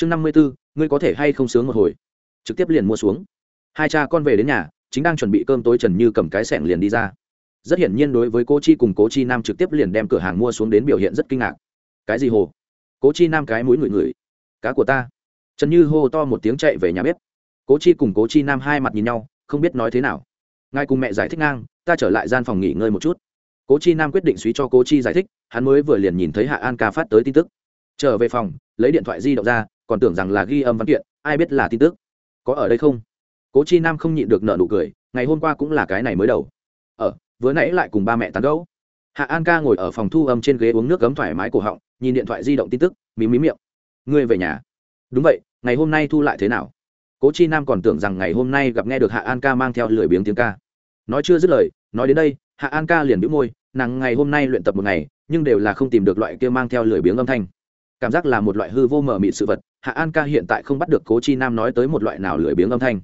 chương năm mươi bốn, ngươi có thể hay không sướng một hồi? Trực tiếp liền mua xuống. Hai cha con về đến nhà, chính đang chuẩn bị cơm tối trần như cầm cái sẻng liền đi ra. Rất hiển nhiên đối với cô chi cùng cố chi nam trực tiếp liền đem cửa hàng mua xuống đến biểu hiện rất kinh ngạc. Cái gì hồ? Cố chi nam cái mũi ngửi ngửi. Cá của ta. Trần như hô to một tiếng chạy về nhà bếp. Cố chi cùng cố chi nam hai mặt nhìn nhau, không biết nói thế nào. Ngài cùng mẹ giải thích ngang, ta trở lại gian phòng nghỉ ngơi một chút. Cố chi nam quyết định suý cho cố chi giải thích, hắn mới vừa liền nhìn thấy hạ an ca phát tới tin tức. Trở về phòng, lấy điện thoại di động ra còn tưởng rằng là ghi âm văn kiện, ai biết là tin tức. Có ở đây không? Cố chi nam không nhịn được nợ nụ cười, ngày hôm qua cũng là cái này mới đầu. Ở vừa nãy lại cùng ba mẹ tán gẫu. Hạ an ca ngồi ở phòng thu âm trên ghế uống nước cấm thoải mái cổ họng, nhìn điện thoại di động tin tức, mí mí miệng. Ngươi về nhà. Đúng vậy, ngày hôm nay thu lại thế nào? Cố chi nam còn tưởng rằng ngày hôm nay gặp nghe được hạ an ca mang theo lười biếng tiếng ca. Nói chưa dứt lời, nói đến đây, hạ an ca liền bĩu môi, nàng ngày hôm nay luyện tập một ngày, nhưng đều là không tìm được loại kia mang theo lười biếng âm thanh cảm giác là một loại hư vô mờ mịt sự vật. Hạ an ca hiện tại không bắt được cố chi nam nói tới một loại nào lười biếng âm thanh.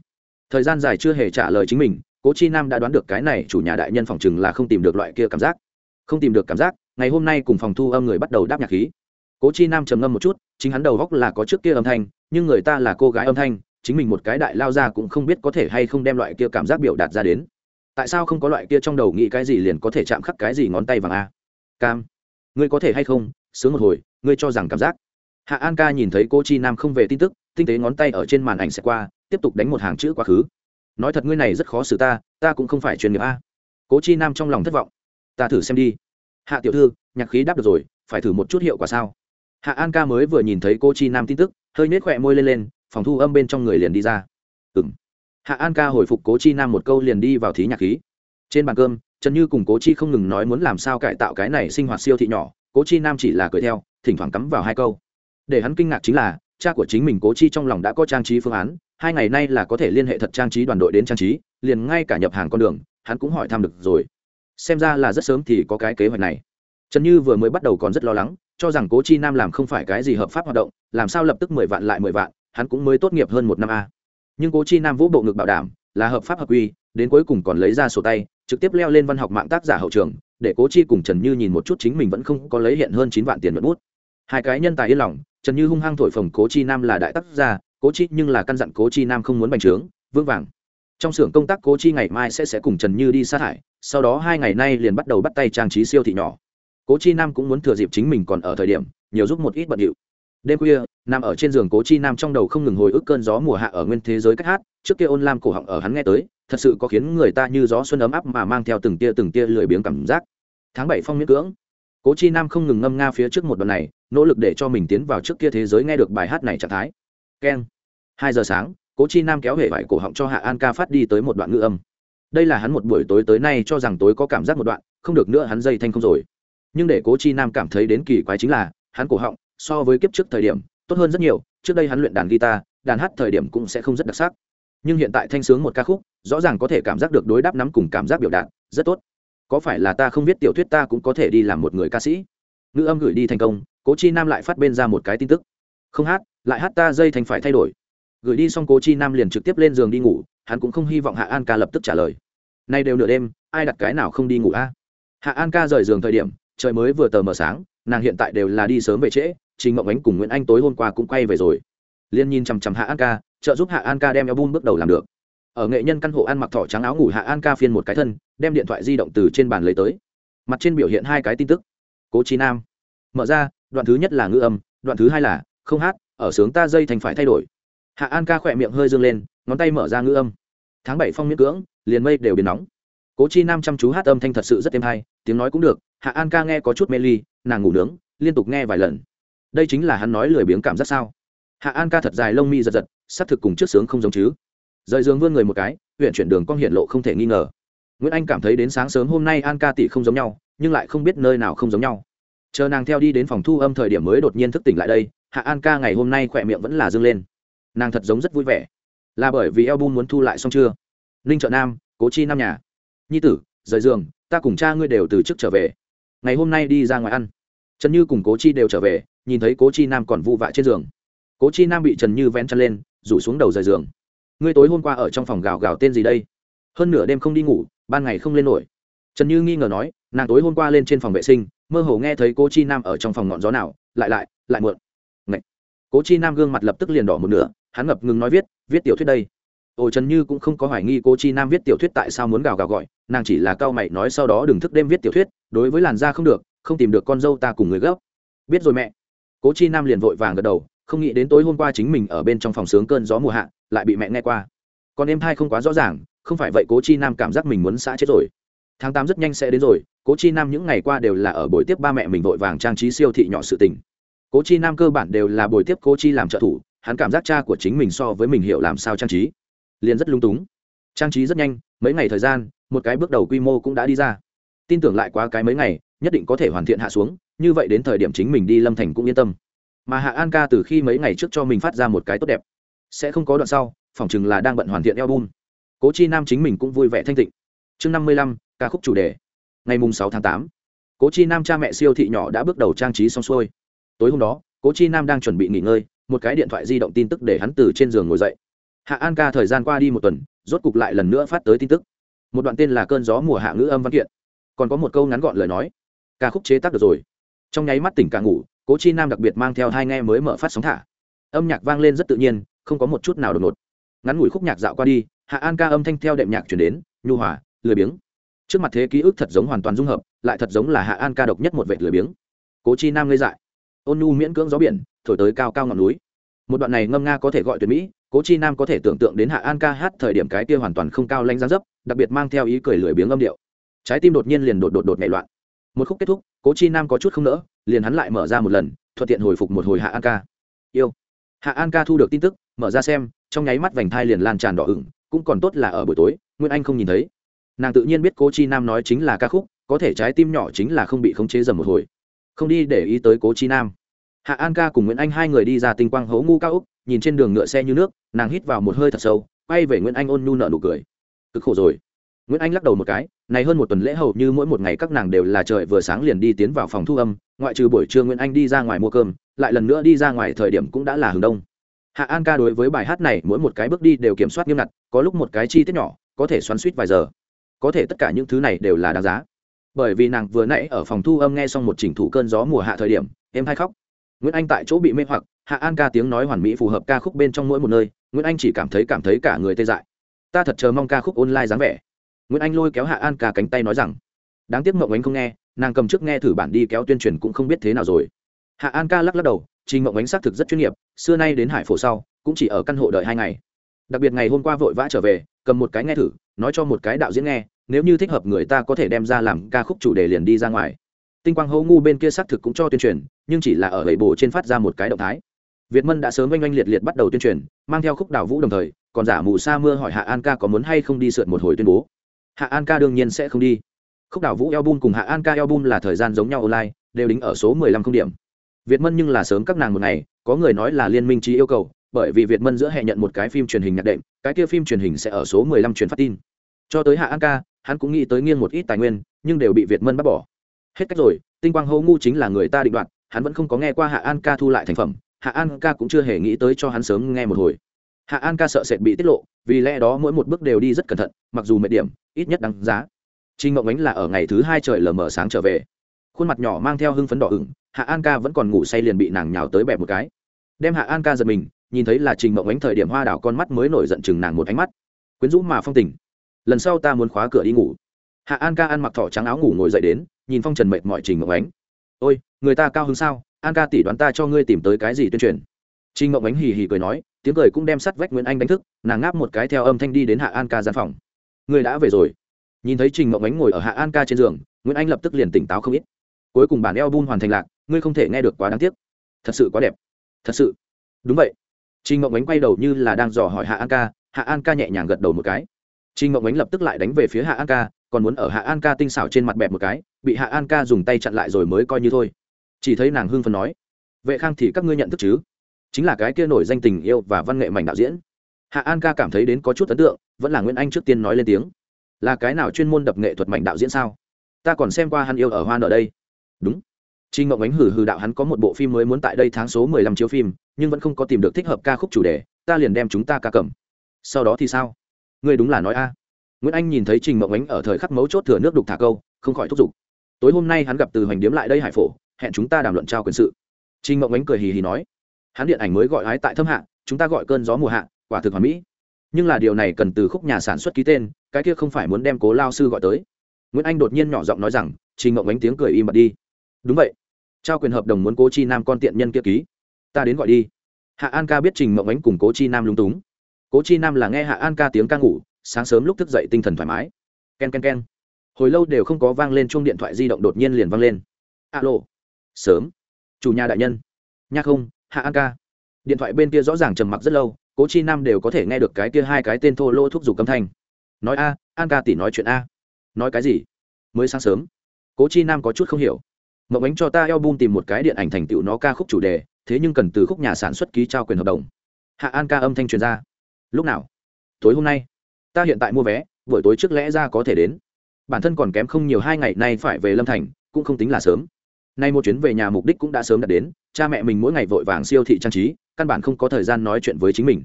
Thời gian dài chưa hề trả lời chính mình, cố chi nam đã đoán được cái này chủ nhà đại nhân phòng chừng là không tìm được loại kia cảm giác. Không tìm được cảm giác, ngày hôm nay cùng phòng thu âm người bắt đầu đáp nhạc khí. Cố chi nam trầm ngâm một chút, chính hắn đầu góc là có trước kia âm thanh, nhưng người ta là cô gái âm thanh, chính mình một cái đại lao ra cũng không biết có thể hay không đem loại kia cảm giác biểu đạt ra đến. Tại sao không có loại kia trong đầu nghĩ cái gì liền có thể chạm khắc cái gì ngón tay vàng a? Cam, ngươi có thể hay không, sướng một hồi ngươi cho rằng cảm giác. Hạ an ca nhìn thấy cô chi nam không về tin tức, tinh tế ngón tay ở trên màn ảnh sẽ qua, tiếp tục đánh một hàng chữ quá khứ. Nói thật ngươi này rất khó xử ta ta cũng không phải chuyên nghiệp a. Cố chi nam trong lòng thất vọng. Ta thử xem đi. Hạ tiểu thư, nhạc khí đáp được rồi, phải thử một chút hiệu quả sao? Hạ an ca mới vừa nhìn thấy cô chi nam tin tức, hơi nết khỏe môi lên lên, phòng thu âm bên trong người liền đi ra. Ừng hạ an ca hồi phục cố chi nam một câu liền đi vào thí nhạc khí. Trên bàn cơm, trần như cùng cố chi không ngừng nói muốn làm sao cải tạo cái này sinh hoạt siêu thị nhỏ cố chi nam chỉ là cười theo, thỉnh thoảng cắm vào hai câu. Để hắn kinh ngạc chính là, cha của chính mình cố chi trong lòng đã có trang trí phương án, hai ngày nay là có thể liên hệ thật trang trí đoàn đội đến trang trí, liền ngay cả nhập hàng con đường, hắn cũng hỏi thăm được rồi. Xem ra là rất sớm thì có cái kế hoạch này. Trần như vừa mới bắt đầu còn rất lo lắng, cho rằng cố chi nam làm không phải cái gì hợp pháp hoạt động, làm sao lập tức mười vạn lại mười vạn, hắn cũng mới tốt nghiệp hơn một năm a. Nhưng cố chi nam vũ bộ ngực bảo đảm là hợp pháp hợp quy, đến cuối cùng còn lấy ra sổ tay trực tiếp leo lên văn học mạng tác giả hậu trường, để cố chi cùng trần như nhìn một chút chính mình vẫn không có lấy hiện hơn chín vạn tiền mượn bút. Hai cái nhân tài yên lòng, trần như hung hăng thổi phồng cố chi nam là đại tác gia cố chi nhưng là căn dặn cố chi nam không muốn bành trướng, vững vàng. Trong xưởng công tác cố chi ngày mai sẽ sẽ cùng trần như đi sát hải sau đó hai ngày nay liền bắt đầu bắt tay trang trí siêu thị nhỏ. Cố chi nam cũng muốn thừa dịp chính mình còn ở thời điểm, nhiều giúp một ít bận điệu đêm khuya, nằm ở trên giường cố chi nam trong đầu không ngừng hồi ức cơn gió mùa hạ ở nguyên thế giới cách hát, trước kia ôn lam cổ họng ở hắn nghe tới, thật sự có khiến người ta như gió xuân ấm áp mà mang theo từng tia từng tia lười biếng cảm giác. Tháng bảy phong miễn cưỡng. Cố chi nam không ngừng ngâm nga phía trước một đoạn này, nỗ lực để cho mình tiến vào trước kia thế giới nghe được bài hát này trạng thái. Keng. Hai giờ sáng, cố chi nam kéo hệ vải cổ họng cho hạ an ca phát đi tới một đoạn ngữ âm. Đây là hắn một buổi tối tới nay cho rằng tối có cảm giác một đoạn, không được nữa hắn dây thanh không rồi. Nhưng để cố chi nam cảm thấy đến kỳ quái chính là, hắn cổ họng so với kiếp trước thời điểm, tốt hơn rất nhiều, trước đây hắn luyện đàn guitar, đàn hát thời điểm cũng sẽ không rất đặc sắc. Nhưng hiện tại thanh sướng một ca khúc, rõ ràng có thể cảm giác được đối đáp nắm cùng cảm giác biểu đạt, rất tốt. Có phải là ta không biết tiểu thuyết ta cũng có thể đi làm một người ca sĩ? Ngữ âm gửi đi thành công, cố chi nam lại phát bên ra một cái tin tức. Không hát, lại hát ta dây thành phải thay đổi. Gửi đi xong cố chi nam liền trực tiếp lên giường đi ngủ, hắn cũng không hy vọng hạ an ca lập tức trả lời. Nay đều nửa đêm, ai đặt cái nào không đi ngủ a? Hạ an ca rời giường thời điểm, trời mới vừa tờ mờ sáng, nàng hiện tại đều là đi sớm về trễ trình mộng ánh cùng nguyễn anh tối hôm qua cũng quay về rồi. Liên nhìn chằm chằm hạ an ca, trợ giúp hạ an ca đem album bước đầu làm được. Ở nghệ nhân căn hộ ăn mặc thỏ trắng áo ngủ, hạ an ca phiên một cái thân, đem điện thoại di động từ trên bàn lấy tới. Mặt trên biểu hiện hai cái tin tức. Cố trí nam. Mở ra, đoạn thứ nhất là ngữ âm, đoạn thứ hai là, không hát, ở sướng ta dây thành phải thay đổi. Hạ an ca khỏe miệng hơi dương lên, ngón tay mở ra ngữ âm. Tháng bảy phong miễn cưỡng, liền mây đều biến nóng. Cố chi nam chăm chú hát âm thanh thật sự rất êm hay, tiếng nói cũng được, hạ an ca nghe có chút mê ly, nàng ngủ nướng, liên tục nghe vài lần đây chính là hắn nói lười biếng cảm giác sao? Hạ an ca thật dài lông mi giật giật s ắ c thực cùng trước sướng không giống chứ. Rời giường vươn người một cái, huyện chuyển đường con hiện lộ không thể nghi ngờ. Nguyễn anh cảm thấy đến sáng sớm hôm nay an ca tỷ không giống nhau, nhưng lại không biết nơi nào không giống nhau. Chờ nàng theo đi đến phòng thu âm thời điểm mới đột nhiên thức tỉnh lại đây, hạ an ca ngày hôm nay khỏe miệng vẫn là dâng lên. Nàng thật giống rất vui vẻ. Là bởi vì eo bun muốn thu lại xong chưa? Ninh trợ nam, cố chi năm nhà. Nhi tử, rời giường, ta cùng cha ngươi đều từ chức trở về. Ngày hôm nay đi ra ngoài ăn trần như cùng cố chi đều trở về, nhìn thấy cố chi nam còn vụ vạ trên giường. Cố chi nam bị trần như vén chân lên, rủ xuống đầu rời giường. Ngươi tối hôm qua ở trong phòng gào gào tên gì đây? Hơn nửa đêm không đi ngủ, ban ngày không lên nổi. Trần như nghi ngờ nói, nàng tối hôm qua lên trên phòng vệ sinh, mơ hồ nghe thấy cô chi nam ở trong phòng ngọn gió nào, lại lại lại mượn Ngậy. cố chi nam gương mặt lập tức liền đỏ một nửa, hắn ngập ngừng nói viết viết tiểu thuyết đây. Ồ, trần như cũng không có hoài nghi cố chi nam viết tiểu thuyết tại sao muốn gào gào gọi, nàng chỉ là cao mày nói sau đó đừng thức đêm viết tiểu thuyết, đối với làn da không được không tìm được con dâu ta cùng người gấp biết rồi mẹ. Cố chi nam liền vội vàng gật đầu, không nghĩ đến tối hôm qua chính mình ở bên trong phòng sướng cơn gió mùa hạ, lại bị mẹ nghe qua. Còn em thai không quá rõ ràng, không phải vậy cố chi nam cảm giác mình muốn xã chết rồi. Tháng tám rất nhanh sẽ đến rồi, cố chi nam những ngày qua đều là ở buổi tiếp ba mẹ mình vội vàng trang trí siêu thị nhỏ sự tình. Cố chi nam cơ bản đều là buổi tiếp cố chi làm trợ thủ, hắn cảm giác cha của chính mình so với mình hiểu làm sao trang trí. Liền rất lung túng. Trang trí rất nhanh, mấy ngày thời gian, một cái bước đầu quy mô cũng đã đi ra. Tin tưởng lại quá cái mấy ngày nhất định có thể hoàn thiện hạ xuống, như vậy đến thời điểm chính mình đi lâm thành cũng yên tâm. Mà hạ an ca từ khi mấy ngày trước cho mình phát ra một cái tốt đẹp. Sẽ không có đoạn sau phỏng chừng là đang bận hoàn thiện album. Cố chi nam chính mình cũng vui vẻ thanh tịnh. Chương năm mươi lăm, ca khúc chủ đề. Ngày mùng sáu tháng tám, cố chi nam cha mẹ siêu thị nhỏ đã bước đầu trang trí xong xuôi. Tối hôm đó, cố chi nam đang chuẩn bị nghỉ ngơi, một cái điện thoại di động tin tức để hắn từ trên giường ngồi dậy. Hạ an ca thời gian qua đi một tuần, rốt cục lại lần nữa phát tới tin tức. Một đoạn tên là cơn gió mùa hạ ngữ âm văn kiện. Còn có một câu ngắn gọn lời nói ca khúc chế tác được rồi. Trong nháy mắt tỉnh cả ngủ, cố chi nam đặc biệt mang theo hai nghe mới mở phát sóng thả. Âm nhạc vang lên rất tự nhiên, không có một chút nào đột ngột. Ngắn ngủi khúc nhạc dạo qua đi, hạ an ca âm thanh theo đệm nhạc chuyển đến, nhu hòa, lười biếng. Trước mặt thế ký ức thật giống hoàn toàn dung hợp, lại thật giống là hạ an ca độc nhất một vệ lười biếng. Cố chi nam ngây dại. Ôn nhu miễn cưỡng gió biển, thổi tới cao cao ngọn núi. Một đoạn này ngâm nga có thể gọi tuyệt mỹ, cố chi nam có thể tưởng tượng đến hạ an ca hát thời điểm cái kia hoàn toàn không cao lanh ra dấp, đặc biệt mang theo ý cười lười biếng âm điệu. Trái tim đột nhiên liền đột đột đột nhảy loạn một khúc kết thúc, cố chi nam có chút không nỡ, liền hắn lại mở ra một lần, thuận tiện hồi phục một hồi hạ an ca. Yêu. Hạ an ca thu được tin tức, mở ra xem, trong nháy mắt vành thai liền lan tràn đỏ ửng, cũng còn tốt là ở buổi tối, nguyên anh không nhìn thấy. Nàng tự nhiên biết cố chi nam nói chính là ca khúc, có thể trái tim nhỏ chính là không bị khống chế dầm một hồi. Không đi để ý tới cố chi nam. Hạ an ca cùng nguyễn anh hai người đi ra tinh quang hố ngu cao úc nhìn trên đường ngựa xe như nước, nàng hít vào một hơi thật sâu, quay về nguyễn anh ôn nhu nợ nụ cười. Cực khổ rồi nguyễn anh lắc đầu một cái, này hơn một tuần lễ hầu như mỗi một ngày các nàng đều là trời vừa sáng liền đi tiến vào phòng thu âm, ngoại trừ buổi trưa nguyễn anh đi ra ngoài mua cơm, lại lần nữa đi ra ngoài thời điểm cũng đã là hừng đông. Hạ an ca đối với bài hát này mỗi một cái bước đi đều kiểm soát nghiêm ngặt, có lúc một cái chi tiết nhỏ, có thể xoắn suýt vài giờ. Có thể tất cả những thứ này đều là đáng giá. Bởi vì nàng vừa nãy ở phòng thu âm nghe xong một chỉnh thủ cơn gió mùa hạ thời điểm, em hay khóc. Nguyễn anh tại chỗ bị mê hoặc, hạ an ca tiếng nói hoàn mỹ phù hợp ca khúc bên trong mỗi một nơi, nguyễn anh chỉ cảm thấy cảm thấy cả người tê dại. Ta thật chờ mong ca khúc online dáng vẻ nguyễn anh lôi kéo hạ an ca cánh tay nói rằng, đáng tiếc mộng ánh không nghe, nàng cầm trước nghe thử bản đi kéo tuyên truyền cũng không biết thế nào rồi. Hạ an ca lắc lắc đầu, trình mộng ánh xác thực rất chuyên nghiệp, xưa nay đến hải phổ sau, cũng chỉ ở căn hộ đợi hai ngày. Đặc biệt ngày hôm qua vội vã trở về, cầm một cái nghe thử, nói cho một cái đạo diễn nghe, nếu như thích hợp người ta có thể đem ra làm ca khúc chủ đề liền đi ra ngoài. Tinh quang hô ngu bên kia xác thực cũng cho tuyên truyền, nhưng chỉ là ở lầy bồ trên phát ra một cái động thái. Việt mân đã sớm oanh oanh liệt liệt bắt đầu tuyên truyền, mang theo khúc đào vũ đồng thời, còn giả mù sa mưa hỏi hạ an ca có muốn hay không đi sượt một hồi tuyên bố hạ an ca đương nhiên sẽ không đi. Khúc Đảo vũ eo bun cùng hạ an ca eo bun là thời gian giống nhau online, đều đính ở số mười lăm không điểm. Việt mân nhưng là sớm các nàng một ngày, có người nói là liên minh trí yêu cầu, bởi vì việt mân giữa hệ nhận một cái phim truyền hình nhạc đệm, cái kia phim truyền hình sẽ ở số mười lăm truyền phát tin. Cho tới hạ an ca, hắn cũng nghĩ tới nghiêng một ít tài nguyên, nhưng đều bị việt mân bắt bỏ. Hết cách rồi, tinh quang hô ngu chính là người ta định đoạt, hắn vẫn không có nghe qua hạ an ca thu lại thành phẩm, hạ an ca cũng chưa hề nghĩ tới cho hắn sớm nghe một hồi. Hạ an ca sợ sệt bị tiết lộ, vì lẽ đó mỗi một bước đều đi rất cẩn thận, mặc dù mệt điểm ít nhất đáng giá. Trinh Mộng ánh là ở ngày thứ hai trời lờ mờ sáng trở về. Khuôn mặt nhỏ mang theo hưng phấn đỏ ửng, hạ an ca vẫn còn ngủ say liền bị nàng nhào tới bẹp một cái. Đem hạ an ca giật mình, nhìn thấy là trình mộng ánh thời điểm hoa đảo con mắt mới nổi giận chừng nàng một ánh mắt. Quyến rũ mà phong tình. Lần sau ta muốn khóa cửa đi ngủ. Hạ an ca ăn mặc thỏ trắng áo ngủ ngồi dậy đến, nhìn phong trần mệt mọi trình mộng ánh. Ôi, người ta cao hứng sao? An ca tỷ đoán ta cho ngươi tìm tới cái gì tuyên truyền? Trình mộng ánh hì hì cười nói, tiếng cười cũng đem sắt vách nguyễn anh đánh thức, nàng ngáp một cái theo âm thanh đi đến hạ an ca gian phòng ngươi đã về rồi. Nhìn thấy trình mộng ánh ngồi ở hạ an ca trên giường, nguyễn anh lập tức liền tỉnh táo không ít. Cuối cùng bản eo bun hoàn thành lạc, ngươi không thể nghe được quá đáng tiếc. Thật sự quá đẹp. Thật sự. Đúng vậy. Trình mộng ánh quay đầu như là đang dò hỏi hạ an ca, hạ an ca nhẹ nhàng gật đầu một cái. Trình mộng ánh lập tức lại đánh về phía hạ an ca, còn muốn ở hạ an ca tinh xảo trên mặt bẹp một cái, bị hạ an ca dùng tay chặn lại rồi mới coi như thôi. Chỉ thấy nàng hưng phần nói, vệ khang thì các ngươi nhận thức chứ? Chính là cái kia nổi danh tình yêu và văn nghệ mảnh đạo diễn hạ an ca cảm thấy đến có chút ấn tượng vẫn là nguyễn anh trước tiên nói lên tiếng là cái nào chuyên môn đập nghệ thuật mảnh đạo diễn sao ta còn xem qua hắn yêu ở hoa ở đây đúng Trình Ngộng Ánh hử hử đạo hắn có một bộ phim mới muốn tại đây tháng số 15 chiếu phim, nhưng vẫn không có tìm được thích hợp ca khúc chủ đề, ta liền đem chúng ta ca cầm. Sau đó thì sao? Ngươi đúng là nói a. Nguyễn Anh nhìn thấy Trình Ngộng Ánh ở thời khắc mấu chốt thừa nước đục thả câu, không khỏi thúc giục. Tối hôm nay hắn gặp Từ Hoành Điếm lại đây Hải Phổ, hẹn chúng ta đàm luận trao quyền sự. Trình Ngộng Ánh cười hì hì nói, hắn điện ảnh mới gọi ái tại thâm hạ chúng ta gọi cơn gió mùa hạ quả thực hoàn mỹ. Nhưng là điều này cần từ khúc nhà sản xuất ký tên, cái kia không phải muốn đem cố lao sư gọi tới. Nguyễn anh đột nhiên nhỏ giọng nói rằng, trình mộng ánh tiếng cười im bật đi. Đúng vậy. Trao quyền hợp đồng muốn cố chi nam con tiện nhân kia ký. Ta đến gọi đi. Hạ an ca biết trình mộng ánh cùng cố chi nam lung túng. Cố chi nam là nghe hạ an ca tiếng ca ngủ, sáng sớm lúc thức dậy tinh thần thoải mái. K e n k e n k e n hồi lâu đều không có vang lên chuông điện thoại di động đột nhiên liền vang lên. Alo. Sớm. Chủ nhà đại nhân. Nha không, hạ an ca. Điện thoại bên kia rõ ràng trầm mặc rất lâu cố chi nam đều có thể nghe được cái kia hai cái tên thô lỗ thúc giục âm thanh. Nói a, an ca tỷ nói chuyện a. Nói cái gì? Mới sáng sớm, cố chi nam có chút không hiểu. Mộng ánh cho ta eo bum tìm một cái điện ảnh thành tựu nó ca khúc chủ đề, thế nhưng cần từ khúc nhà sản xuất ký trao quyền hợp đồng. Hạ an ca âm thanh truyền ra. Lúc nào? Tối hôm nay. Ta hiện tại mua vé, buổi tối trước lẽ ra có thể đến. Bản thân còn kém không nhiều hai ngày nay phải về lâm thành, cũng không tính là sớm nay một chuyến về nhà mục đích cũng đã sớm đạt đến, cha mẹ mình mỗi ngày vội vàng siêu thị trang trí, căn bản không có thời gian nói chuyện với chính mình.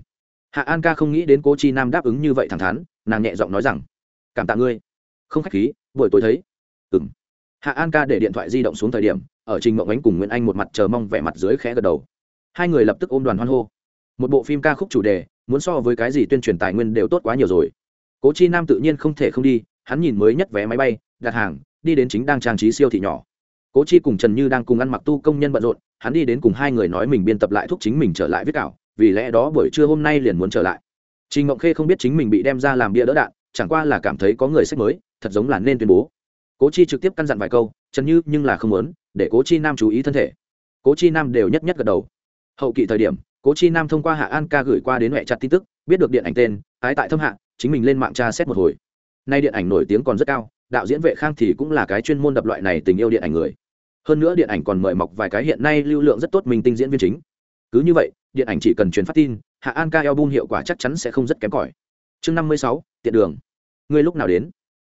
Hạ an ca không nghĩ đến cố chi nam đáp ứng như vậy thẳng thắn, nàng nhẹ giọng nói rằng, cảm tạ ngươi. Không khách khí, buổi tối thấy. Ừ m hạ an ca để điện thoại di động xuống thời điểm, ở trình mộng ánh cùng nguyễn anh một mặt chờ mong vẻ mặt dưới khẽ gật đầu. Hai người lập tức ôm đoàn hoan hô. Một bộ phim ca khúc chủ đề, muốn so với cái gì tuyên truyền tài nguyên đều tốt quá nhiều rồi. Cố chi nam tự nhiên không thể không đi, hắn nhìn mới nhất vé máy bay, đặt hàng, đi đến chính đang trang trí siêu thị nhỏ cố chi cùng trần như đang cùng ăn mặc tu công nhân bận rộn, hắn đi đến cùng hai người nói mình biên tập lại thúc chính mình trở lại viết cảo, vì lẽ đó buổi trưa hôm nay liền muốn trở lại. Trình ngộng khê không biết chính mình bị đem ra làm bia đỡ đạn, chẳng qua là cảm thấy có người sách mới, thật giống là nên tuyên bố. Cố chi trực tiếp căn dặn vài câu, trần như nhưng là không muốn, để cố chi nam chú ý thân thể. Cố chi nam đều nhất nhất gật đầu. Hậu kỳ thời điểm, cố chi nam thông qua hạ an ca gửi qua đến huệ chặt tin tức, biết được điện ảnh tên, ái tại thâm hạ, chính mình lên mạng tra xét một hồi. Nay điện ảnh nổi tiếng còn rất cao, đạo diễn vệ khang thì cũng là cái chuyên môn đập loại này tình yêu điện ảnh người hơn nữa điện ảnh còn mời mọc vài cái hiện nay lưu lượng rất tốt mình tinh diễn viên chính. Cứ như vậy, điện ảnh chỉ cần truyền phát tin, hạ an ca album hiệu quả chắc chắn sẽ không rất kém cỏi. Chương năm mươi sáu, tiện đường. Ngươi lúc nào đến?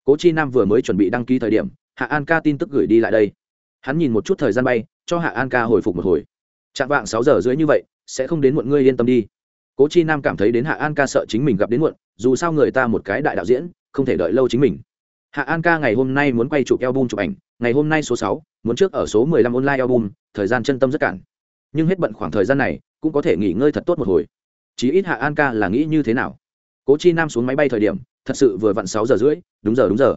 Cố chi nam vừa mới chuẩn bị đăng ký thời điểm, hạ an ca tin tức gửi đi lại đây. Hắn nhìn một chút thời gian bay, cho hạ an ca hồi phục một hồi. Chạm vạng sáu giờ rưỡi như vậy, sẽ không đến muộn, ngươi yên tâm đi. Cố chi nam cảm thấy đến hạ an ca sợ chính mình gặp đến muộn, dù sao người ta một cái đại đạo diễn, không thể đợi lâu chính mình. Hạ an ca ngày hôm nay muốn quay chụp album chụp ảnh ngày hôm nay số sáu, muốn trước ở số mười lăm online album, thời gian chân tâm rất cản nhưng hết bận khoảng thời gian này, cũng có thể nghỉ ngơi thật tốt một hồi. Chí ít hạ an ca là nghĩ như thế nào? Cố chi nam xuống máy bay thời điểm, thật sự vừa vặn sáu giờ rưỡi, đúng giờ đúng giờ.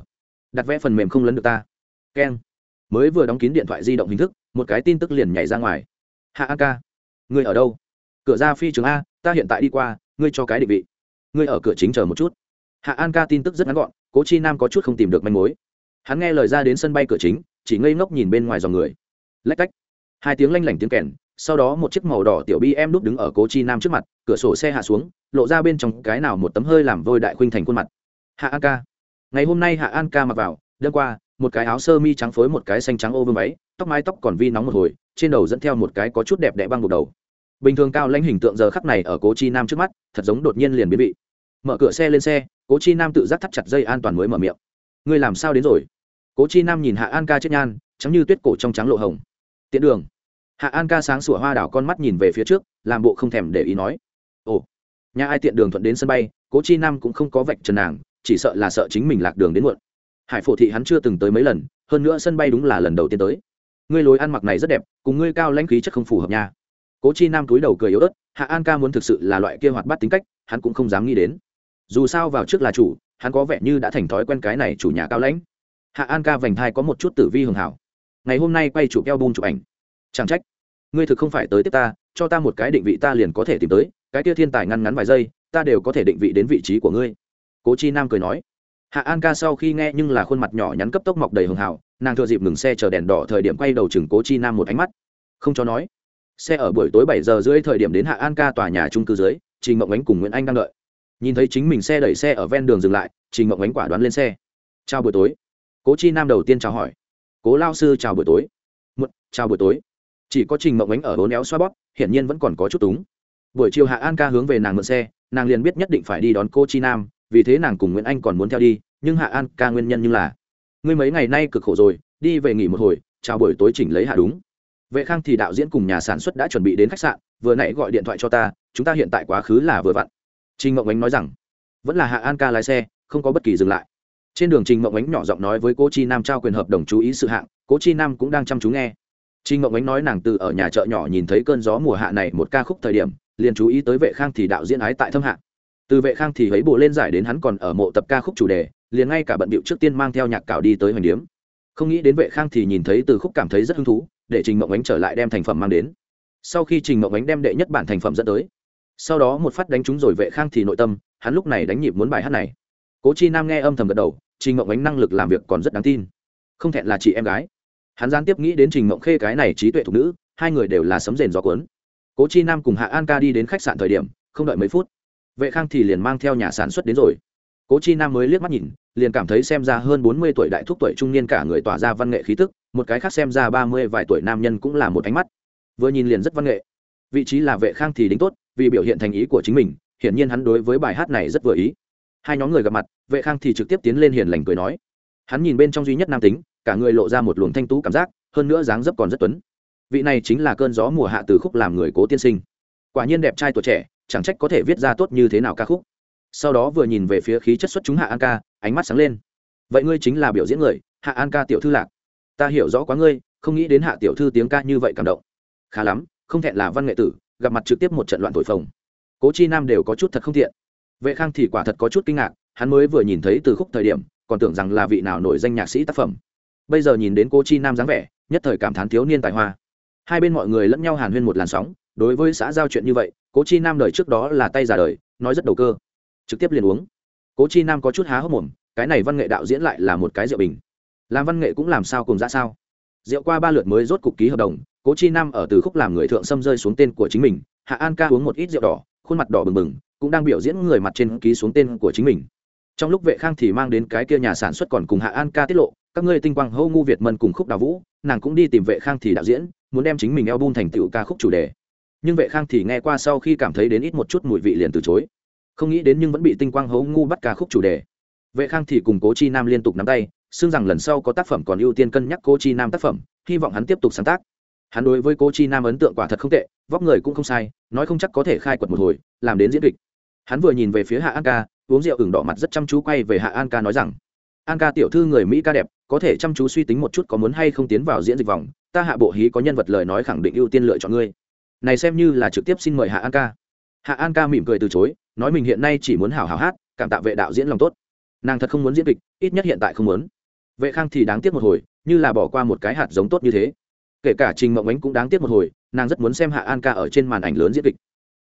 Đặt vẽ phần mềm không lấn được ta. Keng. Mới vừa đóng kín điện thoại di động hình thức, một cái tin tức liền nhảy ra ngoài. Hạ an ca, ngươi ở đâu? Cửa ra phi trường a, ta hiện tại đi qua, ngươi cho cái định vị. Ngươi ở cửa chính chờ một chút. Hạ an ca tin tức rất ngắn gọn, cố chi nam có chút không tìm được manh mối hắn nghe lời ra đến sân bay cửa chính, chỉ ngây ngốc nhìn bên ngoài dòng người. Lách cách. Hai tiếng lanh lảnh tiếng kèn, sau đó một chiếc màu đỏ tiểu bi em núp đứng ở cố chi nam trước mặt, cửa sổ xe hạ xuống, lộ ra bên trong cái nào một tấm hơi làm vôi đại khuynh thành khuôn mặt. Hạ an ca. Ngày hôm nay hạ an ca mặc vào, đêm qua, một cái áo sơ mi trắng phối một cái xanh trắng ô vương váy, tóc mái tóc còn vi nóng một hồi, trên đầu dẫn theo một cái có chút đẹp đẽ băng buộc đầu. Bình thường cao lãnh hình tượng giờ khắc này ở cố chi nam trước mắt, thật giống đột nhiên liền biến vị. Mở cửa xe lên xe, cố chi nam tự giác thắt chặt dây an toàn mới mở miệng. Ngươi làm sao đến rồi? Cố chi nam nhìn hạ an ca chết nhan, trắng như tuyết cổ trong trắng lộ hồng. Tiễn đường. Hạ an ca sáng sủa hoa đảo con mắt nhìn về phía trước, làm bộ không thèm để ý nói. Ồ, nhà ai tiện đường thuận đến sân bay, cố chi nam cũng không có vạch trần nàng, chỉ sợ là sợ chính mình lạc đường đến muộn. Hải phổ thị hắn chưa từng tới mấy lần, hơn nữa sân bay đúng là lần đầu tiên tới. Ngươi lối ăn mặc này rất đẹp, cùng ngươi cao lãnh khí chất không phù hợp nha. Cố chi nam túi đầu cười yếu ớt, hạ an ca muốn thực sự là loại kia hoạt bát tính cách, hắn cũng không dám nghĩ đến. Dù sao vào trước là chủ, hắn có vẻ như đã thành thói quen cái này chủ nhà cao lãnh hạ an ca vành thai có một chút tử vi hưởng hảo. Ngày hôm nay quay chụp eo bum chụp ảnh. Chẳng trách. Ngươi thực không phải tới tiếp ta, cho ta một cái định vị ta liền có thể tìm tới, cái kia thiên tài ngăn ngắn vài giây, ta đều có thể định vị đến vị trí của ngươi. Cố chi nam cười nói. Hạ an ca sau khi nghe nhưng là khuôn mặt nhỏ nhắn cấp tốc mọc đầy hường hào nàng thừa dịp ngừng xe chờ đèn đỏ thời điểm quay đầu chừng cố chi nam một ánh mắt. Không cho nói. Xe ở buổi tối bảy giờ rưỡi thời điểm đến hạ an ca tòa nhà trung cư dưới, trình mộng ánh cùng nguyễn anh đang đợi. Nhìn thấy chính mình xe đẩy xe ở ven đường dừng lại, trình mộng ánh quả đoán lên xe. Chào buổi tối cố chi nam đầu tiên chào hỏi. Cố lao sư, chào buổi tối. Một chào buổi tối. Chỉ có trình mộng ánh ở bốn éo xoa bóp, hiển nhiên vẫn còn có chút túng. Buổi chiều hạ an ca hướng về nàng mượn xe, nàng liền biết nhất định phải đi đón cô chi nam, vì thế nàng cùng nguyễn anh còn muốn theo đi, nhưng hạ an ca nguyên nhân như là, ngươi mấy ngày nay cực khổ rồi, đi về nghỉ một hồi, chào buổi tối chỉnh lấy hạ đúng. Vệ khang thì đạo diễn cùng nhà sản xuất đã chuẩn bị đến khách sạn, vừa nãy gọi điện thoại cho ta, chúng ta hiện tại quá khứ là vừa vặn. Trình mộng ánh nói rằng, vẫn là hạ an ca lái xe, không có bất kỳ dừng lại trên đường trình mộng ánh nhỏ giọng nói với cô chi nam trao quyền hợp đồng chú ý sự hạng cố chi nam cũng đang chăm chú nghe Trình Ngọc Ánh nói nàng từ ở nhà chợ nhỏ nhìn thấy cơn gió mùa hạ này một ca khúc thời điểm, liền chú ý tới Vệ Khang thì đạo diễn ái tại thâm hạng Từ Vệ Khang thì ấy bộ lên giải đến hắn còn ở mộ tập ca khúc chủ đề, liền ngay cả bận bịu trước tiên mang theo nhạc cảo đi tới hoành điếm. Không nghĩ đến Vệ Khang thì nhìn thấy từ khúc cảm thấy rất hứng thú, để Trình Ngọc Ánh trở lại đem thành phẩm mang đến. Sau khi Trình Ngọc Ánh đem đệ nhất bản thành phẩm dẫn tới, sau đó một phát đánh trúng rồi Vệ Khang thì nội tâm, hắn lúc này đánh nhịp muốn bài hát này. Cố Chi Nam nghe âm thầm gật đầu, Trình mộng Ánh năng lực làm việc còn rất đáng tin. Không thẹn là chị em gái. Hắn gián tiếp nghĩ đến trình mộng khê cái này trí tuệ thục nữ, hai người đều là sấm rền gió cuốn. Cố chi nam cùng hạ an ca đi đến khách sạn thời điểm, không đợi mấy phút, vệ khang thì liền mang theo nhà sản xuất đến rồi. Cố chi nam mới liếc mắt nhìn, liền cảm thấy xem ra hơn bốn mươi tuổi đại thúc tuổi trung niên cả người tỏa ra văn nghệ khí tức, một cái khác xem ra ba mươi vài tuổi nam nhân cũng là một ánh mắt. Vừa nhìn liền rất văn nghệ. Vị trí là vệ khang thì đính tốt, vì biểu hiện thành ý của chính mình, hiển nhiên hắn đối với bài hát này rất vừa ý hai nhóm người gặp mặt, vệ khang thì trực tiếp tiến lên hiền lành cười nói. Hắn nhìn bên trong duy nhất nam tính, cả người lộ ra một luồng thanh tú cảm giác, hơn nữa dáng dấp còn rất tuấn. Vị này chính là cơn gió mùa hạ từ khúc làm người cố tiên sinh. Quả nhiên đẹp trai tuổi trẻ, chẳng trách có thể viết ra tốt như thế nào ca khúc. Sau đó vừa nhìn về phía khí chất xuất chúng hạ an ca, ánh mắt sáng lên. Vậy ngươi chính là biểu diễn người, hạ an ca tiểu thư lạc. Ta hiểu rõ quá ngươi, không nghĩ đến hạ tiểu thư tiếng ca như vậy cảm động. Khá lắm, không thẹn là văn nghệ tử, gặp mặt trực tiếp một trận loạn thổi phồng. Cố chi nam đều có chút thật không thiện vệ khang thì quả thật có chút kinh ngạc, hắn mới vừa nhìn thấy từ khúc thời điểm, còn tưởng rằng là vị nào nổi danh nhạc sĩ tác phẩm. Bây giờ nhìn đến cô chi nam dáng vẻ, nhất thời cảm thán thiếu niên tài hoa. Hai bên mọi người lẫn nhau hàn huyên một làn sóng, đối với xã giao chuyện như vậy cố chi nam đời trước đó là tay già đời, nói rất đầu cơ. Trực tiếp liền uống. Cố chi nam có chút há hốc mồm, cái này văn nghệ đạo diễn lại là một cái rượu bình. Làm văn nghệ cũng làm sao cùng ra sao? Rượu qua ba lượt mới rốt cục ký hợp đồng cố chi nam ở từ khúc làm người thượng xâm rơi xuống tên của chính mình, hạ an ca uống một ít rượu đỏ khuôn mặt đỏ bừng bừng, cũng đang biểu diễn người mặt trên ký xuống tên của chính mình. Trong lúc vệ khang thì mang đến cái kia nhà sản xuất còn cùng hạ an ca tiết lộ, các ngươi tinh quang hô ngu việt mân cùng khúc đào vũ, nàng cũng đi tìm vệ khang thì đạo diễn, muốn đem chính mình eo bun thành tựu ca khúc chủ đề. Nhưng vệ khang thì nghe qua sau khi cảm thấy đến ít một chút mùi vị liền từ chối. Không nghĩ đến nhưng vẫn bị tinh quang hố ngu bắt ca khúc chủ đề. Vệ khang thì cùng cố chi nam liên tục nắm tay, xưng rằng lần sau có tác phẩm còn ưu tiên cân nhắc cố chi nam tác phẩm, hy vọng hắn tiếp tục sáng tác. Hắn đối với cố chi nam ấn tượng quả thật không tệ vóc người cũng không sai, nói không chắc có thể khai quật một hồi, làm đến diễn kịch. Hắn vừa nhìn về phía hạ an ca, uống rượu ửng đỏ mặt rất chăm chú quay về hạ an ca nói rằng, an ca tiểu thư người mỹ ca đẹp, có thể chăm chú suy tính một chút có muốn hay không tiến vào diễn dịch vòng, ta hạ bộ hí có nhân vật lời nói khẳng định ưu tiên lựa chọn ngươi. Này xem như là trực tiếp xin mời hạ an ca. Hạ an ca mỉm cười từ chối, nói mình hiện nay chỉ muốn hào hào hát, cảm tạ vệ đạo diễn lòng tốt. Nàng thật không muốn diễn kịch, ít nhất hiện tại không muốn. Vệ khang thì đáng tiếc một hồi, như là bỏ qua một cái hạt giống tốt như thế kể cả trình mộng ánh cũng đáng tiếc một hồi, nàng rất muốn xem hạ an ca ở trên màn ảnh lớn diễn kịch.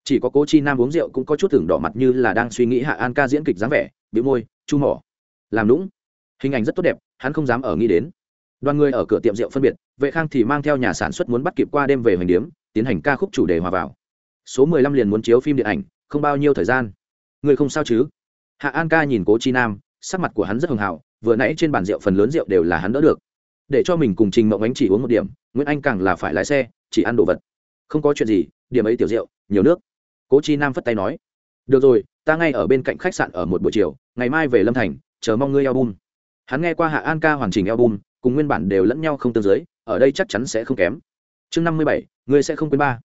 Chỉ có cố chi nam uống rượu cũng có chút tưởng đỏ mặt như là đang suy nghĩ hạ an ca diễn kịch dáng vẻ bị môi, chu mỏ. Làm lũng hình ảnh rất tốt đẹp, hắn không dám ở nghĩ đến. Đoàn người ở cửa tiệm rượu phân biệt, vệ khang thì mang theo nhà sản xuất muốn bắt kịp qua đêm về hoành điếm, tiến hành ca khúc chủ đề hòa vào. Số mười lăm liền muốn chiếu phim điện ảnh, không bao nhiêu thời gian. Người không sao chứ? Hạ an ca nhìn cố chi nam, sắc mặt của hắn rất hưng hào, vừa nãy trên bàn rượu phần lớn rượu đều là hắn đỡ được. Để cho mình cùng trình mộng ánh chỉ uống một điểm nguyễn anh càng là phải lái xe, chỉ ăn đồ vật. Không có chuyện gì, điểm ấy tiểu rượu, nhiều nước. Cố chi nam phất tay nói, được rồi, ta ngay ở bên cạnh khách sạn ở một buổi chiều, ngày mai về lâm thành, chờ mong ngươi album. Hắn nghe qua hạ an ca hoàn chỉnh album, cùng nguyên bản đều lẫn nhau không tương giới ở đây chắc chắn sẽ không kém. Chương năm mươi bảy, ngươi sẽ không quên ba.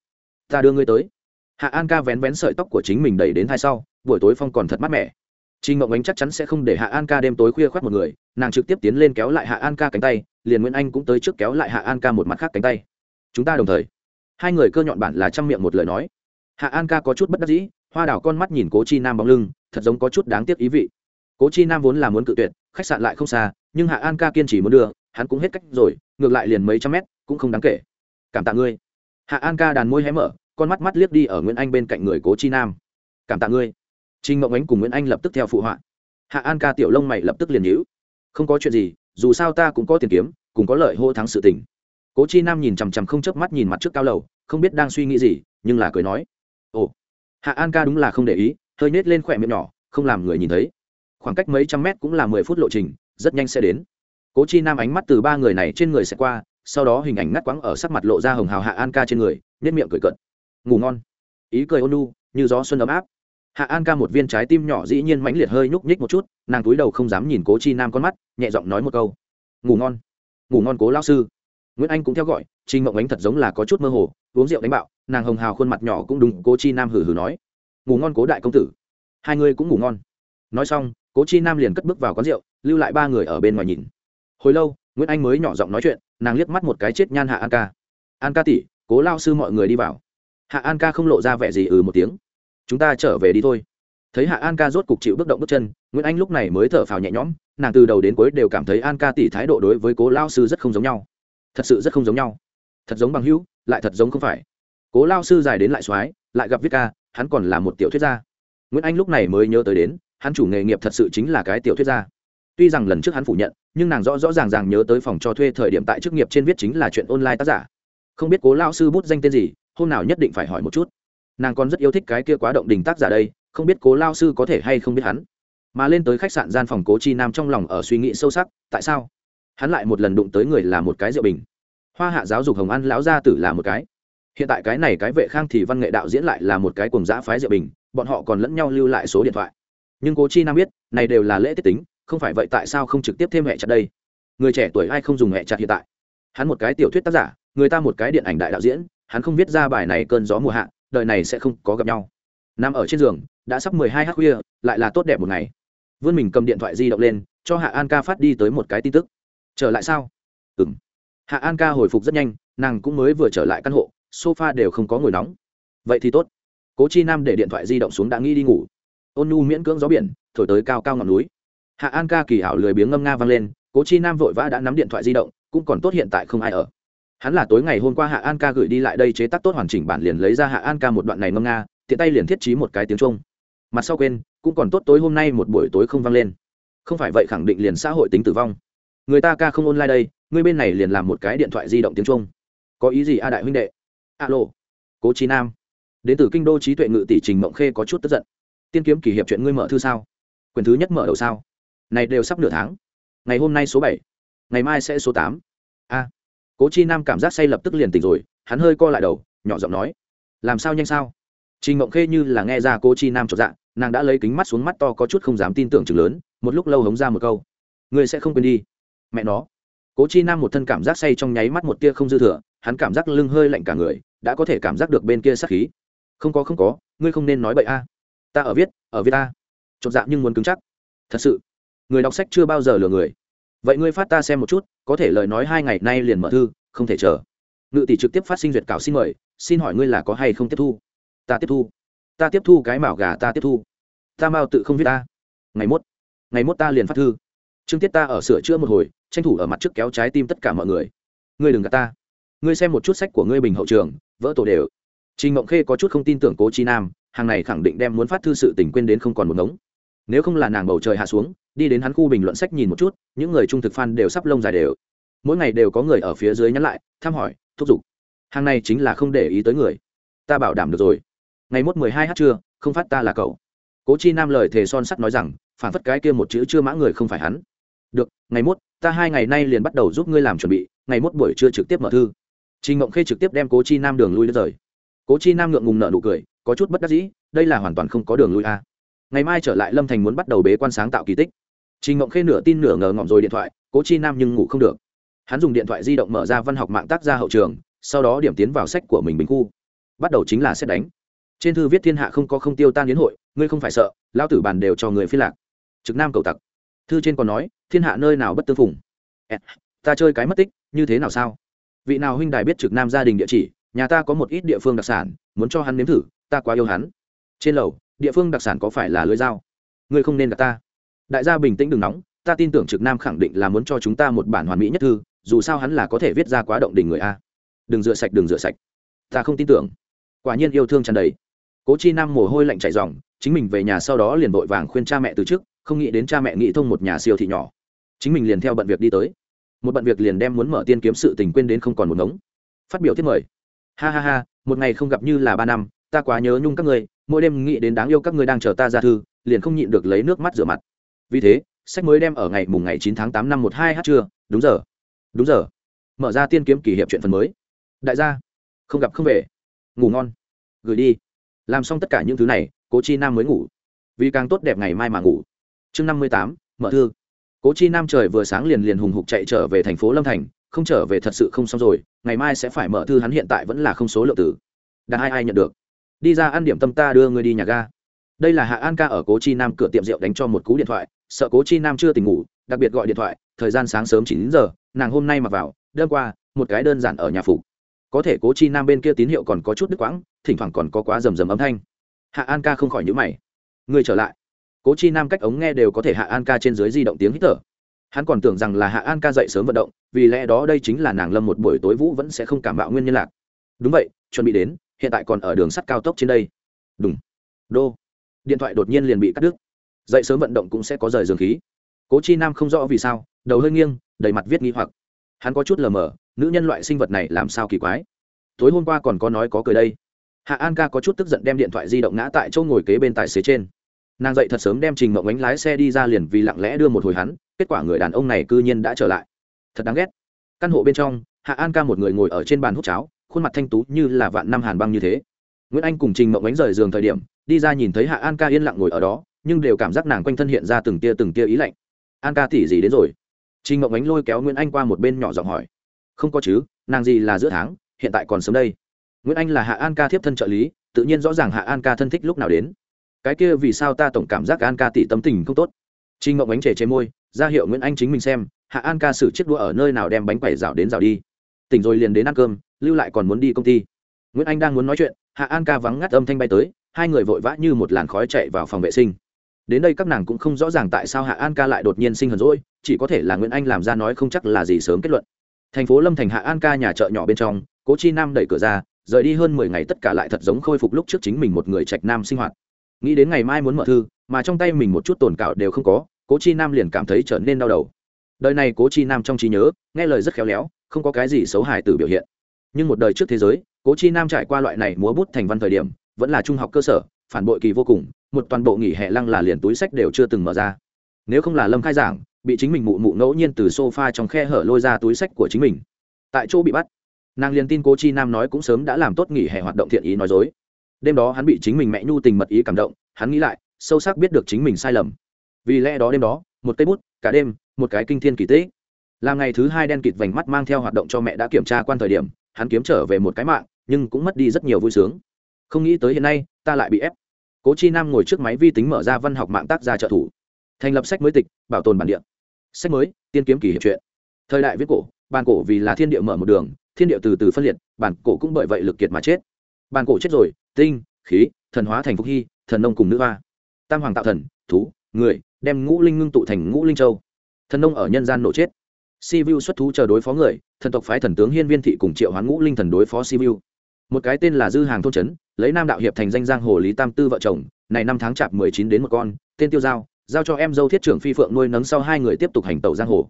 Ta đưa ngươi tới. Hạ an ca vén vén sợi tóc của chính mình đẩy đến hai sau, buổi tối phong còn thật mát mẻ. Trình Mộng Ánh chắc chắn sẽ không để Hạ An Ca đêm tối khuya khoắt một người, nàng trực tiếp tiến lên kéo lại Hạ An Ca cánh tay, liền Nguyễn Anh cũng tới trước kéo lại Hạ An Ca một mặt khác cánh tay. Chúng ta đồng thời. Hai người cơ nhọn bản là trăm miệng một lời nói. Hạ An Ca có chút bất đắc dĩ, hoa đảo con mắt nhìn Cố Chi Nam bóng lưng, thật giống có chút đáng tiếc ý vị. Cố Chi Nam vốn là muốn cự tuyệt, khách sạn lại không xa, nhưng hạ an ca kiên trì muốn đưa hắn cũng hết cách rồi ngược lại liền mấy trăm mét cũng không đáng kể cảm tạ ngươi hạ an ca đàn môi hé mở con mắt mắt liếc đi ở nguyễn anh bên cạnh người cố chi nam cảm tạ ngươi trinh mộng ánh cùng nguyễn anh lập tức theo phụ họa. Hạ an ca tiểu lông mày lập tức liền nhữ không có chuyện gì, dù sao ta cũng có tiền kiếm, cùng có lợi hô thắng sự tình. Cố chi nam nhìn chằm chằm không chớp mắt nhìn mặt trước cao lầu, không biết đang suy nghĩ gì, nhưng là cười nói. Ồ, hạ an ca đúng là không để ý, hơi nết lên khỏe miệng nhỏ, không làm người nhìn thấy. Khoảng cách mấy trăm mét cũng là mười phút lộ trình, rất nhanh sẽ đến. Cố chi nam ánh mắt từ ba người này trên người sẽ qua, sau đó hình ảnh ngắt quãng ở sắc mặt lộ ra hồng hào hạ an ca trên người nết miệng cười cận ngủ ngon. Ý cười ôn nu như gió xuân ấm áp hạ an ca một viên trái tim nhỏ dĩ nhiên mãnh liệt hơi nhúc nhích một chút, nàng túi đầu không dám nhìn cố chi nam con mắt, nhẹ giọng nói một câu. Ngủ ngon ngủ ngon cố lao sư. Nguyễn anh cũng theo gọi trình mộng ánh thật giống là có chút mơ hồ, uống rượu đánh bạo, nàng hồng hào khuôn mặt nhỏ cũng đúng, cố chi nam hử hử nói. Ngủ ngon cố đại công tử, hai người cũng ngủ ngon. Nói xong, cố chi nam liền cất bước vào quán rượu, lưu lại ba người ở bên ngoài nhìn. Hồi lâu, nguyễn anh mới nhỏ giọng nói chuyện, nàng liếc mắt một cái chết nhan hạ an ca. An ca tỷ, cố lao sư mọi người đi vào. Hạ an ca không lộ ra vẻ gì ừ một tiếng chúng ta trở về đi thôi. Thấy hạ an ca rốt cục chịu bước động bước chân, nguyễn anh lúc này mới thở phào nhẹ nhõm, nàng từ đầu đến cuối đều cảm thấy an ca tỷ thái độ đối với cố lao sư rất không giống nhau. Thật sự rất không giống nhau. Thật giống bằng hữu, lại thật giống không phải. Cố lao sư dài đến lại soái, lại gặp viết ca, hắn còn là một tiểu thuyết gia. Nguyễn anh lúc này mới nhớ tới đến, hắn chủ nghề nghiệp thật sự chính là cái tiểu thuyết gia. Tuy rằng lần trước hắn phủ nhận, nhưng nàng rõ rõ ràng ràng nhớ tới phòng cho thuê thời điểm tại chức nghiệp trên viết chính là chuyện online tác giả. Không biết cố lao sư bút danh tên gì, hôm nào nhất định phải hỏi một chút nàng còn rất yêu thích cái kia quá động đình tác giả đây, không biết cố lao sư có thể hay không biết hắn. Mà lên tới khách sạn gian phòng cố chi nam trong lòng ở suy nghĩ sâu sắc, tại sao? Hắn lại một lần đụng tới người là một cái rượu bình. Hoa hạ giáo dục hồng an lão gia tử là một cái. Hiện tại cái này cái vệ khang thì văn nghệ đạo diễn lại là một cái cùng giã phái rượu bình, bọn họ còn lẫn nhau lưu lại số điện thoại. Nhưng cố chi nam biết, này đều là lễ tiết tính, không phải vậy tại sao không trực tiếp thêm hệ chặt đây? Người trẻ tuổi ai không dùng hệ chặt hiện tại? Hắn một cái tiểu thuyết tác giả, người ta một cái điện ảnh đại đạo diễn, hắn không viết ra bài này cơn gió mùa hạ đời này sẽ không có gặp nhau. Nằm ở trên giường, đã sắp mười hai h khuya, lại là tốt đẹp một ngày. Vươn mình cầm điện thoại di động lên, cho hạ an ca phát đi tới một cái tin tức. Trở lại sao? Ừ m hạ an ca hồi phục rất nhanh, nàng cũng mới vừa trở lại căn hộ, sofa đều không có ngồi nóng. Vậy thì tốt. Cố chi nam để điện thoại di động xuống đã nghĩ đi ngủ. Ôn nu miễn cưỡng gió biển, thổi tới cao cao ngọn núi. Hạ an ca kỳ ảo lười biếng ngâm nga vang lên, cố chi nam vội vã đã nắm điện thoại di động, cũng còn tốt hiện tại không ai ở hắn là tối ngày hôm qua hạ an ca gửi đi lại đây chế tác tốt hoàn chỉnh bản liền lấy ra hạ an ca một đoạn này ngâm nga, tiện tay liền thiết trí một cái tiếng trung. Mặt sau quên, cũng còn tốt tối hôm nay một buổi tối không vang lên. Không phải vậy khẳng định liền xã hội tính tử vong. Người ta ca không ôn online đây, người bên này liền làm một cái điện thoại di động tiếng trung. Có ý gì a đại huynh đệ? Alo. Cố trí nam. Đến từ kinh đô trí tuệ ngự tỷ trình mộng khê có chút tức giận. Tiên kiếm kỷ hiệp chuyện ngươi mở thư sao? Quyền thứ nhất mở đầu sao? Này đều sắp nửa tháng. Ngày hôm nay số bảy. Ngày mai sẽ số tám. A cố chi nam cảm giác say lập tức liền tỉnh rồi, hắn hơi co lại đầu, nhỏ giọng nói, làm sao nhanh sao? Trình mộng khê như là nghe ra cố chi nam chọc dạng nàng đã lấy kính mắt xuống mắt to có chút không dám tin tưởng chừng lớn, một lúc lâu hống ra một câu người sẽ không quên đi. Mẹ nó. Cố chi nam một thân cảm giác say trong nháy mắt một tia không dư thừa, hắn cảm giác lưng hơi lạnh cả người, đã có thể cảm giác được bên kia sát khí. Không có không có, ngươi không nên nói bậy a. Ta ở viết ở viết ta chột dạ nhưng muốn cứng chắc. Thật sự, người đọc sách chưa bao giờ lừa người vậy ngươi phát ta xem một chút, có thể lời nói hai ngày nay liền mở thư, không thể chờ. Ngự tỷ trực tiếp phát sinh duyệt cảo xin mời, xin hỏi ngươi là có hay không tiếp thu? Ta tiếp thu. Ta tiếp thu cái mảo gà ta tiếp thu. Ta mau tự không viết ta. Ngày mốt. Ngày mốt ta liền phát thư. Trương tiết ta ở sửa chữa một hồi, tranh thủ ở mặt trước kéo trái tim tất cả mọi người. Ngươi đừng gạt ta. Ngươi xem một chút sách của ngươi bình hậu trường, vỡ tổ đều. Trình mộng khê có chút không tin tưởng cố chi nam, hàng này khẳng định đem muốn phát thư sự tình quên đến không còn một ngống nếu không là nàng bầu trời hạ xuống, đi đến hắn khu bình luận sách nhìn một chút, những người trung thực fan đều sắp lông dài đều. Mỗi ngày đều có người ở phía dưới nhắn lại, thăm hỏi, thúc giục. Hàng này chính là không để ý tới người. Ta bảo đảm được rồi. Ngày mốt mười hai h trưa, không phát ta là cậu. Cố chi nam lời thề son sắt nói rằng, phản phất cái kia một chữ chưa mã người không phải hắn. Được, ngày mốt, ta hai ngày nay liền bắt đầu giúp ngươi làm chuẩn bị, ngày mốt buổi trưa trực tiếp mở thư. Trình ngộng khê trực tiếp đem cố chi nam đường lui đến rời. Cố chi nam ngượng ngùng nợ nụ cười, có chút bất đắc dĩ, đây là hoàn toàn không có đường lui a ngày mai trở lại lâm thành muốn bắt đầu bế quan sáng tạo kỳ tích trình ngộng khê nửa tin nửa ngờ ngọng rồi điện thoại, cố chi nam nhưng ngủ không được. Hắn dùng điện thoại di động mở ra văn học mạng tác ra hậu trường, sau đó điểm tiến vào sách của mình bình khu. Bắt đầu chính là xét đánh. Trên thư viết thiên hạ không có không tiêu tan đến hội, ngươi không phải sợ lao tử bàn đều cho người phi lạc. Trực nam cầu tặc. Thư trên còn nói, thiên hạ nơi nào bất tư phùng? Ta chơi cái mất tích, như thế nào sao? Vị nào huynh đài biết trực nam gia đình địa chỉ, nhà ta có một ít địa phương đặc sản, muốn cho hắn nếm thử, ta quá yêu hắn. Trên lầu địa phương đặc sản có phải là lưới dao? Ngươi không nên gặp ta. Đại gia bình tĩnh đừng nóng, ta tin tưởng trực nam khẳng định là muốn cho chúng ta một bản hoàn mỹ nhất thư, dù sao hắn là có thể viết ra quá động đình người a. Đừng rửa sạch, đừng rửa sạch. Ta không tin tưởng. Quả nhiên yêu thương tràn đầy. Cố chi nam mồ hôi lạnh chảy dòng chính mình về nhà sau đó liền vội vàng khuyên cha mẹ từ trước, không nghĩ đến cha mẹ nghĩ thông một nhà siêu thị nhỏ. Chính mình liền theo bận việc đi tới. Một bận việc liền đem muốn mở tiên kiếm sự tình quên đến không còn một ngống. Phát biểu thiết mời. Ha ha ha, một ngày không gặp như là ba năm, ta quá nhớ nhung các ngươi mỗi đêm nghĩ đến đáng yêu các ngươi đang chờ ta ra thư, liền không nhịn được lấy nước mắt rửa mặt. Vì thế, sách mới đem ở ngày mùng ngày chín tháng tám năm một hai h trưa, đúng giờ. Đúng giờ. Mở ra tiên kiếm kỷ hiệp chuyện phần mới. Đại gia, không gặp không về. Ngủ ngon. Gửi đi. Làm xong tất cả những thứ này, cố chi nam mới ngủ. Vì càng tốt đẹp ngày mai mà ngủ. Chương năm mươi tám, mở thư. Cố chi nam trời vừa sáng liền liền hùng hục chạy trở về thành phố lâm thành, không trở về thật sự không xong rồi, ngày mai sẽ phải mở thư, hắn hiện tại vẫn là không số lượng tử. Đã ai ai nhận được? Đi ra ăn điểm tâm ta đưa người đi nhà ga. Đây là hạ an ca ở cố chi nam cửa tiệm rượu đánh cho một cú điện thoại, sợ cố chi nam chưa tỉnh ngủ, đặc biệt gọi điện thoại, thời gian sáng sớm chín giờ, nàng hôm nay mặc vào đơn qua, một cái đơn giản ở nhà phục. Có thể cố chi nam bên kia tín hiệu còn có chút đứt quãng, thỉnh thoảng còn có quá rầm rầm âm thanh. Hạ an ca không khỏi nhữ mày. Người trở lại. Cố chi nam cách ống nghe đều có thể hạ an ca trên dưới di động tiếng hít thở. Hắn còn tưởng rằng là hạ an ca dậy sớm vận động, vì lẽ đó đây chính là nàng lâm một buổi tối vũ vẫn sẽ không cảm bạo nguyên nhân lạc. Đúng vậy, chuẩn bị đến hiện tại còn ở đường sắt cao tốc trên đây. Đúng đô. Điện thoại đột nhiên liền bị cắt đứt. Dậy sớm vận động cũng sẽ có rời dường khí. Cố chi nam không rõ vì sao, đầu hơi nghiêng, đầy mặt viết nghi hoặc. Hắn có chút lờ mờ, nữ nhân loại sinh vật này làm sao kỳ quái. Tối hôm qua còn có nói có cười đây. Hạ an ca có chút tức giận đem điện thoại di động ngã tại chỗ ngồi kế bên tài xế trên. Nàng dậy thật sớm đem trình mộng ánh lái xe đi ra liền vì lặng lẽ đưa một hồi hắn, kết quả người đàn ông này cư nhiên đã trở lại. Thật đáng ghét. Căn hộ bên trong, hạ an ca một người ngồi ở trên bàn hút cháo khuôn mặt thanh tú như là vạn năm hàn băng như thế. Nguyễn anh cùng trình mộng ánh rời giường thời điểm, đi ra nhìn thấy hạ an ca yên lặng ngồi ở đó, nhưng đều cảm giác nàng quanh thân hiện ra từng tia từng tia ý lạnh. An ca tỉ gì đến rồi? Trình mộng ánh lôi kéo nguyễn anh qua một bên nhỏ giọng hỏi. Không có chứ, nàng gì là giữa tháng, hiện tại còn sớm đây. Nguyễn anh là hạ an ca thiếp thân trợ lý, tự nhiên rõ ràng hạ an ca thân thích lúc nào đến. Cái kia vì sao ta tổng cảm giác an ca tỷ tâm tình không tốt? Trinh ngộng ánh chảy chế môi, ra hiệu nguyễn anh chính mình xem, hạ an ca xử chiếc đũa ở nơi nào đem bánh quẩy rào đến rào đi? Tỉnh rồi liền đến ăn cơm, lưu lại còn muốn đi công ty. Nguyễn anh đang muốn nói chuyện, hạ an ca vắng ngắt âm thanh bay tới, hai người vội vã như một làn khói chạy vào phòng vệ sinh. Đến đây các nàng cũng không rõ ràng tại sao hạ an ca lại đột nhiên sinh hờn rỗi chỉ có thể là nguyễn anh làm ra nói không chắc là gì sớm kết luận. Thành phố lâm thành hạ an ca nhà chợ nhỏ bên trong, cố chi nam đẩy cửa ra, rời đi hơn mười ngày tất cả lại thật giống khôi phục lúc trước chính mình một người trạch nam sinh hoạt. Nghĩ đến ngày mai muốn mở thư, mà trong tay mình một chút tồn cảo đều không có, cố chi nam liền cảm thấy trở nên đau đầu đời này cố chi nam trong trí nhớ, nghe lời rất khéo léo, không có cái gì xấu hài từ biểu hiện. Nhưng một đời trước thế giới, cố chi nam trải qua loại này múa bút thành văn thời điểm, vẫn là trung học cơ sở, phản bội kỳ vô cùng, một toàn bộ nghỉ hè lăng là liền túi sách đều chưa từng mở ra. Nếu không là lâm khai giảng, bị chính mình mụ mụ ngẫu nhiên từ sofa trong khe hở lôi ra túi sách của chính mình. Tại chỗ bị bắt, nàng liền tin cố chi nam nói cũng sớm đã làm tốt nghỉ hè hoạt động thiện ý nói dối. Đêm đó hắn bị chính mình mẹ nhu tình mật ý cảm động, hắn nghĩ lại, sâu sắc biết được chính mình sai lầm. Vì lẽ đó đêm đó, một cây bút, cả đêm một cái kinh thiên kỳ tích. Là ngày thứ hai đen kịt vành mắt mang theo hoạt động cho mẹ đã kiểm tra quan thời điểm, hắn kiếm trở về một cái mạng, nhưng cũng mất đi rất nhiều vui sướng. Không nghĩ tới hiện nay, ta lại bị ép. Cố chi nam ngồi trước máy vi tính mở ra văn học mạng tác gia trợ thủ. Thành lập sách mới tịch, bảo tồn bản địa. Sách mới, tiên kiếm kỳ hiệp truyện. Thời đại viết cổ bàn cổ vì là thiên địa mở một đường, thiên địa từ từ phân liệt, bản cổ cũng bởi vậy lực kiệt mà chết. Bản cổ chết rồi, tinh, khí, thần hóa thành phúc hy, thần nông cùng nữ hoa. Tam hoàng tạo thần, thú, người, đem ngũ linh ngưng tụ thành ngũ linh châu thần nông ở nhân gian nổ chết. Si vu xuất thú chờ đối phó người, thần tộc phái thần tướng hiên viên thị cùng triệu hoán ngũ linh thần đối phó si vu một cái tên là dư hàng thôn trấn, lấy nam đạo hiệp thành danh giang hồ lý tam tư vợ chồng, này năm tháng chạp mười chín đến một con, tên tiêu giao giao cho em dâu thiết trưởng phi phượng nuôi nấng sau hai người tiếp tục hành tẩu giang hồ.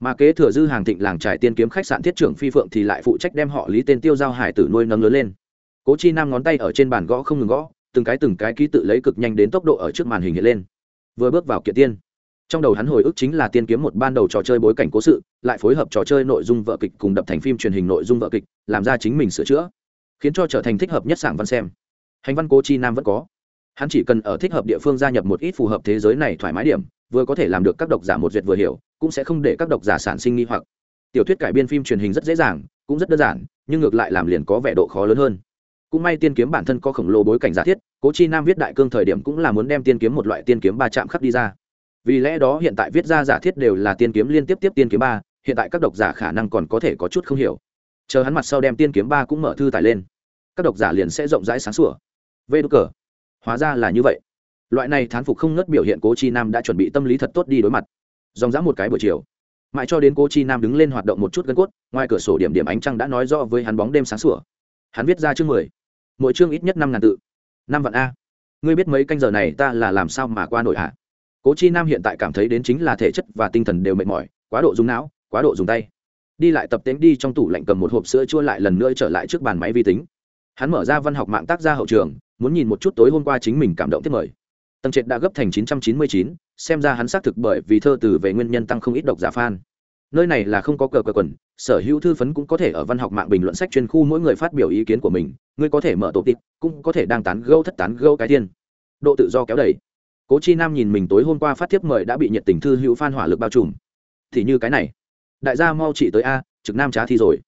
Mà kế thừa dư hàng thịnh làng trải tiên kiếm khách sạn thiết trưởng phi phượng thì lại phụ trách đem họ lý tên tiêu giao hải tử nuôi nấng lớn lên. Cố chi nam ngón tay ở trên bàn gõ không ngừng gõ, từng cái từng cái ký tự lấy cực nhanh đến tốc độ ở trước màn hình hiện lên. Vừa bước vào kiện tiên trong đầu hắn hồi ức chính là tiên kiếm một ban đầu trò chơi bối cảnh cố sự, lại phối hợp trò chơi nội dung vợ kịch cùng đập thành phim truyền hình nội dung vợ kịch, làm ra chính mình sửa chữa, khiến cho trở thành thích hợp nhất sảng văn xem. Hành văn cố chi nam vẫn có. Hắn chỉ cần ở thích hợp địa phương gia nhập một ít phù hợp thế giới này thoải mái điểm, vừa có thể làm được các độc giả một duyệt vừa hiểu, cũng sẽ không để các độc giả sản sinh nghi hoặc. Tiểu thuyết cải biên phim truyền hình rất dễ dàng, cũng rất đơn giản, nhưng ngược lại làm liền có vẻ độ khó lớn hơn. Cũng may tiên kiếm bản thân có khổng lồ bối cảnh giả thiết, cố chi nam viết đại cương thời điểm cũng là muốn đem tiên kiếm một loại tiên kiếm ba chạm khắc đi ra vì lẽ đó hiện tại viết ra giả thiết đều là tiên kiếm liên tiếp tiếp tiên kiếm ba, hiện tại các độc giả khả năng còn có thể có chút không hiểu. Chờ hắn mặt sau đem tiên kiếm ba cũng mở thư tải lên, các độc giả liền sẽ rộng rãi sáng sủa. Vê đ cờ. Hóa ra là như vậy. Loại này thán phục không ngất biểu hiện cố chi nam đã chuẩn bị tâm lý thật tốt đi đối mặt. Dòng dã một cái buổi chiều, mãi cho đến cố chi nam đứng lên hoạt động một chút gân cốt, ngoài cửa sổ điểm điểm ánh trăng đã nói rõ với hắn bóng đêm sáng sủa. Hắn viết ra chương mười. Mỗi chương ít nhất năm ngàn tự. Năm vạn a. Ngươi biết mấy canh giờ này ta là làm sao mà qua nổi hạ cố chi nam hiện tại cảm thấy đến chính là thể chất và tinh thần đều mệt mỏi quá độ dùng não quá độ dùng tay. Đi lại tập tính đi trong tủ lạnh cầm một hộp sữa chua lại lần nữa trở lại trước bàn máy vi tính. Hắn mở ra văn học mạng tác gia hậu trường muốn nhìn một chút tối hôm qua chính mình cảm động tiếp mời. Tầng trệt đã gấp thành 999, xem ra hắn xác thực bởi vì thơ từ về nguyên nhân tăng không ít độc giả fan. Nơi này là không có cờ cờ quần sở hữu thư phấn cũng có thể ở văn học mạng bình luận sách chuyên khu mỗi người phát biểu ý kiến của mình ngươi có thể mở tổ tịp cũng có thể đang tán gâu thất tán gâu cái tiên. Độ tự do kéo đầy cố chi nam nhìn mình tối hôm qua phát tiếp mời đã bị nhiệt tình thư hữu phan hỏa lực bao trùm. Thì như cái này. Đại gia mau chị tới a, trực nam trá thi rồi.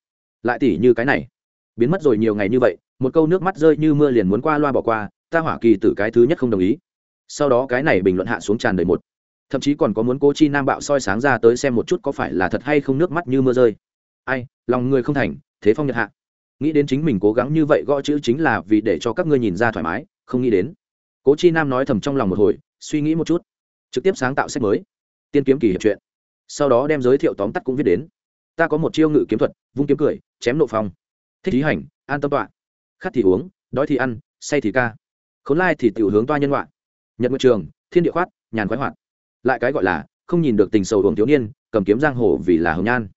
Lại tỉ như cái này. Biến mất rồi nhiều ngày như vậy, một câu nước mắt rơi như mưa liền muốn qua loa bỏ qua, ta hỏa kỳ tử cái thứ nhất không đồng ý. Sau đó cái này bình luận hạ xuống tràn đầy một. Thậm chí còn có muốn cố chi nam bạo soi sáng ra tới xem một chút có phải là thật hay không nước mắt như mưa rơi. Ai, lòng người không thành, thế phong nhật hạ. Nghĩ đến chính mình cố gắng như vậy gõ chữ chính là vì để cho các ngươi nhìn ra thoải mái, không nghĩ đến cố chi nam nói thầm trong lòng một hồi, suy nghĩ một chút, trực tiếp sáng tạo sách mới, tiên kiếm kỳ hiệp chuyện sau đó đem giới thiệu tóm tắt cũng viết đến. Ta có một chiêu ngự kiếm thuật, vung kiếm cười, chém nộ phong. Thích thí hành, an tâm tọa. Khát thì uống, đói thì ăn, say thì ca. Khốn lai thì tiểu hướng toa nhân ngoại nhật nguyện trường, thiên địa khoát, nhàn khoái hoạt. Lại cái gọi là, không nhìn được tình sầu hưởng thiếu niên, cầm kiếm giang hồ vì là hồng nhan.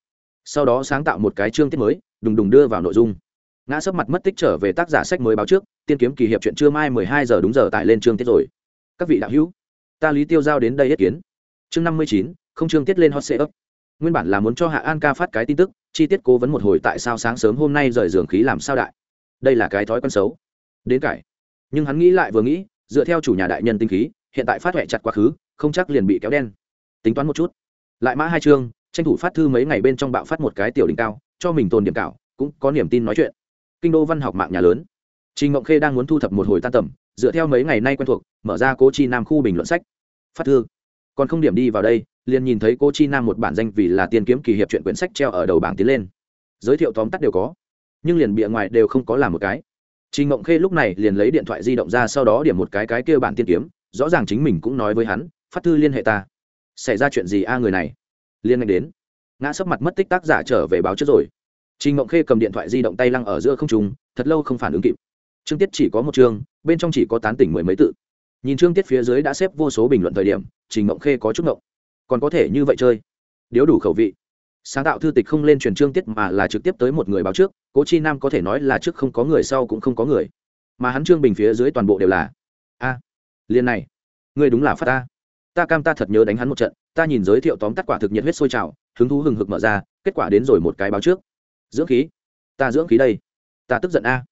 Sau đó sáng tạo một cái chương tiết mới, đùng đùng đưa vào nội dung. Ngã sấp mặt mất tích trở về tác giả sách mới báo trước tiên kiếm kỳ hiệp chuyện trưa mai mười hai giờ đúng giờ tại lên chương tiết rồi. Các vị đạo hữu, ta lý tiêu giao đến đây yết kiến. Chương năm mươi chín, không chương tiết lên hot seat. nguyên bản là muốn cho hạ an ca phát cái tin tức, chi tiết cố vấn một hồi tại sao sáng sớm hôm nay rời giường khí làm sao đại. Đây là cái thói quen xấu. Đến cải. Nhưng hắn nghĩ lại vừa nghĩ, dựa theo chủ nhà đại nhân tinh khí, hiện tại phát huệ chặt quá khứ, không chắc liền bị kéo đen. Tính toán một chút. Lại mã hai chương, tranh thủ phát thư mấy ngày bên trong bạo phát một cái tiểu đỉnh cao, cho mình tồn điểm cảo, cũng có niềm tin nói chuyện. Kinh đô văn học mạng nhà lớn trình ngộng khê đang muốn thu thập một hồi tan tầm dựa theo mấy ngày nay quen thuộc mở ra cố chi nam khu bình luận sách. Phát thư. Còn không điểm đi vào đây liền nhìn thấy Cố chi nam một bản danh vì là tiên kiếm kỳ hiệp truyện quyển sách treo ở đầu bảng tiến lên. Giới thiệu tóm tắt đều có nhưng liền bìa ngoài đều không có làm một cái. Trình ngộng khê lúc này liền lấy điện thoại di động ra sau đó điểm một cái cái kia bản tiên kiếm rõ ràng chính mình cũng nói với hắn phát thư liên hệ ta. Xảy ra chuyện gì a người này? Liên ngạch đến. Ngã sấp mặt mất tích tác giả trở về báo trước rồi. Trình ngộng khê cầm điện thoại di động tay lăng ở giữa không trung, thật lâu không phản ứng kịp chương tiết chỉ có một chương bên trong chỉ có tán tỉnh mười mấy tự. Nhìn chương tiết phía dưới đã xếp vô số bình luận thời điểm trình ngộng khê có chút ngộng. Còn có thể như vậy chơi? Điếu đủ khẩu vị. Sáng tạo thư tịch không lên truyền chương tiết mà là trực tiếp tới một người báo trước cố chi nam có thể nói là trước không có người sau cũng không có người. Mà hắn trương bình phía dưới toàn bộ đều là a à, liên này ngươi đúng là phát ta. Ta cam ta thật nhớ đánh hắn một trận ta nhìn giới thiệu tóm tắt quả thực nhiệt huyết sôi trào hứng thú hừng hực mở ra kết quả đến rồi một cái báo trước. Dưỡng khí. Ta dưỡng khí đây. Ta tức giận a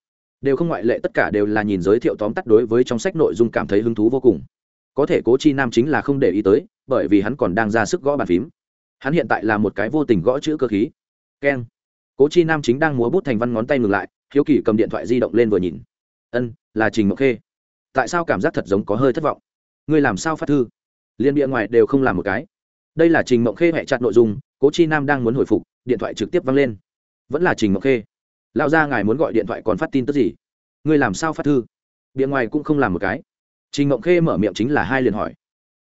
đều không ngoại lệ, tất cả đều là nhìn giới thiệu tóm tắt đối với trong sách nội dung cảm thấy hứng thú vô cùng. Có thể cố chi nam chính là không để ý tới, bởi vì hắn còn đang ra sức gõ bàn phím. Hắn hiện tại là một cái vô tình gõ chữ cơ khí. Keng. Cố chi nam chính đang múa bút thành văn ngón tay ngừng lại, hiếu kỳ cầm điện thoại di động lên vừa nhìn. Ân, là trình mộng khê. Tại sao cảm giác thật giống có hơi thất vọng? Ngươi làm sao phát thư? Liên bịa ngoài đều không làm một cái. Đây là trình mộng khê hẹ chặt nội dung, cố chi nam đang muốn hồi phục, điện thoại trực tiếp văng lên. Vẫn là trình mộng khê lão gia ngài muốn gọi điện thoại còn phát tin tức gì? Ngươi làm sao phát thư? Bìa ngoài cũng không làm một cái. Trình ngộng khê mở miệng chính là hai liền hỏi.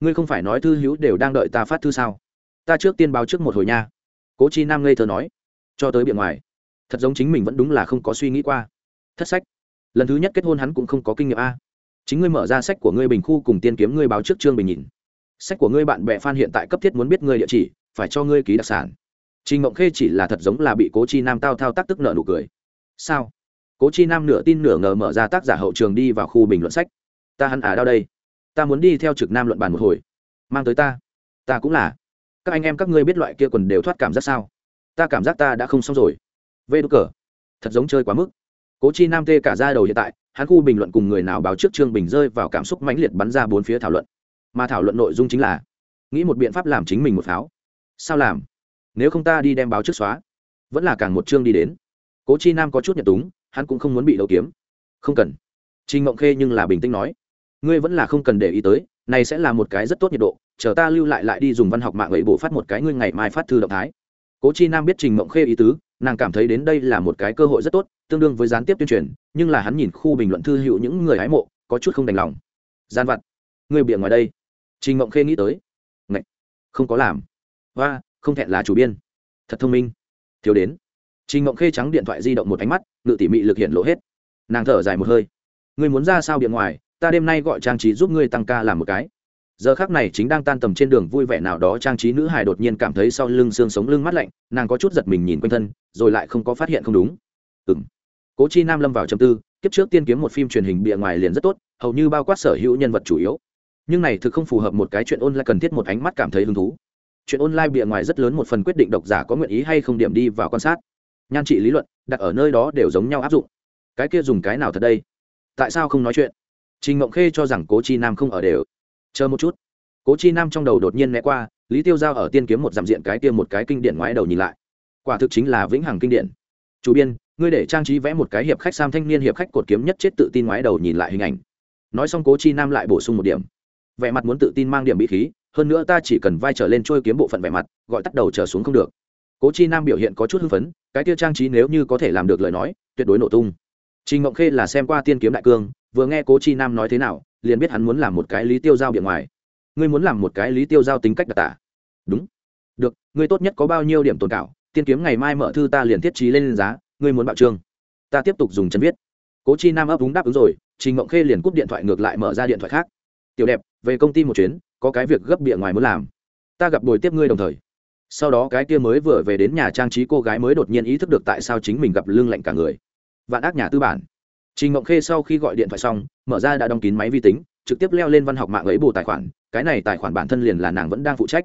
Ngươi không phải nói thư hữu đều đang đợi ta phát thư sao? Ta trước tiên báo trước một hồi nha. Cố chi nam ngây thơ nói. Cho tới bìa ngoài. Thật giống chính mình vẫn đúng là không có suy nghĩ qua. Thất sách. Lần thứ nhất kết hôn hắn cũng không có kinh nghiệm a. Chính ngươi mở ra sách của ngươi bình khu cùng tiên kiếm ngươi báo trước trương bình nhìn. Sách của ngươi bạn bè phan hiện tại cấp thiết muốn biết ngươi địa chỉ, phải cho ngươi ký đặc sản. Trình mộng khê chỉ là thật giống là bị cố chi nam tao thao tác tức nợ nụ cười sao? Cố chi nam nửa tin nửa ngờ mở ra tác giả hậu trường đi vào khu bình luận sách. Ta hẳn à đau đây. Ta muốn đi theo trực nam luận bàn một hồi. Mang tới ta. Ta cũng là. Các anh em các ngươi biết loại kia quần đều thoát cảm giác sao? Ta cảm giác ta đã không xong rồi. Vê đốt cờ. Thật giống chơi quá mức. Cố chi nam tê cả ra đầu hiện tại, hắn khu bình luận cùng người nào báo trước trương bình rơi vào cảm xúc mãnh liệt bắn ra bốn phía thảo luận. Mà thảo luận nội dung chính là, nghĩ một biện pháp làm chính mình một pháo. Sao làm? Nếu không ta đi đem báo trước xóa, vẫn là càng một chương đi đến cố chi nam có chút nhận túng, hắn cũng không muốn bị đấu kiếm. Không cần. Trình Mộng khê nhưng là bình tĩnh nói. Ngươi vẫn là không cần để ý tới, này sẽ là một cái rất tốt nhiệt độ, chờ ta lưu lại lại đi dùng văn học mạng ấy bổ phát một cái ngươi ngày mai phát thư động thái. Cố chi nam biết trình mộng khê ý tứ, nàng cảm thấy đến đây là một cái cơ hội rất tốt, tương đương với gián tiếp tuyên truyền, nhưng là hắn nhìn khu bình luận thư hữu những người hái mộ, có chút không đành lòng. Gian vặt. Người bịa ngoài đây. Trình mộng khê nghĩ tới. Ngậy! không có làm. Và không thẹn là chủ biên. Thật thông minh. Thiếu đến trình mộng khê trắng điện thoại di động một ánh mắt, ngự tỉ mị lực hiện lộ hết. Nàng thở dài một hơi. Ngươi muốn ra sao bịa ngoài, ta đêm nay gọi trang trí giúp ngươi tăng ca làm một cái. Giờ khác này chính đang tan tầm trên đường vui vẻ nào đó trang trí nữ hài đột nhiên cảm thấy sau lưng xương sống lưng mắt lạnh, nàng có chút giật mình nhìn quanh thân, rồi lại không có phát hiện không đúng. Ừ m cố chi nam lâm vào chầm tư, kiếp trước tiên kiếm một phim truyền hình bịa ngoài liền rất tốt, hầu như bao quát sở hữu nhân vật chủ yếu. Nhưng này thực không phù hợp một cái chuyện online cần thiết một ánh mắt cảm thấy hứng thú. Chuyện online bịa ngoài rất lớn một phần quyết định độc giả có nguyện ý hay không điểm đi vào quan sát nhan trị lý luận, đặt ở nơi đó đều giống nhau áp dụng. Cái kia dùng cái nào thật đây? Tại sao không nói chuyện? Trình ngộng khê cho rằng cố chi nam không ở đều. Chờ một chút. Cố chi nam trong đầu đột nhiên né qua, lý tiêu giao ở tiên kiếm một dặm diện cái kia một cái kinh điển ngoái đầu nhìn lại. Quả thực chính là vĩnh hằng kinh điển. Chủ biên, ngươi để trang trí vẽ một cái hiệp khách sam thanh niên hiệp khách cột kiếm nhất chết tự tin ngoái đầu nhìn lại hình ảnh. Nói xong cố chi nam lại bổ sung một điểm. Vẻ mặt muốn tự tin mang điểm bị khí, hơn nữa ta chỉ cần vai trở lên trôi kiếm bộ phận vẻ mặt, gọi tắt đầu trở xuống không được. Cố chi nam biểu hiện có chút hưng phấn cái kia trang trí nếu như có thể làm được lời nói, tuyệt đối nổ tung. Trình ngộng khê là xem qua tiên kiếm đại cương, vừa nghe cố chi nam nói thế nào, liền biết hắn muốn làm một cái lý tiêu giao biển ngoài. Ngươi muốn làm một cái lý tiêu giao tính cách đặc tả. Đúng. Được, ngươi tốt nhất có bao nhiêu điểm tồn cảo, tiên kiếm ngày mai mở thư ta liền thiết trí lên giá, ngươi muốn bạo trương. Ta tiếp tục dùng chân viết. Cố chi nam ấp úng đáp ứng rồi, trình ngộng khê liền cúp điện thoại ngược lại mở ra điện thoại khác. Tiểu đẹp, về công ty một chuyến, có cái việc gấp bịa ngoài muốn làm. Ta gặp bồi tiếp ngươi đồng thời sau đó cái kia mới vừa về đến nhà trang trí cô gái mới đột nhiên ý thức được tại sao chính mình gặp lưng lạnh cả người. Vạn ác nhà tư bản. Trình ngộng khê sau khi gọi điện thoại xong, mở ra đã đóng kín máy vi tính, trực tiếp leo lên văn học mạng ấy bù tài khoản, cái này tài khoản bản thân liền là nàng vẫn đang phụ trách.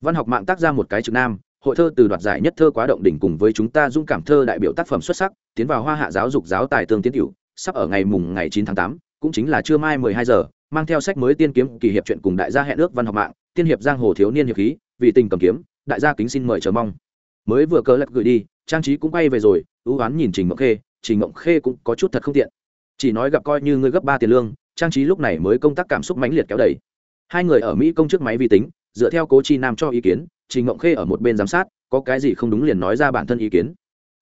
Văn học mạng tác ra một cái trực nam, hội thơ từ đoạt giải nhất thơ quá động đỉnh cùng với chúng ta dung cảm thơ đại biểu tác phẩm xuất sắc, tiến vào hoa hạ giáo dục giáo tài tương tiến cửu sắp ở ngày mùng ngày chín tháng tám, cũng chính là trưa mai mười hai giờ mang theo sách mới tiên kiếm kỳ hiệp chuyện cùng đại gia hẹn ước văn học mạng, tiên hiệp giang hồ thiếu niên hiệp khí, vì tình cầm kiếm, đại gia kính xin mời chờ mong. Mới vừa cờ lật gửi đi, trang trí cũng quay về rồi, ưu oán nhìn trình mộng khê, trình mộng khê cũng có chút thật không tiện. Chỉ nói gặp coi như ngươi gấp ba tiền lương, trang trí lúc này mới công tác cảm xúc mãnh liệt kéo đẩy hai người ở mỹ công trước máy vi tính, dựa theo cố chi nam cho ý kiến, trình mộng khê ở một bên giám sát, có cái gì không đúng liền nói ra bản thân ý kiến.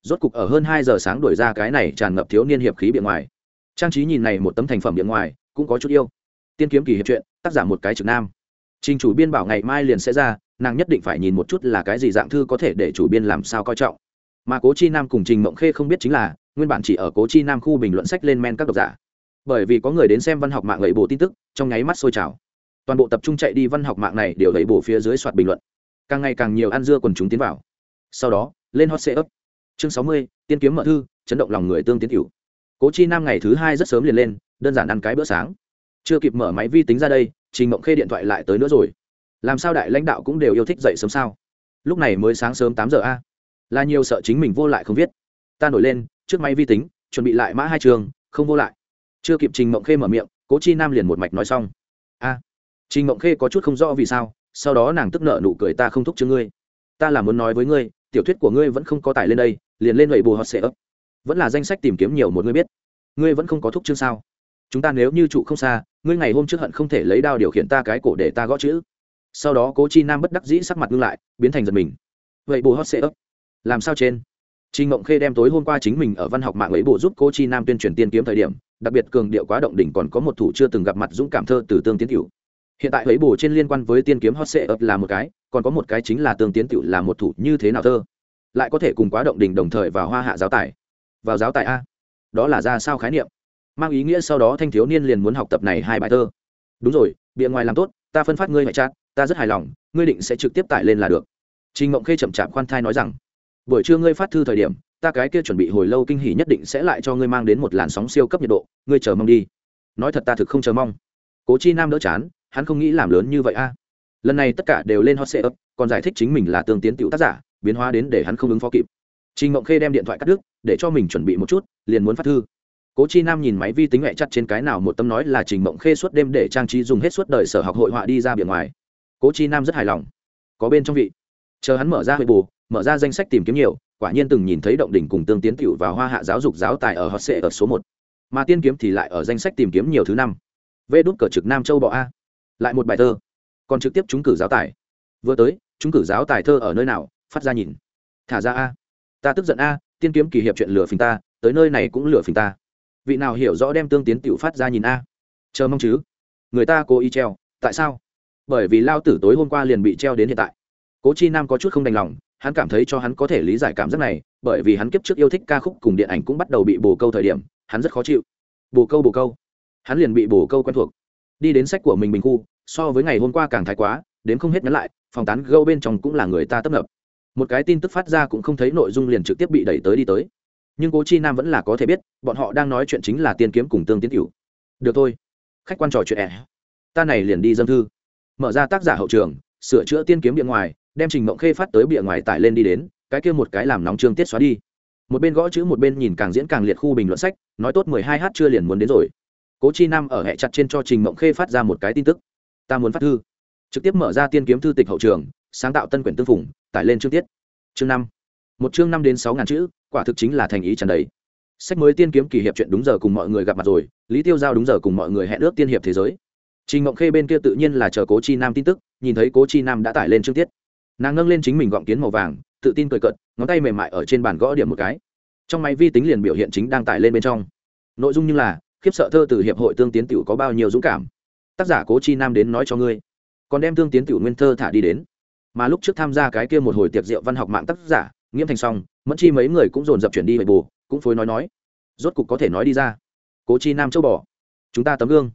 Rốt cục ở hơn hai giờ sáng đổi ra cái này tràn ngập thiếu niên hiệp khí bên ngoài. Trang trí nhìn này một tấm thành phẩm bên ngoài, cũng có chút yêu tiên kiếm kỳ hiệp chuyện tác giả một cái trực nam. Trình chủ biên bảo ngày mai liền sẽ ra, nàng nhất định phải nhìn một chút là cái gì dạng thư có thể để chủ biên làm sao coi trọng. Mà cố chi nam cùng trình mộng khê không biết chính là, nguyên bản chỉ ở cố chi nam khu bình luận sách lên men các độc giả. Bởi vì có người đến xem văn học mạng lẩy bộ tin tức, trong nháy mắt sôi trào. Toàn bộ tập trung chạy đi văn học mạng này đều lẩy bộ phía dưới soạt bình luận. Càng ngày càng nhiều ăn dưa quần chúng tiến vào. Sau đó, lên hot sệ ấp chương sáu mươi, tiên kiếm mở thư, chấn động lòng người tương tiến cửu cố chi nam ngày thứ hai rất sớm liền lên, đơn giản ăn cái bữa sáng chưa kịp mở máy vi tính ra đây, trình mộng khê điện thoại lại tới nữa rồi. Làm sao đại lãnh đạo cũng đều yêu thích dậy sớm sao? Lúc này mới sáng sớm tám giờ a. Là nhiều sợ chính mình vô lại không viết. Ta nổi lên, trước máy vi tính, chuẩn bị lại mã hai trường, không vô lại. Chưa kịp trình mộng khê mở miệng, cố chi nam liền một mạch nói xong. A. Trình mộng khê có chút không rõ vì sao, sau đó nàng tức nợ nụ cười ta không thúc chứ ngươi. Ta là muốn nói với ngươi, tiểu thuyết của ngươi vẫn không có tải lên đây, liền lên vậy bù họ sệ ấp vẫn là danh sách tìm kiếm nhiều một ngươi biết. Ngươi vẫn không có thúc chương sao? Chúng ta nếu như trụ không xa ngươi ngày hôm trước hận không thể lấy đao điều khiển ta cái cổ để ta gõ chữ sau đó cố chi nam bất đắc dĩ sắc mặt ngưng lại biến thành giật mình vậy bù hot sẽ ấp làm sao trên Trình Ngộng Khê đem tối hôm qua chính mình ở văn học mạng ấy bộ giúp Cố Chi Nam tuyên truyền tiên kiếm thời điểm, đặc biệt cường điệu quá động đỉnh còn có một thủ chưa từng gặp mặt dũng cảm thơ từ tương tiến tiểu. Hiện tại ấy bộ trên liên quan với tiên kiếm hot sẽ ập là một cái, còn có một cái chính là tương tiến tiểu là một thủ như thế nào thơ, lại có thể cùng quá động đỉnh đồng thời vào hoa hạ giáo tài. Vào giáo tài a. Đó là ra sao khái niệm? Mang ý nghĩa sau đó thanh thiếu niên liền muốn học tập này hai bài thơ. Đúng rồi, bìa ngoài làm tốt, ta phân phát ngươi ngoại chát, ta rất hài lòng, ngươi định sẽ trực tiếp tải lên là được. Trình mộng Khê chậm chạp khoan thai nói rằng, buổi trưa ngươi phát thư thời điểm ta cái kia chuẩn bị hồi lâu kinh hỉ nhất định sẽ lại cho ngươi mang đến một làn sóng siêu cấp nhiệt độ ngươi chờ mong đi. Nói thật ta thực không chờ mong. Cố chi nam đỡ chán hắn không nghĩ làm lớn như vậy a. Lần này tất cả đều lên hot sale còn giải thích chính mình là tương tiến tiểu tác giả biến hóa đến để hắn không ứng phó kịp. Trình mộng khê đem điện thoại cắt đứt để cho mình chuẩn bị một chút liền muốn phát thư cố chi nam nhìn máy vi tính mẹ chặt trên cái nào một tâm nói là trình mộng khê suốt đêm để trang trí dùng hết suốt đời sở học hội họa đi ra biển ngoài. Cố chi nam rất hài lòng. Có bên trong vị. Chờ hắn mở ra hội bù mở ra danh sách tìm kiếm nhiều, quả nhiên từng nhìn thấy động đỉnh cùng tương tiến tiểu và hoa hạ giáo dục giáo tài ở hot sệ ở số một. Mà tiên kiếm thì lại ở danh sách tìm kiếm nhiều thứ năm. Vê đút cờ trực nam châu bọ a. Lại một bài thơ. Còn trực tiếp trúng cử giáo tài. Vừa tới, trúng cử giáo tài thơ ở nơi nào, phát ra nhìn. Thả ra a. Ta tức giận a, tiên kiếm kỳ hiệp chuyện lửa phình ta, tới nơi này cũng lửa phình ta vị nào hiểu rõ đem tương tiến tiểu phát ra nhìn a? Chờ mong chứ. Người ta cố ý treo, tại sao? Bởi vì lao tử tối hôm qua liền bị treo đến hiện tại. Cố chi nam có chút không đành lòng, hắn cảm thấy cho hắn có thể lý giải cảm giác này, bởi vì hắn kiếp trước yêu thích ca khúc cùng điện ảnh cũng bắt đầu bị bồ câu thời điểm, hắn rất khó chịu. Bồ câu bồ câu. Hắn liền bị bồ câu quen thuộc. Đi đến sách của mình bình khu, so với ngày hôm qua càng thái quá, đến không hết nhắn lại, phòng tán gâu bên trong cũng là người ta tấp nập. Một cái tin tức phát ra cũng không thấy nội dung liền trực tiếp bị đẩy tới đi tới nhưng cố chi nam vẫn là có thể biết, bọn họ đang nói chuyện chính là tiên kiếm cùng tương tiến cửu. Được thôi, khách quan trò chuyện ẻ. Ta này liền đi dâng thư. Mở ra tác giả hậu trường, sửa chữa tiên kiếm bìa ngoài, đem trình mộng khê phát tới bìa ngoài tải lên đi đến, cái kia một cái làm nóng trương tiết xóa đi. Một bên gõ chữ, một bên nhìn càng diễn càng liệt khu bình luận sách, nói tốt mười hai h chưa liền muốn đến rồi. Cố chi nam ở hẹ chặt trên cho trình mộng khê phát ra một cái tin tức. Ta muốn phát thư. Trực tiếp mở ra tiên kiếm thư tịch hậu trường, sáng tạo tân quyển tương phủng tải lên chương tiết. Chương năm. Một chương năm đến sáu ngàn chữ quả thực chính là thành ý trần đấy sách mới tiên kiếm kỳ hiệp chuyện đúng giờ cùng mọi người gặp mặt rồi, lý tiêu giao đúng giờ cùng mọi người hẹn ước tiên hiệp thế giới. Trình ngộng khê bên kia tự nhiên là chờ cố chi nam tin tức, nhìn thấy cố chi nam đã tải lên chương tiết. Nàng ngâng lên chính mình gọng kiến màu vàng, tự tin cười cận ngón tay mềm mại ở trên bàn gõ điểm một cái. Trong máy vi tính liền biểu hiện chính đang tải lên bên trong. Nội dung như là, khiếp sợ thơ từ hiệp hội tương tiến tiểu có bao nhiêu dũng cảm. Tác giả cố chi nam đến nói cho ngươi. Còn đem tương tiến tiểu nguyên thơ thả đi đến. Mà lúc trước tham gia cái kia một hồi tiệc rượu văn học mạng tác giả, nghiễm thành xong mẫn chi mấy người cũng dồn dập chuyển đi về bù, cũng phối nói nói. Rốt cục có thể nói đi ra. Cố chi nam châu bỏ chúng ta tấm gương.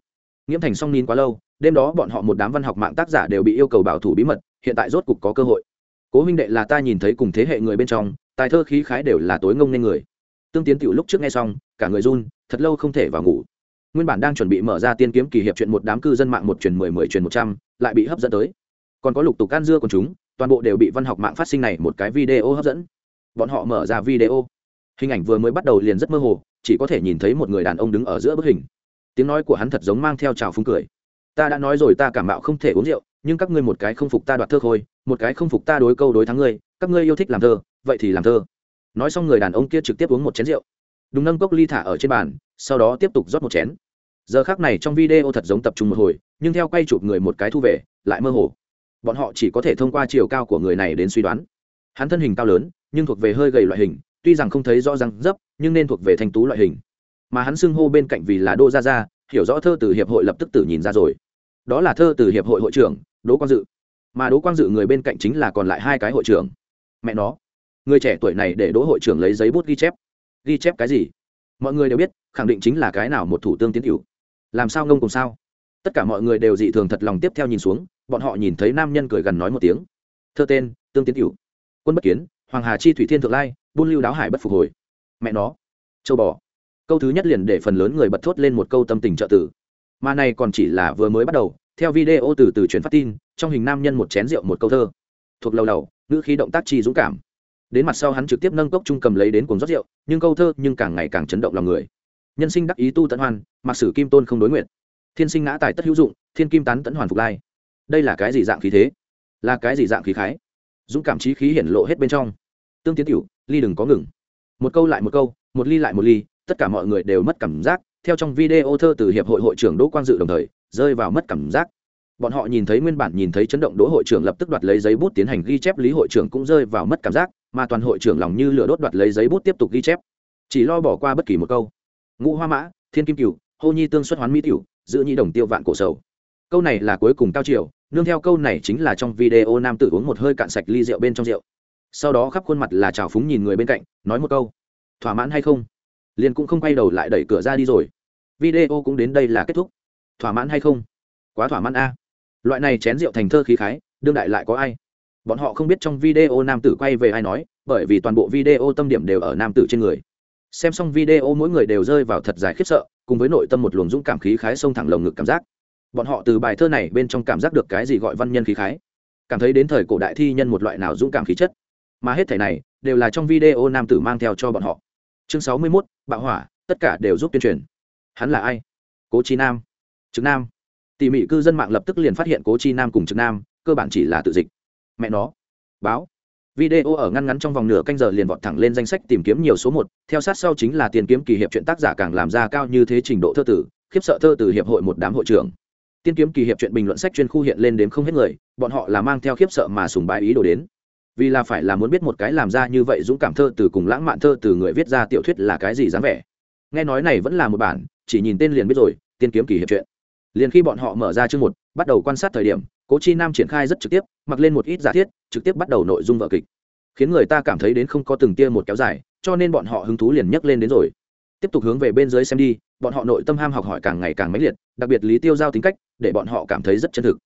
Nghiễm thành xong nín quá lâu, đêm đó bọn họ một đám văn học mạng tác giả đều bị yêu cầu bảo thủ bí mật, hiện tại rốt cục có cơ hội. Cố minh đệ là ta nhìn thấy cùng thế hệ người bên trong, tài thơ khí khái đều là tối ngông nên người. Tương tiến tiểu lúc trước nghe xong, cả người run, thật lâu không thể vào ngủ. Nguyên bản đang chuẩn bị mở ra tiên kiếm kỳ hiệp chuyện một đám cư dân mạng một truyền mười mười truyền một trăm, lại bị hấp dẫn tới. Còn có lục tục can dưa của chúng, toàn bộ đều bị văn học mạng phát sinh này một cái video hấp dẫn bọn họ mở ra video. Hình ảnh vừa mới bắt đầu liền rất mơ hồ, chỉ có thể nhìn thấy một người đàn ông đứng ở giữa bức hình. Tiếng nói của hắn thật giống mang theo trào phúng cười. Ta đã nói rồi ta cảm mạo không thể uống rượu, nhưng các ngươi một cái không phục ta đoạt thơ khôi, một cái không phục ta đối câu đối thắng ngươi, các ngươi yêu thích làm thơ, vậy thì làm thơ. Nói xong người đàn ông kia trực tiếp uống một chén rượu. Đúng nâng cốc ly thả ở trên bàn, sau đó tiếp tục rót một chén. Giờ khác này trong video thật giống tập trung một hồi, nhưng theo quay chụp người một cái thu về, lại mơ hồ. Bọn họ chỉ có thể thông qua chiều cao của người này đến suy đoán. Hắn thân hình cao lớn nhưng thuộc về hơi gầy loại hình, tuy rằng không thấy rõ ràng dấp, nhưng nên thuộc về thanh tú loại hình. Mà hắn xưng hô bên cạnh vì là đô gia gia, hiểu rõ thơ từ hiệp hội lập tức tự nhìn ra rồi. Đó là thơ từ hiệp hội hội trưởng, đỗ quang dự. Mà đỗ quang dự người bên cạnh chính là còn lại hai cái hội trưởng. Mẹ nó, người trẻ tuổi này để đỗ hội trưởng lấy giấy bút ghi chép. Ghi chép cái gì? Mọi người đều biết, khẳng định chính là cái nào một thủ tương tiến cửu làm sao ngông cùng sao? Tất cả mọi người đều dị thường thật lòng tiếp theo nhìn xuống, bọn họ nhìn thấy nam nhân cười gần nói một tiếng. Thơ tên, tương tiến cửu quân bất kiến hoàng hà chi thủy thiên thượng lai, buôn lưu đáo hải bất phục hồi. Mẹ nó. Châu bò. Câu thứ nhất liền để phần lớn người bật thốt lên một câu tâm tình trợ tử. Mà này còn chỉ là vừa mới bắt đầu, theo video từ từ truyền phát tin, trong hình nam nhân một chén rượu một câu thơ. Thuộc lâu đầu ngữ khí động tác chi dũng cảm. Đến mặt sau hắn trực tiếp nâng cốc trung cầm lấy đến cuồng rót rượu, nhưng câu thơ nhưng càng ngày càng chấn động lòng người. Nhân sinh đắc ý tu tận hoan mặc sử kim tôn không đối nguyện. Thiên sinh ngã tài tất hữu dụng, thiên kim tán tận hoàn phục lai. Đây là cái gì dạng khí thế? Là cái gì dạng khí khái? Dũng cảm trí khí hiển lộ hết bên trong. Tương tiến tiểu ly đừng có ngừng. Một câu lại một câu, một ly lại một ly, tất cả mọi người đều mất cảm giác, theo trong video thơ từ hiệp hội hội trưởng đỗ quang dự đồng thời, rơi vào mất cảm giác. Bọn họ nhìn thấy nguyên bản nhìn thấy chấn động đỗ hội trưởng lập tức đoạt lấy giấy bút tiến hành ghi chép, lý hội trưởng cũng rơi vào mất cảm giác, mà toàn hội trưởng lòng như lửa đốt đoạt lấy giấy bút tiếp tục ghi chép. Chỉ lo bỏ qua bất kỳ một câu. Ngũ hoa mã, thiên kim cửu, hô nhi tương xuất hoán mỹ tiểu giữ nhi đồng tiêu vạn cổ sầu. Câu này là cuối cùng cao triều nương theo câu này chính là trong video nam tử uống một hơi cạn sạch ly rượu bên trong rượu. Sau đó khắp khuôn mặt là trào phúng nhìn người bên cạnh, nói một câu. Thỏa mãn hay không? Liền cũng không quay đầu lại đẩy cửa ra đi rồi. Video cũng đến đây là kết thúc. Thỏa mãn hay không? Quá thỏa mãn a. Loại này chén rượu thành thơ khí khái, đương đại lại có ai? Bọn họ không biết trong video nam tử quay về ai nói, bởi vì toàn bộ video tâm điểm đều ở nam tử trên người. Xem xong video mỗi người đều rơi vào thật dài khiếp sợ, cùng với nội tâm một luồng dũng cảm khí khái sông thẳng lồng ngực cảm giác bọn họ từ bài thơ này bên trong cảm giác được cái gì gọi văn nhân khí khái. Cảm thấy đến thời cổ đại thi nhân một loại nào dũng cảm khí chất. Mà hết thể này đều là trong video nam tử mang theo cho bọn họ. Chương sáu mươi 61, bạo hỏa tất cả đều giúp tuyên truyền. Hắn là ai? Cố chi nam. Trực nam. Tỉ mỉ cư dân mạng lập tức liền phát hiện cố chi nam cùng trực nam cơ bản chỉ là tự dịch. Mẹ nó. Báo. Video ở ngăn ngắn trong vòng nửa canh giờ liền vọt thẳng lên danh sách tìm kiếm nhiều số một. Theo sát sau chính là tiền kiếm kỳ hiệp chuyện tác giả càng làm ra cao như thế trình độ thơ tử khiếp sợ thơ từ hiệp hội một đám hội trưởng tiên kiếm kỳ hiệp chuyện bình luận sách chuyên khu hiện lên đến không hết người, bọn họ là mang theo khiếp sợ mà sùng bái ý đồ đến. Vì là phải là muốn biết một cái làm ra như vậy dũng cảm thơ từ cùng lãng mạn thơ từ người viết ra tiểu thuyết là cái gì dáng vẻ. Nghe nói này vẫn là một bản, chỉ nhìn tên liền biết rồi, tiên kiếm kỳ hiệp chuyện liền khi bọn họ mở ra chương một, bắt đầu quan sát thời điểm, cố chi nam triển khai rất trực tiếp, mặc lên một ít giả thiết, trực tiếp bắt đầu nội dung vợ kịch. Khiến người ta cảm thấy đến không có từng tia một kéo dài, cho nên bọn họ hứng thú liền nhấc lên đến rồi. Tiếp tục hướng về bên dưới xem đi, bọn họ nội tâm ham học hỏi càng ngày càng mãnh liệt, đặc biệt lý tiêu giao tính cách để bọn họ cảm thấy rất chân thực.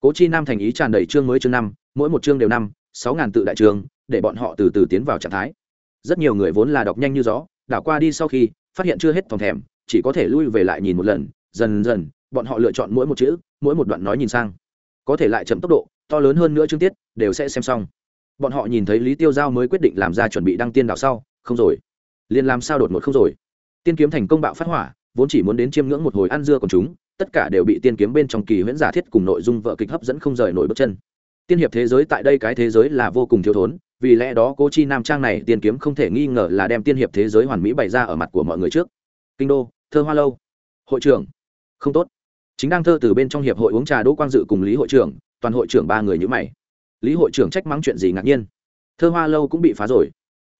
Cố chi nam thành ý tràn đầy chương mới chương năm, mỗi một chương đều năm, sáu ngàn tự đại trường, để bọn họ từ từ tiến vào trạng thái. Rất nhiều người vốn là đọc nhanh như gió, đảo qua đi sau khi, phát hiện chưa hết thòng thèm, chỉ có thể lui về lại nhìn một lần, dần dần, bọn họ lựa chọn mỗi một chữ, mỗi một đoạn nói nhìn sang. Có thể lại chậm tốc độ, to lớn hơn nữa chương tiết, đều sẽ xem xong. Bọn họ nhìn thấy lý tiêu giao mới quyết định làm ra chuẩn bị đăng tiên đảo sau, không rồi. Liền làm sao đột ngột không rồi. Tiên kiếm thành công bạo phát hỏa, vốn chỉ muốn đến chiêm ngưỡng một hồi ăn dưa còn chúng tất cả đều bị tiên kiếm bên trong kỳ huyễn giả thiết cùng nội dung vợ kịch hấp dẫn không rời nổi bước chân. Tiên hiệp thế giới tại đây cái thế giới là vô cùng thiếu thốn, vì lẽ đó cô chi nam trang này tiên kiếm không thể nghi ngờ là đem tiên hiệp thế giới hoàn mỹ bày ra ở mặt của mọi người trước. Kinh đô, thơ hoa lâu. Hội trưởng. Không tốt. Chính đang thơ từ bên trong hiệp hội uống trà đỗ quang dự cùng lý hội trưởng, toàn hội trưởng ba người như mày. Lý hội trưởng trách mắng chuyện gì ngạc nhiên. Thơ hoa lâu cũng bị phá rồi.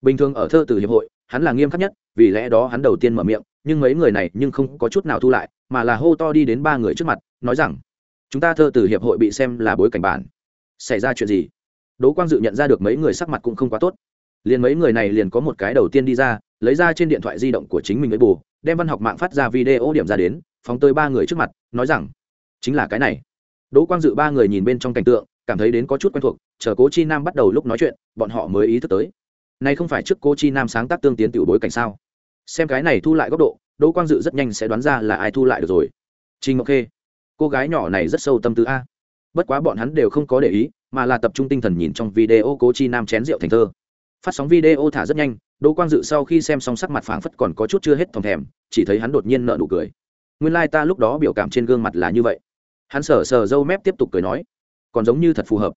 Bình thường ở thơ từ hiệp hội, hắn là nghiêm khắc nhất, vì lẽ đó hắn đầu tiên mở miệng nhưng mấy người này nhưng không có chút nào thu lại, mà là hô to đi đến ba người trước mặt, nói rằng, chúng ta thơ từ hiệp hội bị xem là bối cảnh bản. Xảy ra chuyện gì? Đỗ quang dự nhận ra được mấy người sắc mặt cũng không quá tốt. Liền mấy người này liền có một cái đầu tiên đi ra, lấy ra trên điện thoại di động của chính mình với bù, đem văn học mạng phát ra video điểm ra đến, phóng tới ba người trước mặt, nói rằng, chính là cái này. Đỗ quang dự ba người nhìn bên trong cảnh tượng, cảm thấy đến có chút quen thuộc, chờ cố chi nam bắt đầu lúc nói chuyện, bọn họ mới ý thức tới. Này không phải trước cố chi nam sáng tác tương tiến tiểu bối cảnh sao? Xem cái này thu lại góc độ, đỗ quang dự rất nhanh sẽ đoán ra là ai thu lại được rồi. Trình ngọc khê, cô gái nhỏ này rất sâu tâm tư a. Bất quá bọn hắn đều không có để ý, mà là tập trung tinh thần nhìn trong video cố chi nam chén rượu thành thơ. Phát sóng video thả rất nhanh, đỗ quang dự sau khi xem xong sắc mặt phảng phất còn có chút chưa hết thòng thèm, chỉ thấy hắn đột nhiên nợ nụ cười. Nguyên lai、like、ta lúc đó biểu cảm trên gương mặt là như vậy. Hắn sờ sờ râu mép tiếp tục cười nói, còn giống như thật phù hợp.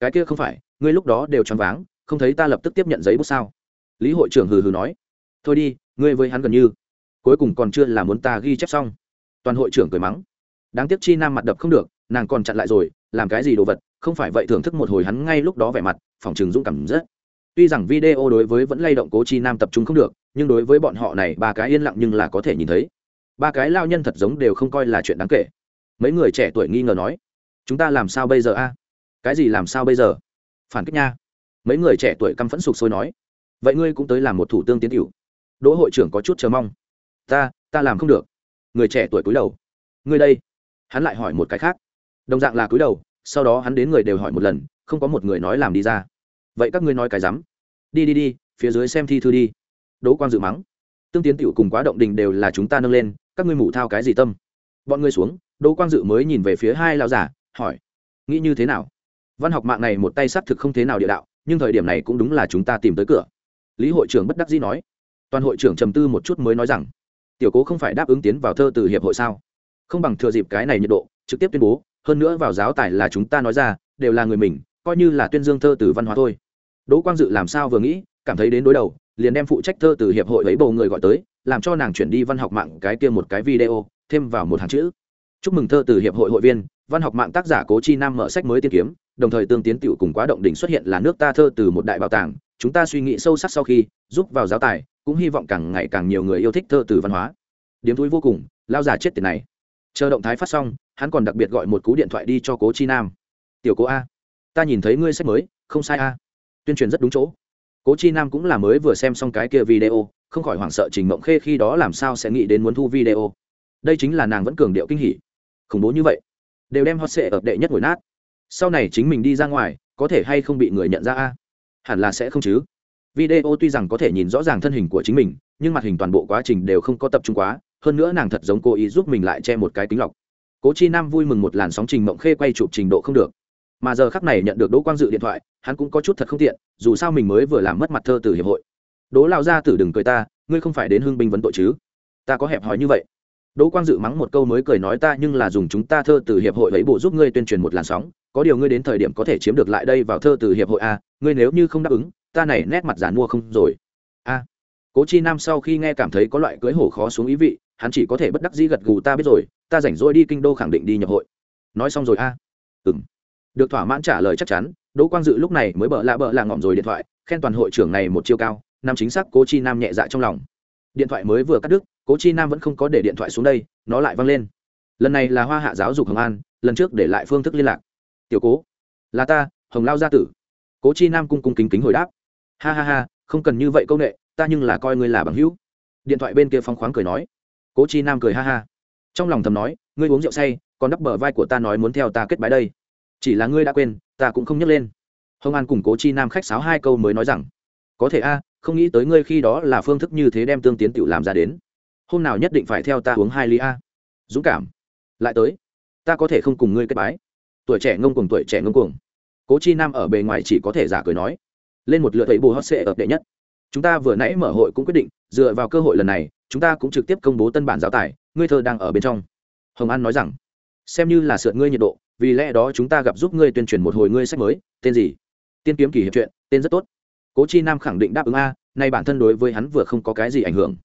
Cái kia không phải, ngươi lúc đó đều choáng váng, không thấy ta lập tức tiếp nhận giấy bút sao? Lý hội trưởng hừ hừ nói, thôi đi ngươi với hắn gần như. Cuối cùng còn chưa là muốn ta ghi chép xong. Toàn hội trưởng cười mắng. Đáng tiếc chi nam mặt đập không được, nàng còn chặn lại rồi, làm cái gì đồ vật, không phải vậy thưởng thức một hồi hắn ngay lúc đó vẻ mặt, phòng trường dũng cảm rất. Tuy rằng video đối với vẫn lay động cố chi nam tập trung không được, nhưng đối với bọn họ này, ba cái yên lặng nhưng là có thể nhìn thấy. Ba cái lao nhân thật giống đều không coi là chuyện đáng kể. Mấy người trẻ tuổi nghi ngờ nói, chúng ta làm sao bây giờ a? Cái gì làm sao bây giờ? Phản kích nha. Mấy người trẻ tuổi căm phẫn sục sôi nói, vậy ngươi cũng tới làm một thủ tương tiến cửu đỗ hội trưởng có chút chờ mong. Ta ta làm không được. Người trẻ tuổi cúi đầu. Người đây. Hắn lại hỏi một cái khác. Đồng dạng là cúi đầu, sau đó hắn đến người đều hỏi một lần, không có một người nói làm đi ra. Vậy các ngươi nói cái rắm. Đi đi đi, phía dưới xem thi thư đi. Đỗ quang dự mắng. Tương tiến tiểu cùng quá động đình đều là chúng ta nâng lên, các ngươi mủ thao cái gì tâm? Bọn ngươi xuống, đỗ quang dự mới nhìn về phía hai lão giả hỏi, nghĩ như thế nào? Văn học mạng này một tay xác thực không thế nào địa đạo, nhưng thời điểm này cũng đúng là chúng ta tìm tới cửa. Lý hội trưởng bất đắc dĩ nói toàn hội trưởng trầm tư một chút mới nói rằng, tiểu cố không phải đáp ứng tiến vào thơ từ hiệp hội sao? Không bằng thừa dịp cái này nhiệt độ, trực tiếp tuyên bố, hơn nữa vào giáo tài là chúng ta nói ra, đều là người mình, coi như là tuyên dương thơ từ văn hóa thôi. Đỗ quang dự làm sao vừa nghĩ, cảm thấy đến đối đầu, liền đem phụ trách thơ từ hiệp hội ấy bầu người gọi tới, làm cho nàng chuyển đi văn học mạng cái kia một cái video, thêm vào một hàng chữ. Chúc mừng thơ từ hiệp hội hội viên, văn học mạng tác giả cố chi nam mở sách mới tiên kiếm, đồng thời tương tiến tiểu cùng quá động đỉnh xuất hiện là nước ta thơ từ một đại bảo tàng, chúng ta suy nghĩ sâu sắc sau khi, giúp vào giáo tài cũng hy vọng càng ngày càng nhiều người yêu thích thơ từ văn hóa. Điếm túi vô cùng, lao già chết tiền này. Chờ động thái phát xong, hắn còn đặc biệt gọi một cú điện thoại đi cho cố chi nam. Tiểu cố a, ta nhìn thấy ngươi sách mới, không sai a. Tuyên truyền rất đúng chỗ. Cố chi nam cũng là mới vừa xem xong cái kia video, không khỏi hoảng sợ trình mộng khê khi đó làm sao sẽ nghĩ đến muốn thu video. Đây chính là nàng vẫn cường điệu kinh hỉ. Khủng bố như vậy, đều đem hot sệ ập đệ nhất ngồi nát. Sau này chính mình đi ra ngoài, có thể hay không bị người nhận ra a? Hẳn là sẽ không chứ video tuy rằng có thể nhìn rõ ràng thân hình của chính mình, nhưng mặt hình toàn bộ quá trình đều không có tập trung quá, hơn nữa nàng thật giống cố ý giúp mình lại che một cái kính lọc. Cố chi nam vui mừng một làn sóng trình mộng khê quay chụp trình độ không được. Mà giờ khắc này nhận được đỗ quang dự điện thoại, hắn cũng có chút thật không tiện, dù sao mình mới vừa làm mất mặt thơ từ hiệp hội. Đỗ lao ra tử đừng cười ta, ngươi không phải đến hưng binh vấn tội chứ? Ta có hẹp hòi như vậy. Đỗ quang dự mắng một câu mới cười nói ta, nhưng là dùng chúng ta thơ từ hiệp hội ấy bộ giúp ngươi tuyên truyền một làn sóng, có điều ngươi đến thời điểm có thể chiếm được lại đây vào thơ từ hiệp hội a ngươi nếu như không đáp ứng ta này nét mặt giàn mua không rồi. A, cố chi nam sau khi nghe cảm thấy có loại cưới hổ khó xuống ý vị, hắn chỉ có thể bất đắc dĩ gật gù, ta biết rồi, ta rảnh rỗi đi kinh đô khẳng định đi nhập hội. Nói xong rồi, a à? ừng được thỏa mãn trả lời chắc chắn, đỗ quang dự lúc này mới bợ lạ bợ lạ ngỏm rồi điện thoại, khen toàn hội trưởng này một chiêu cao, nam chính xác cố chi nam nhẹ dạ trong lòng. Điện thoại mới vừa cắt đứt, cố chi nam vẫn không có để điện thoại xuống đây, nó lại văng lên. Lần này là hoa hạ giáo dục hồng an, lần trước để lại phương thức liên lạc. Tiểu cố, là ta, hồng lao gia tử. Cố chi nam cung cung kính kính hồi đáp ha ha ha, không cần như vậy công nghệ ta nhưng là coi ngươi là bằng hữu. Điện thoại bên kia phong khoáng cười nói. Cố chi nam cười ha ha. Trong lòng thầm nói, ngươi uống rượu say, còn đắp bờ vai của ta nói muốn theo ta kết bái đây. Chỉ là ngươi đã quên, ta cũng không nhắc lên. Hồng an cùng cố chi nam khách sáo hai câu mới nói rằng, có thể a, không nghĩ tới ngươi khi đó là phương thức như thế đem tương tiến tiểu làm ra đến. Hôm nào nhất định phải theo ta uống hai ly a. Dũng cảm. Lại tới. Ta có thể không cùng ngươi kết bái. Tuổi trẻ ngông cuồng, tuổi trẻ ngông cuồng. Cố chi nam ở bề ngoài chỉ có thể giả cười nói lên một lượt thấy bù hot sệ ập đệ nhất. Chúng ta vừa nãy mở hội cũng quyết định, dựa vào cơ hội lần này, chúng ta cũng trực tiếp công bố tân bản giáo tài, ngươi thơ đang ở bên trong. Hồng an nói rằng, xem như là sượt ngươi nhiệt độ, vì lẽ đó chúng ta gặp giúp ngươi tuyên truyền một hồi ngươi sách mới, tên gì? Tiên kiếm kỳ hiệp truyện, tên rất tốt. Cố chi nam khẳng định đáp ứng a, nay bản thân đối với hắn vừa không có cái gì ảnh hưởng.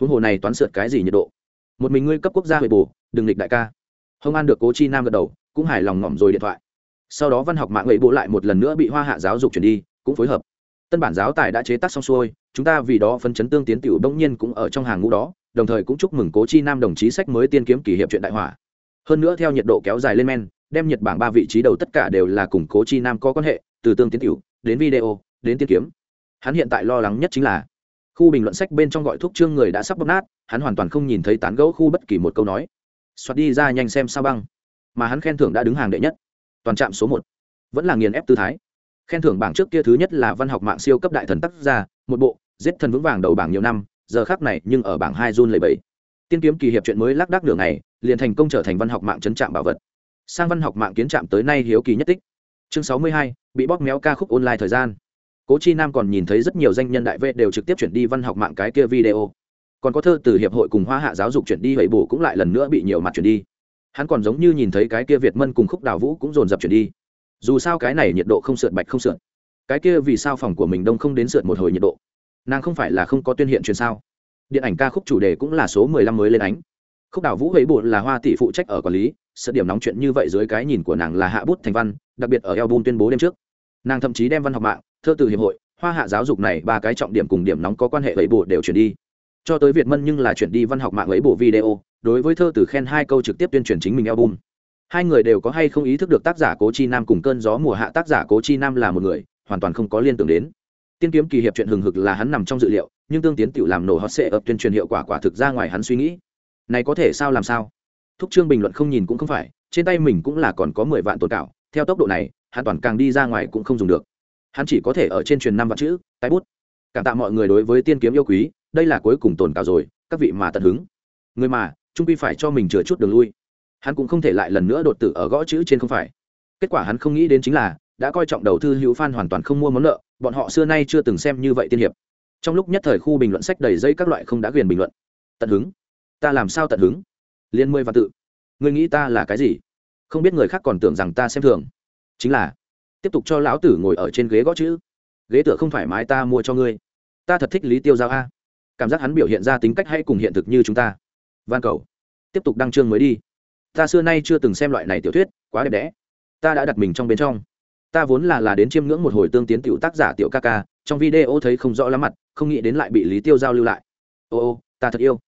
Huống hồ này toán sượt cái gì nhiệt độ? Một mình ngươi cấp quốc gia huệ bù đừng địch đại ca. Hồng an được cố chi nam gật đầu, cũng hài lòng ngỏm rồi điện thoại. Sau đó văn học mạng ấy bộ lại một lần nữa bị hoa hạ giáo dục chuyển đi cũng phối hợp. Tân bản giáo tài đã chế tác xong xuôi, chúng ta vì đó phân chấn tương tiến tiểu đông nhiên cũng ở trong hàng ngũ đó, đồng thời cũng chúc mừng cố chi nam đồng chí sách mới tiên kiếm kỷ hiệp chuyện đại hỏa. Hơn nữa theo nhiệt độ kéo dài lên men, đem nhật bảng ba vị trí đầu tất cả đều là cùng cố chi nam có quan hệ, từ tương tiến tiểu, đến video, đến tiên kiếm. Hắn hiện tại lo lắng nhất chính là, khu bình luận sách bên trong gọi thuốc trương người đã sắp bóp nát, hắn hoàn toàn không nhìn thấy tán gẫu khu bất kỳ một câu nói. Xoát đi ra nhanh xem sao băng. Mà hắn khen thưởng đã đứng hàng đệ nhất. Toàn trạm số một. Vẫn là nghiền ép tư thái khen thưởng bảng trước kia thứ nhất là văn học mạng siêu cấp đại thần tác gia, một bộ, giết thần vững vàng đầu bảng nhiều năm, giờ khác này nhưng ở bảng hai run lầy bẫy tiên kiếm kỳ hiệp chuyện mới lác đác đường này liền thành công trở thành văn học mạng chấn trạm bảo vật. Sang văn học mạng kiến trạm tới nay hiếu kỳ nhất tích. Chương sáu mươi hai, bị bóp méo ca khúc online thời gian. Cố chi nam còn nhìn thấy rất nhiều danh nhân đại vệ đều trực tiếp chuyển đi văn học mạng cái kia video. Còn có thơ từ hiệp hội cùng hoa hạ giáo dục chuyển đi vậy bổ cũng lại lần nữa bị nhiều mặt chuyển đi. Hắn còn giống như nhìn thấy cái kia việt mân cùng khúc đào vũ cũng dồn dập chuyển đi dù sao cái này nhiệt độ không sượt bạch không sượt. Cái kia vì sao phòng của mình đông không đến sượt một hồi nhiệt độ? Nàng không phải là không có tuyên hiện truyền sao? Điện ảnh ca khúc chủ đề cũng là số mười lăm mới lên ánh. Khúc đảo vũ ấy bộ là hoa tỷ phụ trách ở quản lý sự điểm nóng chuyện như vậy dưới cái nhìn của nàng là hạ bút thành văn, đặc biệt ở album tuyên bố đêm trước. Nàng thậm chí đem văn học mạng, thơ từ hiệp hội, hoa hạ giáo dục này ba cái trọng điểm cùng điểm nóng có quan hệ ấy bộ đều chuyển đi. Cho tới việt mân nhưng là chuyển đi văn học mạng ấy bộ video, đối với thơ từ khen hai câu trực tiếp tuyên truyền chính mình album hai người đều có hay không ý thức được tác giả cố chi nam cùng cơn gió mùa hạ tác giả cố chi nam là một người, hoàn toàn không có liên tưởng đến. Tiên kiếm kỳ hiệp chuyện hừng hực là hắn nằm trong dự liệu, nhưng tương tiến tự làm nổ hot sệ ập tuyên truyền hiệu quả quả thực ra ngoài hắn suy nghĩ. Này có thể sao làm sao? Thúc trương bình luận không nhìn cũng không phải, trên tay mình cũng là còn có mười vạn tồn cảo, theo tốc độ này, hắn toàn càng đi ra ngoài cũng không dùng được. Hắn chỉ có thể ở trên truyền năm vạn chữ tay bút. Cảm tạ mọi người đối với tiên kiếm yêu quý, đây là cuối cùng tồn cảo rồi, các vị mà tận hứng. Người mà, trung quy phải cho mình chừa chút đường lui hắn cũng không thể lại lần nữa đột tử ở gõ chữ trên không phải. Kết quả hắn không nghĩ đến chính là, đã coi trọng đầu thư hữu phan hoàn toàn không mua món nợ, bọn họ xưa nay chưa từng xem như vậy tiên hiệp. Trong lúc nhất thời khu bình luận sách đầy dây các loại không đã quyền bình luận. Tận hứng. Ta làm sao tận hứng? Liên mười và tự. Người nghĩ ta là cái gì? Không biết người khác còn tưởng rằng ta xem thường. Chính là, tiếp tục cho lão tử ngồi ở trên ghế gõ chữ. Ghế tựa không thoải mái ta mua cho ngươi. Ta thật thích lý tiêu giao a. Cảm giác hắn biểu hiện ra tính cách hay cùng hiện thực như chúng ta. Van cầu. Tiếp tục đăng chương mới đi ta xưa nay chưa từng xem loại này tiểu thuyết, quá đẹp đẽ. Ta đã đặt mình trong bên trong. Ta vốn là là đến chiêm ngưỡng một hồi tương tiến tiểu tác giả tiểu ca ca, trong video thấy không rõ lắm mặt, không nghĩ đến lại bị lý tiêu giao lưu lại. Ô ô, ta thật yêu.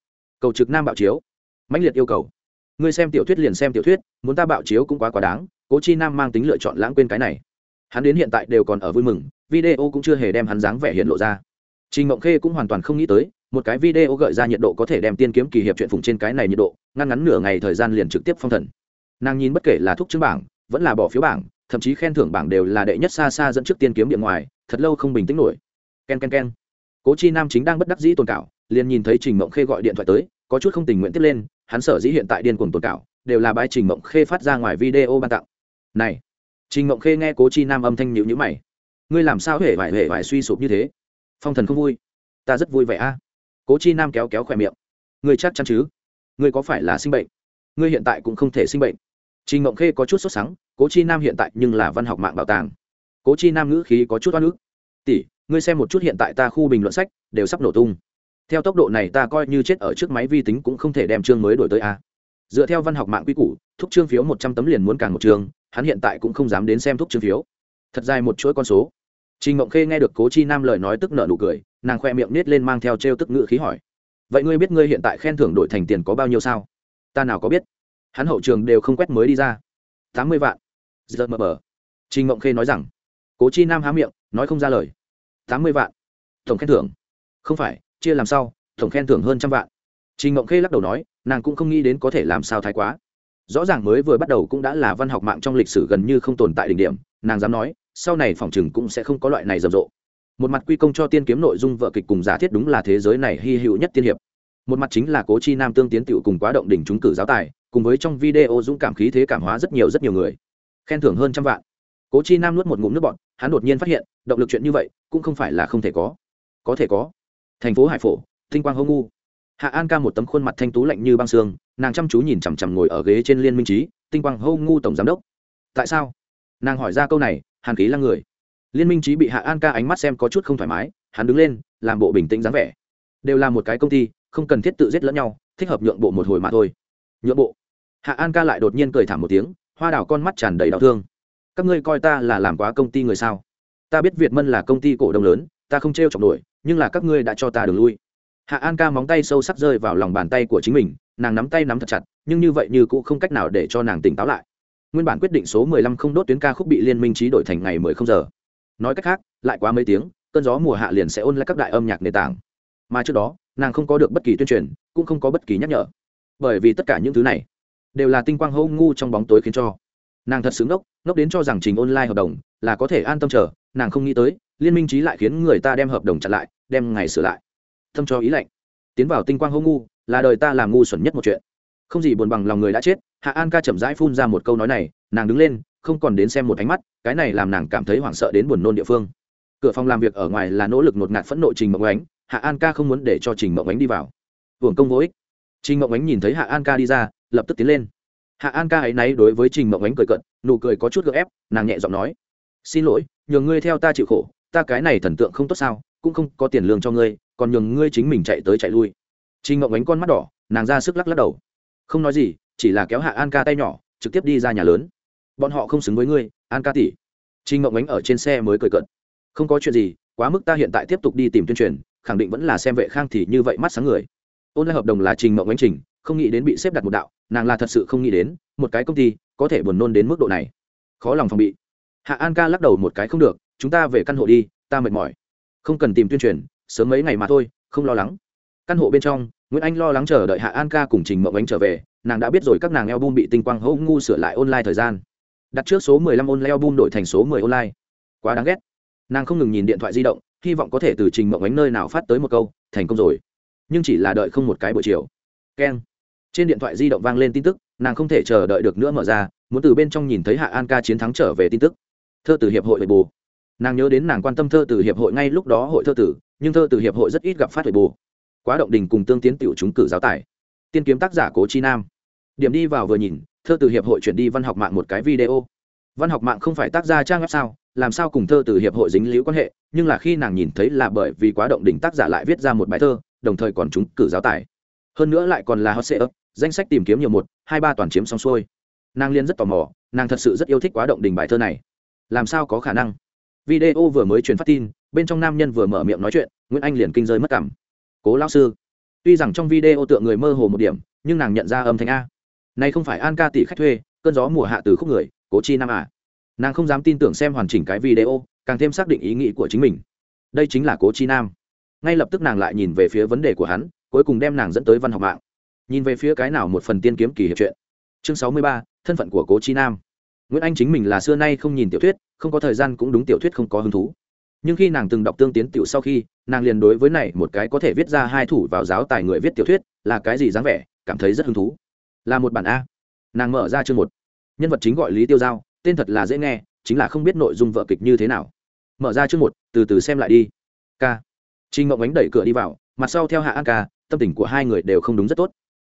Cầu trực nam bạo chiếu. Mãnh liệt yêu cầu. Ngươi xem tiểu thuyết liền xem tiểu thuyết, muốn ta bạo chiếu cũng quá quá đáng, cố chi nam mang tính lựa chọn lãng quên cái này. Hắn đến hiện tại đều còn ở vui mừng, video cũng chưa hề đem hắn dáng vẻ hiện lộ ra. Trình mộng khê cũng hoàn toàn không nghĩ tới một cái video gợi ra nhiệt độ có thể đem tiên kiếm kỳ hiệp chuyện phùng trên cái này nhiệt độ, ngăn ngắn nửa ngày thời gian liền trực tiếp phong thần. Nàng nhìn bất kể là thuốc chứng bảng, vẫn là bỏ phiếu bảng, thậm chí khen thưởng bảng đều là đệ nhất xa xa dẫn trước tiên kiếm điện ngoài, thật lâu không bình tĩnh nổi. K e n k e n k e n cố chi nam chính đang bất đắc dĩ tồn cảo, liền nhìn thấy trình mộng khê gọi điện thoại tới, có chút không tình nguyện tiếp lên, hắn sở dĩ hiện tại điên cuồng tồn cảo, đều là bãi trình mộng khê phát ra ngoài video ban tặng. Này, trình mộng khê nghe cố chi nam âm thanh nhịu nhữ mày. Ngươi làm sao hễ vải hễ vải suy sụp như thế? Phong thần không vui. Ta rất vui vẻ a cố chi nam kéo kéo khỏe miệng. Ngươi chắc chắn chứ? Ngươi có phải là sinh bệnh? Ngươi hiện tại cũng không thể sinh bệnh. Trình mộng khê có chút sốt sắng, cố chi nam hiện tại nhưng là văn học mạng bảo tàng. Cố chi nam ngữ khí có chút oan ức. Tỷ, ngươi xem một chút hiện tại ta khu bình luận sách, đều sắp nổ tung. Theo tốc độ này ta coi như chết ở trước máy vi tính cũng không thể đem chương mới đổi tới a. Dựa theo văn học mạng quy củ, thúc chương phiếu một trăm tấm liền muốn càng một chương hắn hiện tại cũng không dám đến xem thúc chương phiếu. Thật dài một chuỗi con số trình mộng khê nghe được cố chi nam lời nói tức nợ nụ cười, nàng khoe miệng nết lên mang theo trêu tức ngữ khí hỏi, vậy ngươi biết ngươi hiện tại khen thưởng đổi thành tiền có bao nhiêu sao? Ta nào có biết? Hắn hậu trường đều không quét mới đi ra. Tám mươi vạn. Giật mờ bờ. Trình mộng khê nói rằng. Cố chi nam há miệng, nói không ra lời. Tám mươi vạn. Tổng khen thưởng? Không phải, chia làm sao tổng khen thưởng hơn trăm vạn. Trình mộng khê lắc đầu nói, nàng cũng không nghĩ đến có thể làm sao thái quá. Rõ ràng mới vừa bắt đầu cũng đã là văn học mạng trong lịch sử gần như không tồn tại đỉnh điểm, nàng dám nói sau này phòng chừng cũng sẽ không có loại này rầm rộ. Một mặt quy công cho tiên kiếm nội dung vợ kịch cùng giả thiết đúng là thế giới này hy hữu nhất tiên hiệp. Một mặt chính là cố chi nam tương tiến tựu cùng quá động đỉnh chúng cử giáo tài, cùng với trong video dũng cảm khí thế cảm hóa rất nhiều rất nhiều người. Khen thưởng hơn trăm vạn. Cố chi nam nuốt một ngụm nước bọt, hắn đột nhiên phát hiện, động lực chuyện như vậy, cũng không phải là không thể có. Có thể có. Thành phố hải phổ, tinh quang hô ngu. Hạ an ca một tấm khuôn mặt thanh tú lạnh như băng xương nàng chăm chú nhìn chằm chằm ngồi ở ghế trên liên minh trí, tinh quang hô ngu tổng giám đốc. Tại sao? Nàng hỏi ra câu này hàn ký lăng người. Liên minh trí bị hạ an ca ánh mắt xem có chút không thoải mái, hắn đứng lên, làm bộ bình tĩnh dáng vẻ. Đều là một cái công ty, không cần thiết tự giết lẫn nhau, thích hợp nhượng bộ một hồi mà thôi. Nhượng bộ. Hạ an ca lại đột nhiên cười thảm một tiếng, hoa đảo con mắt tràn đầy đau thương. Các ngươi coi ta là làm quá công ty người sao? Ta biết việt mân là công ty cổ đông lớn, ta không t r chọc nổi, nhưng là các ngươi đã cho ta đường lui. Hạ an ca móng tay sâu sắc rơi vào lòng bàn tay của chính mình, nàng nắm tay nắm thật chặt, nhưng như vậy như cũng không cách nào để cho nàng tỉnh táo lại nguyên bản quyết định số mười lăm không đốt tuyến ca khúc bị liên minh trí đổi thành ngày mười không giờ. Nói cách khác, lại quá mấy tiếng, cơn gió mùa hạ liền sẽ ôn lại các đại âm nhạc nền tảng. Mà trước đó, nàng không có được bất kỳ tuyên truyền, cũng không có bất kỳ nhắc nhở. Bởi vì tất cả những thứ này đều là tinh quang hô ngu trong bóng tối khiến cho. Nàng thật xứng ngốc ngốc đến cho rằng trình online hợp đồng là có thể an tâm chờ, nàng không nghĩ tới, liên minh trí lại khiến người ta đem hợp đồng chặn lại, đem ngày sửa lại. Thâm cho ý lạnh. Tiến vào tinh quang hô ngu là đời ta làm ngu xuẩn nhất một chuyện không gì buồn bằng lòng người đã chết, hạ an ca chậm rãi phun ra một câu nói này, nàng đứng lên, không còn đến xem một ánh mắt, cái này làm nàng cảm thấy hoảng sợ đến buồn nôn địa phương. Cửa phòng làm việc ở ngoài là nỗ lực ngột ngạt phẫn nộ trình mộng ánh, hạ an ca không muốn để cho trình mộng ánh đi vào. Hưởng công vô ích. Trình mộng ánh nhìn thấy hạ an ca đi ra, lập tức tiến lên. Hạ an ca ấy náy đối với trình mộng ánh cười cận nụ cười có chút gợ ép, nàng nhẹ giọng nói, xin lỗi, nhường ngươi theo ta chịu khổ, ta cái này thần tượng không tốt sao, cũng không có tiền lương cho ngươi, còn nhường ngươi chính mình chạy tới chạy lui. Trình mộng ánh con mắt đỏ, nàng ra sức lắc lắc đầu không nói gì, chỉ là kéo hạ an ca tay nhỏ, trực tiếp đi ra nhà lớn. Bọn họ không xứng với ngươi, an ca tỷ. Trình mộng ánh ở trên xe mới cười cận không có chuyện gì, quá mức ta hiện tại tiếp tục đi tìm tuyên truyền, khẳng định vẫn là xem vệ khang thì như vậy mắt sáng người. Ôn lại hợp đồng là trình mộng ánh trình, không nghĩ đến bị xếp đặt một đạo, nàng là thật sự không nghĩ đến, một cái công ty có thể buồn nôn đến mức độ này. Khó lòng phòng bị. Hạ an ca lắc đầu một cái không được, chúng ta về căn hộ đi, ta mệt mỏi. Không cần tìm tuyên truyền, sớm mấy ngày mà thôi, không lo lắng. Căn hộ bên trong nguyễn anh lo lắng chờ đợi hạ an ca cùng trình mộng ánh trở về, nàng đã biết rồi các nàng album bị tinh quang hô ngu sửa lại online thời gian. Đặt trước số 15 online album đổi thành số 10 online. Quá đáng ghét. Nàng không ngừng nhìn điện thoại di động, hy vọng có thể từ trình mộng ánh nơi nào phát tới một câu, thành công rồi. Nhưng chỉ là đợi không một cái buổi chiều. Keng. Trên điện thoại di động vang lên tin tức, nàng không thể chờ đợi được nữa mở ra, muốn từ bên trong nhìn thấy hạ an ca chiến thắng trở về tin tức. Thơ từ hiệp hội về bù nàng nhớ đến nàng quan tâm thơ từ hiệp hội ngay lúc đó hội thơ tử, nhưng thơ từ hiệp hội rất ít gặp phát về bù quá động đình cùng tương tiến tiểu chúng cử giáo tài. Tiên kiếm tác giả cố chi nam. Điểm đi vào vừa nhìn, thơ từ hiệp hội chuyển đi văn học mạng một cái video. Văn học mạng không phải tác gia trang web sao, làm sao cùng thơ từ hiệp hội dính liễu quan hệ, nhưng là khi nàng nhìn thấy là bởi vì quá động đỉnh tác giả lại viết ra một bài thơ, đồng thời còn chúng cử giáo tài. Hơn nữa lại còn là hot sale danh sách tìm kiếm nhiều một, hai ba toàn chiếm xong xuôi. Nàng liên rất tò mò, nàng thật sự rất yêu thích quá động đình bài thơ này. Làm sao có khả năng? Video vừa mới truyền phát tin, bên trong nam nhân vừa mở miệng nói chuyện, nguyễn anh liền kinh rơi mất cảm cố Lão sư. Tuy rằng trong video tượng người mơ hồ một điểm, nhưng nàng nhận ra âm thanh a. Này không phải an ca tỷ khách thuê, cơn gió mùa hạ từ khúc người, cố chi nam à. Nàng không dám tin tưởng xem hoàn chỉnh cái video, càng thêm xác định ý nghĩ của chính mình. Đây chính là cố chi nam. Ngay lập tức nàng lại nhìn về phía vấn đề của hắn, cuối cùng đem nàng dẫn tới văn học mạng. Nhìn về phía cái nào một phần tiên kiếm kỳ hiệp chuyện chương sáu mươi ba, thân phận của cố chi nam. Nguyễn anh chính mình là xưa nay không nhìn tiểu thuyết, không có thời gian cũng đúng tiểu thuyết không có hứng thú nhưng khi nàng từng đọc tương tiến tiểu sau khi, nàng liền đối với này một cái có thể viết ra hai thủ vào giáo tài người viết tiểu thuyết, là cái gì dáng vẻ, cảm thấy rất hứng thú. Là một bản a. Nàng mở ra chương một. Nhân vật chính gọi lý tiêu giao, tên thật là dễ nghe, chính là không biết nội dung vợ kịch như thế nào. Mở ra chương một, từ từ xem lại đi. K. Trinh ngậm ánh đẩy cửa đi vào, mặt sau theo hạ an ca, tâm tình của hai người đều không đúng rất tốt.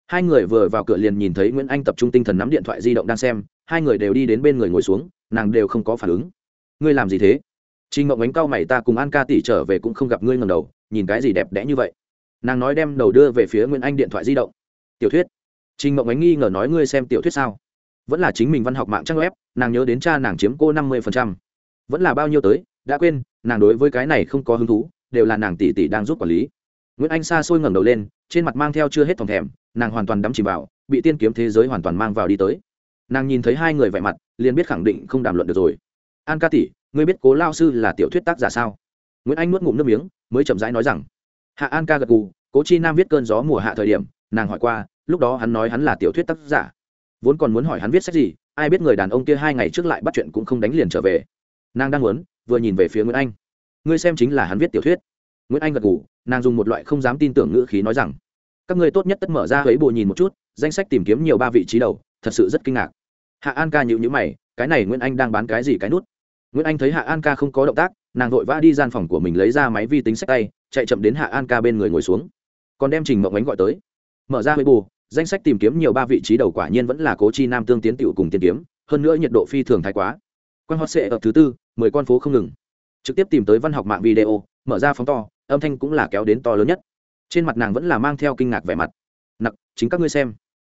Hai người vừa vào cửa liền nhìn thấy nguyễn anh tập trung tinh thần nắm điện thoại di động đang xem, hai người đều đi đến bên người ngồi xuống, nàng đều không có phản ứng. Ngươi làm gì thế? Trinh ngộng ánh cao mày ta cùng an ca Tỷ trở về cũng không gặp ngươi ngầm đầu, nhìn cái gì đẹp đẽ như vậy? Nàng nói đem đầu đưa về phía nguyễn anh điện thoại di động. Tiểu thuyết. Trinh ngộng ánh nghi ngờ nói ngươi xem tiểu thuyết sao? Vẫn là chính mình văn học mạng trang web, nàng nhớ đến cha nàng chiếm cô năm mươi vẫn là bao nhiêu tới, đã quên, nàng đối với cái này không có hứng thú, đều là nàng tỷ tỷ đang giúp quản lý. Nguyễn anh xa xôi ngẩng đầu lên, trên mặt mang theo chưa hết thòng thèm, nàng hoàn toàn đắm chìm vào, bị tiên kiếm thế giới hoàn toàn mang vào đi tới. Nàng nhìn thấy hai người vẻ mặt, liền biết khẳng định không đàm luận được rồi. An ca tỷ ngươi biết cố lao sư là tiểu thuyết tác giả sao? Nguyễn anh nuốt ngụm nước miếng, mới chậm rãi nói rằng, hạ an ca gật gù, cố chi nam viết cơn gió mùa hạ thời điểm, nàng hỏi qua, lúc đó hắn nói hắn là tiểu thuyết tác giả, vốn còn muốn hỏi hắn viết sách gì, ai biết người đàn ông kia hai ngày trước lại bắt chuyện cũng không đánh liền trở về. Nàng đang muốn, vừa nhìn về phía nguyễn anh, ngươi xem chính là hắn viết tiểu thuyết. Nguyễn anh gật gù, nàng dùng một loại không dám tin tưởng ngữ khí nói rằng, các ngươi tốt nhất tất mở ra ấy bộ nhìn một chút, danh sách tìm kiếm nhiều ba vị trí đầu, thật sự rất kinh ngạc. Hạ an ca nhịu nhữ mày, cái này nguyễn anh đang bán cái gì cái nút? Nguyễn anh thấy hạ an ca không có động tác, nàng vội vã đi gian phòng của mình lấy ra máy vi tính sách tay, chạy chậm đến hạ an ca bên người ngồi xuống. Còn đem trình mộng ánh gọi tới. Mở ra với bù danh sách tìm kiếm nhiều ba vị trí đầu quả nhiên vẫn là cố chi nam, tương tiến tiểu cùng tiên kiếm, hơn nữa nhiệt độ phi thường thái quá. Quan hot sệ ở thứ tư, mười con phố không ngừng. Trực tiếp tìm tới văn học mạng video, mở ra phóng to, âm thanh cũng là kéo đến to lớn nhất. Trên mặt nàng vẫn là mang theo kinh ngạc vẻ mặt. Nặc, chính các ngươi xem.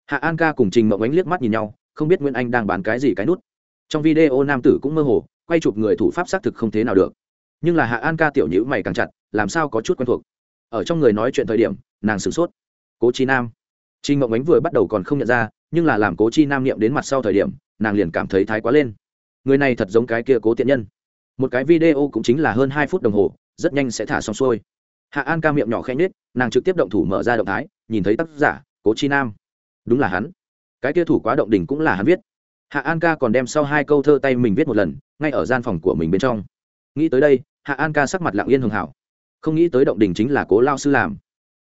Hạ an ca cùng trình mộng ánh liếc mắt nhìn nhau, không biết nguyễn anh đang bán cái gì cái nút. Trong video nam tử cũng mơ hồ quay chụp người thủ pháp xác thực không thế nào được. Nhưng là hạ an ca tiểu nhữ mày càng chặt, làm sao có chút quen thuộc. Ở trong người nói chuyện thời điểm, nàng sửng sốt. Cố chi nam. Trinh mộng ánh vừa bắt đầu còn không nhận ra, nhưng là làm cố chi nam niệm đến mặt sau thời điểm, nàng liền cảm thấy thái quá lên. Người này thật giống cái kia cố tiện nhân. Một cái video cũng chính là hơn hai phút đồng hồ, rất nhanh sẽ thả xong xuôi. Hạ an ca miệng nhỏ khẽ nết nàng trực tiếp động thủ mở ra động thái, nhìn thấy tác giả, cố chi nam. Đúng là hắn. Cái kia thủ quá động đình cũng là hắn viết hạ an ca còn đem sau hai câu thơ tay mình viết một lần, ngay ở gian phòng của mình bên trong. Nghĩ tới đây, hạ an ca sắc mặt lặng yên hường hảo. Không nghĩ tới động đình chính là cố lao sư làm.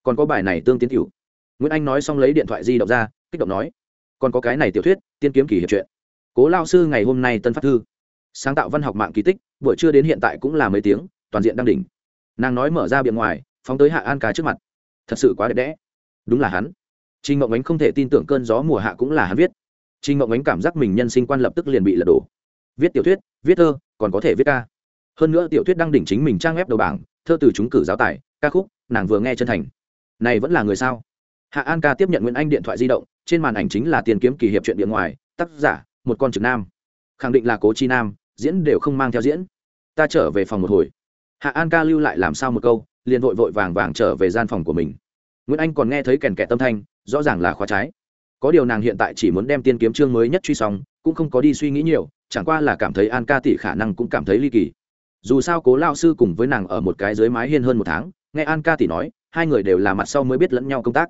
Còn có bài này tương tiến tiểu. nguyễn anh nói xong lấy điện thoại di động ra, kích động nói, còn có cái này tiểu thuyết, tiên kiếm kỳ hiệp truyện. cố lao sư ngày hôm nay tân phát thư. Sáng tạo văn học mạng kỳ tích, buổi trưa đến hiện tại cũng là mấy tiếng, toàn diện đang đỉnh. Nàng nói mở ra bìa ngoài, phóng tới hạ an ca trước mặt. Thật sự quá đẹp đẽ. Đúng là hắn. Trình Mộng Ánh không thể tin tưởng cơn gió mùa hạ cũng là hắn viết. Trình Mộng Ánh cảm giác mình nhân sinh quan lập tức liền bị lật đổ. Viết tiểu thuyết, viết thơ, còn có thể viết ca. Hơn nữa tiểu thuyết đăng đỉnh chính mình trang web đầu bảng, thơ từ chúng cử giáo tài, ca khúc, nàng vừa nghe chân thành. Này vẫn là người sao? Hạ An ca tiếp nhận Nguyễn Anh điện thoại di động, trên màn ảnh chính là tiền kiếm kỳ hiệp chuyện địa ngoài, tác giả, một con trực nam. Khẳng định là Cố Chi Nam, diễn đều không mang theo diễn. Ta trở về phòng một hồi. Hạ An ca lưu lại làm sao một câu, liền vội vội vàng vàng trở về gian phòng của mình. Nguyễn Anh còn nghe thấy kèn kẹt tâm thanh, rõ ràng là khóa trái có điều nàng hiện tại chỉ muốn đem tiên kiếm chương mới nhất truy xong cũng không có đi suy nghĩ nhiều chẳng qua là cảm thấy an ca tỷ khả năng cũng cảm thấy ly kỳ. Dù sao cố lao sư cùng với nàng ở một cái dưới mái hiên hơn một tháng nghe an ca tỷ nói hai người đều là mặt sau mới biết lẫn nhau công tác.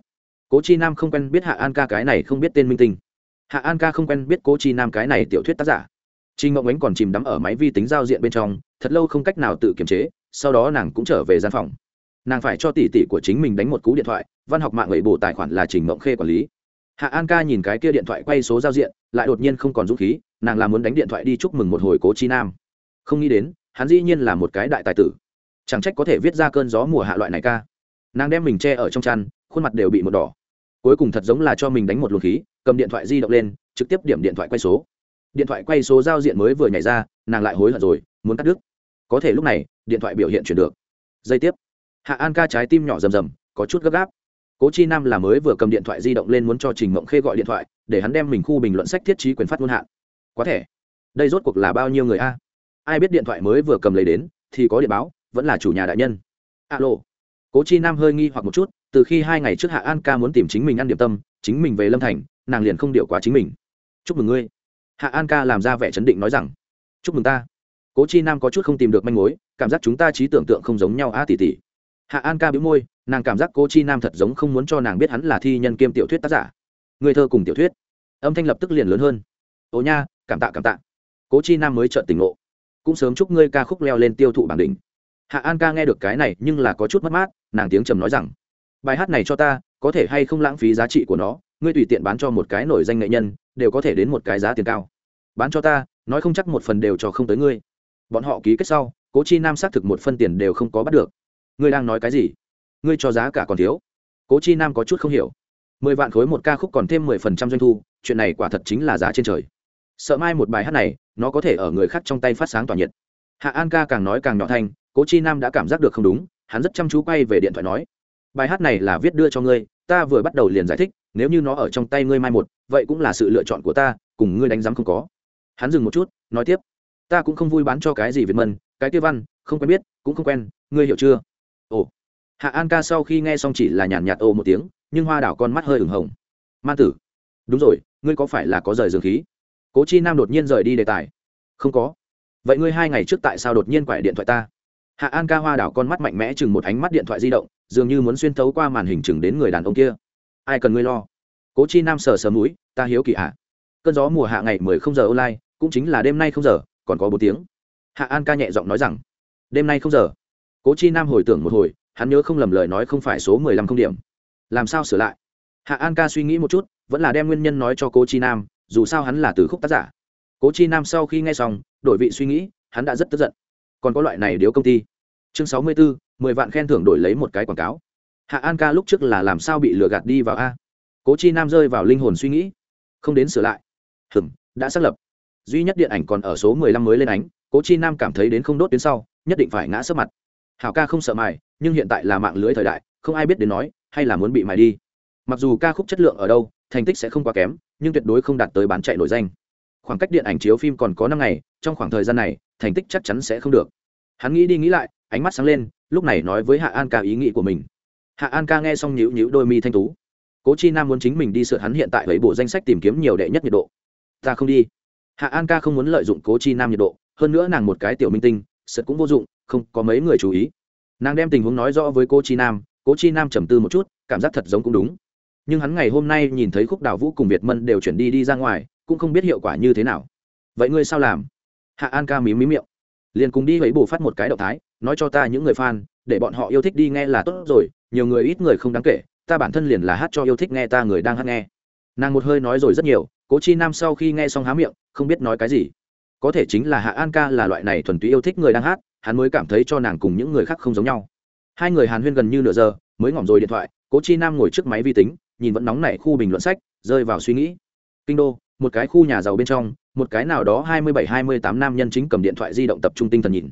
Cố chi nam không quen biết hạ an ca cái này không biết tên minh tinh. Hạ an ca không quen biết cố chi nam cái này tiểu thuyết tác giả. Trình Ngộng Ánh còn chìm đắm ở máy vi tính giao diện bên trong, thật lâu không cách nào tự kiềm chế, sau đó nàng cũng trở về gian phòng. Nàng phải cho tỷ tỷ của chính mình đánh một cú điện thoại văn học mạng lệ bổ tài khoản là trình mộng khê quản lý hạ an ca nhìn cái kia điện thoại quay số giao diện, lại đột nhiên không còn dũng khí, nàng là muốn đánh điện thoại đi chúc mừng một hồi cố chi nam. Không nghĩ đến, hắn dĩ nhiên là một cái đại tài tử. Chẳng trách có thể viết ra cơn gió mùa hạ loại này ca. Nàng đem mình che ở trong chăn, khuôn mặt đều bị một đỏ. Cuối cùng thật giống là cho mình đánh một luồng khí, cầm điện thoại di động lên, trực tiếp điểm điện thoại quay số. Điện thoại quay số giao diện mới vừa nhảy ra, nàng lại hối hận rồi, muốn cắt đứt. Có thể lúc này, điện thoại biểu hiện chuyển được. Giây tiếp. Hạ an ca trái tim nhỏ rầm rầm, có chút gấp gáp cố chi nam là mới vừa cầm điện thoại di động lên muốn cho trình mộng khê gọi điện thoại, để hắn đem mình khu bình luận sách thiết trí quyền phát ngôn hạn quá thẻ. Đây rốt cuộc là bao nhiêu người a? Ai biết điện thoại mới vừa cầm lấy đến, thì có điện báo, vẫn là chủ nhà đại nhân. Alo. Cố chi nam hơi nghi hoặc một chút, từ khi hai ngày trước hạ an ca muốn tìm chính mình ăn điểm tâm, chính mình về lâm thành, nàng liền không điệu quá chính mình. Chúc mừng ngươi. Hạ an ca làm ra vẻ chấn định nói rằng, chúc mừng ta. Cố chi nam có chút không tìm được manh mối, cảm giác chúng ta trí tưởng tượng không giống nhau a tỷ tỷ hạ an ca bĩu môi, nàng cảm giác cô chi nam thật giống không muốn cho nàng biết hắn là thi nhân kiêm tiểu thuyết tác giả. Người thơ cùng tiểu thuyết. Âm thanh lập tức liền lớn hơn. Ồ nha, cảm tạ cảm tạ. Cố chi nam mới trợn tỉnh ngộ. Cũng sớm chúc ngươi ca khúc leo lên tiêu thụ bảng đỉnh. Hạ an ca nghe được cái này nhưng là có chút mất mát, nàng tiếng trầm nói rằng, bài hát này cho ta, có thể hay không lãng phí giá trị của nó, ngươi tùy tiện bán cho một cái nổi danh nghệ nhân, đều có thể đến một cái giá tiền cao. Bán cho ta, nói không chắc một phần đều cho không tới ngươi. Bọn họ ký kết sau, cố chi nam xác thực một phân tiền đều không có bắt được ngươi đang nói cái gì? Ngươi cho giá cả còn thiếu. Cố chi nam có chút không hiểu. Mười vạn khối một ca khúc còn thêm mười phần trăm doanh thu, chuyện này quả thật chính là giá trên trời. Sợ mai một bài hát này, nó có thể ở người khác trong tay phát sáng tỏa nhiệt. Hạ an ca càng nói càng nhỏ thanh, cố chi nam đã cảm giác được không đúng, hắn rất chăm chú quay về điện thoại nói, bài hát này là viết đưa cho ngươi, ta vừa bắt đầu liền giải thích, nếu như nó ở trong tay ngươi mai một, vậy cũng là sự lựa chọn của ta, cùng ngươi đánh giám không có. Hắn dừng một chút, nói tiếp, ta cũng không vui bán cho cái gì việt mân, cái kia văn, không quen biết, cũng không quen, ngươi hiểu chưa? Hạ an ca sau khi nghe xong chỉ là nhàn nhạt ồ một tiếng, nhưng hoa đảo con mắt hơi ửng hồng. Man tử, đúng rồi, ngươi có phải là có rời dương khí? Cố chi nam đột nhiên rời đi đề tài. Không có. Vậy ngươi hai ngày trước tại sao đột nhiên quải điện thoại ta? Hạ an ca hoa đảo con mắt mạnh mẽ chừng một ánh mắt điện thoại di động, dường như muốn xuyên thấu qua màn hình chừng đến người đàn ông kia. Ai cần ngươi lo? Cố chi nam sờ sờ mũi, ta hiếu kỳ hạ cơn gió mùa hạ ngày mười không giờ online, cũng chính là đêm nay không giờ, còn có bốn tiếng. Hạ an ca nhẹ giọng nói rằng, đêm nay không giờ. Cố chi nam hồi tưởng một hồi hắn nhớ không lầm lời nói không phải số mười lăm không điểm. Làm sao sửa lại? Hạ an ca suy nghĩ một chút, vẫn là đem nguyên nhân nói cho cố chi nam, dù sao hắn là từ khúc tác giả. Cố chi nam sau khi nghe xong, đổi vị suy nghĩ, hắn đã rất tức giận. Còn có loại này điếu công ty. Chương sáu mươi bốn, mười vạn khen thưởng đổi lấy một cái quảng cáo. Hạ an ca lúc trước là làm sao bị lừa gạt đi vào a? Cố chi nam rơi vào linh hồn suy nghĩ. Không đến sửa lại. Hừm, đã xác lập. Duy nhất điện ảnh còn ở số mười lăm mới lên ánh, cố chi nam cảm thấy đến không đốt đến sau, nhất định phải ngã sấp mặt hảo ca không sợ mài, nhưng hiện tại là mạng lưới thời đại, không ai biết đến nói, hay là muốn bị mài đi. Mặc dù ca khúc chất lượng ở đâu, thành tích sẽ không quá kém, nhưng tuyệt đối không đạt tới bán chạy nổi danh. Khoảng cách điện ảnh chiếu phim còn có năm ngày, trong khoảng thời gian này, thành tích chắc chắn sẽ không được. Hắn nghĩ đi nghĩ lại, ánh mắt sáng lên, lúc này nói với hạ an ca ý nghĩ của mình. Hạ an ca nghe xong nhữ nhữ đôi mi thanh tú. Cố chi nam muốn chính mình đi sửa hắn hiện tại lấy bộ danh sách tìm kiếm nhiều đệ nhất nhiệt độ. Ta không đi. Hạ an ca không muốn lợi dụng cố chi nam nhiệt độ, hơn nữa nàng một cái tiểu minh tinh, sượt cũng vô dụng không có mấy người chú ý. Nàng đem tình huống nói rõ với cô chi nam, cố chi nam trầm tư một chút, cảm giác thật giống cũng đúng. Nhưng hắn ngày hôm nay nhìn thấy khúc đào vũ cùng việt mân đều chuyển đi đi ra ngoài, cũng không biết hiệu quả như thế nào. Vậy ngươi sao làm? Hạ an ca mí mí miệng. Liền cùng đi ấy bù phát một cái động thái, nói cho ta những người fan, để bọn họ yêu thích đi nghe là tốt rồi, nhiều người ít người không đáng kể, ta bản thân liền là hát cho yêu thích nghe ta người đang hát nghe. Nàng một hơi nói rồi rất nhiều, cố chi nam sau khi nghe xong há miệng, không biết nói cái gì. Có thể chính là hạ an ca là loại này thuần túy yêu thích người đang hát hắn mới cảm thấy cho nàng cùng những người khác không giống nhau. Hai người hàn huyên gần như nửa giờ, mới ngỏm rồi điện thoại, cố chi nam ngồi trước máy vi tính, nhìn vẫn nóng nảy khu bình luận sách, rơi vào suy nghĩ. Kinh đô, một cái khu nhà giàu bên trong, một cái nào đó hai mươi bảy, hai mươi tám nam nhân chính cầm điện thoại di động tập trung tinh thần nhìn.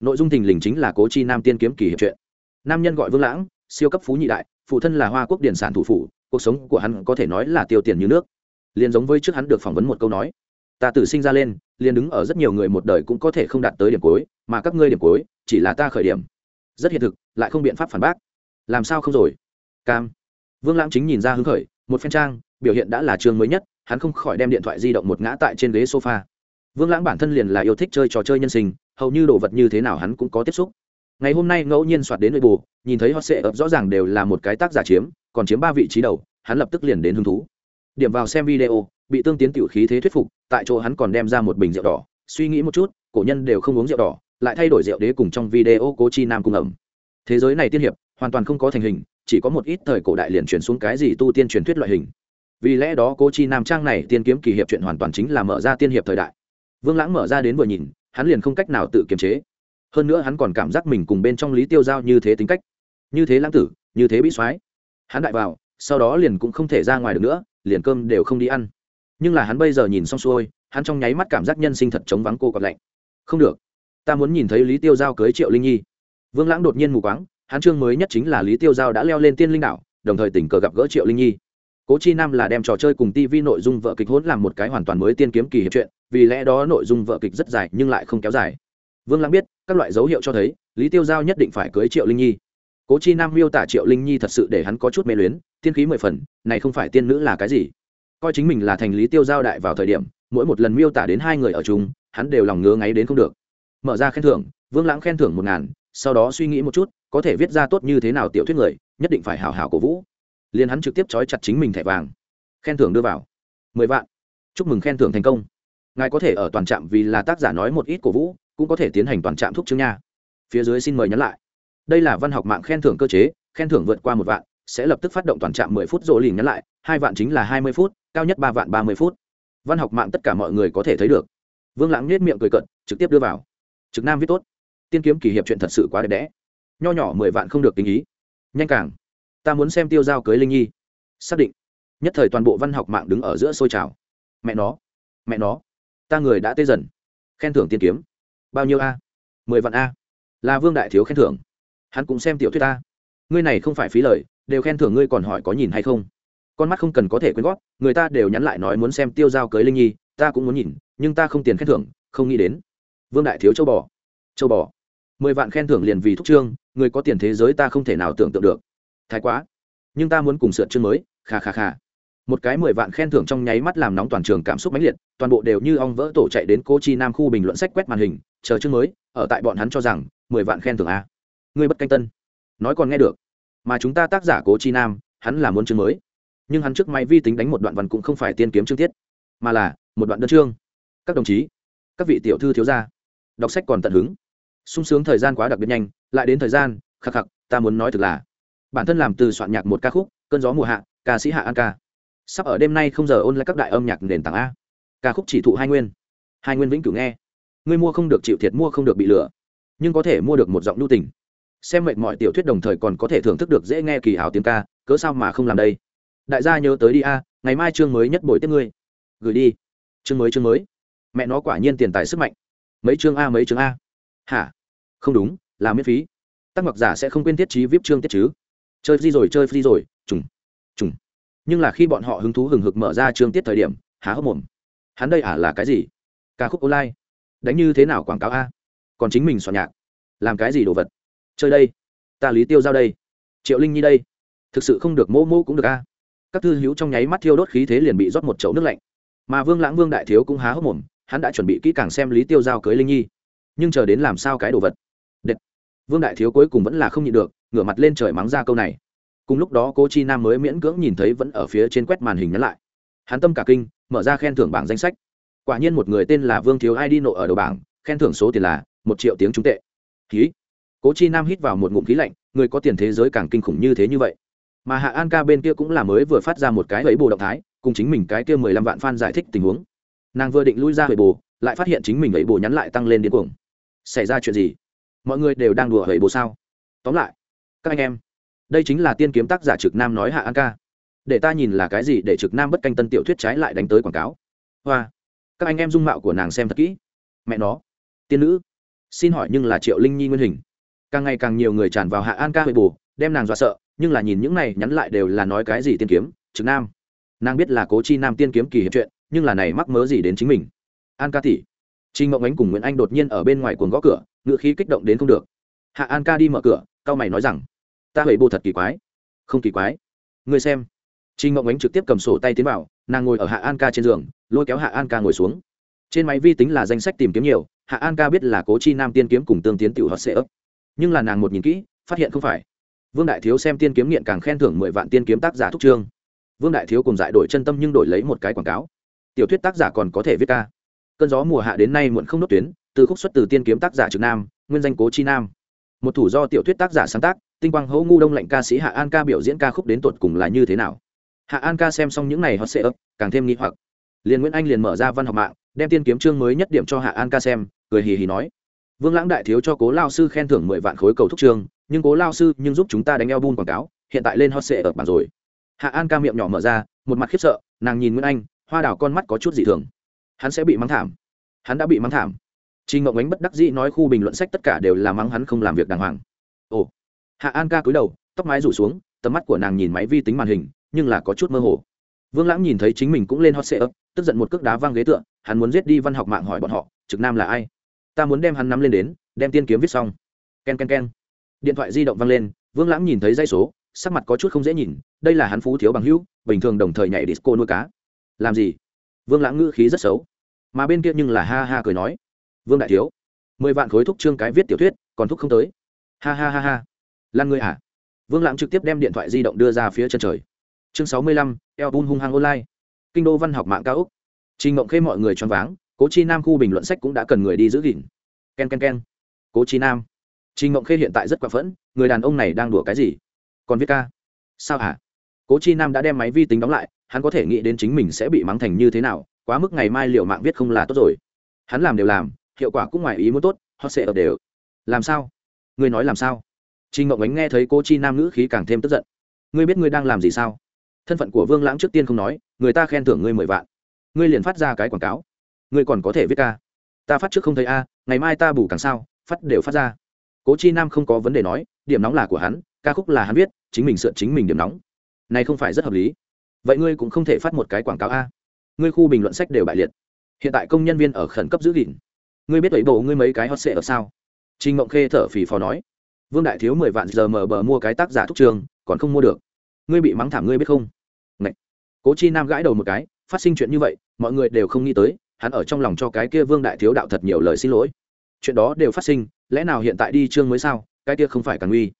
Nội dung thình lình chính là cố chi nam tiên kiếm kỳ hiệp chuyện. Nam nhân gọi vương lãng, siêu cấp phú nhị đại, phụ thân là hoa quốc điển sản thủ phủ, cuộc sống của hắn có thể nói là tiêu tiền như nước. Liền giống với trước hắn được phỏng vấn một câu nói ta tự sinh ra lên, liền đứng ở rất nhiều người một đời cũng có thể không đạt tới điểm cuối, mà các ngươi điểm cuối, chỉ là ta khởi điểm. Rất hiện thực, lại không biện pháp phản bác. Làm sao không rồi? Cam. Vương lãng chính nhìn ra hứng khởi, một phen trang, biểu hiện đã là trường mới nhất, hắn không khỏi đem điện thoại di động một ngã tại trên ghế sofa. Vương lãng bản thân liền là yêu thích chơi trò chơi nhân sinh, hầu như đồ vật như thế nào hắn cũng có tiếp xúc. Ngày hôm nay ngẫu nhiên soạt đến nội bù nhìn thấy hot sẽ ập rõ ràng đều là một cái tác giả chiếm, còn chiếm ba vị trí đầu, hắn lập tức liền đến hứng thú điểm vào xem video, bị tương tiến tiểu khí thế thuyết phục, tại chỗ hắn còn đem ra một bình rượu đỏ. Suy nghĩ một chút, cổ nhân đều không uống rượu đỏ, lại thay đổi rượu đế cùng trong video cố chi nam cung ẩm. Thế giới này tiên hiệp, hoàn toàn không có thành hình, chỉ có một ít thời cổ đại liền chuyển xuống cái gì tu tiên truyền thuyết loại hình. Vì lẽ đó cố chi nam trang này tiên kiếm kỳ hiệp chuyện hoàn toàn chính là mở ra tiên hiệp thời đại. Vương lãng mở ra đến vừa nhìn, hắn liền không cách nào tự kiềm chế. Hơn nữa hắn còn cảm giác mình cùng bên trong lý tiêu giao như thế tính cách. Như thế lãng tử, như thế bị soái. Hắn đại vào, sau đó liền cũng không thể ra ngoài được nữa liền cơm đều không đi ăn. Nhưng là hắn bây giờ nhìn xong xuôi, hắn trong nháy mắt cảm giác nhân sinh thật chống vắng cô còn lạnh. Không được, ta muốn nhìn thấy lý tiêu giao cưới triệu linh nhi. Vương lãng đột nhiên mù quáng, hắn chương mới nhất chính là lý tiêu giao đã leo lên tiên linh đảo, đồng thời tình cờ gặp gỡ triệu linh nhi. Cố chi nam là đem trò chơi cùng tv nội dung vợ kịch hỗn làm một cái hoàn toàn mới tiên kiếm kỳ hiệp chuyện vì lẽ đó nội dung vợ kịch rất dài nhưng lại không kéo dài. Vương lãng biết, các loại dấu hiệu cho thấy, lý tiêu giao nhất định phải cưới triệu linh nhi cố chi nam miêu tả triệu linh nhi thật sự để hắn có chút mê luyến, tiên khí mười phần, này không phải tiên nữ là cái gì? Coi chính mình là thành lý tiêu giao đại vào thời điểm, mỗi một lần miêu tả đến hai người ở chung, hắn đều lòng ngứa ngáy đến không được. Mở ra khen thưởng, vương lãng khen thưởng một ngàn, sau đó suy nghĩ một chút, có thể viết ra tốt như thế nào tiểu thuyết người, nhất định phải hảo hảo cổ vũ. Liền hắn trực tiếp trói chặt chính mình thẻ vàng. Khen thưởng đưa vào. Mười vạn. Chúc mừng khen thưởng thành công. Ngài có thể ở toàn trạm vì là tác giả nói một ít cổ vũ, cũng có thể tiến hành toàn trạm thúc chương nha. Phía dưới xin mời nhắn lại đây là văn học mạng khen thưởng cơ chế, khen thưởng vượt qua một vạn, sẽ lập tức phát động toàn trạm mười phút rồi liền nhắn lại, hai vạn chính là hai mươi phút, cao nhất ba vạn ba mươi phút. Văn học mạng tất cả mọi người có thể thấy được. Vương lãng nết miệng cười cận trực tiếp đưa vào. Trực nam viết tốt. Tiên kiếm kỳ hiệp chuyện thật sự quá đẹp đẽ. Nho nhỏ mười vạn không được tình ý. Nhanh càng. Ta muốn xem tiêu giao cưới linh nhi. Xác định. Nhất thời toàn bộ văn học mạng đứng ở giữa xôi trào. Mẹ nó. Mẹ nó. Ta người đã tê dần. Khen thưởng tiên kiếm. Bao nhiêu a? Mười vạn a. Là vương đại thiếu khen thưởng hắn cũng xem tiểu thuyết ta. Ngươi này không phải phí lời, đều khen thưởng ngươi còn hỏi có nhìn hay không. Con mắt không cần có thể quyên góp, người ta đều nhắn lại nói muốn xem tiêu giao cưới linh nhi, ta cũng muốn nhìn, nhưng ta không tiền khen thưởng, không nghĩ đến. Vương đại thiếu châu bò. Châu bò. Mười vạn khen thưởng liền vì thúc trương, người có tiền thế giới ta không thể nào tưởng tượng được. Thái quá. Nhưng ta muốn cùng sượt chương mới, kha kha kha. Một cái mười vạn khen thưởng trong nháy mắt làm nóng toàn trường cảm xúc mãnh liệt, toàn bộ đều như ong vỡ tổ chạy đến cô chi nam khu bình luận sách quét màn hình, chờ chương mới, ở tại bọn hắn cho rằng, mười vạn khen thưởng a ngươi bất canh tân. Nói còn nghe được. Mà chúng ta tác giả cố chi nam, hắn là muốn chương mới. Nhưng hắn trước máy vi tính đánh một đoạn văn cũng không phải tiên kiếm chương tiết mà là một đoạn đơn chương. Các đồng chí, các vị tiểu thư thiếu gia, đọc sách còn tận hứng. Sung sướng thời gian quá đặc biệt nhanh, lại đến thời gian, khắc khắc, ta muốn nói thực là, bản thân làm từ soạn nhạc một ca khúc, cơn gió mùa hạ, ca sĩ hạ an ca. Sắp ở đêm nay không giờ ôn lại các đại âm nhạc nền tảng a. Ca khúc chỉ thụ hai nguyên. Hai nguyên vĩnh cửu nghe. Ngươi mua không được chịu thiệt, mua không được bị lừa. Nhưng có thể mua được một giọng nhu tình xem mệnh mọi tiểu thuyết đồng thời còn có thể thưởng thức được dễ nghe kỳ hào tiếng ca, cớ sao mà không làm đây? Đại gia nhớ tới đi a, ngày mai chương mới nhất buổi tiếp ngươi. Gửi đi. Chương mới chương mới. Mẹ nó quả nhiên tiền tài sức mạnh. Mấy chương a, mấy chương a. Hả? Không đúng, là miễn phí. Tắc mặc giả sẽ không quên tiết trí vip chương tiết chứ. Chơi free rồi, chơi free rồi. Trùng trùng nhưng là khi bọn họ hứng thú hừng hực mở ra chương tiết thời điểm, há hốc mồm. Hắn đây ả là cái gì? Ca khúc online. Đánh như thế nào quảng cáo a? Còn chính mình soạn nhạc. Làm cái gì đồ vật? Chơi đây. Ta lý tiêu giao đây. Triệu linh nhi đây. Thực sự không được mô mô cũng được a. Các thư hữu trong nháy mắt thiêu đốt khí thế liền bị rót một chậu nước lạnh. Mà vương lãng vương đại thiếu cũng há hốc mồm, hắn đã chuẩn bị kỹ càng xem lý tiêu giao cưới linh nhi. Nhưng chờ đến làm sao cái đồ vật. Đệt. vương đại thiếu cuối cùng vẫn là không nhịn được, ngửa mặt lên trời mắng ra câu này. Cùng lúc đó cô chi nam mới miễn cưỡng nhìn thấy vẫn ở phía trên quét màn hình nhắn lại. Hắn tâm cả kinh, mở ra khen thưởng bảng danh sách. Quả nhiên một người tên là vương thiếu ai đi nộ ở đầu bảng, khen thưởng số tiền là một triệu tiếng trúng tệ. Khí cố chi nam hít vào một ngụm khí lạnh, người có tiền thế giới càng kinh khủng như thế như vậy. Mà hạ an ca bên kia cũng là mới vừa phát ra một cái ấy bồ động thái, cùng chính mình cái kia mười lăm vạn f a n giải thích tình huống. Nàng vừa định lui ra huệ bồ lại phát hiện chính mình ấy bồ nhắn lại tăng lên điên cuồng. Xảy ra chuyện gì? Mọi người đều đang đùa huệ bồ sao? Tóm lại, các anh em, đây chính là tiên kiếm tác giả trực nam nói hạ an ca. Để ta nhìn là cái gì để trực nam bất canh tân tiểu thuyết trái lại đánh tới quảng cáo. Hoa, các anh em dung mạo của nàng xem thật kỹ. Mẹ nó, tiên nữ. Xin hỏi nhưng là triệu linh nhi nguyên hình? Càng ngày càng nhiều người tràn vào hạ an ca huệ bù, đem nàng dọa sợ nhưng là nhìn những này nhắn lại đều là nói cái gì tiên kiếm trực nam. Nàng biết là cố chi nam tiên kiếm kỳ hiệp chuyện nhưng là này mắc mớ gì đến chính mình. An ca tỷ. Trinh mộng ánh cùng nguyễn anh đột nhiên ở bên ngoài cuồng gõ cửa ngựa khí kích động đến không được. Hạ an ca đi mở cửa cao mày nói rằng ta hủy bù thật kỳ quái. Không kỳ quái. Ngươi xem. Trinh mộng ánh trực tiếp cầm sổ tay tiến vào nàng ngồi ở hạ an ca trên giường lôi kéo hạ an ca ngồi xuống. Trên máy vi tính là danh sách tìm kiếm nhiều hạ an ca biết là cố chi nam tiên kiếm cùng tương tiến tiểu họ sẽ ấp nhưng là nàng một nhìn kỹ, phát hiện không phải. Vương đại thiếu xem tiên kiếm nghiện càng khen thưởng mười vạn tiên kiếm tác giả thúc trương. Vương đại thiếu cùng dại đổi chân tâm nhưng đổi lấy một cái quảng cáo. Tiểu thuyết tác giả còn có thể viết ca. Cơn gió mùa hạ đến nay muộn không nốt tuyến, từ khúc xuất từ tiên kiếm tác giả trực nam, nguyên danh cố chi nam. Một thủ do tiểu thuyết tác giả sáng tác, tinh quang hấu ngu đông lệnh ca sĩ hạ an ca biểu diễn ca khúc đến tột cùng là như thế nào? Hạ an ca xem xong những n à y hot sệ ấp càng thêm nghi hoặc. Liền nguyễn anh liền mở ra văn học mạng, đem tiên kiếm chương mới nhất điểm cho hạ an ca xem, cười hì hì nói vương lãng đại thiếu cho cố lao sư khen thưởng mười vạn khối cầu thúc trương nhưng cố lao sư nhưng giúp chúng ta đánh eo bun quảng cáo hiện tại lên hot sệ ở bản rồi hạ an ca miệng nhỏ mở ra một mặt khiếp sợ nàng nhìn nguyễn anh hoa đào con mắt có chút dị thường hắn sẽ bị mắng thảm hắn đã bị mắng thảm Trình Ngộng Ánh bất đắc dĩ nói khu bình luận sách tất cả đều là mắng hắn không làm việc đàng hoàng. Ồ. Hạ An ca cúi đầu, tóc mái rủ xuống, tầm mắt của nàng nhìn máy vi tính màn hình, nhưng là có chút mơ hồ. Vương Lãng nhìn thấy chính mình cũng lên hot seat, tức giận một cước đá văng ghế tựa, hắn muốn giết đi văn học mạng hỏi bọn họ, trực nam là ai? Ta muốn đem hắn nắm lên đến, đem tiên kiếm viết xong. Ken ken ken. Điện thoại di động vang lên, Vương Lãng nhìn thấy dây số, sắc mặt có chút không dễ nhìn, đây là hắn phú thiếu bằng hữu, bình thường đồng thời nhảy disco nuôi cá. Làm gì? Vương Lãng ngữ khí rất xấu, mà bên kia nhưng là ha ha cười nói, Vương đại thiếu, mười vạn khối thúc trương cái viết tiểu thuyết, còn thúc không tới. Ha ha ha ha. Lan người à? Vương Lãng trực tiếp đem điện thoại di động đưa ra phía chân trời chương sáu mươi lăm eo bun hung hăng online kinh đô văn học mạng cao úc trình mộng khê mọi người choáng váng cố chi nam khu bình luận sách cũng đã cần người đi giữ gìn. K e n k e n k e n cố chi nam. Trình mộng khê hiện tại rất quả phẫn, người đàn ông này đang đùa cái gì? Còn viết ca? Sao hả? Cố chi nam đã đem máy vi tính đóng lại, hắn có thể nghĩ đến chính mình sẽ bị mắng thành như thế nào, quá mức ngày mai liệu mạng viết không là tốt rồi. Hắn làm đều làm, hiệu quả cũng ngoài ý muốn tốt họ sẽ ở đều. Làm sao? Ngươi nói làm sao? Trình mộng ánh nghe thấy cô chi nam ngữ khí càng thêm tức giận. Ngươi biết ngươi đang làm gì sao? Thân phận của vương lãng trước tiên không nói, người ta khen thưởng ngươi mười vạn. Ngươi liền phát ra cái quảng cáo ngươi còn có thể viết ca. Ta phát trước không thấy a, ngày mai ta bù càng sao, phát đều phát ra. Cố chi nam không có vấn đề nói, điểm nóng là của hắn, ca khúc là hắn viết, chính mình sợ chính mình điểm nóng. Này không phải rất hợp lý. Vậy ngươi cũng không thể phát một cái quảng cáo a. Ngươi khu bình luận sách đều bại liệt. Hiện tại công nhân viên ở khẩn cấp giữ gìn. Ngươi biết lấy bộ ngươi mấy cái hot sệ ở sao? Trinh mộng khê thở phì phò nói. Vương đại thiếu mười vạn giờ mở bờ mua cái tác giả thuốc trường, còn không mua được. Ngươi bị mắng thảm ngươi biết không? Ngậy. cố chi nam gãi đầu một cái, phát sinh chuyện như vậy, mọi người đều không nghĩ tới hắn ở trong lòng cho cái kia vương đại thiếu đạo thật nhiều lời xin lỗi. Chuyện đó đều phát sinh, lẽ nào hiện tại đi chương mới sao? Cái kia không phải càng uy.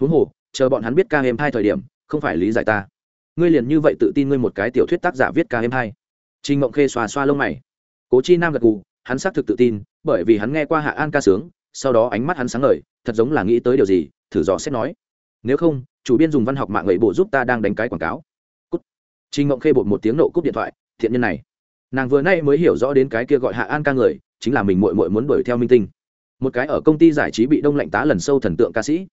Huống hồ, chờ bọn hắn biết ca em hai thời điểm, không phải lý giải ta. Ngươi liền như vậy tự tin ngươi một cái tiểu thuyết tác giả viết ca em hai. Trinh mộng khê xoa xoa lông mày. Cố chi nam gật gù, hắn xác thực tự tin, bởi vì hắn nghe qua hạ an ca sướng, sau đó ánh mắt hắn sáng ngời, thật giống là nghĩ tới điều gì, thử dò xét nói. Nếu không, chủ biên dùng văn học mạng lệ bộ giúp ta đang đánh cái quảng cáo. Cút. Trinh Mộng khê bột một tiếng nộ cúp điện thoại, thiện nhân này nàng vừa nay mới hiểu rõ đến cái kia gọi hạ an ca người, chính là mình mội mội muốn đuổi theo minh tinh. Một cái ở công ty giải trí bị đông lạnh tá lần sâu thần tượng ca sĩ.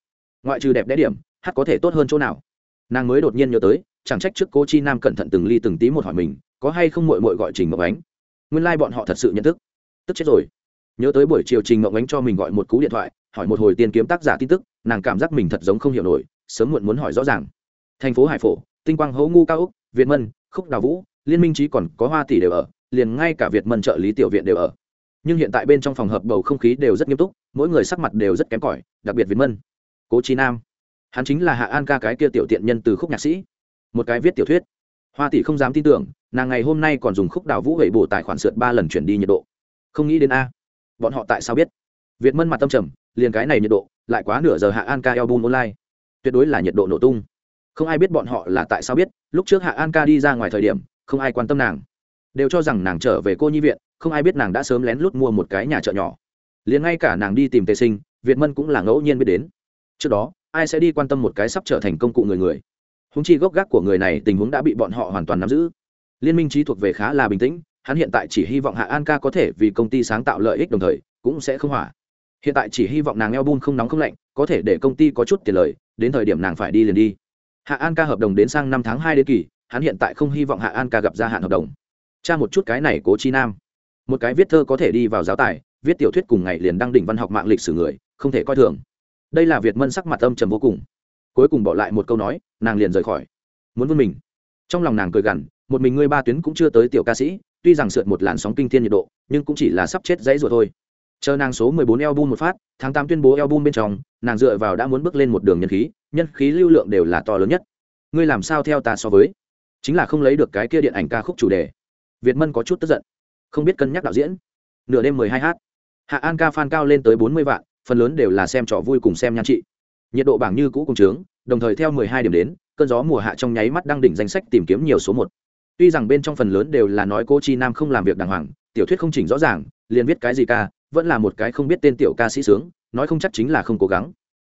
Ngoại trừ đẹp đẽ điểm, hát có thể tốt hơn chỗ nào? Nàng mới đột nhiên nhớ tới, chẳng trách trước cô chi nam cẩn thận từng ly từng tí một hỏi mình, có hay không mội mội gọi trình mộng ánh? Nguyên lai、like、bọn họ thật sự nhận thức. Tức chết rồi. Nhớ tới buổi chiều trình mộng ánh cho mình gọi một cú điện thoại, hỏi một hồi tiền kiếm tác giả tin tức, nàng cảm giác mình thật giống không hiểu nổi, sớm muộn muốn hỏi rõ ràng. Thành phố hải phổ, tinh quang Hấu ngu cao úc, việt mân, khúc đào vũ liên minh trí còn có hoa tỷ đều ở, liền ngay cả việt mân trợ lý tiểu viện đều ở. Nhưng hiện tại bên trong phòng hợp bầu không khí đều rất nghiêm túc, mỗi người sắc mặt đều rất kém cỏi, đặc biệt việt mân. Cố trí nam. Hắn chính là hạ an ca cái kia tiểu tiện nhân từ khúc nhạc sĩ. Một cái viết tiểu thuyết. Hoa tỷ không dám tin tưởng, nàng ngày hôm nay còn dùng khúc đào vũ hệ bổ tài khoản sượt ba lần chuyển đi nhiệt độ. Không nghĩ đến a. Bọn họ tại sao biết? Việt mân mặt tâm trầm, liền cái này nhiệt độ, lại quá nửa giờ hạ an ca album online. Tuyệt đối là nhiệt độ nổ tung. Không ai biết bọn họ là tại sao biết, lúc trước hạ an ca đi ra ngoài thời điểm không ai quan tâm nàng. Đều cho rằng nàng trở về cô nhi viện, không ai biết nàng đã sớm lén lút mua một cái nhà chợ nhỏ. Liền ngay cả nàng đi tìm tề sinh, việt mân cũng là ngẫu nhiên biết đến. Trước đó, ai sẽ đi quan tâm một cái sắp trở thành công cụ người người? Húng chi gốc gác của người này tình huống đã bị bọn họ hoàn toàn nắm giữ. Liên minh trí thuộc về khá là bình tĩnh, hắn hiện tại chỉ hy vọng hạ an ca có thể vì công ty sáng tạo lợi ích đồng thời, cũng sẽ không hỏa. Hiện tại chỉ hy vọng nàng eo bun không nóng không lạnh, có thể để công ty có chút tiền lời, đến thời điểm nàng phải đi liền đi. Hạ an ca hợp đồng đến sang năm tháng hai đến kỳ hắn hiện tại không hy vọng hạ an ca gặp gia hạn hợp đồng. Cha một chút cái này cố chi nam. Một cái viết thơ có thể đi vào giáo tài, viết tiểu thuyết cùng ngày liền đăng đỉnh văn học mạng lịch sử người, không thể coi thường. Đây là việt mân sắc mặt âm trầm vô cùng. Cuối cùng bỏ lại một câu nói, nàng liền rời khỏi. Muốn vươn mình. Trong lòng nàng cười gằn, một mình ngươi ba tuyến cũng chưa tới tiểu ca sĩ, tuy rằng sượt một làn sóng kinh thiên nhiệt độ, nhưng cũng chỉ là sắp chết dãy rồi thôi. Chờ nàng số 14 album một phát, tháng 8 tuyên bố album bên trong, nàng dựa vào đã muốn bước lên một đường nhân khí nhân khí lưu lượng đều là to lớn nhất. Ngươi làm sao theo ta so với? Chính là không lấy được cái kia điện ảnh ca khúc chủ đề. Việt mân có chút tức giận. Không biết cân nhắc đạo diễn. Nửa đêm 12 h hạ an ca fan cao lên tới 40 vạn, phần lớn đều là xem trò vui cùng xem nhan trị. Nhiệt độ bảng như cũ cùng trướng, đồng thời theo 12 điểm đến, cơn gió mùa hạ trong nháy mắt đang đỉnh danh sách tìm kiếm nhiều số một. Tuy rằng bên trong phần lớn đều là nói cô chi nam không làm việc đàng hoàng, tiểu thuyết không chỉnh rõ ràng, liền viết cái gì ca, vẫn là một cái không biết tên tiểu ca sĩ sướng, nói không chắc chính là không cố gắng.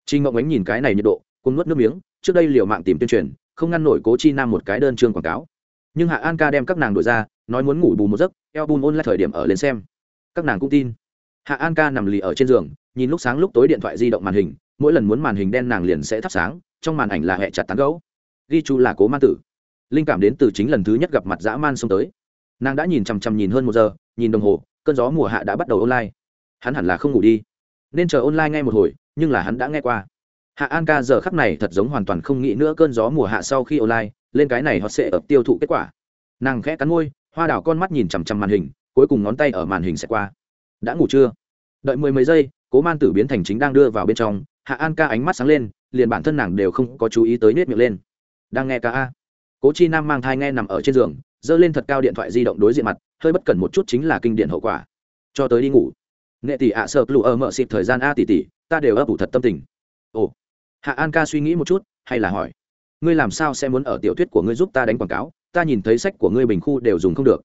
Trinh ngộng ánh nhìn cái này nhiệt độ cùng nuốt nước miếng, trước đây liều mạng tìm tuyên truyền không ngăn nổi cố chi nam một cái đơn chương quảng cáo. Nhưng hạ an ca đem các nàng đổi ra, nói muốn ngủ bù một giấc, eo bùn ôn lại thời điểm ở lên xem. Các nàng cũng tin. Hạ an ca nằm lì ở trên giường, nhìn lúc sáng lúc tối điện thoại di động màn hình, mỗi lần muốn màn hình đen nàng liền sẽ thắp sáng, trong màn ảnh là hẹ chặt tán gấu ghi chú là cố man tử. Linh cảm đến từ chính lần thứ nhất gặp mặt dã man xông tới. Nàng đã nhìn chằm chằm nhìn hơn một giờ, nhìn đồng hồ, cơn gió mùa hạ đã bắt đầu online. Hắn hẳn là không ngủ đi. Nên chờ online ngay một hồi, nhưng là hắn đã nghe qua hạ an ca giờ khắc này thật giống hoàn toàn không nghĩ nữa cơn gió mùa hạ sau khi online, lên cái này họ sẽ ập tiêu thụ kết quả. Nàng khẽ cắn môi, hoa đảo con mắt nhìn chằm chằm màn hình, cuối cùng ngón tay ở màn hình sẽ qua. Đã ngủ chưa? Đợi mười mấy giây, cố man tử biến thành chính đang đưa vào bên trong, hạ an ca ánh mắt sáng lên, liền bản thân nàng đều không có chú ý tới nết miệng lên. Đang nghe ca a. Cố chi nam mang thai nghe nằm ở trên giường, giơ lên thật cao điện thoại di động đối diện mặt, hơi bất cẩn một chút chính là kinh điển hậu quả. Cho tới đi ngủ. Nghệ tỷ ạ sợ lụ ở mợ xịt thời gian a tỷ tỷ, ta đều ấp ủ thật tâm tình. Ồ hạ an ca suy nghĩ một chút, hay là hỏi, ngươi làm sao sẽ muốn ở tiểu thuyết của ngươi giúp ta đánh quảng cáo? Ta nhìn thấy sách của ngươi bình khu đều dùng không được.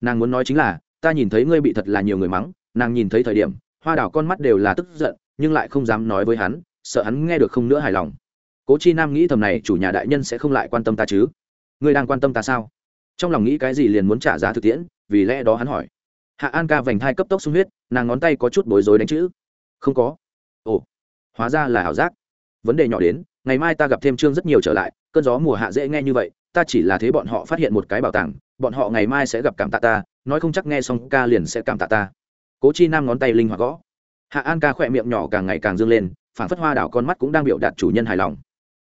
Nàng muốn nói chính là, ta nhìn thấy ngươi bị thật là nhiều người mắng, nàng nhìn thấy thời điểm, hoa đảo con mắt đều là tức giận, nhưng lại không dám nói với hắn, sợ hắn nghe được không nữa hài lòng. Cố chi nam nghĩ thầm này, chủ nhà đại nhân sẽ không lại quan tâm ta chứ? Ngươi đang quan tâm ta sao? Trong lòng nghĩ cái gì liền muốn trả giá thực tiễn, vì lẽ đó hắn hỏi. Hạ an ca vành thai cấp tốc sung huyết, nàng ngón tay có chút bối rối đánh chữ. Không có. Ồ, hóa ra là ảo giác vấn đề nhỏ đến, ngày mai ta gặp thêm chương rất nhiều trở lại, cơn gió mùa hạ dễ nghe như vậy, ta chỉ là thế bọn họ phát hiện một cái bảo tàng, bọn họ ngày mai sẽ gặp cảm tạ ta, nói không chắc nghe xong ca liền sẽ cảm tạ ta. Cố chi nam ngón tay linh hoạt gõ. Hạ an ca khỏe miệng nhỏ càng ngày càng dâng lên phản phất hoa đảo con mắt cũng đang biểu đạt chủ nhân hài lòng.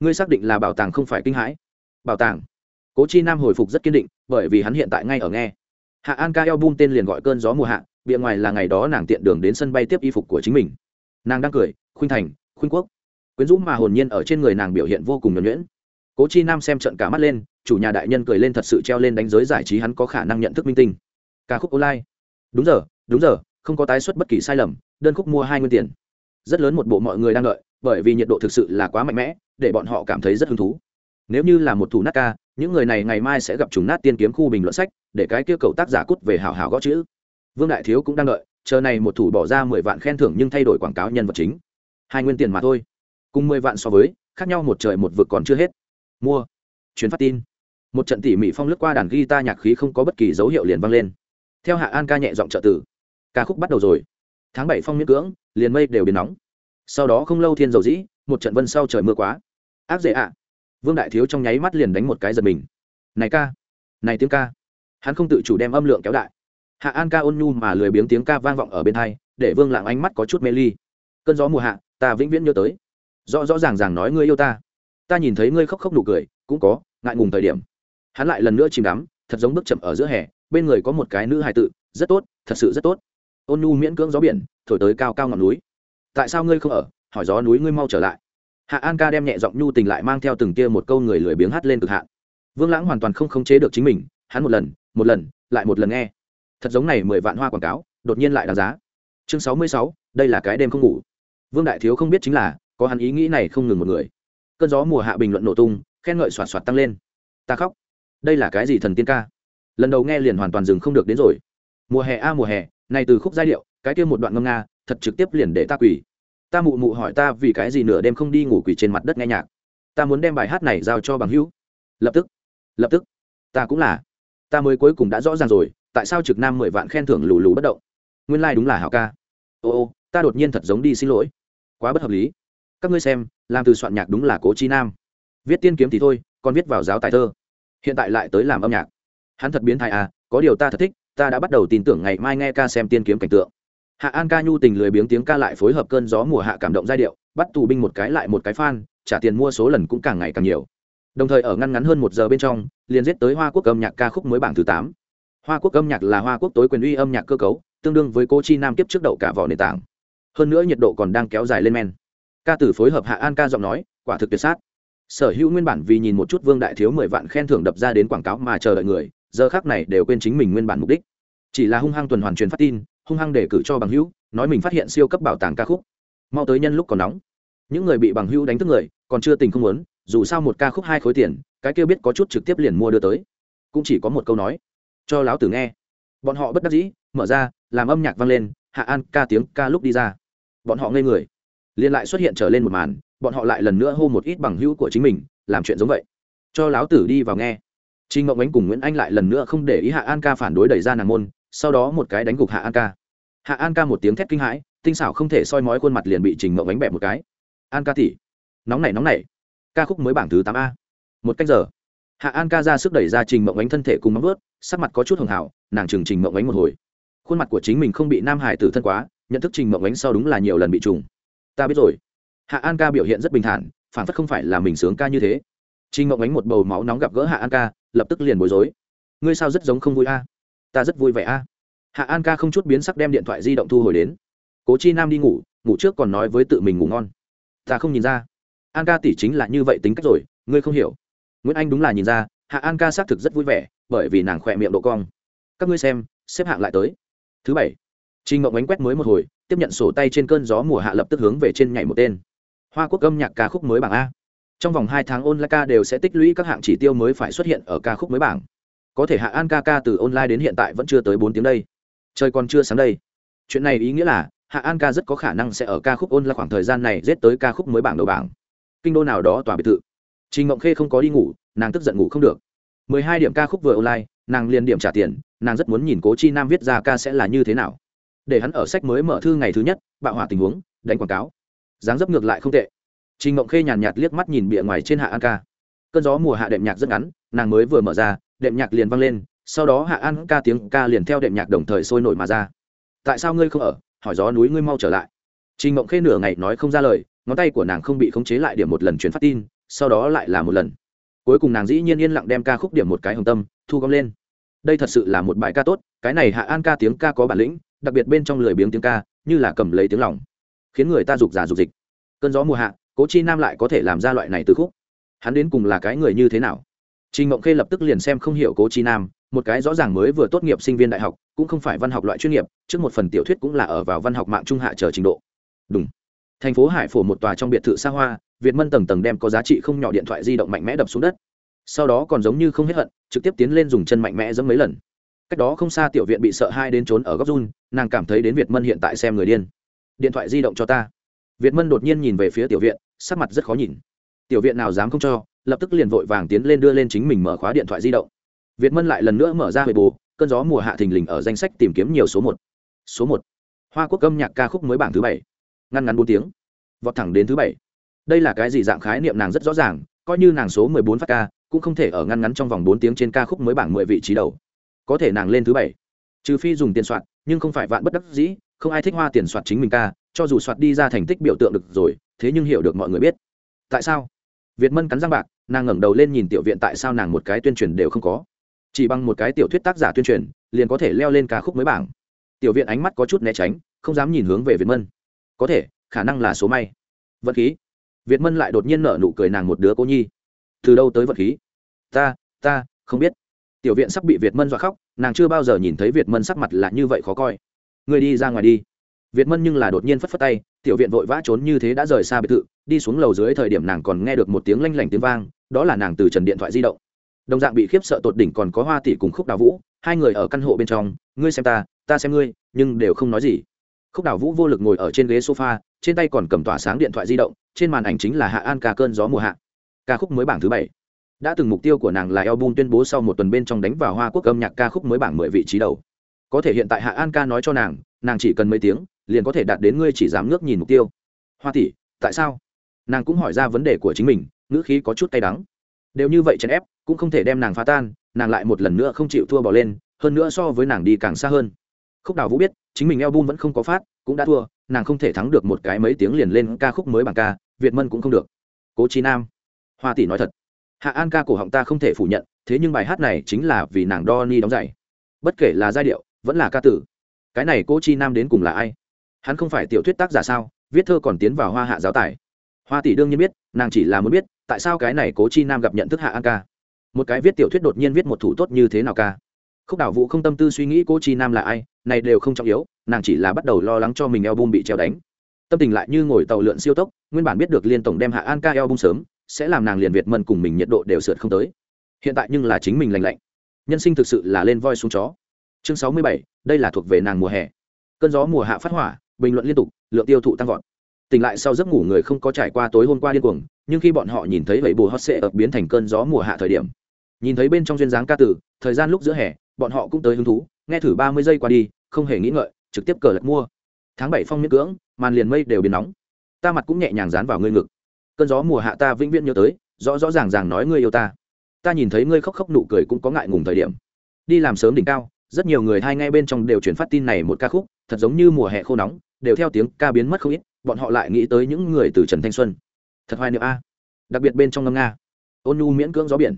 Ngươi xác định là bảo tàng không phải kinh hãi? Bảo tàng. Cố chi nam hồi phục rất kiên định, bởi vì hắn hiện tại ngay ở nghe. Hạ an ca eo bung tên liền gọi cơn gió mùa hạ bịa ngoài là ngày đó nàng tiện đường đến sân bay tiếp y phục của chính mình. Nàng đang cười, khuynh thành, khuynh quốc quyến rũ mà hồn nhiên ở trên người nàng biểu hiện vô cùng nhuẩn nhuyễn. Cố chi nam xem trận cả mắt lên, chủ nhà đại nhân cười lên thật sự treo lên đánh giới giải trí hắn có khả năng nhận thức minh tinh. Ca khúc online. Đúng giờ đúng giờ, không có tái xuất bất kỳ sai lầm, đơn khúc mua hai nguyên tiền. Rất lớn một bộ mọi người đang đợi, bởi vì nhiệt độ thực sự là quá mạnh mẽ, để bọn họ cảm thấy rất hứng thú. Nếu như là một thủ nát ca, những người này ngày mai sẽ gặp chúng nát tiên kiếm khu bình luận sách, để cái kia cầu tác giả cút về hào hào gõ chữ. Vương đại thiếu cũng đang đợi, chờ này một thủ bỏ ra mười vạn khen thưởng nhưng thay đổi quảng cáo nhân vật chính. Hai nguyên tiền mà thôi cùng mười vạn so với, khác nhau một trời một vực còn chưa hết. Mua. Chuyến phát tin. Một trận tỉ mỉ phong lướt qua đàn guitar nhạc khí không có bất kỳ dấu hiệu liền vang lên. Theo hạ an ca nhẹ giọng trợ tử ca khúc bắt đầu rồi. Tháng bảy phong miễn cưỡng, liền mây đều biến nóng. Sau đó không lâu thiên dầu dĩ, một trận vân sau trời mưa quá. Ác dễ ạ. Vương đại thiếu trong nháy mắt liền đánh một cái giật mình. Này ca. Này tiếng ca. Hắn không tự chủ đem âm lượng kéo đại. Hạ an ca ôn nhu mà lười biếng tiếng ca vang vọng ở bên thai để vương lạng ánh mắt có chút mê ly. Cơn gió mùa hạ, ta vĩnh viễn nhớ tới rõ rõ ràng ràng nói ngươi yêu ta. Ta nhìn thấy ngươi khóc khóc nụ cười, cũng có, ngại ngùng thời điểm. Hắn lại lần nữa chìm đắm, thật giống bước chậm ở giữa hè, bên người có một cái nữ hài tự, rất tốt, thật sự rất tốt. Ôn nu miễn cưỡng gió biển, thổi tới cao cao ngọn núi. Tại sao ngươi không ở? Hỏi gió núi ngươi mau trở lại. Hạ an ca đem nhẹ giọng nhu tình lại mang theo từng kia một câu người lười biếng hát lên cực hạn. Vương lãng hoàn toàn không khống chế được chính mình, hắn một lần một lần, lại một lần nghe. Thật giống này mười vạn hoa quảng cáo, đột nhiên lại đáng giá. Chương sáu mươi sáu, đây là cái đêm không ngủ. Vương đại thiếu không biết chính là có hắn ý nghĩ này không ngừng một người. Cơn gió mùa hạ bình luận nổ tung, khen ngợi xoạt xoạt tăng lên. Ta khóc. Đây là cái gì thần tiên ca? Lần đầu nghe liền hoàn toàn dừng không được đến rồi. Mùa hè a mùa hè, này từ khúc giai điệu, cái kia một đoạn ngâm nga, thật trực tiếp liền để ta quỳ. Ta mụ mụ hỏi ta vì cái gì nửa đêm không đi ngủ quỳ trên mặt đất nghe nhạc. Ta muốn đem bài hát này giao cho bằng hữu. Lập tức. Lập tức. Ta cũng là. Ta mới cuối cùng đã rõ ràng rồi, tại sao trực nam mười vạn khen thưởng lù lù bất động. Nguyên lai、like、đúng là hảo ca. Ô ô, ta đột nhiên thật giống đi xin lỗi. Quá bất hợp lý các ngươi xem, làm từ soạn nhạc đúng là cố chi nam. Viết tiên kiếm thì thôi, còn viết vào giáo tài thơ. Hiện tại lại tới làm âm nhạc. Hắn thật biến thái à có điều ta thật thích, ta đã bắt đầu tin tưởng ngày mai nghe ca xem tiên kiếm cảnh tượng. Hạ an ca nhu tình lười biếng tiếng ca lại phối hợp cơn gió mùa hạ cảm động giai điệu, bắt tù binh một cái lại một cái fan, trả tiền mua số lần cũng càng ngày càng nhiều. Đồng thời ở ngăn ngắn hơn một giờ bên trong, liền giết tới hoa quốc âm nhạc ca khúc mới bảng thứ tám. Hoa quốc âm nhạc là hoa quốc tối quyền uy âm nhạc cơ cấu, tương đương với cô chi nam kiếp trước đậu cả vỏ nền tảng. Hơn nữa nhiệt độ còn đang kéo dài lên men ca tử phối hợp hạ an ca giọng nói, quả thực tuyệt sát. Sở hữu nguyên bản vì nhìn một chút vương đại thiếu mười vạn khen thưởng đập ra đến quảng cáo mà chờ đợi người, giờ khác này đều quên chính mình nguyên bản mục đích. Chỉ là hung hăng tuần hoàn truyền phát tin, hung hăng để cử cho bằng hữu, nói mình phát hiện siêu cấp bảo tàng ca khúc. Mau tới nhân lúc còn nóng. Những người bị bằng hữu đánh thức người, còn chưa tình không muốn, dù sao một ca khúc hai khối tiền, cái kêu biết có chút trực tiếp liền mua đưa tới. Cũng chỉ có một câu nói. Cho láo tử nghe. Bọn họ bất đắc dĩ, mở ra, làm âm nhạc vang lên, hạ an ca tiếng ca lúc đi ra. Bọn họ ngây người liền lại xuất hiện trở lên một màn bọn họ lại lần nữa hô một ít bằng hữu của chính mình làm chuyện giống vậy cho láo tử đi vào nghe Trình Ngọc Ánh cùng Nguyễn Anh lại lần nữa không để ý Hạ An Ca phản đối đẩy ra nàng môn, sau đó một cái đánh gục Hạ An Ca. Hạ An Ca một tiếng thét kinh hãi, tinh xảo không thể soi mói khuôn mặt liền bị Trình Ngọc Ánh bẹp một cái. An Ca tỷ, nóng nảy nóng nảy. Ca khúc mới bảng thứ tám a. Một canh giờ. Hạ An Ca ra sức đẩy ra Trình Mộng Ánh thân thể cùng móng vuốt, sắc mặt có chút hưởng hảo, nàng trừng Trình Mộng Ánh một hồi. Khuôn mặt của chính mình không bị Nam Hải tử thân quá, nhận thức Trình Mộng Ánh sau đúng là nhiều lần bị trùng. Ta biết rồi. Hạ An Ca biểu hiện rất bình thản, phản phất không phải là mình sướng ca như thế. Trinh Ngọc Ánh một bầu máu nóng gặp gỡ Hạ An Ca, lập tức liền bối rối. Ngươi sao rất giống không vui a? Ta rất vui vẻ a. Hạ an ca không chút biến sắc đem điện thoại di động thu hồi đến. Cố chi nam đi ngủ ngủ trước còn nói với tự mình ngủ ngon. Ta không nhìn ra. An ca tỷ chính là như vậy tính cách rồi ngươi không hiểu. Nguyễn anh đúng là nhìn ra hạ an ca xác thực rất vui vẻ bởi vì nàng khỏe miệng độ cong. Các ngươi xem xếp hạng lại tới. Thứ bảy. Trinh Ngộng ánh quét mới một hồi, tiếp nhận sổ tay trên cơn gió mùa hạ lập tức hướng về trên nhảy một tên. Hoa Quốc âm nhạc ca khúc mới bảng A. Trong vòng hai tháng online ca đều sẽ tích lũy các hạng chỉ tiêu mới phải xuất hiện ở ca khúc mới bảng. Có thể hạ an ca ca từ online đến hiện tại vẫn chưa tới bốn tiếng đây. Trời còn chưa sáng đây. Chuyện này ý nghĩa là, hạ an ca rất có khả năng sẽ ở ca khúc ôn là khoảng thời gian này rết tới ca khúc mới bảng đầu bảng. Kinh đô nào đó tòa biệt thự. Trình ngộng khê không có đi ngủ, nàng tức giận ngủ không được. Mười hai điểm ca khúc vừa online, nàng liền điểm trả tiền, nàng rất muốn nhìn cố chi nam viết ra ca sẽ là như thế nào để hắn ở sách mới mở thư ngày thứ nhất, bạo hỏa tình huống, đánh quảng cáo. Dáng dấp ngược lại không tệ. Trình Mộng khê nhàn nhạt liếc mắt nhìn bịa ngoài trên hạ an ca. Cơn gió mùa hạ đệm nhạc rất ngắn, nàng mới vừa mở ra, đệm nhạc liền vang lên, sau đó hạ an ca tiếng ca liền theo đệm nhạc đồng thời sôi nổi mà ra. Tại sao ngươi không ở? Hỏi gió núi ngươi mau trở lại. Trình mộng khê nửa ngày nói không ra lời, ngón tay của nàng không bị khống chế lại điểm một lần chuyển phát tin, sau đó lại là một lần. Cuối cùng nàng dĩ nhiên yên lặng đem ca khúc điểm một cái hồng tâm, thu gom lên. Đây thật sự là một bài ca tốt, cái này hạ an ca tiếng ca có bản lĩnh đặc biệt bên trong lười biếng tiếng ca như là cầm lấy tiếng lòng khiến người ta rục giả rục dịch cơn gió mùa hạ cố chi nam lại có thể làm ra loại này từ khúc hắn đến cùng là cái người như thế nào Trình Mộng Khê lập tức liền xem không hiểu Cố Chi Nam, một cái rõ ràng mới vừa tốt nghiệp sinh viên đại học, cũng không phải văn học loại chuyên nghiệp, trước một phần tiểu thuyết cũng là ở vào văn học mạng trung hạ chờ trình độ. Đúng. Thành phố Hải Phổ một tòa trong biệt thự xa hoa, Việt Mân tầng tầng đem có giá trị không nhỏ điện thoại di động mạnh mẽ đập xuống đất. Sau đó còn giống như không hết hận, trực tiếp tiến lên dùng chân mạnh mẽ giẫm mấy lần. Cách đó không xa tiểu viện bị sợ hai đến trốn ở góc run, nàng cảm thấy đến Việt Mân hiện tại xem người điên. Điện thoại di động cho ta. Việt Mân đột nhiên nhìn về phía tiểu viện, sắc mặt rất khó nhìn. Tiểu viện nào dám không cho, lập tức liền vội vàng tiến lên đưa lên chính mình mở khóa điện thoại di động. Việt mân lại lần nữa mở ra huệ bù cơn gió mùa hạ thình lình ở danh sách tìm kiếm nhiều số một. Số một. Hoa quốc âm nhạc ca khúc mới bảng thứ bảy. Ngăn ngắn bốn tiếng. Vọt thẳng đến thứ bảy. Đây là cái gì dạng khái niệm nàng rất rõ ràng coi như nàng số mười bốn phát ca cũng không thể ở ngăn ngắn trong vòng bốn tiếng trên ca khúc mới bảng mười vị trí đầu có thể nàng lên thứ bảy. Trừ phi dùng tiền soạn, nhưng không phải vạn bất đắc dĩ, không ai thích hoa tiền soạt chính mình ca, cho dù soạt đi ra thành tích biểu tượng được rồi, thế nhưng hiểu được mọi người biết. Tại sao? Việt mân cắn răng bạc, nàng ngẩng đầu lên nhìn tiểu viện tại sao nàng một cái tuyên truyền đều không có. Chỉ bằng một cái tiểu thuyết tác giả tuyên truyền, liền có thể leo lên ca khúc mới bảng. Tiểu viện ánh mắt có chút né tránh, không dám nhìn hướng về việt mân. Có thể, khả năng là số may. Vật khí. Việt mân lại đột nhiên nở nụ cười nàng một đứa cô nhi. Từ đâu tới vật khí? Ta ta, không biết tiểu viện sắp bị việt mân dọa khóc, nàng chưa bao giờ nhìn thấy việt mân sắc mặt là như vậy khó coi. Người đi ra ngoài đi. Việt mân nhưng là đột nhiên phất phất tay, tiểu viện vội vã trốn như thế đã rời xa biệt thự, đi xuống lầu dưới thời điểm nàng còn nghe được một tiếng lanh lảnh tiếng vang, đó là nàng từ trần điện thoại di động. Đồng dạng bị khiếp sợ tột đỉnh còn có hoa tỷ cùng khúc đào vũ, hai người ở căn hộ bên trong, ngươi xem ta ta xem ngươi, nhưng đều không nói gì. Khúc đào vũ vô lực ngồi ở trên ghế sofa, trên tay còn cầm tỏa sáng điện thoại di động, trên màn ảnh chính là hạ an ca cơn gió mùa hạ. Ca khúc mới bảng thứ bảy đã từng mục tiêu của nàng là album tuyên bố sau một tuần bên trong đánh vào hoa quốc âm nhạc ca khúc mới bảng mười vị trí đầu. Có thể hiện tại hạ an ca nói cho nàng nàng chỉ cần mấy tiếng, liền có thể đạt đến ngươi chỉ dám ngước nhìn mục tiêu. Hoa tỷ, tại sao? Nàng cũng hỏi ra vấn đề của chính mình, ngữ khí có chút tay đắng. Đều như vậy chèn ép, cũng không thể đem nàng phá tan, nàng lại một lần nữa không chịu thua bỏ lên, hơn nữa so với nàng đi càng xa hơn. Khúc đào vũ biết, chính mình album vẫn không có phát, cũng đã thua, nàng không thể thắng được một cái mấy tiếng liền lên ca khúc mới bằng ca, việt mân cũng không được. Cố trí nam, hoa tỷ nói thật hạ an ca cổ họng ta không thể phủ nhận, thế nhưng bài hát này chính là vì nàng đo ni đóng giày. Bất kể là giai điệu, vẫn là ca tử. Cái này cố chi nam đến cùng là ai? Hắn không phải tiểu thuyết tác giả sao? Viết thơ còn tiến vào hoa hạ giáo tài. Hoa tỷ đương nhiên biết, nàng chỉ là muốn biết, tại sao cái này cố chi nam gặp nhận thức hạ an ca? Một cái viết tiểu thuyết đột nhiên viết một thủ tốt như thế nào ca? Khúc đảo vũ không tâm tư suy nghĩ cố chi nam là ai, này đều không trọng yếu, nàng chỉ là bắt đầu lo lắng cho mình eo bum bị treo đánh. Tâm tình lại như ngồi tàu lượn siêu tốc, nguyên bản biết được liên tổng đem hạ an ca eo bung sớm sẽ làm nàng liền việt mân cùng mình nhiệt độ đều sượt không tới. Hiện tại nhưng là chính mình lành lạnh. Nhân sinh thực sự là lên voi xuống chó. Chương sáu mươi bảy, đây là thuộc về nàng mùa hè. Cơn gió mùa hạ phát hỏa, bình luận liên tục, lượng tiêu thụ tăng vọt. Tỉnh lại sau giấc ngủ người không có trải qua tối hôm qua điên cuồng, nhưng khi bọn họ nhìn thấy vậy bù hot sệ ập biến thành cơn gió mùa hạ thời điểm, nhìn thấy bên trong duyên dáng ca tử, thời gian lúc giữa hè, bọn họ cũng tới hứng thú, nghe thử ba mươi giây qua đi, không hề nghĩ ngợi, trực tiếp cờ lật mua. Tháng bảy phong miễn cưỡng, màn liền mây đều biến nóng. Ta mặt cũng nhẹ nhàng dán vào ngươi ngực cơn gió mùa hạ ta vĩnh viễn nhớ tới, rõ rõ ràng ràng nói ngươi yêu ta. Ta nhìn thấy ngươi khóc khóc nụ cười cũng có ngại ngùng thời điểm. Đi làm sớm đỉnh cao, rất nhiều người hai ngay bên trong đều chuyển phát tin này một ca khúc, thật giống như mùa hè khô nóng, đều theo tiếng ca biến mất không ít, bọn họ lại nghĩ tới những người từ trần thanh xuân. Thật hoài niệm a. Đặc biệt bên trong ngâm nga. Ôn nhu miễn cưỡng gió biển.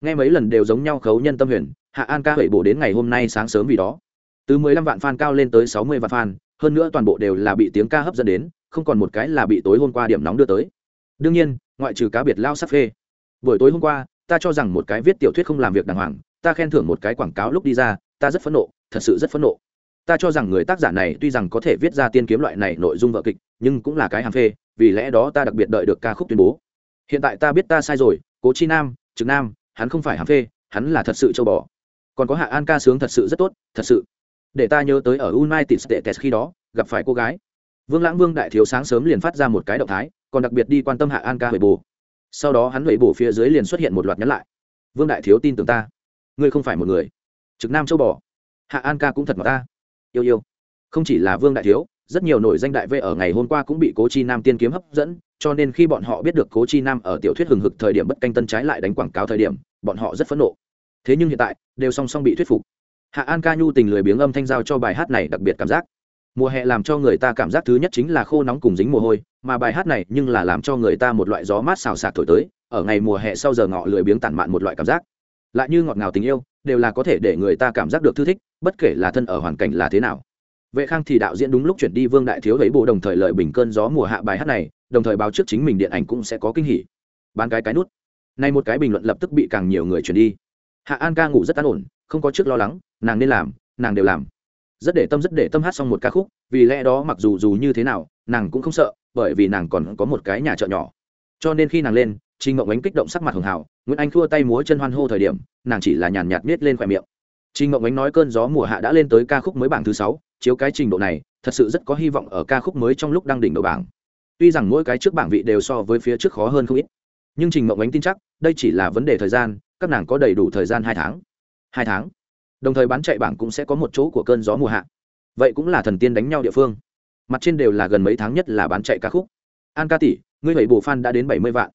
Nghe mấy lần đều giống nhau khấu nhân tâm huyền, hạ an ca hẩy bổ đến ngày hôm nay sáng sớm vì đó. Từ mười lăm vạn fan cao lên tới sáu mươi vạn fan, hơn nữa toàn bộ đều là bị tiếng ca hấp dẫn đến, không còn một cái là bị tối hôm qua điểm nóng đưa tới đương nhiên, ngoại trừ cá biệt lao sắc phê. Buổi tối hôm qua, ta cho rằng một cái viết tiểu thuyết không làm việc đàng hoàng, ta khen thưởng một cái quảng cáo lúc đi ra, ta rất phẫn nộ, thật sự rất phẫn nộ. Ta cho rằng người tác giả này tuy rằng có thể viết ra tiên kiếm loại này nội dung vợ kịch, nhưng cũng là cái hàng phê, vì lẽ đó ta đặc biệt đợi được ca khúc tuyên bố. Hiện tại ta biết ta sai rồi, cố chi nam, trực nam, hắn không phải hàng phê, hắn là thật sự châu bò. Còn có hạ an ca sướng thật sự rất tốt, thật sự. Để ta nhớ tới ở united states khi đó, gặp phải cô gái vương lãng vương đại thiếu sáng sớm liền phát ra một cái động thái, còn đặc biệt đi quan tâm hạ an ca huệ bồ. Sau đó hắn huệ bồ phía dưới liền xuất hiện một loạt nhắn lại. Vương đại thiếu tin tưởng ta. Ngươi không phải một người. Trực nam châu bò. Hạ an ca cũng thật mà ta. Yêu yêu. Không chỉ là vương đại thiếu, rất nhiều nổi danh đại vệ ở ngày hôm qua cũng bị cố chi nam tiên kiếm hấp dẫn, cho nên khi bọn họ biết được cố chi nam ở tiểu thuyết hừng hực thời điểm bất canh tân trái lại đánh quảng cáo thời điểm, bọn họ rất phẫn nộ. Thế nhưng hiện tại, đều song song bị thuyết phục. Hạ an ca nhu tình lười biếng âm thanh giao cho bài hát này đặc biệt cảm giác mùa hè làm cho người ta cảm giác thứ nhất chính là khô nóng cùng dính mồ hôi, mà bài hát này nhưng là làm cho người ta một loại gió mát xào xạc thổi tới, ở ngày mùa hè sau giờ ngọ lười biếng tản mạn một loại cảm giác. Lại như ngọt ngào tình yêu, đều là có thể để người ta cảm giác được thư thích, bất kể là thân ở hoàn cảnh là thế nào. Vệ khang thì đạo diễn đúng lúc chuyển đi vương đại thiếu thấy bộ đồng thời lợi bình cơn gió mùa hạ bài hát này, đồng thời báo trước chính mình điện ảnh cũng sẽ có kinh hỉ. Bán cái cái nút. Nay một cái bình luận lập tức bị càng nhiều người chuyển đi. Hạ an ca ngủ rất an ổn, không có trước lo lắng, nàng nên làm, nàng đều làm rất để tâm rất để tâm hát xong một ca khúc vì lẽ đó mặc dù dù như thế nào nàng cũng không sợ bởi vì nàng còn có một cái nhà chợ nhỏ cho nên khi nàng lên Trình Ngộng Ánh kích động sắc mặt hường hào, Nguyễn Anh khua tay múa chân hoan hô thời điểm, nàng chỉ là nhàn nhạt miết lên khoe miệng. Trình Ngộng Ánh nói cơn gió mùa hạ đã lên tới ca khúc mới bảng thứ sáu, chiếu cái trình độ này, thật sự rất có hy vọng ở ca khúc mới trong lúc đang đỉnh đầu bảng. Tuy rằng mỗi cái trước bảng vị đều so với phía trước khó hơn không ít, nhưng Trình mộng Ánh tin chắc, đây chỉ là vấn đề thời gian, các nàng có đầy đủ thời gian hai tháng. hai tháng. Đồng thời bán chạy bảng cũng sẽ có một chỗ của cơn gió mùa hạ. Vậy cũng là thần tiên đánh nhau địa phương. Mặt trên đều là gần mấy tháng nhất là bán chạy ca khúc. An ca tỷ, ngươi bảy bù fan đã đến bảy mươi vạn.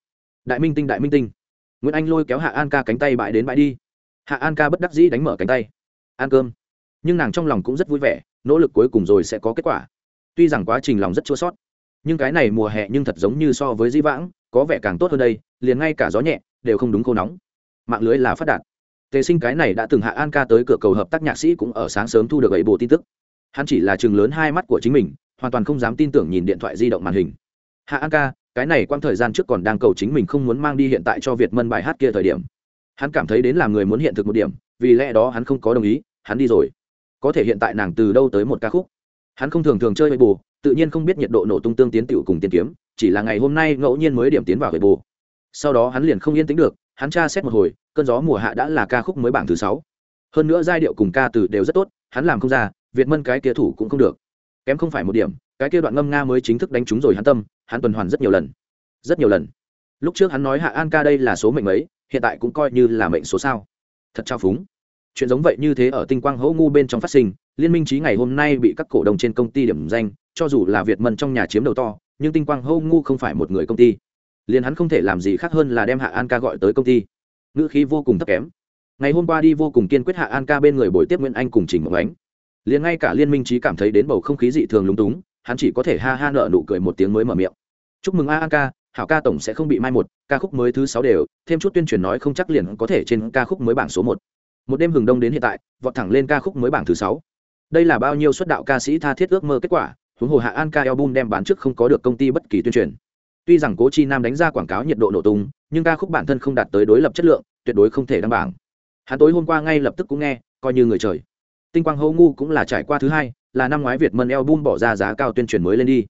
Đại minh tinh đại minh tinh. Nguyễn anh lôi kéo hạ an ca cánh tay bãi đến bãi đi. Hạ an ca bất đắc dĩ đánh mở cánh tay. Ăn cơm. Nhưng nàng trong lòng cũng rất vui vẻ nỗ lực cuối cùng rồi sẽ có kết quả. Tuy rằng quá trình lòng rất chua sót nhưng cái này mùa hè nhưng thật giống như so với di vãng có vẻ càng tốt hơn đây liền ngay cả gió nhẹ đều không đúng khô nóng. Mạng lưới là phát đạt tề sinh cái này đã từng hạ an ca tới cửa cầu hợp tác nhạc sĩ cũng ở sáng sớm thu được ấy bộ tin tức. Hắn chỉ là chừng lớn hai mắt của chính mình, hoàn toàn không dám tin tưởng nhìn điện thoại di động màn hình. Hạ an ca, cái này quang thời gian trước còn đang cầu chính mình không muốn mang đi hiện tại cho việt mân bài hát kia thời điểm. Hắn cảm thấy đến là người muốn hiện thực một điểm, vì lẽ đó hắn không có đồng ý, hắn đi rồi. Có thể hiện tại nàng từ đâu tới một ca khúc. Hắn không thường thường chơi với bù tự nhiên không biết nhiệt độ nổ tung tương tiến tiểu cùng tiên kiếm, chỉ là ngày hôm nay ngẫu nhiên mới điểm tiến vào với bù sau đó hắn liền không yên tĩnh được hắn tra xét một hồi, cơn gió mùa hạ đã là ca khúc mới bảng thứ sáu. Hơn nữa giai điệu cùng ca từ đều rất tốt, hắn làm không ra, việt mân cái kia thủ cũng không được. Kém không phải một điểm, cái kia đoạn ngâm nga mới chính thức đánh trúng rồi hắn tâm, hắn tuần hoàn rất nhiều lần. Rất nhiều lần. Lúc trước hắn nói hạ an ca đây là số mệnh mấy, hiện tại cũng coi như là mệnh số sao. Thật trao phúng. Chuyện giống vậy như thế ở tinh quang hỗ ngu bên trong phát sinh, liên minh trí ngày hôm nay bị các cổ đông trên công ty điểm danh, cho dù là việt mân trong nhà chiếm đầu to, nhưng tinh quang hỗ ngu không phải một người công ty liền hắn không thể làm gì khác hơn là đem hạ an ca gọi tới công ty. Ngữ khí vô cùng thấp kém. Ngày hôm qua đi vô cùng kiên quyết hạ an ca bên người buổi tiếp nguyễn anh cùng trình mộng ánh. Liền ngay cả liên minh trí cảm thấy đến bầu không khí dị thường lúng túng, hắn chỉ có thể ha ha nợ nụ cười một tiếng mới mở miệng. Chúc mừng a an ca, hảo ca tổng sẽ không bị mai một, ca khúc mới thứ sáu đều, thêm chút tuyên truyền nói không chắc liền có thể trên ca khúc mới bảng số một. Một đêm hừng đông đến hiện tại, vọt thẳng lên ca khúc mới bảng thứ sáu. Đây là bao nhiêu xuất đạo ca sĩ tha thiết ước mơ kết quả, huống hồ hạ an ca album đem bán trước không có được công ty bất kỳ tuyên truyền tuy rằng cố chi nam đánh ra quảng cáo nhiệt độ nổ tung, nhưng ca khúc bản thân không đạt tới đối lập chất lượng, tuyệt đối không thể đăng bảng. Hắn tối hôm qua ngay lập tức cũng nghe, coi như người trời. Tinh quang hô ngu cũng là trải qua thứ hai, là năm ngoái việt mân album bỏ ra giá cao tuyên truyền mới lên đi.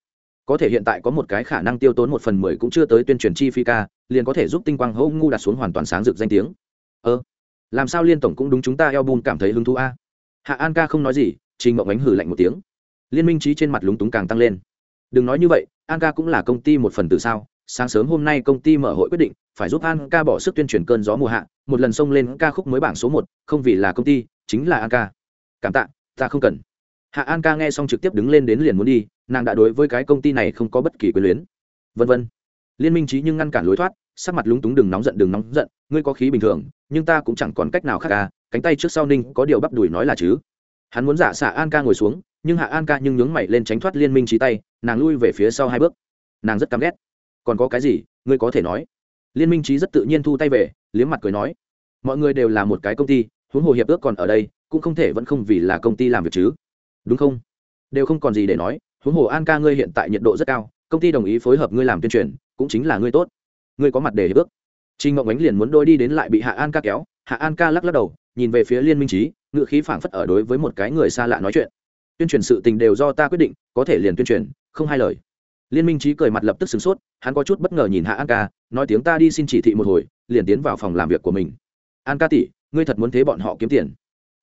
Có thể hiện tại có một cái khả năng tiêu tốn một phần mười cũng chưa tới tuyên truyền chi phi ca, liền có thể giúp tinh quang hô ngu đặt xuống hoàn toàn sáng rực danh tiếng. Ơ, làm sao liên tổng cũng đúng chúng ta album cảm thấy hứng thú a? Hạ an ca không nói gì, trình mộng ánh hử lạnh một tiếng. Liên minh trí trên mặt lúng túng càng tăng lên. Đừng nói như vậy an ca cũng là công ty một phần từ sao sáng sớm hôm nay công ty mở hội quyết định, phải giúp an ca bỏ sức tuyên truyền cơn gió mùa hạ. Một lần xông lên ca khúc mới bảng số một, không vì là công ty, chính là an ca cảm tạ, ta không cần. Hạ an ca nghe xong trực tiếp đứng lên đến liền muốn đi, nàng đã đối với cái công ty này không có bất kỳ quyền luyến. Vân vân. Liên minh trí nhưng ngăn cản lối thoát, sắc mặt lúng túng đừng nóng giận, đừng nóng giận, ngươi có khí bình thường, nhưng ta cũng chẳng còn cách nào khác ca cánh tay trước sau ninh có điều bắp đùi nói là chứ. Hắn muốn giả xạ an ca ngồi xuống nhưng hạ an ca nhưng nhướng mày lên tránh thoát liên minh trí tay, nàng lui về phía sau hai bước. Nàng rất căm ghét. Còn có cái gì, ngươi có thể nói? Liên minh trí rất tự nhiên thu tay về, liếm mặt cười nói. Mọi người đều là một cái công ty, huống hồ hiệp ước còn ở đây, cũng không thể vẫn không vì là công ty làm việc chứ. Đúng không? Đều không còn gì để nói, huống hồ an ca ngươi hiện tại nhiệt độ rất cao, công ty đồng ý phối hợp ngươi làm tuyên truyền, cũng chính là ngươi tốt. Ngươi có mặt để hiệp ước. Trinh ngọc ánh liền muốn đôi đi đến lại bị hạ an ca kéo. Hạ an ca lắc lắc đầu, nhìn về phía liên minh trí ngự khí phảng phất ở đối với một cái người xa lạ nói chuyện tuyên truyền sự tình đều do ta quyết định, có thể liền tuyên truyền, không hai lời. Liên minh trí cười mặt lập tức sửng sốt, hắn có chút bất ngờ nhìn hạ an ca, nói tiếng ta đi xin chỉ thị một hồi, liền tiến vào phòng làm việc của mình. An ca tỷ, ngươi thật muốn thế bọn họ kiếm tiền.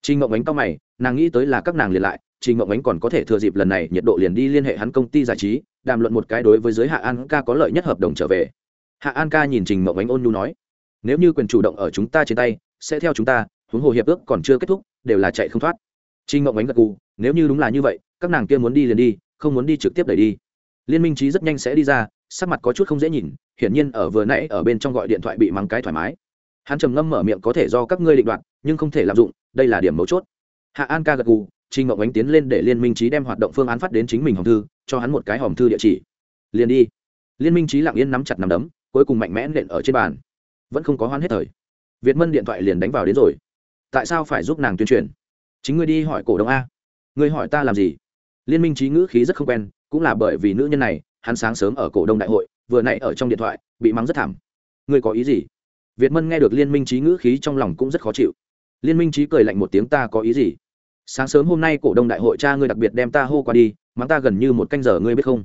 Trình ngộng ánh cao mày, nàng nghĩ tới là các nàng liền lại trình ngộng ánh còn có thể thừa dịp lần này nhiệt độ liền đi liên hệ hắn công ty giải trí, đàm luận một cái đối với giới hạ an ca có lợi nhất hợp đồng trở về. Hạ an ca nhìn trình ngộng ánh ôn nhu nói, nếu như quyền chủ động ở chúng ta trên tay, sẽ theo chúng ta, huống hồ hiệp ước còn chưa kết thúc, đều là chạy không thoát trình ngộng ánh gật gù, nếu như đúng là như vậy, các nàng kia muốn đi liền đi, không muốn đi trực tiếp đẩy đi. Liên minh trí rất nhanh sẽ đi ra, sắc mặt có chút không dễ nhìn, hiển nhiên ở vừa nãy ở bên trong gọi điện thoại bị mắng cái thoải mái. Hắn trầm ngâm mở miệng có thể do các ngươi định đoạt, nhưng không thể lạm dụng, đây là điểm mấu chốt. Hạ an ca gật gù trình ngọc ánh tiến lên để liên minh trí đem hoạt động phương án phát đến chính mình hòm thư, cho hắn một cái hòm thư địa chỉ. Liền đi. Liên minh trí lặng yên nắm chặt nắm đấm, cuối cùng mạnh mẽ nện ở trên bàn. Vẫn không có hoan hết thời. Việt mân điện thoại liền đánh vào đến rồi. Tại sao phải giúp nàng tuyên truyền? Chính ngươi đi hỏi cổ đông a. Ngươi hỏi ta làm gì? Liên minh trí ngữ khí rất không quen, cũng là bởi vì nữ nhân này, hắn sáng sớm ở cổ đông đại hội, vừa nãy ở trong điện thoại, bị mắng rất thảm. Ngươi có ý gì? Việt mân nghe được liên minh trí ngữ khí trong lòng cũng rất khó chịu. Liên minh trí cười lạnh một tiếng, ta có ý gì? Sáng sớm hôm nay cổ đông đại hội cha ngươi đặc biệt đem ta hô qua đi, mắng ta gần như một canh giờ, ngươi biết không?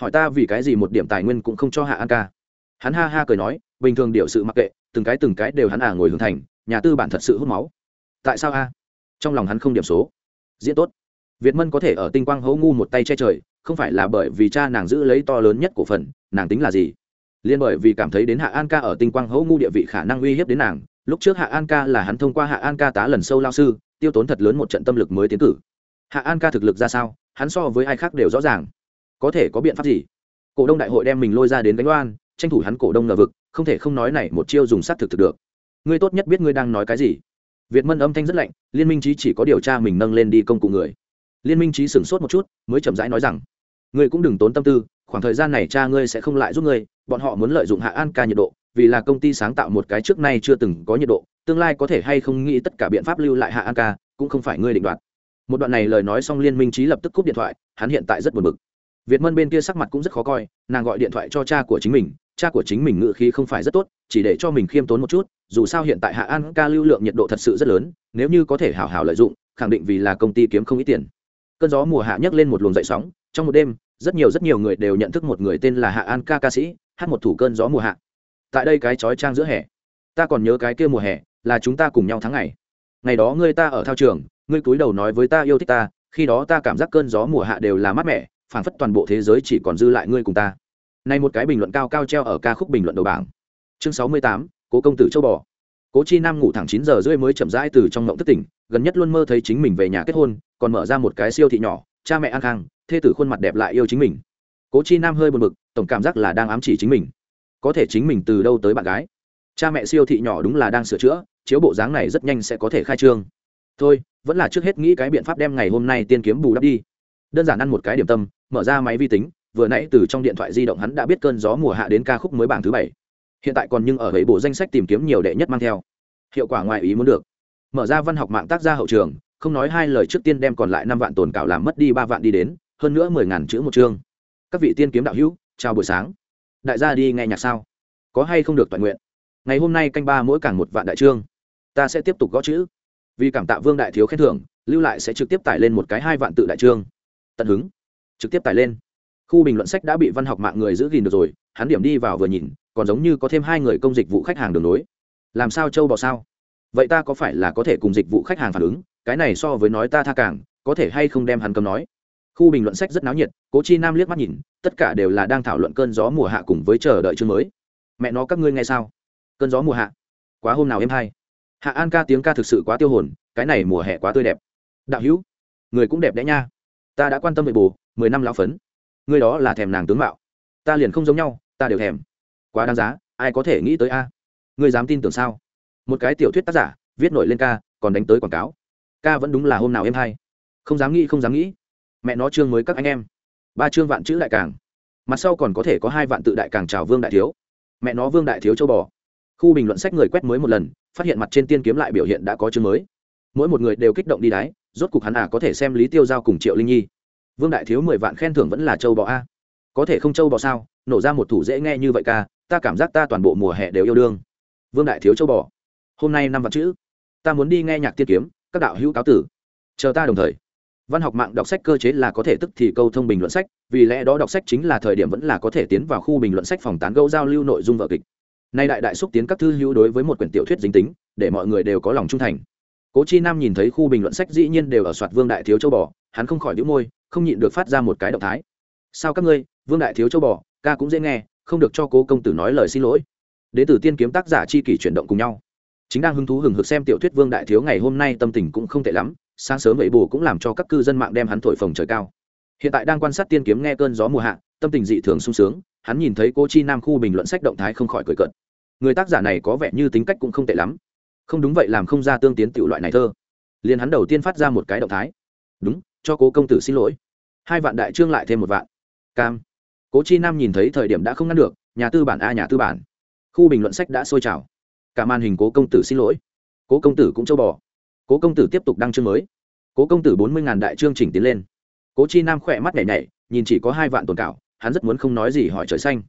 Hỏi ta vì cái gì một điểm tài nguyên cũng không cho hạ an ca. Hắn ha ha cười nói, bình thường điều sự mặc kệ, từng cái từng cái đều hắn à ngồi hưởng thành, nhà tư bản thật sự hút máu. Tại sao a? Trong lòng hắn không điểm số. Diễn tốt. Việt mân có thể ở tinh quang hấu ngu một tay che trời, không phải là bởi vì cha nàng giữ lấy to lớn nhất cổ phần, nàng tính là gì? Liên bởi vì cảm thấy đến hạ an ca ở tinh quang hấu ngu địa vị khả năng uy hiếp đến nàng, lúc trước hạ an ca là hắn thông qua hạ an ca tá lần sâu lao sư, tiêu tốn thật lớn một trận tâm lực mới tiến cử. Hạ an ca thực lực ra sao, hắn so với ai khác đều rõ ràng. Có thể có biện pháp gì? Cổ đông đại hội đem mình lôi ra đến đánh oan, tranh thủ hắn cổ đông ngờ vực, không thể không nói này một chiêu dùng s á t thực thực được. Ngươi tốt nhất biết ngươi đang nói cái gì việt mân âm thanh rất lạnh, liên minh trí chỉ có điều tra mình nâng lên đi công cụ người. Liên minh trí sửng sốt một chút, mới chậm rãi nói rằng, ngươi cũng đừng tốn tâm tư, khoảng thời gian này cha ngươi sẽ không lại giúp ngươi, bọn họ muốn lợi dụng hạ an ca nhiệt độ, vì là công ty sáng tạo một cái trước nay chưa từng có nhiệt độ, tương lai có thể hay không nghĩ tất cả biện pháp lưu lại hạ an ca, cũng không phải ngươi định đoạt. Một đoạn này lời nói xong liên minh trí lập tức cúp điện thoại, hắn hiện tại rất buồn bực. Việt mân bên kia sắc mặt cũng rất khó coi, nàng gọi điện thoại cho cha của chính mình cha của chính mình ngự khí không phải rất tốt, chỉ để cho mình khiêm tốn một chút, dù sao hiện tại hạ an ca lưu lượng nhiệt độ thật sự rất lớn, nếu như có thể hảo hảo lợi dụng, khẳng định vì là công ty kiếm không ít tiền. Cơn gió mùa hạ nhấc lên một luồng dậy sóng, trong một đêm, rất nhiều rất nhiều người đều nhận thức một người tên là hạ an ca ca sĩ, hát một thủ cơn gió mùa hạ. Tại đây cái trói trang giữa hè, ta còn nhớ cái kia mùa hè, là chúng ta cùng nhau tháng ngày. Ngày đó ngươi ta ở thao trường, ngươi cúi đầu nói với ta yêu thích ta, khi đó ta cảm giác cơn gió mùa hạ đều là mát mẻ, phảng phất toàn bộ thế giới chỉ còn dư lại ngươi cùng ta này một cái bình luận cao cao treo ở ca khúc bình luận đầu bảng. Chương sáu mươi tám, cố công tử châu bò. Cố chi nam ngủ thẳng chín giờ rưỡi mới chậm rãi từ trong mộng thất tỉnh, gần nhất luôn mơ thấy chính mình về nhà kết hôn, còn mở ra một cái siêu thị nhỏ, cha mẹ an khang, thê tử khuôn mặt đẹp lại yêu chính mình. Cố chi nam hơi buồn bực, tổng cảm giác là đang ám chỉ chính mình. Có thể chính mình từ đâu tới bạn gái? Cha mẹ siêu thị nhỏ đúng là đang sửa chữa, chiếu bộ dáng này rất nhanh sẽ có thể khai trương. Thôi, vẫn là trước hết nghĩ cái biện pháp đem ngày hôm nay tiên kiếm bù đắp đi. Đơn giản ăn một cái điểm tâm, mở ra máy vi tính vừa nãy từ trong điện thoại di động hắn đã biết cơn gió mùa hạ đến ca khúc mới bảng thứ bảy. Hiện tại còn nhưng ở bảy bộ danh sách tìm kiếm nhiều đệ nhất mang theo. Hiệu quả ngoài ý muốn được. Mở ra văn học mạng tác gia hậu trường, không nói hai lời trước tiên đem còn lại năm vạn tồn cảo làm mất đi ba vạn đi đến, hơn nữa mười ngàn chữ một chương. Các vị tiên kiếm đạo hữu, chào buổi sáng. Đại gia đi nghe nhạc sao? Có hay không được toàn nguyện? Ngày hôm nay canh ba mỗi càng một vạn đại trương. Ta sẽ tiếp tục gõ chữ. Vì cảm tạ vương đại thiếu khen thưởng, lưu lại sẽ trực tiếp tải lên một cái hai vạn tự đại trương. Tận hứng. Trực tiếp tải lên khu bình luận sách đã bị văn học mạng người giữ gìn được rồi, hắn điểm đi vào vừa nhìn, còn giống như có thêm hai người công dịch vụ khách hàng đường nối. Làm sao châu bò sao? Vậy ta có phải là có thể cùng dịch vụ khách hàng phản ứng? Cái này so với nói ta tha càng, có thể hay không đem hắn cấm nói? Khu bình luận sách rất náo nhiệt, cố chi nam liếc mắt nhìn, tất cả đều là đang thảo luận cơn gió mùa hạ cùng với chờ đợi chương mới. Mẹ nó, các ngươi nghe sao? Cơn gió mùa hạ? Quá hôm nào em hay? Hạ an ca tiếng ca thực sự quá tiêu hồn, cái này mùa hè quá tươi đẹp. Đạo hữu, người cũng đẹp đẽ nha. Ta đã quan tâm về bồ, mười năm lão phấn. Ngươi đó là thèm nàng tướng mạo. Ta liền không giống nhau, ta đều thèm. Quá đáng giá, ai có thể nghĩ tới a? Ngươi dám tin tưởng sao? Một cái tiểu thuyết tác giả, viết nổi lên ca, còn đánh tới quảng cáo. Ca vẫn đúng là hôm nào em hay. Không dám nghĩ, không dám nghĩ. Mẹ nó chương mới các anh em. Ba chương vạn chữ đại càng. Mặt sau còn có thể có hai vạn tự đại càng chào vương đại thiếu. Mẹ nó vương đại thiếu châu bò. Khu bình luận sách người quét mới một lần, phát hiện mặt trên tiên kiếm lại biểu hiện đã có chương mới. Mỗi một người đều kích động đi đáy rốt cục hắn à có thể xem lý tiêu giao cùng triệu linh nhi vương đại thiếu mười vạn khen thưởng vẫn là châu bò a. Có thể không châu bò sao? Nổ ra một thủ dễ nghe như vậy ca, ta cảm giác ta toàn bộ mùa hè đều yêu đương. Vương đại thiếu châu bò. Hôm nay năm vạn chữ. Ta muốn đi nghe nhạc tiên kiếm, các đạo hữu cáo tử. Chờ ta đồng thời. Văn học mạng đọc sách cơ chế là có thể tức thì câu thông bình luận sách, vì lẽ đó đọc sách chính là thời điểm vẫn là có thể tiến vào khu bình luận sách phòng tán gẫu giao lưu nội dung vở kịch. Nay đại đại xúc tiến các thư hữu đối với một quyển tiểu thuyết dính tính, để mọi người đều có lòng trung thành. Cố chi nam nhìn thấy khu bình luận sách dĩ nhiên đều ở soạt vương đại thiếu châu bò, hắn không khỏi đĩu môi không nhịn được phát ra một cái động thái. Sao các ngươi, vương đại thiếu châu bò, ca cũng dễ nghe, không được cho cố công tử nói lời xin lỗi. Đế tử tiên kiếm tác giả chi kỷ chuyển động cùng nhau. Chính đang hứng thú hừng hực xem tiểu thuyết vương đại thiếu ngày hôm nay tâm tình cũng không tệ lắm, sáng sớm vậy bù cũng làm cho các cư dân mạng đem hắn thổi phồng trời cao. Hiện tại đang quan sát tiên kiếm nghe cơn gió mùa hạ, tâm tình dị thường sung sướng, hắn nhìn thấy cô chi nam khu bình luận sách động thái không khỏi cười cợt. Người tác giả này có vẻ như tính cách cũng không tệ lắm. Không đúng vậy làm không ra tương tiến tiểu loại này thơ. Liền hắn đầu tiên phát ra một cái động thái. Đúng, cho cố công tử xin lỗi hai vạn đại trương lại thêm một vạn. Cam. Cố chi nam nhìn thấy thời điểm đã không ngăn được, nhà tư bản a, nhà tư bản. Khu bình luận sách đã sôi trào. Cả màn hình cố công tử xin lỗi. Cố công tử cũng châu bò. Cố công tử tiếp tục đăng chương mới. Cố công tử bốn mươi ngàn đại chương chỉnh tiến lên. Cố chi nam khỏe mắt nhảy nhảy, nhìn chỉ có hai vạn tồn cảo, hắn rất muốn không nói gì hỏi trời xanh.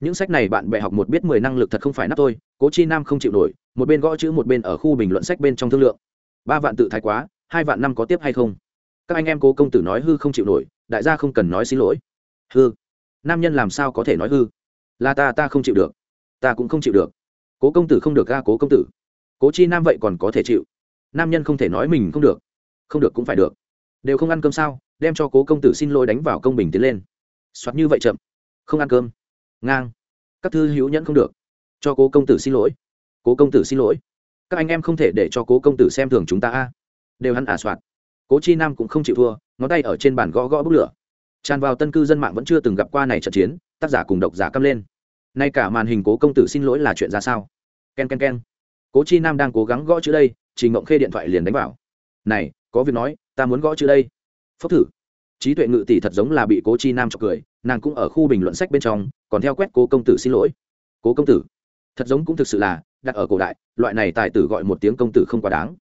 Những sách này bạn bè học một biết mười năng lực thật không phải nắp tôi cố chi nam không chịu nổi, một bên gõ chữ một bên ở khu bình luận sách bên trong thương lượng. Ba vạn tự thái quá, hai vạn năm có tiếp hay không? Các anh em cố công tử nói hư không chịu nổi đại gia không cần nói xin lỗi. Hư. Nam nhân làm sao có thể nói hư? Là ta ta không chịu được. Ta cũng không chịu được. Cố công tử không được ga cố công tử. Cố chi nam vậy còn có thể chịu? Nam nhân không thể nói mình không được. Không được cũng phải được. Đều không ăn cơm sao? Đem cho cố công tử xin lỗi đánh vào công bình tiến lên. Soạt như vậy chậm. Không ăn cơm. Ngang. Các thư hữu nhẫn không được. Cho cố công tử xin lỗi. Cố công tử xin lỗi. Các anh em không thể để cho cố công tử xem thường chúng ta a. Đều hắn ả à soạt. Cố chi nam cũng không chịu thua ngón tay ở trên bàn gõ gõ bức lửa. Tràn vào tân cư dân mạng vẫn chưa từng gặp qua này trận chiến, tác giả cùng độc giả câm lên. Nay cả màn hình cố công tử xin lỗi là chuyện ra sao? K e n k e n k e n cố chi nam đang cố gắng gõ chữ đây trình ngộng khê điện thoại liền đánh vào. Này, có việc nói, ta muốn gõ chữ đây. Phốc thử. Trí tuệ ngự tỷ thật giống là bị cố chi nam chọc cười, nàng cũng ở khu bình luận sách bên trong, còn theo quét cố công tử xin lỗi. Cố công tử. Thật giống cũng thực sự là, đặt ở cổ đại, loại này tài tử gọi một tiếng công tử không quá đáng.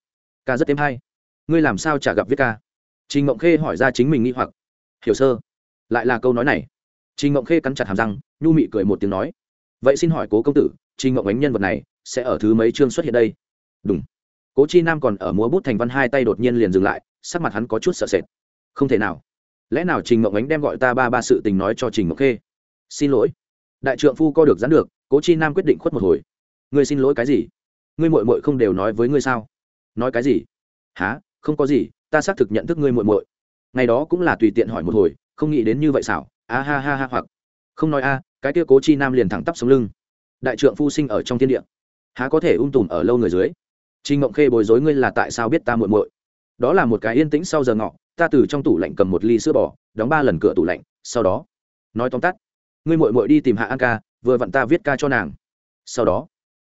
Ca rất thêm hay. Ngươi làm sao chả gặp viết ca? Trình mộng khê hỏi ra chính mình nghi hoặc. Hiểu sơ, lại là câu nói này. Trình mộng khê cắn chặt hàm răng, nhu mị cười một tiếng nói. Vậy xin hỏi cố công tử, trình mộng ánh nhân vật này sẽ ở thứ mấy chương xuất hiện đây? Đúng. Cố chi nam còn ở múa bút thành văn hai tay đột nhiên liền dừng lại, sắc mặt hắn có chút sợ sệt. Không thể nào. Lẽ nào trình mộng ánh đem gọi ta ba ba sự tình nói cho trình mộng khê? Xin lỗi. Đại trượng phu co được dán được, cố chi nam quyết định khuất một hồi. Ngươi xin lỗi cái gì? Ngươi mội mội không đều nói với ngươi sao? Nói cái gì? Há không có gì ta xác thực nhận thức ngươi muội muội, ngày đó cũng là tùy tiện hỏi một hồi không nghĩ đến như vậy xảo a ha ha ha hoặc không nói a cái kia cố chi nam liền thẳng tắp sống lưng đại trượng phu sinh ở trong thiên địa há có thể ung tùm ở lâu người dưới Trình Mộng Khê bối rối ngươi là tại sao biết ta muội muội? Đó là một cái yên tĩnh sau giờ ngọ, ta từ trong tủ lạnh cầm một ly sữa bò, đóng ba lần cửa tủ lạnh, sau đó, nói tóm tắt, ngươi muội muội đi tìm Hạ An ca, vừa vặn ta viết ca cho nàng. Sau đó,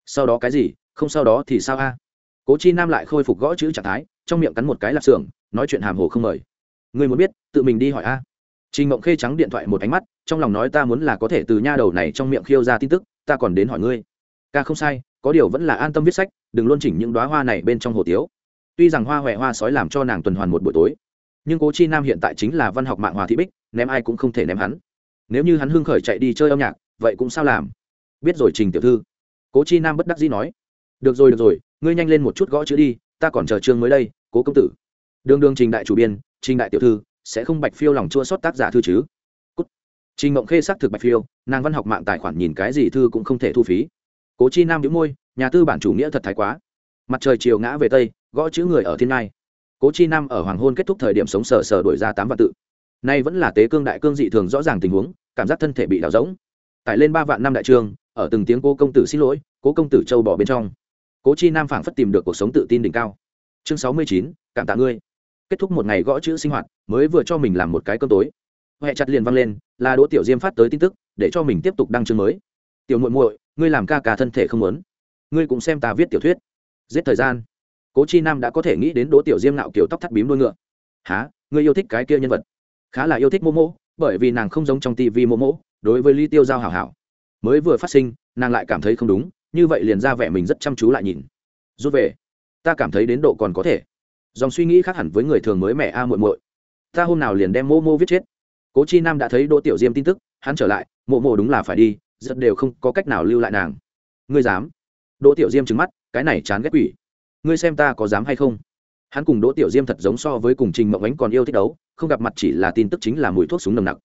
sau đó cái gì? Không sau đó thì sao a? Cố Chi Nam lại khôi phục gõ chữ trạng thái, trong miệng cắn một cái lạp xưởng, nói chuyện hàm hồ không mời. người muốn biết, tự mình đi hỏi a. Trình Mộng Khê trắng điện thoại một ánh mắt, trong lòng nói ta muốn là có thể từ nha đầu này trong miệng khiêu ra tin tức, ta còn đến hỏi ngươi. Ca không sai, có điều vẫn là an tâm viết sách đừng luôn chỉnh những đoá hoa này bên trong hồ tiếu tuy rằng hoa huệ hoa sói làm cho nàng tuần hoàn một buổi tối nhưng cố chi nam hiện tại chính là văn học mạng hòa thị bích ném ai cũng không thể ném hắn nếu như hắn hưng khởi chạy đi chơi âm nhạc vậy cũng sao làm biết rồi trình tiểu thư cố chi nam bất đắc dĩ nói được rồi được rồi ngươi nhanh lên một chút gõ chữ đi ta còn chờ chương mới đây cố công tử. Đường đường trình đại chủ biên trình đại tiểu thư sẽ không bạch phiêu lòng chua sót tác giả thư chứ? Cút. trình mộng khê xác thực bạch phiêu nàng văn học mạng tài khoản nhìn cái gì thư cũng không thể thu phí. Cố chi nam đĩu môi nhà tư bản chủ nghĩa thật thái quá. Mặt trời chiều ngã về tây gõ chữ người ở thiên nai cố chi nam ở hoàng hôn kết thúc thời điểm sống sờ sờ đổi ra tám vạn tự. Nay vẫn là tế cương đại cương dị thường rõ ràng tình huống cảm giác thân thể bị đào rỗng. Tải lên ba vạn năm đại trường, ở từng tiếng cố công tử xin lỗi cố công tử châu bỏ bên trong. Cố chi nam phảng phất tìm được cuộc sống tự tin đỉnh cao chương sáu mươi chín, cảm tạ ngươi. Kết thúc một ngày gõ chữ sinh hoạt, mới vừa cho mình làm một cái cơm tối. Huệ chặt liền văng lên, là đỗ tiểu diêm phát tới tin tức, để cho mình tiếp tục đăng chương mới. Tiểu muội muội, ngươi làm ca ca thân thể không muốn. Ngươi cũng xem ta viết tiểu thuyết. Giết thời gian. Cố chi nam đã có thể nghĩ đến đỗ tiểu diêm nạo kiểu tóc thắt bím đuôi ngựa. Há ngươi yêu thích cái kia nhân vật? Khá là yêu thích mô mô, bởi vì nàng không giống trong tivi mô mô, đối với ly tiêu giao hảo hảo. Mới vừa phát sinh, nàng lại cảm thấy không đúng, như vậy liền ra vẻ mình rất chăm chú lại nhìn. Rút về ta cảm thấy đến độ còn có thể. Dòng suy nghĩ khác hẳn với người thường mới mẹ a muội muội. Ta hôm nào liền đem mô mô viết chết. Cố chi nam đã thấy đỗ tiểu diêm tin tức, hắn trở lại, mộ mộ đúng là phải đi, rất đều không có cách nào lưu lại nàng. Ngươi dám? Đỗ tiểu diêm trứng mắt, cái này chán ghét quỷ. Ngươi xem ta có dám hay không? Hắn cùng đỗ tiểu diêm thật giống so với cùng trình mộng ánh còn yêu thích đấu, không gặp mặt chỉ là tin tức chính là mùi thuốc súng nồng nặc.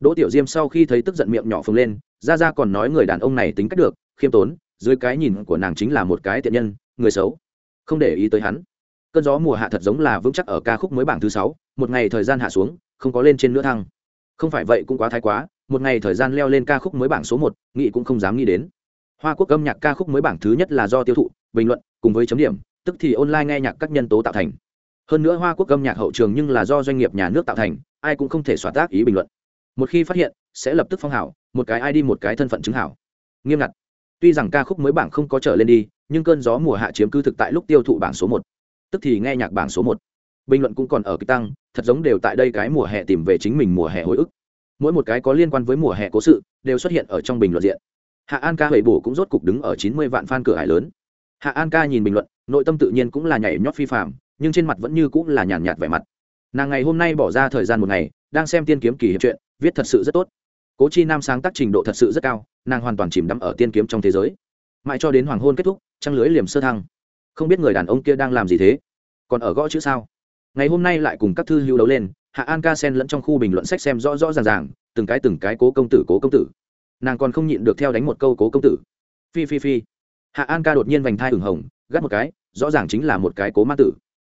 Đỗ tiểu diêm sau khi thấy tức giận miệng nhỏ phồng lên, ra ra còn nói người đàn ông này tính cách được, khiêm tốn, dưới cái nhìn của nàng chính là một cái tiện nhân, người xấu không để ý tới hắn. Cơn gió mùa hạ thật giống là vững chắc ở ca khúc mới bảng thứ sáu, một ngày thời gian hạ xuống, không có lên trên nữa thăng. Không phải vậy cũng quá thái quá, một ngày thời gian leo lên ca khúc mới bảng số một nghị cũng không dám nghĩ đến. Hoa quốc âm nhạc ca khúc mới bảng thứ nhất là do tiêu thụ, bình luận cùng với chấm điểm, tức thì online nghe nhạc các nhân tố tạo thành. Hơn nữa hoa quốc âm nhạc hậu trường nhưng là do doanh nghiệp nhà nước tạo thành, ai cũng không thể xóa tác ý bình luận. Một khi phát hiện, sẽ lập tức phong hảo, một cái ai đi một cái thân phận chứng hảo. Nghiêm ngặt. Tuy rằng ca khúc mới bảng không có trở lên đi nhưng cơn gió mùa hạ chiếm cứ thực tại lúc tiêu thụ bảng số một. Tức thì nghe nhạc bảng số một. Bình luận cũng còn ở cái tăng, thật giống đều tại đây cái mùa hè tìm về chính mình mùa hè hồi ức. Mỗi một cái có liên quan với mùa hè cố sự, đều xuất hiện ở trong bình luận diện. Hạ an ca hầy bổ cũng rốt cục đứng ở chín mươi vạn fan cửa hải lớn. Hạ an ca nhìn bình luận, nội tâm tự nhiên cũng là nhảy nhót phi phạm nhưng trên mặt vẫn như cũng là nhàn nhạt vẻ mặt. Nàng ngày hôm nay bỏ ra thời gian một ngày, đang xem tiên kiếm kỳ hiệp chuyện viết thật sự rất tốt. Cố chi nam sáng tác trình độ thật sự rất cao, nàng hoàn toàn chìm đắm ở tiên kiếm trong thế giới. Mãi cho đến hoàng hôn kết thúc trăng lưới liềm sơ thăng. Không biết người đàn ông kia đang làm gì thế? Còn ở gõ chữ sao? Ngày hôm nay lại cùng các thư hữu đấu lên, hạ an ca sen lẫn trong khu bình luận sách xem rõ rõ ràng ràng, từng cái từng cái cố công tử cố công tử. Nàng còn không nhịn được theo đánh một câu cố công tử. Phi phi phi. Hạ an ca đột nhiên vành thai ửng hồng, gắt một cái, rõ ràng chính là một cái cố ma tử.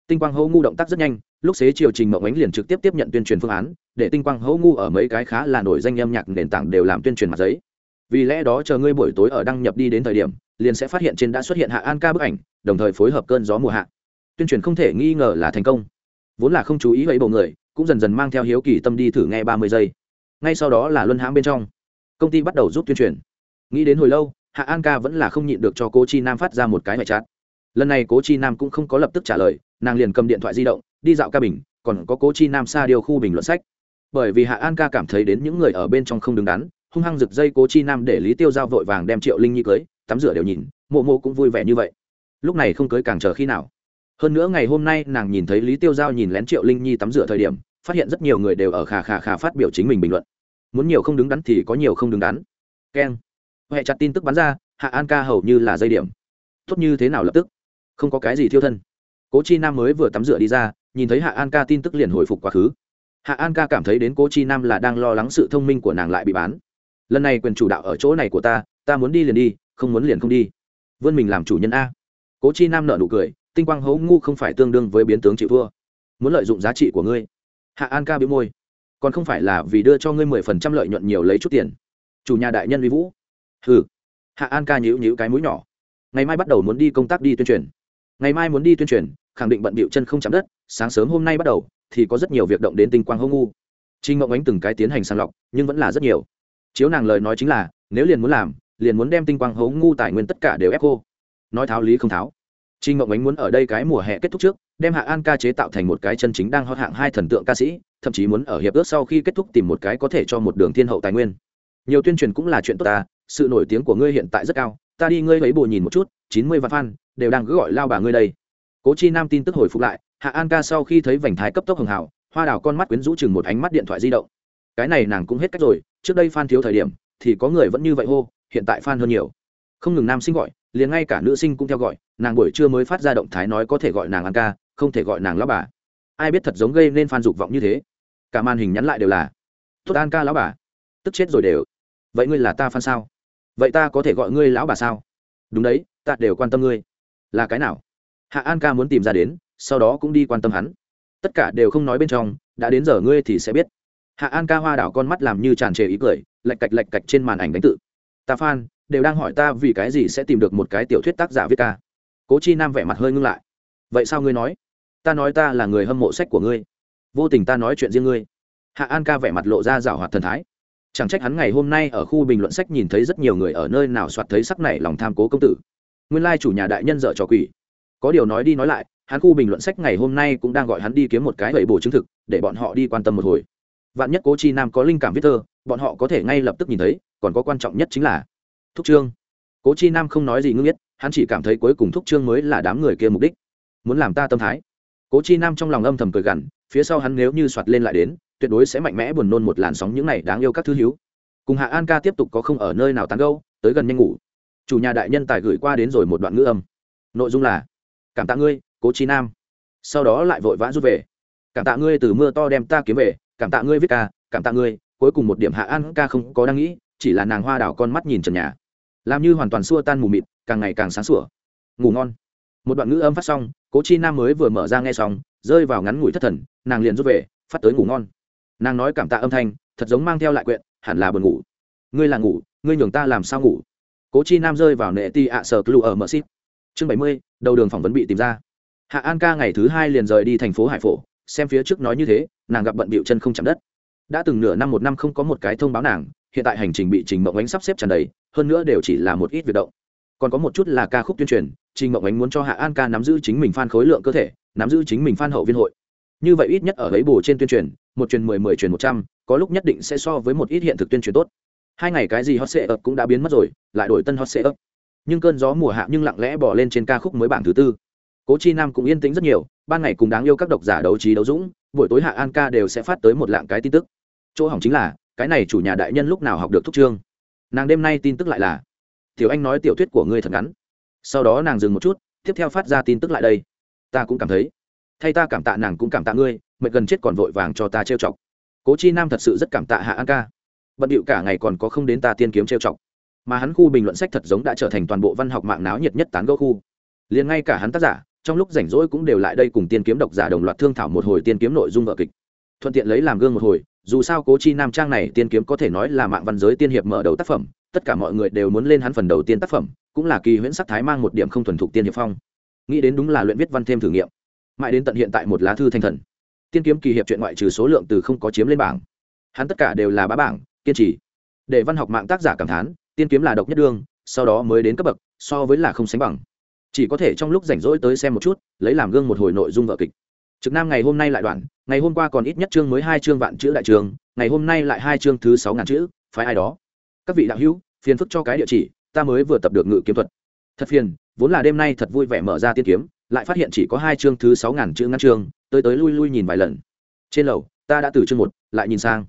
Tinh quang Hô ngu động tác rất nhanh, lúc xế chiều trình mộng ánh liền trực tiếp tiếp nhận tuyên truyền phương án, để tinh quang Hô ngu ở mấy cái khá là nổi danh âm nhạc nền tảng đều làm tuyên truyền mặt giấy vì lẽ đó chờ ngươi buổi tối ở đăng nhập đi đến thời điểm, liền sẽ phát hiện trên đã xuất hiện hạ an ca bức ảnh, đồng thời phối hợp cơn gió mùa hạ. Tuyên truyền không thể nghi ngờ là thành công. Vốn là không chú ý ấy bộ người, cũng dần dần mang theo hiếu kỳ tâm đi thử nghe ba mươi giây. Ngay sau đó là luân hãm bên trong. Công ty bắt đầu giúp tuyên truyền. Nghĩ đến hồi lâu, hạ an ca vẫn là không nhịn được cho cô chi nam phát ra một cái ngoại chát lần này cố chi nam cũng không có lập tức trả lời, nàng liền cầm điện thoại di động, đi dạo ca bình, còn có cố chi nam xa điều khu bình luận sách. Bởi vì hạ an ca cảm thấy đến những người ở bên trong không đứng đắn hung hăng rực dây cố chi nam để lý tiêu giao vội vàng đem triệu linh nhi cưới, tắm rửa đều nhìn, mộ mộ cũng vui vẻ như vậy. Lúc này không cưới càng chờ khi nào. Hơn nữa ngày hôm nay nàng nhìn thấy lý tiêu giao nhìn lén triệu linh nhi tắm rửa thời điểm, phát hiện rất nhiều người đều ở khà khà khà phát biểu chính mình bình luận. Muốn nhiều không đứng đắn thì có nhiều không đứng đắn. Keng. Huệ chặt tin tức bắn ra, hạ an ca hầu như là dây điểm. Tốt như thế nào lập tức? Không có cái gì thiêu thân. Cố chi nam mới vừa tắm rửa đi ra, nhìn thấy hạ an ca tin tức liền hồi phục quá khứ. Hạ an ca cảm thấy đến cố chi nam là đang lo lắng sự thông minh của nàng lại bị bán lần này quyền chủ đạo ở chỗ này của ta ta muốn đi liền đi, không muốn liền không đi. Vươn mình làm chủ nhân a. Cố chi nam nợ nụ cười, tinh quang hấu ngu không phải tương đương với biến tướng chịu thua. Muốn lợi dụng giá trị của ngươi. Hạ an ca biếu môi. Còn không phải là vì đưa cho ngươi mười phần trăm lợi nhuận nhiều lấy chút tiền. Chủ nhà đại nhân vi vũ. Ừ hạ an ca nhíu nhíu cái mũi nhỏ. Ngày mai bắt đầu muốn đi công tác đi tuyên truyền. Ngày mai muốn đi tuyên truyền, khẳng định bận bịu chân không chạm đất. Sáng sớm hôm nay bắt đầu, thì có rất nhiều việc động đến tinh quang hấu ngu. Trinh mộng ánh từng cái tiến hành sàng lọc, nhưng vẫn là rất nhiều chiếu nàng lời nói chính là, nếu liền muốn làm, liền muốn đem tinh quang hấu ngu tài nguyên tất cả đều ép cô nói tháo lý không tháo. Trinh ngộng ánh muốn ở đây cái mùa hè kết thúc trước, đem hạ an ca chế tạo thành một cái chân chính đang hot hạng hai thần tượng ca sĩ, thậm chí muốn ở hiệp ước sau khi kết thúc tìm một cái có thể cho một đường thiên hậu tài nguyên. Nhiều tuyên truyền cũng là chuyện tốt ta, sự nổi tiếng của ngươi hiện tại rất cao, ta đi ngươi lấy bồ nhìn một chút, chín mươi vạn fan, đều đang cứ gọi lao bà ngươi đây. Cố chi nam tin tức hồi phục lại, hạ an ca sau khi thấy vành thái cấp tốc hường hào, hoa đào con mắt quyến rũ chừng một ánh mắt điện thoại di động. Cái này nàng cũng hết cách rồi trước đây fan thiếu thời điểm, thì có người vẫn như vậy hô, hiện tại fan hơn nhiều. Không ngừng nam sinh gọi, liền ngay cả nữ sinh cũng theo gọi, nàng buổi trưa mới phát ra động thái nói có thể gọi nàng an ca, không thể gọi nàng lão bà. Ai biết thật giống gây nên fan dục vọng như thế. Cả màn hình nhắn lại đều là, tốt an ca lão bà. Tức chết rồi đều. Vậy ngươi là ta fan sao? Vậy ta có thể gọi ngươi lão bà sao? Đúng đấy, ta đều quan tâm ngươi. Là cái nào? Hạ an ca muốn tìm ra đến, sau đó cũng đi quan tâm hắn. Tất cả đều không nói bên trong, đã đến giờ ngươi thì sẽ biết hạ an ca hoa đảo con mắt làm như tràn trề ý cười lạch cạch lạch cạch trên màn ảnh đánh tự. Ta phan đều đang hỏi ta vì cái gì sẽ tìm được một cái tiểu thuyết tác giả viết ca. Cố chi nam vẻ mặt hơi ngưng lại. Vậy sao ngươi nói? Ta nói ta là người hâm mộ sách của ngươi. Vô tình ta nói chuyện riêng ngươi. Hạ an ca vẻ mặt lộ ra rào hoạt thần thái. Chẳng trách hắn ngày hôm nay ở khu bình luận sách nhìn thấy rất nhiều người ở nơi nào soạt thấy sắc này lòng tham cố công tử. Nguyên lai chủ nhà đại nhân dợ trò quỷ. Có điều nói đi nói lại, hắn khu bình luận sách ngày hôm nay cũng đang gọi hắn đi kiếm một cái gậy bổ chứng thực, để bọn họ đi quan tâm một hồi vạn nhất cố chi nam có linh cảm viết thơ, bọn họ có thể ngay lập tức nhìn thấy, còn có quan trọng nhất chính là thúc trương cố chi nam không nói gì ngưng nhất hắn chỉ cảm thấy cuối cùng thúc trương mới là đám người kia mục đích. Muốn làm ta tâm thái. Cố chi nam trong lòng âm thầm cười gằn, phía sau hắn nếu như soạt lên lại đến, tuyệt đối sẽ mạnh mẽ buồn nôn một làn sóng những này đáng yêu các thứ hiếu cùng hạ an ca tiếp tục có không ở nơi nào tán gâu tới gần nhanh ngủ. Chủ nhà đại nhân tài gửi qua đến rồi một đoạn ngữ âm. Nội dung là, cảm tạ ngươi, cố chi nam. Sau đó lại vội vã rút về. Cảm tạ ngươi từ mưa to đem ta kiếm về cảm tạ ngươi viết ca, cảm tạ ngươi, cuối cùng một điểm hạ an ca không có đang nghĩ, chỉ là nàng hoa đảo con mắt nhìn trần nhà. Làm như hoàn toàn xua tan mù mịt, càng ngày càng sáng sủa. Ngủ ngon. Một đoạn ngữ âm phát xong, cố chi nam mới vừa mở ra nghe xong, rơi vào ngắn ngủi thất thần, nàng liền rút về, phát tới ngủ ngon. Nàng nói cảm tạ âm thanh, thật giống mang theo lại quyện, hẳn là buồn ngủ. Ngươi là ngủ, ngươi nhường ta làm sao ngủ? Cố chi nam rơi vào nệ ti ạ sờ clu ở mỡ xít chương bảy mươi, đầu đường phỏng vấn bị tìm ra. Hạ an ca ngày thứ hai liền rời đi thành phố hải phổ, xem phía trước nói như thế nàng gặp bận bịu chân không chạm đất. Đã từng nửa năm một năm không có một cái thông báo nàng, hiện tại hành trình bị trình mộng ánh sắp xếp tràn đầy, hơn nữa đều chỉ là một ít việc động. Còn có một chút là ca khúc tuyên truyền, trình mộng ánh muốn cho hạ an ca nắm giữ chính mình phan khối lượng cơ thể, nắm giữ chính mình phan hậu viên hội. Như vậy ít nhất ở ấy bù trên tuyên truyền, một truyền mười mười truyền một trăm, có lúc nhất định sẽ so với một ít hiện thực tuyên truyền tốt. Hai ngày cái gì hot sệ ập cũng đã biến mất rồi, lại đổi tân hot sệ ập nhưng cơn gió mùa hạ nhưng lặng lẽ bỏ lên trên ca khúc mới bảng thứ tư. Cố chi nam cũng yên tĩnh rất nhiều, ban ngày cùng đáng yêu các độc giả đấu trí đấu dũng buổi tối hạ an ca đều sẽ phát tới một lạng cái tin tức. Chỗ hỏng chính là, cái này chủ nhà đại nhân lúc nào học được thúc trương? Nàng đêm nay tin tức lại là. Tiểu anh nói tiểu thuyết của ngươi thật ngắn. Sau đó nàng dừng một chút, tiếp theo phát ra tin tức lại đây. Ta cũng cảm thấy. Thay ta cảm tạ nàng cũng cảm tạ ngươi, mệt gần chết còn vội vàng cho ta trêu chọc. Cố chi nam thật sự rất cảm tạ hạ an ca. Bận điệu cả ngày còn có không đến ta tiên kiếm trêu chọc. Mà hắn khu bình luận sách thật giống đã trở thành toàn bộ văn học mạng náo nhiệt nhất tán gẫu khu. Liền ngay cả hắn tác giả trong lúc rảnh rỗi cũng đều lại đây cùng tiên kiếm độc giả đồng loạt thương thảo một hồi tiên kiếm nội dung vở kịch. Thuận tiện lấy làm gương một hồi, dù sao cố chi nam trang này tiên kiếm có thể nói là mạng văn giới tiên hiệp mở đầu tác phẩm, tất cả mọi người đều muốn lên hắn phần đầu tiên tác phẩm, cũng là kỳ huyễn sắc thái mang một điểm không thuần thục tiên hiệp phong. Nghĩ đến đúng là luyện viết văn thêm thử nghiệm. Mãi đến tận hiện tại một lá thư thanh thần. Tiên kiếm kỳ hiệp chuyện ngoại trừ số lượng từ không có chiếm lên bảng. Hắn tất cả đều là bá bảng, kiên trì. Để văn học mạng tác giả cảm thán, tiên kiếm là độc nhất đương, sau đó mới đến cấp bậc, so với là không sánh bằng chỉ có thể trong lúc rảnh rỗi tới xem một chút, lấy làm gương một hồi nội dung vở kịch. Trực nam ngày hôm nay lại đoạn, ngày hôm qua còn ít nhất chương mới hai chương vạn chữ đại trường, ngày hôm nay lại hai chương thứ sáu ngàn chữ, phái ai đó. Các vị đạo hữu, phiền phức cho cái địa chỉ, ta mới vừa tập được ngự kiếm thuật. Thật phiền, vốn là đêm nay thật vui vẻ mở ra tiên kiếm, lại phát hiện chỉ có hai chương thứ sáu ngàn chữ ngăn chương, tới tới lui lui nhìn vài lần. Trên lầu, ta đã từ chương một, lại nhìn sang.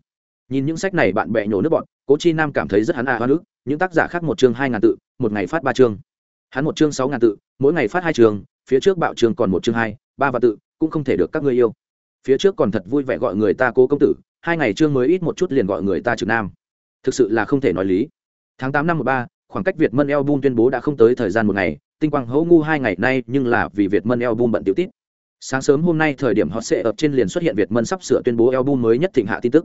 Nhìn những sách này bạn bè nhổ nước bọn, cố chi nam cảm thấy rất hắn à hoa nước những tác giả khác một chương hai ngàn tự, một ngày phát ba chương hắn một chương sáu ngàn tự mỗi ngày phát hai trường, phía trước bạo trường còn một chương hai ba và tự cũng không thể được các ngươi yêu. Phía trước còn thật vui vẻ gọi người ta cố công tử hai ngày chương mới ít một chút liền gọi người ta trực nam. Thực sự là không thể nói lý. Tháng tám năm một ba khoảng cách việt mân eo bun tuyên bố đã không tới thời gian một ngày tinh quang hấu ngu hai ngày nay nhưng là vì việt mân eo bun bận tiểu tít sáng sớm hôm nay thời điểm họ sẽ ập trên liền xuất hiện việt mân sắp sửa tuyên bố eo bun mới nhất thịnh hạ tin tức.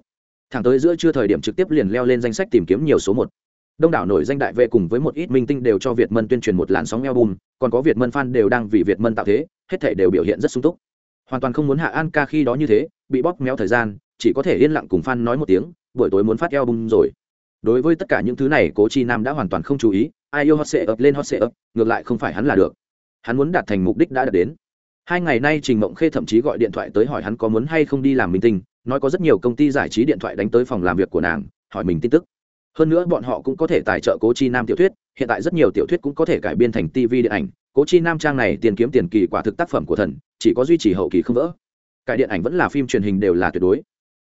Thẳng tới giữa trưa thời điểm trực tiếp liền leo lên danh sách tìm kiếm nhiều số một đông đảo nổi danh đại vệ cùng với một ít minh tinh đều cho việt mân tuyên truyền một làn sóng album, còn có việt mân fan đều đang vì việt mân tạo thế, hết thể đều biểu hiện rất sung túc. Hoàn toàn không muốn hạ an ca khi đó như thế, bị bóp méo thời gian, chỉ có thể yên lặng cùng fan nói một tiếng, buổi tối muốn phát album rồi. Đối với tất cả những thứ này, cố chi nam đã hoàn toàn không chú ý, ai yêu hot sệ ập lên hot sệ ập ngược lại không phải hắn là được. Hắn muốn đạt thành mục đích đã đạt đến. Hai ngày nay trình mộng khê thậm chí gọi điện thoại tới hỏi hắn có muốn hay không đi làm minh tinh, nói có rất nhiều công ty giải trí điện thoại đánh tới phòng làm việc của nàng, hỏi mình tin tức hơn nữa bọn họ cũng có thể tài trợ cố chi nam tiểu thuyết, hiện tại rất nhiều tiểu thuyết cũng có thể cải biên thành tv điện ảnh. Cố chi nam trang này tiền kiếm tiền kỳ quả thực tác phẩm của thần, chỉ có duy trì hậu kỳ không vỡ. Cải điện ảnh vẫn là phim truyền hình đều là tuyệt đối.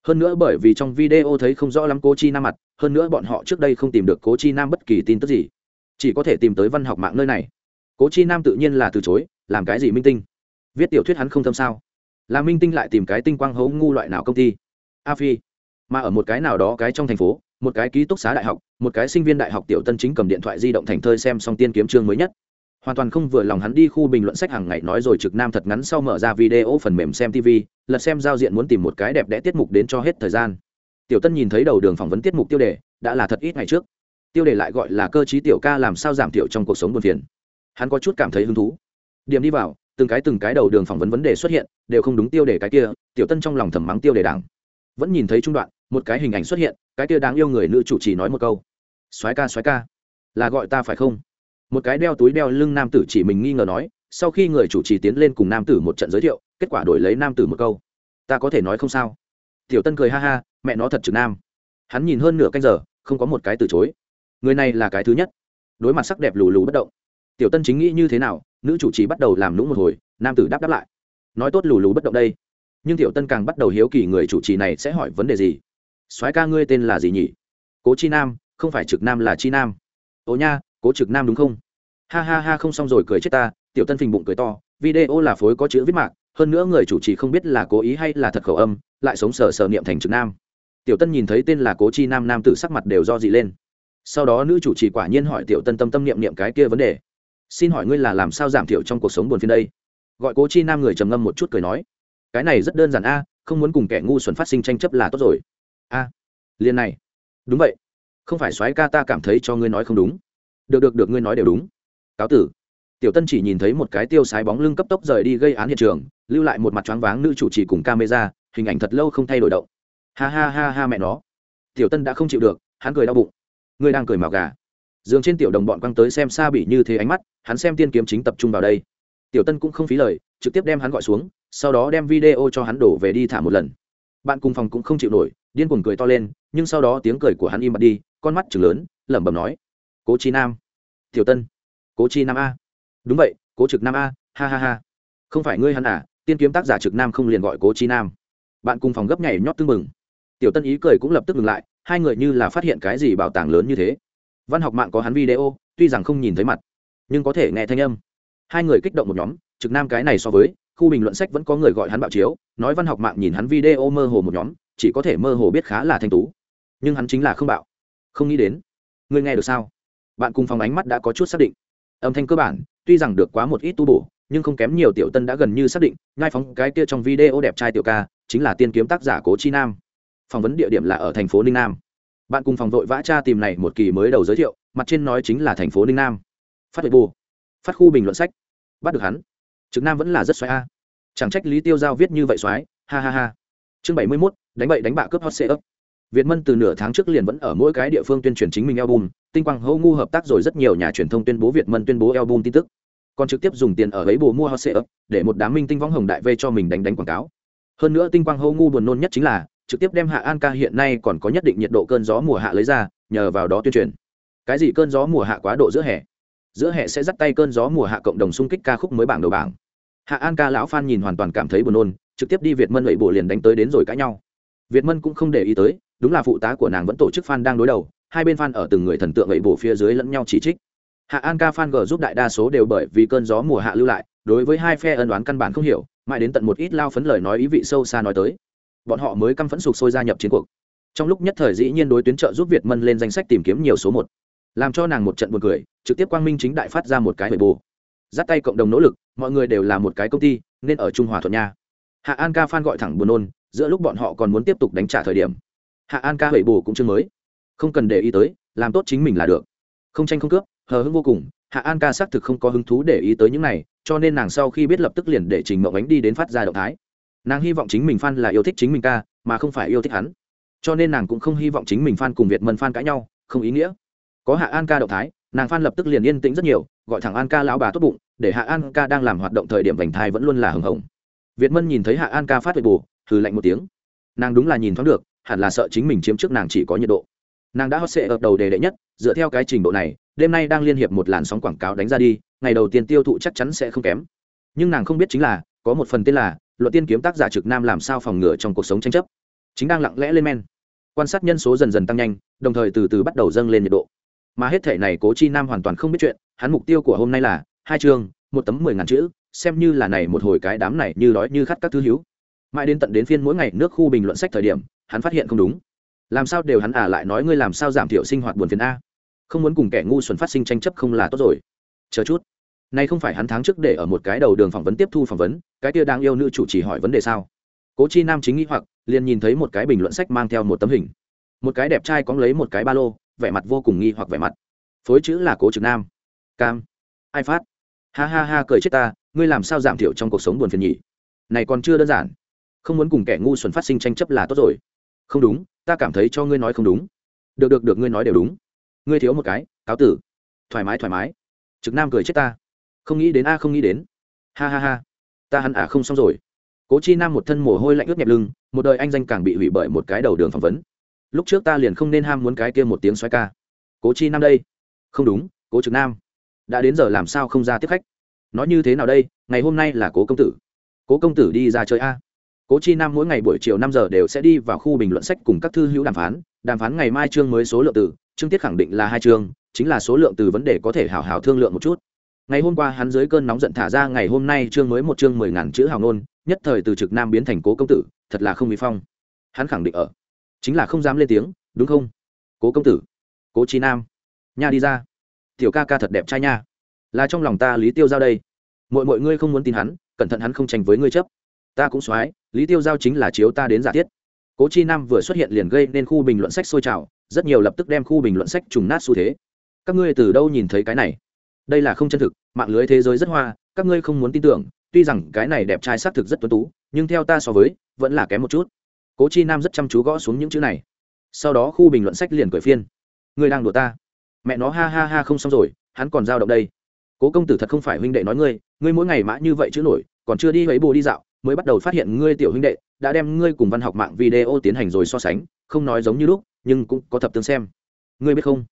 Hơn nữa bởi vì trong video thấy không rõ lắm cố chi nam mặt, hơn nữa bọn họ trước đây không tìm được cố chi nam bất kỳ tin tức gì. Chỉ có thể tìm tới văn học mạng nơi này. Cố chi nam tự nhiên là từ chối, làm cái gì minh tinh? Viết tiểu thuyết hắn không thâm sao? Là minh tinh lại tìm cái tinh quang hấu ngu loại nào công ty? A phi. Mà ở một cái nào đó cái trong thành phố một cái ký túc xá đại học, một cái sinh viên đại học tiểu tân chính cầm điện thoại di động thành thơi xem xong tiên kiếm chương mới nhất. Hoàn toàn không vừa lòng hắn đi khu bình luận sách hàng ngày nói rồi trực nam thật ngắn sau mở ra video phần mềm xem tv lật xem giao diện muốn tìm một cái đẹp đẽ tiết mục đến cho hết thời gian. Tiểu tân nhìn thấy đầu đường phỏng vấn tiết mục tiêu đề, đã là thật ít ngày trước. Tiêu đề lại gọi là cơ chí tiểu ca làm sao giảm thiểu trong cuộc sống buồn phiền. Hắn có chút cảm thấy hứng thú. Điểm đi vào, từng cái từng cái đầu đường phỏng vấn vấn đề xuất hiện, đều không đúng tiêu đề cái kia, tiểu tân trong lòng thầm mắng tiêu đề đảng vẫn nhìn thấy trung đoạn, một cái hình ảnh xuất hiện, cái kia đáng yêu người nữ chủ trì nói một câu. Soái ca soái ca, là gọi ta phải không? Một cái đeo túi đeo lưng nam tử chỉ mình nghi ngờ nói, sau khi người chủ trì tiến lên cùng nam tử một trận giới thiệu, kết quả đổi lấy nam tử một câu. Ta có thể nói không sao. Tiểu tân cười ha ha, mẹ nó thật trực nam. Hắn nhìn hơn nửa canh giờ, không có một cái từ chối. Người này là cái thứ nhất. Đối mặt sắc đẹp lù lù bất động. Tiểu tân chính nghĩ như thế nào, nữ chủ trì bắt đầu làm lũng một hồi, nam tử đáp đáp lại. Nói tốt lù lù bất động đây nhưng tiểu tân càng bắt đầu hiếu kỳ người chủ trì này sẽ hỏi vấn đề gì. Soái ca ngươi tên là gì nhỉ? Cố chi nam, không phải trực nam là chi nam. Ồ nha, cố trực nam đúng không? Ha ha ha, không xong rồi, cười chết ta, tiểu tân phình bụng cười to, video là phối có chữ viết mạc, hơn nữa người chủ trì không biết là cố ý hay là thật khẩu âm, lại sống sờ sờ niệm thành trực nam. Tiểu tân nhìn thấy tên là cố chi nam nam tử sắc mặt đều do dị lên. Sau đó nữ chủ trì quả nhiên hỏi tiểu tân tâm tâm niệm niệm cái kia vấn đề. Xin hỏi ngươi là làm sao giảm thiểu trong cuộc sống buồn phiền đây? Gọi cố chi nam người trầm ngâm một chút cười nói cái này rất đơn giản a không muốn cùng kẻ ngu xuẩn phát sinh tranh chấp là tốt rồi. A à, liền này. Đúng vậy. Không phải soái ca ta cảm thấy cho ngươi nói không đúng. Được được được ngươi nói đều đúng. Cáo tử. Tiểu tân chỉ nhìn thấy một cái tiêu sái bóng lưng cấp tốc rời đi gây án hiện trường lưu lại một mặt choáng váng nữ chủ trì cùng camera hình ảnh thật lâu không thay đổi động. Ha ha ha ha mẹ nó. Tiểu tân đã không chịu được hắn cười đau bụng. Ngươi đang cười màu gà. Dường trên tiểu đồng bọn quăng tới xem xa bị như thế ánh mắt hắn xem tiên kiếm chính tập trung vào đây. Tiểu tân cũng không phí lời trực tiếp đem hắn gọi xuống sau đó đem video cho hắn đổ về đi thả một lần. Bạn cùng phòng cũng không chịu nổi, điên cuồng cười to lên, nhưng sau đó tiếng cười của hắn im bặt đi, con mắt chừng lớn, lẩm bẩm nói, cố chi nam, tiểu tân, cố chi nam a. Đúng vậy, cố trực nam a, ha ha ha. Không phải ngươi hắn à tiên kiếm tác giả trực nam không liền gọi cố chi nam. Bạn cùng phòng gấp nhảy nhót tưng mừng tiểu tân ý cười cũng lập tức ngừng lại, hai người như là phát hiện cái gì bảo tàng lớn như thế. Văn học mạng có hắn video, tuy rằng không nhìn thấy mặt, nhưng có thể nghe thanh âm. Hai người kích động một nhóm, trực nam cái này so với khu bình luận sách vẫn có người gọi hắn bạo chiếu, nói văn học mạng nhìn hắn video mơ hồ một nhóm, chỉ có thể mơ hồ biết khá là thanh tú. Nhưng hắn chính là không bạo. Không nghĩ đến. Ngươi nghe được sao? Bạn cùng phòng ánh mắt đã có chút xác định. Âm thanh cơ bản, tuy rằng được quá một ít tu bổ, nhưng không kém nhiều tiểu tân đã gần như xác định, ngai phóng, cái kia trong video đẹp trai tiểu ca, chính là tiên kiếm tác giả cố chi nam. Phỏng vấn địa điểm là ở thành phố ninh nam. Bạn cùng phòng vội vã cha tìm này một kỳ mới đầu giới thiệu, mặt trên nói chính là thành phố ninh nam. Phát huệ bù. Phát khu bình luận sách. Bắt được hắn trực nam vẫn là rất xoáy a. Chẳng trách lý tiêu giao viết như vậy xoáy ha ha ha. Chương bảy mươi mốt, đánh bậy đánh bạ cướp hot xe ấp việt mân từ nửa tháng trước liền vẫn ở mỗi cái địa phương tuyên truyền chính mình album, tinh quang hô ngu hợp tác rồi rất nhiều nhà truyền thông tuyên bố việt mân tuyên bố album tin tức. Còn trực tiếp dùng tiền ở ấy bồ mua hot xe ấp để một đám minh tinh võng hồng đại vê cho mình đánh đánh quảng cáo. Hơn nữa tinh quang hô ngu buồn nôn nhất chính là, trực tiếp đem hạ an ca hiện nay còn có nhất định nhiệt độ cơn gió mùa hạ lấy ra, nhờ vào đó tuyên truyền. Cái gì cơn gió mùa hạ quá độ giữa hè? Giữa hè sẽ dắt tay cơn gió mùa hạ cộng đồng xung kích ca khúc mới bảng đầu bảng hạ an ca lão phan nhìn hoàn toàn cảm thấy buồn nôn, trực tiếp đi việt mân lệ bộ liền đánh tới đến rồi cãi nhau. Việt mân cũng không để ý tới, đúng là phụ tá của nàng vẫn tổ chức fan đang đối đầu, hai bên fan ở từng người thần tượng lệ bộ phía dưới lẫn nhau chỉ trích. Hạ an ca fan g giúp đại đa số đều bởi vì cơn gió mùa hạ lưu lại, đối với hai phe ân đoán căn bản không hiểu, mãi đến tận một ít lao phấn lời nói ý vị sâu xa nói tới. Bọn họ mới căm phẫn sục sôi gia nhập chiến cuộc. Trong lúc nhất thời dĩ nhiên đối tuyến trợ giúp việt mân lên danh sách tìm kiếm nhiều số một, làm cho nàng một trận buồn cười, trực tiếp quang minh chính đại phát ra một cái bề bù dắt tay cộng đồng nỗ lực, mọi người đều là một cái công ty, nên ở trung hòa thuận nha. Hạ an ca phan gọi thẳng buồn nôn, giữa lúc bọn họ còn muốn tiếp tục đánh trả thời điểm. Hạ an ca hẩy bù cũng chưa mới. Không cần để ý tới, làm tốt chính mình là được. Không tranh không cướp, hờ hững vô cùng, hạ an ca xác thực không có hứng thú để ý tới những này, cho nên nàng sau khi biết lập tức liền để trình mộng ánh đi đến phát ra động thái. Nàng hy vọng chính mình f là yêu thích chính mình ca, mà không phải yêu thích hắn. Cho nên nàng cũng không hy vọng chính mình f cùng việt mân f cãi nhau, không ý nghĩa. Có hạ an ca động thái, nàng f lập tức liền yên tĩnh rất nhiều gọi thẳng an ca lão bà tốt bụng, để hạ an ca đang làm hoạt động thời điểm vành thai vẫn luôn là hừng hồng. Việt mân nhìn thấy hạ an ca phát huệ bù, hừ lạnh một tiếng. Nàng đúng là nhìn thoáng được, hẳn là sợ chính mình chiếm trước nàng chỉ có nhiệt độ. Nàng đã hót sệ ập đầu đề đệ nhất, dựa theo cái trình độ này, đêm nay đang liên hiệp một làn sóng quảng cáo đánh ra đi, ngày đầu tiên tiêu thụ chắc chắn sẽ không kém. Nhưng nàng không biết chính là, có một phần tên là luật tiên kiếm tác giả trực nam làm sao phòng ngừa trong cuộc sống tranh chấp. Chính đang lặng lẽ lên men. Quan sát nhân số dần dần tăng nhanh, đồng thời từ từ bắt đầu dâng lên nhiệt độ mà hết thể này cố chi nam hoàn toàn không biết chuyện, hắn mục tiêu của hôm nay là hai chương, một tấm mười ngàn chữ, xem như là này một hồi cái đám này như đói như khát các thứ hiếu mãi đến tận đến phiên mỗi ngày nước khu bình luận sách thời điểm, hắn phát hiện không đúng. Làm sao đều hắn à lại nói ngươi làm sao giảm thiểu sinh hoạt buồn phiền a? Không muốn cùng kẻ ngu xuẩn phát sinh tranh chấp không là tốt rồi. Chờ chút. Nay không phải hắn tháng trước để ở một cái đầu đường phỏng vấn tiếp thu phỏng vấn, cái kia đang yêu nữ chủ chỉ hỏi vấn đề sao? Cố chi nam chính nghĩ hoặc, liền nhìn thấy một cái bình luận sách mang theo một tấm hình. Một cái đẹp trai có lấy một cái ba lô vẻ mặt vô cùng nghi hoặc vẻ mặt. Phối chữ là cố trực nam. Cam. Ai phát? Ha ha ha cười chết ta, ngươi làm sao giảm thiểu trong cuộc sống buồn phiền nhỉ? Này còn chưa đơn giản. Không muốn cùng kẻ ngu xuẩn phát sinh tranh chấp là tốt rồi. Không đúng, ta cảm thấy cho ngươi nói không đúng. Được được được, ngươi nói đều đúng. Ngươi thiếu một cái, cáo tử. Thoải mái thoải mái. Trực nam cười chết ta. Không nghĩ đến a, không nghĩ đến. Ha ha ha. Ta hẳn à không xong rồi. Cố chi nam một thân mồ hôi lạnh ướt nhẹp lưng, một đời anh danh càng bị hủy bởi một cái đầu đường phỏng vấn lúc trước ta liền không nên ham muốn cái kia một tiếng xoay ca. Cố chi nam đây. Không đúng, cố trực nam. Đã đến giờ làm sao không ra tiếp khách? Nói như thế nào đây? Ngày hôm nay là cố công tử. Cố công tử đi ra chơi a. Cố chi nam mỗi ngày buổi chiều năm giờ đều sẽ đi vào khu bình luận sách cùng các thư hữu đàm phán. Đàm phán ngày mai chương mới số lượng từ, chương tiết khẳng định là hai chương, chính là số lượng từ vấn đề có thể hào hào thương lượng một chút. Ngày hôm qua hắn dưới cơn nóng giận thả ra, ngày hôm nay chương mới một chương mười ngàn chữ hào nôn nhất thời từ trực nam biến thành cố công tử, thật là không bị phong. Hắn khẳng định ở chính là không dám lên tiếng, đúng không? Cố công tử, cố chi nam, nha đi ra. Tiểu ca ca thật đẹp trai nha. Là trong lòng ta lý tiêu giao đây. Mọi mọi ngươi không muốn tin hắn, cẩn thận hắn không tranh với ngươi chấp. Ta cũng soái lý tiêu giao chính là chiếu ta đến giả thiết. Cố chi nam vừa xuất hiện liền gây nên khu bình luận sách sôi trào, rất nhiều lập tức đem khu bình luận sách trùng nát xu thế. Các ngươi từ đâu nhìn thấy cái này? Đây là không chân thực, mạng lưới thế giới rất hoa, các ngươi không muốn tin tưởng, tuy rằng cái này đẹp trai xác thực rất tuấn tú, nhưng theo ta so với, vẫn là kém một chút cố chi nam rất chăm chú gõ xuống những chữ này. Sau đó khu bình luận sách liền cười phiên. Ngươi đang đùa ta. Mẹ nó ha ha ha không xong rồi hắn còn giao động đây. Cố công tử thật không phải huynh đệ nói ngươi ngươi mỗi ngày mã như vậy chữ nổi còn chưa đi lấy bồ đi dạo mới bắt đầu phát hiện ngươi tiểu huynh đệ đã đem ngươi cùng văn học mạng video tiến hành rồi so sánh không nói giống như lúc nhưng cũng có thập tương xem. Ngươi biết không?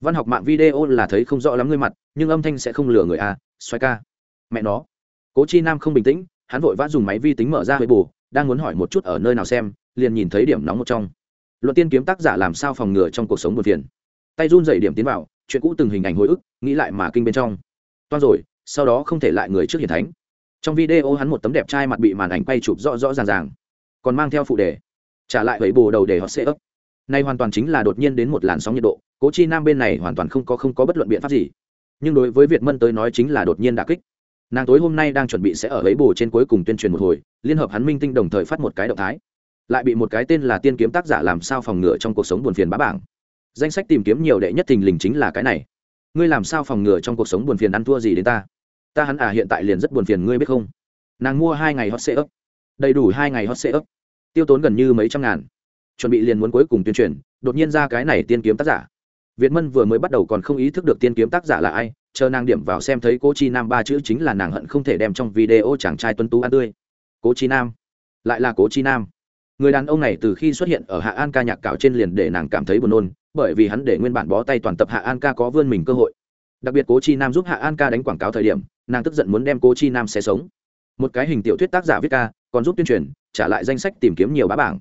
Văn học mạng video là thấy không rõ lắm ngươi mặt nhưng âm thanh sẽ không lừa người à, xoay ca. Mẹ nó. Cố chi nam không bình tĩnh hắn vội vã dùng máy vi tính mở ra với bù đang muốn hỏi một chút ở nơi nào xem, liền nhìn thấy điểm nóng một trong. Luận tiên kiếm tác giả làm sao phòng ngừa trong cuộc sống buồn phiền. Tay run dậy điểm tiến vào, chuyện cũ từng hình ảnh hồi ức, nghĩ lại mà kinh bên trong. Toan rồi, sau đó không thể lại người trước hiển thánh. Trong video hắn một tấm đẹp trai mặt bị màn ảnh quay chụp rõ rõ ràng ràng, còn mang theo phụ đề. Trả lại vậy bồ đầu để họ sẽ ấp. Nay hoàn toàn chính là đột nhiên đến một làn sóng nhiệt độ, cố chi nam bên này hoàn toàn không có không có bất luận biện pháp gì. Nhưng đối với việt mân tới nói chính là đột nhiên đà kích nàng tối hôm nay đang chuẩn bị sẽ ở ấy bồ trên cuối cùng tuyên truyền một hồi, liên hợp hắn minh tinh đồng thời phát một cái động thái. Lại bị một cái tên là tiên kiếm tác giả làm sao phòng ngừa trong cuộc sống buồn phiền bá bảng. Danh sách tìm kiếm nhiều đệ nhất thình lình chính là cái này. Ngươi làm sao phòng ngừa trong cuộc sống buồn phiền ăn thua gì đến ta? Ta hắn à hiện tại liền rất buồn phiền ngươi biết không? Nàng mua hai ngày hot sale ấp đầy đủ hai ngày hot sale ấp tiêu tốn gần như mấy trăm ngàn. Chuẩn bị liền muốn cuối cùng tuyên truyền, đột nhiên ra cái này tiên kiếm tác giả. Việt mân vừa mới bắt đầu còn không ý thức được tiên kiếm tác giả là ai chờ nàng điểm vào xem thấy cố chi nam ba chữ chính là nàng hận không thể đem trong video chàng trai tuân tú ăn tươi. Cố chi nam? Lại là cố chi nam. Người đàn ông này từ khi xuất hiện ở hạ an ca nhạc cạo trên liền để nàng cảm thấy buồn nôn, bởi vì hắn để nguyên bản bó tay toàn tập hạ an ca có vươn mình cơ hội. Đặc biệt cố chi nam giúp hạ an ca đánh quảng cáo thời điểm, nàng tức giận muốn đem cố chi nam xé sống. Một cái hình tiểu thuyết tác giả viết ca, còn giúp tuyên truyền, trả lại danh sách tìm kiếm nhiều bá bảng.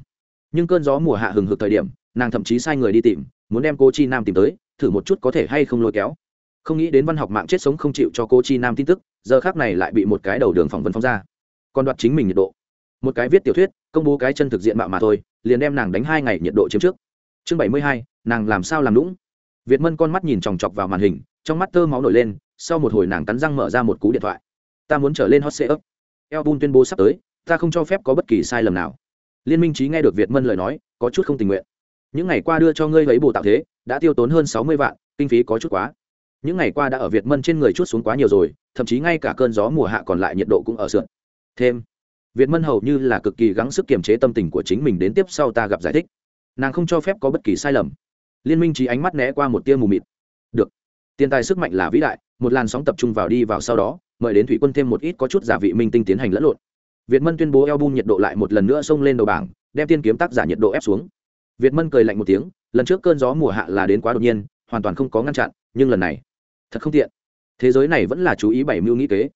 Nhưng cơn gió mùa hạ hừng hực thời điểm, nàng thậm chí sai người đi tìm, muốn đem cô chi nam tìm tới, thử một chút có thể hay không lôi kéo không nghĩ đến văn học mạng chết sống không chịu cho cô chi nam tin tức, giờ khác này lại bị một cái đầu đường phỏng vấn phóng ra. Còn đoạt chính mình nhiệt độ. Một cái viết tiểu thuyết, công bố cái chân thực diện mạo mà thôi, liền đem nàng đánh hai ngày nhiệt độ chiếm trước. Chương bảy mươi hai, nàng làm sao làm lũng việt mân con mắt nhìn chòng chọc vào màn hình, trong mắt tơ máu nổi lên, sau một hồi nàng cắn răng mở ra một cú điện thoại. Ta muốn trở lên hot sê ấp album tuyên bố sắp tới, ta không cho phép có bất kỳ sai lầm nào. Liên minh trí nghe được việt mân lời nói, có chút không tình nguyện. Những ngày qua đưa cho ngươi lấy bồ tạo thế, đã tiêu tốn hơn sáu mươi vạn, kinh phí có chút quá những ngày qua đã ở việt mân trên người chút xuống quá nhiều rồi, thậm chí ngay cả cơn gió mùa hạ còn lại nhiệt độ cũng ở sượn thêm, việt mân hầu như là cực kỳ gắng sức kiềm chế tâm tình của chính mình đến tiếp sau ta gặp giải thích. Nàng không cho phép có bất kỳ sai lầm. Liên minh trí ánh mắt né qua một tia mù mịt. Được, tiền tài sức mạnh là vĩ đại, một làn sóng tập trung vào đi vào sau đó, mời đến thủy quân thêm một ít có chút giả vị minh tinh tiến hành lẫn lộn. Việt mân tuyên bố eo bun nhiệt độ lại một lần nữa xông lên đầu bảng, đem tiên kiếm tác giả nhiệt độ ép xuống. Việt mân cười lạnh một tiếng, lần trước cơn gió mùa hạ là đến quá đột nhiên, hoàn toàn không có ngăn chặn, nhưng lần này thật không tiện. Thế giới này vẫn là chú ý bảy mưu nghĩ kế.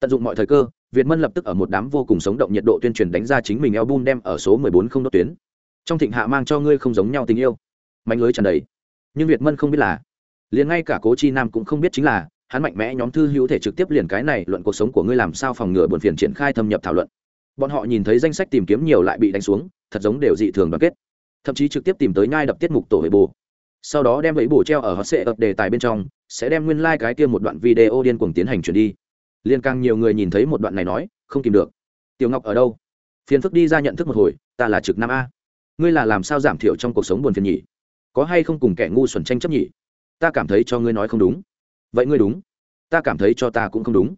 Tận dụng mọi thời cơ, việt mân lập tức ở một đám vô cùng sống động nhiệt độ tuyên truyền đánh ra chính mình eo bum đem ở số mười bốn không đốt tuyến. Trong thịnh hạ mang cho ngươi không giống nhau tình yêu. Mạnh lưới tràn đầy. Nhưng việt mân không biết là, liền ngay cả cố chi nam cũng không biết chính là, hắn mạnh mẽ nhóm thư hữu thể trực tiếp liền cái này luận cuộc sống của ngươi làm sao phòng ngừa buồn phiền triển khai thâm nhập thảo luận. Bọn họ nhìn thấy danh sách tìm kiếm nhiều lại bị đánh xuống, thật giống đều dị thường đoàn kết. Thậm chí trực tiếp tìm tới nhai đập tiết mục tổ hệ bồ. Sau đó đem ấy bồ treo ở hot sệ ập đề tài bên trong sẽ đem nguyên lai、like、cái kia một đoạn video điên cuồng tiến hành chuyển đi. Liên càng nhiều người nhìn thấy một đoạn này nói, không kìm được. Tiểu ngọc ở đâu? Phiền phức đi ra nhận thức một hồi, ta là trực nam a. Ngươi là làm sao giảm thiểu trong cuộc sống buồn phiền nhỉ? Có hay không cùng kẻ ngu xuẩn tranh chấp nhỉ? Ta cảm thấy cho ngươi nói không đúng. Vậy ngươi đúng. Ta cảm thấy cho ta cũng không đúng.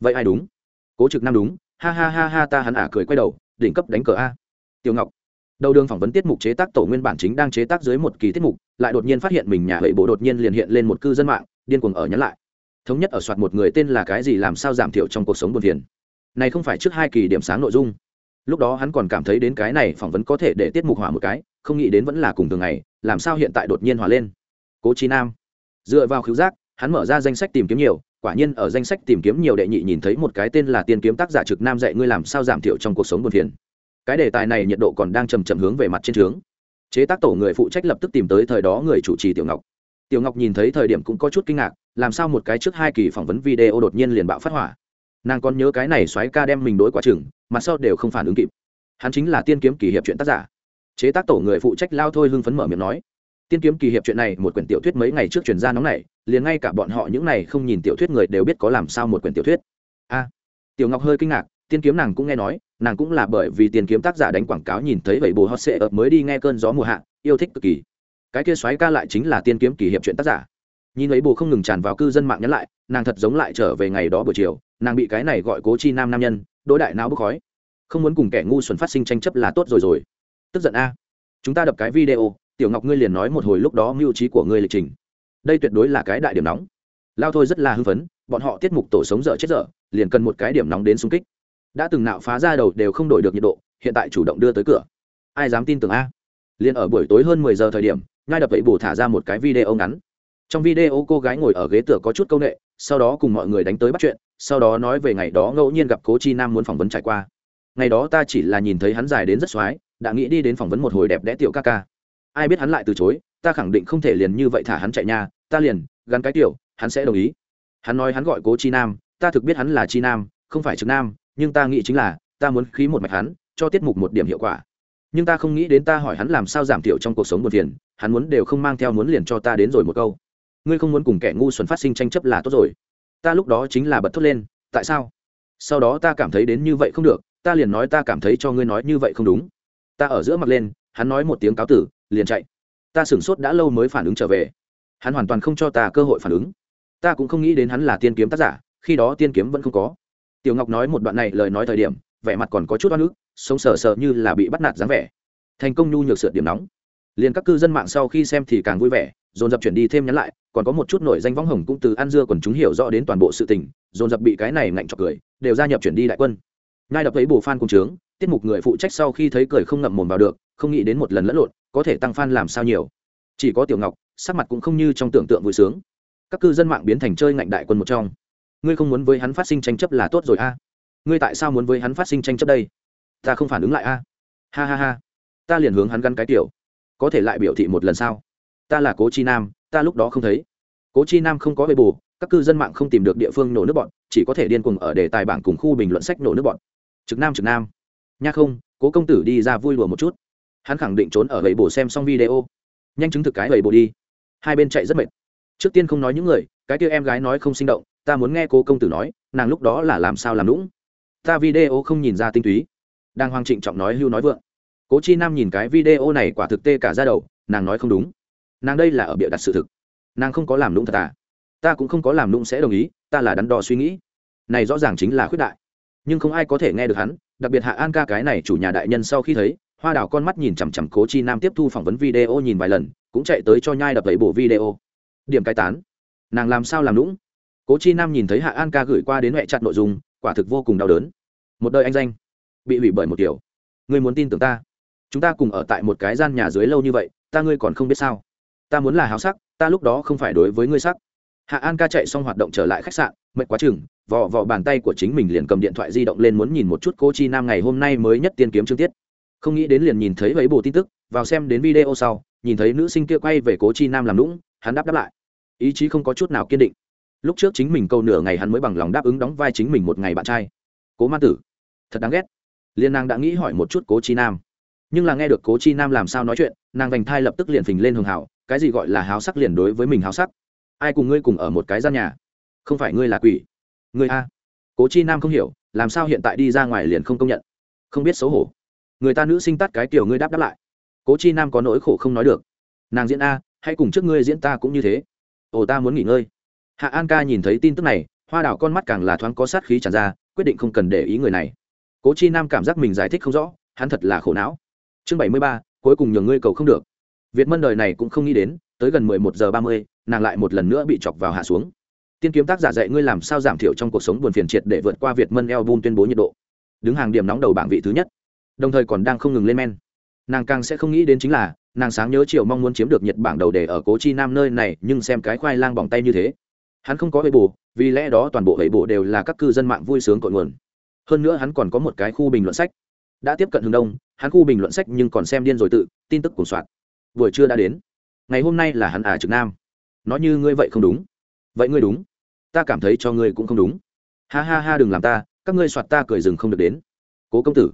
Vậy ai đúng? Cố trực nam đúng. Ha ha ha ha, ta hắn ả cười quay đầu, đỉnh cấp đánh cờ a. Tiểu ngọc. Đầu đường phỏng vấn tiết mục chế tác tổ nguyên bản chính đang chế tác dưới một kỳ tiết mục, lại đột nhiên phát hiện mình nhà hệ bộ đột nhiên liền hiện lên một cư dân mạng điên cuồng ở nhắn lại. Thống nhất ở soạt một người tên là cái gì làm sao giảm thiểu trong cuộc sống buồn phiền. Này không phải trước hai kỳ điểm sáng nội dung. Lúc đó hắn còn cảm thấy đến cái này phỏng vấn có thể để tiết mục hỏa một cái, không nghĩ đến vẫn là cùng thường ngày, làm sao hiện tại đột nhiên hỏa lên. Cố trí nam. Dựa vào khiếu giác, hắn mở ra danh sách tìm kiếm nhiều, quả nhiên ở danh sách tìm kiếm nhiều đệ nhị nhìn thấy một cái tên là tiên kiếm tác giả trực nam dạy ngươi làm sao giảm thiểu trong cuộc sống buồn phiền. Cái đề tài này nhiệt độ còn đang chầm chậm hướng về mặt trên trướng. Chế tác tổ người phụ trách lập tức tìm tới thời đó người chủ trì tiểu ngọc tiểu ngọc nhìn thấy thời điểm cũng có chút kinh ngạc, làm sao một cái trước hai kỳ phỏng vấn video đột nhiên liền bạo phát hỏa? Nàng còn nhớ cái này xoáy ca đem mình đối quả chừng mặt sau đều không phản ứng kịp. Hắn chính là tiên kiếm kỳ hiệp chuyện tác giả. Chế tác tổ người phụ trách lao thôi hưng phấn mở miệng nói, tiên kiếm kỳ hiệp chuyện này một quyển tiểu thuyết mấy ngày trước chuyển ra nóng này liền ngay cả bọn họ những này không nhìn tiểu thuyết người đều biết có làm sao một quyển tiểu thuyết. A. Tiểu ngọc hơi kinh ngạc, tiên kiếm nàng cũng nghe nói, nàng cũng là bởi vì tiền kiếm tác giả đánh quảng cáo nhìn thấy vậy bồ hot sệ ập mới đi nghe cơn gió mùa hạ, yêu thích cực kỳ cái kia xoáy ca lại chính là tiên kiếm kỳ hiệp chuyện tác giả. Nhìn ấy bồ không ngừng tràn vào cư dân mạng nhắn lại, nàng thật giống lại trở về ngày đó buổi chiều, nàng bị cái này gọi cố chi nam nam nhân đối đại não bốc khói. Không muốn cùng kẻ ngu xuẩn phát sinh tranh chấp là tốt rồi rồi. Tức giận a. Chúng ta đập cái video, tiểu ngọc ngươi liền nói một hồi lúc đó mưu trí của ngươi lịch trình. Đây tuyệt đối là cái đại điểm nóng. Lao thôi rất là hưng phấn, bọn họ tiết mục tổ sống dở chết dở, liền cần một cái điểm nóng đến xung kích. Đã từng nạo phá ra đầu đều không đổi được nhiệt độ, hiện tại chủ động đưa tới cửa. Ai dám tin tưởng a? Liền ở buổi tối hơn mười giờ thời điểm ngay đập vậy bổ thả ra một cái video ngắn. Trong video cô gái ngồi ở ghế tựa có chút câu â sau đó cùng mọi người đánh tới bắt chuyện, sau đó nói về ngày đó ngẫu nhiên gặp cố chi nam muốn phỏng vấn trải qua. Ngày đó ta chỉ là nhìn thấy hắn dài đến rất x o á i đã nghĩ đi đến phỏng vấn một hồi đẹp đẽ tiểu ca ca. Ai biết hắn lại từ chối, ta khẳng định không thể liền như vậy thả hắn chạy nha, ta liền, gắn cái tiểu, hắn sẽ đồng ý. Hắn nói hắn gọi cố chi nam, ta thực biết hắn là chi nam, không phải trực nam, nhưng ta nghĩ chính là, ta muốn khí một mạch hắn, cho tiết mục một điểm hiệu quả. Nhưng ta không nghĩ đến ta hỏi hắn làm sao giảm thiểu trong cuộc sống buồn phiền hắn muốn đều không mang theo muốn liền cho ta đến rồi một câu. Ngươi không muốn cùng kẻ ngu xuẩn phát sinh tranh chấp là tốt rồi. Ta lúc đó chính là bật thốt lên, tại sao? Sau đó ta cảm thấy đến như vậy không được, ta liền nói ta cảm thấy cho ngươi nói như vậy không đúng. Ta ở giữa mặt lên, hắn nói một tiếng cáo tử, liền chạy. Ta sửng sốt đã lâu mới phản ứng trở về. Hắn hoàn toàn không cho ta cơ hội phản ứng. Ta cũng không nghĩ đến hắn là tiên kiếm tác giả, khi đó tiên kiếm vẫn không có. Tiểu ngọc nói một đoạn này lời nói thời điểm, vẻ mặt còn có chút oan ức, sống sờ sờ như là bị bắt nạt dáng vẻ. Thành công nhu nhược sượt điểm nóng liền các cư dân mạng sau khi xem thì càng vui vẻ, dồn dập chuyển đi thêm nhắn lại, còn có một chút nổi danh võng hồng cũng từ ăn dưa còn chúng hiểu rõ đến toàn bộ sự tình, dồn dập bị cái này ngạnh chọc cười, đều gia nhập chuyển đi đại quân. Ngay đập thấy bù phan cùng trướng, tiết mục người phụ trách sau khi thấy cười không ngậm mồm vào được, không nghĩ đến một lần lẫn lộn, có thể tăng fan làm sao nhiều. Chỉ có tiểu ngọc, sắc mặt cũng không như trong tưởng tượng vui sướng. Các cư dân mạng biến thành chơi ngạnh đại quân một trong. Ngươi không muốn với hắn phát sinh tranh chấp là tốt rồi a. Ngươi tại sao muốn với hắn phát sinh tranh chấp đây? Ta không phản ứng lại a. Ha ha ha. Ta liền hướng hắn gắn cái tiểu có thể lại biểu thị một lần sao? Ta là cố chi nam, ta lúc đó không thấy. Cố chi nam không có bề bù, các cư dân mạng không tìm được địa phương nổ nước bọn, chỉ có thể điên cuồng ở đề tài bảng cùng khu bình luận sách nổ nước bọn. Trực nam trực nam. Nha không, cố công tử đi ra vui lùa một chút. Hắn khẳng định trốn ở gậy bồ xem xong video. Nhanh chứng thực cái gậy bồ đi. Hai bên chạy rất mệt. Trước tiên không nói những người, cái kia em gái nói không sinh động, ta muốn nghe cố công tử nói, nàng lúc đó là làm sao làm lũng ta video không nhìn ra tinh túy. Đang hoang trịnh trọng nói hưu nói vượng cố chi nam nhìn cái video này quả thực tê cả ra đầu, nàng nói không đúng. Nàng đây là ở bịa đặt sự thực. Nàng không có làm lũng thật à? Ta cũng không có làm lũng sẽ đồng ý, ta là đắn đo suy nghĩ. Này rõ ràng chính là khuyết đại. Nhưng không ai có thể nghe được hắn, đặc biệt hạ an ca cái này chủ nhà đại nhân sau khi thấy, hoa đào con mắt nhìn chằm chằm cố chi nam tiếp thu phỏng vấn video nhìn vài lần, cũng chạy tới cho nhai đập lấy bộ video. Điểm cai tán. Nàng làm sao làm lũng? Cố chi nam nhìn thấy hạ an ca gửi qua đến mẹ chặt nội dung, quả thực vô cùng đau đớn. Một đời anh danh. Bị hủy bởi một kiểu. Người muốn tin tưởng ta chúng ta cùng ở tại một cái gian nhà dưới lâu như vậy, ta ngươi còn không biết sao? Ta muốn là háo sắc, ta lúc đó không phải đối với ngươi sắc. Hạ an ca chạy xong hoạt động trở lại khách sạn, mệt quá chừng, vò vò bàn tay của chính mình liền cầm điện thoại di động lên muốn nhìn một chút cô chi nam ngày hôm nay mới nhất tiên kiếm chương tiết. Không nghĩ đến liền nhìn thấy ấy bộ tin tức, vào xem đến video sau, nhìn thấy nữ sinh kia quay về cố chi nam làm lũng hắn đáp đáp lại. Ý chí không có chút nào kiên định. Lúc trước chính mình câu nửa ngày hắn mới bằng lòng đáp ứng đóng vai chính mình một ngày bạn trai. Cố ma tử, thật đáng ghét. Liên nàng đã nghĩ hỏi một chút cố chi nam nhưng là nghe được cố chi nam làm sao nói chuyện, nàng vành thai lập tức liền phình lên hường hảo cái gì gọi là háo sắc liền đối với mình háo sắc. Ai cùng ngươi cùng ở một cái gian nhà? Không phải ngươi là quỷ. Ngươi a. Cố chi nam không hiểu, làm sao hiện tại đi ra ngoài liền không công nhận. Không biết xấu hổ. Người ta nữ sinh tắt cái kiểu ngươi đáp đáp lại. Cố chi nam có nỗi khổ không nói được. Nàng diễn a, hãy cùng trước ngươi diễn ta cũng như thế. Ồ, ta muốn nghỉ ngơi. Hạ an ca nhìn thấy tin tức này, hoa đảo con mắt càng là thoáng có sát khí tràn ra, quyết định không cần để ý người này. Cố chi nam cảm giác mình giải thích không rõ, hắn thật là khổ não chương bảy mươi ba, cuối cùng nhường ngươi cầu không được. Việt mân đời này cũng không nghĩ đến, tới gần mười một giờ ba mươi, nàng lại một lần nữa bị chọc vào hạ xuống. Tiên kiếm tác giả dạy ngươi làm sao giảm thiểu trong cuộc sống buồn phiền triệt để vượt qua việt mân eo tuyên bố nhiệt độ. Đứng hàng điểm nóng đầu bảng vị thứ nhất. Đồng thời còn đang không ngừng lên men. Nàng càng sẽ không nghĩ đến chính là, nàng sáng nhớ chiều mong muốn chiếm được nhật bảng đầu đề ở cố chi nam nơi này, nhưng xem cái khoai lang bỏng tay như thế. Hắn không có hệ bù, vì lẽ đó toàn bộ hệ bù đều là các cư dân mạng vui sướng cội nguồn. Hơn nữa hắn còn có một cái khu bình luận sách. Đã tiếp cận hướng đông hắn khu bình luận sách nhưng còn xem điên rồi tự, tin tức cùng soạn buổi trưa đã đến. Ngày hôm nay là hắn à trực nam. Nói như ngươi vậy không đúng. Vậy ngươi đúng. Ta cảm thấy cho ngươi cũng không đúng. Ha ha ha, đừng làm ta, các ngươi soạt ta cười rừng không được đến. Cố công tử,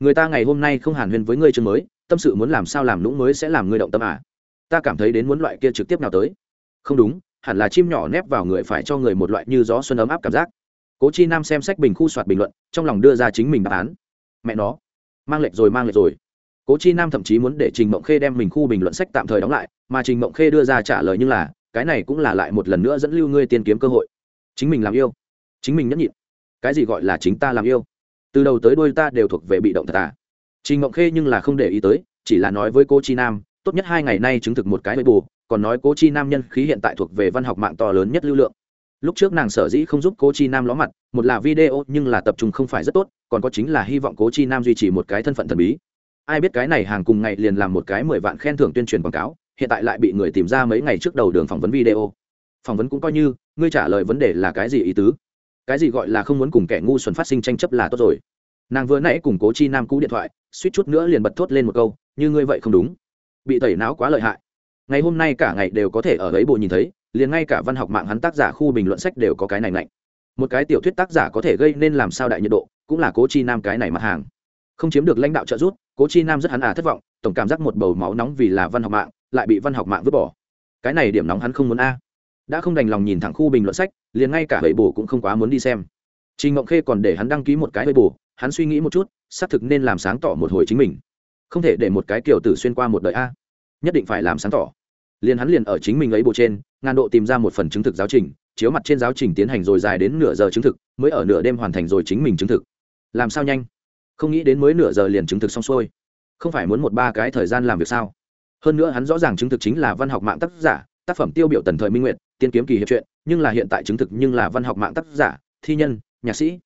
người ta ngày hôm nay không hàn huyên với ngươi chương mới, tâm sự muốn làm sao làm lũng mới sẽ làm ngươi động tâm à. Ta cảm thấy đến muốn loại kia trực tiếp nào tới. Không đúng, hẳn là chim nhỏ nép vào người phải cho người một loại như gió xuân ấm áp cảm giác. Cố chi nam xem sách bình khu soạt bình luận, trong lòng đưa ra chính mình đáp án. Mẹ nó mang lệch rồi, mang lệch rồi. Cố chi nam thậm chí muốn để trình mộng khê đem mình khu bình luận sách tạm thời đóng lại, mà trình mộng khê đưa ra trả lời như là, cái này cũng là lại một lần nữa dẫn lưu ngươi tiên kiếm cơ hội. Chính mình làm yêu, chính mình nhẫn nhịn. Cái gì gọi là chính ta làm yêu? Từ đầu tới đuôi ta đều thuộc về bị động thật à? Trình mộng khê nhưng là không để ý tới, chỉ là nói với cô chi nam, tốt nhất hai ngày nay chứng thực một cái hơi bù còn nói cô chi nam nhân khí hiện tại thuộc về văn học mạng to lớn nhất lưu lượng lúc trước nàng sở dĩ không giúp cô chi nam ló mặt, một là video nhưng là tập trung không phải rất tốt, còn có chính là hy vọng cố chi nam duy trì một cái thân phận thần bí. Ai biết cái này hàng cùng ngày liền làm một cái mười vạn khen thưởng tuyên truyền quảng cáo, hiện tại lại bị người tìm ra mấy ngày trước đầu đường phỏng vấn video. Phỏng vấn cũng coi như, ngươi trả lời vấn đề là cái gì ý tứ? Cái gì gọi là không muốn cùng kẻ ngu xuẩn phát sinh tranh chấp là tốt rồi. Nàng vừa nãy cùng cố chi nam cú điện thoại, suýt chút nữa liền bật thốt lên một câu, như ngươi vậy không đúng. Bị tẩy não quá lợi hại. Ngày hôm nay cả ngày đều có thể ở ấy bộ nhìn thấy liền ngay cả văn học mạng hắn tác giả khu bình luận sách đều có cái này lạnh một cái tiểu thuyết tác giả có thể gây nên làm sao đại nhiệt độ, cũng là cố chi nam cái này mặt hàng. Không chiếm được lãnh đạo trợ giúp, cố chi nam rất hắn à thất vọng, tổng cảm giác một bầu máu nóng vì là văn học mạng, lại bị văn học mạng vứt bỏ. Cái này điểm nóng hắn không muốn a. Đã không đành lòng nhìn thẳng khu bình luận sách, liền ngay cả bệ bổ cũng không quá muốn đi xem. Trình ngộng khê còn để hắn đăng ký một cái bệ bổ hắn suy nghĩ một chút, xác thực nên làm sáng tỏ một hồi chính mình. Không thể để một cái kiểu tử xuyên qua một đời a. Nhất định phải làm sáng tỏ liền hắn liền ở chính mình ấy bộ trên, ngàn độ tìm ra một phần chứng thực giáo trình, chiếu mặt trên giáo trình tiến hành rồi dài đến nửa giờ chứng thực, mới ở nửa đêm hoàn thành rồi chính mình chứng thực. Làm sao nhanh? Không nghĩ đến mới nửa giờ liền chứng thực xong xuôi. Không phải muốn một ba cái thời gian làm việc sao? Hơn nữa hắn rõ ràng chứng thực chính là văn học mạng tác giả, tác phẩm tiêu biểu tần thời minh nguyệt, tiên kiếm kỳ hiệp truyện, nhưng là hiện tại chứng thực nhưng là văn học mạng tác giả, thi nhân, nhạc sĩ.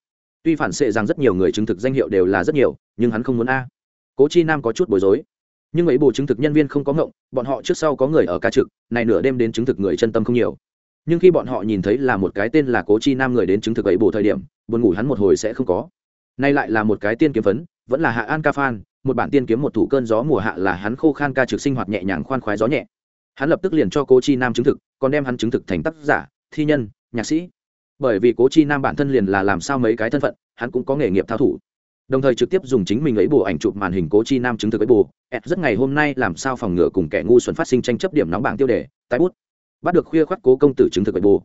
Tuy phản xệ rằng rất nhiều người chứng thực danh hiệu đều là rất nhiều, nhưng hắn không muốn a. Cố chi nam có chút bối rối nhưng ấy bộ chứng thực nhân viên không có ngộng, bọn họ trước sau có người ở ca trực, này nửa đêm đến chứng thực người chân tâm không nhiều. Nhưng khi bọn họ nhìn thấy là một cái tên là cố chi nam người đến chứng thực ấy bộ thời điểm, buồn ngủ hắn một hồi sẽ không có. Nay lại là một cái tiên kiếm phấn, vẫn là hạ an ca phan, một bản tiên kiếm một thủ cơn gió mùa hạ là hắn khô khan ca trực sinh hoạt nhẹ nhàng khoan khoái gió nhẹ. Hắn lập tức liền cho cố chi nam chứng thực, còn đem hắn chứng thực thành tác giả, thi nhân, nhạc sĩ. Bởi vì cố chi nam bản thân liền là làm sao mấy cái thân phận, hắn cũng có nghề nghiệp thao thủ đồng thời trực tiếp dùng chính mình ấy bù ảnh chụp màn hình cố chi nam chứng thực ấy bù. Rất ngày hôm nay làm sao phòng ngừa cùng kẻ ngu xuẩn phát sinh tranh chấp điểm nóng bảng tiêu đề, tái bút. Bắt được khuya khoác cố công tử chứng thực ấy bù.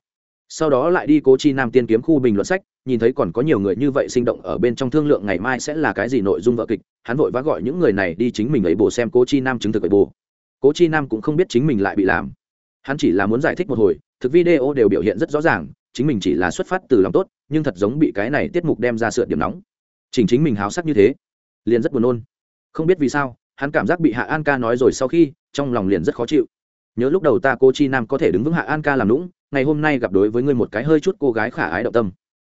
Sau đó lại đi cố chi nam tiên kiếm khu bình luận sách, nhìn thấy còn có nhiều người như vậy sinh động ở bên trong thương lượng ngày mai sẽ là cái gì nội dung vợ kịch, hắn vội vã gọi những người này đi chính mình ấy bù xem cố chi nam chứng thực ấy bù. Cố chi nam cũng không biết chính mình lại bị làm. Hắn chỉ là muốn giải thích một hồi, thực video đều biểu hiện rất rõ ràng, chính mình chỉ là xuất phát từ lòng tốt, nhưng thật giống bị cái này tiết mục đem ra sượt điểm nóng chỉnh chính mình háo sắc như thế, liền rất buồn nôn. Không biết vì sao, hắn cảm giác bị hạ an ca nói rồi sau khi, trong lòng liền rất khó chịu. Nhớ lúc đầu ta cô chi nam có thể đứng vững hạ an ca làm lũng ngày hôm nay gặp đối với ngươi một cái hơi chút cô gái khả ái động tâm.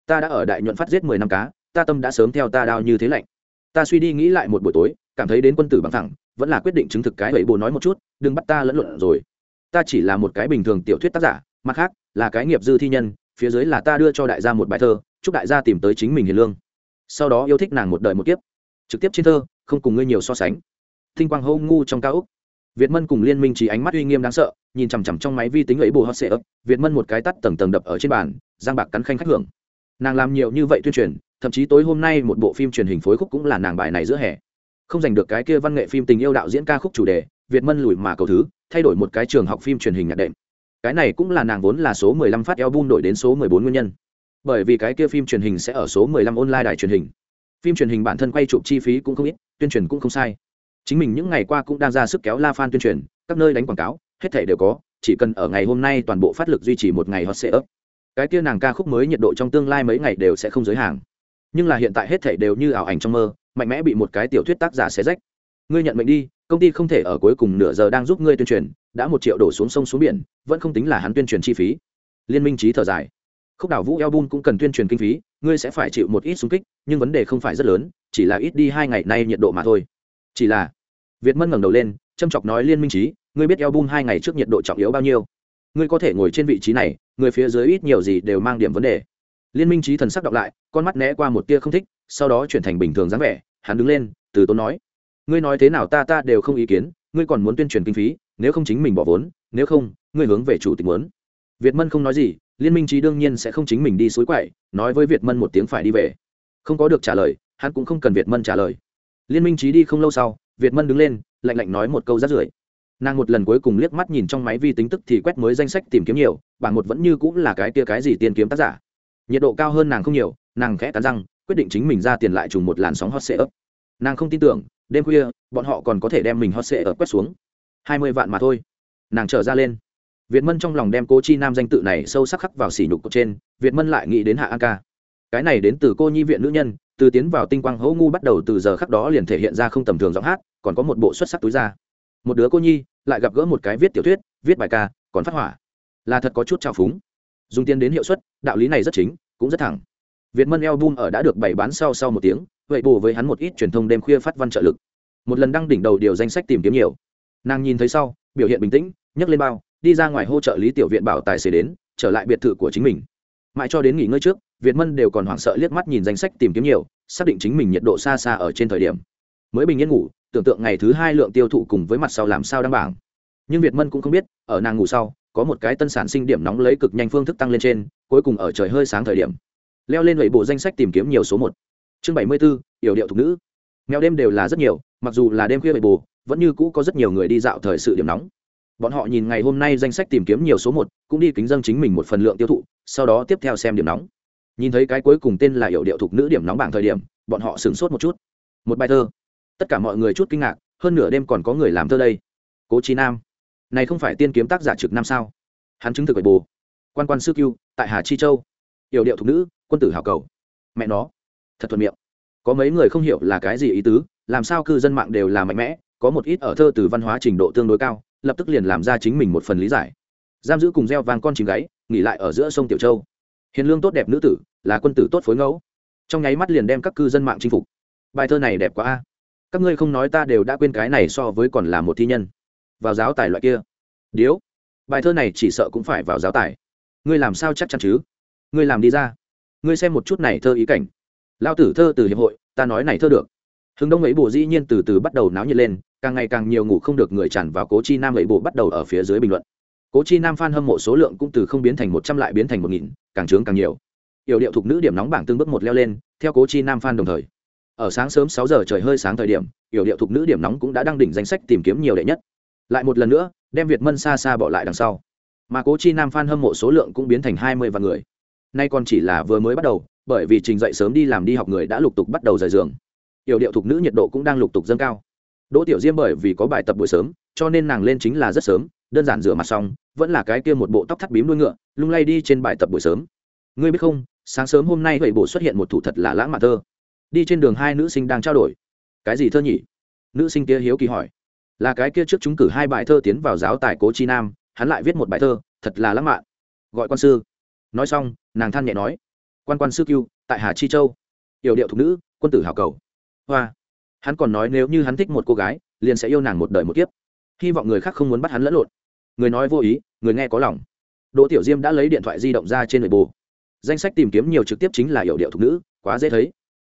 Ta đã ở đại nhuận phát giết mười năm cá, ta tâm đã sớm theo ta đao như thế lạnh. Ta suy đi nghĩ lại một buổi tối, cảm thấy đến quân tử bằng thẳng, vẫn là quyết định chứng thực cái vậy bồ nói một chút, đừng bắt ta lẫn luận rồi. Ta chỉ là một cái bình thường tiểu thuyết tác giả, mặt khác, là cái nghiệp dư thi nhân, phía dưới là ta đưa cho đại gia một bài thơ, chúc đại gia tìm tới chính mình hiền lương sau đó yêu thích nàng một đời một kiếp, trực tiếp trên thơ, không cùng ngươi nhiều so sánh. Thinh quang hô ngu trong cao úc. Việt mân cùng liên minh chỉ ánh mắt uy nghiêm đáng sợ, nhìn chằm chằm trong máy vi tính ấy bù hot sệ ấp việt mân một cái tắt tầng tầng đập ở trên bàn, giang bạc cắn khanh khách hưởng. Nàng làm nhiều như vậy tuyên truyền, thậm chí tối hôm nay một bộ phim truyền hình phối khúc cũng là nàng bài này giữa hè. Không giành được cái kia văn nghệ phim tình yêu đạo diễn ca khúc chủ đề, việt mân lùi mà cầu thứ, thay đổi một cái trường học phim truyền hình nhạc đệm. Cái này cũng là nàng vốn là số 15 phát album đổi đến số 14 nguyên nhân bởi vì cái kia phim truyền hình sẽ ở số 15 online đài truyền hình. Phim truyền hình bản thân quay chụp chi phí cũng không ít, tuyên truyền cũng không sai. Chính mình những ngày qua cũng đang ra sức kéo la fan tuyên truyền, các nơi đánh quảng cáo, hết thể đều có, chỉ cần ở ngày hôm nay toàn bộ phát lực duy trì một ngày hot sẽ ấp cái kia nàng ca khúc mới nhiệt độ trong tương lai mấy ngày đều sẽ không giới hàng nhưng là hiện tại hết thể đều như ảo ảnh trong mơ, mạnh mẽ bị một cái tiểu thuyết tác giả xé rách. Ngươi nhận mệnh đi, công ty không thể ở cuối cùng nửa giờ đang giúp ngươi tuyên truyền, đã một triệu đổ xuống sông xuống biển, vẫn không tính là hắn tuyên truyền chi phí. Liên minh trí thở dài khúc đảo vũ album cũng cần tuyên truyền kinh phí, ngươi sẽ phải chịu một ít xung kích, nhưng vấn đề không phải rất lớn, chỉ là ít đi hai ngày nay nhiệt độ mà thôi. Chỉ là, việt mân ngẩng đầu lên, châm chọc nói liên minh trí ngươi biết album hai ngày trước nhiệt độ trọng yếu bao nhiêu? Ngươi có thể ngồi trên vị trí này, người phía dưới ít nhiều gì đều mang điểm vấn đề. Liên minh trí thần sắc đọc lại, con mắt né qua một tia không thích, sau đó chuyển thành bình thường dáng vẻ, hắn đứng lên, từ tốn nói, ngươi nói thế nào ta ta đều không ý kiến, ngươi còn muốn tuyên truyền kinh phí, nếu không chính mình bỏ vốn, nếu không, ngươi hướng về chủ tịch muốn. Việt mân không nói gì liên minh trí đương nhiên sẽ không chính mình đi suối quậy, nói với việt mân một tiếng phải đi về. Không có được trả lời, hắn cũng không cần việt mân trả lời. Liên minh trí đi không lâu sau, việt mân đứng lên, lạnh lạnh nói một câu rát rưởi. Nàng một lần cuối cùng liếc mắt nhìn trong máy vi tính tức thì quét mới danh sách tìm kiếm nhiều, bảng một vẫn như cũng là cái tia cái gì tiên kiếm tác giả. Nhiệt độ cao hơn nàng không nhiều, nàng khẽ cắn răng, quyết định chính mình ra tiền lại trùng một làn sóng hot sệ ấp nàng không tin tưởng, đêm khuya, bọn họ còn có thể đem mình hot sệ ấp quét xuống. Hai mươi vạn mà thôi. Nàng trở ra lên việt mân trong lòng đem cô chi nam danh tự này sâu sắc khắc vào sỉ nhục trên, việt mân lại nghĩ đến hạ an ca. Cái này đến từ cô nhi viện nữ nhân, từ tiến vào tinh quang hỗ ngu bắt đầu từ giờ khắc đó liền thể hiện ra không tầm thường giọng hát, còn có một bộ xuất sắc túi ra một đứa cô nhi, lại gặp gỡ một cái viết tiểu thuyết, viết bài ca, còn phát hỏa là thật có chút trào phúng. Dùng tiền đến hiệu suất, đạo lý này rất chính, cũng rất thẳng. Việt mân album ở đã được bày bán sau sau một tiếng, vậy bù với hắn một ít truyền thông đêm khuya phát văn trợ lực. Một lần đăng đỉnh đầu điều danh sách tìm kiếm nhiều. Nàng nhìn thấy sau, biểu hiện bình tĩnh, nhấc lên bao đi ra ngoài hỗ trợ lý tiểu viện bảo tài xế đến, trở lại biệt thự của chính mình. Mãi cho đến nghỉ ngơi trước, việt mân đều còn hoảng sợ liếc mắt nhìn danh sách tìm kiếm nhiều, xác định chính mình nhiệt độ xa xa ở trên thời điểm. Mới bình yên ngủ, tưởng tượng ngày thứ hai lượng tiêu thụ cùng với mặt sau làm sao đăng bảng. Nhưng việt mân cũng không biết, ở nàng ngủ sau, có một cái tân sản sinh điểm nóng lấy cực nhanh phương thức tăng lên trên, cuối cùng ở trời hơi sáng thời điểm. Leo lên lầy bộ danh sách tìm kiếm nhiều số một. Chương bảy mươi bốn yểu điệu thục nữ. Mèo đêm đều là rất nhiều, mặc dù là đêm khuya bầy bồ vẫn như cũ có rất nhiều người đi dạo thời sự điểm nóng bọn họ nhìn ngày hôm nay danh sách tìm kiếm nhiều số một, cũng đi kính dân chính mình một phần lượng tiêu thụ, sau đó tiếp theo xem điểm nóng. Nhìn thấy cái cuối cùng tên là hiệu điệu thục nữ điểm nóng bảng thời điểm, bọn họ sửng sốt một chút. Một bài thơ. Tất cả mọi người chút kinh ngạc, hơn nửa đêm còn có người làm thơ đây. Cố trí nam. Này không phải tiên kiếm tác giả trực nam sao? Hắn chứng thực bệ bồ. Quan quan sư cưu, tại hà chi châu. Hiệu điệu thục nữ, quân tử hào cầu. Mẹ nó. Thật thuận miệng. Có mấy người không hiểu là cái gì ý tứ, làm sao cư dân mạng đều là mạnh mẽ, có một ít ở thơ từ văn hóa trình độ tương đối cao lập tức liền làm ra chính mình một phần lý giải. Giam giữ cùng gieo vàng con chim gáy, nghỉ lại ở giữa sông tiểu châu. Hiền lương tốt đẹp nữ tử, là quân tử tốt phối ngẫu. Trong nháy mắt liền đem các cư dân mạng chinh phục. Bài thơ này đẹp quá a. Các ngươi không nói ta đều đã quên cái này so với còn là một thi nhân. Vào giáo tài loại kia. Điếu. Bài thơ này chỉ sợ cũng phải vào giáo tài. Ngươi làm sao chắc chắn chứ? Ngươi làm đi ra. Ngươi xem một chút này thơ ý cảnh. Lao tử thơ từ hiệp hội, ta nói này thơ được hướng đông ấy bộ dĩ nhiên từ từ bắt đầu náo nhiệt lên, càng ngày càng nhiều ngủ không được người tràn vào cố chi nam ấy bộ bắt đầu ở phía dưới bình luận. Cố chi nam f a n hâm mộ số lượng cũng từ không biến thành một trăm lại biến thành một nghìn, càng trướng càng nhiều. Yểu điệu thục nữ điểm nóng bảng tương bước một leo lên, theo cố chi nam f a n đồng thời. Ở sáng sớm sáu giờ trời hơi sáng thời điểm, yểu điệu thục nữ điểm nóng cũng đã đăng đỉnh danh sách tìm kiếm nhiều đệ nhất. Lại một lần nữa, đem việt mân xa xa bỏ lại đằng sau. Mà cố chi nam f a n hâm mộ số lượng cũng biến thành hai mươi vạn người. Nay còn chỉ là vừa mới bắt đầu, bởi vì trình dậy sớm đi làm đi học người đã lục tục bắt đầu rời giường yểu điệu thục nữ nhiệt độ cũng đang lục tục dâng cao. Đỗ tiểu diêm bởi vì có bài tập buổi sớm, cho nên nàng lên chính là rất sớm, đơn giản rửa mặt xong, vẫn là cái kia một bộ tóc thắt bím đuôi ngựa, lung lay đi trên bài tập buổi sớm. Ngươi biết không, sáng sớm hôm nay vậy bộ xuất hiện một thủ thật là lãng mạn thơ. Đi trên đường hai nữ sinh đang trao đổi. Cái gì thơ nhỉ? Nữ sinh kia hiếu kỳ hỏi. Là cái kia trước chúng cử hai bài thơ tiến vào giáo tài cố chi nam, hắn lại viết một bài thơ, thật là lãng mạn. Gọi quan sư. Nói xong, nàng than nhẹ nói. Quan quan sư cưu, tại hà chi châu. Yểu điệu thục nữ, quân tử hào cầu hoa. Hắn còn nói nếu như hắn thích một cô gái, liền sẽ yêu nàng một đời một kiếp. Hy vọng người khác không muốn bắt hắn lẫn lộn. Người nói vô ý, người nghe có lòng. Đỗ tiểu diêm đã lấy điện thoại di động ra trên nội bồ. Danh sách tìm kiếm nhiều trực tiếp chính là hiệu điệu thục nữ, quá dễ thấy.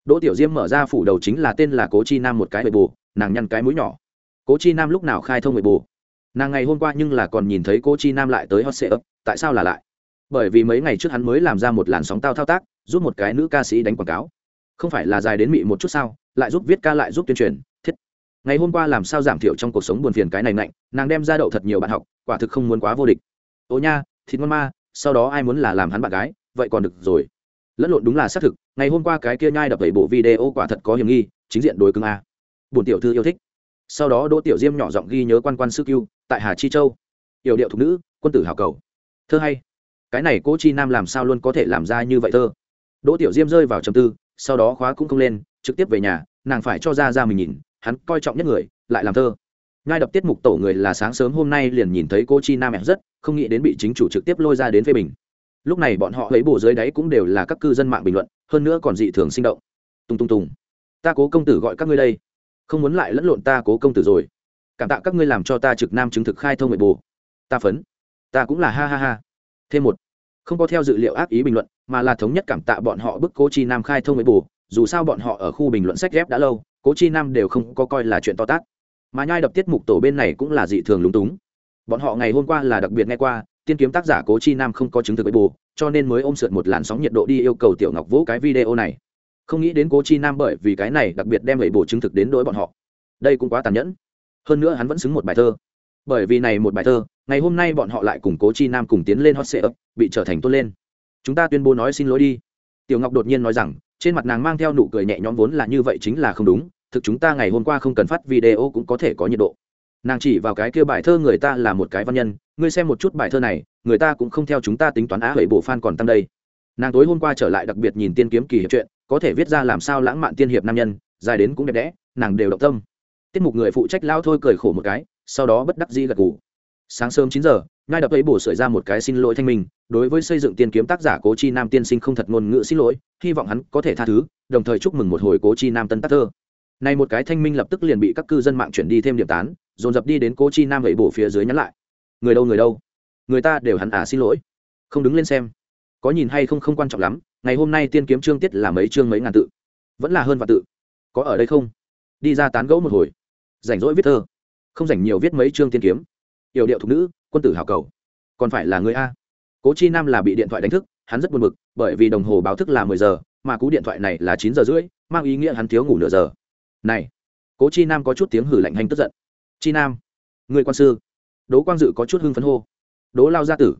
Đỗ tiểu diêm mở ra phủ đầu chính là tên là cố chi nam một cái nội bồ, nàng nhăn cái mũi nhỏ. Cố chi nam lúc nào khai thông nội bồ? Nàng ngày hôm qua nhưng là còn nhìn thấy cố chi nam lại tới hot sệ ấp, tại sao là lại? Bởi vì mấy ngày trước hắn mới làm ra một làn sóng tao thao tác, giúp một cái nữ ca sĩ đánh quảng cáo. Không phải là dài đến mị một chút sao? Lại giúp viết ca lại giúp tuyên truyền, thiết. Ngày hôm qua làm sao giảm thiểu trong cuộc sống buồn phiền cái này nạnh nàng đem ra đậu thật nhiều bạn học, quả thực không muốn quá vô địch. Ô nha, thịt ngon ma, sau đó ai muốn là làm hắn bạn gái, vậy còn được rồi. Lẫn lộn đúng là xác thực, ngày hôm qua cái kia nhai đập bảy bộ video quả thật có hiểm nghi, chính diện đối cứng a. Bổn tiểu thư yêu thích. Sau đó đỗ tiểu diêm nhỏ giọng ghi nhớ quan quan sư cưu, tại hà chi châu. Yểu điệu thục nữ, quân tử hào cầu. Thơ hay. Cái này cố chi nam làm sao luôn có thể làm ra như vậy thơ? Đỗ tiểu diêm rơi vào trầm tư, sau đó khóa cũng không lên trực tiếp về nhà, nàng phải cho ra ra mình nhìn, hắn coi trọng nhất người, lại làm thơ. Ngay đập tiết mục tổ người là sáng sớm hôm nay liền nhìn thấy cô chi nam em rất, không nghĩ đến bị chính chủ trực tiếp lôi ra đến phê bình. Lúc này bọn họ lấy bộ dưới đáy cũng đều là các cư dân mạng bình luận, hơn nữa còn dị thường sinh động. Tung tung tùng. Ta cố công tử gọi các ngươi đây. Không muốn lại lẫn lộn ta cố công tử rồi. Cảm tạ các ngươi làm cho ta trực nam chứng thực khai thông nội bồ ta phấn. Ta cũng là ha ha ha. Thêm một. Không có theo dự liệu ác ý bình luận, mà là thống nhất cảm tạ bọn họ bức cố chi nam khai thông nội bồ dù sao bọn họ ở khu bình luận sách ghép đã lâu, cố chi nam đều không có coi là chuyện to tát. Mà nhai đập tiết mục tổ bên này cũng là dị thường lúng túng. Bọn họ ngày hôm qua là đặc biệt nghe qua, tiên kiếm tác giả cố chi nam không có chứng thực với bù cho nên mới ôm sượt một làn sóng nhiệt độ đi yêu cầu tiểu ngọc vũ cái video này. Không nghĩ đến cố chi nam bởi vì cái này đặc biệt đem vậy bù chứng thực đến đối bọn họ. Đây cũng quá tàn nhẫn. Hơn nữa hắn vẫn xứng một bài thơ. Bởi vì này một bài thơ, ngày hôm nay bọn họ lại cùng cố chi nam cùng tiến lên hot sệ ấp bị trở thành tốt lên. Chúng ta tuyên bố nói xin lỗi đi. Tiểu ngọc đột nhiên nói rằng trên mặt nàng mang theo nụ cười nhẹ nhõm vốn là như vậy chính là không đúng, thực chúng ta ngày hôm qua không cần phát video cũng có thể có nhiệt độ. Nàng chỉ vào cái kia bài thơ người ta là một cái văn nhân, ngươi xem một chút bài thơ này, người ta cũng không theo chúng ta tính toán á hẩy bộ phan còn tăng đây. Nàng tối hôm qua trở lại đặc biệt nhìn tiên kiếm kỳ hiệp chuyện có thể viết ra làm sao lãng mạn tiên hiệp nam nhân, dài đến cũng đẹp đẽ, nàng đều động tâm. Tiết mục người phụ trách lao thôi cười khổ một cái, sau đó bất đắc dĩ gật gù. Sáng sớm chín giờ ngay đập ấy bổ sửa ra một cái xin lỗi thanh minh, đối với xây dựng tiên kiếm tác giả cố chi nam tiên sinh không thật ngôn ngữ xin lỗi, hy vọng hắn có thể tha thứ, đồng thời chúc mừng một hồi cố chi nam tân tác thơ. Này một cái thanh minh lập tức liền bị các cư dân mạng chuyển đi thêm điểm tán, dồn dập đi đến cố chi nam ấy bổ phía dưới nhắn lại. Người đâu người đâu? Người ta đều hắn à xin lỗi. Không đứng lên xem. Có nhìn hay không không quan trọng lắm, ngày hôm nay tiên kiếm chương tiết là mấy chương mấy ngàn tự. Vẫn là hơn và tự. Có ở đây không? Đi ra tán gẫu một hồi. Rảnh rỗi viết thơ. Không rảnh nhiều viết mấy chương tiên kiếm yểu điệu thục nữ, quân tử hào cầu. Còn phải là người a. Cố chi nam là bị điện thoại đánh thức, hắn rất buồn bực, bởi vì đồng hồ báo thức là mười giờ, mà cú điện thoại này là chín giờ rưỡi, mang ý nghĩa hắn thiếu ngủ nửa giờ. Này, cố chi nam có chút tiếng hử lạnh hành tức giận. Chi nam, người quan sư. Đỗ quang dự có chút hưng phấn hô. Đỗ lao gia tử,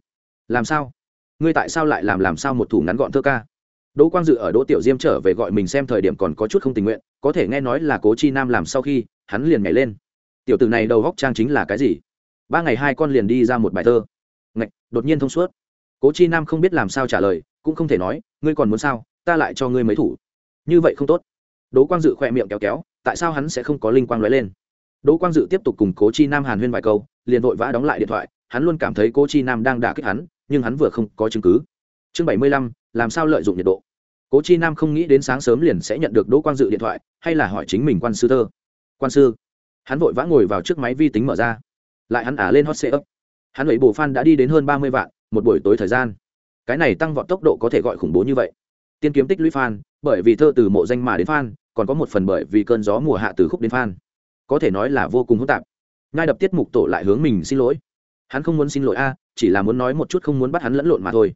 làm sao? Ngươi tại sao lại làm làm sao một thủ ngắn gọn thơ ca? Đỗ quang dự ở đỗ tiểu diêm trở về gọi mình xem thời điểm còn có chút không tình nguyện, có thể nghe nói là cố chi nam làm sau khi, hắn liền nhảy lên. Tiểu tử này đầu góc trang chính là cái gì? Ba ngày hai con liền đi ra một bài thơ. Ngạch, đột nhiên thông suốt. Cố chi nam không biết làm sao trả lời, cũng không thể nói, ngươi còn muốn sao? Ta lại cho ngươi mấy thủ. Như vậy không tốt. Đỗ quang dự khỏe miệng kéo kéo, tại sao hắn sẽ không có linh quang lóe lên? Đỗ quang dự tiếp tục cùng cố chi nam hàn huyên vài câu, liền vội vã đóng lại điện thoại, hắn luôn cảm thấy cố chi nam đang đả kích hắn, nhưng hắn vừa không có chứng cứ. Chương bảy mươi lăm, làm sao lợi dụng nhiệt độ? Cố chi nam không nghĩ đến sáng sớm liền sẽ nhận được đỗ quang dự điện thoại, hay là hỏi chính mình quan sư thơ. Quan sư, hắn vội vã ngồi vào trước máy vi tính mở ra lại hắn ả lên hot sệ up hắn ấy bổ fan đã đi đến hơn ba mươi vạn, một buổi tối thời gian. Cái này tăng vọt tốc độ có thể gọi khủng bố như vậy. Tiên kiếm tích lũy fan, bởi vì thơ từ mộ danh mà đến fan, còn có một phần bởi vì cơn gió mùa hạ từ khúc đến fan. Có thể nói là vô cùng hỗn tạp. Ngay đập tiết mục tổ lại hướng mình xin lỗi. Hắn không muốn xin lỗi a, chỉ là muốn nói một chút không muốn bắt hắn lẫn lộn mà thôi.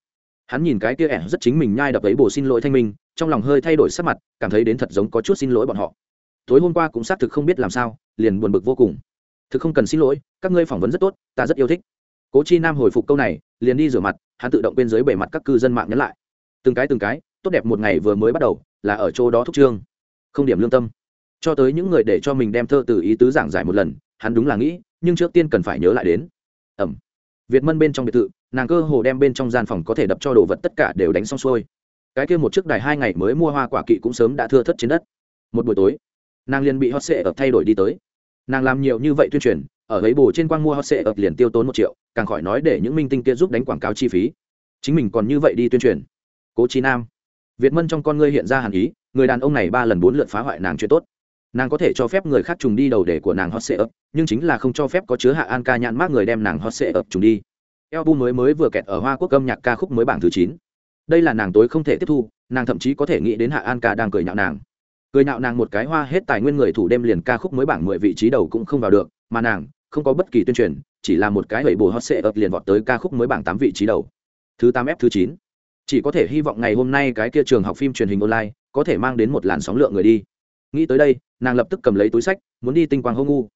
Hắn nhìn cái kia ẻn rất chính mình nhai đập ấy bổ xin lỗi thanh minh, trong lòng hơi thay đổi sắc mặt, cảm thấy đến thật giống có chút xin lỗi bọn họ. Tối hôm qua cũng xác thực không biết làm sao, liền buồn bực vô cùng thực không cần xin lỗi, các ngươi phỏng vấn rất tốt, ta rất yêu thích. Cố chi nam hồi phục câu này, liền đi rửa mặt, hắn tự động bên dưới bề mặt các cư dân mạng nhắn lại. Từng cái từng cái, tốt đẹp một ngày vừa mới bắt đầu, là ở chỗ đó thúc trương. Không điểm lương tâm. Cho tới những người để cho mình đem thơ từ ý tứ giảng giải một lần, hắn đúng là nghĩ, nhưng trước tiên cần phải nhớ lại đến. Ẩm. Việt mân bên trong biệt thự, nàng cơ hồ đem bên trong gian phòng có thể đập cho đồ vật tất cả đều đánh xong xuôi. Cái kia một chiếc đài hai ngày mới mua hoa quả kỵ cũng sớm đã thưa thất trên đất. Một buổi tối, nàng liền bị hot sệ ập thay đổi đi tới nàng làm nhiều như vậy tuyên truyền, ở ấy bồ trên quang mua hot sệ ập liền tiêu tốn một triệu, càng khỏi nói để những minh tinh kia giúp đánh quảng cáo chi phí. Chính mình còn như vậy đi tuyên truyền. Cố trí nam, việt mân trong con ngươi hiện ra hàn ý, người đàn ông này ba lần bốn lượt phá hoại nàng chuyện tốt. Nàng có thể cho phép người khác trùng đi đầu để của nàng hot sệ ập, nhưng chính là không cho phép có chứa hạ an ca nhãn mát người đem nàng hot sệ ập trùng đi. Album mới mới vừa kẹt ở hoa quốc âm nhạc ca khúc mới bảng thứ chín. Đây là nàng tối không thể tiếp thu, nàng thậm chí có thể nghĩ đến hạ an ca đang cười nhạo nàng cười nhạo nàng một cái hoa hết tài nguyên người thủ đêm liền ca khúc mới bảng mười vị trí đầu cũng không vào được, mà nàng, không có bất kỳ tuyên truyền, chỉ là một cái lẩy bồ hot sệ ập liền vọt tới ca khúc mới bảng tám vị trí đầu. Thứ tám f, thứ chín. Chỉ có thể hy vọng ngày hôm nay cái kia trường học phim truyền hình online có thể mang đến một làn sóng lượng người đi. Nghĩ tới đây, nàng lập tức cầm lấy túi sách, muốn đi tinh quang hô ngu.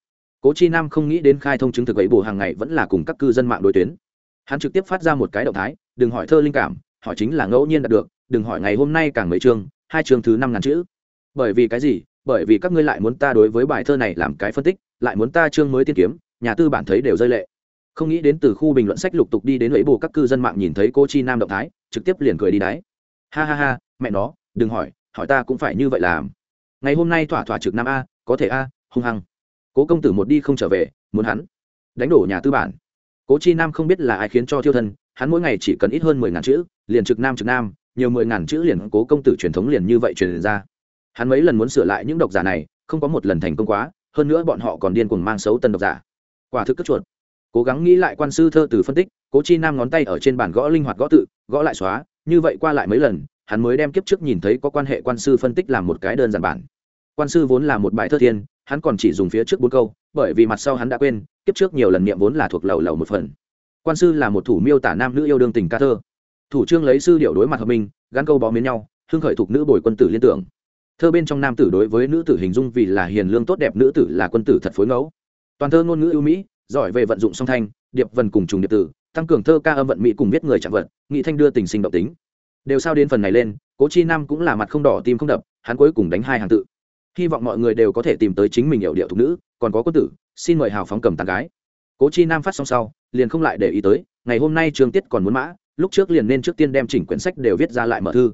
Cố chi nam không nghĩ đến khai thông chứng thực ấy bồ hàng ngày vẫn là cùng các cư dân mạng đối tuyến. Hắn trực tiếp phát ra một cái động thái, đừng hỏi thơ linh cảm, hỏi chính là ngẫu nhiên đạt được, đừng hỏi ngày hôm nay càng mấy chương, hai chương thứ năm ngàn chữ bởi vì cái gì? Bởi vì các ngươi lại muốn ta đối với bài thơ này làm cái phân tích, lại muốn ta chương mới tiên kiếm, nhà tư bản thấy đều rơi lệ. Không nghĩ đến từ khu bình luận sách lục tục đi đến lấy bù các cư dân mạng nhìn thấy cô chi nam động thái, trực tiếp liền cười đi đáy ha ha ha, mẹ nó, đừng hỏi hỏi ta cũng phải như vậy làm. Ngày hôm nay thỏa thỏa trực nam a, có thể a, hung hăng. Cố công tử một đi không trở về, muốn hắn đánh đổ nhà tư bản. Cố chi nam không biết là ai khiến cho thiêu thân, hắn mỗi ngày chỉ cần ít hơn mười ngàn chữ, liền trực nam trực nam, nhiều mười ngàn chữ liền cố công tử truyền thống liền như vậy truyền ra hắn mấy lần muốn sửa lại những độc giả này, không có một lần thành công quá, hơn nữa bọn họ còn điên cuồng mang xấu tân độc giả. Quả thực cất chuột. Cố gắng nghĩ lại quan sư thơ từ phân tích, cố chi nam ngón tay ở trên bàn gõ linh hoạt gõ tự, gõ lại xóa, như vậy qua lại mấy lần, hắn mới đem kiếp trước nhìn thấy có quan hệ quan sư phân tích làm một cái đơn giản bản. Quan sư vốn là một bài thơ thiên, hắn còn chỉ dùng phía trước bốn câu, bởi vì mặt sau hắn đã quên, kiếp trước nhiều lần niệm vốn là thuộc lầu lầu một phần. Quan sư là một thủ miêu tả nam nữ yêu đương tình ca thơ. Thủ trương lấy sư điệu đối mặt hợp minh, gắn câu bó miến nhau, hưng khởi thuộc nữ bồi quân tử liên tưởng thơ bên trong nam tử đối với nữ tử hình dung vì là hiền lương tốt đẹp, nữ tử là quân tử thật phối ngẫu. Toàn thơ ngôn ngữ ưu mỹ, giỏi về vận dụng song thanh, điệp vần cùng trùng điệp tử tăng cường thơ ca âm vận mỹ cùng viết người chạm vận nghị thanh đưa tình sinh động tính. Đều sao đến phần này lên, cố chi nam cũng là mặt không đỏ tim không đập, hắn cuối cùng đánh hai hàng tự. Hy vọng mọi người đều có thể tìm tới chính mình hiệu điệu thục nữ, còn có quân tử, xin mời hào phóng cầm tàn gái. Cố chi nam phát xong sau, liền không lại để ý tới, ngày hôm nay trường tiết còn muốn mã, lúc trước liền nên trước tiên đem chỉnh quyển sách đều viết ra lại mở thư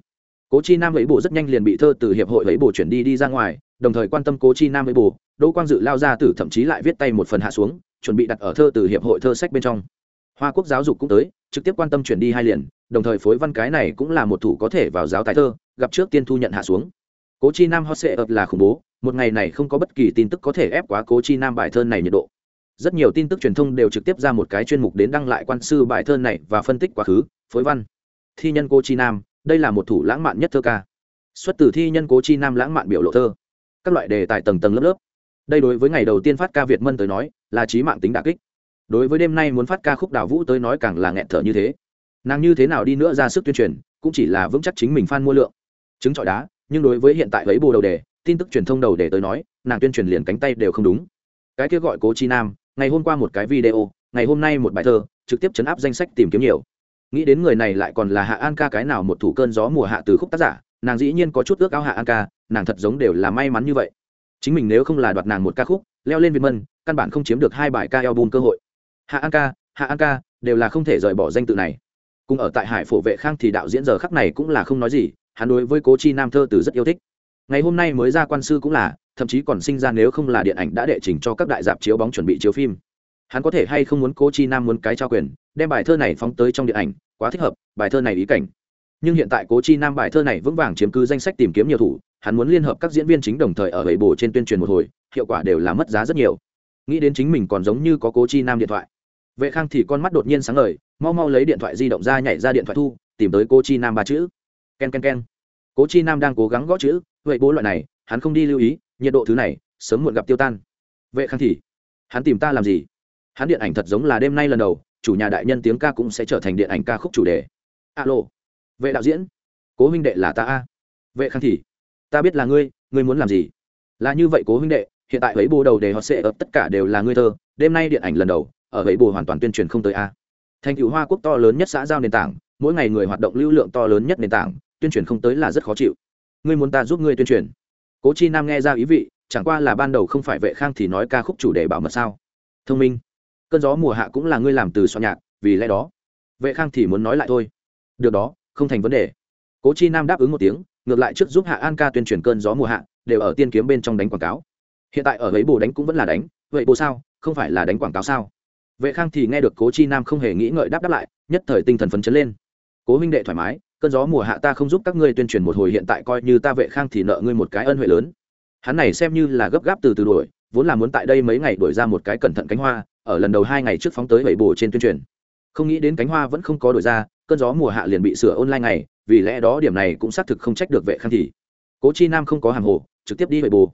cố chi nam ấy bộ rất nhanh liền bị thơ từ hiệp hội ấy bộ chuyển đi đi ra ngoài, đồng thời quan tâm cố chi nam ấy bộ đỗ quang dự lao ra tử thậm chí lại viết tay một phần hạ xuống, chuẩn bị đặt ở thơ từ hiệp hội thơ sách bên trong. Hoa quốc giáo dục cũng tới, trực tiếp quan tâm chuyển đi hai liền, đồng thời phối văn cái này cũng là một thủ có thể vào giáo tài thơ, gặp trước tiên thu nhận hạ xuống. Cố chi nam hot sệ ập là khủng bố, một ngày này không có bất kỳ tin tức có thể ép quá cố chi nam bài thơ này nhiệt độ. Rất nhiều tin tức truyền thông đều trực tiếp ra một cái chuyên mục đến đăng lại quan sư bài thơ này và phân tích quá khứ, phối văn. Thi nhân cố chi nam đây là một thủ lãng mạn nhất thơ ca. Xuất từ thi nhân cố chi nam lãng mạn biểu lộ thơ. Các loại đề tài tầng tầng lớp lớp. Đây đối với ngày đầu tiên phát ca việt mân tới nói, là trí mạng tính đà kích. Đối với đêm nay muốn phát ca khúc đào vũ tới nói càng là nghẹn thở như thế. Nàng như thế nào đi nữa ra sức tuyên truyền, cũng chỉ là vững chắc chính mình f mua lượng. Chứng trọi đá, nhưng đối với hiện tại lấy bồ đầu đề, tin tức truyền thông đầu đề tới nói, nàng tuyên truyền liền cánh tay đều không đúng. Cái kia gọi cố chi nam, ngày hôm qua một cái video, ngày hôm nay một bài thơ, trực tiếp chấn áp danh sách tìm kiếm nhiều nghĩ đến người này lại còn là hạ an ca cái nào một thủ cơn gió mùa hạ từ khúc tác giả, nàng dĩ nhiên có chút ước ao hạ an ca, nàng thật giống đều là may mắn như vậy. Chính mình nếu không là đoạt nàng một ca khúc, leo lên việt mân, căn bản không chiếm được hai bài ca album cơ hội. Hạ an ca, hạ an ca, đều là không thể rời bỏ danh tự này. Cùng ở tại hải phổ vệ khang thì đạo diễn giờ khắc này cũng là không nói gì, hắn đối với cố chi nam thơ từ rất yêu thích. Ngày hôm nay mới ra quan sư cũng là, thậm chí còn sinh ra nếu không là điện ảnh đã đệ trình cho các đại dạp chiếu bóng chuẩn bị chiếu phim. Hắn có thể hay không muốn cố chi nam muốn cái trao quyền đem bài thơ này phóng tới trong điện ảnh, quá thích hợp, bài thơ này ý cảnh. Nhưng hiện tại cố chi nam bài thơ này vững vàng chiếm cứ danh sách tìm kiếm nhiều thủ, hắn muốn liên hợp các diễn viên chính đồng thời ở bảy bồ trên tuyên truyền một hồi, hiệu quả đều là mất giá rất nhiều. Nghĩ đến chính mình còn giống như có cố chi nam điện thoại. Vệ khang thì con mắt đột nhiên sáng ngời, mau mau lấy điện thoại di động ra nhảy ra điện thoại thu, tìm tới cô chi nam ba chữ. K e n k e n k e n cố chi nam đang cố gắng gõ chữ, vậy bố loại này, hắn không đi lưu ý, nhiệt độ thứ này, sớm muộn gặp tiêu tan. Vệ khang thì, hắn tìm ta làm gì? Hắn điện ảnh thật giống là đêm nay lần đầu chủ nhà đại nhân tiếng ca cũng sẽ trở thành điện ảnh ca khúc chủ đề. Alo, vệ đạo diễn, cố huynh đệ là ta a. Vệ khang thì, ta biết là ngươi ngươi muốn làm gì? Là như vậy cố huynh đệ, hiện tại ấy bồ đầu để họ sẽ ập tất cả đều là ngươi thơ, đêm nay điện ảnh lần đầu, ở ấy bồ hoàn toàn tuyên truyền không tới a. Thành cựu hoa quốc to lớn nhất xã giao nền tảng, mỗi ngày người hoạt động lưu lượng to lớn nhất nền tảng, tuyên truyền không tới là rất khó chịu. Ngươi muốn ta giúp ngươi tuyên truyền? Cố chi nam nghe ra ý vị, chẳng qua là ban đầu không phải vệ khang thì nói ca khúc chủ đề bảo mật sao? Thông minh cơn gió mùa hạ cũng là ngươi làm từ soạn nhạc, vì lẽ đó. Vệ khang thì muốn nói lại thôi. Được đó, không thành vấn đề. Cố chi nam đáp ứng một tiếng, ngược lại trước giúp hạ an ca tuyên truyền cơn gió mùa hạ, đều ở tiên kiếm bên trong đánh quảng cáo. Hiện tại ở ấy bồ đánh cũng vẫn là đánh, vậy bồ sao? Không phải là đánh quảng cáo sao? Vệ khang thì nghe được cố chi nam không hề nghĩ ngợi đáp đáp lại, nhất thời tinh thần phấn chấn lên. Cố huynh đệ thoải mái, cơn gió mùa hạ ta không giúp các ngươi tuyên truyền một hồi hiện tại coi như ta vệ khang thì nợ ngươi một cái ân huệ lớn. Hắn này xem như là gấp gáp từ từ đuổi, vốn là muốn tại đây mấy ngày đuổi ra một cái cẩn thận cánh hoa ở lần đầu hai ngày trước phóng tới bảy bồ trên tuyên truyền. Không nghĩ đến cánh hoa vẫn không có đổi ra, cơn gió mùa hạ liền bị sửa online ngày, vì lẽ đó điểm này cũng xác thực không trách được vệ khang thì. Cố chi nam không có hàng hồ, trực tiếp đi bảy bồ.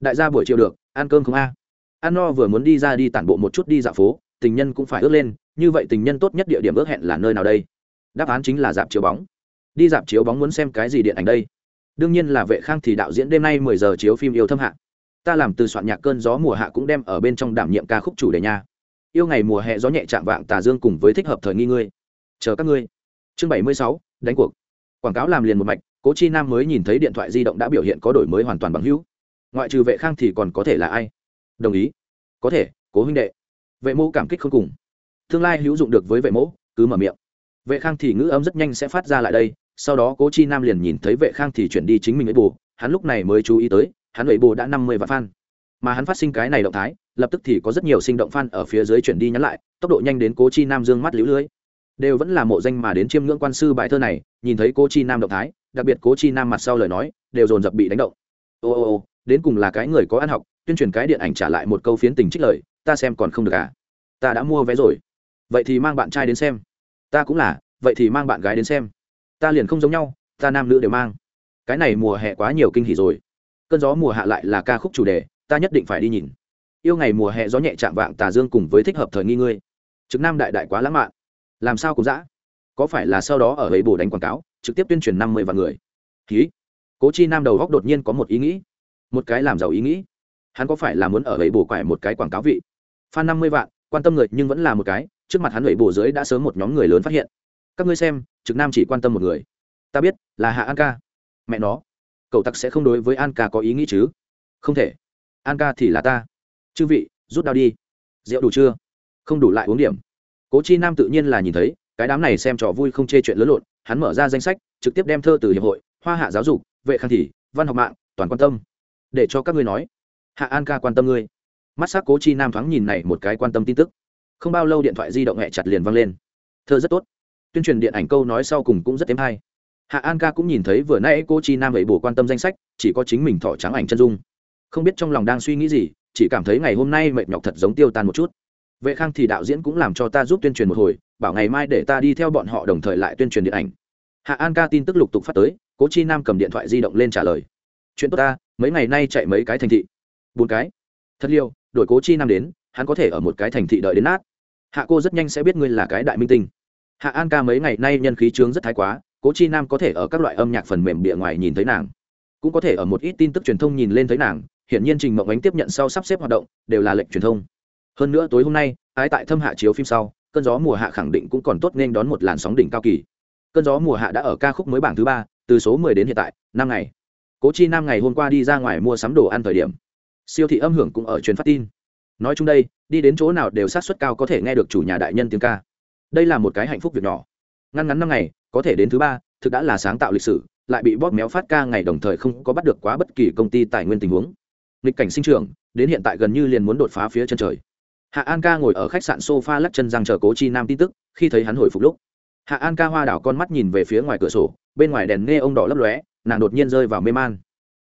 Đại gia buổi chiều được, ăn cơm không a? À. ăn no vừa muốn đi ra đi tản bộ một chút đi dạo phố, tình nhân cũng phải ước lên, như vậy tình nhân tốt nhất địa điểm ước hẹn là nơi nào đây? Đáp án chính là dạp chiếu bóng. Đi dạp chiếu bóng muốn xem cái gì điện ảnh đây? Đương nhiên là vệ khang thì đạo diễn đêm nay mười giờ chiếu phim yêu thâm hạ. Ta làm từ soạn nhạc cơn gió mùa hạ cũng đem ở bên trong đảm nhiệm ca khúc chủ đề nha yêu ngày mùa hè gió nhẹ chạm vạng tà dương cùng với thích hợp thời nghi ngươi. Chờ các ngươi. Chương bảy mươi sáu, đánh cuộc. Quảng cáo làm liền một mạch, cố chi nam mới nhìn thấy điện thoại di động đã biểu hiện có đổi mới hoàn toàn bằng hữu. Ngoại trừ vệ khang thì còn có thể là ai? Đồng ý. Có thể, cố huynh đệ. Vệ mẫu cảm kích không cùng. Tương lai hữu dụng được với vệ mẫu, cứ mở miệng. Vệ khang thì ngữ âm rất nhanh sẽ phát ra lại đây, sau đó cố chi nam liền nhìn thấy vệ khang thì chuyển đi chính mình ấy bù. Hắn lúc này mới chú ý tới, hắn ấy bù đã năm mươi vạn fan mà hắn phát sinh cái này động thái, lập tức thì có rất nhiều sinh động fan ở phía dưới chuyển đi nhắn lại, tốc độ nhanh đến cố chi nam dương mắt lũ lưới. Đều vẫn là mộ danh mà đến chiêm ngưỡng quan sư bài thơ này, nhìn thấy cố chi nam động thái, đặc biệt cố chi nam mặt sau lời nói, đều dồn dập bị đánh động. Ô ô ô, đến cùng là cái người có ăn học, tuyên truyền cái điện ảnh trả lại một câu phiến tình trích lời, ta xem còn không được à? Ta đã mua vé rồi. Vậy thì mang bạn trai đến xem. Ta cũng là, vậy thì mang bạn gái đến xem. Ta liền không giống nhau, ta nam nữ đều mang. Cái này mùa hè quá nhiều kinh hỉ rồi. Cơn gió mùa hạ lại là ca khúc chủ đề ta nhất định phải đi nhìn. Yêu ngày mùa hè gió nhẹ chạm vạng tà dương cùng với thích hợp thời nghi ngươi. Trực nam đại đại quá lãng mạn. Làm sao cũng dã? Có phải là sau đó ở ấy bồ đánh quảng cáo, trực tiếp tuyên truyền năm mươi vạn người? Ký cố chi nam đầu góc đột nhiên có một ý nghĩ. Một cái làm giàu ý nghĩ. Hắn có phải là muốn ở ấy bồ quải một cái quảng cáo vị? Phan năm mươi vạn, quan tâm người nhưng vẫn là một cái, trước mặt hắn ấy bồ dưới đã sớm một nhóm người lớn phát hiện. Các ngươi xem, trực nam chỉ quan tâm một người. Ta biết, là hạ an ca. Mẹ nó. Cậu tặc sẽ không đối với an ca có ý nghĩ chứ? Không thể an ca thì là ta. Chư vị, rút đau đi. Rượu đủ chưa? Không đủ lại uống điểm. Cố chi nam tự nhiên là nhìn thấy, cái đám này xem trò vui không chê chuyện lớn lộn, hắn mở ra danh sách, trực tiếp đem thơ từ hiệp hội, hoa hạ giáo dục, vệ khang thị văn học mạng, toàn quan tâm. Để cho các ngươi nói. Hạ an ca quan tâm ngươi. Mắt s c cố chi nam thoáng nhìn này một cái quan tâm tin tức. Không bao lâu điện thoại di động hẹ chặt liền văng lên. Thơ rất tốt. Tuyên truyền điện ảnh câu nói sau cùng cũng rất thêm hay. Hạ an ca cũng nhìn thấy vừa nãy cô chi nam ấy bổ quan tâm danh sách, chỉ có chính mình thỏ trắng ảnh chân dung không biết trong lòng đang suy nghĩ gì, chỉ cảm thấy ngày hôm nay mệt nhọc thật giống tiêu tan một chút. Vệ khang thì đạo diễn cũng làm cho ta giúp tuyên truyền một hồi, bảo ngày mai để ta đi theo bọn họ đồng thời lại tuyên truyền điện ảnh. Hạ an ca tin tức lục tục phát tới, cố chi nam cầm điện thoại di động lên trả lời. Chuyện tốt ta, mấy ngày nay chạy mấy cái thành thị? Bốn cái. Thật liêu đổi cố chi nam đến, hắn có thể ở một cái thành thị đợi đến nát. Hạ cô rất nhanh sẽ biết ngươi là cái đại minh tinh. Hạ an ca mấy ngày nay nhân khí trướng rất thái quá, cố chi nam có thể ở các loại âm nhạc phần mềm bịa ngoài nhìn thấy nàng. Cũng có thể ở một ít tin tức truyền thông nhìn lên thấy nàng hiện nhiên trình mộng ánh tiếp nhận sau sắp xếp hoạt động, đều là lệnh truyền thông. Hơn nữa tối hôm nay, ái tại thâm hạ chiếu phim sau, cơn gió mùa hạ khẳng định cũng còn tốt nên đón một làn sóng đỉnh cao kỳ. Cơn gió mùa hạ đã ở ca khúc mới bảng thứ ba, từ số mười đến hiện tại, năm ngày. Cố chi năm ngày hôm qua đi ra ngoài mua sắm đồ ăn thời điểm. Siêu thị âm hưởng cũng ở truyền phát tin. Nói chung đây, đi đến chỗ nào đều sát suất cao có thể nghe được chủ nhà đại nhân tiếng ca. Đây là một cái hạnh phúc việc nhỏ. Ngăn ngắn năm ngày, có thể đến thứ ba, thực đã là sáng tạo lịch sử, lại bị bóp méo phát ca ngày đồng thời không có bắt được quá bất kỳ công ty tài nguyên tình huống nghịch cảnh sinh trưởng, đến hiện tại gần như liền muốn đột phá phía chân trời. Hạ an ca ngồi ở khách sạn sofa lắc chân răng chờ cố chi nam tin tức, khi thấy hắn hồi phục lúc. Hạ an ca hoa đảo con mắt nhìn về phía ngoài cửa sổ, bên ngoài đèn nghe ông đỏ lấp lóe, nàng đột nhiên rơi vào mê man.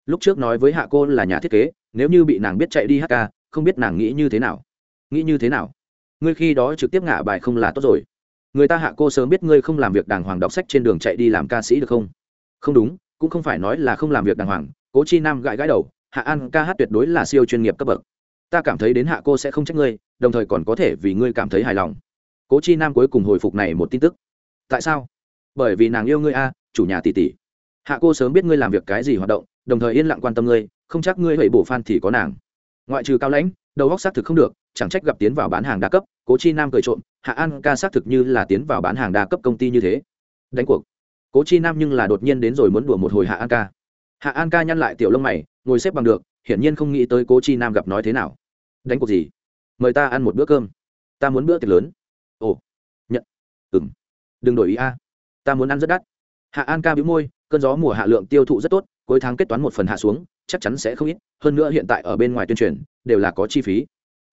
Lúc trước nói với hạ cô là nhà thiết kế, nếu như bị nàng biết chạy đi hát ca, không biết nàng nghĩ như thế nào. Nghĩ như thế nào? Ngươi khi đó trực tiếp ngả bài không là tốt rồi. Người ta hạ cô sớm biết ngươi không làm việc đàng hoàng đọc sách trên đường chạy đi làm ca sĩ được không? Không đúng, cũng không phải nói là không làm việc đàng hoàng, cố chi nam gãi gãi đầu hạ an ca hát tuyệt đối là siêu chuyên nghiệp cấp bậc. Ta cảm thấy đến hạ cô sẽ không trách ngươi, đồng thời còn có thể vì ngươi cảm thấy hài lòng. Cố chi nam cuối cùng hồi phục này một tin tức. Tại sao? Bởi vì nàng yêu ngươi a, chủ nhà tỷ tỷ. Hạ cô sớm biết ngươi làm việc cái gì hoạt động, đồng thời yên lặng quan tâm ngươi, không chắc ngươi hầy bổ phan thì có nàng. Ngoại trừ cao lãnh, đầu góc xác thực không được, chẳng trách gặp tiến vào bán hàng đa cấp, cố chi nam cười trộm, hạ an ca xác thực như là tiến vào bán hàng đa cấp công ty như thế. Đánh cuộc. Cố chi nam nhưng là đột nhiên đến rồi muốn đùa một hồi hạ an ca hạ an ca nhăn lại tiểu lông mày, ngồi xếp bằng được, hiển nhiên không nghĩ tới cố chi nam gặp nói thế nào. Đánh cuộc gì? Mời ta ăn một bữa cơm. Ta muốn bữa tiệc lớn. Ồ. Nhận. Ừ m đừng đổi ý a. Ta muốn ăn rất đắt. Hạ an ca bĩu môi, cơn gió mùa hạ lượng tiêu thụ rất tốt, cuối tháng kết toán một phần hạ xuống, chắc chắn sẽ không ít, hơn nữa hiện tại ở bên ngoài tuyên truyền, đều là có chi phí.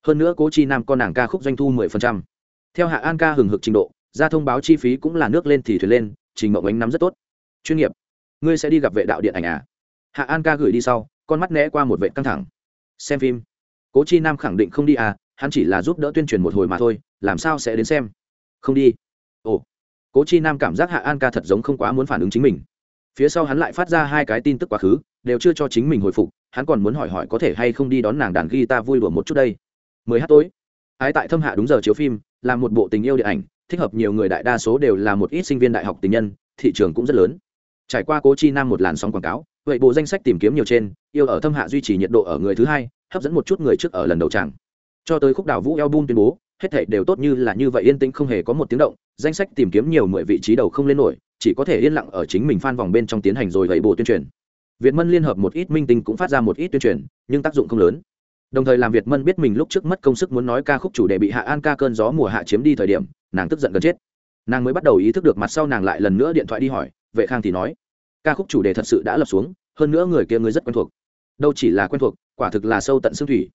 Hơn nữa cố chi nam con nàng ca khúc doanh thu mười phần trăm. Theo hạ an ca hừng hực trình độ, ra thông báo chi phí cũng là nước lên thì thuyền lên, trình mộng ánh nắm rất tốt. Chuyên nghiệp. Ngươi sẽ đi gặp vệ đạo điện ảnh à? Hạ an ca gửi đi sau, con mắt né qua một vệ căng thẳng. Xem phim. Cố chi nam khẳng định không đi à hắn chỉ là giúp đỡ tuyên truyền một hồi mà thôi, làm sao sẽ đến xem? Không đi. Ồ. Cố chi nam cảm giác hạ an ca thật giống không quá muốn phản ứng chính mình. Phía sau hắn lại phát ra hai cái tin tức quá khứ, đều chưa cho chính mình hồi phục, hắn còn muốn hỏi hỏi có thể hay không đi đón nàng đàn guitar vui đùa một chút đây. Mười h tối. Ái tại thâm hạ đúng giờ chiếu phim là một bộ tình yêu điện ảnh, thích hợp nhiều người đại đa số đều là một ít sinh viên đại học tình nhân, thị trường cũng rất lớn. Trải qua cố chi nam một làn sóng quảng cáo vậy bộ danh sách tìm kiếm nhiều trên, yêu ở thâm hạ duy trì nhiệt độ ở người thứ hai, hấp dẫn một chút người trước ở lần đầu chẳng cho tới khúc đào vũ album tuyên bố, hết thảy đều tốt như là như vậy, yên tĩnh không hề có một tiếng động, danh sách tìm kiếm nhiều mười vị trí đầu không lên nổi, chỉ có thể yên lặng ở chính mình phan vòng bên trong tiến hành rồi vậy bộ tuyên truyền. Việt mân liên hợp một ít minh tinh cũng phát ra một ít tuyên truyền, nhưng tác dụng không lớn. Đồng thời làm việt mân biết mình lúc trước mất công sức muốn nói ca khúc chủ đề bị hạ an ca cơn gió mùa hạ chiếm đi thời điểm, nàng tức giận gần chết. Nàng mới bắt đầu ý thức được mặt sau nàng lại lần nữa điện thoại đi hỏi, vệ khang thì nói ca khúc chủ đề thật sự đã lập xuống, hơn nữa người kia người rất quen thuộc. Đâu chỉ là quen thuộc, quả thực là sâu tận xương thủy.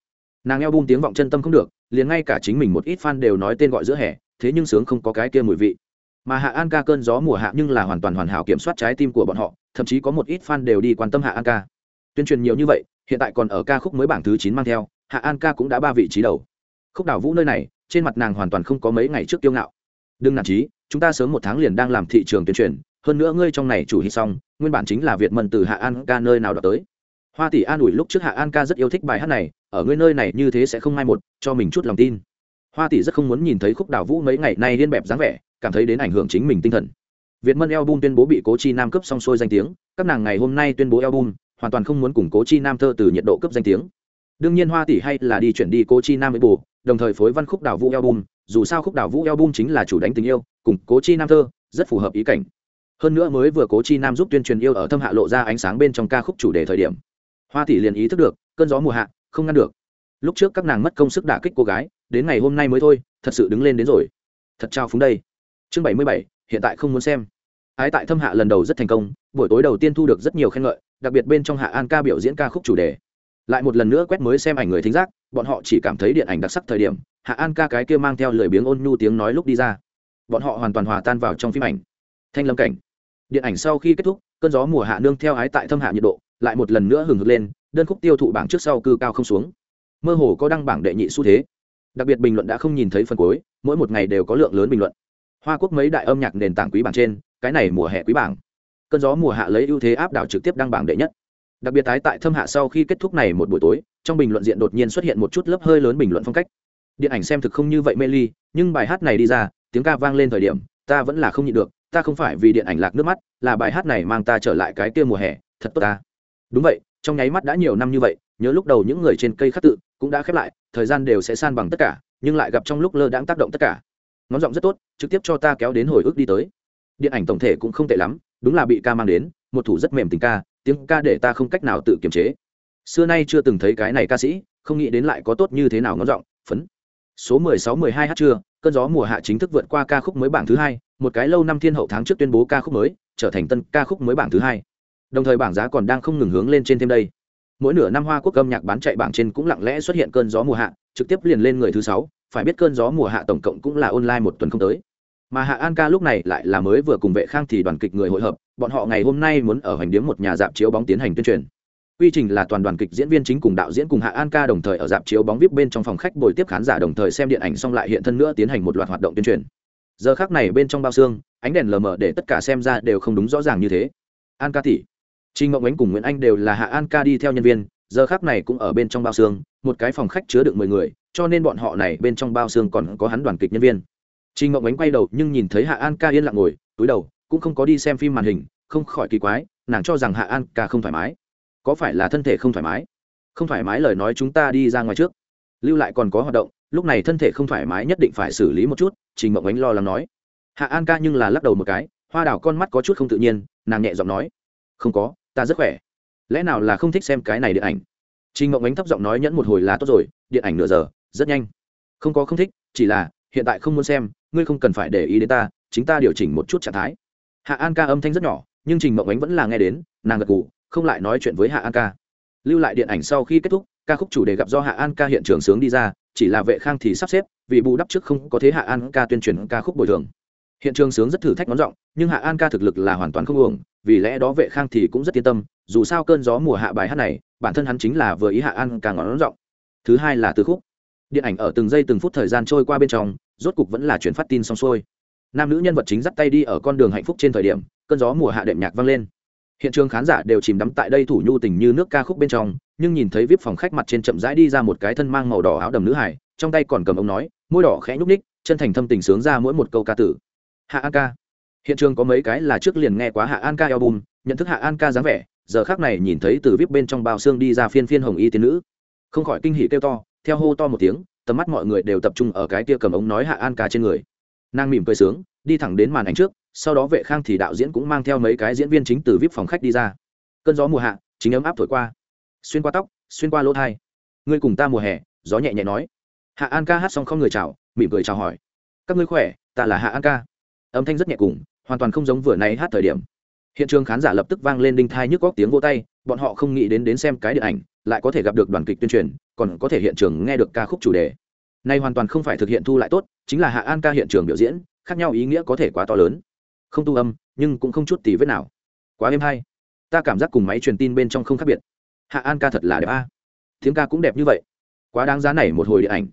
Nàng eo bung tiếng vọng chân tâm không được, liền ngay cả chính mình một ít fan đều nói tên gọi giữa hè, thế nhưng sướng không có cái kia mùi vị. Mà hạ an ca cơn gió mùa hạ nhưng là hoàn toàn hoàn hảo kiểm soát trái tim của bọn họ, thậm chí có một ít fan đều đi quan tâm hạ an ca. Tuyên truyền nhiều như vậy, hiện tại còn ở ca khúc mới bảng thứ chín mang theo, hạ an ca cũng đã ba vị trí đầu. Khúc đảo vũ nơi này, trên mặt nàng hoàn toàn không có mấy ngày trước kiêu ngạo. Đừng nản trí chúng ta sớm một tháng liền đang làm thị trường tuyên truyền hơn nữa ngươi trong này chủ hy xong, nguyên bản chính là việt mần từ hạ an ca nơi nào đó tới. Hoa tỷ an ủi lúc trước hạ an ca rất yêu thích bài hát này, ở ngươi nơi này như thế sẽ không mai một, cho mình chút lòng tin. Hoa tỷ rất không muốn nhìn thấy khúc đảo vũ mấy ngày nay liên bẹp dáng vẻ, cảm thấy đến ảnh hưởng chính mình tinh thần. Việt mân album tuyên bố bị cố chi nam cấp xong xuôi danh tiếng, các nàng ngày hôm nay tuyên bố album, hoàn toàn không muốn củng cố chi nam thơ từ nhiệt độ cấp danh tiếng. Đương nhiên hoa tỷ hay là đi chuyển đi cố chi nam với bù, đồng thời phối văn khúc đảo vũ album, dù sao khúc đảo vũ album chính là chủ đánh tình yêu, cùng cố chi nam thơ, rất phù hợp ý cảnh hơn nữa mới vừa cố chi nam giúp tuyên truyền yêu ở thâm hạ lộ ra ánh sáng bên trong ca khúc chủ đề thời điểm. Hoa tỷ liền ý thức được, cơn gió mùa hạ, không ngăn được. Lúc trước các nàng mất công sức đả kích cô gái, đến ngày hôm nay mới thôi, thật sự đứng lên đến rồi. Thật trao phúng đây. Chương bảy mươi bảy, hiện tại không muốn xem. Ái tại thâm hạ lần đầu rất thành công, buổi tối đầu tiên thu được rất nhiều khen ngợi, đặc biệt bên trong hạ an ca biểu diễn ca khúc chủ đề. Lại một lần nữa quét mới xem ảnh người thính giác, bọn họ chỉ cảm thấy điện ảnh đặc sắc thời điểm, hạ an ca cái kia mang theo lời biếng ôn nhu tiếng nói lúc đi ra. Bọn họ hoàn toàn hòa tan vào trong phim ảnh. Thanh lâm cảnh điện ảnh sau khi kết thúc, cơn gió mùa hạ nương theo ái tại thâm hạ nhiệt độ, lại một lần nữa hừng hực lên, đơn khúc tiêu thụ bảng trước sau cư cao không xuống. Mơ hồ có đăng bảng đệ nhị xu thế. Đặc biệt bình luận đã không nhìn thấy phần cuối, mỗi một ngày đều có lượng lớn bình luận. Hoa quốc mấy đại âm nhạc nền tảng quý bảng trên, cái này mùa hè quý bảng. Cơn gió mùa hạ lấy ưu thế áp đảo trực tiếp đăng bảng đệ nhất. Đặc biệt tái tại thâm hạ sau khi kết thúc này một buổi tối, trong bình luận diện đột nhiên xuất hiện một chút lớp hơi lớn bình luận phong cách. Điện ảnh xem thực không như vậy mê ly, nhưng bài hát này đi ra, tiếng ca vang lên thời điểm, ta vẫn là không nhịn được ta không phải vì điện ảnh lạc nước mắt, là bài hát này mang ta trở lại cái kia mùa hè, thật tốt ta. Đúng vậy, trong nháy mắt đã nhiều năm như vậy, nhớ lúc đầu những người trên cây khắc tự cũng đã khép lại, thời gian đều sẽ san bằng tất cả, nhưng lại gặp trong lúc lơ đãng tác động tất cả. Ngón giọng rất tốt, trực tiếp cho ta kéo đến hồi ức đi tới. Điện ảnh tổng thể cũng không tệ lắm, đúng là bị ca mang đến, một thủ rất mềm tình ca, tiếng ca để ta không cách nào tự kiềm chế. Xưa nay chưa từng thấy cái này ca sĩ, không nghĩ đến lại có tốt như thế nào ngón giọng, phấn. Số mười sáu mười hai h trưa, cơn gió mùa hạ chính thức vượt qua ca khúc mới bảng thứ hai một cái lâu năm thiên hậu tháng trước tuyên bố ca khúc mới, trở thành tân ca khúc mới bảng thứ hai. Đồng thời bảng giá còn đang không ngừng hướng lên trên thêm đây. Mỗi nửa năm hoa quốc âm nhạc bán chạy bảng trên cũng lặng lẽ xuất hiện cơn gió mùa hạ, trực tiếp liền lên người thứ sáu, phải biết cơn gió mùa hạ tổng cộng cũng là online một tuần không tới. Mà hạ an ca lúc này lại là mới vừa cùng vệ khang thì đoàn kịch người hội hợp, bọn họ ngày hôm nay muốn ở hành điếm một nhà dạp chiếu bóng tiến hành tuyên truyền. Quy trình là toàn đoàn kịch diễn viên chính cùng đạo diễn cùng hạ an ca đồng thời ở dạp chiếu bóng vip bên trong phòng khách bồi tiếp khán giả đồng thời xem điện ảnh xong lại hiện thân nữa tiến hành một loạt hoạt động tuyên truyền giờ khác này bên trong bao xương ánh đèn lờ mờ để tất cả xem ra đều không đúng rõ ràng như thế an ca tỷ Trình Ngọc Ánh cùng Nguyễn Anh đều là Hạ An ca đi theo nhân viên, giờ khác này cũng ở bên trong bao xương, một cái phòng khách chứa được mười người, cho nên bọn họ này bên trong bao xương còn có hắn đoàn kịch nhân viên. Trình Ngọc Ánh quay đầu nhưng nhìn thấy Hạ An ca yên lặng ngồi, túi đầu, cũng không có đi xem phim màn hình, không khỏi kỳ quái, nàng cho rằng Hạ An ca không thoải mái. Có phải là thân thể không thoải mái? Không thoải mái lời nói chúng ta đi ra ngoài trước. Lưu lại còn có hoạt động, lúc này thân thể không thoải mái nhất định phải xử lý một chút, Trình mộng Ánh lo lắng nói. Hạ An ca nhưng là lắc đầu một cái, hoa đào con mắt có chút không tự nhiên, nàng nhẹ giọng nói: "Không có, ta rất khỏe. Lẽ nào là không thích xem cái này điện ảnh? Trình mộng ánh thấp giọng nói nhẫn một hồi là tốt rồi điện ảnh nửa giờ rất nhanh. Không có không thích chỉ là hiện tại không muốn xem ngươi không cần phải để ý đến ta chính ta điều chỉnh một chút trạng thái. Hạ an ca âm thanh rất nhỏ nhưng trình mộng ánh vẫn là nghe đến nàng gật gù không lại nói chuyện với hạ an ca. Lưu lại điện ảnh sau khi kết thúc ca khúc chủ đề gặp do hạ an ca hiện trường sướng đi ra chỉ là vệ khang thì sắp xếp, vì bù đắp trước không có thế hạ an ca tuyên truyền ca khúc bồi thường. Hiện trường sướng rất thử thách ngón giọng, nhưng hạ an ca thực lực là hoàn toàn không uổng, vì lẽ đó vệ khang thì cũng rất yên tâm, dù sao cơn gió mùa hạ bài hát này, bản thân hắn chính là vừa ý hạ an ca ngón giọng. Thứ hai là từ khúc. Điện ảnh ở từng giây từng phút thời gian trôi qua bên trong, rốt cục vẫn là chuyển phát tin xong xuôi. Nam nữ nhân vật chính dắt tay đi ở con đường hạnh phúc trên thời điểm, cơn gió mùa hạ đệm nhạc vang lên. Hiện trường khán giả đều chìm đắm tại đây thủ nhu tình như nước ca khúc bên trong nhưng nhìn thấy vip phòng khách mặt trên chậm rãi đi ra một cái thân mang màu đỏ áo đầm nữ hải, trong tay còn cầm ông nói, môi đỏ khẽ nhúc ních chân thành thâm tình sướng ra mỗi một câu ca tử. Hạ an ca. Hiện trường có mấy cái là trước liền nghe quá hạ an ca album, nhận thức hạ an ca dáng vẻ, giờ khác này nhìn thấy từ vip bên trong bao xương đi ra phiên phiên hồng y tiên nữ. Không khỏi kinh hỉ kêu to, theo hô to một tiếng, tầm mắt mọi người đều tập trung ở cái tia cầm ống nói hạ an ca trên người. Nàng mỉm cười sướng, đi thẳng đến màn ảnh trước, sau đó vệ khang thì đạo diễn cũng mang theo mấy cái diễn viên chính từ vip phòng khách đi ra. Cơn gió mùa hạ, chính ấm áp thổi qua xuyên qua tóc, xuyên qua lỗ thai. Ngươi cùng ta mùa hè, gió nhẹ nhẹ nói. Hạ an ca hát xong không người chào, mỉm cười chào hỏi. Các ngươi khỏe, ta là hạ an ca. Âm thanh rất nhẹ cùng, hoàn toàn không giống vừa nay hát thời điểm. Hiện trường khán giả lập tức vang lên đinh thai nhức góc tiếng vô tay, bọn họ không nghĩ đến đến xem cái điện ảnh, lại có thể gặp được đoàn kịch tuyên truyền, còn có thể hiện trường nghe được ca khúc chủ đề. Nay hoàn toàn không phải thực hiện thu lại tốt, chính là hạ an ca hiện trường biểu diễn, khác nhau ý nghĩa có thể quá to lớn. Không tu âm, nhưng cũng không chút tì vết nào. Quá êm hay. Ta cảm giác cùng máy truyền tin bên trong không khác biệt hạ an ca thật là đẹp a. À. tiếng ca cũng đẹp như vậy. Quá đáng giá này một hồi điện ảnh.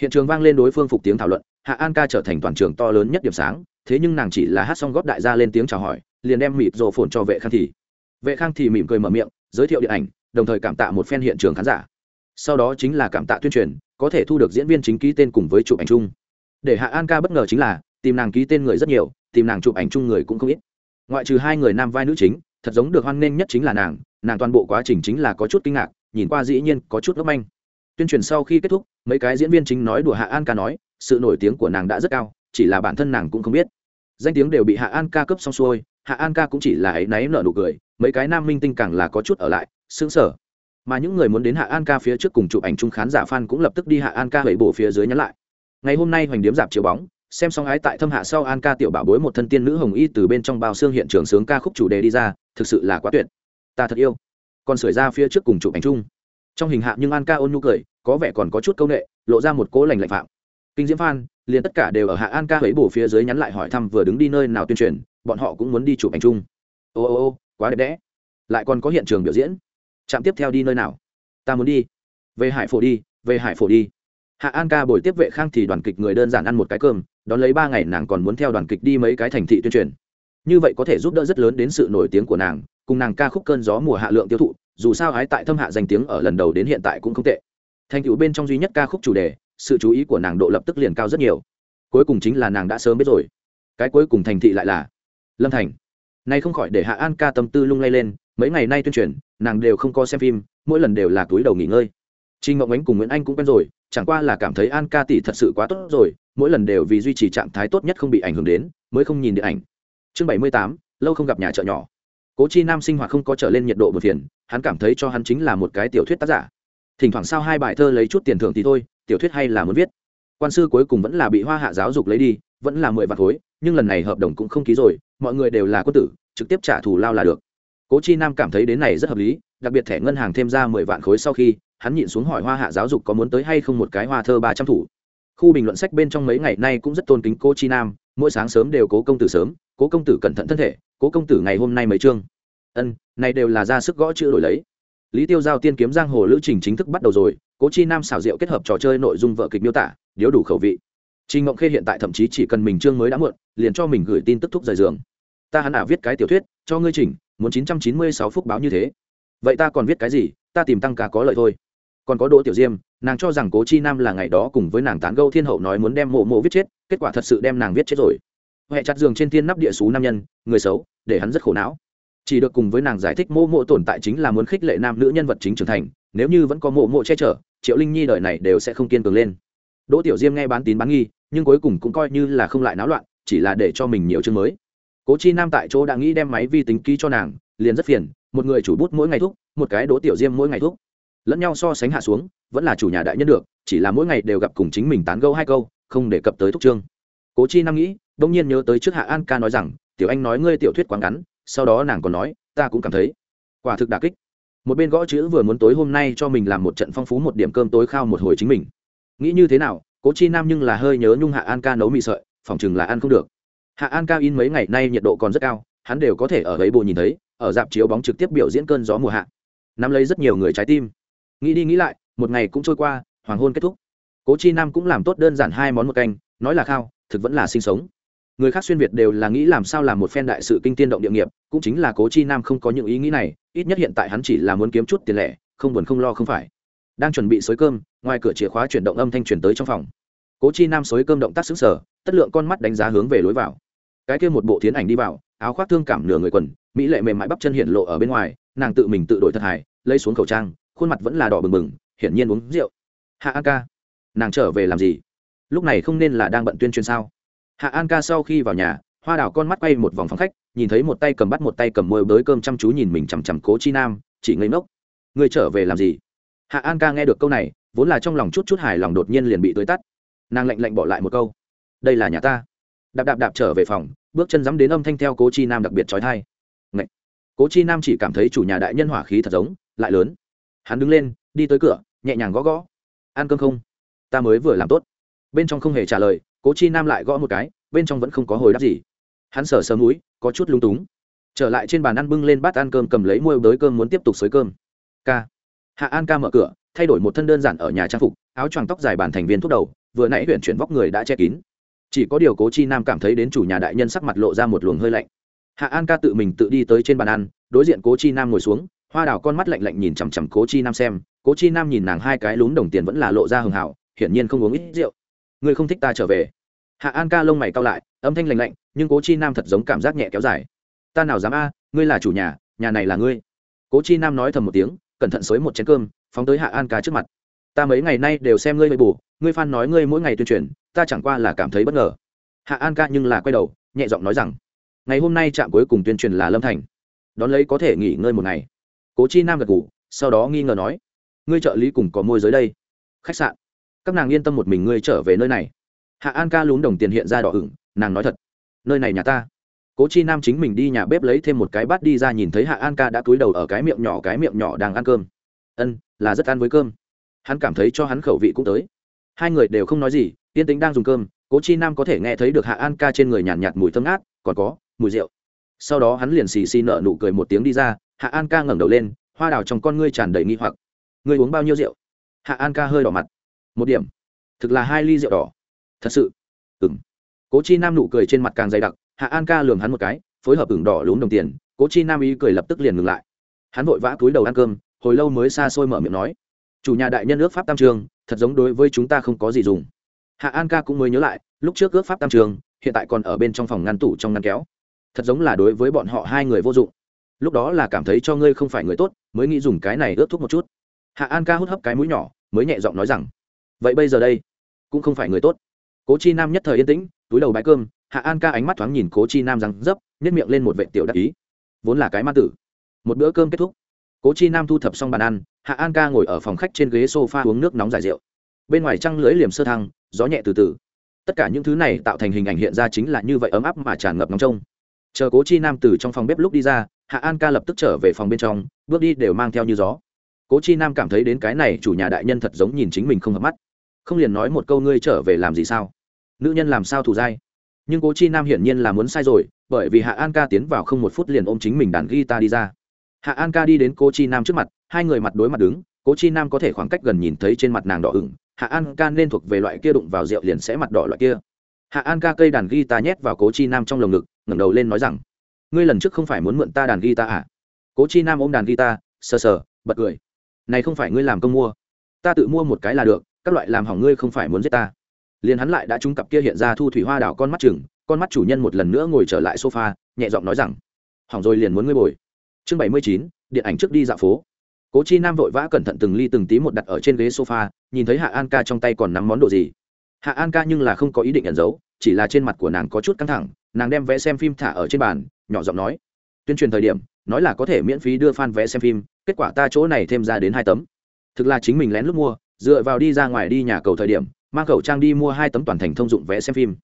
Hiện trường vang lên đối phương phục tiếng thảo luận, hạ an ca trở thành toàn trường to lớn nhất điểm sáng, thế nhưng nàng chỉ là hát xong góp đại gia lên tiếng chào hỏi, liền đem mịt rồ phồn cho vệ khang thì. Vệ khang thì mỉm cười mở miệng, giới thiệu điện ảnh, đồng thời cảm tạ một phen hiện trường khán giả. Sau đó chính là cảm tạ tuyên truyền, có thể thu được diễn viên chính ký tên cùng với chụp ảnh chung. Để hạ an ca bất ngờ chính là, tìm nàng ký tên người rất nhiều, tìm nàng chụp ảnh chung người cũng không ít. Ngoại trừ hai người nam vai nữ chính thật giống được hoan nghênh nhất chính là nàng nàng toàn bộ quá trình chính là có chút kinh ngạc, nhìn qua dĩ nhiên có chút ngốc manh. Tuyên truyền sau khi kết thúc, mấy cái diễn viên chính nói đùa hạ an ca nói, sự nổi tiếng của nàng đã rất cao, chỉ là bản thân nàng cũng không biết. Danh tiếng đều bị hạ an ca cấp xong xuôi, hạ an ca cũng chỉ là ấy náy nở nụ cười, mấy cái nam minh tinh càng là có chút ở lại xứng sở mà những người muốn đến hạ an ca phía trước cùng chụp ảnh chung khán giả fan cũng lập tức đi hạ an ca hẩy bổ phía dưới nhắn lại. Ngày hôm nay hoành điếm giảm chiếu bóng, xem xong ái tại thâm hạ sau an ca tiểu bảo bối một thân tiên nữ hồng y từ bên trong bao xương hiện trường sướng ca khúc chủ đề đi ra thực sự là quá tuyệt. Ta thật yêu. Còn sửa ra phía trước cùng chụp ảnh chung. Trong hình hạ nhưng an ca ôn nhu cười, có vẻ còn có chút công nghệ lộ ra một cố lành lạnh phạm. Kinh diễm phan, liền tất cả đều ở hạ an ca ấy bổ phía dưới nhắn lại hỏi thăm vừa đứng đi nơi nào tuyên truyền, bọn họ cũng muốn đi chụp ảnh chung. Ô ô ô, quá đẹp đẽ. Lại còn có hiện trường biểu diễn. Trạm tiếp theo đi nơi nào? Ta muốn đi. Về hải phổ đi, về hải phổ đi. Hạ an ca buổi tiếp vệ khang thì đoàn kịch người đơn giản ăn một cái cơm, đón lấy ba ngày nàng còn muốn theo đoàn kịch đi mấy cái thành thị tuyên truyền như vậy có thể giúp đỡ rất lớn đến sự nổi tiếng của nàng, cùng nàng ca khúc cơn gió mùa hạ lượng tiêu thụ, dù sao ái tại thâm hạ danh tiếng ở lần đầu đến hiện tại cũng không tệ. Thành tựu bên trong duy nhất ca khúc chủ đề, sự chú ý của nàng độ lập tức liền cao rất nhiều. Cuối cùng chính là nàng đã sớm biết rồi. Cái cuối cùng thành thị lại là lâm thành. Nay không khỏi để hạ an ca tâm tư lung lay lên, mấy ngày nay tuyên truyền, nàng đều không có xem phim, mỗi lần đều là túi đầu nghỉ ngơi. Trinh ngọc ánh cùng nguyễn anh cũng quen rồi, chẳng qua là cảm thấy an ca tỷ thật sự quá tốt rồi, mỗi lần đều vì duy trì trạng thái tốt nhất không bị ảnh hưởng đến, mới không nhìn điện ảnh chương bảy mươi tám, lâu không gặp nhà chợ nhỏ. Cố chi nam sinh hoạt không có trở lên nhiệt độ một phiền, hắn cảm thấy cho hắn chính là một cái tiểu thuyết tác giả. Thỉnh thoảng sao hai bài thơ lấy chút tiền thưởng thì thôi, tiểu thuyết hay là muốn viết. Quan sư cuối cùng vẫn là bị hoa hạ giáo dục lấy đi, vẫn là mười vạn khối, nhưng lần này hợp đồng cũng không ký rồi, mọi người đều là quân tử, trực tiếp trả thù lao là được. Cố chi nam cảm thấy đến này rất hợp lý, đặc biệt thẻ ngân hàng thêm ra mười vạn khối sau khi, hắn nhịn xuống hỏi hoa hạ giáo dục có muốn tới hay không một cái hoa thơ ba trăm thủ. Khu bình luận sách bên trong mấy ngày nay cũng rất tôn kính cố chi nam, mỗi sáng sớm đều cố công tử sớm cố công tử cẩn thận thân thể cố công tử ngày hôm nay mấy chương ân này đều là ra sức gõ chữ đổi lấy. Lý tiêu giao tiên kiếm giang hồ lữ trình chính thức bắt đầu rồi cố chi nam xảo diệu kết hợp trò chơi nội dung vợ kịch miêu tả điếu đủ khẩu vị. Trình Ngộng Khê hiện tại thậm chí chỉ cần mình chương mới đã muộn, liền cho mình gửi tin tức thúc rời giường. Ta hắn à viết cái tiểu thuyết, cho ngươi chỉnh, muốn chín trăm chín mươi sáu phúc báo như thế. Vậy ta còn viết cái gì ta tìm tăng ca có lợi thôi. Còn có đỗ tiểu diêm nàng cho rằng cố chi nam là ngày đó cùng với nàng tán gâu thiên hậu nói muốn đem mộ mộ viết chết kết quả thật sự đem nàng viết chết rồi huệ chặt giường trên thiên nắp địa xú nam nhân, người xấu, để hắn rất khổ não. Chỉ được cùng với nàng giải thích mô mộ tồn tại chính là muốn khích lệ nam nữ nhân vật chính trưởng thành, nếu như vẫn có mộ mộ che chở, triệu linh nhi đời này đều sẽ không kiên cường lên. Đỗ tiểu diêm nghe bán tín bán nghi, nhưng cuối cùng cũng coi như là không lại náo loạn, chỉ là để cho mình nhiều chương mới. Cố chi nam tại chỗ đã nghĩ đem máy vi tính ký cho nàng, liền rất phiền, một người chủ bút mỗi ngày thúc, một cái đỗ tiểu diêm mỗi ngày thúc. Lẫn nhau so sánh hạ xuống, vẫn là chủ nhà đại nhân được, chỉ là mỗi ngày đều gặp cùng chính mình tán gâu hai câu, không đề cập tới thúc trương cố chi nam nghĩ, đông nhiên nhớ tới trước hạ an ca nói rằng, tiểu anh nói ngươi tiểu thuyết quá ngắn, sau đó nàng còn nói, ta cũng cảm thấy. Quả thực đà kích. Một bên gõ chữ vừa muốn tối hôm nay cho mình làm một trận phong phú một điểm cơm tối khao một hồi chính mình. Nghĩ như thế nào, cố chi nam nhưng là hơi nhớ nhung hạ an ca nấu mì sợi, phòng chừng là ăn không được. Hạ an ca in mấy ngày nay nhiệt độ còn rất cao, hắn đều có thể ở ấy bộ nhìn thấy, ở dạp chiếu bóng trực tiếp biểu diễn cơn gió mùa hạ. Nắm lấy rất nhiều người trái tim. Nghĩ đi nghĩ lại, một ngày cũng trôi qua, hoàng hôn kết thúc. Cố chi nam cũng làm tốt đơn giản hai món một canh, nói là khao thực vẫn là sinh sống. Người khác xuyên việt đều là nghĩ làm sao làm một phen đại sự kinh tiên động địa nghiệp, cũng chính là cố chi nam không có những ý nghĩ này, ít nhất hiện tại hắn chỉ là muốn kiếm chút tiền lẻ, không buồn không lo không phải. Đang chuẩn bị xới cơm, ngoài cửa chìa khóa chuyển động âm thanh chuyển tới trong phòng. Cố chi nam xới cơm động tác xứng sở tất lượng con mắt đánh giá hướng về lối vào. Cái kia một bộ thiến ảnh đi vào, áo khoác thương cảm nửa người quần, mỹ lệ mềm mại bắp chân hiện lộ ở bên ngoài, nàng tự mình tự đổi thật hài, lấy xuống khẩu trang, khuôn mặt vẫn là đỏ bừng bừng, hiển nhiên uống rượu. Hạ an ca, nàng trở về làm gì? Lúc này không nên là đang bận tuyên truyền sao? Hạ an ca sau khi vào nhà, hoa đào con mắt quay một vòng phòng khách, nhìn thấy một tay cầm bắt một tay cầm môi bới cơm chăm chú nhìn mình chằm chằm cố chi nam, chỉ ngây ngốc. Người trở về làm gì? Hạ an ca nghe được câu này, vốn là trong lòng chút chút hài lòng đột nhiên liền bị tới tắt. Nàng lạnh lạnh bỏ lại một câu. Đây là nhà ta. Đạp đạp đạp trở về phòng, bước chân dám đến âm thanh theo cố chi nam đặc biệt trói thai Ngậy. cố chi nam chỉ cảm thấy chủ nhà đại nhân hỏa khí thật giống, lại lớn. Hắn đứng lên, đi tới cửa, nhẹ nhàng gõ gõ. Ăn cơm không? Ta mới vừa làm tốt bên trong không hề trả lời cố chi nam lại gõ một cái bên trong vẫn không có hồi đáp gì. Hắn sờ sờ mũi, có chút lung túng. Trở lại trên bàn ăn bưng lên bát ăn cơm cầm lấy môi bới cơm muốn tiếp tục xới cơm. K. Hạ an ca mở cửa thay đổi một thân đơn giản ở nhà trang phục áo choàng tóc dài bàn thành viên thuốc đầu vừa nãy huyện chuyển vóc người đã che kín. Chỉ có điều cố chi nam cảm thấy đến chủ nhà đại nhân sắc mặt lộ ra một luồng hơi lạnh. Hạ an ca tự mình tự đi tới trên bàn ăn đối diện cố chi nam ngồi xuống hoa đào con mắt lạnh lạnh nhìn chằm chằm cố chi nam xem. Cố chi nam nhìn nàng hai cái lún đồng tiền vẫn là lộ ra hường hảo hiển nhiên không uống ít rượu ngươi không thích ta trở về. Hạ an ca lông mày cao lại, âm thanh lành lạnh, nhưng cố chi nam thật giống cảm giác nhẹ kéo dài. Ta nào dám a, ngươi là chủ nhà nhà này là ngươi. Cố chi nam nói thầm một tiếng, cẩn thận xới một chén cơm, phóng tới hạ an ca trước mặt. Ta mấy ngày nay đều xem ngươi hơi bù, ngươi phan nói ngươi mỗi ngày tuyên truyền, ta chẳng qua là cảm thấy bất ngờ. Hạ an ca nhưng là quay đầu, nhẹ giọng nói rằng, ngày hôm nay trạm cuối cùng tuyên truyền là lâm thành. Đón lấy có thể nghỉ ngơi một ngày. Cố chi nam gật ngủ sau đó nghi ngờ nói, ngươi trợ lý cùng có môi giới đây. Khách sạn các nàng yên tâm một mình ngươi trở về nơi này. Hạ an ca lún đồng tiền hiện ra đỏ ửng nàng nói thật nơi này nhà ta. Cố chi nam chính mình đi nhà bếp lấy thêm một cái bát đi ra nhìn thấy hạ an ca đã cúi đầu ở cái miệng nhỏ cái miệng nhỏ đang ăn cơm. Ân là rất ăn với cơm. Hắn cảm thấy cho hắn khẩu vị cũng tới. Hai người đều không nói gì yên tính đang dùng cơm cố chi nam có thể nghe thấy được hạ an ca trên người nhàn nhạt, nhạt mùi thơm ngát còn có mùi rượu. Sau đó hắn liền xì xì nợ nụ cười một tiếng đi ra hạ an ca ngẩng đầu lên hoa đào trong con ngươi tràn đầy nghi hoặc. Ngươi uống bao nhiêu rượu? Hạ an ca hơi đỏ mặt một điểm. Thực là hai ly rượu đỏ. Thật sự. Ừng cố chi nam nụ cười trên mặt càng dày đặc, hạ an ca lường hắn một cái, phối hợp ửng đỏ lún đồng tiền, cố chi nam ý cười lập tức liền ngừng lại. Hắn vội vã cúi đầu ăn cơm, hồi lâu mới xa xôi mở miệng nói, chủ nhà đại nhân ước pháp tam trường, thật giống đối với chúng ta không có gì dùng. Hạ an ca cũng mới nhớ lại, lúc trước ước pháp tam trường, hiện tại còn ở bên trong phòng ngăn tủ trong ngăn kéo. Thật giống là đối với bọn họ hai người vô dụng. Lúc đó là cảm thấy cho ngươi không phải người tốt, mới nghĩ dùng cái này ướt thuốc một chút. Hạ an ca hút hấp cái mũi nhỏ, mới nhẹ giọng nói rằng vậy bây giờ đây cũng không phải người tốt. Cố chi nam nhất thời yên tĩnh, túi đầu bãi cơm, hạ an ca ánh mắt thoáng nhìn cố chi nam rằng dấp nhét miệng lên một vệ tiểu đắc ý. Vốn là cái ma tử. Một bữa cơm kết thúc. Cố chi nam thu thập xong bàn ăn, hạ an ca ngồi ở phòng khách trên ghế s o f a uống nước nóng giải rượu. Bên ngoài trăng lưới liềm sơ thăng, gió nhẹ từ từ. Tất cả những thứ này tạo thành hình ảnh hiện ra chính là như vậy ấm áp mà tràn ngập nóng trông. Chờ cố chi nam từ trong phòng bếp lúc đi ra, hạ an ca lập tức trở về phòng bên trong, bước đi đều mang theo như gió. Cố chi nam cảm thấy đến cái này chủ nhà đại nhân thật giống nhìn chính mình không hợp mắt không liền nói một câu ngươi trở về làm gì sao? Nữ nhân làm sao thủ dai? Nhưng cố chi nam hiển nhiên là muốn sai rồi, bởi vì hạ an ca tiến vào không một phút liền ôm chính mình đàn guitar đi ra. Hạ an ca đi đến cố chi nam trước mặt, hai người mặt đối mặt đứng, cố chi nam có thể khoảng cách gần nhìn thấy trên mặt nàng đỏ ửng, hạ an ca nên thuộc về loại kia đụng vào rượu liền sẽ mặt đỏ loại kia. Hạ an ca cây đàn guitar nhét vào cố chi nam trong lồng ngực, ngẩng đầu lên nói rằng, ngươi lần trước không phải muốn mượn ta đàn guitar à? Cố chi nam ôm đàn guitar, sờ sờ, bật cười. Này không phải ngươi làm công mua. Ta tự mua một cái là được các loại làm hỏng ngươi không phải muốn giết ta. Liền hắn lại đã trúng cặp kia hiện ra thu thủy hoa đảo con mắt chừng, con mắt chủ nhân một lần nữa ngồi trở lại sofa, nhẹ giọng nói rằng, hỏng rồi liền muốn ngươi bồi. Chương bảy mươi chín, điện ảnh trước đi dạo phố. Cố chi nam vội vã cẩn thận từng ly từng tí một đặt ở trên ghế sofa, nhìn thấy hạ an ca trong tay còn nắm món đồ gì. Hạ an ca nhưng là không có ý định nhận giấu, chỉ là trên mặt của nàng có chút căng thẳng, nàng đem vé xem phim thả ở trên bàn, nhỏ giọng nói, tuyên truyền thời điểm, nói là có thể miễn phí đưa fan vé xem phim, kết quả ta chỗ này thêm ra đến hai tấm. Thực là chính mình lén lúc mua dựa vào đi ra ngoài đi nhà cầu thời điểm, mang khẩu trang đi mua hai tấm toàn thành thông dụng vé xem phim.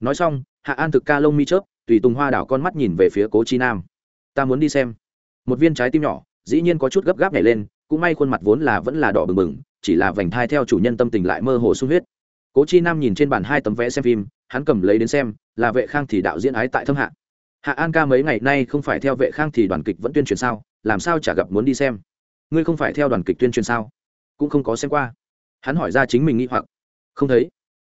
Nói xong, hạ an thực ca lông mi chớp, tùy tùng hoa đảo con mắt nhìn về phía cố chi nam. Ta muốn đi xem. Một viên trái tim nhỏ, dĩ nhiên có chút gấp gáp nhảy lên, cũng may khuôn mặt vốn là vẫn là đỏ bừng bừng, chỉ là vành thai theo chủ nhân tâm tình lại mơ hồ sung huyết. Cố chi nam nhìn trên bàn hai tấm vé xem phim, hắn cầm lấy đến xem, là vệ khang thì đạo diễn ái tại thâm hạ. Hạ an ca mấy ngày nay không phải theo vệ khang thì đoàn kịch vẫn tuyên truyền sao? Làm sao chả gặp muốn đi xem? Ngươi không phải theo đoàn kịch tuyên truyền sao? Cũng không có xem qua. Hắn hỏi ra chính mình nghĩ hoặc. Không thấy.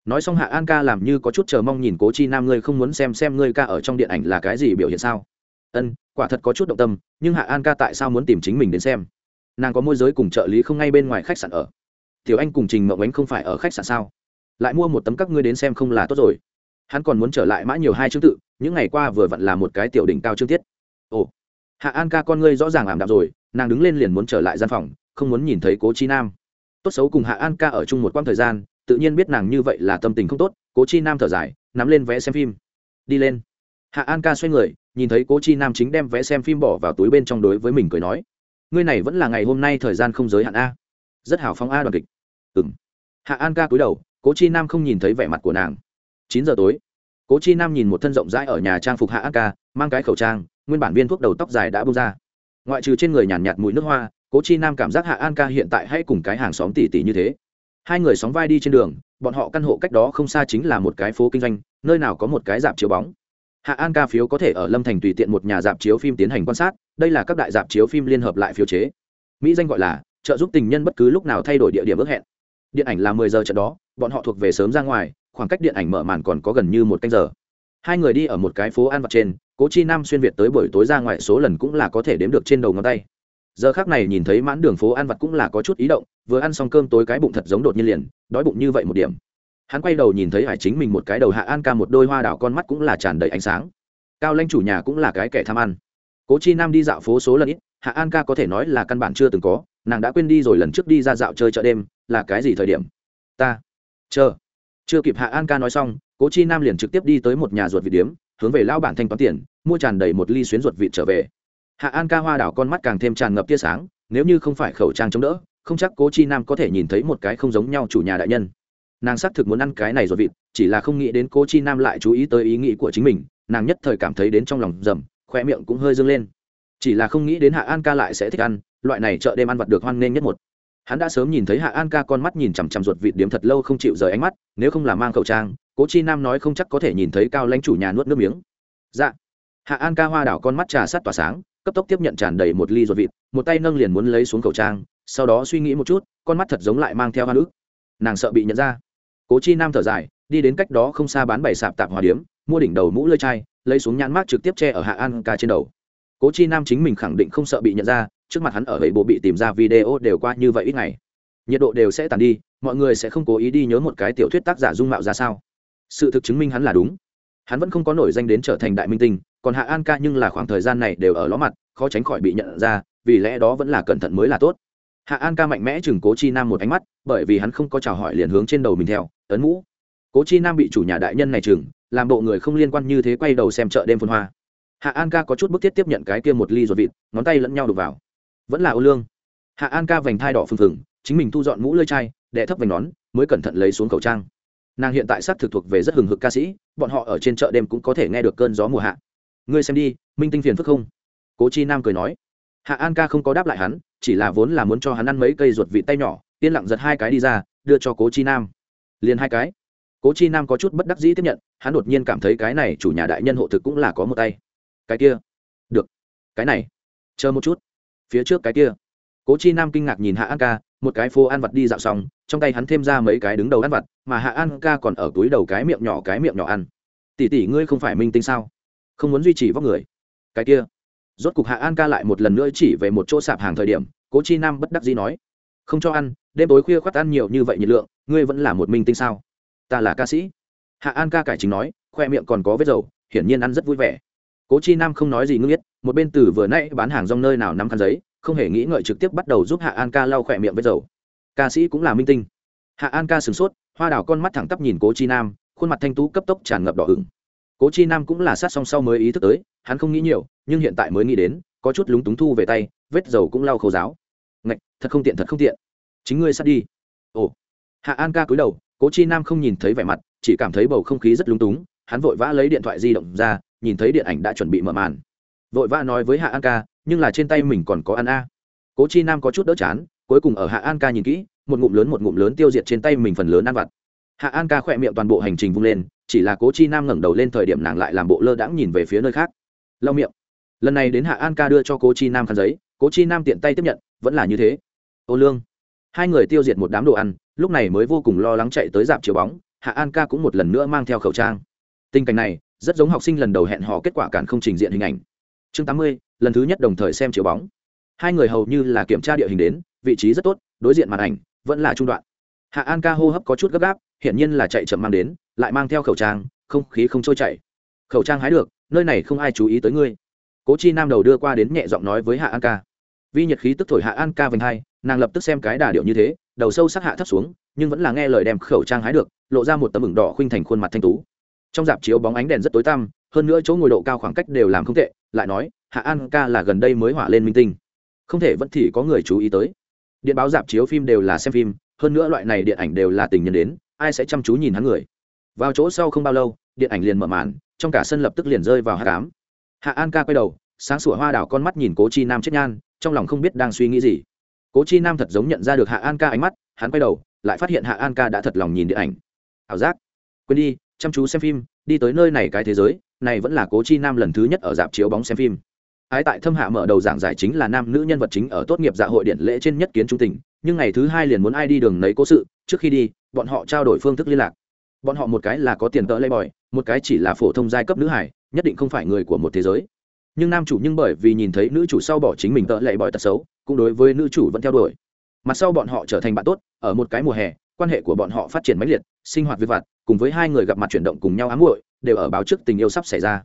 Nói xong hạ an ca làm như có chút chờ mong nhìn cố chi nam, ngươi không muốn xem xem ngươi ca ở trong điện ảnh là cái gì biểu hiện sao? Ân, quả thật có chút động tâm, nhưng hạ an ca tại sao muốn tìm chính mình đến xem? Nàng có môi giới cùng trợ lý không ngay bên ngoài khách sạn ở. Tiểu anh cùng trình mậu ánh không phải ở khách sạn sao? Lại mua một tấm các ngươi đến xem không là tốt rồi. Hắn còn muốn trở lại mã nhiều hai chương tự, những ngày qua vừa vặn là một cái tiểu đỉnh cao chương tiết. Ồ. Hạ an ca con ngươi rõ ràng ảm đạm rồi, nàng đứng lên liền muốn trở lại gian phòng không muốn nhìn thấy cố chi nam. Tốt xấu cùng hạ an ca ở chung một quãng thời gian tự nhiên biết nàng như vậy là tâm tình không tốt cố chi nam thở dài nắm lên vé xem phim. Đi lên. Hạ an ca xoay người nhìn thấy cố chi nam chính đem vé xem phim bỏ vào túi bên trong đối với mình cười nói ngươi này vẫn là ngày hôm nay thời gian không giới hạn a. Rất hào phóng a đoàn kịch. Ừng hạ an ca cúi đầu cố chi nam không nhìn thấy vẻ mặt của nàng. Chín giờ tối cố chi nam nhìn một thân rộng rãi ở nhà trang phục hạ an ca mang cái khẩu trang nguyên bản viên thuốc đầu tóc dài đã bung ra. Ngoại trừ trên người nhàn nhạt, nhạt mùi nước hoa cố chi nam cảm giác hạ an ca hiện tại hay cùng cái hàng xóm tỉ tỉ như thế. Hai người sóng vai đi trên đường, bọn họ căn hộ cách đó không xa chính là một cái phố kinh doanh, nơi nào có một cái dạp chiếu bóng. Hạ an ca phiếu có thể ở lâm thành tùy tiện một nhà dạp chiếu phim tiến hành quan sát, đây là các đại dạp chiếu phim liên hợp lại phiếu chế. Mỹ danh gọi là trợ giúp tình nhân bất cứ lúc nào thay đổi địa điểm ước hẹn. Điện ảnh là mười giờ trận đó, bọn họ thuộc về sớm ra ngoài, khoảng cách điện ảnh mở màn còn có gần như một canh giờ. Hai người đi ở một cái phố ăn vặt trên, cố chi nam xuyên việt tới buổi tối ra ngoài số lần cũng là có thể đếm được trên đầu ngón tay giờ khác này nhìn thấy mãn đường phố ăn vặt cũng là có chút ý động, vừa ăn xong cơm tối cái bụng thật giống đột nhiên liền, đói bụng như vậy một điểm. Hắn quay đầu nhìn thấy hải chính mình một cái đầu hạ an ca một đôi hoa đảo con mắt cũng là tràn đầy ánh sáng. Cao lanh chủ nhà cũng là cái kẻ tham ăn. Cố chi nam đi dạo phố số lần ít, hạ an ca có thể nói là căn bản chưa từng có, nàng đã quên đi rồi lần trước đi ra dạo chơi chợ đêm, là cái gì thời điểm? Ta, chờ. Chưa kịp hạ an ca nói xong, cố chi nam liền trực tiếp đi tới một nhà ruột vịt điếm, hướng về lao bản thanh toán tiền, mua tràn đầy một ly xuyến ruột vịt trở về hạ an ca hoa đảo con mắt càng thêm tràn ngập tia sáng, nếu như không phải khẩu trang chống đỡ, không chắc cố chi nam có thể nhìn thấy một cái không giống nhau chủ nhà đại nhân. Nàng xác thực muốn ăn cái này rồi vịt, chỉ là không nghĩ đến cố chi nam lại chú ý tới ý nghĩ của chính mình, nàng nhất thời cảm thấy đến trong lòng rầm khoe miệng cũng hơi dâng lên. Chỉ là không nghĩ đến hạ an ca lại sẽ thích ăn, loại này chợ đêm ăn vặt được hoan nghênh nhất một. Hắn đã sớm nhìn thấy hạ an ca con mắt nhìn chằm chằm ruột vịt điếm thật lâu không chịu rời ánh mắt, nếu không là mang khẩu trang, cố chi nam nói không chắc có thể nhìn thấy cao lãnh chủ nhà nuốt nước miếng. Dạ. Hạ an ca hoa đảo con mắt trà sát tỏa sáng cấp tốc tiếp nhận tràn đầy một ly ruột vịt, một tay nâng liền muốn lấy xuống khẩu trang, sau đó suy nghĩ một chút, con mắt thật giống lại mang theo hoa nữ nàng sợ bị nhận ra. Cố chi nam thở dài, đi đến cách đó không xa bán bảy sạp tạp hòa điếm, mua đỉnh đầu mũ lơi chai, lấy xuống nhãn mát trực tiếp che ở hạ an ca trên đầu. Cố chi nam chính mình khẳng định không sợ bị nhận ra, trước mặt hắn ở vậy bộ bị tìm ra video đều qua như vậy ít ngày. Nhiệt độ đều sẽ tàn đi, mọi người sẽ không cố ý đi nhớ một cái tiểu thuyết tác giả dung mạo ra sao. Sự thực chứng minh hắn là đúng. Hắn vẫn không có nổi danh đến trở thành đại minh tinh còn hạ an ca nhưng là khoảng thời gian này đều ở ló mặt, khó tránh khỏi bị nhận ra, vì lẽ đó vẫn là cẩn thận mới là tốt. Hạ an ca mạnh mẽ chừng cố chi nam một ánh mắt, bởi vì hắn không có chào hỏi liền hướng trên đầu mình theo ấn mũ. Cố chi nam bị chủ nhà đại nhân này chừng, làm bộ người không liên quan như thế quay đầu xem chợ đêm phun hoa. Hạ an ca có chút bức thiết tiếp nhận cái kia một ly ruột vịt, ngón tay lẫn nhau đục vào. Vẫn là ô lương. Hạ an ca vành thai đỏ phừng phừng, chính mình thu dọn mũ lơi chai, đẻ thấp vành nón, mới cẩn thận lấy xuống khẩu trang. Nàng hiện tại s thực thuộc về rất hừng hực ca sĩ, bọn họ ở trên chợ đêm cũng có thể nghe được cơn gió mùa hạ ngươi xem đi, minh tinh phiền phức không? Cố chi nam cười nói. Hạ an ca không có đáp lại hắn, chỉ là vốn là muốn cho hắn ăn mấy cây ruột vị tay nhỏ, yên lặng giật hai cái đi ra, đưa cho cố chi nam. Liền hai cái. Cố chi nam có chút bất đắc dĩ tiếp nhận, hắn đột nhiên cảm thấy cái này chủ nhà đại nhân hộ thực cũng là có một tay. Cái kia. Được. Cái này. Chờ một chút. Phía trước cái kia. Cố chi nam kinh ngạc nhìn hạ an ca, một cái phô ăn vặt đi dạo xong, trong tay hắn thêm ra mấy cái đứng đầu ăn vặt, mà hạ an ca còn ở túi đầu cái miệng nhỏ cái miệng nhỏ ăn. Tỉ tỉ ngươi không phải minh tinh sao? Không muốn duy trì vóc người. Cái kia, rốt cục hạ an ca lại một lần nữa chỉ về một chỗ sạp hàng thời điểm, cố chi nam bất đắc dĩ nói, không cho ăn, đêm tối khuya khoác ăn nhiều như vậy nhiệt lượng, ngươi vẫn là một minh tinh sao? Ta là ca sĩ. Hạ an ca cải chính nói, khoe miệng còn có vết dầu, hiển nhiên ăn rất vui vẻ. Cố chi nam không nói gì ngưng biết một bên từ vừa nãy bán hàng rong nơi nào nắm khăn giấy, không hề nghĩ ngợi trực tiếp bắt đầu giúp hạ an ca lau khỏe miệng vết dầu. Ca sĩ cũng là minh tinh. Hạ an ca sửng sốt, hoa đào con mắt thẳng tắp nhìn cố chi nam, khuôn mặt thanh tú cấp tốc tràn ngập đỏ ửng cố chi nam cũng là sát song sau mới ý thức tới, hắn không nghĩ nhiều, nhưng hiện tại mới nghĩ đến, có chút lúng túng thu về tay, vết dầu cũng lau khâu giáo ngạch, thật không tiện, thật không tiện. Chính ngươi sát đi. Ồ. Hạ an ca cúi đầu, cố chi nam không nhìn thấy vẻ mặt, chỉ cảm thấy bầu không khí rất lúng túng, hắn vội vã lấy điện thoại di động ra, nhìn thấy điện ảnh đã chuẩn bị mở màn. Vội vã nói với hạ an ca, nhưng là trên tay mình còn có ăn a. Cố chi nam có chút đỡ chán, cuối cùng ở hạ an ca nhìn kỹ, một ngụm lớn một ngụm lớn tiêu diệt trên tay mình phần lớn ăn vặt hạ an ca khỏe miệng toàn bộ hành trình vung lên, chỉ là cố chi nam ngẩng đầu lên thời điểm nàng lại làm bộ lơ đãng nhìn về phía nơi khác. Lau miệng. Lần này đến hạ an ca đưa cho cố chi nam khăn giấy, cố chi nam tiện tay tiếp nhận, vẫn là như thế. Ô lương. Hai người tiêu diệt một đám đồ ăn, lúc này mới vô cùng lo lắng chạy tới dạp chiếu bóng, hạ an ca cũng một lần nữa mang theo khẩu trang. Tình cảnh này, rất giống học sinh lần đầu hẹn hò kết quả cản không trình diện hình ảnh. Chương tám mươi, lần thứ nhất đồng thời xem chiếu bóng. Hai người hầu như là kiểm tra địa hình đến, vị trí rất tốt, đối diện màn ảnh, vẫn là trung đoạn. Hạ an ca hô hấp có chút gấp gáp hiển nhiên là chạy chậm mang đến, lại mang theo khẩu trang, không khí không trôi chảy. Khẩu trang hái được, nơi này không ai chú ý tới ngươi. Cố chi nam đầu đưa qua đến nhẹ giọng nói với hạ an ca. Vi nhiệt khí tức thổi hạ an ca vành hai, nàng lập tức xem cái đà điệu như thế, đầu sâu sắc hạ thấp xuống, nhưng vẫn là nghe lời đem khẩu trang hái được, lộ ra một tấm ửng đỏ khuynh thành khuôn mặt thanh tú. Trong dạp chiếu bóng ánh đèn rất tối tăm, hơn nữa chỗ ngồi độ cao khoảng cách đều làm không tệ, lại nói, hạ an ca là gần đây mới hỏa lên minh tinh. Không thể vẫn thì có người chú ý tới. Điện báo dạp chiếu phim đều là xem phim, hơn nữa loại này điện ảnh đều là tình nhân đến ai sẽ chăm chú nhìn hắn người? Vào chỗ sau không bao lâu, điện ảnh liền mở màn, trong cả sân lập tức liền rơi vào hạ cám. Hạ an ca quay đầu, sáng sủa hoa đảo con mắt nhìn cố chi nam chết nhan, trong lòng không biết đang suy nghĩ gì. Cố chi nam thật giống nhận ra được hạ an ca ánh mắt, hắn quay đầu, lại phát hiện hạ an ca đã thật lòng nhìn điện ảnh. Ảo giác. Quên đi, chăm chú xem phim, đi tới nơi này cái thế giới, này vẫn là cố chi nam lần thứ nhất ở dạp chiếu bóng xem phim. Ái tại thâm hạ mở đầu giảng giải chính là nam nữ nhân vật chính ở tốt nghiệp dạ hội điện lễ trên nhất kiến trung tình, nhưng ngày thứ hai liền muốn ai đi đường nấy cố sự, trước khi đi bọn họ trao đổi phương thức liên lạc. Bọn họ một cái là có tiền tợ lay bòi một cái chỉ là phổ thông giai cấp nữ hải, nhất định không phải người của một thế giới. Nhưng nam chủ nhưng bởi vì nhìn thấy nữ chủ sau bỏ chính mình tợ lay bòi tật xấu, cũng đối với nữ chủ vẫn theo đuổi. Mặt sau bọn họ trở thành bạn tốt, ở một cái mùa hè, quan hệ của bọn họ phát triển mãnh liệt, sinh hoạt với vặt, cùng với hai người gặp mặt chuyển động cùng nhau ám muội, đều ở báo trước tình yêu sắp xảy ra.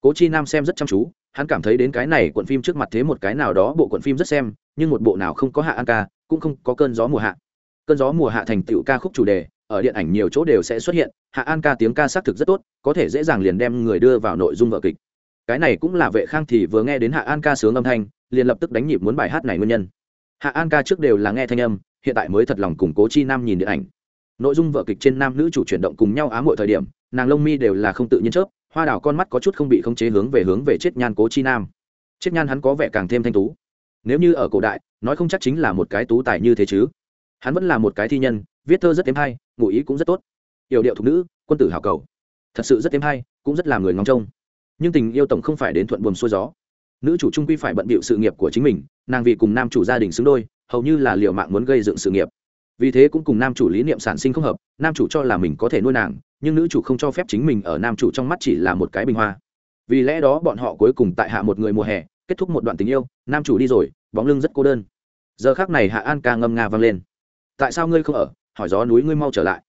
Cố chi nam xem rất chăm chú, hắn cảm thấy đến cái này cuộn phim trước mặt thế một cái nào đó, bộ cuộn phim rất xem, nhưng một bộ nào không có hạ an ca, cũng không có cơn gió mùa hạ cơn gió mùa hạ thành tựu ca khúc chủ đề, ở điện ảnh nhiều chỗ đều sẽ xuất hiện, hạ an ca tiếng ca xác thực rất tốt, có thể dễ dàng liền đem người đưa vào nội dung vợ kịch. Cái này cũng là vệ khang thì vừa nghe đến hạ an ca sướng âm thanh, liền lập tức đánh nhịp muốn bài hát này nguyên nhân. Hạ an ca trước đều là nghe thanh âm, hiện tại mới thật lòng củng cố chi nam nhìn điện ảnh. Nội dung vợ kịch trên nam nữ chủ chuyển động cùng nhau ám mọi thời điểm, nàng lông mi đều là không tự nhiên chớp, hoa đào con mắt có chút không bị khống chế hướng về hướng về chết nhan cố chi nam. Chết nhan hắn có vẻ càng thêm thanh tú. Nếu như ở cổ đại, nói không chắc chính là một cái tú tài như thế chứ hắn vẫn là một cái thi nhân, viết thơ rất thêm hay, ngụ ý cũng rất tốt. Yểu điệu thục nữ, quân tử hào cầu. Thật sự rất thêm hay, cũng rất làm người ngóng trông. Nhưng tình yêu tổng không phải đến thuận buồm xuôi gió. Nữ chủ trung quy phải bận bịu sự nghiệp của chính mình, nàng vì cùng nam chủ gia đình xứng đôi, hầu như là liệu mạng muốn gây dựng sự nghiệp. Vì thế cũng cùng nam chủ lý niệm sản sinh không hợp, nam chủ cho là mình có thể nuôi nàng, nhưng nữ chủ không cho phép chính mình ở nam chủ trong mắt chỉ là một cái bình hoa. Vì lẽ đó bọn họ cuối cùng tại hạ một người mùa hè, kết thúc một đoạn tình yêu, nam chủ đi rồi, bóng lưng rất cô đơn. Giờ khác này hạ an ca ngâm nga vang lên tại sao ngươi không ở? Hỏi gió núi ngươi mau trở lại.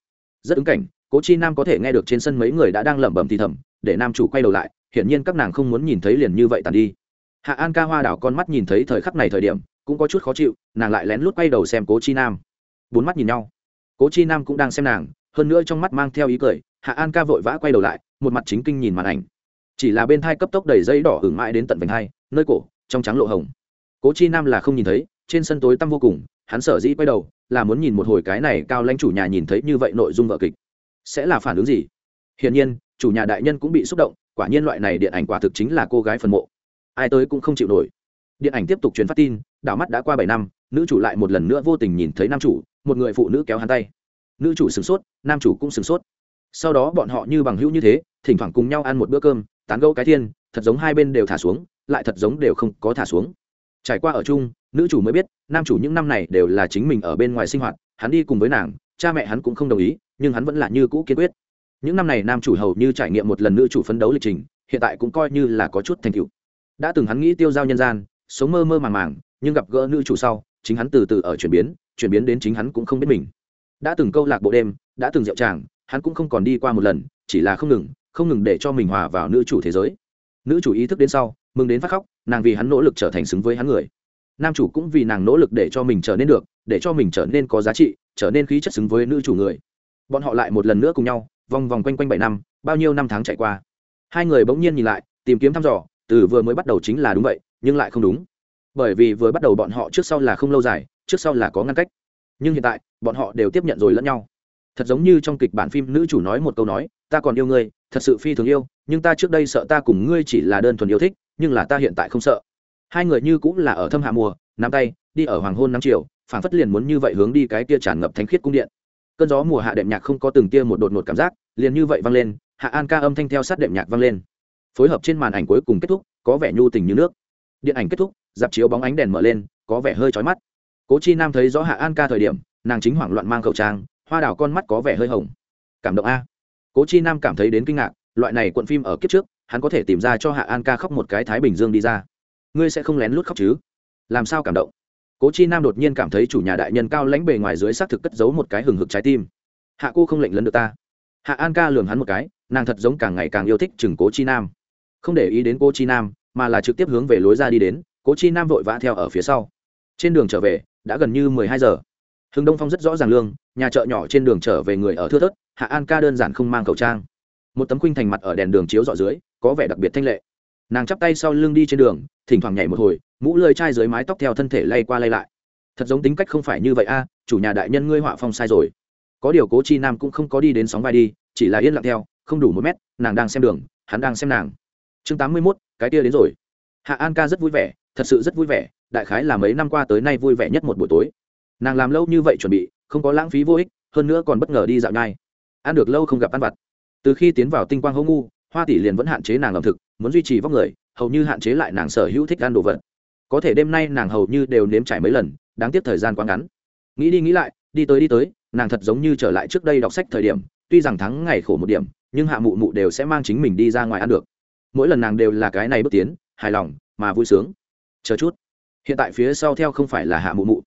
Rất ứng cảnh, cố chi nam có thể nghe được trên sân mấy người đã đang lẩm bẩm thì thầm, để nam chủ quay đầu lại, hiển nhiên các nàng không muốn nhìn thấy liền như vậy tàn đi. Hạ an ca hoa đảo con mắt nhìn thấy thời khắc này thời điểm, cũng có chút khó chịu, nàng lại lén lút quay đầu xem cố chi nam. Bốn mắt nhìn nhau. Cố chi nam cũng đang xem nàng, hơn nữa trong mắt mang theo ý cười, hạ an ca vội vã quay đầu lại, một mặt chính kinh nhìn màn ảnh. Chỉ là bên thai cấp tốc đầy dây đỏ hưởng mãi đến tận vành hai, nơi cổ, trong trắng lộ hồng. Cố chi nam là không nhìn thấy, trên sân tối tăm vô cùng, hắn sở dĩ quay đầu là muốn nhìn một hồi cái này cao lãnh chủ nhà nhìn thấy như vậy nội dung vở kịch. Sẽ là phản ứng gì? Hiển nhiên, chủ nhà đại nhân cũng bị xúc động, quả nhiên loại này điện ảnh quả thực chính là cô gái phần mộ. Ai tới cũng không chịu nổi. Điện ảnh tiếp tục truyền phát tin, đảo mắt đã qua bảy năm, nữ chủ lại một lần nữa vô tình nhìn thấy nam chủ, một người phụ nữ kéo hắn tay. Nữ chủ sửng sốt, nam chủ cũng sửng sốt. Sau đó bọn họ như bằng hữu như thế, thỉnh thoảng cùng nhau ăn một bữa cơm, tán gẫu cái thiên, thật giống hai bên đều thả xuống, lại thật giống đều không có thả xuống. Trải qua ở chung nữ chủ mới biết, nam chủ những năm này đều là chính mình ở bên ngoài sinh hoạt, hắn đi cùng với nàng, cha mẹ hắn cũng không đồng ý, nhưng hắn vẫn là như cũ kiên quyết. Những năm này nam chủ hầu như trải nghiệm một lần nữ chủ phấn đấu lịch trình, hiện tại cũng coi như là có chút thành tựu. Đã từng hắn nghĩ tiêu giao nhân gian, sống mơ mơ màng màng, nhưng gặp gỡ nữ chủ sau, chính hắn từ từ ở chuyển biến chuyển biến đến chính hắn cũng không biết mình. Đã từng câu lạc bộ đêm, đã từng rượu tràng, hắn cũng không còn đi qua một lần, chỉ là không ngừng không ngừng để cho mình hòa vào nữ chủ thế giới. Nữ chủ ý thức đến sau, mừng đến phát khóc, nàng vì hắn nỗ lực trở thành xứng với hắn người nam chủ cũng vì nàng nỗ lực để cho mình trở nên được, để cho mình trở nên có giá trị, trở nên khí chất xứng với nữ chủ người. Bọn họ lại một lần nữa cùng nhau, vòng vòng quanh quanh bảy năm, bao nhiêu năm tháng chạy qua. Hai người bỗng nhiên nhìn lại, tìm kiếm thăm dò, từ vừa mới bắt đầu chính là đúng vậy, nhưng lại không đúng. Bởi vì vừa bắt đầu bọn họ trước sau là không lâu dài, trước sau là có ngăn cách. Nhưng hiện tại, bọn họ đều tiếp nhận rồi lẫn nhau. Thật giống như trong kịch bản phim nữ chủ nói một câu nói, ta còn yêu ngươi, thật sự phi thường yêu, nhưng ta trước đây sợ ta cùng ngươi chỉ là đơn thuần yêu thích, nhưng là ta hiện tại không sợ hai người như cũng là ở thâm hạ mùa, nắm tay, đi ở hoàng hôn năm chiều phản phất liền muốn như vậy hướng đi cái kia tràn ngập thánh khiết cung điện. Cơn gió mùa hạ đệm nhạc không có từng tia một đột ngột cảm giác, liền như vậy vang lên, hạ an ca âm thanh theo sát đệm nhạc vang lên. Phối hợp trên màn ảnh cuối cùng kết thúc, có vẻ nhu tình như nước. Điện ảnh kết thúc, dạp chiếu bóng ánh đèn mở lên, có vẻ hơi chói mắt. Cố chi nam thấy rõ hạ an ca thời điểm, nàng chính hoảng loạn mang khẩu trang, hoa đào con mắt có vẻ hơi hồng. Cảm động a. Cố chi nam cảm thấy đến kinh ngạc, loại này cuộn phim ở kiếp trước, hắn có thể tìm ra cho hạ an ca khóc một cái thái bình dương đi ra ngươi sẽ không lén lút khóc chứ? Làm sao cảm động? Cố chi nam đột nhiên cảm thấy chủ nhà đại nhân cao lãnh bề ngoài dưới xác thực cất giấu một cái hừng hực trái tim. Hạ cô không lệnh lấn được ta. Hạ an ca lường hắn một cái, nàng thật giống càng ngày càng yêu thích chừng cố chi nam. Không để ý đến cô chi nam, mà là trực tiếp hướng về lối ra đi đến, cố chi nam vội vã theo ở phía sau. Trên đường trở về, đã gần như mười hai giờ. Hưng đông phong rất rõ ràng lương, nhà chợ nhỏ trên đường trở về người ở thưa thớt, hạ an ca đơn giản không mang khẩu trang. Một tấm khuynh thành mặt ở đèn đường chiếu dọ dưới, có vẻ đặc biệt thanh lệ nàng chắp tay sau lưng đi trên đường, thỉnh thoảng nhảy một hồi, mũ lơi chai dưới mái tóc theo thân thể lay qua lay lại. Thật giống tính cách không phải như vậy a, chủ nhà đại nhân ngươi họa phong sai rồi. Có điều cố chi nam cũng không có đi đến sóng vai đi, chỉ là yên lặng theo, không đủ một mét, nàng đang xem đường, hắn đang xem nàng. Chương tám mươi mốt, cái kia đến rồi. Hạ an ca rất vui vẻ, thật sự rất vui vẻ, đại khái là mấy năm qua tới nay vui vẻ nhất một buổi tối. Nàng làm lâu như vậy chuẩn bị, không có lãng phí vô ích, hơn nữa còn bất ngờ đi dạo nhai. Ăn được lâu không gặp ăn vặt. Từ khi tiến vào tinh quang hô ngu, hoa tỷ liền vẫn hạn chế nàng ẩm thực muốn duy trì vóc người, hầu như hạn chế lại nàng sở hữu thích ăn đồ vật. Có thể đêm nay nàng hầu như đều nếm trải mấy lần, đáng tiếc thời gian quá ngắn. Nghĩ đi nghĩ lại, đi tới đi tới, nàng thật giống như trở lại trước đây đọc sách thời điểm, tuy rằng thắng ngày khổ một điểm, nhưng hạ mụ mụ đều sẽ mang chính mình đi ra ngoài ăn được. Mỗi lần nàng đều là cái này bước tiến, hài lòng, mà vui sướng. Chờ chút. Hiện tại phía sau theo không phải là hạ mụ mụ,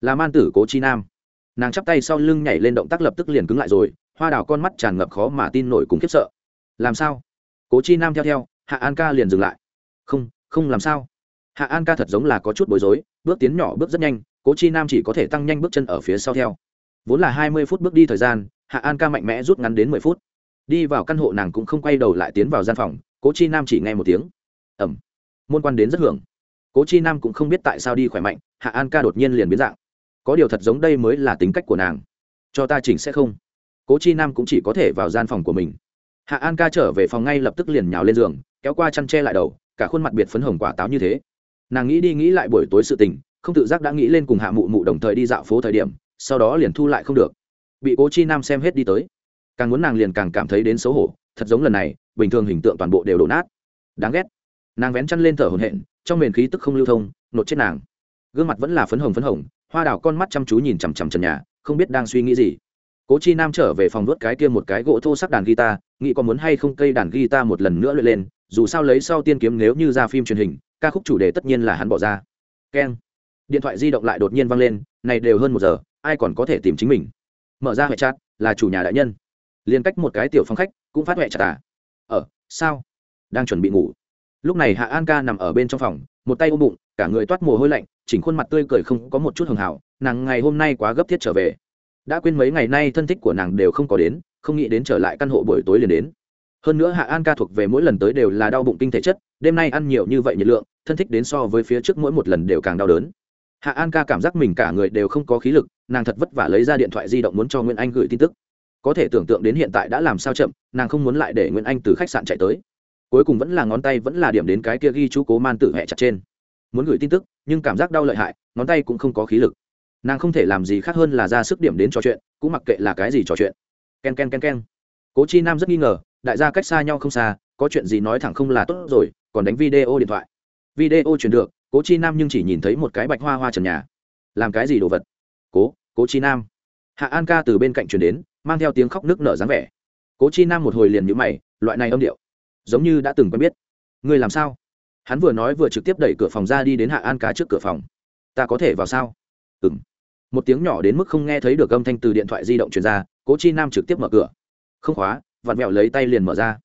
là man tử cố chi nam. Nàng chắp tay sau lưng nhảy lên động tác lập tức liền cứng lại rồi, hoa đào con mắt tràn ngập khó mà tin nổi cùng khiếp sợ. Làm sao? Cố chi nam theo theo hạ an ca liền dừng lại. Không không làm sao? Hạ an ca thật giống là có chút bối rối, bước tiến nhỏ bước rất nhanh, cố chi nam chỉ có thể tăng nhanh bước chân ở phía sau theo. Vốn là hai mươi phút bước đi thời gian, hạ an ca mạnh mẽ rút ngắn đến mười phút. Đi vào căn hộ nàng cũng không quay đầu lại tiến vào gian phòng, cố chi nam chỉ nghe một tiếng. Ẩm môn quan đến rất hưởng. Cố chi nam cũng không biết tại sao đi khỏe mạnh, hạ an ca đột nhiên liền biến dạng. Có điều thật giống đây mới là tính cách của nàng. Cho ta chỉnh sẽ không? Cố chi nam cũng chỉ có thể vào gian phòng của mình. Hạ an ca trở về phòng ngay lập tức liền nhào lên giường kéo qua chăn tre lại đầu, cả khuôn mặt biệt phấn hồng quả táo như thế. Nàng nghĩ đi nghĩ lại buổi tối sự tình, không tự giác đã nghĩ lên cùng hạ mụ mụ đồng thời đi dạo phố thời điểm, sau đó liền thu lại không được. Bị cố chi nam xem hết đi tới. Càng muốn nàng liền càng cảm thấy đến xấu hổ, thật giống lần này, bình thường hình tượng toàn bộ đều đổ nát. Đáng ghét. Nàng vén chăn lên thở hồn hện trong miền khí tức không lưu thông, nột chết nàng. Gương mặt vẫn là phấn hồng phấn hồng, hoa đào con mắt chăm chú nhìn chằm chằm trần nhà, không biết đang suy nghĩ gì. Cố chi nam trở về phòng đốt cái kia một cái gỗ thô sắc đàn guitar, nghĩ có muốn hay không cây đàn guitar một lần nữa luyện lên dù sao lấy sau tiên kiếm nếu như ra phim truyền hình, ca khúc chủ đề tất nhiên là hắn bỏ ra. Keng. Điện thoại di động lại đột nhiên vang lên, này đều hơn một giờ, ai còn có thể tìm chính mình? Mở ra huệ chat, là chủ nhà đại nhân. Liên cách một cái tiểu phòng khách, cũng phát huệ chặt à? Ở sao? Đang chuẩn bị ngủ. Lúc này hạ an ca nằm ở bên trong phòng, một tay ôm bụng, cả người toát mồ hôi lạnh, chỉnh khuôn mặt tươi cười không có một chút hường hảo, nàng ngày hôm nay quá gấp thiết trở về. Đã quên mấy ngày nay thân thích của nàng đều không có đến, không nghĩ đến trở lại căn hộ buổi tối liền đến hơn nữa hạ an ca thuộc về mỗi lần tới đều là đau bụng kinh thể chất, đêm nay ăn nhiều như vậy nhiệt lượng, thân thích đến so với phía trước mỗi một lần đều càng đau đớn. Hạ an ca cảm giác mình cả người đều không có khí lực, nàng thật vất vả lấy ra điện thoại di động muốn cho nguyễn anh gửi tin tức. Có thể tưởng tượng đến hiện tại đã làm sao chậm, nàng không muốn lại để nguyễn anh từ khách sạn chạy tới. Cuối cùng vẫn là ngón tay vẫn là điểm đến cái kia ghi chú cố man tử hẹ chặt trên. Muốn gửi tin tức, nhưng cảm giác đau lợi hại, ngón tay cũng không có khí lực. Nàng không thể làm gì khác hơn là ra sức điểm đến trò chuyện, cũng mặc kệ là cái gì trò chuyện. K e n k e n k e n k e n cố chi nam rất nghi ngờ đại gia cách xa nhau không xa, có chuyện gì nói thẳng không là tốt rồi, còn đánh video điện thoại. Video chuyển được, cố chi nam nhưng chỉ nhìn thấy một cái bạch hoa hoa trần nhà. Làm cái gì đồ vật? Cố cố chi nam. Hạ an ca từ bên cạnh chuyển đến, mang theo tiếng khóc nước nở dáng vẻ. Cố chi nam một hồi liền nhữ mày, loại này âm điệu, giống như đã từng quen biết. Ngươi làm sao? Hắn vừa nói vừa trực tiếp đẩy cửa phòng ra đi đến hạ an ca trước cửa phòng. Ta có thể vào sao? Ừng một tiếng nhỏ đến mức không nghe thấy được âm thanh từ điện thoại di động truyền ra, cố chi nam trực tiếp mở cửa. Không khóa vặn vẹo lấy tay liền mở ra.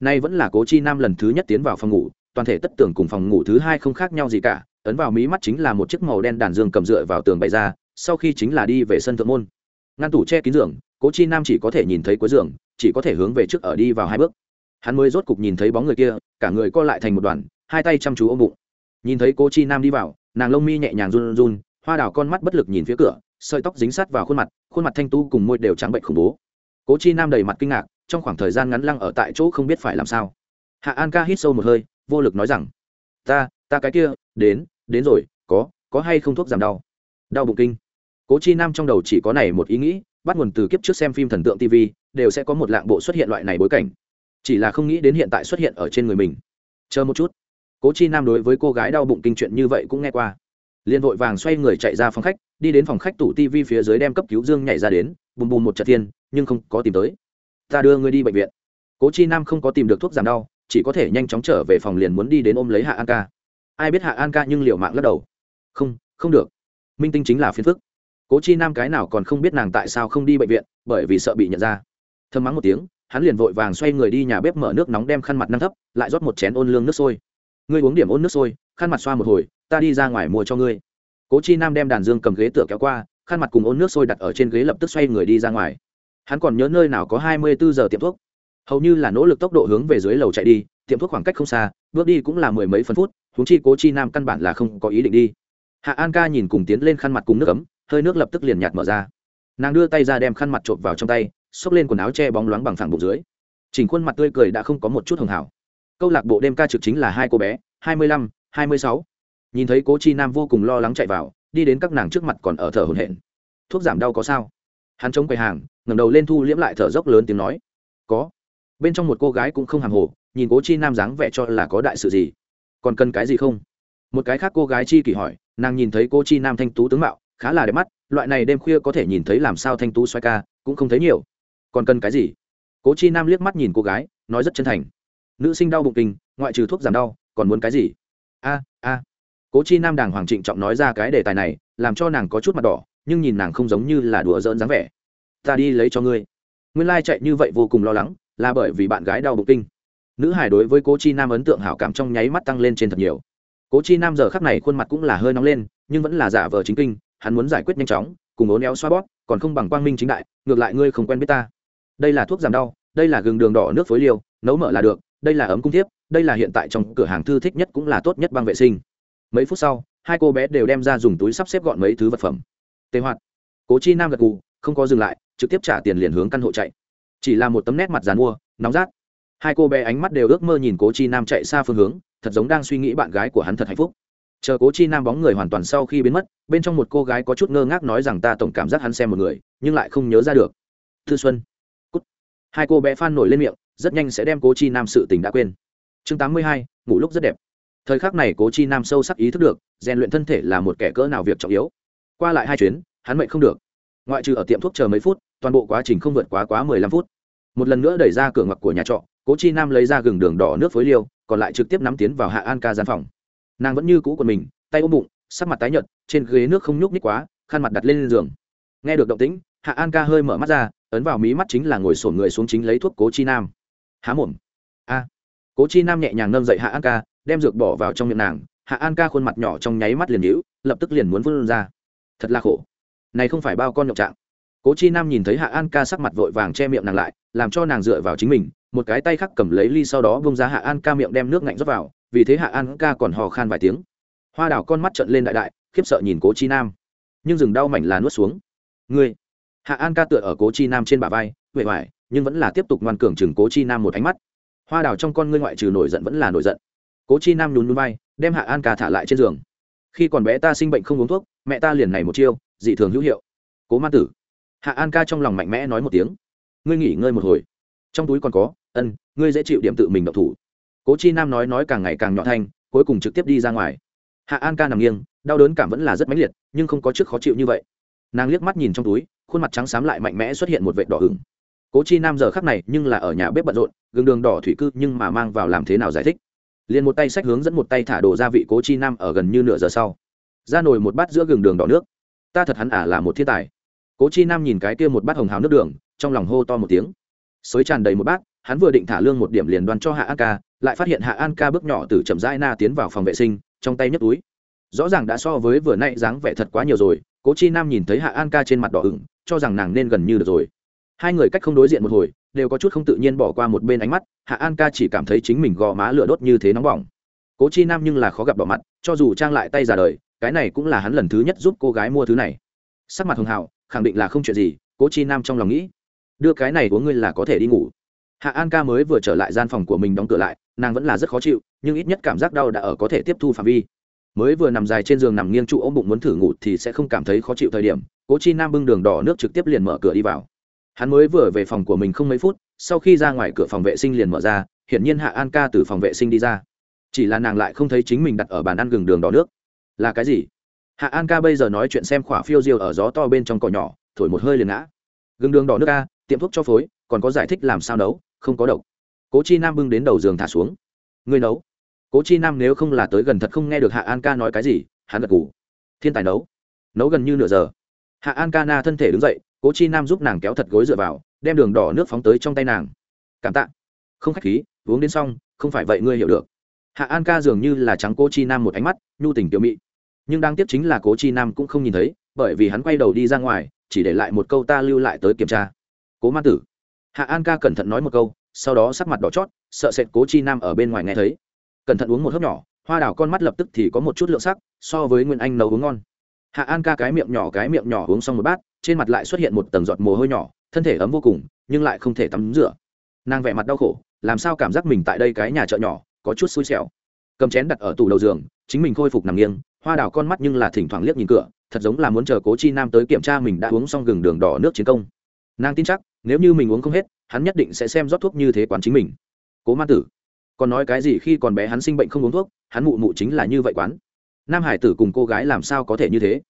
Nay vẫn là cố chi nam lần thứ nhất tiến vào phòng ngủ, toàn thể tất tưởng cùng phòng ngủ thứ hai không khác nhau gì cả, ấn vào mí mắt chính là một chiếc màu đen đàn dương cầm dựa vào tường bày ra, sau khi chính là đi về sân thượng môn. Ngăn tủ che kín giường, cố chi nam chỉ có thể nhìn thấy cuối giường, chỉ có thể hướng về trước ở đi vào hai bước. Hắn mới rốt cục nhìn thấy bóng người kia, cả người co lại thành một đoàn, hai tay chăm chú ôm bụng. Nhìn thấy cố chi nam đi vào, nàng lông mi nhẹ nhàng run run, hoa đào con mắt bất lực nhìn phía cửa, sợi tóc dính sát vào khuôn mặt khuôn mặt thanh tu cùng môi đều trắng bệnh khủng bố. Cố chi nam đầy mặt kinh ngạc trong khoảng thời gian ngắn lăng ở tại chỗ không biết phải làm sao. Hạ an ca hít sâu một hơi, vô lực nói rằng, ta ta cái kia, đến đến rồi, có có hay không thuốc giảm đau? Đau bụng kinh. Cố chi nam trong đầu chỉ có này một ý nghĩ, bắt nguồn từ kiếp trước xem phim thần tượng tv đều sẽ có một lạng bộ xuất hiện loại này bối cảnh. Chỉ là không nghĩ đến hiện tại xuất hiện ở trên người mình. Chờ một chút. Cố chi nam đối với cô gái đau bụng kinh chuyện như vậy cũng nghe qua. Liền vội vàng xoay người chạy ra phòng khách, đi đến phòng khách tủ tv phía dưới đem cấp cứu dương nhảy ra đến, bùm bùm một trận thiên, nhưng không có tìm tới ta đưa ngươi đi bệnh viện. Cố chi nam không có tìm được thuốc giảm đau, chỉ có thể nhanh chóng trở về phòng liền muốn đi đến ôm lấy hạ an ca. Ai biết hạ an ca nhưng liệu mạng lắc đầu. Không không được. Minh tinh chính là phiền phức. Cố chi nam cái nào còn không biết nàng tại sao không đi bệnh viện, bởi vì sợ bị nhận ra. Thơm mắng một tiếng, hắn liền vội vàng xoay người đi nhà bếp mở nước nóng đem khăn mặt nâng thấp, lại rót một chén ôn lương nước sôi. Ngươi uống điểm ôn nước sôi, khăn mặt xoa một hồi, ta đi ra ngoài mua cho ngươi. Cố chi nam đem đàn dương cầm ghế tựa kéo qua, khăn mặt cùng ôn nước sôi đặt ở trên ghế lập tức xoay người đi ra ngoài hắn còn nhớ nơi nào có hai mươi bốn giờ tiệm thuốc. Hầu như là nỗ lực tốc độ hướng về dưới lầu chạy đi, tiệm thuốc khoảng cách không xa, bước đi cũng là mười mấy phân phút, huống chi cố chi nam căn bản là không có ý định đi. Hạ an ca nhìn cùng tiến lên khăn mặt cùng nước ấm, hơi nước lập tức liền nhạt mở ra. Nàng đưa tay ra đem khăn mặt trộm vào trong tay, xốc lên quần áo che bóng loáng bằng phẳng bụng dưới. Chỉnh khuôn mặt tươi cười đã không có một chút hưởng hảo. Câu lạc bộ đêm ca trực chính là hai cô bé, hai mươi lăm, hai mươi sáu. Nhìn thấy cố chi nam vô cùng lo lắng chạy vào, đi đến các nàng trước mặt còn ở thở hổn hển. Thuốc giảm đau có sao? Hắn chống quầy hàng ngẩng đầu lên thu liễm lại thở dốc lớn tiếng nói, có. Bên trong một cô gái cũng không hàng hồ, nhìn cố chi nam dáng vẻ cho là có đại sự gì. Còn cần cái gì không? Một cái khác cô gái chi kỳ hỏi, nàng nhìn thấy cô chi nam thanh tú tướng mạo, khá là đẹp mắt, loại này đêm khuya có thể nhìn thấy làm sao thanh tú xoay ca, cũng không thấy nhiều. Còn cần cái gì? Cố chi nam liếc mắt nhìn cô gái, nói rất chân thành. Nữ sinh đau bụng kinh ngoại trừ thuốc giảm đau, còn muốn cái gì? A a. Cố chi nam đàng hoàng trịnh trọng nói ra cái đề tài này, làm cho nàng có chút mặt đỏ, nhưng nhìn nàng không giống như là đùa giỡn dáng vẻ ta đi lấy cho ngươi. Nguyên lai chạy như vậy vô cùng lo lắng, là bởi vì bạn gái đau bụng kinh. Nữ hải đối với cố chi nam ấn tượng hảo cảm trong nháy mắt tăng lên trên thật nhiều. Cố chi nam giờ khắc này khuôn mặt cũng là hơi nóng lên, nhưng vẫn là giả vờ chính kinh, hắn muốn giải quyết nhanh chóng, cùng ố néo xoa bóp, còn không bằng quang minh chính đại, ngược lại ngươi không quen biết ta. Đây là thuốc giảm đau, đây là gừng đường đỏ nước phối liêu, nấu mở là được, đây là ấm cung thiếp, đây là hiện tại trong cửa hàng thư thích nhất cũng là tốt nhất băng vệ sinh. Mấy phút sau, hai cô bé đều đem ra dùng túi sắp xếp gọn mấy thứ vật phẩm. Tê hoạt. Cố chi nam gật cù không có dừng lại trực tiếp trả tiền liền hướng căn hộ chạy. Chỉ là một tấm nét mặt dàn mua, nóng rát. Hai cô bé ánh mắt đều ước mơ nhìn cố chi nam chạy xa phương hướng, thật giống đang suy nghĩ bạn gái của hắn thật hạnh phúc. Chờ cố chi nam bóng người hoàn toàn sau khi biến mất, bên trong một cô gái có chút ngơ ngác nói rằng ta tổng cảm giác hắn xem một người, nhưng lại không nhớ ra được. Thư xuân. Cút. hai cô bé phan nổi lên miệng, rất nhanh sẽ đem cố chi nam sự tình đã quên. Chương tám mươi hai, ngủ lúc rất đẹp. Thời khắc này cố chi nam sâu sắc ý thức được, rèn luyện thân thể là một kẻ cỡ nào việc trọng yếu. Qua lại hai chuyến, hắn mệnh không được ngoại trừ ở tiệm thuốc chờ mấy phút, toàn bộ quá trình không vượt quá quá mười lăm phút. Một lần nữa đẩy ra cửa ngọc của nhà trọ, cố chi nam lấy ra gừng đường đỏ nước phối liêu, còn lại trực tiếp nắm tiến vào hạ an ca gian phòng. Nàng vẫn như cũ của mình, tay ôm bụng, sắc mặt tái nhợt, trên ghế nước không nhúc nhích quá, khăn mặt đặt lên giường. Nghe được động tĩnh, hạ an ca hơi mở mắt ra, ấn vào mí mắt chính là ngồi sổn người xuống chính lấy thuốc cố chi nam. Há mồm. A. Cố chi nam nhẹ nhàng ngâm dậy hạ an ca, đem dược bỏ vào trong miệng nàng. Hạ an ca khuôn mặt nhỏ trong nháy mắt liền hữu lập tức liền muốn vươn ra. Thật là khổ này không phải bao con nhậu trạng. Cố chi nam nhìn thấy hạ an ca sắc mặt vội vàng che miệng nàng lại, làm cho nàng dựa vào chính mình, một cái tay khác cầm lấy ly sau đó bông ra hạ an ca miệng đem nước ngạnh rót vào, vì thế hạ an ca còn hò khan vài tiếng. Hoa đảo con mắt trận lên đại đại, khiếp sợ nhìn cố chi nam. Nhưng rừng đau mảnh là nuốt xuống. Ngươi. Hạ an ca tựa ở cố chi nam trên bả vai huệ hoài nhưng vẫn là tiếp tục ngoan cường chừng cố chi nam một ánh mắt. Hoa đào trong con ngươi ngoại trừ nổi giận vẫn là nổi giận. Cố chi nam nhún núi vai, đem hạ an ca thả lại trên giường. Khi còn bé ta sinh bệnh không uống thuốc mẹ ta liền này một chiêu, dị thường hữu hiệu. Cố ma tử. Hạ an ca trong lòng mạnh mẽ nói một tiếng. Ngươi nghỉ ngơi một hồi. Trong túi còn có, ân, ngươi dễ chịu điểm tự mình độc thủ. Cố chi nam nói nói càng ngày càng nhỏ thanh, cuối cùng trực tiếp đi ra ngoài. Hạ an ca nằm nghiêng, đau đớn cảm vẫn là rất mãnh liệt, nhưng không có trước khó chịu như vậy. Nàng liếc mắt nhìn trong túi, khuôn mặt trắng xám lại mạnh mẽ xuất hiện một vệt đỏ hừng cố chi nam giờ khắc này nhưng là ở nhà bếp bận rộn gương đường đỏ thủy cư nhưng mà mang vào làm thế nào giải thích. Liền một tay sách hướng dẫn một tay thả đồ gia vị cố chi nam ở gần như nửa giờ sau ra nồi một bát giữa gừng đường đỏ nước. Ta thật hắn ả à là một thiên tài. Cố chi nam nhìn cái kia một bát hồng hào nước đường, trong lòng hô to một tiếng. Xới tràn đầy một bát, hắn vừa định thả lương một điểm liền đoan cho hạ an ca, lại phát hiện hạ an ca bước nhỏ từ chậm rãi na tiến vào phòng vệ sinh, trong tay nhấc túi. Rõ ràng đã so với vừa nay dáng vẻ thật quá nhiều rồi, cố chi nam nhìn thấy hạ an ca trên mặt đỏ ửng, cho rằng nàng nên gần như được rồi. Hai người cách không đối diện một hồi, đều có chút không tự nhiên bỏ qua một bên ánh mắt, hạ an ca chỉ cảm thấy chính mình gò má lửa đốt như thế nóng bỏng. Cố chi nam nhưng là khó gặp đỏ mặt, cho dù trang lại tay ra đời cái này cũng là hắn lần thứ nhất giúp cô gái mua thứ này. Sắc mặt hường hào, khẳng định là không chuyện gì, cố chi nam trong lòng nghĩ, đưa cái này của ngươi là có thể đi ngủ. Hạ an ca mới vừa trở lại gian phòng của mình đóng cửa lại, nàng vẫn là rất khó chịu, nhưng ít nhất cảm giác đau đã ở có thể tiếp thu phạm vi. Mới vừa nằm dài trên giường nằm nghiêng trụ ôm bụng muốn thử ngủ thì sẽ không cảm thấy khó chịu thời điểm, cố chi nam bưng đường đỏ nước trực tiếp liền mở cửa đi vào. Hắn mới vừa về phòng của mình không mấy phút, sau khi ra ngoài cửa phòng vệ sinh liền mở ra, hiển nhiên hạ an ca từ phòng vệ sinh đi ra. Chỉ là nàng lại không thấy chính mình đặt ở bàn ăn gừng đường đỏ nước là cái gì? Hạ an ca bây giờ nói chuyện xem khỏa phiêu diêu ở gió to bên trong cỏ nhỏ, thổi một hơi liền ngã. Gừng đường đỏ nước ca tiệm thuốc cho phối, còn có giải thích làm sao nấu, không có độc. Cố chi nam bưng đến đầu giường thả xuống. Ngươi nấu. Cố chi nam nếu không là tới gần thật không nghe được hạ an ca nói cái gì, hắn gật ngủ thiên tài nấu. Nấu gần như nửa giờ. Hạ an ca na thân thể đứng dậy, cố chi nam giúp nàng kéo thật gối dựa vào, đem đường đỏ nước phóng tới trong tay nàng. Cảm tạ. Không k h á c h khí, uống đến xong, không phải vậy ngươi hiểu được hạ an ca dường như là trắng cố chi nam một ánh mắt, nhu tình tiểu mị. Nhưng đáng tiếc chính là cố chi nam cũng không nhìn thấy, bởi vì hắn quay đầu đi ra ngoài, chỉ để lại một câu ta lưu lại tới kiểm tra. Cố ma tử. Hạ an ca cẩn thận nói một câu, sau đó sắc mặt đỏ chót, sợ sệt cố chi nam ở bên ngoài nghe thấy. Cẩn thận uống một hớp nhỏ, hoa đào con mắt lập tức thì có một chút lượng sắc, so với nguyên anh nấu uống ngon. Hạ an ca cái miệng nhỏ cái miệng nhỏ uống xong một bát, trên mặt lại xuất hiện một tầng giọt mồ hôi nhỏ, thân thể ấm vô cùng, nhưng lại không thể tắm rửa. Nàng vẻ mặt đau khổ, làm sao cảm giác mình tại đây cái nhà chợ nhỏ có chút xui xẻo. Cầm chén đặt ở tủ đầu giường, chính mình khôi phục nằm nghiêng, hoa đào con mắt nhưng là thỉnh thoảng liếc nhìn cửa, thật giống là muốn chờ cố chi nam tới kiểm tra mình đã uống xong gừng đường đỏ nước chiến công. Nàng tin chắc, nếu như mình uống không hết, hắn nhất định sẽ xem rót thuốc như thế quán chính mình. Cố ma tử, còn nói cái gì khi còn bé hắn sinh bệnh không uống thuốc, hắn mụ mụ chính là như vậy quán. Nam hải tử cùng cô gái làm sao có thể như thế?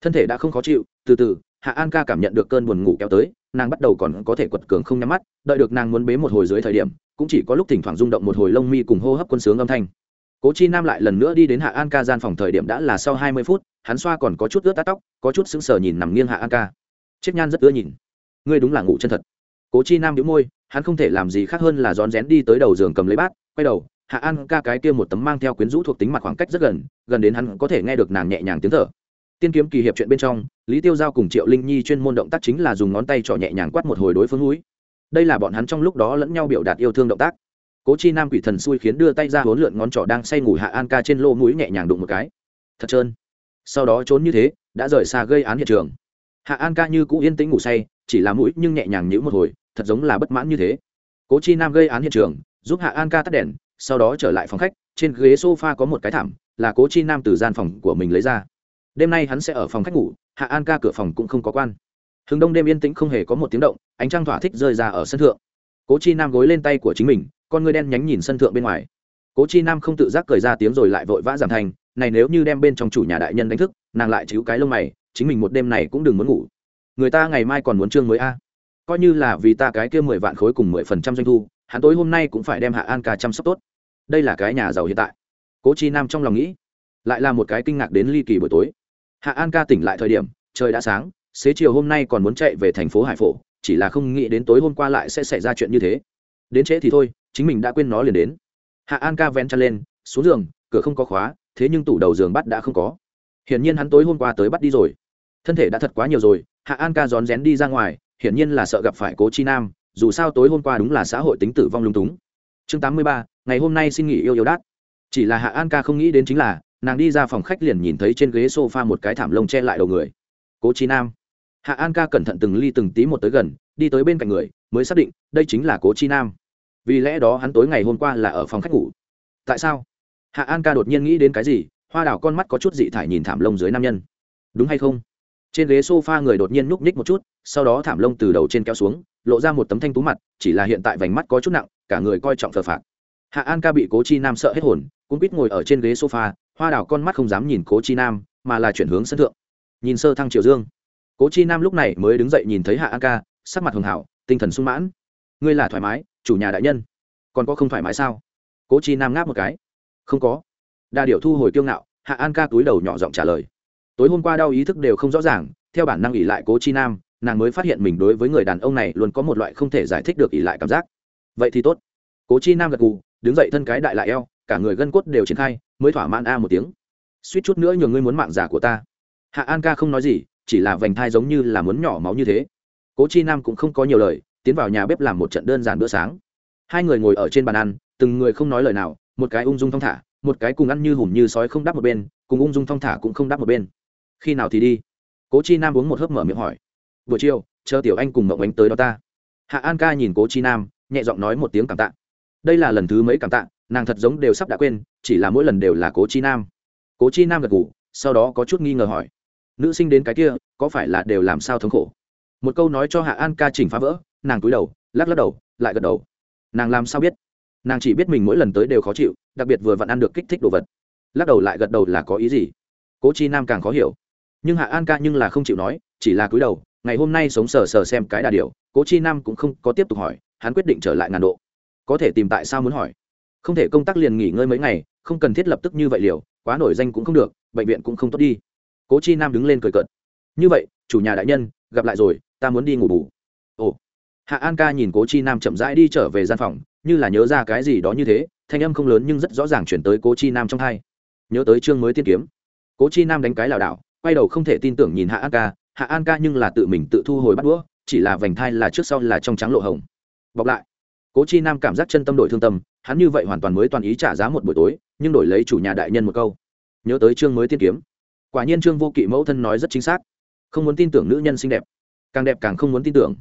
Thân thể đã không khó chịu, từ từ, hạ an ca cảm nhận được cơn buồn ngủ kéo tới, nàng bắt đầu còn có thể quật cường không nhắm mắt, đợi được nàng muốn bế một hồi dưới thời điểm cũng chỉ có lúc thỉnh thoảng rung động một hồi lông mi cùng hô hấp quân sướng âm thanh. Cố chi nam lại lần nữa đi đến hạ an ca gian phòng thời điểm đã là sau hai mươi phút, hắn xoa còn có chút ướt tắt tóc, có chút sững sờ nhìn nằm nghiêng hạ an ca. Chết nhan rất ưa nhìn. Ngươi đúng là ngủ chân thật. Cố chi nam đĩu môi, hắn không thể làm gì khác hơn là rón rén đi tới đầu giường cầm lấy bát, quay đầu, hạ an ca cái kia một tấm mang theo quyến rũ thuộc tính mặt khoảng cách rất gần gần đến hắn có thể nghe được nàng nhẹ nhàng tiếng thở. Tiên kiếm kỳ hiệp chuyện bên trong, lý tiêu giao cùng triệu linh nhi chuyên môn động tác chính là dùng ngón tay trỏ nhẹ nhàng quát một hồi đối phương núi đây là bọn hắn trong lúc đó lẫn nhau biểu đạt yêu thương động tác. Cố chi nam quỷ thần xui khiến đưa tay ra hốn lượn ngón trỏ đang say ngủ hạ an ca trên lô mũi nhẹ nhàng đụng một cái. Thật trơn. Sau đó trốn như thế, đã rời xa gây án hiện trường. Hạ an ca như cũ yên tĩnh ngủ say, chỉ là mũi nhưng nhẹ nhàng nhữ một hồi, thật giống là bất mãn như thế. Cố chi nam gây án hiện trường, giúp hạ an ca tắt đèn, sau đó trở lại phòng khách, trên ghế s o f a có một cái thảm, là cố chi nam từ gian phòng của mình lấy ra. Đêm nay hắn sẽ ở phòng khách ngủ, hạ an ca cửa phòng cũng không có quan hừng đông đêm yên tĩnh không hề có một tiếng động, ánh trăng thỏa thích rơi ra ở sân thượng. Cố chi nam gối lên tay của chính mình, con ngươi đen nhánh nhìn sân thượng bên ngoài. Cố chi nam không tự giác cười ra tiếng rồi lại vội vã giảm thành, này nếu như đem bên trong chủ nhà đại nhân đánh thức, nàng lại chịu cái lông mày, chính mình một đêm này cũng đừng muốn ngủ. Người ta ngày mai còn muốn trương mới a. Coi như là vì ta cái kia mười vạn khối cùng mười phần trăm doanh thu, hắn tối hôm nay cũng phải đem hạ an ca chăm sóc tốt. Đây là cái nhà giàu hiện tại. Cố chi nam trong lòng nghĩ, lại là một cái kinh ngạc đến ly kỳ buổi tối. Hạ an ca tỉnh lại thời điểm, trời đã sáng xế chiều hôm nay còn muốn chạy về thành phố hải phổ, chỉ là không nghĩ đến tối hôm qua lại sẽ xảy ra chuyện như thế. Đến trễ thì thôi, chính mình đã quên nó liền đến. Hạ an ca ven chăn lên, xuống giường, cửa không có khóa, thế nhưng tủ đầu giường bắt đã không có. Hiển nhiên hắn tối hôm qua tới bắt đi rồi. Thân thể đã thật quá nhiều rồi, hạ an ca rón rén đi ra ngoài, hiển nhiên là sợ gặp phải cố chi nam, dù sao tối hôm qua đúng là xã hội tính tử vong lung túng. Chương tám mươi ba, ngày hôm nay xin nghỉ yêu yêu đát. Chỉ là hạ an ca không nghĩ đến chính là, nàng đi ra phòng khách liền nhìn thấy trên ghế s o f a một cái thảm lông che lại đầu người. Cố chi nam hạ an ca cẩn thận từng ly từng tí một tới gần, đi tới bên cạnh người, mới xác định, đây chính là cố chi nam. Vì lẽ đó hắn tối ngày hôm qua là ở phòng khách ngủ. Tại sao? Hạ an ca đột nhiên nghĩ đến cái gì, hoa đào con mắt có chút dị thải nhìn thảm lông dưới nam nhân. Đúng hay không? Trên ghế s o f a người đột nhiên núp ních một chút, sau đó thảm lông từ đầu trên kéo xuống, lộ ra một tấm thanh tú mặt, chỉ là hiện tại vành mắt có chút nặng, cả người coi trọng phờ phạt hạ an ca bị cố chi nam sợ hết hồn cũng biết ngồi ở trên ghế sofa, hoa đào con mắt không dám nhìn cố chi nam, mà là chuyển hướng sân thượng. Nhìn sơ thăng triều dương cố chi nam lúc này mới đứng dậy nhìn thấy hạ an ca, sắc mặt hường hảo tinh thần sung mãn. Ngươi là thoải mái, chủ nhà đại nhân. Còn có không thoải mái sao? Cố chi nam ngáp một cái. Không có. Đa điệu thu hồi kiêu ngạo, hạ an ca túi đầu nhỏ giọng trả lời. Tối hôm qua đau ý thức đều không rõ ràng, theo bản năng ỉ lại cố chi nam, nàng mới phát hiện mình đối với người đàn ông này luôn có một loại không thể giải thích được ỉ lại cảm giác. Vậy thì tốt. Cố chi nam gật gù, đứng dậy thân cái đại lại eo, cả người gân cốt đều triển khai, mới thỏa mãn a một tiếng. Suýt chút nữa nhường ngươi muốn mạng giả của ta. Hạ an ca không nói gì chỉ là vành thai giống như là muốn nhỏ máu như thế. Cố chi nam cũng không có nhiều lời, tiến vào nhà bếp làm một trận đơn giản bữa sáng. Hai người ngồi ở trên bàn ăn, từng người không nói lời nào, một cái ung dung thong thả, một cái cùng ăn như hùm như sói không đáp một bên, cùng ung dung thong thả cũng không đáp một bên. Khi nào thì đi? Cố chi nam uống một hớp mở miệng hỏi. Buổi chiều, chờ tiểu anh cùng mộng ánh tới đó ta. Hạ an ca nhìn cố chi nam, nhẹ giọng nói một tiếng cảm tạ. Đây là lần thứ mấy cảm tạ, nàng thật giống đều sắp đã quên, chỉ là mỗi lần đều là cố chi nam. Cố chi nam gật ngủ sau đó có chút nghi ngờ hỏi nữ sinh đến cái kia, có phải là đều làm sao thống khổ? Một câu nói cho hạ an ca chỉnh phá vỡ, nàng cúi đầu, lắc lắc đầu, lại gật đầu. Nàng làm sao biết? Nàng chỉ biết mình mỗi lần tới đều khó chịu, đặc biệt vừa vặn ăn được kích thích đồ vật. Lắc đầu lại gật đầu là có ý gì? Cố chi nam càng khó hiểu. Nhưng hạ an ca nhưng là không chịu nói, chỉ là cúi đầu, ngày hôm nay sống sờ sờ xem cái đà điều cố chi nam cũng không có tiếp tục hỏi, hắn quyết định trở lại ngàn độ. Có thể tìm tại sao muốn hỏi? Không thể công tác liền nghỉ ngơi mấy ngày, không cần thiết lập tức như vậy liều, quá nổi danh cũng không được, bệnh viện cũng không tốt đi cố chi nam đứng lên cười cợt. Như vậy, chủ nhà đại nhân, gặp lại rồi, ta muốn đi ngủ bù. Ồ. Hạ an ca nhìn cố chi nam chậm rãi đi trở về gian phòng, như là nhớ ra cái gì đó như thế, thanh âm không lớn nhưng rất rõ ràng chuyển tới cố chi nam trong hai nhớ tới chương mới tiên kiếm. Cố chi nam đánh cái lảo đảo, quay đầu không thể tin tưởng nhìn hạ an ca, hạ an ca nhưng là tự mình tự thu hồi bắt đũa, chỉ là vành thai là trước sau là trong trắng lộ hồng. Bọc lại. Cố chi nam cảm giác chân tâm đổi thương tâm, hắn như vậy hoàn toàn mới toàn ý trả giá một buổi tối, nhưng đổi lấy chủ nhà đại nhân một câu. Nhớ tới chương mới tiên kiếm quả nhiên trương vô kỵ mẫu thân nói rất chính xác. Không muốn tin tưởng nữ nhân xinh đẹp, càng đẹp càng không muốn tin tưởng.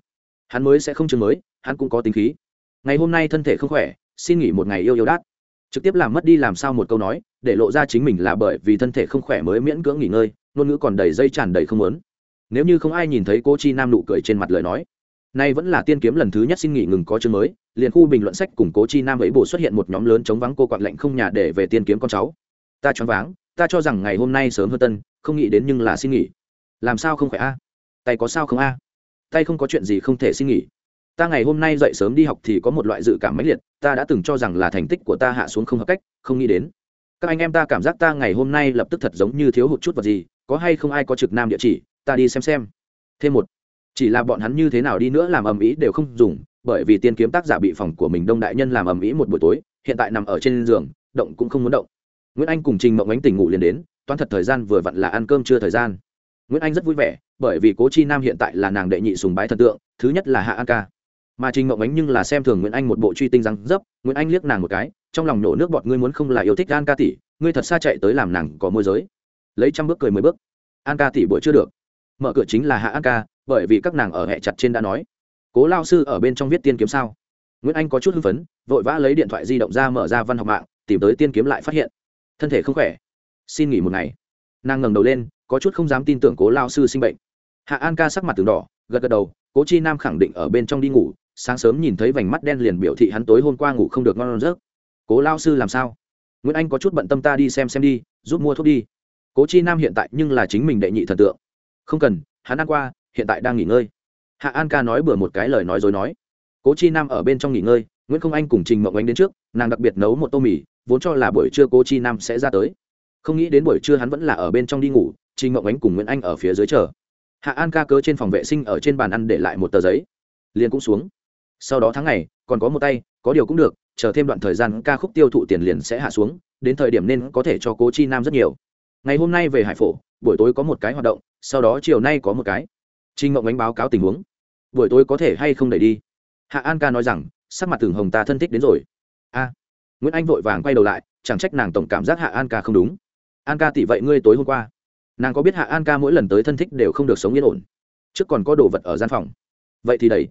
Hắn mới sẽ không chương mới, hắn cũng có tính khí. Ngày hôm nay thân thể không khỏe, xin nghỉ một ngày yêu yêu đát. Trực tiếp làm mất đi làm sao một câu nói, để lộ ra chính mình là bởi vì thân thể không khỏe mới miễn cưỡng nghỉ ngơi, ngôn ngữ còn đầy dây tràn đầy không muốn. Nếu như không ai nhìn thấy cô chi nam nụ cười trên mặt lời nói, nay vẫn là tiên kiếm lần thứ nhất xin nghỉ ngừng có chương mới, liền khu bình luận sách cùng cố chi nam ấy bổ xuất hiện một nhóm lớn chống vắng cô quạt lệnh không nhà để về tiên kiếm con cháu. Ta choáng váng ta cho rằng ngày hôm nay sớm hơn tân, không nghĩ đến nhưng là xin nghỉ. Làm sao không khỏe a? Tay có sao không a? Tay không có chuyện gì không thể xin nghỉ. Ta ngày hôm nay dậy sớm đi học thì có một loại dự cảm mãnh liệt, ta đã từng cho rằng là thành tích của ta hạ xuống không hợp cách, không nghĩ đến. Các anh em ta cảm giác ta ngày hôm nay lập tức thật giống như thiếu hụt chút vật gì, có hay không ai có trực nam địa chỉ, ta đi xem xem. Thêm một, chỉ là bọn hắn như thế nào đi nữa làm ầm ĩ đều không dùng, bởi vì tiên kiếm tác giả bị phòng của mình đông đại nhân làm ầm ĩ một buổi tối, hiện tại nằm ở trên giường, động cũng không muốn động nguyễn anh cùng trình mộng ánh tỉnh ngủ liền đến, toán thật thời gian vừa vặn là ăn cơm chưa thời gian. Nguyễn anh rất vui vẻ, bởi vì cố chi nam hiện tại là nàng đệ nhị sùng bái thần tượng, thứ nhất là hạ an ca. Mà trình mộng ánh nhưng là xem thường nguyễn anh một bộ truy tinh răng dấp, nguyễn anh liếc nàng một cái, trong lòng nổ nước bọt, ngươi muốn không là yêu thích an ca tỷ, ngươi thật xa chạy tới làm nàng có môi giới. Lấy trăm bước cười mười bước. An ca tỷ buổi chưa được. Mở cửa chính là hạ an ca, bởi vì các nàng ở hẹ chặt trên đã nói. Cố lao sư ở bên trong viết tiên kiếm sao? Nguyễn anh có chút hưng phấn, vội vã lấy điện thoại di động ra mở ra văn học mạng, tìm tới tiên kiếm lại phát hiện thân thể không khỏe. Xin nghỉ một ngày. Nàng ngẩng đầu lên, có chút không dám tin tưởng cố lao sư sinh bệnh. Hạ an ca sắc mặt từng đỏ, gật gật đầu, cố chi nam khẳng định ở bên trong đi ngủ, sáng sớm nhìn thấy vành mắt đen liền biểu thị hắn tối hôm qua ngủ không được ngon giấc. Cố lao sư làm sao? Nguyễn anh có chút bận tâm ta đi xem xem đi, giúp mua thuốc đi. Cố chi nam hiện tại nhưng là chính mình đệ nhị thần tượng. Không cần, hắn ăn qua, hiện tại đang nghỉ ngơi. Hạ an ca nói bừa một cái lời nói dối nói. Cố chi nam ở bên trong nghỉ ngơi, nguyễn không anh cùng trình mộng anh đến trước, nàng đặc biệt nấu một tô mì vốn cho là buổi trưa cố chi nam sẽ ra tới. Không nghĩ đến buổi trưa hắn vẫn là ở bên trong đi ngủ, trình mộng ánh cùng nguyễn anh ở phía dưới chờ. Hạ an ca cớ trên phòng vệ sinh ở trên bàn ăn để lại một tờ giấy. Liền cũng xuống. Sau đó tháng ngày, còn có một tay, có điều cũng được, chờ thêm đoạn thời gian ca khúc tiêu thụ tiền liền sẽ hạ xuống, đến thời điểm nên có thể cho cố chi nam rất nhiều. Ngày hôm nay về hải phổ, buổi tối có một cái hoạt động, sau đó chiều nay có một cái. Trinh mộng ánh báo cáo tình huống. Buổi tối có thể hay không đẩy đi? Hạ an ca nói rằng, sắc mặt tưởng hồng ta thân thích đến rồi. A nguyễn anh vội vàng quay đầu lại, chẳng trách nàng tổng cảm giác hạ an ca không đúng. An ca tỷ vậy ngươi tối hôm qua, nàng có biết hạ an ca mỗi lần tới thân thích đều không được sống yên ổn? Trước còn có đồ vật ở gian phòng. Vậy thì đẩy.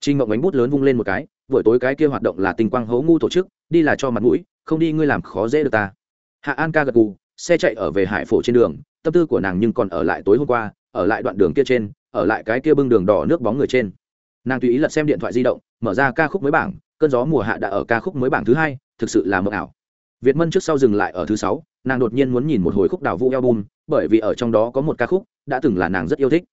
Trinh mộng ánh bút lớn vung lên một cái, buổi tối cái kia hoạt động là tình quang hấu ngu tổ chức, đi là cho mặt mũi, không đi ngươi làm khó dễ được ta. Hạ an ca gật gù, xe chạy ở về hải phổ trên đường, tâm tư của nàng nhưng còn ở lại tối hôm qua, ở lại đoạn đường kia trên, ở lại cái kia bưng đường đỏ nước bóng người trên. Nàng tùy ý lật xem điện thoại di động, mở ra ca khúc mới bảng, cơn gió mùa hạ đã ở ca khúc mới bảng thứ hai thực sự là mơ ảo. Việt mân trước sau dừng lại ở thứ sáu, nàng đột nhiên muốn nhìn một hồi khúc đào vũ album, bởi vì ở trong đó có một ca khúc đã từng là nàng rất yêu thích.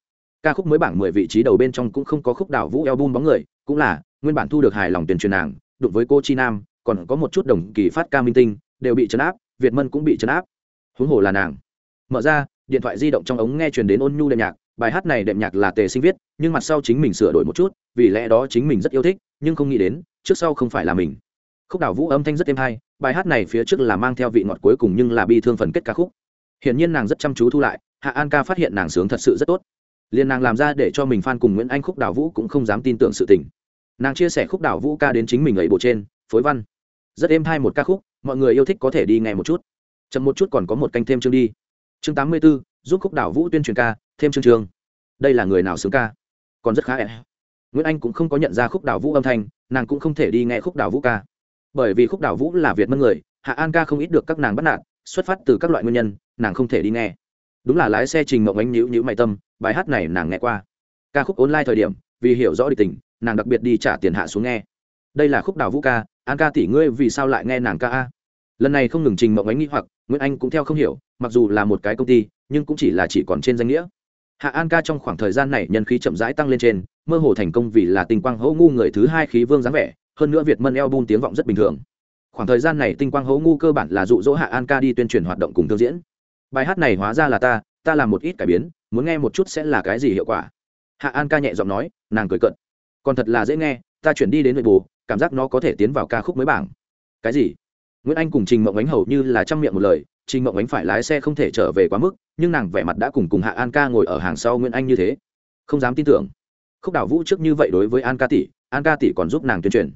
Ca khúc mới bảng mười vị trí đầu bên trong cũng không có khúc đào vũ album bóng người, cũng là, nguyên bản thu được hài lòng tiền truyền nàng, đụng với cô chi nam, còn có một chút đồng kỳ phát ca minh tinh, đều bị chấn áp, việt mân cũng bị chấn áp. Huống hồ là nàng. Mở ra, điện thoại di động trong ống nghe truyền đến ôn nhu đệm nhạc, bài hát này đệm nhạc là tề sinh viết, nhưng mặt sau chính mình sửa đổi một chút, vì lẽ đó chính mình rất yêu thích, nhưng không nghĩ đến, trước sau không phải là mình khúc đảo vũ âm thanh rất êm hay, bài hát này phía trước là mang theo vị ngọt cuối cùng nhưng là bi thương phần kết ca khúc. Hiển nhiên nàng rất chăm chú thu lại, hạ an ca phát hiện nàng sướng thật sự rất tốt. Liền nàng làm ra để cho mình phan cùng nguyễn anh khúc đảo vũ cũng không dám tin tưởng sự tình. Nàng chia sẻ khúc đảo vũ ca đến chính mình ấy bộ trên, phối văn. Rất êm hay một ca khúc, mọi người yêu thích có thể đi nghe một chút. Chậm một chút còn có một canh thêm chương đi. Chương tám mươi b ố giúp khúc đảo vũ tuyên truyền ca, thêm chương chương. Đây là người nào sướng ca? Còn rất khá ẹ. Nguyễn anh cũng không có nhận ra khúc đảo vũ âm thanh, nàng cũng không thể đi nghe khúc đảo vũ ca bởi vì khúc đảo vũ là việt mân người, hạ an ca không ít được các nàng bắt nạt, xuất phát từ các loại nguyên nhân, nàng không thể đi nghe. Đúng là lái xe trình mộng ánh nhữ nhữ mày tâm, bài hát này nàng nghe qua. Ca khúc online thời điểm, vì hiểu rõ địch tình, nàng đặc biệt đi trả tiền hạ xuống nghe. Đây là khúc đào vũ ca, an ca tỷ ngươi vì sao lại nghe nàng ca a? Lần này không ngừng trình mộng ánh nghĩ hoặc, nguyễn anh cũng theo không hiểu, mặc dù là một cái công ty, nhưng cũng chỉ là chỉ còn trên danh nghĩa. Hạ an ca trong khoảng thời gian này nhân khí chậm rãi tăng lên trên, mơ hồ thành công vì là tình quang hỗ ngu người thứ hai khí vương dáng vẻ hơn nữa việt mân eo bun tiếng vọng rất bình thường. Khoảng thời gian này tinh quang hấu ngu cơ bản là dụ dỗ hạ an ca đi tuyên truyền hoạt động cùng thương diễn. Bài hát này hóa ra là ta ta làm một ít cải biến, muốn nghe một chút sẽ là cái gì hiệu quả. Hạ an ca nhẹ giọng nói, nàng cười cận còn thật là dễ nghe, ta chuyển đi đến nội bù cảm giác nó có thể tiến vào ca khúc mới bảng. Cái gì? Nguyễn anh cùng trình mộng ánh hầu như là trăm miệng một lời, trình mộng ánh phải lái xe không thể trở về quá mức, nhưng nàng vẻ mặt đã cùng cùng hạ an ca ngồi ở hàng sau nguyễn anh như thế. Không dám tin tưởng. Khúc đảo vũ trước như vậy đối với an ca tỷ, an ca tỷ còn giúp nàng tuyên truyền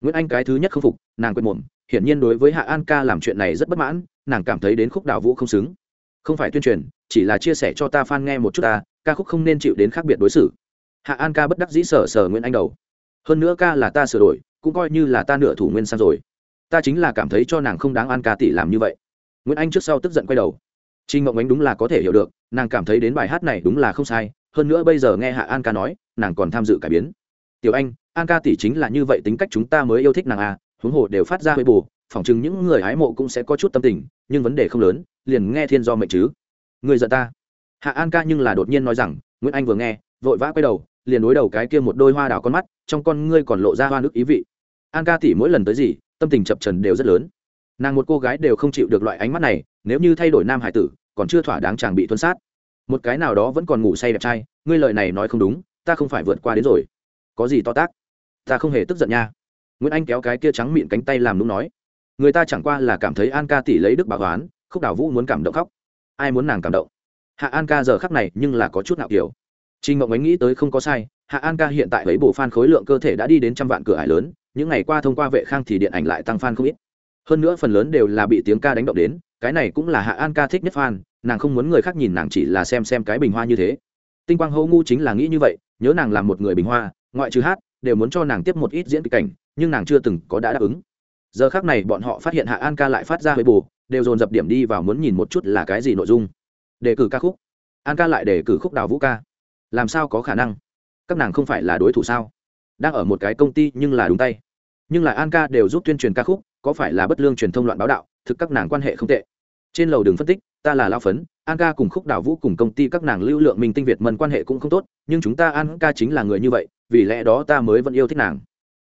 nguyễn anh cái thứ nhất không phục, nàng quên mồm, hiển nhiên đối với hạ an ca làm chuyện này rất bất mãn, nàng cảm thấy đến khúc đạo vũ không xứng. Không phải tuyên truyền, chỉ là chia sẻ cho ta f a n nghe một chút ta, ca khúc không nên chịu đến khác biệt đối xử. Hạ an ca bất đắc dĩ sở sở nguyễn anh đầu. Hơn nữa ca là ta sửa đổi, cũng coi như là ta nửa thủ nguyên sang rồi. Ta chính là cảm thấy cho nàng không đáng an ca tỷ làm như vậy. Nguyễn anh trước sau tức giận quay đầu. Trinh ngộng ánh đúng là có thể hiểu được, nàng cảm thấy đến bài hát này đúng là không sai, hơn nữa bây giờ nghe hạ an ca nói, nàng còn tham dự cải biến tiểu anh, an ca tỷ chính là như vậy tính cách chúng ta mới yêu thích nàng à huống hồ đều phát ra hơi bù, phỏng chừng những người hái mộ cũng sẽ có chút tâm tình, nhưng vấn đề không lớn, liền nghe thiên do mệnh chứ. Người giận ta. Hạ an ca nhưng là đột nhiên nói rằng, nguyễn anh vừa nghe, vội vã quay đầu, liền đối đầu cái kia một đôi hoa đào con mắt, trong con ngươi còn lộ ra hoa nước ý vị. An ca tỷ mỗi lần tới gì, tâm tình chập trần đều rất lớn. Nàng một cô gái đều không chịu được loại ánh mắt này, nếu như thay đổi nam hải tử, còn chưa thỏa đáng chàng bị tuân sát. Một cái nào đó vẫn còn ngủ say đẹp trai, ngươi lời này nói không đúng, ta không phải vượt qua đến rồi có gì to tác? Ta không hề tức giận nha. Nguyễn anh kéo cái kia trắng miệng cánh tay làm đúng nói. Người ta chẳng qua là cảm thấy an ca tỷ lấy đức bà toán khúc đào vũ muốn cảm động khóc. Ai muốn nàng cảm động? Hạ an ca giờ khắc này nhưng là có chút nào kiểu. Trình Mộng Ánh nghĩ tới không có sai, Hạ An ca hiện tại lấy bộ fan khối lượng cơ thể đã đi đến trăm vạn cửa ải lớn, những ngày qua thông qua vệ khang thì điện ảnh lại tăng fan không ít. Hơn nữa phần lớn đều là bị tiếng ca đánh động đến, cái này cũng là Hạ An ca thích nhất fan, nàng không muốn người khác nhìn nàng chỉ là xem xem cái bình hoa như thế. Tinh Quang Hô ngu chính là nghĩ như vậy, nhớ nàng làm một người bình hoa, ngoại trừ hát, đều muốn cho nàng tiếp một ít diễn kịch cảnh, nhưng nàng chưa từng có đã đáp ứng. Giờ khắc này bọn họ phát hiện Hạ An ca lại phát ra hơi bù, đều dồn dập điểm đi vào muốn nhìn một chút là cái gì nội dung. Đề cử ca khúc. An ca lại đề cử khúc đào vũ ca làm sao có khả năng các nàng không phải là đối thủ sao đang ở một cái công ty nhưng là đúng tay nhưng là an ca đều giúp tuyên truyền ca khúc có phải là bất lương truyền thông loạn báo đạo thực các nàng quan hệ không tệ trên lầu đường phân tích ta là lao phấn an ca cùng khúc đào vũ cùng công ty các nàng lưu lượng mình tinh việt mần quan hệ cũng không tốt nhưng chúng ta an ca chính là người như vậy vì lẽ đó ta mới vẫn yêu thích nàng.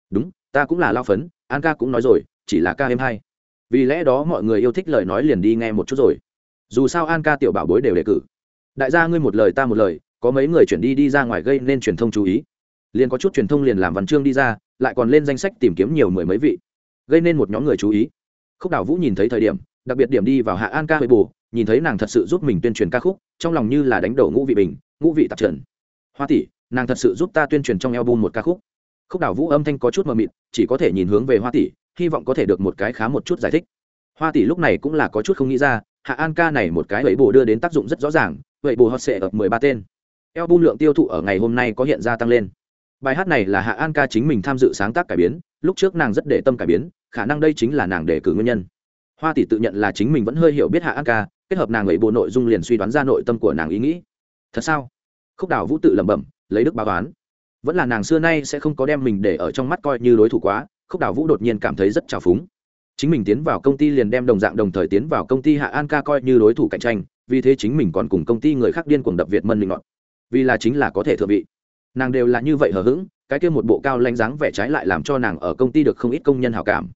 Đúng, ta cũng là lao phấn, an ca cũng nói rồi, chỉ là ca em hay vì lẽ đó mọi người yêu thích lời nói liền đi nghe một chút rồi. Dù sao an ca tiểu bảo bối đều đề cử. Đại gia ngươi một lời ta một lời, có mấy người chuyển đi đi ra ngoài gây nên truyền thông chú ý. Liền có chút truyền thông liền làm văn chương đi ra, lại còn lên danh sách tìm kiếm nhiều mười mấy vị. Gây nên một nhóm người chú ý. Khúc đào vũ nhìn thấy thời điểm, đặc biệt điểm đi vào hạ an ca hơi bù, nhìn thấy nàng thật sự giúp mình tuyên truyền ca khúc, trong lòng như là đánh đổ ngũ vị bình, ngũ vị tạp trần. Hoa tỷ nàng thật sự giúp ta tuyên truyền trong album một ca khúc. Khúc đảo vũ âm thanh có chút mờ mịt, chỉ có thể nhìn hướng về hoa tỷ, hy vọng có thể được một cái khá một chút giải thích. Hoa tỷ lúc này cũng là có chút không nghĩ ra, hạ an ca này một cái vậy bù đưa đến tác dụng rất rõ ràng, vậy bù hot sệ ở mười ba tên. Album lượng tiêu thụ ở ngày hôm nay có hiện ra tăng lên. Bài hát này là hạ an ca chính mình tham dự sáng tác cải biến, lúc trước nàng rất để tâm cải biến, khả năng đây chính là nàng đề cử nguyên nhân. Hoa tỷ tự nhận là chính mình vẫn hơi hiểu biết hạ an ca, kết hợp nàng ấy bộ nội dung liền suy đoán ra nội tâm của nàng ý nghĩ. Thật sao? Khúc đào vũ tự lẩm bẩm lấy đức báo toán vẫn là nàng xưa nay sẽ không có đem mình để ở trong mắt coi như đối thủ quá, khúc đào vũ đột nhiên cảm thấy rất trào phúng. Chính mình tiến vào công ty liền đem đồng dạng đồng thời tiến vào công ty hạ an ca coi như đối thủ cạnh tranh, vì thế chính mình còn cùng công ty người khác điên cuồng đập việt mân mình ngọn vì là chính là có thể thượng vị. Nàng đều là như vậy hờ hững, cái kia một bộ cao lãnh dáng vẻ trái lại làm cho nàng ở công ty được không ít công nhân hảo cảm.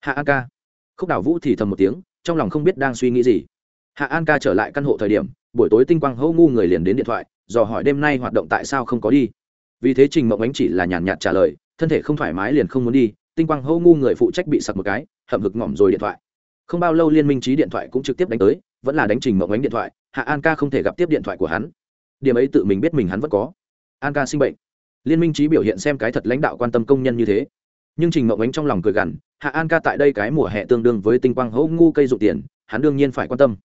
Hạ an ca. Khúc đào vũ thì thầm một tiếng, trong lòng không biết đang suy nghĩ gì. Hạ an ca trở lại căn hộ thời điểm, buổi tối tinh quang hô ngu người liền đến điện thoại dò hỏi đêm nay hoạt động tại sao không có đi. Vì thế trình mộng ánh chỉ là nhàn nhạt trả lời, thân thể không thoải mái liền không muốn đi, tinh quang hô ngu người phụ trách bị sặc một cái, hậm hực ngỏm rồi điện thoại. Không bao lâu liên minh trí điện thoại cũng trực tiếp đánh tới, vẫn là đánh trình mộng ánh điện thoại, hạ an ca không thể gặp tiếp điện thoại của hắn. Điểm ấy tự mình biết mình hắn vẫn có. An ca sinh bệnh. Liên minh trí biểu hiện xem cái thật lãnh đạo quan tâm công nhân như thế. Nhưng trình mộng ánh trong lòng cười gằn, hạ an ca tại đây cái mùa hè tương đương với tinh quang hỗ ngu cây dụ tiền, hắn đương nhiên phải quan tâm.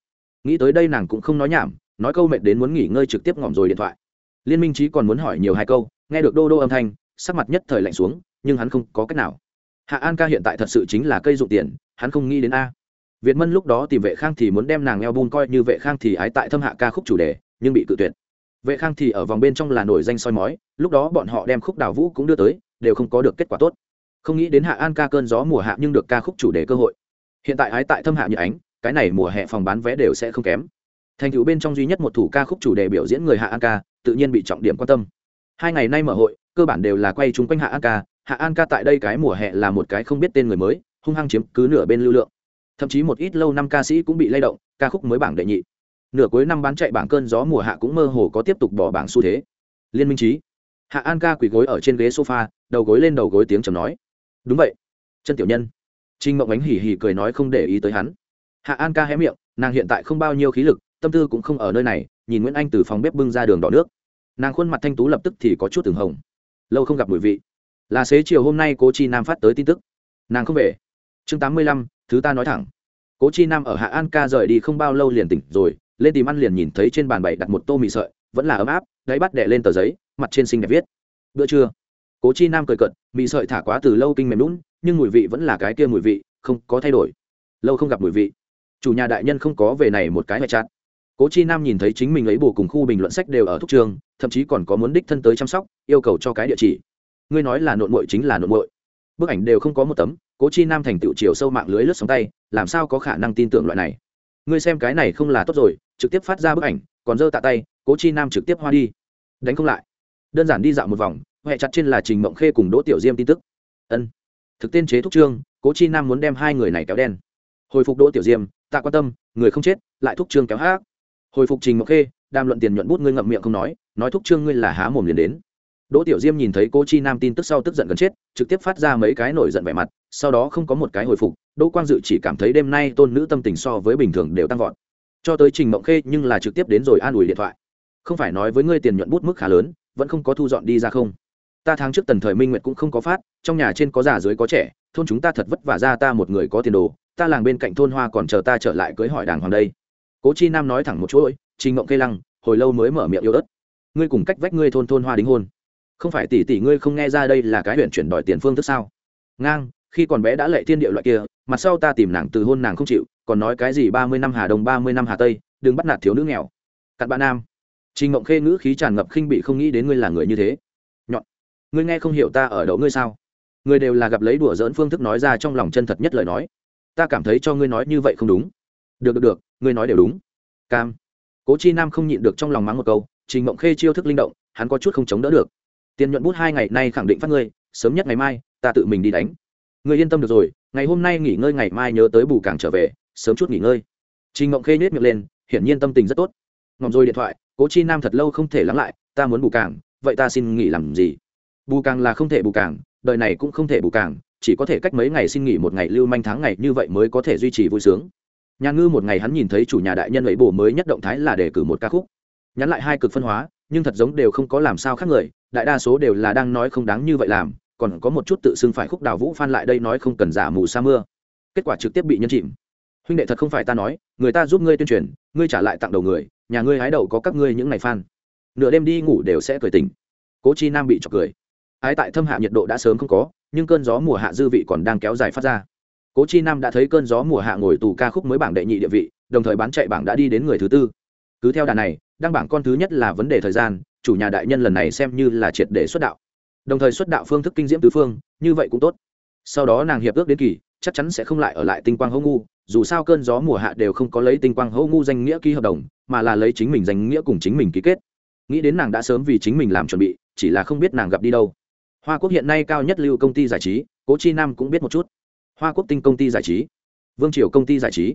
Nghĩ tới đây nàng cũng không nói nhảm nói câu mệt đến muốn nghỉ ngơi trực tiếp ngỏm rồi điện thoại. Liên minh trí còn muốn hỏi nhiều hai câu, nghe được đô đô âm thanh, sắc mặt nhất thời lạnh xuống, nhưng hắn không có cách nào. Hạ an ca hiện tại thật sự chính là cây dụng tiền, hắn không nghĩ đến a. Việt mân lúc đó tìm vệ khang thì muốn đem nàng eo bun coi như vệ khang thì ái tại thâm hạ ca khúc chủ đề, nhưng bị cự tuyệt. Vệ khang thì ở vòng bên trong là nổi danh soi mói, lúc đó bọn họ đem khúc đào vũ cũng đưa tới, đều không có được kết quả tốt. Không nghĩ đến hạ an ca cơn gió mùa hạ nhưng được ca khúc chủ đề cơ hội. Hiện tại ái tại thâm hạ như ánh, cái này mùa hè phòng bán vé đều sẽ không kém thành tựu bên trong duy nhất một thủ ca khúc chủ đề biểu diễn người hạ an ca, tự nhiên bị trọng điểm quan tâm. Hai ngày nay mở hội, cơ bản đều là quay chung quanh hạ an ca. Hạ an ca tại đây cái mùa hè là một cái không biết tên người mới, hung hăng chiếm cứ nửa bên lưu lượng. Thậm chí một ít lâu năm ca sĩ cũng bị lay động, ca khúc mới bảng đệ nhị. Nửa cuối năm bán chạy bảng cơn gió mùa hạ cũng mơ hồ có tiếp tục bỏ bảng xu thế. Liên minh trí. Hạ an ca quỳ gối ở trên ghế sofa, đầu gối lên đầu gối tiếng chầm nói. Đúng vậy. Chân tiểu nhân. Trinh mộng ánh hỉ hỉ cười nói không để ý tới hắn. Hạ an ca hé miệng, nàng hiện tại không bao nhiêu khí lực tâm tư cũng không ở nơi này, nhìn nguyễn anh từ phòng bếp bưng ra đường đỏ nước. Nàng khuôn mặt thanh tú lập tức thì có chút từng hồng. Lâu không gặp mùi vị. Là xế chiều hôm nay cô chi nam phát tới tin tức. Nàng không về. Chương tám mươi lăm, thứ ta nói thẳng. Cố chi nam ở hạ an ca rời đi không bao lâu liền tỉnh rồi, lên tìm ăn liền nhìn thấy trên bàn bày đặt một tô mì sợi, vẫn là ấm áp gáy bắt đẻ lên tờ giấy, mặt trên xinh đẹp viết. Bữa trưa, cố chi nam cười cận mì sợi thả quá từ lâu kinh mềm lún nhưng mùi vị vẫn là cái kia mùi vị, không có thay đổi. Lâu không gặp mùi vị. Chủ nhà đại nhân không có về này một cái hệ chặt cố chi nam nhìn thấy chính mình ấy bù cùng khu bình luận sách đều ở thúc trường, thậm chí còn có muốn đích thân tới chăm sóc, yêu cầu cho cái địa chỉ. Ngươi nói là nội mội chính là nội mội bức ảnh đều không có một tấm, cố chi nam thành tựu chiều sâu mạng lưới lướt sóng tay, làm sao có khả năng tin tưởng loại này? Ngươi xem cái này không là tốt rồi, trực tiếp phát ra bức ảnh, còn giơ tạ tay, cố chi nam trực tiếp hoa đi. Đánh không lại. Đơn giản đi dạo một vòng huệ chặt trên là trình mộng khê cùng đỗ tiểu diêm tin tức. Ân. Thực tên chế thúc trương, cố chi nam muốn đem hai người này kéo đen. Hồi phục đỗ tiểu diêm, tạ quan tâm, người không chết, lại thúc trương kéo hát hồi phục trình mộc khê đam luận tiền nhuận bút ngươi ngậm miệng không nói nói thúc trương ngươi là há mồm liền đến. Đỗ tiểu diêm nhìn thấy cô chi nam tin tức sau tức giận gần chết, trực tiếp phát ra mấy cái nổi giận vẻ mặt, sau đó không có một cái hồi phục, đỗ quang dự chỉ cảm thấy đêm nay tôn nữ tâm tình so với bình thường đều tăng vọt. Cho tới trình mộng khê nhưng là trực tiếp đến rồi an ủi điện thoại. Không phải nói với ngươi tiền nhuận bút mức khá lớn, vẫn không có thu dọn đi ra không? Ta tháng trước tần thời minh nguyệt cũng không có phát, trong nhà trên có già dưới có trẻ, thôn chúng ta thật vất vả ra ta một người có tiền đồ, ta làng bên cạnh thôn hoa còn chờ ta trở lại cưới hỏi đàng hoàng đây cố chi nam nói thẳng một chuỗi, trình ngộng cây lăng, hồi lâu mới mở miệng yêu ớt ngươi cùng cách vách ngươi thôn thôn hoa đính hôn. Không phải tỷ tỷ ngươi không nghe ra đây là cái huyện chuyển đòi tiền phương thức sao? Ngang, khi còn bé đã lệ thiên địa loại kia mặt sau ta tìm nàng từ hôn nàng không chịu, còn nói cái gì ba mươi năm hà đông, ba mươi năm hà tây, đừng bắt nạt thiếu nữ nghèo. Cặn bạn nam. Trình ngộng khê ngữ khí tràn ngập khinh bị không nghĩ đến ngươi là người như thế. Nhọn. Ngươi nghe không hiểu ta ở đậu ngươi sao? Ngươi đều là gặp lấy đùa dỡn phương thức nói ra trong lòng chân thật nhất lời nói. Ta cảm thấy cho ngươi nói như vậy không đúng được được được, ngươi nói đều đúng. Cam. Cố chi nam không nhịn được trong lòng mắng một câu, trình mộng khê chiêu thức linh động, hắn có chút không chống đỡ được. Tiền nhuận bút hai ngày nay khẳng định phát ngươi, sớm nhất ngày mai, ta tự mình đi đánh. Ngươi yên tâm được rồi, ngày hôm nay nghỉ ngơi ngày mai nhớ tới bù càng trở về, sớm chút nghỉ ngơi. Trình mộng khê nhét miệng lên, hiển nhiên tâm tình rất tốt. Ngọc rồi điện thoại, cố chi nam thật lâu không thể lắng lại, ta muốn bù càng, vậy ta xin nghỉ làm gì? Bù càng là không thể bù càng, đời này cũng không thể bù càng, chỉ có thể cách mấy ngày xin nghỉ một ngày lưu manh tháng ngày như vậy mới có thể duy trì vui sướng nhà ngư một ngày hắn nhìn thấy chủ nhà đại nhân ấy bổ mới nhất động thái là đề cử một ca khúc. Nhắn lại hai cực phân hóa, nhưng thật giống đều không có làm sao khác người, đại đa số đều là đang nói không đáng như vậy làm, còn có một chút tự xưng phải khúc đào vũ phan lại đây nói không cần giả mù sa mưa. Kết quả trực tiếp bị nhân chìm. Huynh đệ thật không phải ta nói, người ta giúp ngươi tuyên truyền, ngươi trả lại tặng đầu người, nhà ngươi hái đầu có các ngươi những ngày phan. Nửa đêm đi ngủ đều sẽ cười tỉnh. Cố chi nam bị chọc cười. Ái tại thâm hạ nhiệt độ đã sớm không có, nhưng cơn gió mùa hạ dư vị còn đang kéo dài phát ra cố chi nam đã thấy cơn gió mùa hạ ngồi tù ca khúc mới bảng đệ nhị địa vị, đồng thời bán chạy bảng đã đi đến người thứ tư. Cứ theo đà này, đăng bảng con thứ nhất là vấn đề thời gian, chủ nhà đại nhân lần này xem như là triệt để xuất đạo. Đồng thời xuất đạo phương thức kinh diễm tứ phương, như vậy cũng tốt. Sau đó nàng hiệp ước đến kỳ, chắc chắn sẽ không lại ở lại tinh quang hô ngu, dù sao cơn gió mùa hạ đều không có lấy tinh quang hô ngu danh nghĩa ký hợp đồng, mà là lấy chính mình danh nghĩa cùng chính mình ký kết. Nghĩ đến nàng đã sớm vì chính mình làm chuẩn bị, chỉ là không biết nàng gặp đi đâu. Hoa quốc hiện nay cao nhất lưu công ty giải trí, cố chi nam cũng biết một chút hoa quốc tinh công ty giải trí. Vương triều công ty giải trí.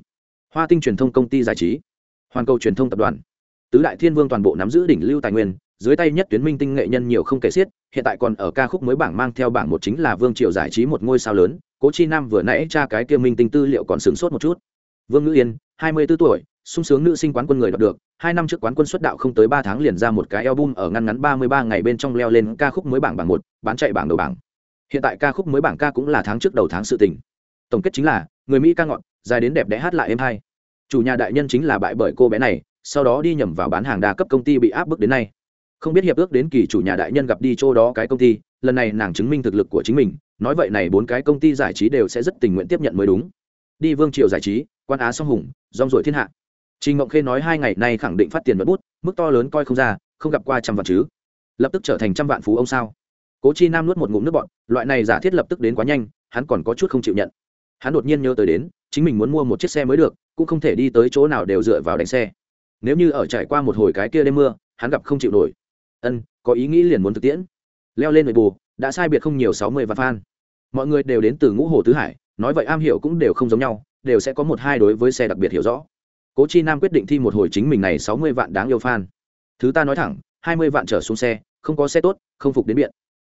Hoa tinh truyền thông công ty giải trí. Hoàn cầu truyền thông tập đoàn. Tứ đại thiên vương toàn bộ nắm giữ đỉnh lưu tài nguyên, dưới tay nhất tuyến minh tinh nghệ nhân nhiều không kể xiết, hiện tại còn ở ca khúc mới bảng mang theo bảng một chính là vương triều giải trí một ngôi sao lớn, cố chi nam vừa nãy tra cái kia minh tinh tư liệu còn sửng sốt một chút. Vương ngữ yên, hai mươi 24 tuổi, sung sướng nữ sinh quán quân người đọc được, hai năm trước quán quân xuất đạo không tới ba tháng liền ra một cái album ở ngăn ngắn ba mươi ba ngày bên trong leo lên ca khúc mới bảng bảng một, bán chạy bảng đầu bảng. Hiện tại ca khúc mới bảng ca cũng là tháng trước đầu tháng sự tình tổng kết chính là, người mỹ ca ngọn, dài đến đẹp đẽ hát lại êm hay chủ nhà đại nhân chính là bại bởi cô bé này, sau đó đi nhầm vào bán hàng đa cấp công ty bị áp bức đến nay. Không biết hiệp ước đến kỳ chủ nhà đại nhân gặp đi chỗ đó cái công ty, lần này nàng chứng minh thực lực của chính mình, nói vậy này bốn cái công ty giải trí đều sẽ rất tình nguyện tiếp nhận mới đúng. Đi vương triều giải trí, quan á song hùng, rong rổi thiên hạ. Trình ngộng khê nói hai ngày nay khẳng định phát tiền mất bút, mức to lớn coi không ra, không gặp qua trăm vạn chứ. Lập tức trở thành trăm vạn phú ông sao. Cố chi nam nuốt một ngụm nước bọn loại này giả thiết lập tức đến quá nhanh, hắn còn có chút không chịu nhận hắn đột nhiên nhớ tới đến, chính mình muốn mua một chiếc xe mới được, cũng không thể đi tới chỗ nào đều dựa vào đánh xe. Nếu như ở trải qua một hồi cái kia đêm mưa, hắn gặp không chịu nổi. Ân, có ý nghĩ liền muốn thực tiễn. Leo lên nội bù, đã sai biệt không nhiều sáu mươi vạn fan. Mọi người đều đến từ ngũ hồ tứ hải, nói vậy am hiểu cũng đều không giống nhau, đều sẽ có một hai đối với xe đặc biệt hiểu rõ. Cố chi nam quyết định thi một hồi chính mình này sáu mươi vạn đáng yêu fan. Thứ ta nói thẳng, hai mươi vạn trở xuống xe, không có xe tốt, không phục đến biện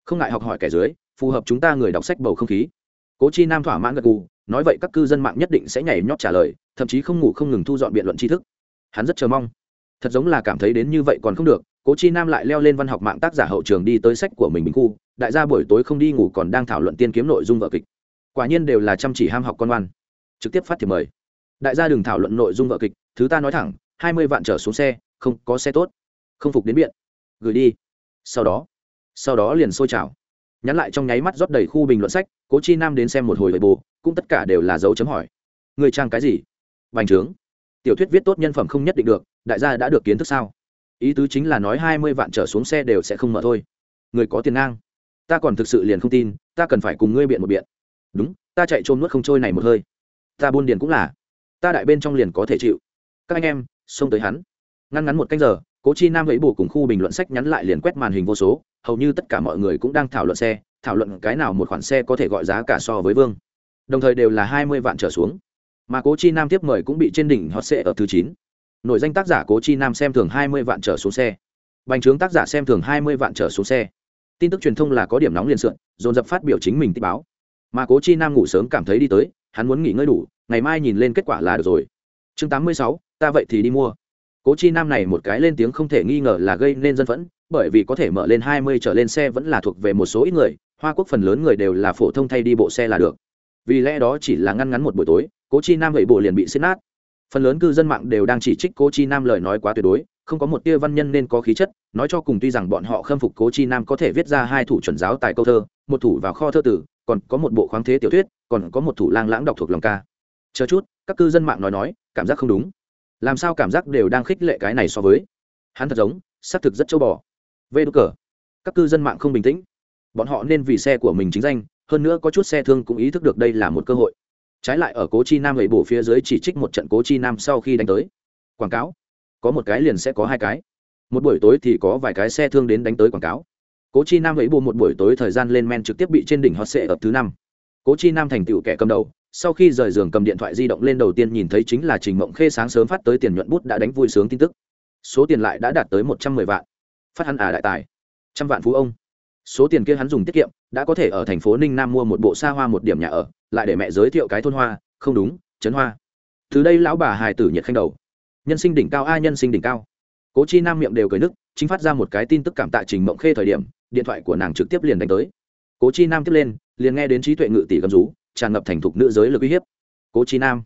không ngại học hỏi kẻ dưới, phù hợp chúng ta người đọc sách bầu không khí. Cố chi nam thỏa mãn gật gù nói vậy các cư dân mạng nhất định sẽ nhảy nhót trả lời, thậm chí không ngủ không ngừng thu dọn biện luận tri thức. Hắn rất chờ mong. Thật giống là cảm thấy đến như vậy còn không được, cố chi nam lại leo lên văn học mạng tác giả hậu trường đi tới sách của mình bình khu, đại gia buổi tối không đi ngủ còn đang thảo luận tiên kiếm nội dung vợ kịch. Quả nhiên đều là chăm chỉ ham học con ngoan trực tiếp phát thiệp mời. Đại gia đừng thảo luận nội dung vợ kịch, thứ ta nói thẳng, hai mươi vạn trở xuống xe, không có xe tốt. Không phục đến biện. Gửi đi. Sau đó. Sau đó liền sôi trào nhắn lại trong nháy mắt rót đầy khu bình luận sách, cố chi nam đến xem một hồi về bồ cũng tất cả đều là dấu chấm hỏi. Người trang cái gì? Bành trướng. Tiểu thuyết viết tốt nhân phẩm không nhất định được, đại gia đã được kiến thức sao? Ý tứ chính là nói hai mươi vạn trở xuống xe đều sẽ không mở thôi. Người có tiền ngang. Ta còn thực sự liền không tin, ta cần phải cùng ngươi biện một biện. Đúng, ta chạy trôn nuốt không trôi này một hơi. Ta buôn điền cũng là. Ta đại bên trong liền có thể chịu. Các anh em, xông tới hắn. Ngăn ngắn một canh giờ cố chi nam lấy bổ cùng khu bình luận sách nhắn lại liền quét màn hình vô số, hầu như tất cả mọi người cũng đang thảo luận xe, thảo luận cái nào một khoản xe có thể gọi giá cả so với vương. Đồng thời đều là hai mươi vạn trở xuống. Mà cố chi nam tiếp mời cũng bị trên đỉnh hot sệ ở thứ chín. Nội danh tác giả cố chi nam xem thường hai mươi vạn trở xuống xe. Bành trướng tác giả xem thường hai mươi vạn trở xuống xe. Tin tức truyền thông là có điểm nóng liền sượn, dồn dập phát biểu chính mình tích báo. Mà cố chi nam ngủ sớm cảm thấy đi tới, hắn muốn nghỉ ngơi đủ, ngày mai nhìn lên kết quả là được rồi. Chương tám mươi sáu, ta vậy thì đi mua cố chi nam này một cái lên tiếng không thể nghi ngờ là gây nên dân phẫn, bởi vì có thể mở lên hai mươi trở lên xe vẫn là thuộc về một số ít người, hoa quốc phần lớn người đều là phổ thông thay đi bộ xe là được. Vì lẽ đó chỉ là ngăn ngắn một buổi tối, cố chi nam gậy bộ liền bị xiết nát. Phần lớn cư dân mạng đều đang chỉ trích cố chi nam lời nói quá tuyệt đối, không có một tia văn nhân nên có khí chất, nói cho cùng tuy rằng bọn họ khâm phục cố chi nam có thể viết ra hai thủ chuẩn giáo tại câu thơ, một thủ vào kho thơ tử, còn có một bộ khoáng thế tiểu thuyết, còn có một thủ lang lãng đọc thuộc lòng ca. Chờ chút, các cư dân mạng nói nói, cảm giác không đúng làm sao cảm giác đều đang khích lệ cái này so với? Hắn thật giống, xác thực rất châu bò. Vê đ cờ. Các cư dân mạng không bình tĩnh. Bọn họ nên vì xe của mình chính danh, hơn nữa có chút xe thương cũng ý thức được đây là một cơ hội. Trái lại ở cố chi nam lầy bổ phía dưới chỉ trích một trận cố chi nam sau khi đánh tới. Quảng cáo. Có một cái liền sẽ có hai cái. Một buổi tối thì có vài cái xe thương đến đánh tới quảng cáo. Cố chi nam gậy bổ một buổi tối thời gian lên men trực tiếp bị trên đỉnh hot sệ ở thứ năm. Cố chi nam thành tựu kẻ cầm đầu sau khi rời giường cầm điện thoại di động lên đầu tiên nhìn thấy chính là trình mộng khê sáng sớm phát tới tiền nhuận bút đã đánh vui sướng tin tức. Số tiền lại đã đạt tới một trăm mười vạn. Phát hắn à đại tài. Trăm vạn phú ông. Số tiền kia hắn dùng tiết kiệm, đã có thể ở thành phố ninh nam mua một bộ xa hoa một điểm nhà ở, lại để mẹ giới thiệu cái thôn hoa, không đúng, trấn hoa. Từ đây lão bà hài tử nhiệt khanh đầu. Nhân sinh đỉnh cao a, nhân sinh đỉnh cao. Cố chi nam miệng đều cười nức, chính phát ra một cái tin tức cảm tạ trình mộng khê thời điểm, điện thoại của nàng trực tiếp liền đánh tới. Cố chi nam tiếp lên, liền nghe đến trí tuệ ngự tỷ gầm rú tràn ngập thành thục nữ giới lực uy hiếp. Cố chi nam.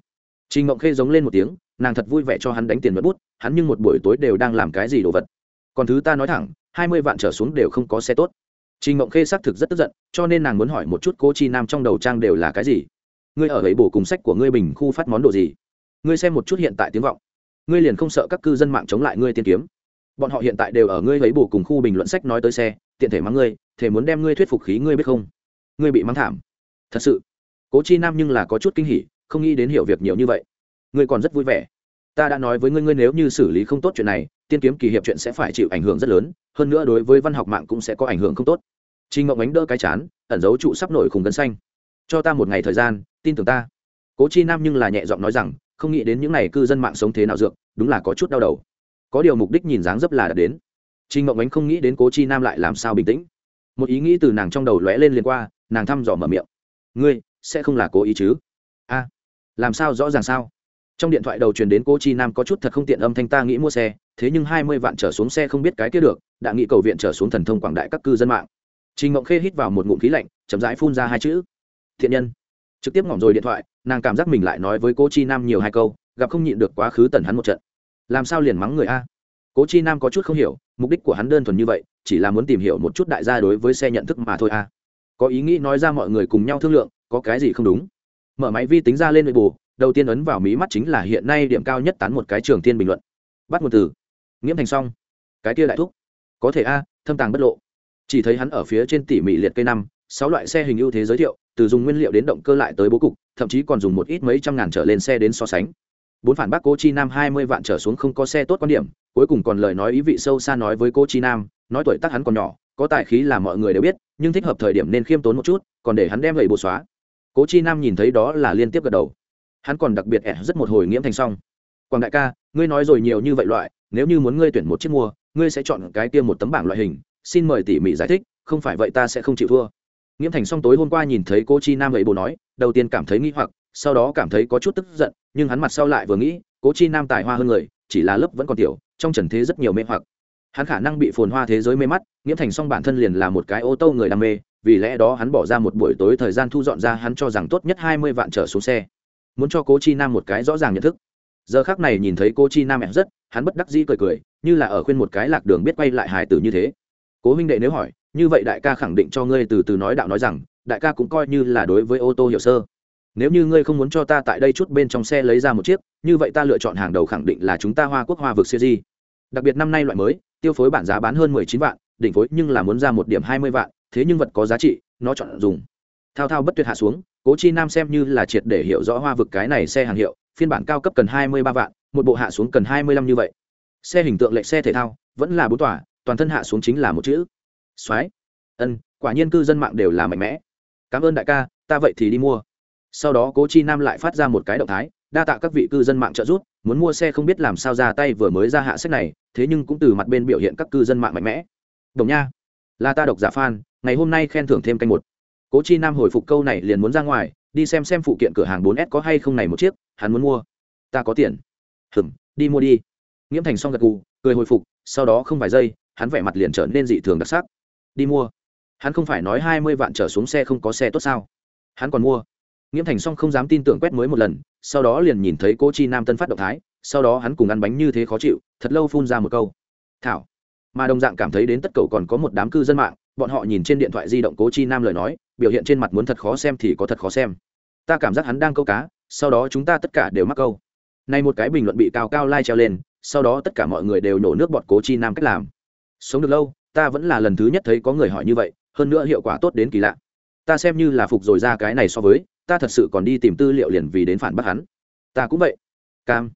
Trình mộng khê giống lên một tiếng, nàng thật vui vẻ cho hắn đánh tiền mất bút, hắn nhưng một buổi tối đều đang làm cái gì đồ vật. Còn thứ ta nói thẳng, hai mươi vạn trở xuống đều không có xe tốt. Trình mộng khê xác thực rất tức giận, cho nên nàng muốn hỏi một chút cố chi nam trong đầu trang đều là cái gì. Ngươi ở ấy bổ cùng sách của ngươi bình khu phát món đồ gì? Ngươi xem một chút hiện tại tiếng vọng. Ngươi liền không sợ các cư dân mạng chống lại ngươi tiên kiếm. Bọn họ hiện tại đều ở ngươi ấy bổ cùng khu bình luận sách nói tới xe, tiện thể mắng ngươi thể muốn đem ngươi thuyết phục khí ngươi biết không? Ngươi bị mắng thảm. Thật sự cố chi nam nhưng là có chút kinh hỉ không nghĩ đến hiểu việc nhiều như vậy. Ngươi còn rất vui vẻ. Ta đã nói với ngươi ngươi nếu như xử lý không tốt chuyện này tiên kiếm kỳ hiệp chuyện sẽ phải chịu ảnh hưởng rất lớn hơn nữa đối với văn học mạng cũng sẽ có ảnh hưởng không tốt. Trình Ngộng ánh đỡ cái chán, ẩn dấu trụ sắp nổi khùng gân xanh. Cho ta một ngày thời gian, tin tưởng ta. cố chi nam nhưng là nhẹ giọng nói rằng không nghĩ đến những n à y cư dân mạng sống thế nào dược đúng là có chút đau đầu. Có điều mục đích nhìn dáng dấp là đã đến. Trinh mộng ánh không nghĩ đến cố chi nam lại làm sao bình tĩnh. Một ý nghĩ từ nàng trong đầu lóe lên liền qua nàng thăm dò mở miệng. Ngươi sẽ không là cố ý chứ? A, làm sao rõ ràng sao? Trong điện thoại đầu truyền đến cô chi nam có chút thật không tiện âm thanh ta nghĩ mua xe, thế nhưng hai mươi vạn trở xuống xe không biết cái kia được, đã nghĩ cầu viện trở xuống thần thông quảng đại các cư dân mạng. Trình ngộng khê hít vào một ngụm khí lạnh, chậm rãi phun ra hai chữ. Thiện nhân. Trực tiếp ngỏm rồi điện thoại, nàng cảm giác mình lại nói với cô chi nam nhiều hai câu, gặp không nhịn được quá khứ tần hắn một trận. Làm sao liền mắng người a? Cố chi nam có chút không hiểu, mục đích của hắn đơn thuần như vậy, chỉ là muốn tìm hiểu một chút đại gia đối với xe nhận thức mà thôi a. Có ý nghĩ nói ra mọi người cùng nhau thương lượng có cái gì không đúng? Mở máy vi tính ra lên nội bù đầu tiên ấn vào mí mắt chính là hiện nay điểm cao nhất tán một cái trường tiên bình luận. Bắt một từ. Nghiễm thành xong. Cái kia đại thúc. Có thể a, thâm tàng bất lộ. Chỉ thấy hắn ở phía trên tỉ mỉ liệt cây năm, sáu loại xe hình ưu thế giới thiệu, từ dùng nguyên liệu đến động cơ lại tới bố cục, thậm chí còn dùng một ít mấy trăm ngàn trở lên xe đến so sánh. Bốn phản bác cô chi nam hai mươi vạn trở xuống không có xe tốt quan điểm, cuối cùng còn lời nói ý vị sâu xa nói với cô chi nam, nói tuổi tác hắn còn nhỏ, có tài khí là mọi người đều biết, nhưng thích hợp thời điểm nên khiêm tốn một chút, còn để hắn đem gậy bồ xóa cố chi nam nhìn thấy đó là liên tiếp gật đầu. Hắn còn đặc biệt ẻ rất một hồi nghiễm thành xong quảng đại ca, ngươi nói rồi nhiều như vậy loại, nếu như muốn ngươi tuyển một chiếc mua, ngươi sẽ chọn cái kia một tấm bảng loại hình, xin mời tỉ mỉ giải thích, không phải vậy ta sẽ không chịu thua. Nghiễm thành xong tối hôm qua nhìn thấy cô chi nam ấy bồ nói, đầu tiên cảm thấy nghi hoặc, sau đó cảm thấy có chút tức giận, nhưng hắn mặt sau lại vừa nghĩ, cố chi nam tài hoa hơn người, chỉ là lớp vẫn còn tiểu, trong trần thế rất nhiều mê hoặc. Hắn khả năng bị phồn hoa thế giới mê mắt, nghiễm thành xong bản thân liền là một cái ô tô người đam mê vì lẽ đó hắn bỏ ra một buổi tối thời gian thu dọn ra hắn cho rằng tốt nhất hai mươi vạn trở xuống xe. Muốn cho cố chi nam một cái rõ ràng nhận thức. Giờ khác này nhìn thấy cô chi nam mẹ rất, hắn bất đắc dĩ cười cười, như là ở khuyên một cái lạc đường biết quay lại hài tử như thế. Cố huynh đệ nếu hỏi, như vậy đại ca khẳng định cho ngươi từ từ nói đạo nói rằng, đại ca cũng coi như là đối với ô tô hiệu sơ. Nếu như ngươi không muốn cho ta tại đây chút bên trong xe lấy ra một chiếc, như vậy ta lựa chọn hàng đầu khẳng định là chúng ta hoa quốc hoa vực siêu di đặc biệt năm nay loại mới, tiêu phối bản giá bán hơn mười chín vạn, đỉnh phối nhưng là muốn ra một điểm hai mươi vạn thế nhưng vật có giá trị, nó chọn dùng. Thao thao bất tuyệt hạ xuống, cố chi nam xem như là triệt để hiểu rõ hoa vực cái này xe hàng hiệu, phiên bản cao cấp cần hai mươi ba vạn, một bộ hạ xuống cần hai mươi lăm như vậy. Xe hình tượng lệ xe thể thao, vẫn là bốn tòa, toàn thân hạ xuống chính là một chữ. Soái ân, quả nhiên cư dân mạng đều là mạnh mẽ. Cảm ơn đại ca, ta vậy thì đi mua. Sau đó cố chi nam lại phát ra một cái động thái, đa tạ các vị cư dân mạng trợ giúp, muốn mua xe không biết làm sao ra tay vừa mới ra hạ sách này, thế nhưng cũng từ mặt bên biểu hiện các cư dân mạng mạnh mẽ. Đồng nha. Là ta độc giả fan ngày hôm nay khen thưởng thêm canh một. Cố chi nam hồi phục câu này liền muốn ra ngoài, đi xem xem phụ kiện cửa hàng 4S có hay không này một chiếc, hắn muốn mua. Ta có tiền. Hừm, đi mua đi. Nghiễm thành xong gật gù, cười hồi phục, sau đó không vài giây, hắn vẻ mặt liền trở nên dị thường đặc sắc. Đi mua. Hắn không phải nói hai mươi vạn trở xuống xe không có xe tốt sao? Hắn còn mua. Nghiễm thành xong không dám tin tưởng quét mới một lần, sau đó liền nhìn thấy cô chi nam tân phát động thái, sau đó hắn cùng ăn bánh như thế khó chịu, thật lâu phun ra một câu. Thảo. Mà đồng dạng cảm thấy đến tất cầu còn có một đám cư dân mạng bọn họ nhìn trên điện thoại di động cố chi nam lời nói, biểu hiện trên mặt muốn thật khó xem thì có thật khó xem. Ta cảm giác hắn đang câu cá, sau đó chúng ta tất cả đều mắc câu. Nay một cái bình luận bị cao cao lai treo lên, sau đó tất cả mọi người đều nổ nước bọt cố chi nam cách làm. Sống được lâu, ta vẫn là lần thứ nhất thấy có người hỏi như vậy, hơn nữa hiệu quả tốt đến kỳ lạ. Ta xem như là phục rồi ra cái này so với, ta thật sự còn đi tìm tư liệu liền vì đến phản bác hắn. Ta cũng vậy. Cam.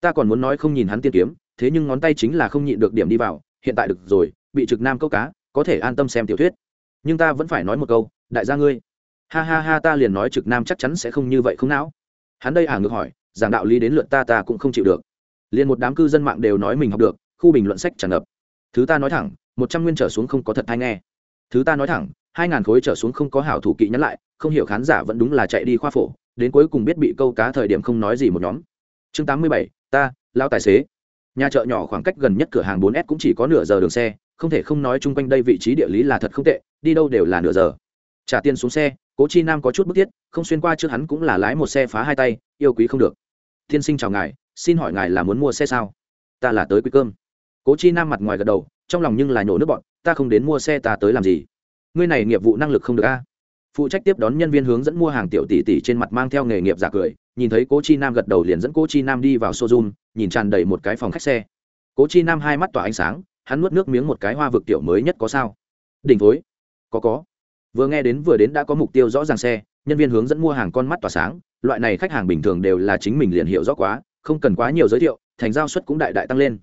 Ta còn muốn nói không nhìn hắn tiên kiếm, thế nhưng ngón tay chính là không nhịn được điểm đi vào, hiện tại được rồi, bị trực nam câu cá có thể an tâm xem tiểu thuyết. Nhưng ta vẫn phải nói một câu, đại gia ngươi. Ha ha ha, ta liền nói trực nam chắc chắn sẽ không như vậy không não. Hắn đây à ngược hỏi, giảng đạo lý đến lượt ta ta cũng không chịu được. Liền một đám cư dân mạng đều nói mình học được, khu bình luận sách tràn ngập. Thứ ta nói thẳng, một trăm nguyên trở xuống không có thật hay nghe. Thứ ta nói thẳng, hai ngàn khối trở xuống không có hảo thủ kỵ nhắn lại, không hiểu khán giả vẫn đúng là chạy đi khoa phổ, đến cuối cùng biết bị câu cá thời điểm không nói gì một nhóm. Chương tám mươi bảy, ta lao tài xế nhà chợ nhỏ khoảng cách gần nhất cửa hàng 4S cũng chỉ có nửa giờ đường xe, không thể không nói chung quanh đây vị trí địa lý là thật không tệ, đi đâu đều là nửa giờ. Trả tiền xuống xe, cố chi nam có chút bức thiết, không xuyên qua trước hắn cũng là lái một xe phá hai tay, yêu quý không được. Tiên sinh chào ngài, xin hỏi ngài là muốn mua xe sao? Ta là tới quý cơm. Cố chi nam mặt ngoài gật đầu, trong lòng nhưng là nhổ nước bọn, ta không đến mua xe ta tới làm gì? Ngươi này nghiệp vụ năng lực không được a phụ trách tiếp đón nhân viên hướng dẫn mua hàng tiểu tỷ tỷ trên mặt mang theo nghề nghiệp giả cười, nhìn thấy cố chi nam gật đầu liền dẫn cố chi nam đi vào showroom, nhìn tràn đầy một cái phòng khách xe. Cố chi nam hai mắt tỏa ánh sáng, hắn nuốt nước miếng một cái hoa vực tiểu mới nhất có sao? Đỉnh phối có có. Vừa nghe đến vừa đến đã có mục tiêu rõ ràng xe, nhân viên hướng dẫn mua hàng con mắt tỏa sáng, loại này khách hàng bình thường đều là chính mình liền hiểu rõ quá, không cần quá nhiều giới thiệu, thành giao suất cũng đại đại tăng lên.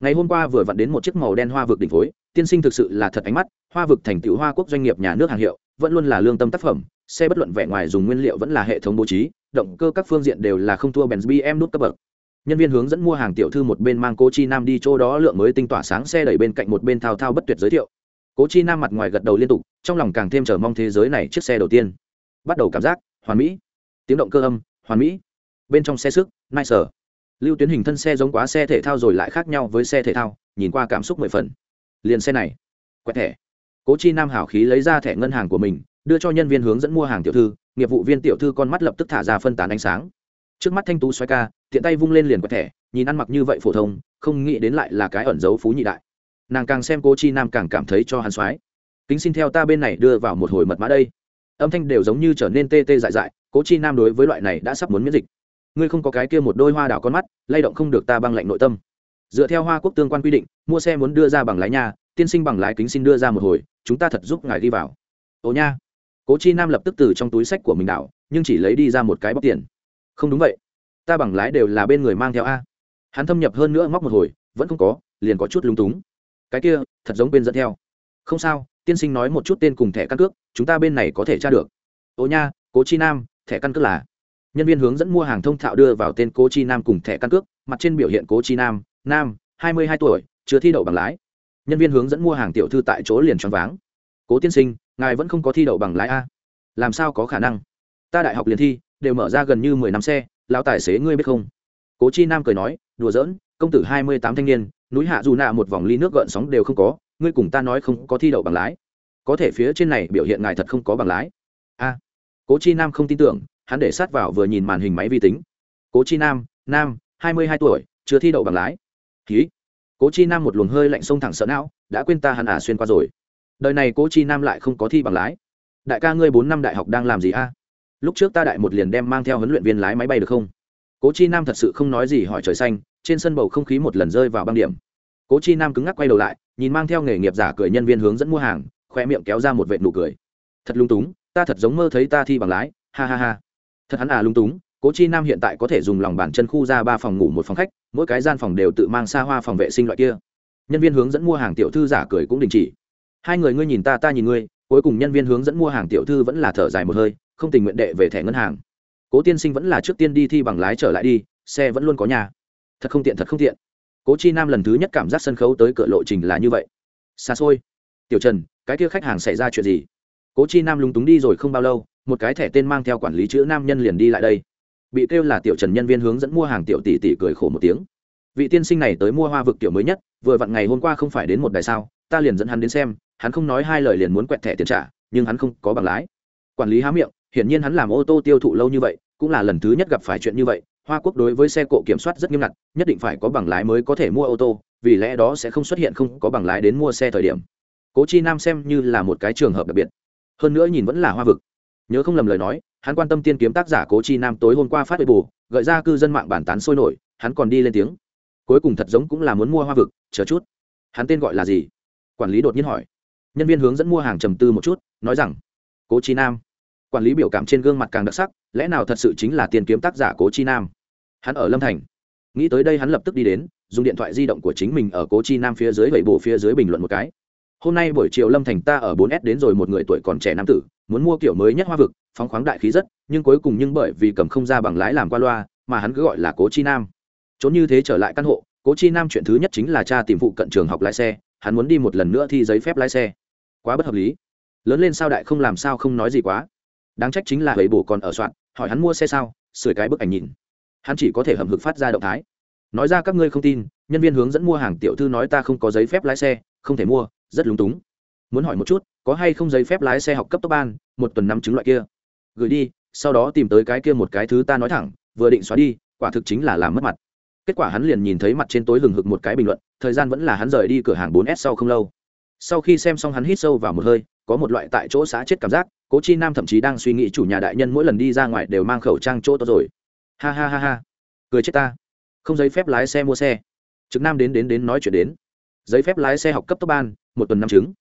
Ngày hôm qua vừa vặn đến một chiếc màu đen hoa vực đỉnh phối tiên sinh thực sự là thật ánh mắt, hoa vực thành tựu hoa quốc doanh nghiệp nhà nước hàng hiệu vẫn luôn là lương tâm tác phẩm, xe bất luận vẻ ngoài dùng nguyên liệu vẫn là hệ thống bố trí, động cơ các phương diện đều là không thua benz bm nút cấp bậc. Nhân viên hướng dẫn mua hàng tiểu thư một bên mang cô chi nam đi chỗ đó lượng mới tinh tỏa sáng xe đẩy bên cạnh một bên thao thao bất tuyệt giới thiệu. Cố chi nam mặt ngoài gật đầu liên tục, trong lòng càng thêm chờ mong thế giới này chiếc xe đầu tiên. Bắt đầu cảm giác, hoàn mỹ. Tiếng động cơ âm, hoàn mỹ. Bên trong xe sức nai sở lưu tuyến hình thân xe giống quá xe thể thao rồi lại khác nhau với xe thể thao, nhìn qua cảm xúc mười phần. Liền xe này, quẹt thẻ cố chi nam hảo khí lấy ra thẻ ngân hàng của mình, đưa cho nhân viên hướng dẫn mua hàng tiểu thư, nghiệp vụ viên tiểu thư con mắt lập tức thả ra phân tán ánh sáng. Trước mắt thanh tú xoay ca, tiện tay vung lên liền quẹt thẻ, nhìn ăn mặc như vậy phổ thông, không nghĩ đến lại là cái ẩn dấu phú nhị đại. Nàng càng xem cố chi nam càng cảm thấy cho hắn soái kính xin theo ta bên này đưa vào một hồi mật mã đây. Âm thanh đều giống như trở nên tê tê dại dại, cố chi nam đối với loại này đã sắp muốn miễn dịch. Ngươi không có cái kia một đôi hoa đảo con mắt, lay động không được ta băng lạnh nội tâm. Dựa theo hoa quốc tương quan quy định, mua xe muốn đưa ra bằng lái nhà tiên sinh bằng lái kính xin đưa ra một hồi, chúng ta thật giúp ngài đi vào. Ồ nha. Cố chi nam lập tức từ trong túi sách của mình đảo, nhưng chỉ lấy đi ra một cái bóc tiền. Không đúng vậy. Ta bằng lái đều là bên người mang theo a. Hắn thâm nhập hơn nữa móc một hồi, vẫn không có, liền có chút lúng túng. Cái kia, thật giống bên dẫn theo. Không sao, tiên sinh nói một chút tên cùng thẻ căn cước, chúng ta bên này có thể tra được. Ồ nha, cố chi nam, thẻ căn cước là? Nhân viên hướng dẫn mua hàng thông thạo đưa vào tên cố chi nam cùng thẻ căn cước, mặt trên biểu hiện cố chi nam nam, hai mươi hai tuổi, chưa thi đậu bằng lái nhân viên hướng dẫn mua hàng tiểu thư tại chỗ liền choáng váng. Cố tiên sinh, ngài vẫn không có thi đậu bằng lái a. Làm sao có khả năng? Ta đại học liền thi, đều mở ra gần như mười năm xe, lão tài xế ngươi biết không? Cố chi nam cười nói, đùa giỡn, công tử hai mươi tám thanh niên, núi hạ dù nạ một vòng ly nước gợn sóng đều không có, ngươi cùng ta nói không có thi đậu bằng lái. Có thể phía trên này biểu hiện ngài thật không có bằng lái. A. Cố chi nam không tin tưởng, hắn để sát vào vừa nhìn màn hình máy vi tính. Cố chi nam nam, hai mươi hai tuổi, chưa thi đậu bằng lái. Ký cố chi nam một luồng hơi lạnh sông thẳng sợ não, đã quên ta hẳn à xuyên qua rồi. Đời này cố chi nam lại không có thi bằng lái. Đại ca ngươi bốn năm đại học đang làm gì a? À? Lúc trước ta đại một liền đem mang theo huấn luyện viên lái máy bay được không? Cố chi nam thật sự không nói gì hỏi trời xanh, trên sân bầu không khí một lần rơi vào băng điểm. Cố chi nam cứng ngắc quay đầu lại, nhìn mang theo nghề nghiệp giả cười nhân viên hướng dẫn mua hàng, khoe miệng kéo ra một vệ nụ cười. Thật lung túng, ta thật giống mơ thấy ta thi bằng lái, ha ha ha. Thật hắn à lung túng cố chi nam hiện tại có thể dùng lòng bàn chân khu ra ba phòng ngủ một phòng khách, mỗi cái gian phòng đều tự mang xa hoa phòng vệ sinh loại kia. Nhân viên hướng dẫn mua hàng tiểu thư giả cười cũng đình chỉ. Hai người ngươi nhìn ta ta nhìn ngươi, cuối cùng nhân viên hướng dẫn mua hàng tiểu thư vẫn là thở dài một hơi, không tình nguyện đệ về thẻ ngân hàng. Cố tiên sinh vẫn là trước tiên đi thi bằng lái trở lại đi, xe vẫn luôn có nhà. Thật không tiện, thật không tiện. Cố chi nam lần thứ nhất cảm giác sân khấu tới cửa lộ trình là như vậy. Xa xôi. Tiểu trần, cái kia khách hàng xảy ra chuyện gì? Cố chi nam lúng túng đi rồi không bao lâu, một cái thẻ tên mang theo quản lý chữ nam nhân liền đi lại đây bị kêu là tiểu trần nhân viên hướng dẫn mua hàng tiểu tỷ tỷ cười khổ một tiếng. Vị tiên sinh này tới mua hoa vực tiểu mới nhất, vừa vặn ngày hôm qua không phải đến một đài sao, ta liền dẫn hắn đến xem, hắn không nói hai lời liền muốn quẹt thẻ tiền trả, nhưng hắn không có bằng lái. Quản lý há miệng, hiển nhiên hắn làm ô tô tiêu thụ lâu như vậy, cũng là lần thứ nhất gặp phải chuyện như vậy, hoa quốc đối với xe cộ kiểm soát rất nghiêm ngặt, nhất định phải có bằng lái mới có thể mua ô tô, vì lẽ đó sẽ không xuất hiện không có bằng lái đến mua xe thời điểm. Cố chi nam xem như là một cái trường hợp đặc biệt. Hơn nữa nhìn vẫn là hoa vực. Nhớ không lầm lời nói hắn quan tâm tiên kiếm tác giả cố chi nam tối hôm qua phát bệ bù, gợi ra cư dân mạng bản tán sôi nổi, hắn còn đi lên tiếng. Cuối cùng thật giống cũng là muốn mua hoa vực, chờ chút. Hắn tên gọi là gì? Quản lý đột nhiên hỏi. Nhân viên hướng dẫn mua hàng trầm tư một chút, nói rằng, cố chi nam. Quản lý biểu cảm trên gương mặt càng đặc sắc, lẽ nào thật sự chính là tiền kiếm tác giả cố chi nam? Hắn ở lâm thành. Nghĩ tới đây hắn lập tức đi đến, dùng điện thoại di động của chính mình ở cố chi nam phía dưới vẩy bổ phía dưới bình luận một cái hôm nay buổi chiều lâm thành ta ở 4 s đến rồi một người tuổi còn trẻ nam tử, muốn mua kiểu mới nhất hoa vực, phóng khoáng đại khí rất, nhưng cuối cùng nhưng bởi vì cầm không ra bằng lái làm qua loa, mà hắn cứ gọi là cố chi nam. Trốn như thế trở lại căn hộ, cố chi nam chuyện thứ nhất chính là cha tìm phụ cận trường học lái xe, hắn muốn đi một lần nữa thi giấy phép lái xe. Quá bất hợp lý. Lớn lên sao đại không làm sao không nói gì quá. Đáng trách chính là ấy bổ còn ở soạn, hỏi hắn mua xe sao sửa cái bức ảnh nhìn. Hắn chỉ có thể hầm hực phát ra động thái. Nói ra các ngươi không tin, nhân viên hướng dẫn mua hàng tiểu thư nói ta không có giấy phép lái xe, không thể mua rất lúng túng. Muốn hỏi một chút, có hay không giấy phép lái xe học cấp tốc ban, một tuần năm chứng loại kia? Gửi đi, sau đó tìm tới cái kia một cái thứ ta nói thẳng, vừa định xóa đi, quả thực chính là làm mất mặt. Kết quả hắn liền nhìn thấy mặt trên tối hừng hực một cái bình luận, thời gian vẫn là hắn rời đi cửa hàng 4S sau không lâu. Sau khi xem xong hắn hít sâu vào một hơi, có một loại tại chỗ xá chết cảm giác, cố chi nam thậm chí đang suy nghĩ chủ nhà đại nhân mỗi lần đi ra ngoài đều mang khẩu trang chỗ tốt rồi. Ha ha ha ha. Cười chết ta. Không giấy phép lái xe mua xe. Trực nam đến đến đến nói chuyện đến. Giấy phép lái xe học cấp tốc ban một tuần năm trứng,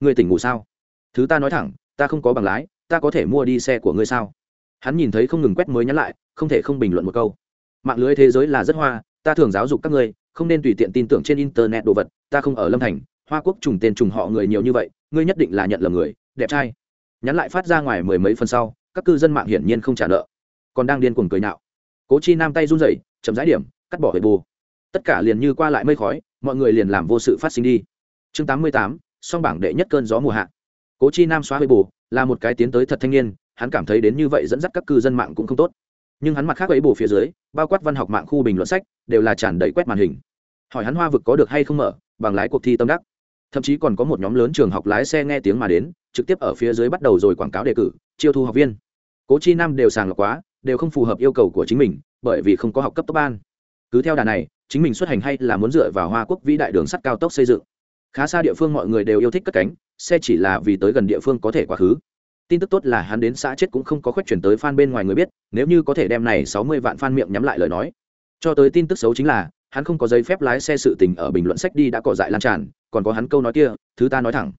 người tỉnh ngủ sao? Thứ ta nói thẳng ta không có bằng lái ta có thể mua đi xe của ngươi sao? Hắn nhìn thấy không ngừng quét mới nhắn lại không thể không bình luận một câu. Mạng lưới thế giới là rất hoa ta thường giáo dục các ngươi không nên tùy tiện tin tưởng trên internet đồ vật ta không ở lâm thành hoa quốc trùng tên trùng họ người nhiều như vậy ngươi nhất định là nhận lầm người đẹp trai. Nhắn lại phát ra ngoài mười mấy phần sau các cư dân mạng hiển nhiên không trả nợ. Còn đang điên cuồng cười nạo cố chi nam tay run rẩy chậm rãi điểm cắt bỏ hệ bù tất cả liền như qua lại mây khói mọi người liền làm vô sự phát sinh đi chương tám mươi tám, song bảng đệ nhất cơn gió mùa hạ. Cố chi nam xóa hơi bù, là một cái tiến tới thật thanh niên, hắn cảm thấy đến như vậy dẫn dắt các cư dân mạng cũng không tốt. Nhưng hắn mặt khác ấy bù phía dưới, bao quát văn học mạng khu bình luận sách, đều là tràn đầy quét màn hình. Hỏi hắn hoa vực có được hay không mở, bằng lái cuộc thi tâm đắc. Thậm chí còn có một nhóm lớn trường học lái xe nghe tiếng mà đến, trực tiếp ở phía dưới bắt đầu rồi quảng cáo đề cử, chiêu thu học viên. Cố chi nam đều sàng lọc quá, đều không phù hợp yêu cầu của chính mình, bởi vì không có học cấp tốc ban. Cứ theo đà này, chính mình xuất hành hay là muốn dựa vào hoa quốc vĩ đại đường sắt cao tốc xây dựng khá xa địa phương mọi người đều yêu thích cất cánh, xe chỉ là vì tới gần địa phương có thể quá khứ. Tin tức tốt là hắn đến xã chết cũng không có khuếch chuyển tới fan bên ngoài người biết, nếu như có thể đem này sáu mươi vạn fan miệng nhắm lại lời nói. Cho tới tin tức xấu chính là, hắn không có giấy phép lái xe sự tình ở bình luận sách đi đã cỏ dại lan tràn, còn có hắn câu nói kia, thứ ta nói thẳng.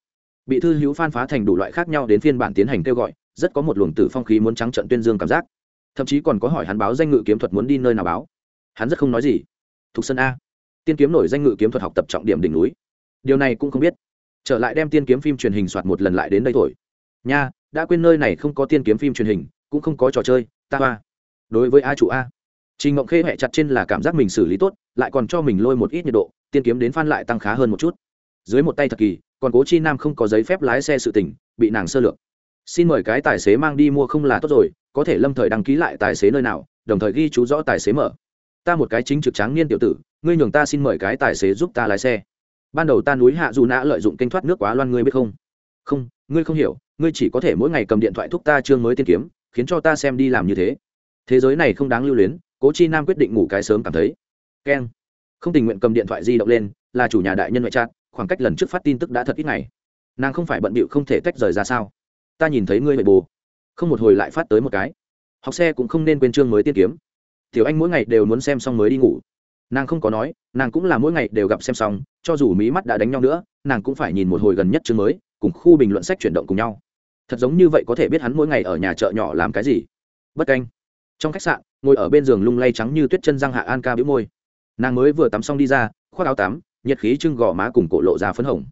Bị thư hữu phan phá thành đủ loại khác nhau đến phiên bản tiến hành kêu gọi, rất có một luồng tử phong khí muốn trắng trận tuyên dương cảm giác. Thậm chí còn có hỏi hắn báo danh ngự kiếm thuật muốn đi nơi nào báo. Hắn rất không nói gì. Thục sân a. Tiên kiếm nổi danh ngự kiếm thuật học tập trọng điểm đỉnh núi điều này cũng không biết. Trở lại đem tiên kiếm phim truyền hình soạt một lần lại đến đây thổi nha, đã quên nơi này không có tiên kiếm phim truyền hình, cũng không có trò chơi, ta hoa. Đối với a chủ a. Trình ngộng khê hẹ chặt trên là cảm giác mình xử lý tốt, lại còn cho mình lôi một ít nhiệt độ, tiên kiếm đến phan lại tăng khá hơn một chút. Dưới một tay thật kỳ, còn cố chi nam không có giấy phép lái xe sự tỉnh bị nàng sơ lược. Xin mời cái tài xế mang đi mua không là tốt rồi, có thể lâm thời đăng ký lại tài xế nơi nào, đồng thời ghi chú rõ tài xế mở. Ta một cái chính trực tráng niên tiểu tử, ngươi nhường ta xin mời cái tài xế giúp ta lái xe ban đầu ta núi hạ dù nã lợi dụng kênh thoát nước quá loan ngươi biết không? Không, ngươi không hiểu, ngươi chỉ có thể mỗi ngày cầm điện thoại thúc ta chương mới tiên kiếm, khiến cho ta xem đi làm như thế. Thế giới này không đáng lưu luyến, cố chi nam quyết định ngủ cái sớm cảm thấy. Keng. Không tình nguyện cầm điện thoại di động lên, là chủ nhà đại nhân ngoại trát khoảng cách lần trước phát tin tức đã thật ít ngày. Nàng không phải bận bịu không thể tách rời ra sao? Ta nhìn thấy ngươi bệ bồ. Không một hồi lại phát tới một cái. Học xe cũng không nên quên chương mới tiên kiếm. Tiểu anh mỗi ngày đều muốn xem xong mới đi ngủ. Nàng không có nói, nàng cũng là mỗi ngày đều gặp xem xong cho dù mí mắt đã đánh nhau nữa, nàng cũng phải nhìn một hồi gần nhất chương mới, cùng khu bình luận sách chuyển động cùng nhau. Thật giống như vậy có thể biết hắn mỗi ngày ở nhà chợ nhỏ làm cái gì. Bất canh. Trong khách sạn, ngồi ở bên giường lung lay trắng như tuyết chân răng hạ an ca bĩu môi. Nàng mới vừa tắm xong đi ra, khoác áo tắm, nhiệt khí trưng gò má cùng cổ lộ ra phấn hồng.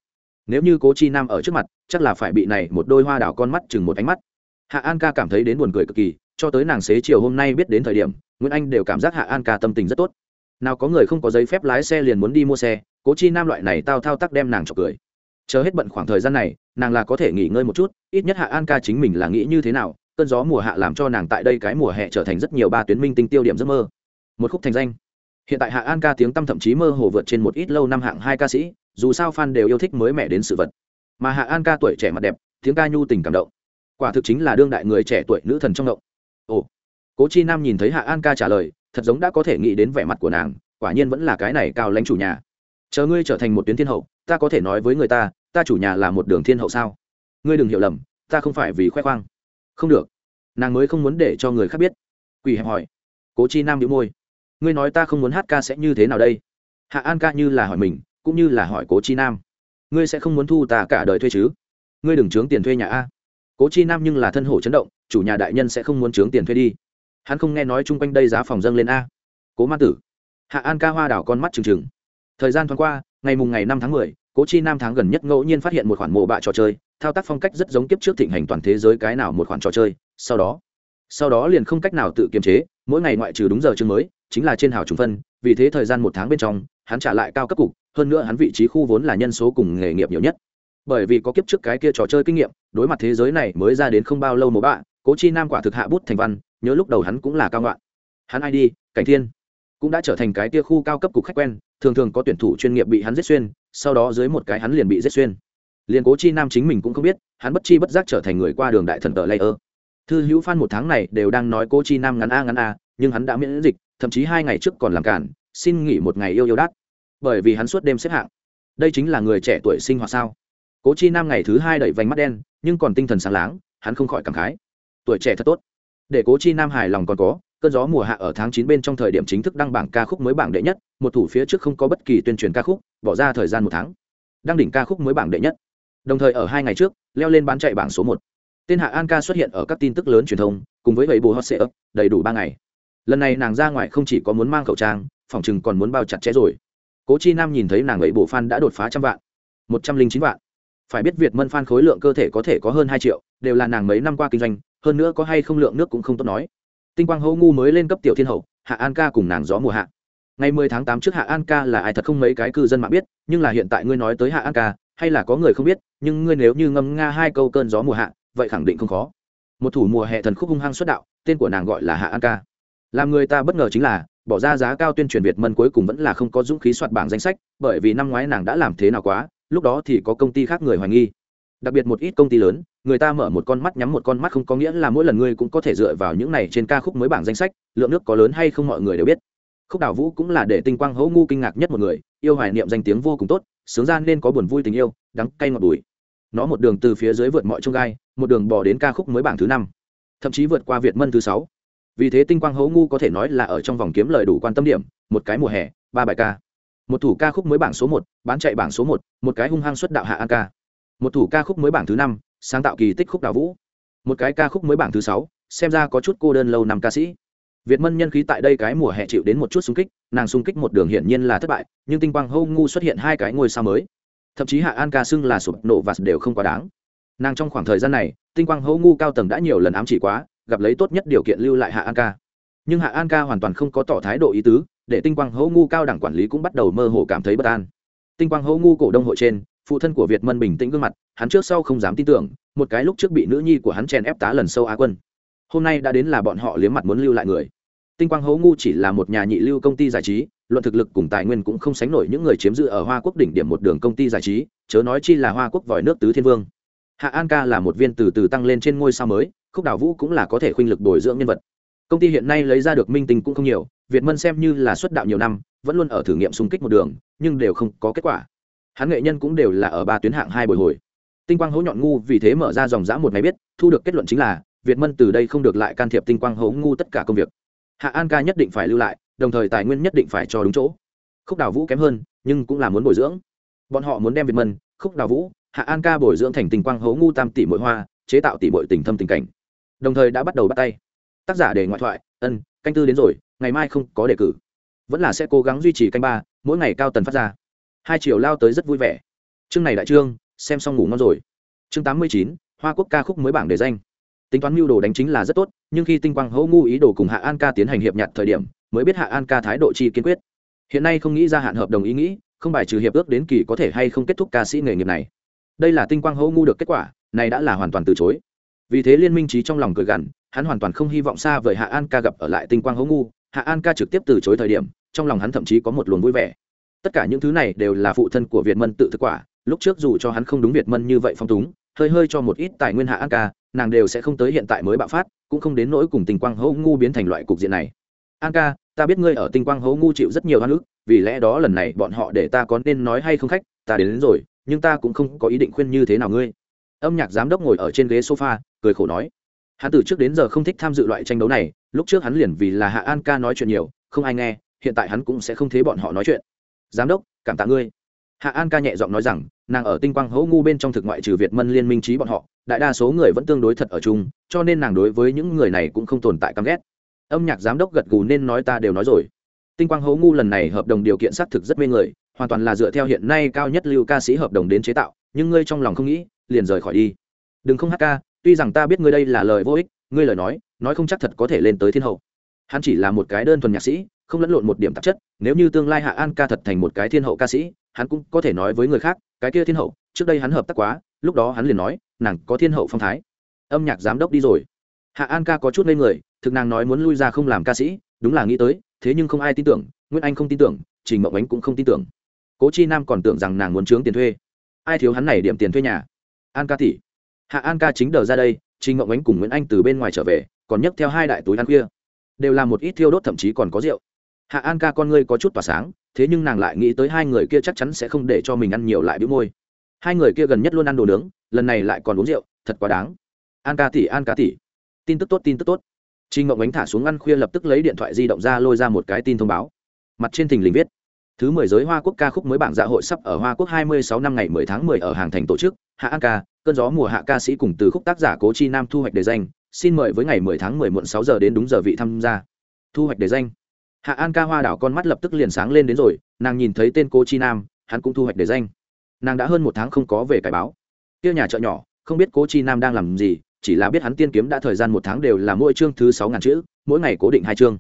Nếu như cố chi nam ở trước mặt, chắc là phải bị này một đôi hoa đảo con mắt chừng một ánh mắt. Hạ an ca cảm thấy đến buồn cười cực kỳ, cho tới nàng xế chiều hôm nay biết đến thời điểm, nguyễn anh đều cảm giác hạ an ca tâm tình rất tốt. Nào có người không có giấy phép lái xe liền muốn đi mua xe cố chi nam loại này tao thao tác đem nàng chọc cười. Chờ hết bận khoảng thời gian này, nàng là có thể nghỉ ngơi một chút, ít nhất hạ an ca chính mình là nghĩ như thế nào, cơn gió mùa hạ làm cho nàng tại đây cái mùa hè trở thành rất nhiều ba tuyến minh tinh tiêu điểm giấc mơ. Một khúc thành danh. Hiện tại hạ an ca tiếng tăm thậm chí mơ hồ vượt trên một ít lâu năm hạng hai ca sĩ, dù sao fan đều yêu thích mới mẻ đến sự vật. Mà hạ an ca tuổi trẻ mặt đẹp, tiếng ca nhu tình cảm động. Quả thực chính là đương đại người trẻ tuổi nữ thần trong động. Ồ. Cố chi nam nhìn thấy hạ an ca trả lời, thật giống đã có thể nghĩ đến vẻ mặt của nàng, quả nhiên vẫn là cái này cao lãnh chủ nhà chờ ngươi trở thành một tuyến thiên hậu, ta có thể nói với người ta ta chủ nhà là một đường thiên hậu sao? Ngươi đừng hiểu lầm, ta không phải vì khoe khoang. Không được. Nàng mới không muốn để cho người khác biết. Quỳ hẹp hỏi. Cố chi nam đĩu môi. Ngươi nói ta không muốn hát ca sẽ như thế nào đây? Hạ an ca như là hỏi mình, cũng như là hỏi cố chi nam. Ngươi sẽ không muốn thu ta cả đời thuê chứ? Ngươi đừng trướng tiền thuê nhà a. Cố chi nam nhưng là thân hổ chấn động, chủ nhà đại nhân sẽ không muốn trướng tiền thuê đi. Hắn không nghe nói chung quanh đây giá phòng dâng lên a. Cố ma tử. Hạ an ca hoa đảo con mắt trừng trừng thời gian thoáng qua, ngày mùng ngày năm tháng mười, cố chi nam tháng gần nhất ngẫu nhiên phát hiện một khoản mộ bạ trò chơi, thao tác phong cách rất giống kiếp trước thịnh hành toàn thế giới cái nào một khoản trò chơi. Sau đó sau đó liền không cách nào tự kiềm chế, mỗi ngày ngoại trừ đúng giờ chương mới, chính là trên hào trùng phân, vì thế thời gian một tháng bên trong, hắn trả lại cao cấp cục, hơn nữa hắn vị trí khu vốn là nhân số cùng nghề nghiệp nhiều nhất. Bởi vì có kiếp trước cái kia trò chơi kinh nghiệm, đối mặt thế giới này mới ra đến không bao lâu mộ bạ, cố chi nam quả thực hạ bút thành văn, nhớ lúc đầu hắn cũng là cao ngoạn hắn ai đi, cảnh thiên cũng đã trở thành cái kia khu cao cấp cục khách quen, thường thường có tuyển thủ chuyên nghiệp bị hắn giết xuyên, sau đó dưới một cái hắn liền bị giết xuyên. Liền cố chi nam chính mình cũng không biết, hắn bất chi bất giác trở thành người qua đường đại thần tờ layer. Thư hữu phan một tháng này đều đang nói cố chi nam ngắn a ngắn a, nhưng hắn đã miễn dịch, thậm chí hai ngày trước còn làm cản, xin nghỉ một ngày yêu yêu đắt bởi vì hắn suốt đêm xếp hạng. Đây chính là người trẻ tuổi sinh hoạt sao? Cố chi nam ngày thứ hai đẩy vành mắt đen, nhưng còn tinh thần sáng láng, hắn không khỏi cảm khái. Tuổi trẻ thật tốt. Để cố chi nam hài lòng còn có cơn gió mùa hạ ở tháng chín bên trong thời điểm chính thức đăng bảng ca khúc mới bảng đệ nhất, một thủ phía trước không có bất kỳ tuyên truyền ca khúc, bỏ ra thời gian một tháng. Đăng đỉnh ca khúc mới bảng đệ nhất. Đồng thời ở hai ngày trước, leo lên bán chạy bảng số một. Tên hạ an ca xuất hiện ở các tin tức lớn truyền thông, cùng với vậy bù hot sệ ấp đầy đủ ba ngày. Lần này nàng ra ngoài không chỉ có muốn mang khẩu trang, phòng chừng còn muốn bao chặt chẽ rồi. Cố chi nam nhìn thấy nàng ấy bộ fan đã đột phá trăm vạn. Một trăm linh chín vạn. Phải biết việt mân fan khối lượng cơ thể có thể có hơn hai triệu, đều là nàng mấy năm qua kinh doanh, hơn nữa có hay không lượng nước cũng không tốt nói tinh quang hô ngu mới lên cấp tiểu thiên hậu, hạ an ca cùng nàng gió mùa hạ. Ngày mười tháng tám trước hạ an ca là ai thật không mấy cái cư dân mạng biết, nhưng là hiện tại ngươi nói tới hạ an ca, hay là có người không biết, nhưng ngươi nếu như ngâm nga hai câu cơn gió mùa hạ, vậy khẳng định không khó. Một thủ mùa hè thần khúc hung hăng xuất đạo, tên của nàng gọi là hạ an ca. Làm người ta bất ngờ chính là, bỏ ra giá cao tuyên truyền việt mân cuối cùng vẫn là không có dũng khí soạt bảng danh sách, bởi vì năm ngoái nàng đã làm thế nào quá, lúc đó thì có công ty khác người hoài nghi. Đặc biệt một ít công ty lớn người ta mở một con mắt nhắm một con mắt không có nghĩa là mỗi lần ngươi cũng có thể dựa vào những này trên ca khúc mới bảng danh sách, lượng nước có lớn hay không mọi người đều biết. Khúc đào vũ cũng là để tinh quang hỗ ngu kinh ngạc nhất một người, yêu hoài niệm danh tiếng vô cùng tốt, sướng gian nên có buồn vui tình yêu, đắng cay ngọt bùi. Nó một đường từ phía dưới vượt mọi trông gai, một đường bỏ đến ca khúc mới bảng thứ năm, thậm chí vượt qua việt mân thứ sáu. Vì thế tinh quang hấu ngu có thể nói là ở trong vòng kiếm lời đủ quan tâm điểm, một cái mùa hè, ba bài ca. Một thủ ca khúc mới bảng số một, bán chạy bảng số một một cái hung hăng xuất đạo hạ an ca. Một thủ ca khúc mới bảng thứ năm sáng tạo kỳ tích khúc đào vũ. Một cái ca khúc mới bảng thứ sáu, xem ra có chút cô đơn lâu năm ca sĩ. Việt mân nhân khí tại đây cái mùa hè chịu đến một chút xung kích, nàng xung kích một đường hiển nhiên là thất bại, nhưng tinh quang hâu ngu xuất hiện hai cái ngôi sao mới. Thậm chí hạ an ca xưng là sụp nổ và đều không quá đáng. Nàng trong khoảng thời gian này, tinh quang hâu ngu cao tầng đã nhiều lần ám chỉ quá, gặp lấy tốt nhất điều kiện lưu lại hạ an ca. Nhưng hạ an ca hoàn toàn không có tỏ thái độ ý tứ, để tinh quang hâu ngu cao đẳng quản lý cũng bắt đầu mơ hồ cảm thấy bất an. Tinh quang hâu ngu cổ đông hội trên phụ thân của việt mân bình tĩnh gương mặt, hắn trước sau không dám tin tưởng, một cái lúc trước bị nữ nhi của hắn chèn ép tá lần sâu á quân. Hôm nay đã đến là bọn họ liếm mặt muốn lưu lại người. Tinh quang hố ngu chỉ là một nhà nhị lưu công ty giải trí, luận thực lực cùng tài nguyên cũng không sánh nổi những người chiếm giữ ở hoa quốc đỉnh điểm một đường công ty giải trí, chớ nói chi là hoa quốc vòi nước tứ thiên vương. Hạ an ca là một viên từ từ tăng lên trên ngôi sao mới, khúc đào vũ cũng là có thể khuynh lực bồi dưỡng nhân vật. Công ty hiện nay lấy ra được minh tinh cũng không nhiều, việt mân xem như là xuất đạo nhiều năm, vẫn luôn ở thử nghiệm xung kích một đường, nhưng đều không có kết quả hắn nghệ nhân cũng đều là ở ba tuyến hạng hai bồi hồi. Tinh quang hố nhọn ngu vì thế mở ra dòng giã một ngày biết, thu được kết luận chính là, việt mân từ đây không được lại can thiệp tinh quang hố ngu tất cả công việc. Hạ an ca nhất định phải lưu lại, đồng thời tài nguyên nhất định phải cho đúng chỗ. Khúc đào vũ kém hơn, nhưng cũng là muốn bồi dưỡng. Bọn họ muốn đem việt mân, khúc đào vũ, hạ an ca bồi dưỡng thành Tinh quang hố ngu tam tỷ mỗi hoa, chế tạo tỷ bội tình thâm tình cảnh. Đồng thời đã bắt đầu bắt tay. Tác giả để ngoại thoại, ân, canh tư đến rồi, ngày mai không có đề cử. Vẫn là sẽ cố gắng duy trì canh ba, mỗi ngày cao tần phát ra hai chiều lao tới rất vui vẻ. Chương này đại trương, xem xong ngủ ngon rồi. Chương tám mươi chín, hoa quốc ca khúc mới bảng đề danh. Tính toán mưu đồ đánh chính là rất tốt, nhưng khi tinh quang hỗ ngu ý đồ cùng hạ an ca tiến hành hiệp nhặt thời điểm, mới biết hạ an ca thái độ chi kiên quyết. Hiện nay không nghĩ ra hạn hợp đồng ý nghĩ, không bài trừ hiệp ước đến kỳ có thể hay không kết thúc ca sĩ nghề nghiệp này. Đây là tinh quang hỗ ngu được kết quả, này đã là hoàn toàn từ chối. Vì thế liên minh trí trong lòng cười gằn, hắn hoàn toàn không hy vọng xa vời hạ an ca gặp ở lại tinh quang hỗ ngu. Hạ an ca trực tiếp từ chối thời điểm, trong lòng hắn thậm chí có một luồng vui vẻ tất cả những thứ này đều là phụ thân của việt mân tự thực quả lúc trước dù cho hắn không đúng việt mân như vậy phong túng hơi hơi cho một ít tài nguyên hạ an ca nàng đều sẽ không tới hiện tại mới bạo phát cũng không đến nỗi cùng tinh quang hấu ngu biến thành loại cục diện này. An ca ta biết ngươi ở tinh quang hấu ngu chịu rất nhiều hoan ức vì lẽ đó lần này bọn họ để ta có nên nói hay không khách ta đến, đến rồi nhưng ta cũng không có ý định khuyên như thế nào ngươi. Âm nhạc giám đốc ngồi ở trên ghế sofa cười khổ nói. Hắn từ trước đến giờ không thích tham dự loại tranh đấu này lúc trước hắn liền vì là hạ an ca nói chuyện nhiều không ai nghe hiện tại hắn cũng sẽ không thế bọn họ nói chuyện giám đốc, cảm tạ ngươi. Hạ an ca nhẹ giọng nói rằng, nàng ở tinh quang hỗ ngu bên trong thực ngoại trừ việt mân liên minh trí bọn họ, đại đa số người vẫn tương đối thật ở chung, cho nên nàng đối với những người này cũng không tồn tại căm ghét. Âm nhạc giám đốc gật gù nên nói ta đều nói rồi. Tinh quang Hỗ ngu lần này hợp đồng điều kiện xác thực rất mê người, hoàn toàn là dựa theo hiện nay cao nhất lưu ca sĩ hợp đồng đến chế tạo, nhưng ngươi trong lòng không nghĩ, liền rời khỏi đi. Đừng không hát ca, tuy rằng ta biết ngươi đây là lời vô ích, ngươi lời nói nói không chắc thật có thể lên tới thiên hậu. Hắn chỉ là một cái đơn thuần nhạc sĩ không lẫn lộn một điểm tạp chất, nếu như tương lai hạ an ca thật thành một cái thiên hậu ca sĩ, hắn cũng có thể nói với người khác, cái kia thiên hậu, trước đây hắn hợp tác quá, lúc đó hắn liền nói, nàng có thiên hậu phong thái. Âm nhạc giám đốc đi rồi. Hạ an ca có chút lên người, thực nàng nói muốn lui ra không làm ca sĩ, đúng là nghĩ tới, thế nhưng không ai tin tưởng, nguyễn anh không tin tưởng, trình mậu ánh cũng không tin tưởng. Cố chi nam còn tưởng rằng nàng muốn trướng tiền thuê. Ai thiếu hắn này điểm tiền thuê nhà? An ca tỷ. Hạ an ca chính đờ ra đây, trình mậu ánh cùng nguyễn anh từ bên ngoài trở về, còn nhấc theo hai đại túi ăn khuya. Đều là một ít thiêu đốt, thậm chí còn có rượu hạ an ca con ngươi có chút tỏa sáng thế nhưng nàng lại nghĩ tới hai người kia chắc chắn sẽ không để cho mình ăn nhiều lại bĩu môi. Hai người kia gần nhất luôn ăn đồ nướng lần này lại còn uống rượu thật quá đáng. An ca tỷ an ca tỷ. Tin tức tốt tin tức tốt. Trinh Ngộng Ánh thả xuống ăn khuya lập tức lấy điện thoại di động ra lôi ra một cái tin thông báo. Mặt trên thình lình viết: Thứ mười giới Hoa Quốc ca khúc mới bảng dạ hội sắp ở Hoa Quốc 26 năm ngày 10 tháng 10 ở hàng thành tổ chức, Hạ An ca, cơn gió mùa hạ ca sĩ cùng từ khúc tác giả Cố Chi Nam thu hoạch đề danh, xin mời với ngày 10 tháng 10 muộn sáu giờ đến đúng giờ vị tham gia. Thu hoạch đề danh. Hạ An ca hoa đảo con mắt lập tức liền sáng lên đến rồi, nàng nhìn thấy tên Cố Chi Nam, hắn cũng thu hoạch đề danh. Nàng đã hơn một tháng không có về cải báo. Kia nhà chợ nhỏ, không biết Cố Chi Nam đang làm gì, chỉ là biết hắn tiên kiếm đã thời gian một tháng đều là mỗi chương thứ sáu ngàn chữ mỗi ngày cố định hai chương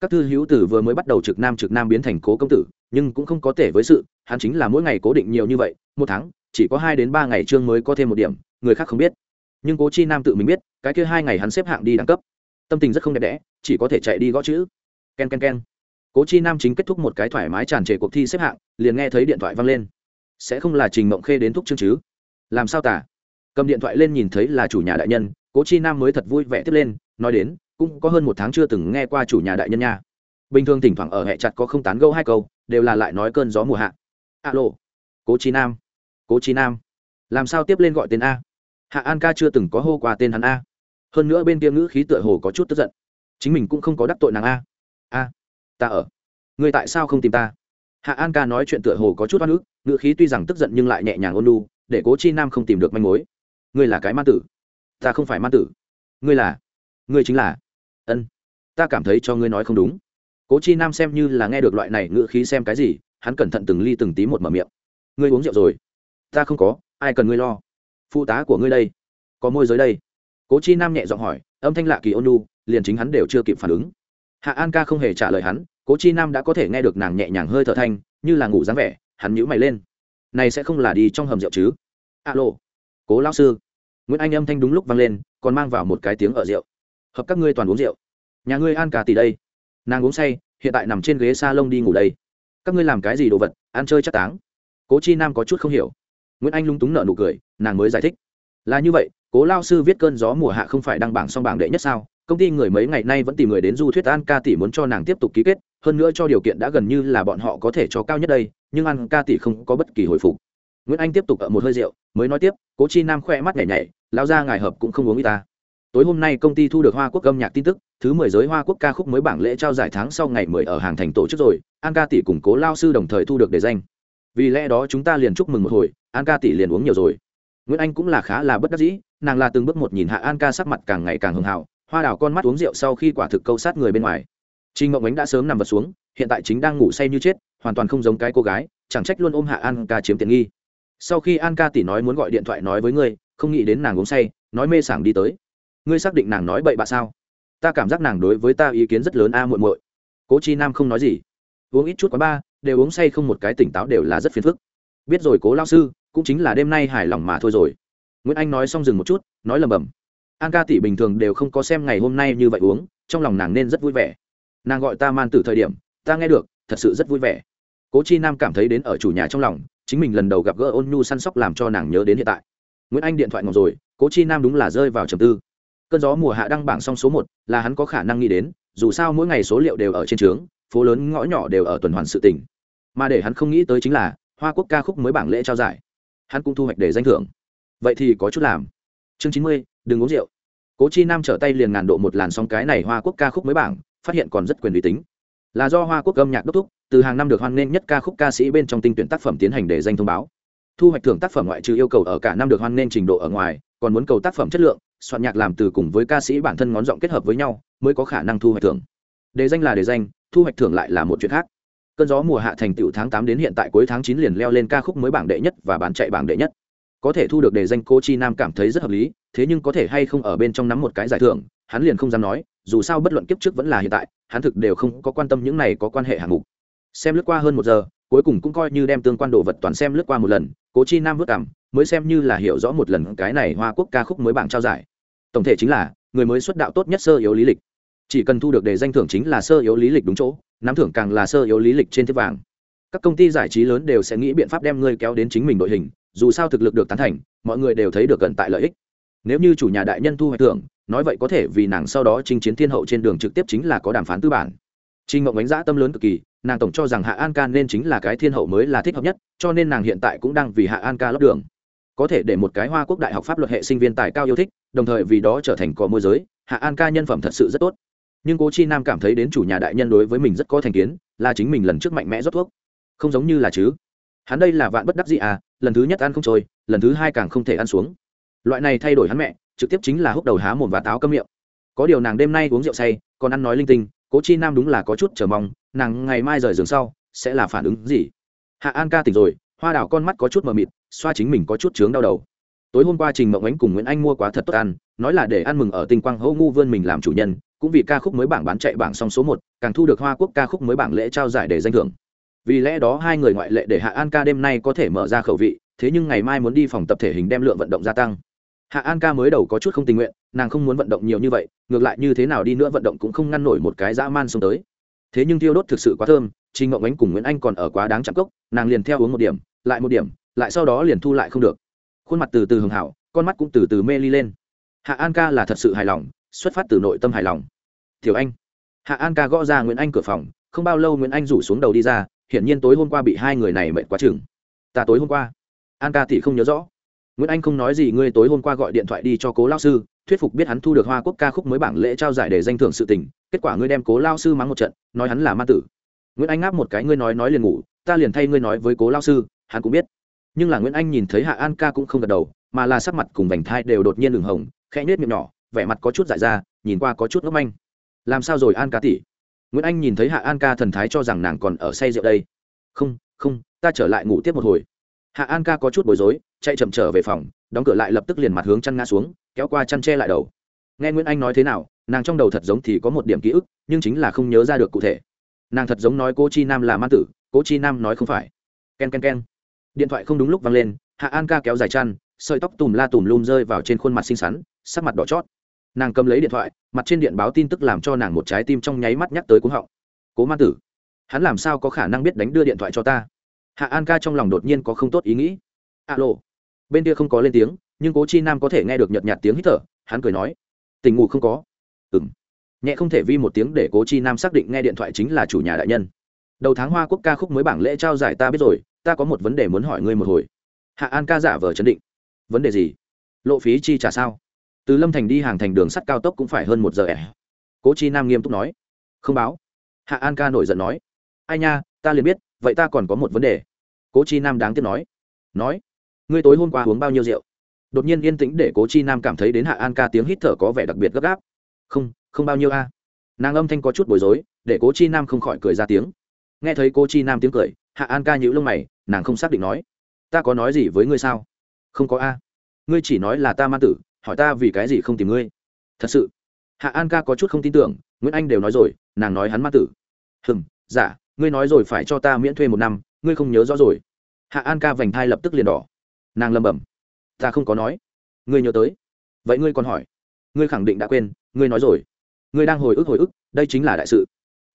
các thư hữu tử vừa mới bắt đầu trực nam trực nam biến thành cố công tử nhưng cũng không có thể với sự hắn chính là mỗi ngày cố định nhiều như vậy một tháng chỉ có hai đến ba ngày chương mới có thêm một điểm người khác không biết nhưng cố chi nam tự mình biết cái kia hai ngày hắn xếp hạng đi đẳng cấp tâm tình rất không đẹp đẽ chỉ có thể chạy đi gõ chữ k e n k e n k e n cố chi nam chính kết thúc một cái thoải mái tràn trề cuộc thi xếp hạng, liền nghe thấy điện thoại văng lên. Sẽ không là trình mộng khê đến thúc chương chứ? Làm sao tả? Cầm điện thoại lên nhìn thấy là chủ nhà đại nhân, cố chi nam mới thật vui vẻ tiếp lên, nói đến, cũng có hơn một tháng chưa từng nghe qua chủ nhà đại nhân nha. Bình thường thỉnh thoảng ở hệ chặt có không tán gâu hai câu, đều là lại nói cơn gió mùa hạ. Alo. Cố chi nam. Cố chi nam. Làm sao tiếp lên gọi tên a? Hạ an ca chưa từng có hô qua tên hắn a. Hơn nữa bên kia ngữ khí tựa hồ có chút tức giận. Chính mình cũng không có đắc tội nàng a a ta ở. Người tại sao không tìm ta? Hạ an ca nói chuyện tựa hồ có chút oan ức, ngữ khí tuy rằng tức giận nhưng lại nhẹ nhàng ôn lu để cố chi nam không tìm được manh mối. Ngươi là cái ma tử. Ta không phải ma tử. Ngươi là. Ngươi chính là. Ân. Ta cảm thấy cho ngươi nói không đúng. Cố chi nam xem như là nghe được loại này ngữ khí xem cái gì, hắn cẩn thận từng ly từng tí một mở miệng. Ngươi uống rượu rồi. Ta không có, ai cần ngươi lo? Phụ tá của ngươi đây. Có môi giới đây. Cố chi nam nhẹ giọng hỏi, âm thanh lạ kỳ ôn lu liền chính hắn đều chưa kịp phản ứng hạ an ca không hề trả lời hắn, cố chi nam đã có thể nghe được nàng nhẹ nhàng hơi thở thanh, như là ngủ dáng vẻ, hắn nhíu mày lên. Này sẽ không là đi trong hầm rượu chứ? Alo. Cố lao sư. Nguyễn anh âm thanh đúng lúc vang lên, còn mang vào một cái tiếng ở rượu. Hợp các ngươi toàn uống rượu. Nhà ngươi an cả tỷ đây. Nàng uống say, hiện tại nằm trên ghế s a lông đi ngủ đây. Các ngươi làm cái gì đồ vật, ăn chơi chắc táng. Cố chi nam có chút không hiểu. Nguyễn anh lung túng nợ nụ cười, nàng mới giải thích. Là như vậy, cố lao sư viết cơn gió mùa hạ không phải đăng bảng song bảng đệ nhất sao? Công ty người mấy ngày nay vẫn tìm người đến du thuyết an ca tỷ muốn cho nàng tiếp tục ký kết, hơn nữa cho điều kiện đã gần như là bọn họ có thể cho cao nhất đây, nhưng an ca tỷ không có bất kỳ hồi phục. Nguyễn anh tiếp tục ở một hơi rượu, mới nói tiếp, cố chi nam khoe mắt nhảy nhảy lao ra ngài hợp cũng không uống y ta. Tối hôm nay công ty thu được hoa quốc âm nhạc tin tức, thứ mười giới hoa quốc ca khúc mới bảng lễ trao giải tháng sau ngày mười ở hàng thành tổ chức rồi, an ca tỷ củng cố lao sư đồng thời thu được đề danh. Vì lẽ đó chúng ta liền chúc mừng một hồi, an ca tỷ liền uống nhiều rồi. Nguyễn anh cũng là khá là bất đắc dĩ, nàng là từng bước một nhìn hạ an ca sắc mặt càng ngày càng hưng hào hoa đào con mắt uống rượu sau khi quả thực câu sát người bên ngoài. Trinh Mộng ánh đã sớm nằm vật xuống, hiện tại chính đang ngủ say như chết, hoàn toàn không giống cái cô gái, chẳng trách luôn ôm hạ an ca chiếm tiện nghi. Sau khi an ca tỷ nói muốn gọi điện thoại nói với ngươi, không nghĩ đến nàng uống say, nói mê sảng đi tới. Ngươi xác định nàng nói bậy bạ sao? Ta cảm giác nàng đối với ta ý kiến rất lớn a muội muội. Cố chi nam không nói gì. Uống ít chút quá ba đều uống say không một cái tỉnh táo đều là rất phiền phức. Biết rồi cố lao sư, cũng chính là đêm nay hài lòng mà thôi rồi. Nguyễn anh nói xong dừng một chút, nói lầm bầm an ca tỷ bình thường đều không có xem ngày hôm nay như vậy uống, trong lòng nàng nên rất vui vẻ. Nàng gọi ta man từ thời điểm, ta nghe được, thật sự rất vui vẻ. Cố chi nam cảm thấy đến ở chủ nhà trong lòng, chính mình lần đầu gặp gỡ ôn nhu săn sóc làm cho nàng nhớ đến hiện tại. Nguyễn anh điện thoại ngọc rồi, cố chi nam đúng là rơi vào trầm tư. Cơn gió mùa hạ đăng bảng song số một, là hắn có khả năng nghĩ đến, dù sao mỗi ngày số liệu đều ở trên trướng, phố lớn ngõ nhỏ đều ở tuần hoàn sự tỉnh mà để hắn không nghĩ tới chính là, hoa quốc ca khúc mới bảng lễ trao giải. Hắn cũng thu hoạch để danh thưởng. Vậy thì có chút làm chương chín mươi, đừng uống rượu. Cố chi nam trở tay liền ngàn độ một làn sóng cái này hoa quốc ca khúc mới bảng, phát hiện còn rất quyền uy tín. Là do hoa quốc âm nhạc đốc thúc, từ hàng năm được hoan nghênh nhất ca khúc ca sĩ bên trong tinh tuyển tác phẩm tiến hành để danh thông báo. Thu hoạch thưởng tác phẩm ngoại trừ yêu cầu ở cả năm được hoan nghênh trình độ ở ngoài, còn muốn cầu tác phẩm chất lượng, soạn nhạc làm từ cùng với ca sĩ bản thân ngón giọng kết hợp với nhau, mới có khả năng thu hoạch thưởng. Đề danh là đề danh, thu hoạch thưởng lại là một chuyện khác. Cơn gió mùa hạ thành tựu tháng tám đến hiện tại cuối tháng chín liền leo lên ca khúc mới bảng đệ nhất và bán chạy bảng đệ nhất có thể thu được đề danh cô chi nam cảm thấy rất hợp lý, thế nhưng có thể hay không ở bên trong nắm một cái giải thưởng, hắn liền không dám nói, dù sao bất luận kiếp trước vẫn là hiện tại, hắn thực đều không có quan tâm những này có quan hệ hạng mục. Xem lướt qua hơn một giờ, cuối cùng cũng coi như đem tương quan đồ vật toàn xem lướt qua một lần, cố chi nam vất cảm, mới xem như là hiểu rõ một lần cái này hoa quốc ca khúc mới bảng trao giải. Tổng thể chính là, người mới xuất đạo tốt nhất sơ yếu lý lịch. Chỉ cần thu được đề danh thưởng chính là sơ yếu lý lịch đúng chỗ, nắm thưởng càng là sơ yếu lý lịch trên thiết vàng. Các công ty giải trí lớn đều sẽ nghĩ biện pháp đem ngươi kéo đến chính mình đội hình dù sao thực lực được tán thành mọi người đều thấy được gần tại lợi ích nếu như chủ nhà đại nhân thu hoạch thưởng nói vậy có thể vì nàng sau đó chinh chiến thiên hậu trên đường trực tiếp chính là có đàm phán tư bản trinh mộng đánh giá tâm lớn cực kỳ, nàng tổng cho rằng Hạ An Ca nên chính là cái thiên hậu mới là thích hợp nhất, cho nên nàng hiện tại cũng đang vì Hạ An Ca lót đường. Có thể để một cái Hoa Quốc Đại học pháp luật hệ sinh viên tài cao yêu thích, đồng thời vì đó trở thành cò môi giới, Hạ An Ca nhân phẩm thật sự rất tốt. Nhưng Cố Chi Nam cảm thấy đến chủ nhà đại nhân đối với mình rất có thành kiến, là chính mình lần trước mạnh mẽ rót thuốc. Không giống như là chứ. Hắn đây là vạn bất đắc dĩ à, lần thứ nhất ăn không trôi, lần thứ hai càng không thể ăn xuống. Loại này thay đổi hắn mẹ, trực tiếp chính là húc đầu há mồm và táo câm miệng. Có điều nàng đêm nay uống rượu say, còn ăn nói linh tinh, cố chi nam đúng là có chút chờ mong nàng ngày mai rời giường sau sẽ là phản ứng gì hạ an ca tỉnh rồi hoa đảo con mắt có chút mờ mịt xoa chính mình có chút chướng đau đầu tối hôm qua trình mộng ánh cùng nguyễn anh mua quá thật tốt ăn nói là để ăn mừng ở tinh quang hậu ngu vươn mình làm chủ nhân cũng vì ca khúc mới bảng bán chạy bảng song số một càng thu được hoa quốc ca khúc mới bảng lễ trao giải để danh thưởng vì lẽ đó hai người ngoại lệ để hạ an ca đêm nay có thể mở ra khẩu vị, thế nhưng ngày mai muốn đi phòng tập thể hình đem lượng vận động gia tăng. Hạ an ca mới đầu có chút không tình nguyện, nàng không muốn vận động nhiều như vậy, ngược lại như thế nào đi nữa vận động cũng không ngăn nổi một cái dã man xông tới. Thế nhưng tiêu đốt thực sự quá thơm, trình ngộng ánh cùng nguyễn anh còn ở quá đáng chạm cốc, nàng liền theo uống một điểm, lại một điểm, lại sau đó liền thu lại không được. Khuôn mặt từ từ hưởng hảo, con mắt cũng từ từ mê ly lên. Hạ an ca là thật sự hài lòng, xuất phát từ nội tâm hài lòng. Thiểu anh. Hạ an ca gõ ra nguyễn anh cửa phòng, không bao lâu nguyễn anh rủ xuống đầu đi ra hiển nhiên tối hôm qua bị hai người này mệt quá chừng. Ta tối hôm qua? An ca thì không nhớ rõ. Nguyễn anh không nói gì, ngươi tối hôm qua gọi điện thoại đi cho cố lao sư, thuyết phục biết hắn thu được hoa quốc ca khúc mới bảng lễ trao giải để danh thưởng sự tình, kết quả ngươi đem cố lao sư mắng một trận, nói hắn là ma tử. Nguyễn anh ngáp một cái, ngươi nói nói liền ngủ, ta liền thay ngươi nói với cố lao sư, hắn cũng biết. Nhưng là nguyễn anh nhìn thấy hạ an ca cũng không gật đầu, mà là sắc mặt cùng vành thai đều đột nhiên đường hồng, khẽ nết miệng nhỏ, vẻ mặt có chút dại ra, nhìn qua có chút ngốc manh. làm sao rồi, an ca tỷ? Nguyễn anh nhìn thấy hạ an ca thần thái cho rằng nàng còn ở say rượu đây. Không không, ta trở lại ngủ tiếp một hồi. Hạ an ca có chút bối rối, chạy chậm trở về phòng, đóng cửa lại lập tức liền mặt hướng chăn ngã xuống, kéo qua chăn che lại đầu. Nghe nguyễn anh nói thế nào, nàng trong đầu thật giống thì có một điểm ký ức, nhưng chính là không nhớ ra được cụ thể. Nàng thật giống nói cô chi nam là ma tử cô chi nam nói không phải. K e n k e n k e n điện thoại không đúng lúc vang lên, hạ an ca kéo dài chăn, sợi tóc tùm la tùm lum rơi vào trên khuôn mặt xinh xắn, sắc mặt đỏ chót nàng cầm lấy điện thoại, mặt trên điện báo tin tức làm cho nàng một trái tim trong nháy mắt nhắc tới cúng họng. Cố ma tử, hắn làm sao có khả năng biết đánh đưa điện thoại cho ta? Hạ an ca trong lòng đột nhiên có không tốt ý nghĩ. Alo. Bên kia không có lên tiếng, nhưng cố chi nam có thể nghe được nhợt nhạt tiếng hít thở, hắn cười nói, tình ngủ không có. Ừ m nhẹ không thể vi một tiếng để cố chi nam xác định nghe điện thoại chính là chủ nhà đại nhân. Đầu tháng hoa quốc ca khúc mới bảng lễ trao giải ta biết rồi, ta có một vấn đề muốn hỏi ngươi một hồi. Hạ an ca giả vờ chấn định. Vấn đề gì? Lộ phí chi trả sao? Từ lâm thành đi hàng thành đường sắt cao tốc cũng phải hơn một giờ ẻ. Cố chi nam nghiêm túc nói. Không báo. Hạ an ca nổi giận nói. Ai nha, ta liền biết, vậy ta còn có một vấn đề. Cố chi nam đáng tiếc nói. Nói. Ngươi tối hôm qua uống bao nhiêu rượu? Đột nhiên yên tĩnh để cố chi nam cảm thấy đến hạ an ca tiếng hít thở có vẻ đặc biệt gấp gáp. Không không bao nhiêu a. Nàng âm thanh có chút bối rối, để cố chi nam không khỏi cười ra tiếng. Nghe thấy cố chi nam tiếng cười, hạ an ca nhữ lông mày, nàng không xác định nói. Ta có nói gì với ngươi sao? Không có a. Ngươi chỉ nói là ta ma tử hỏi ta vì cái gì không tìm ngươi? Thật sự. Hạ an ca có chút không tin tưởng nguyễn anh đều nói rồi nàng nói hắn ma tử. Hừng giả dạ, ngươi nói rồi phải cho ta miễn thuê một năm ngươi không nhớ rõ rồi. Hạ an ca vành thai lập tức liền đỏ. Nàng lầm bầm, ta không có nói. Ngươi nhớ tới. Vậy ngươi còn hỏi. Ngươi khẳng định đã quên ngươi nói rồi. Ngươi đang hồi ức hồi ức đây chính là đại sự.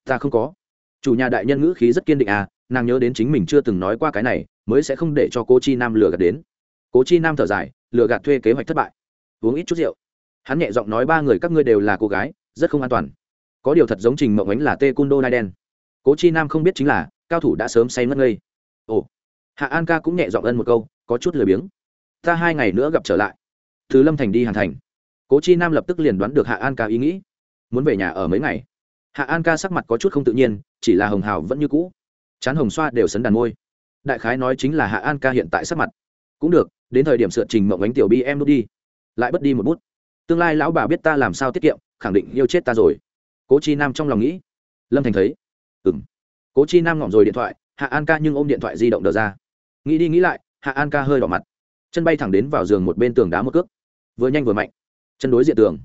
Ta không có. Chủ nhà đại nhân ngữ khí rất kiên định à nàng nhớ đến chính mình chưa từng nói qua cái này mới sẽ không để cho cô chi nam lừa gạt đến. Cố chi nam thở dài lừa gạt thuê kế hoạch thất bại uống ít chút rượu. Hắn nhẹ giọng nói ba người các ngươi đều là cô gái, rất không an toàn. Có điều thật giống trình mộng ánh là tê cung đô nai đen. Cố chi nam không biết chính là, cao thủ đã sớm say mất ngây. Ồ. Hạ an ca cũng nhẹ giọng ân một câu, có chút lười biếng. Ta hai ngày nữa gặp trở lại. Từ lâm thành đi hàn thành. Cố chi nam lập tức liền đoán được hạ an ca ý nghĩ. Muốn về nhà ở mấy ngày. Hạ an ca sắc mặt có chút không tự nhiên, chỉ là hồng hào vẫn như cũ. Chán hồng xoa đều sấn đàn môi. Đại khái nói chính là hạ an ca hiện tại sắc mặt. Cũng được, đến thời điểm sượt trình mộng ánh tiểu bi em đút đi lại bất đi một bút. Tương lai lão bà biết ta làm sao tiết kiệm, khẳng định yêu chết ta rồi. Cố chi nam trong lòng nghĩ. Lâm thành thấy. Ừng cố chi nam ngỏm rồi điện thoại, hạ an ca nhưng ôm điện thoại di động đờ ra. Nghĩ đi nghĩ lại, hạ an ca hơi đỏ mặt. Chân bay thẳng đến vào giường một bên tường đá một cước. Vừa nhanh vừa mạnh. Chân đối diện tường.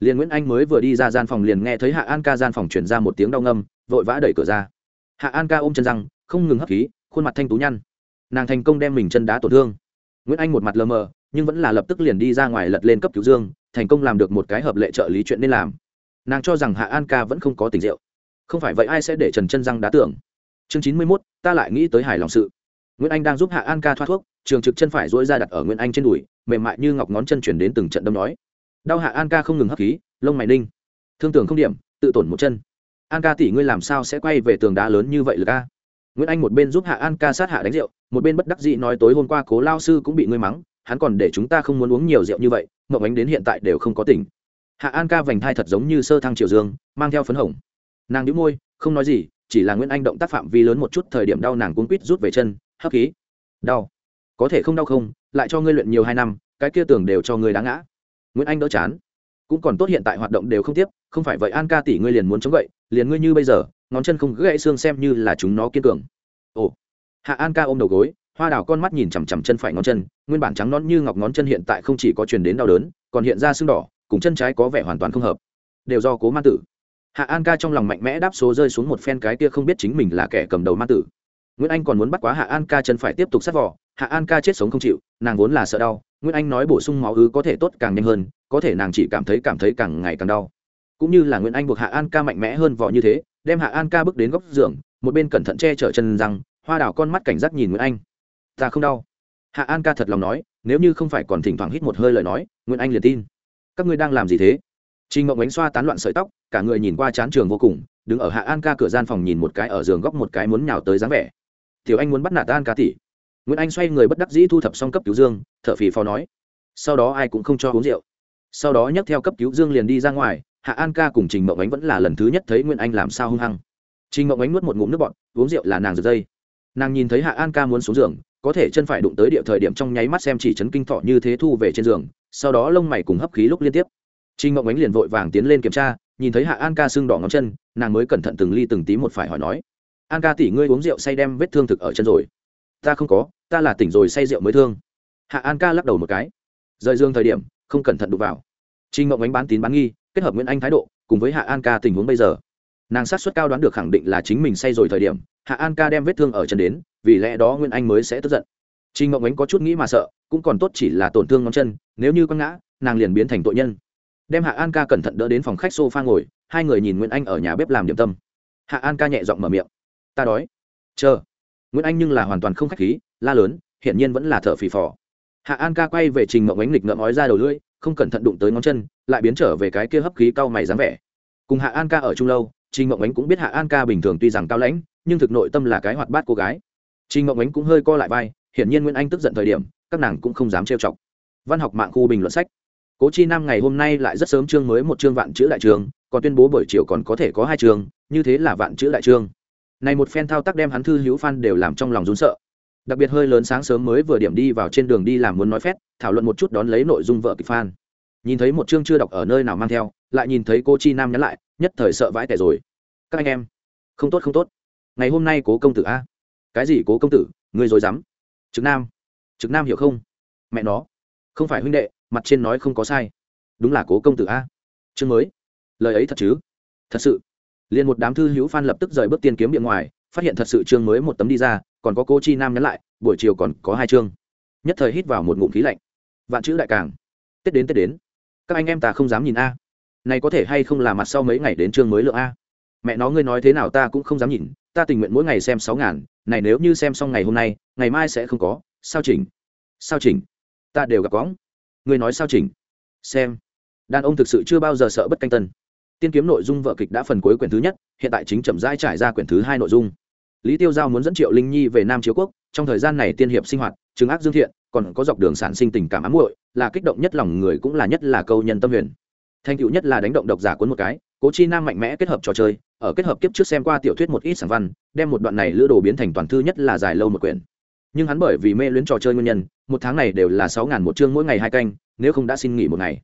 Liền nguyễn anh mới vừa đi ra gian phòng liền nghe thấy hạ an ca gian phòng chuyển ra một tiếng đau ngâm, vội vã đẩy cửa ra. Hạ an ca ôm chân răng, không ngừng hấp khí, khuôn mặt thanh tú nhăn. Nàng thành công đem mình chân đá tổn thương. Nguyễn anh một mặt lờ mờ nhưng vẫn là lập tức liền đi ra ngoài lật lên cấp cứu dương, thành công làm được một cái hợp lệ trợ lý chuyện nên làm. Nàng cho rằng hạ an ca vẫn không có tình rượu không phải vậy ai sẽ để trần chân răng đá tưởng chương chín mươi mốt, ta lại nghĩ tới hài lòng sự. Nguyễn anh đang giúp hạ an ca thoát thuốc, trường trực chân phải dỗi ra đặt ở nguyễn anh trên đùi, mềm mại như ngọc ngón chân chuyển đến từng trận đâm nói. Đau hạ an ca không ngừng hấp khí, lông mày ninh. Thương tưởng không điểm, tự tổn một chân. An ca tỷ ngươi làm sao sẽ quay về tường đá lớn như vậy là ca nguyễn anh một bên giúp hạ an ca sát hạ đánh rượu, một bên bất đắc dĩ nói tối hôm qua cố lao sư cũng bị ngươi mắng hắn còn để chúng ta không muốn uống nhiều rượu như vậy, mộng ánh đến hiện tại đều không có tỉnh. Hạ an ca vành thai thật giống như sơ thăng triều dương, mang theo phấn hồng. Nàng đĩu môi, không nói gì, chỉ là nguyễn anh động tác phạm vi lớn một chút thời điểm đau nàng cuốn quýt rút về chân, hấp khí. Đau. Có thể không đau không, lại cho ngươi luyện nhiều hai năm, cái kia tưởng đều cho ngươi đáng ngã. Nguyễn anh đỡ chán. Cũng còn tốt hiện tại hoạt động đều không tiếp, không phải vậy an ca tỷ ngươi liền muốn chống gậy, liền ngươi như bây giờ, ngón chân không gãy xương xem như là chúng nó kiên cường. Ồ. Hạ an ca ôm đầu gối hoa đào con mắt nhìn chằm chằm chân phải ngón chân, nguyên bản trắng nón như ngọc ngón chân hiện tại không chỉ có truyền đến đau đớn, còn hiện ra sưng đỏ, cùng chân trái có vẻ hoàn toàn không hợp. Đều do cố ma tử. Hạ an ca trong lòng mạnh mẽ đáp số rơi xuống một phen cái kia không biết chính mình là kẻ cầm đầu ma tử. Nguyễn anh còn muốn bắt quá hạ an ca chân phải tiếp tục sát vỏ hạ an ca chết sống không chịu, nàng vốn là sợ đau, nguyễn anh nói bổ sung máu ứ có thể tốt càng nhanh hơn, có thể nàng chỉ cảm thấy cảm thấy càng ngày càng đau. Cũng như là nguyễn anh buộc hạ an ca mạnh mẽ hơn vỏ như thế, đem hạ an ca bước đến góc giường, một bên cẩn thận che chở chân rằng hoa đảo con mắt cảnh giác nhìn nguyễn anh ta không đau hạ an ca thật lòng nói nếu như không phải còn thỉnh thoảng hít một hơi lời nói nguyễn anh liền tin các ngươi đang làm gì thế Trình Ngộng ánh xoa tán loạn sợi tóc, cả người nhìn qua chán trường vô cùng, đứng ở Hạ An ca cửa gian phòng nhìn một cái ở giường góc một cái muốn nhào tới dáng vẻ. Tiểu Anh muốn bắt nạt An ca tỷ. Nguyễn Anh xoay người bất đắc dĩ thu thập xong cấp cứu dương, thở phì phò nói. Sau đó ai cũng không cho uống rượu. Sau đó nhấc theo cấp cứu dương liền đi ra ngoài, Hạ An ca cùng Trình Mộng Ánh vẫn là lần thứ nhất thấy Nguyễn Anh làm sao hung hăng. Trình Mộng Ánh nuốt một ngụm nước bọt, uống rượu là nàng giật dây. Nàng nhìn thấy Hạ An ca muốn xuống giường, có thể chân phải đụng tới địa thời điểm trong nháy mắt xem chỉ chấn kinh thọ như thế thu về trên giường, sau đó lông mày cùng hấp khí lúc liên tiếp trinh ngọc Ánh liền vội vàng tiến lên kiểm tra, nhìn thấy Hạ An Ca sưng đỏ ngón chân, nàng mới cẩn thận từng ly từng tí một phải hỏi nói: "An Ca tỷ ngươi uống rượu say đem vết thương thực ở chân rồi?" "Ta không có, ta là tỉnh rồi say rượu mới thương." Hạ An Ca lắc đầu một cái. Rời dương thời điểm, không cẩn thận đụng vào. trinh ngọc Ánh bán tín bán nghi, kết hợp Nguyễn Anh thái độ, cùng với Hạ An Ca tình huống bây giờ, nàng sát suất cao đoán được khẳng định là chính mình say rồi thời điểm, Hạ An Ca đem vết thương ở chân đến, vì lẽ đó Nguyễn Anh mới sẽ tức giận. Trình Ngộng Ánh có chút nghĩ mà sợ, cũng còn tốt chỉ là tổn thương ngón chân, nếu như quăng ngã, nàng liền biến thành tội nhân. Đem hạ an ca cẩn thận đỡ đến phòng khách s o f a ngồi hai người nhìn nguyễn anh ở nhà bếp làm điểm tâm. Hạ an ca nhẹ giọng mở miệng. Ta đói. Chờ. Nguyễn anh nhưng là hoàn toàn không k h á c h khí la lớn hiển nhiên vẫn là thở phì phò. Hạ an ca quay về trình mộng ánh lịch ngậm ói ra đầu lưỡi không cẩn thận đụng tới ngón chân lại biến trở về cái kia hấp khí cau mày dáng vẻ. Cùng hạ an ca ở chung lâu trình mộng ánh cũng biết hạ an ca bình thường tuy rằng cao lãnh nhưng thực nội tâm là cái hoạt bát cô gái. Trình mộng ánh cũng hơi co lại vai hiển nhiên nguyễn anh tức giận thời điểm các nàng cũng không dám trêu chọc. Văn học mạng khu bình luận sách. Cố chi nam ngày hôm nay lại rất sớm chương mới một chương vạn chữ đại trường còn tuyên bố buổi chiều còn có thể có hai trường, như thế là vạn chữ đại trường. này một phen thao tác đem hắn thư hữu phan đều làm trong lòng rún sợ. Đặc biệt hơi lớn sáng sớm mới vừa điểm đi vào trên đường đi làm muốn nói phét thảo luận một chút đón lấy nội dung vợ kịch phan nhìn thấy một chương chưa đọc ở nơi nào mang theo lại nhìn thấy cô chi nam nhắn lại nhất thời sợ vãi tẻ rồi. Các anh em không tốt không tốt ngày hôm nay cố công tử a? Cái gì cố công tử? Người dối dám. Trực nam. Trực nam hiểu không? Mẹ nó. Không phải huynh đệ, mặt trên nói không có sai. Đúng là cố công tử a. Chương mới. Lời ấy thật chứ? Thật sự. Liền một đám thư hữu phan lập tức rời bước tiên kiếm điện ngoài, phát hiện thật sự chương mới một tấm đi ra, còn có cô chi nam nhắn lại, buổi chiều còn có hai chương. Nhất thời hít vào một ngụm khí lạnh. Vạn chữ đại càng. Tết đến tết đến. Các anh em ta không dám nhìn a. Này có thể hay không là mặt sau mấy ngày đến chương mới lượng a? Mẹ nó ngươi nói thế nào ta cũng không dám nhìn, ta tình nguyện mỗi ngày xem sáu ngàn, này nếu như xem xong ngày hôm nay, ngày mai sẽ không có. Sao chỉnh? Sao chỉnh? Ta đều gặp cóng người nói sao chỉnh? Xem. Đàn ông thực sự chưa bao giờ sợ bất canh tân. Tiên kiếm nội dung vợ kịch đã phần cuối quyển thứ nhất, hiện tại chính chậm rãi trải ra quyển thứ hai nội dung. Lý tiêu giao muốn dẫn triệu linh nhi về nam chiếu quốc, trong thời gian này tiên hiệp sinh hoạt, chứng ác dương thiện, còn có dọc đường sản sinh tình cảm ám muội, là kích động nhất lòng người cũng là nhất là câu nhân tâm huyền. Thành tựu nhất là đánh động độc giả cuốn một cái, cố chi nam mạnh mẽ kết hợp trò chơi ở kết hợp kiếp trước xem qua tiểu thuyết một ít sản văn, đem một đoạn này lữ đồ biến thành toàn thư nhất là dài lâu một quyển. Nhưng hắn bởi vì mê luyến trò chơi nguyên nhân, một tháng này đều là sáu ngàn một chương mỗi ngày hai canh, nếu không đã xin nghỉ một ngày.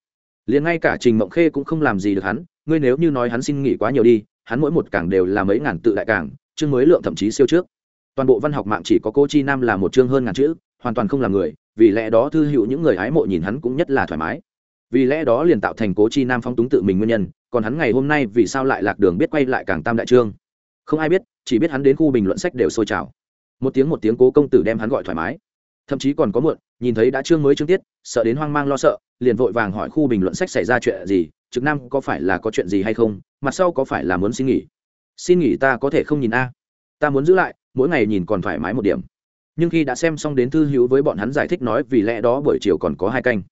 Liền ngay cả trình mộng khê cũng không làm gì được hắn, ngươi nếu như nói hắn xin nghỉ quá nhiều đi, hắn mỗi một cảng đều là mấy ngàn tự đại cảng chương mới lượng thậm chí siêu trước. Toàn bộ văn học mạng chỉ có cô chi nam là một chương hơn ngàn chữ, hoàn toàn không là người, vì lẽ đó thư hữu những người hái mộ nhìn hắn cũng nhất là thoải mái vì lẽ đó liền tạo thành cố chi nam phong túng tự mình nguyên nhân, còn hắn ngày hôm nay vì sao lại lạc đường biết quay lại càng tam đại trương? Không ai biết, chỉ biết hắn đến khu bình luận sách đều sôi trào. Một tiếng một tiếng cố công tử đem hắn gọi thoải mái. Thậm chí còn có muộn, nhìn thấy đã chương mới chương tiết, sợ đến hoang mang lo sợ, liền vội vàng hỏi khu bình luận sách xảy ra chuyện gì, trực nam có phải là có chuyện gì hay không, mặt sau có phải là muốn xin nghỉ? Xin nghỉ ta có thể không nhìn a. Ta muốn giữ lại, mỗi ngày nhìn còn thoải mái một điểm. Nhưng khi đã xem xong đến thư hữu với bọn hắn giải thích nói vì lẽ đó buổi chiều còn có hai canh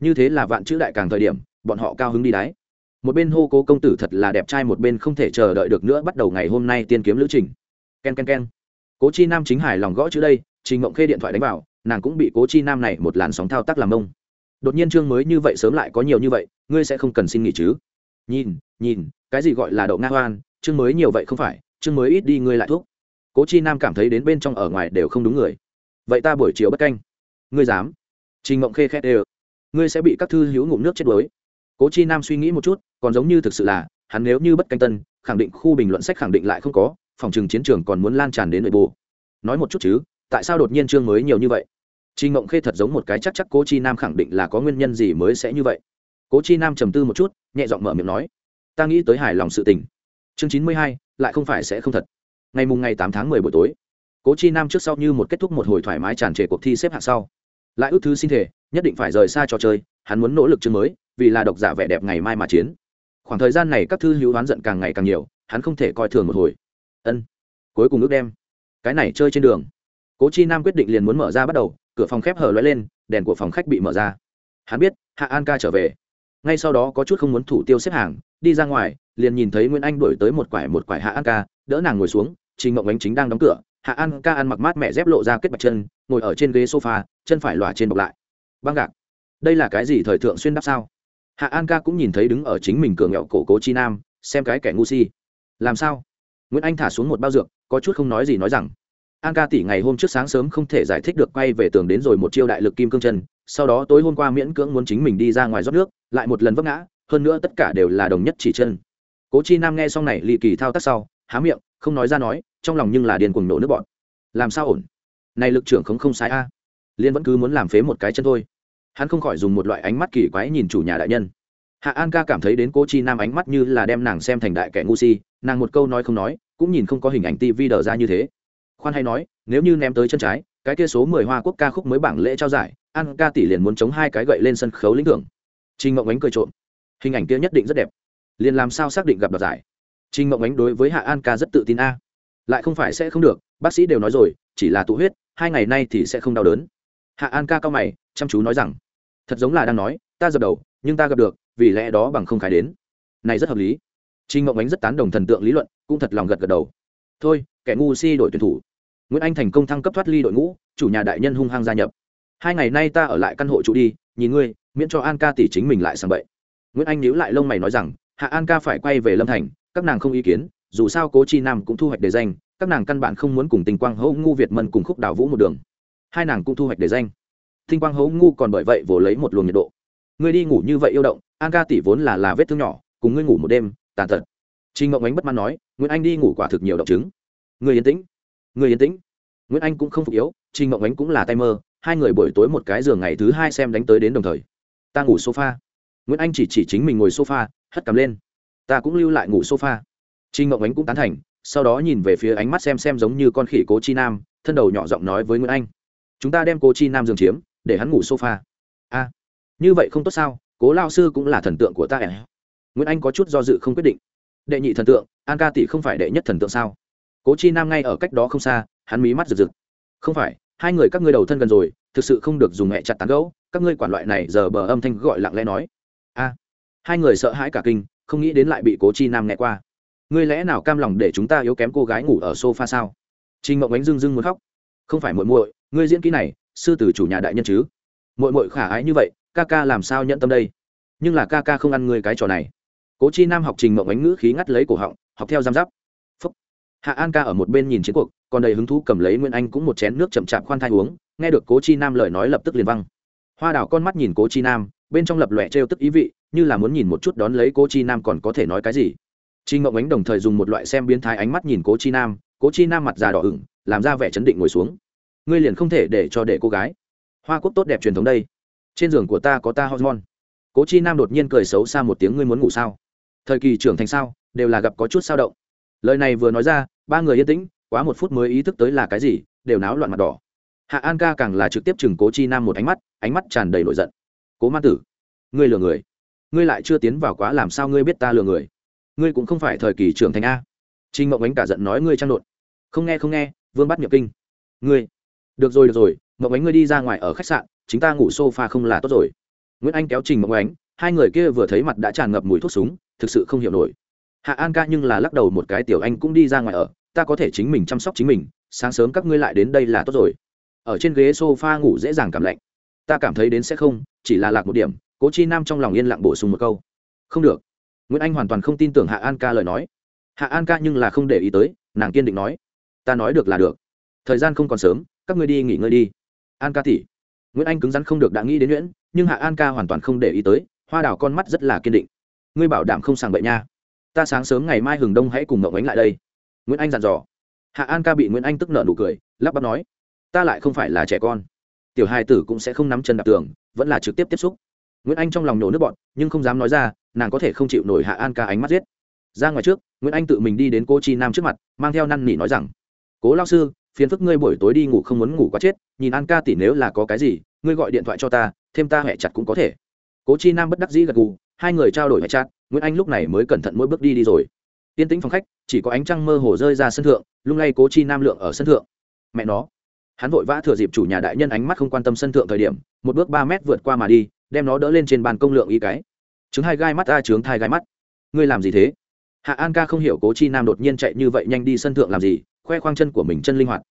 như thế là vạn chữ đại càng thời điểm, bọn họ cao hứng đi đáy một bên hô cố công tử thật là đẹp trai, một bên không thể chờ đợi được nữa, bắt đầu ngày hôm nay tiên kiếm lữ trình. K e n k e n k e n cố chi nam chính hải lòng gõ chữ đây, trình mộng khê điện thoại đánh vào, nàng cũng bị cố chi nam này một làn sóng thao tác làm mông đột nhiên chương mới như vậy sớm lại có nhiều như vậy, ngươi sẽ không cần xin nghỉ chứ? Nhìn nhìn, cái gì gọi là đậu nga hoan, chương mới nhiều vậy không phải, chương mới ít đi ngươi lại thuốc. Cố chi nam cảm thấy đến bên trong ở ngoài đều không đúng người. Vậy ta buổi chiều bất canh. Ngươi dám? Trình mộng khê khét đều ngươi sẽ bị các thư hữu ngụm nước chết đuối. Cố chi nam suy nghĩ một chút, còn giống như thực sự là, hắn nếu như bất canh tân, khẳng định khu bình luận sách khẳng định lại không có, phòng trường chiến trường còn muốn lan tràn đến nội bộ. Nói một chút chứ, tại sao đột nhiên chương mới nhiều như vậy? Trình Mộng Khê thật giống một cái chắc chắc Cố Chi Nam khẳng định là có nguyên nhân gì mới sẽ như vậy. cố chi nam trầm tư một chút, nhẹ giọng mở miệng nói, ta nghĩ tới hài lòng sự tình. Chương chín mươi hai, lại không phải sẽ không thật. Ngày mùng ngày tám tháng mười buổi tối, cố chi nam trước sau như một kết thúc một hồi thoải mái tràn trề cuộc thi xếp hạng sau lại ước thứ xin thể, nhất định phải rời xa trò chơi, hắn muốn nỗ lực chương mới, vì là độc giả vẻ đẹp ngày mai mà chiến. Khoảng thời gian này các thư hữu oán giận càng ngày càng nhiều, hắn không thể coi thường một hồi. Ân, cuối cùng ước đem. Cái này chơi trên đường. Cố chi nam quyết định liền muốn mở ra bắt đầu, cửa phòng khép hở lóe lên, đèn của phòng khách bị mở ra. Hắn biết, hạ an ca trở về. Ngay sau đó có chút không muốn thủ tiêu xếp hàng, đi ra ngoài, liền nhìn thấy nguyễn anh đổi tới một quải một quải hạ an ca, đỡ nàng ngồi xuống, trình mộng ánh chính đang đóng cửa hạ an ca ăn mặc mát mẹ dép lộ ra kết bạch chân, ngồi ở trên ghế sofa, chân phải lòa trên bọc lại. Băng gạc. Đây là cái gì thời thượng xuyên đắp sao? Hạ an ca cũng nhìn thấy đứng ở chính mình cửa nghẹo cổ cố chi nam, xem cái kẻ ngu si. Làm sao? Nguyễn anh thả xuống một bao dược, có chút không nói gì nói rằng. An ca tỷ ngày hôm trước sáng sớm không thể giải thích được quay về tường đến rồi một chiêu đại lực kim cương chân, sau đó tối hôm qua miễn cưỡng muốn chính mình đi ra ngoài rót nước, lại một lần vấp ngã, hơn nữa tất cả đều là đồng nhất chỉ chân. Cố chi nam nghe xong này lì kỳ thao tác sau, há miệng, không nói ra nói trong lòng nhưng là điền cuồng nổ nước bọn. Làm sao ổn? Này lực trưởng không không sai a. Liên vẫn cứ muốn làm phế một cái chân thôi. Hắn không khỏi dùng một loại ánh mắt kỳ quái nhìn chủ nhà đại nhân. Hạ an ca cảm thấy đến cố chi nam ánh mắt như là đem nàng xem thành đại kẻ ngu si, nàng một câu nói không nói, cũng nhìn không có hình ảnh tv đờ ra như thế. Khoan hay nói, nếu như ném tới chân trái, cái kia số mười hoa quốc ca khúc mới bảng lễ trao giải, an ca tỷ liền muốn chống hai cái gậy lên sân khấu lĩnh thưởng. Trình mộng ánh cười trộm. Hình ảnh kia nhất định rất đẹp. Liền làm sao xác định gặp đoạt giải? Trình mộng ánh đối với hạ an ca rất tự tin a lại không phải sẽ không được bác sĩ đều nói rồi chỉ là tụ huyết hai ngày nay thì sẽ không đau đớn hạ an ca cao mày chăm chú nói rằng thật giống là đang nói ta dập đầu nhưng ta gặp được vì lẽ đó bằng không khái đến này rất hợp lý Trình Mộng Ánh rất tán đồng thần tượng lý luận, cũng thật lòng gật gật đầu. Thôi, kẻ ngu si đổi tuyển thủ. Nguyễn Anh thành công thăng cấp thoát ly đội ngũ, chủ nhà đại nhân hung hăng gia nhập. Hai ngày nay ta ở lại căn hộ chủ đi, nhìn ngươi, miễn cho An ca tỷ chính mình lại sang bậy. Nguyễn Anh nhíu lại lông mày nói rằng, Hạ An ca phải quay về Lâm Thành, các nàng không ý kiến, dù sao Cố Chi Nam cũng thu hoạch đề danh, các nàng căn bản không muốn cùng Tình Quang hấu ngu Việt Mân cùng khúc đào vũ một đường. Hai nàng cũng thu hoạch đề danh. Tinh Quang hấu ngu còn bởi vậy vồ lấy một luồng nhiệt độ. Ngươi đi ngủ như vậy yêu động, An ca tỷ vốn là là vết thương nhỏ, cùng ngươi ngủ một đêm, tàn tật Trình Ngộng Ánh bất mãn nói, Nguyễn Anh đi ngủ quả thực nhiều động chứng. Người yên tĩnh, người yên tĩnh. Nguyễn Anh cũng không phục yếu, Trình Ngộng Ánh cũng là tay mơ, hai người buổi tối một cái giường ngày thứ hai xem đánh tới đến đồng thời. Ta ngủ sofa. Nguyễn Anh chỉ chỉ chính mình ngồi sofa, hất cằm lên. Ta cũng lưu lại ngủ sofa. Trình Ngộng Ánh cũng tán thành, sau đó nhìn về phía ánh mắt xem xem giống như con khỉ Cố Chi Nam, thân đầu nhỏ giọng nói với Nguyễn Anh, chúng ta đem Cố Chi Nam giường chiếm, để hắn ngủ sofa. A, như vậy không tốt sao? Cố lão sư cũng là thần tượng của ta. À? Nguyễn Anh có chút do dự không quyết định đệ nhị thần tượng an ca tỷ không phải đệ nhất thần tượng sao cố chi nam ngay ở cách đó không xa hắn mí mắt rực rực không phải hai người các ngươi đầu thân gần rồi thực sự không được dùng mẹ chặt tán gẫu các ngươi quản loại này giờ bờ âm thanh gọi lặng lẽ nói a hai người sợ hãi cả kinh không nghĩ đến lại bị cố chi nam nghe qua ngươi lẽ nào cam lòng để chúng ta yếu kém cô gái ngủ ở sofa sao? Trinh mộng ánh dưng dưng muốn khóc. Không phải muội muội, ngươi diễn kỹ này, sư tử chủ nhà đại nhân chứ? Muội muội khả ái như vậy, ca ca làm sao nhận tâm đây? Nhưng là ca ca không ăn ngươi cái trò này. Cố chi nam học trình mộng ánh ngữ khí ngắt lấy cổ họng, học theo giam giáp. Phúc. hạ an ca ở một bên nhìn chiến cuộc, còn đầy hứng thú cầm lấy nguyên anh cũng một chén nước chậm chạp khoan thai uống, nghe được cố chi nam lời nói lập tức liền văng. Hoa đảo con mắt nhìn cố chi nam, bên trong lập lòe trêu tức ý vị, như là muốn nhìn một chút đón lấy cố chi nam còn có thể nói cái gì. Trình Ngộng Ánh đồng thời dùng một loại xem biến thái ánh mắt nhìn Cố Chi Nam, Cố Chi Nam mặt già đỏ ửng, làm ra vẻ chấn định ngồi xuống. Ngươi liền không thể để cho để cô gái. Hoa quốc tốt đẹp truyền thống đây. Trên giường của ta có ta hormone. Cố Chi Nam đột nhiên cười xấu xa một tiếng ngươi muốn ngủ sao? thời kỳ trưởng thành sao đều là gặp có chút sao động lời này vừa nói ra ba người yên tĩnh quá một phút mới ý thức tới là cái gì đều náo loạn mặt đỏ hạ an ca càng là trực tiếp chừng cố chi nam một ánh mắt ánh mắt tràn đầy nổi giận cố ma tử ngươi lừa người ngươi lại chưa tiến vào quá làm sao ngươi biết ta lừa người ngươi cũng không phải thời kỳ trưởng thành a. Trinh mộng ánh cả giận nói ngươi trang đột. Không nghe không nghe, vương bắt nhập kinh. Ngươi. Được rồi được rồi, mộng ánh ngươi đi ra ngoài ở khách sạn chúng ta ngủ s o f a không là tốt rồi. Nguyễn anh kéo trình mộng ánh, hai người kia vừa thấy mặt đã tràn ngập mùi thuốc súng, thực sự không hiểu nổi. Hạ an ca nhưng là lắc đầu một cái, tiểu anh cũng đi ra ngoài ở, ta có thể chính mình chăm sóc chính mình, sáng sớm các ngươi lại đến đây là tốt rồi. Ở trên ghế s o f a ngủ dễ dàng cảm lạnh. Ta cảm thấy đến sẽ không, chỉ là lạc một điểm, cố chi nam trong lòng yên lặng bổ sung một câu. Không được nguyễn anh hoàn toàn không tin tưởng hạ an ca lời nói. Hạ an ca nhưng là không để ý tới, nàng kiên định nói, ta nói được là được. Thời gian không còn sớm, các ngươi đi nghỉ ngơi đi. An ca tỉ nguyễn anh cứng rắn không được đã nghĩ đến nguyễn, nhưng hạ an ca hoàn toàn không để ý tới, hoa đào con mắt rất là kiên định. Ngươi bảo đảm không sàng bậy nha. Ta sáng sớm ngày mai hừng đông hãy cùng mậu ánh lại đây. Nguyễn anh dặn dò. Hạ an ca bị nguyễn anh tức nợ nụ cười, lắp bắp nói, ta lại không phải là trẻ con. Tiểu hai tử cũng sẽ không nắm chân đạp tường, vẫn là trực tiếp tiếp xúc. Nguyễn anh trong lòng nổ nước bọn nhưng không dám nói ra nàng có thể không chịu nổi hạ an ca ánh mắt giết. Ra ngoài trước, nguyễn anh tự mình đi đến cô chi nam trước mặt, mang theo năn nỉ nói rằng, cố lao sư, phiền phức ngươi buổi tối đi ngủ không muốn ngủ quá chết, nhìn an ca tỷ nếu là có cái gì, ngươi gọi điện thoại cho ta, thêm ta hẹ chặt cũng có thể. Cố chi nam bất đắc dĩ gật gù, hai người trao đổi hẹ chặt, nguyễn anh lúc này mới cẩn thận mỗi bước đi đi rồi. Tiên tĩnh phòng khách, chỉ có ánh trăng mơ hồ rơi ra sân thượng, lung lay cố chi nam lượng ở sân thượng. Mẹ nó. Hắn vội vã thừa dịp chủ nhà đại nhân ánh mắt không quan tâm sân thượng thời điểm, một bước ba mét vượt qua mà đi, đem nó đỡ lên trên bàn công lượng y cái chứng hai gai mắt, ta trướng thai gai mắt. Ngươi làm gì thế? Hạ an ca không hiểu cố chi nam đột nhiên chạy như vậy nhanh đi sân thượng làm gì, khoe khoang chân của mình chân linh hoạt.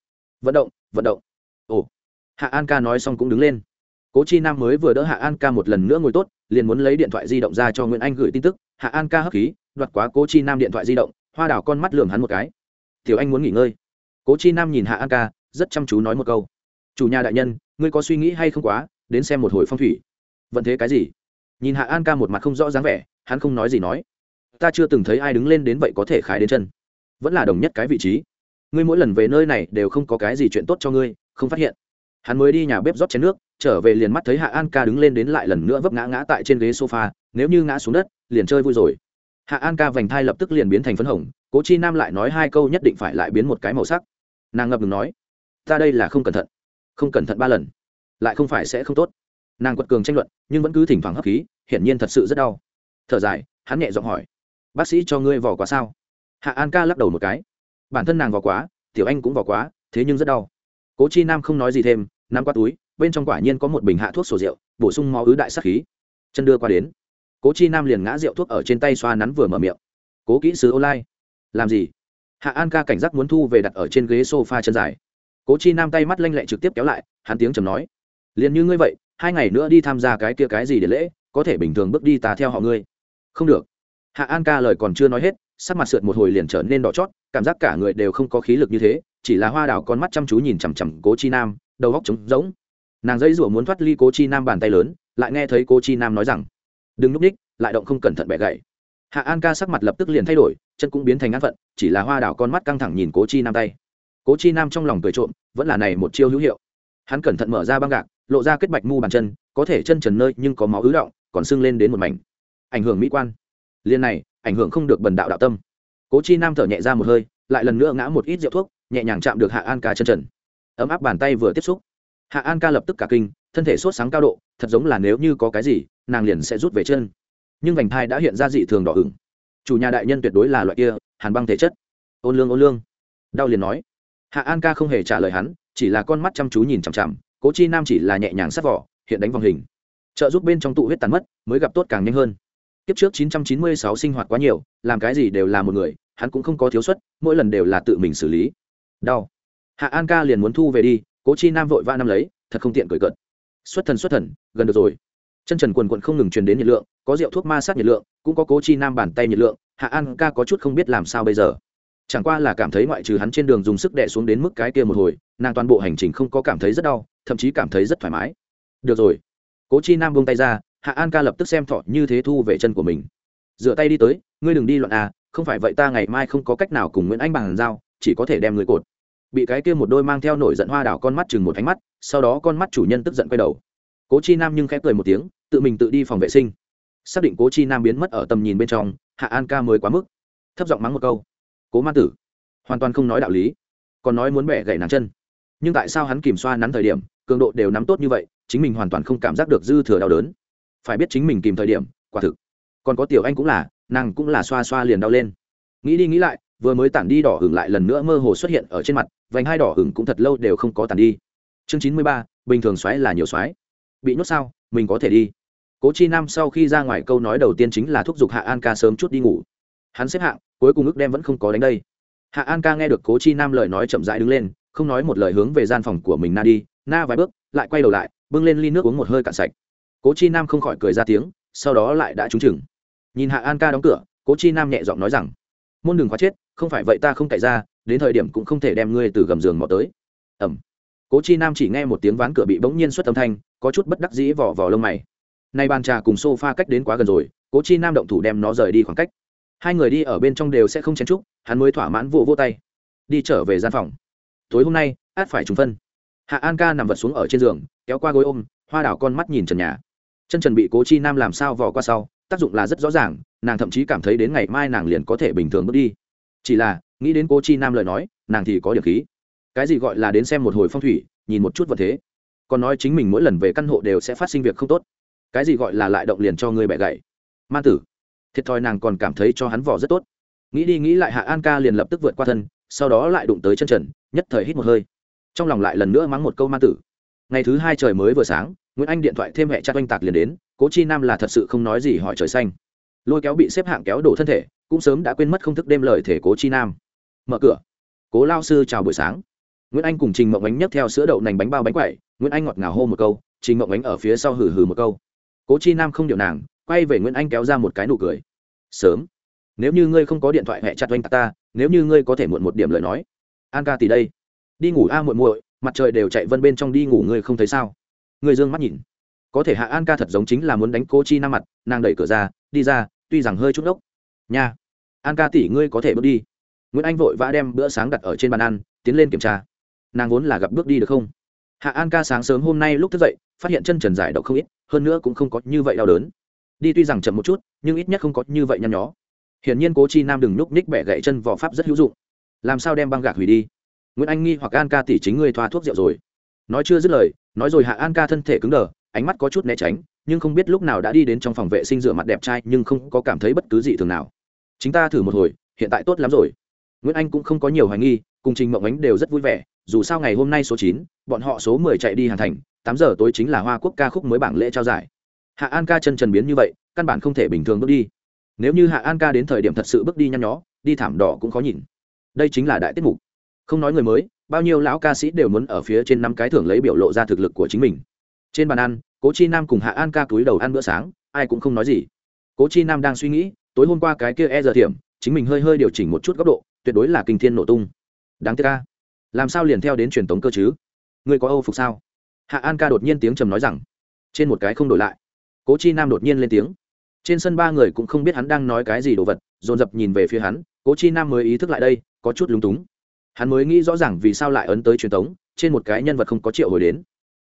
Vận động vận động. Ồ. Hạ an ca nói xong cũng đứng lên. Cố chi nam mới vừa đỡ hạ an ca một lần nữa ngồi tốt, liền muốn lấy điện thoại di động ra cho nguyễn anh gửi tin tức. Hạ an ca hấp khí, đoạt quá cố chi nam điện thoại di động, hoa đảo con mắt lường hắn một cái. Tiểu anh muốn nghỉ ngơi. Cố chi nam nhìn hạ an ca, rất chăm chú nói một câu. Chủ nhà đại nhân, ngươi có suy nghĩ hay không quá, đến xem một hồi phong thủy. Vận thế cái gì? Nhìn hạ an ca một mặt không rõ dáng vẻ, hắn không nói gì nói. Ta chưa từng thấy ai đứng lên đến vậy có thể khái đến chân. Vẫn là đồng nhất cái vị trí. Ngươi mỗi lần về nơi này đều không có cái gì chuyện tốt cho ngươi, không phát hiện. Hắn mới đi nhà bếp rót chén nước, trở về liền mắt thấy hạ an ca đứng lên đến lại lần nữa vấp ngã ngã tại trên ghế sofa, nếu như ngã xuống đất, liền chơi vui rồi. Hạ an ca vành thai lập tức liền biến thành phấn hồng, cố chi nam lại nói hai câu nhất định phải lại biến một cái màu sắc. Nàng ngập ngừng nói, ta đây là không cẩn thận, không cẩn thận ba lần, lại không phải sẽ không tốt nàng quật cường tranh luận, nhưng vẫn cứ thỉnh thoảng hấp khí, hiển nhiên thật sự rất đau. Thở dài, hắn nhẹ giọng hỏi, bác sĩ cho ngươi vỏ quá sao? Hạ an ca lắc đầu một cái, bản thân nàng vỏ quá tiểu anh cũng vỏ quá thế nhưng rất đau. Cố chi nam không nói gì thêm, nắm qua túi, bên trong quả nhiên có một bình hạ thuốc sổ rượu, bổ sung máu ứ đại sắc khí. Chân đưa qua đến, cố chi nam liền ngã rượu thuốc ở trên tay xoa nắn vừa mở miệng. Cố kỹ sứ online. Làm gì? Hạ an ca cảnh giác muốn thu về đặt ở trên ghế s o f a chân dài. Cố chi nam tay mắt lanh lẹ trực tiếp kéo lại, hắn tiếng chầm nói, liền như ngươi vậy hai ngày nữa đi tham gia cái kia cái gì để lễ, có thể bình thường bước đi ta theo họ ngươi. Không được. Hạ an ca lời còn chưa nói hết, sắc mặt sượt một hồi liền trở nên đỏ chót, cảm giác cả người đều không có khí lực như thế, chỉ là hoa đào con mắt chăm chú nhìn chằm chằm cố chi nam, đầu góc trống rỗng. Nàng dãy rủa muốn thoát ly cố chi nam bàn tay lớn, lại nghe thấy cố chi nam nói rằng, đừng núp ních lại động không cẩn thận bẻ gậy hạ an ca sắc mặt lập tức liền thay đổi, chân cũng biến thành ngăn phận, chỉ là hoa Đào con mắt căng thẳng nhìn cố chi nam tay. Cố chi nam trong lòng cười trộm, vẫn là này một chiêu hữu hiệu hắn cẩn thận mở ra băng gạc, lộ ra kết bạch mu bàn chân, có thể chân trần nơi nhưng có máu ứ động, còn sưng lên đến một mảnh. Ảnh hưởng mỹ quan. Liên này, ảnh hưởng không được bần đạo đạo tâm. Cố chi nam thở nhẹ ra một hơi, lại lần nữa ngã một ít rượu thuốc, nhẹ nhàng chạm được hạ an ca chân trần. Ấm áp bàn tay vừa tiếp xúc, hạ an ca lập tức cả kinh, thân thể sốt sáng cao độ, thật giống là nếu như có cái gì, nàng liền sẽ rút về chân. Nhưng vành thai đã hiện ra dị thường đỏ ửng. Chủ nhà đại nhân tuyệt đối là loại kia, hàn băng thể chất. Ôn lương ôn lương. Đau liền nói. Hạ an ca không hề trả lời hắn chỉ là con mắt chăm chú nhìn chằm chằm, cố chi nam chỉ là nhẹ nhàng sát vỏ, hiện đánh vòng hình. Trợ giúp bên trong tụ huyết tàn mất, mới gặp tốt càng nhanh hơn. Kiếp trước 996 sinh hoạt quá nhiều, làm cái gì đều là một người, hắn cũng không có thiếu suất, mỗi lần đều là tự mình xử lý. Đau. Hạ an ca liền muốn thu về đi, cố chi nam vội vã năm lấy, thật không tiện cười cợt. Xuất thần xuất thần, gần được rồi. Chân trần quần quận không ngừng truyền đến nhiệt lượng, có rượu thuốc ma sát nhiệt lượng, cũng có cố chi nam bàn tay nhiệt lượng, hạ an ca có chút không biết làm sao bây giờ chẳng qua là cảm thấy ngoại trừ hắn trên đường dùng sức đè xuống đến mức cái kia một hồi, nàng toàn bộ hành trình không có cảm thấy rất đau, thậm chí cảm thấy rất thoải mái. Được rồi. Cố chi nam buông tay ra, hạ an ca lập tức xem thọ như thế thu về chân của mình. Dựa tay đi tới, ngươi đừng đi loạn à không phải vậy ta ngày mai không có cách nào cùng nguyễn anh bằng giao, chỉ có thể đem người cột. Bị cái kia một đôi mang theo nổi giận hoa đảo con mắt chừng một ánh mắt, sau đó con mắt chủ nhân tức giận quay đầu. Cố chi nam nhưng khẽ cười một tiếng, tự mình tự đi phòng vệ sinh. Xác định cố chi nam biến mất ở tầm nhìn bên trong, hạ an ca mới quá mức. Thấp giọng mắng một câu cố ma tử. Hoàn toàn không nói đạo lý, còn nói muốn bẻ gãy nàng chân. Nhưng tại sao hắn kìm xoa nắn thời điểm, cường độ đều nắm tốt như vậy, chính mình hoàn toàn không cảm giác được dư thừa đau đớn. Phải biết chính mình kìm thời điểm, quả thực. Còn có tiểu anh cũng là, nàng cũng là xoa xoa liền đau lên. Nghĩ đi nghĩ lại, vừa mới tản đi đỏ hửng lại lần nữa mơ hồ xuất hiện ở trên mặt, vành hai đỏ hửng cũng thật lâu đều không có tản đi. Chương chín mươi ba, bình thường xoáy là nhiều xoáy. Bị nhốt sao, mình có thể đi. Cố chi nam sau khi ra ngoài câu nói đầu tiên chính là thúc giục hạ an ca sớm chút đi ngủ hắn xếp hạng, cuối cùng ước đem vẫn không có đánh đây. Hạ an ca nghe được cố chi nam lời nói chậm rãi đứng lên, không nói một lời hướng về gian phòng của mình na đi, na vài bước, lại quay đầu lại, bưng lên ly nước uống một hơi cạn sạch. Cố chi nam không khỏi cười ra tiếng, sau đó lại đã trúng chừng. Nhìn hạ an ca đóng cửa, cố chi nam nhẹ giọng nói rằng, môn đừng khóa chết, không phải vậy ta không cậy ra, đến thời điểm cũng không thể đem ngươi từ gầm giường mò tới. Ẩm cố chi nam chỉ nghe một tiếng ván cửa bị bỗng nhiên xuất âm thanh, có chút bất đắc dĩ vỏ vỏ lông mày. Nay bàn trà cùng sofa cách đến quá gần rồi, cố chi nam động thủ đem nó rời đi khoảng cách hai người đi ở bên trong đều sẽ không chen chúc hắn mới thỏa mãn vụ vô, vô tay. Đi trở về gian phòng. Tối hôm nay át phải trùng phân. Hạ an ca nằm vật xuống ở trên giường kéo qua gối ôm hoa đảo con mắt nhìn trần nhà. Chân trần bị cố chi nam làm sao vò qua sau tác dụng là rất rõ ràng nàng thậm chí cảm thấy đến ngày mai nàng liền có thể bình thường bước đi. Chỉ là nghĩ đến cố chi nam lời nói nàng thì có điểm khí. Cái gì gọi là đến xem một hồi phong thủy nhìn một chút vật thế. Còn nói chính mình mỗi lần về căn hộ đều sẽ phát sinh việc không tốt. Cái gì gọi là lại động liền cho người bẻ gậy. Man tử thiệt thòi nàng còn cảm thấy cho hắn vỏ rất tốt. Nghĩ đi nghĩ lại hạ an ca liền lập tức vượt qua thân, sau đó lại đụng tới chân trần, nhất thời hít một hơi. Trong lòng lại lần nữa mắng một câu ma tử. Ngày thứ hai trời mới vừa sáng, nguyễn anh điện thoại thêm mẹ chặt oanh tạc liền đến, cố chi nam là thật sự không nói gì hỏi trời xanh. Lôi kéo bị xếp hạng kéo đổ thân thể, cũng sớm đã quên mất không thức đêm lời thể cố chi nam. Mở cửa. Cố lao sư chào buổi sáng. Nguyễn anh cùng trình mộng ánh nhấc theo sữa đậu nành bánh bao bánh quậy nguyễn anh ngọt ngào hô một câu, trình mộng ánh ở phía sau hừ hừ một câu. Cố chi nam không điệu nàng quay về nguyễn anh kéo ra một cái nụ cười. Sớm. Nếu như ngươi không có điện thoại hẹ chặt oanh ta, nếu như ngươi có thể muộn một điểm lời nói. An ca tỷ đây. Đi ngủ a muội muội, mặt trời đều chạy vân bên trong đi ngủ ngươi không thấy sao? Ngươi dương mắt nhìn. Có thể hạ an ca thật giống chính là muốn đánh cô chi nam mặt, nàng đẩy cửa ra, đi ra, tuy rằng hơi chút đốc. Nha. An ca tỷ ngươi có thể bước đi. Nguyễn anh vội vã đem bữa sáng đặt ở trên bàn ăn, tiến lên kiểm tra. Nàng vốn là gặp bước đi được không? Hạ an ca sáng sớm hôm nay lúc thức dậy, phát hiện chân trần giải độc không ít, hơn nữa cũng không có như vậy đau đớn đi tuy rằng chậm một chút, nhưng ít nhất không có như vậy nhăn nhó. Hiển nhiên cố chi nam đừng núp ních bẻ gậy chân vỏ pháp rất hữu dụng. Làm sao đem băng gạc hủy đi? Nguyễn anh nghi hoặc an ca tỷ chính ngươi thoa thuốc rượu rồi. Nói chưa dứt lời, nói rồi hạ an ca thân thể cứng đờ, ánh mắt có chút né tránh, nhưng không biết lúc nào đã đi đến trong phòng vệ sinh rửa mặt đẹp trai, nhưng không có cảm thấy bất cứ gì thường nào. Chính ta thử một hồi, hiện tại tốt lắm rồi. Nguyễn anh cũng không có nhiều hoài nghi, cùng trình mộng ánh đều rất vui vẻ, dù sao ngày hôm nay số chín, bọn họ số mười chạy đi hàn thành, tám giờ tối chính là hoa quốc ca khúc mới bảng lễ trao giải hạ an ca chân trần biến như vậy, căn bản không thể bình thường bước đi. Nếu như hạ an ca đến thời điểm thật sự bước đi nhăn nhó, đi thảm đỏ cũng khó nhìn. Đây chính là đại tiết mục. Không nói người mới, bao nhiêu lão ca sĩ đều muốn ở phía trên năm cái thưởng lấy biểu lộ ra thực lực của chính mình. Trên bàn ăn, cố chi nam cùng hạ an ca túi đầu ăn bữa sáng, ai cũng không nói gì. Cố chi nam đang suy nghĩ, tối hôm qua cái kia e giờ thiểm, chính mình hơi hơi điều chỉnh một chút góc độ, tuyệt đối là kinh thiên nổ tung. Đáng tiếc ca làm sao liền theo đến truyền tống cơ chứ? Người có âu phục sao? Hạ an ca đột nhiên tiếng trầm nói rằng, trên một cái không đổi lại cố chi nam đột nhiên lên tiếng. Trên sân ba người cũng không biết hắn đang nói cái gì đồ vật, dồn dập nhìn về phía hắn, cố chi nam mới ý thức lại đây, có chút lúng túng. Hắn mới nghĩ rõ ràng vì sao lại ấn tới truyền thống trên một cái nhân vật không có triệu hồi đến.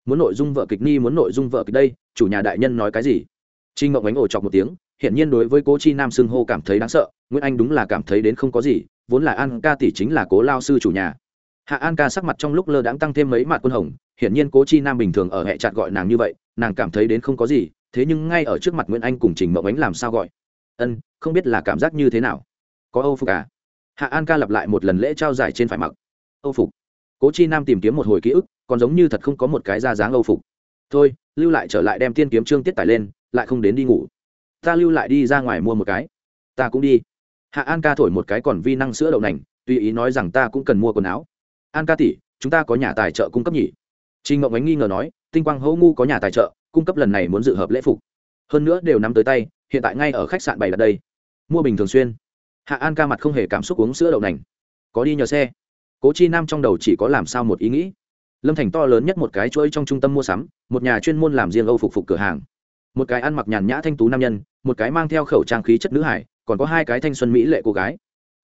Muốn nội dung vợ kịch ni, muốn nội dung vợ kịch đây, chủ nhà đại nhân nói cái gì? Trinh ngộng ánh ổ chọc một tiếng hiện nhiên đối với cố chi nam xưng hô cảm thấy đáng sợ, nguyễn anh đúng là cảm thấy đến không có gì, vốn là an ca tỷ chính là cố lao sư chủ nhà. Hạ an ca sắc mặt trong lúc lơ đãng tăng thêm mấy mạt quân hồng, hiển nhiên cố chi nam bình thường ở hệ chặt gọi nàng như vậy, nàng cảm thấy đến không có gì thế nhưng ngay ở trước mặt nguyễn anh cùng trình mộng ánh làm sao gọi ân không biết là cảm giác như thế nào có âu phục à? hạ an ca lặp lại một lần lễ trao giải trên phải mặc âu phục cố chi nam tìm kiếm một hồi ký ức còn giống như thật không có một cái ra dáng âu phục thôi lưu lại trở lại đem tiên kiếm trương tiết tải lên lại không đến đi ngủ ta lưu lại đi ra ngoài mua một cái ta cũng đi hạ an ca thổi một cái còn vi năng sữa đậu nành tùy ý nói rằng ta cũng cần mua quần áo an ca tỷ, chúng ta có nhà tài trợ cung cấp nhỉ? Trình Ngộng Ánh nghi ngờ nói, Tinh Quang Hỗ Ngu có nhà tài trợ, cung cấp lần này muốn dự hợp lễ phục. Hơn nữa đều nắm tới tay, hiện tại ngay ở khách sạn bày đặt đây. Mua bình thường xuyên. Hạ An ca mặt không hề cảm xúc uống sữa đậu nành. Có đi nhờ xe. Cố Chi Nam trong đầu chỉ có làm sao một ý nghĩ. Lâm Thành to lớn nhất một cái chuỗi trong trung tâm mua sắm, một nhà chuyên môn làm riêng Âu phục phục cửa hàng. Một cái ăn mặc nhàn nhã thanh tú nam nhân, một cái mang theo khẩu trang khí chất nữ hải, còn có hai cái thanh xuân mỹ lệ cô gái.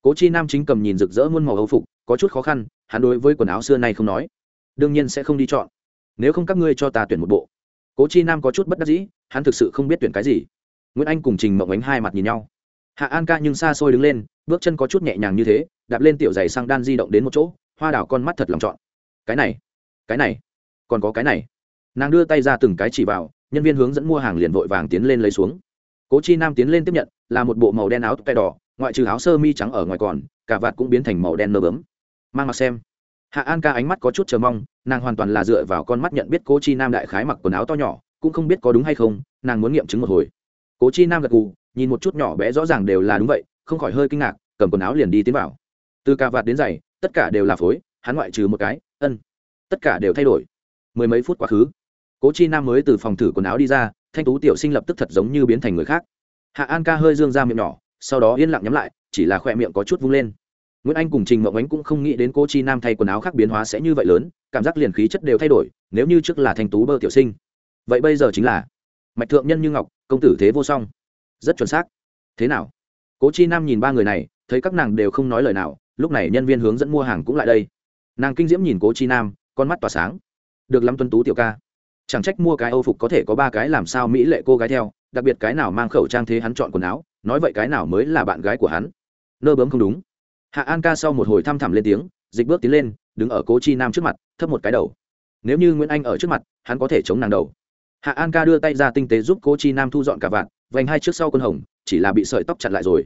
Cố Chi Nam chính cầm nhìn rực rỡ muôn màu Âu phục, có chút khó khăn, hắn đối với quần áo xưa này không nói đương nhiên sẽ không đi chọn. Nếu không các ngươi cho ta tuyển một bộ. Cố chi nam có chút bất đắc dĩ, hắn thực sự không biết tuyển cái gì. Nguyễn anh cùng trình mộng ánh hai mặt nhìn nhau. Hạ an ca nhưng xa xôi đứng lên, bước chân có chút nhẹ nhàng như thế, đạp lên tiểu giày sang đan di động đến một chỗ, hoa đảo con mắt thật lòng chọn. Cái này cái này, còn có cái này. Nàng đưa tay ra từng cái chỉ vào, nhân viên hướng dẫn mua hàng liền vội vàng tiến lên lấy xuống. Cố chi nam tiến lên tiếp nhận, là một bộ màu đen áo tay đỏ, ngoại trừ áo sơ mi trắng ở ngoài còn cả vạt cũng biến thành màu đen nơ bấm mang mặc xem hạ an ca ánh mắt có chút chờ mong, nàng hoàn toàn là dựa vào con mắt nhận biết cố chi nam đại khái mặc quần áo to nhỏ, cũng không biết có đúng hay không, nàng muốn nghiệm chứng một hồi. Cố chi nam gật gù, nhìn một chút nhỏ bé rõ ràng đều là đúng vậy, không khỏi hơi kinh ngạc, cầm quần áo liền đi tiến vào. Từ cà vạt đến giày, tất cả đều là phối, hắn ngoại trừ một cái, ân, tất cả đều thay đổi. Mười mấy phút quá khứ, cố chi nam mới từ phòng thử quần áo đi ra, thanh tú tiểu sinh lập tức thật giống như biến thành người khác. Hạ an ca hơi dương ra miệng nhỏ, sau đó yên lặng nhắm lại, chỉ là khỏe miệng có chút vung lên nguyễn anh cùng trình mộng ánh cũng không nghĩ đến cô chi nam thay quần áo khác biến hóa sẽ như vậy lớn, cảm giác liền khí chất đều thay đổi, nếu như trước là thanh tú bơ tiểu sinh. Vậy bây giờ chính là mạch thượng nhân như ngọc, công tử thế vô song. Rất chuẩn xác. Thế nào? Cố chi nam nhìn ba người này, thấy các nàng đều không nói lời nào, lúc này nhân viên hướng dẫn mua hàng cũng lại đây. Nàng kinh diễm nhìn cố chi nam, con mắt tỏa sáng. Được lắm tuân tú tiểu ca. Chẳng trách mua cái âu phục có thể có ba cái làm sao mỹ lệ cô gái theo, đặc biệt cái nào mang khẩu trang thế hắn chọn quần áo, nói vậy cái nào mới là bạn gái của hắn? Nơ bướm không đúng hạ an ca sau một hồi thăm thẳm lên tiếng, dịch bước tiến lên, đứng ở cố chi nam trước mặt, thấp một cái đầu. Nếu như nguyễn anh ở trước mặt, hắn có thể chống nàng đầu. Hạ an ca đưa tay ra tinh tế giúp cố chi nam thu dọn cả vạn, vành hai trước sau quân hồng, chỉ là bị sợi tóc chặn lại rồi.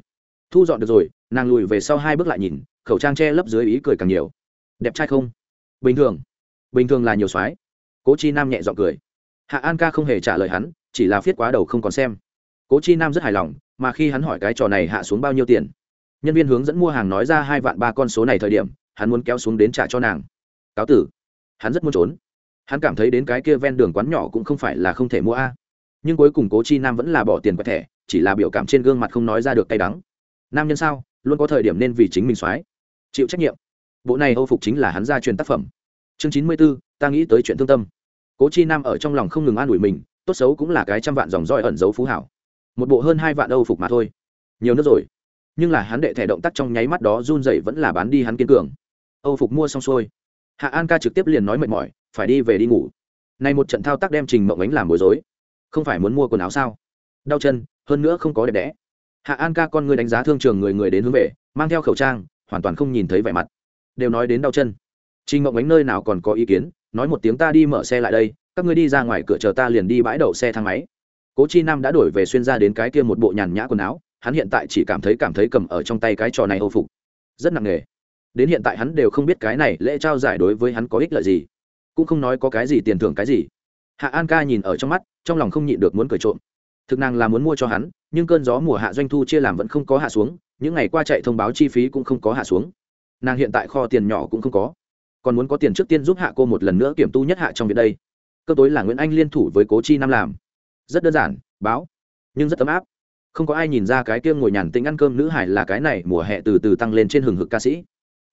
Thu dọn được rồi, nàng lùi về sau hai bước lại nhìn, khẩu trang che lấp dưới ý cười càng nhiều. Đẹp trai không? Bình thường. Bình thường là nhiều soái. Cố chi nam nhẹ dọn cười. Hạ an ca không hề trả lời hắn, chỉ là viết quá đầu không còn xem. Cố chi nam rất hài lòng, mà khi hắn hỏi cái trò này hạ xuống bao nhiêu tiền? Nhân viên hướng dẫn mua hàng nói ra hai vạn ba con số này thời điểm, hắn muốn kéo xuống đến trả cho nàng. Cáo tử. Hắn rất muốn trốn. Hắn cảm thấy đến cái kia ven đường quán nhỏ cũng không phải là không thể mua a. Nhưng cuối cùng cố chi nam vẫn là bỏ tiền quẹt thẻ, chỉ là biểu cảm trên gương mặt không nói ra được cay đắng. Nam nhân sao, luôn có thời điểm nên vì chính mình soái chịu trách nhiệm. Bộ này âu phục chính là hắn ra truyền tác phẩm. Chương chín mươi b ố ta nghĩ tới chuyện thương tâm. Cố chi nam ở trong lòng không ngừng an ủi mình, tốt xấu cũng là cái trăm vạn dòng roi ẩn giấu phú hảo. Một bộ hơn hai vạn âu phục mà thôi. Nhiều nước rồi nhưng là hắn đệ thẻ động tác trong nháy mắt đó run dậy vẫn là bán đi hắn kiên cường. Âu phục mua xong xuôi, hạ an ca trực tiếp liền nói mệt mỏi, phải đi về đi ngủ. Nay một trận thao tác đem trình mộng ánh làm bối rối. Không phải muốn mua quần áo sao? Đau chân, hơn nữa không có đẹp đẽ. Hạ an ca con người đánh giá thương trường người người đến hướng về, mang theo khẩu trang, hoàn toàn không nhìn thấy vẻ mặt. Đều nói đến đau chân. Trình mộng ánh nơi nào còn có ý kiến, nói một tiếng ta đi mở xe lại đây, các ngươi đi ra ngoài cửa chờ ta liền đi bãi đậu xe thang máy. Cố chi nam đã đổi về xuyên ra đến cái kia một bộ nhàn nhã quần áo hắn hiện tại chỉ cảm thấy cảm thấy cầm ở trong tay cái trò này ô phục. Rất nặng nề. Đến hiện tại hắn đều không biết cái này lễ trao giải đối với hắn có ích lợi gì. Cũng không nói có cái gì tiền thưởng cái gì. Hạ an ca nhìn ở trong mắt, trong lòng không nhịn được muốn cười trộm. Thực nàng là muốn mua cho hắn, nhưng cơn gió mùa hạ doanh thu chia làm vẫn không có hạ xuống, những ngày qua chạy thông báo chi phí cũng không có hạ xuống. Nàng hiện tại kho tiền nhỏ cũng không có. Còn muốn có tiền trước tiên giúp hạ cô một lần nữa kiểm tu nhất hạ trong việc đây. Cơ tối là nguyễn anh liên thủ với cố chi nam làm. Rất đơn giản, báo. Nhưng rất ấm áp không có ai nhìn ra cái kia ngồi nhàn tĩnh ăn cơm nữ hải là cái này, mùa hè từ từ tăng lên trên hừng hực ca sĩ.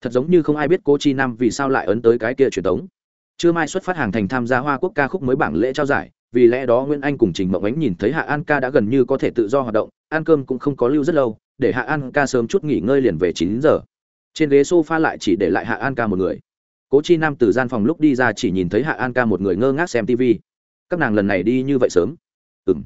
Thật giống như không ai biết cô chi nam vì sao lại ấn tới cái kia truyền thống. Chưa mai xuất phát hàng thành tham gia hoa quốc ca khúc mới bảng lễ trao giải, vì lẽ đó nguyễn anh cùng trình mộng ánh nhìn thấy hạ an ca đã gần như có thể tự do hoạt động, ăn cơm cũng không có lưu rất lâu, để hạ an ca sớm chút nghỉ ngơi liền về chín giờ. Trên ghế s o f a lại chỉ để lại hạ an ca một người. Cố chi nam từ gian phòng lúc đi ra chỉ nhìn thấy hạ an ca một người ngơ ngác xem tv các nàng lần này đi như vậy sớm? Ừ m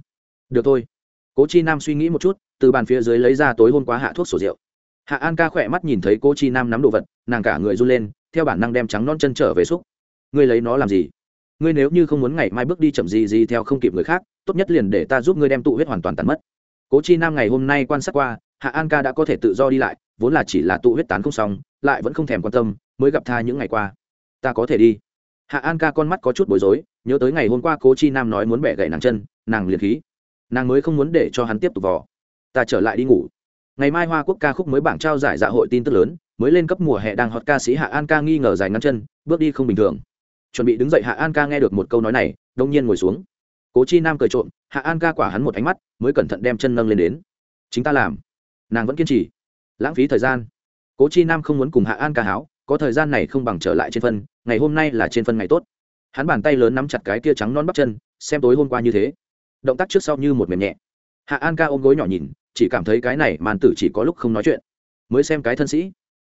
được thôi cố chi nam suy nghĩ một chút, từ bàn phía dưới lấy ra tối hôm qua hạ thuốc sổ rượu. Hạ an ca khỏe mắt nhìn thấy cố chi nam nắm đồ vật, nàng cả người run lên, theo bản năng đem trắng non chân trở về xúc. Ngươi lấy nó làm gì? Ngươi nếu như không muốn ngày mai bước đi chậm gì gì theo không kịp người khác, tốt nhất liền để ta giúp ngươi đem tụ huyết hoàn toàn tàn mất. Cố chi nam ngày hôm nay quan sát qua, hạ an ca đã có thể tự do đi lại, vốn là chỉ là tụ huyết tán không xong, lại vẫn không thèm quan tâm, mới gặp tha những ngày qua. Ta có thể đi. Hạ an ca con mắt có chút bối rối, nhớ tới ngày hôm qua cố chi nam nói muốn bẻ gậy nàng chân, nàng liền khí nàng mới không muốn để cho hắn tiếp tục vò. Ta trở lại đi ngủ. Ngày mai hoa quốc ca khúc mới bảng trao giải dạ hội tin tức lớn, mới lên cấp mùa hè đang hot ca sĩ hạ an ca nghi ngờ dài ngắn chân, bước đi không bình thường. Chuẩn bị đứng dậy hạ an ca nghe được một câu nói này, đông nhiên ngồi xuống. Cố chi nam cười trộm, hạ an ca quả hắn một ánh mắt, mới cẩn thận đem chân nâng lên đến. Chính ta làm. Nàng vẫn kiên trì. Lãng phí thời gian. Cố chi nam không muốn cùng hạ an ca háo, có thời gian này không bằng trở lại trên phân, ngày hôm nay là trên phân ngày tốt. Hắn bàn tay lớn nắm chặt cái kia trắng non bắp chân, xem tối hôm qua như thế động tác trước sau như một mềm nhẹ. Hạ an ca ôm gối nhỏ nhìn, chỉ cảm thấy cái này màn tử chỉ có lúc không nói chuyện. Mới xem cái thân sĩ.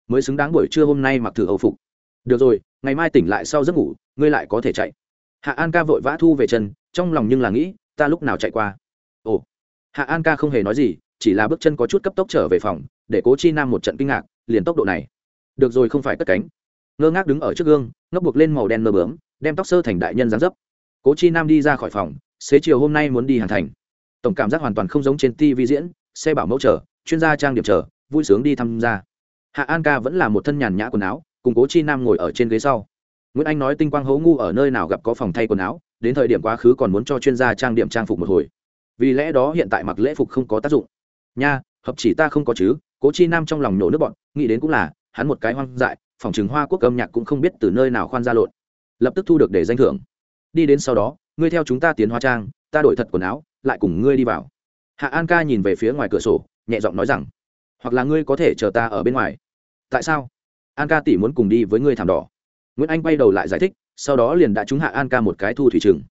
Mới xứng đáng buổi trưa hôm nay mặc thử âu phục. Được rồi, ngày mai tỉnh lại sau giấc ngủ, ngươi lại có thể chạy. Hạ an ca vội vã thu về chân, trong lòng nhưng là nghĩ, ta lúc nào chạy qua? Ồ. Hạ an ca không hề nói gì, chỉ là bước chân có chút cấp tốc trở về phòng, để cố chi nam một trận kinh ngạc, liền tốc độ này. Được rồi không phải cất cánh. Ngơ ngác đứng ở trước gương ngóc buộc lên màu đen mơ bướm, đem tóc sơ thành đại nhân dáng dấp. Cố chi nam đi ra khỏi phòng xế chiều hôm nay muốn đi hàn thành. Tổng cảm giác hoàn toàn không giống trên tv diễn, xe bảo mẫu chờ, chuyên gia trang điểm chờ, vui sướng đi tham gia. Hạ an ca vẫn là một thân nhàn nhã quần áo, cùng cố chi nam ngồi ở trên ghế sau. Nguyễn anh nói tinh quang hấu ngu ở nơi nào gặp có phòng thay quần áo, đến thời điểm quá khứ còn muốn cho chuyên gia trang điểm trang phục một hồi. Vì lẽ đó hiện tại mặc lễ phục không có tác dụng. Nha, hợp chỉ ta không có chứ, cố chi nam trong lòng nhổ nước bọn, nghĩ đến cũng là, hắn một cái hoang dại, phòng chừng hoa quốc âm nhạc cũng không biết từ nơi nào khoan ra lộn. Lập tức thu được để danh thưởng. Đi đến sau đó ngươi theo chúng ta tiến hóa trang, ta đổi thật quần áo, lại cùng ngươi đi vào. Hạ an ca nhìn về phía ngoài cửa sổ, nhẹ giọng nói rằng, hoặc là ngươi có thể chờ ta ở bên ngoài. Tại sao? An ca tỷ muốn cùng đi với ngươi thảm đỏ. Nguyễn anh bay đầu lại giải thích, sau đó liền đã trúng hạ an ca một cái thu thủy trừng.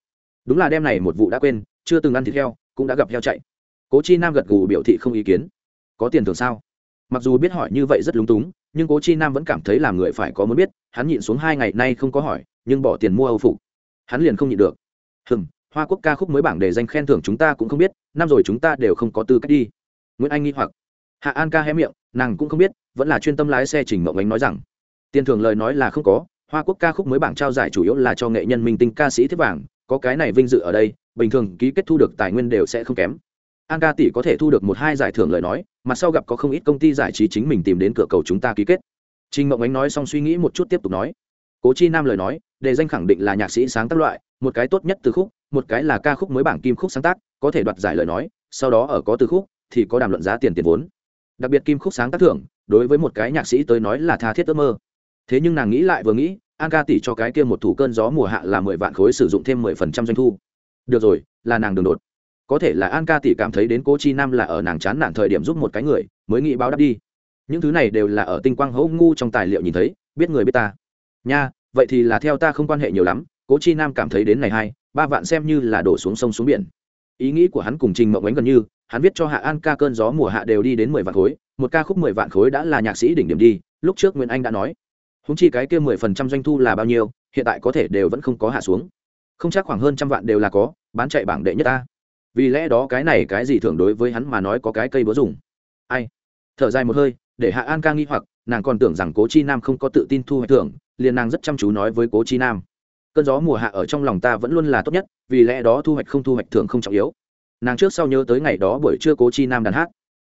Đúng là đêm này một vụ đã quên, chưa từng ăn thịt heo, cũng đã gặp heo chạy. Cố chi nam gật gù biểu thị không ý kiến. Có tiền thưởng sao? Mặc dù biết hỏi như vậy rất lúng túng, nhưng cố chi nam vẫn cảm thấy làm người phải có muốn biết, hắn nhịn xuống hai ngày nay không có hỏi, nhưng bỏ tiền mua âu phục. Hắn liền không nhịn được hừm, hoa quốc ca khúc mới bảng để danh khen thưởng chúng ta cũng không biết, năm rồi chúng ta đều không có tư cách đi. Nguyễn anh nghi hoặc. Hạ an ca hé miệng, nàng cũng không biết, vẫn là chuyên tâm lái xe trình mộng ánh nói rằng, tiền thưởng lời nói là không có, hoa quốc ca khúc mới bảng trao giải chủ yếu là cho nghệ nhân minh tinh ca sĩ thiết vàng, có cái này vinh dự ở đây, bình thường ký kết thu được tài nguyên đều sẽ không kém. An ca tỷ có thể thu được một hai giải thưởng lời nói mặt sau gặp có không ít công ty giải trí chính mình tìm đến cửa cầu chúng ta ký kết. Trình Mộng Ánh nói xong suy nghĩ một chút tiếp tục nói. Cố Chi Nam lời nói, đề danh khẳng định là nhạc sĩ sáng tác loại, một cái tốt nhất từ khúc, một cái là ca khúc mới bảng kim khúc sáng tác, có thể đoạt giải lời nói, sau đó ở có từ khúc thì có đàm luận giá tiền tiền vốn. Đặc biệt kim khúc sáng tác thưởng, đối với một cái nhạc sĩ tới nói là tha thiết ước mơ. Thế nhưng nàng nghĩ lại vừa nghĩ, An ca tỷ cho cái kia một thủ cơn gió mùa hạ là mười vạn khối sử dụng thêm mười phần trăm doanh thu. Được rồi, là nàng đường đột. Có thể là An ca tỷ cảm thấy đến Cố Chi Nam là ở nàng chán nản thời điểm giúp một cái người, mới nghĩ báo đáp đi những thứ này đều là ở tinh quang hữu ngu trong tài liệu nhìn thấy biết người biết ta nha, vậy thì là theo ta không quan hệ nhiều lắm, cố chi nam cảm thấy đến này hai ba vạn xem như là đổ xuống sông xuống biển. Ý nghĩ của hắn cùng trình mộng ánh gần như, hắn viết cho hạ an ca cơn gió mùa hạ đều đi đến mười vạn khối, một ca khúc mười vạn khối đã là nhạc sĩ đỉnh điểm đi, lúc trước nguyễn anh đã nói. Húng chi cái kia mười phần trăm doanh thu là bao nhiêu, hiện tại có thể đều vẫn không có hạ xuống. Không chắc khoảng hơn trăm vạn đều là có, bán chạy bảng đệ nhất ta. Vì lẽ đó cái này cái gì thường đối với hắn mà nói có cái cây búa dùng. Ai? Thở dài một hơi, để hạ an ca nghi hoặc, nàng còn tưởng rằng cố chi nam không có tự tin thu hoạch thưởng liền nàng rất chăm chú nói với cố chi nam. Cơn gió mùa hạ ở trong lòng ta vẫn luôn là tốt nhất, vì lẽ đó thu hoạch không thu hoạch thường không trọng yếu. Nàng trước sau nhớ tới ngày đó buổi trưa cố chi nam đàn hát.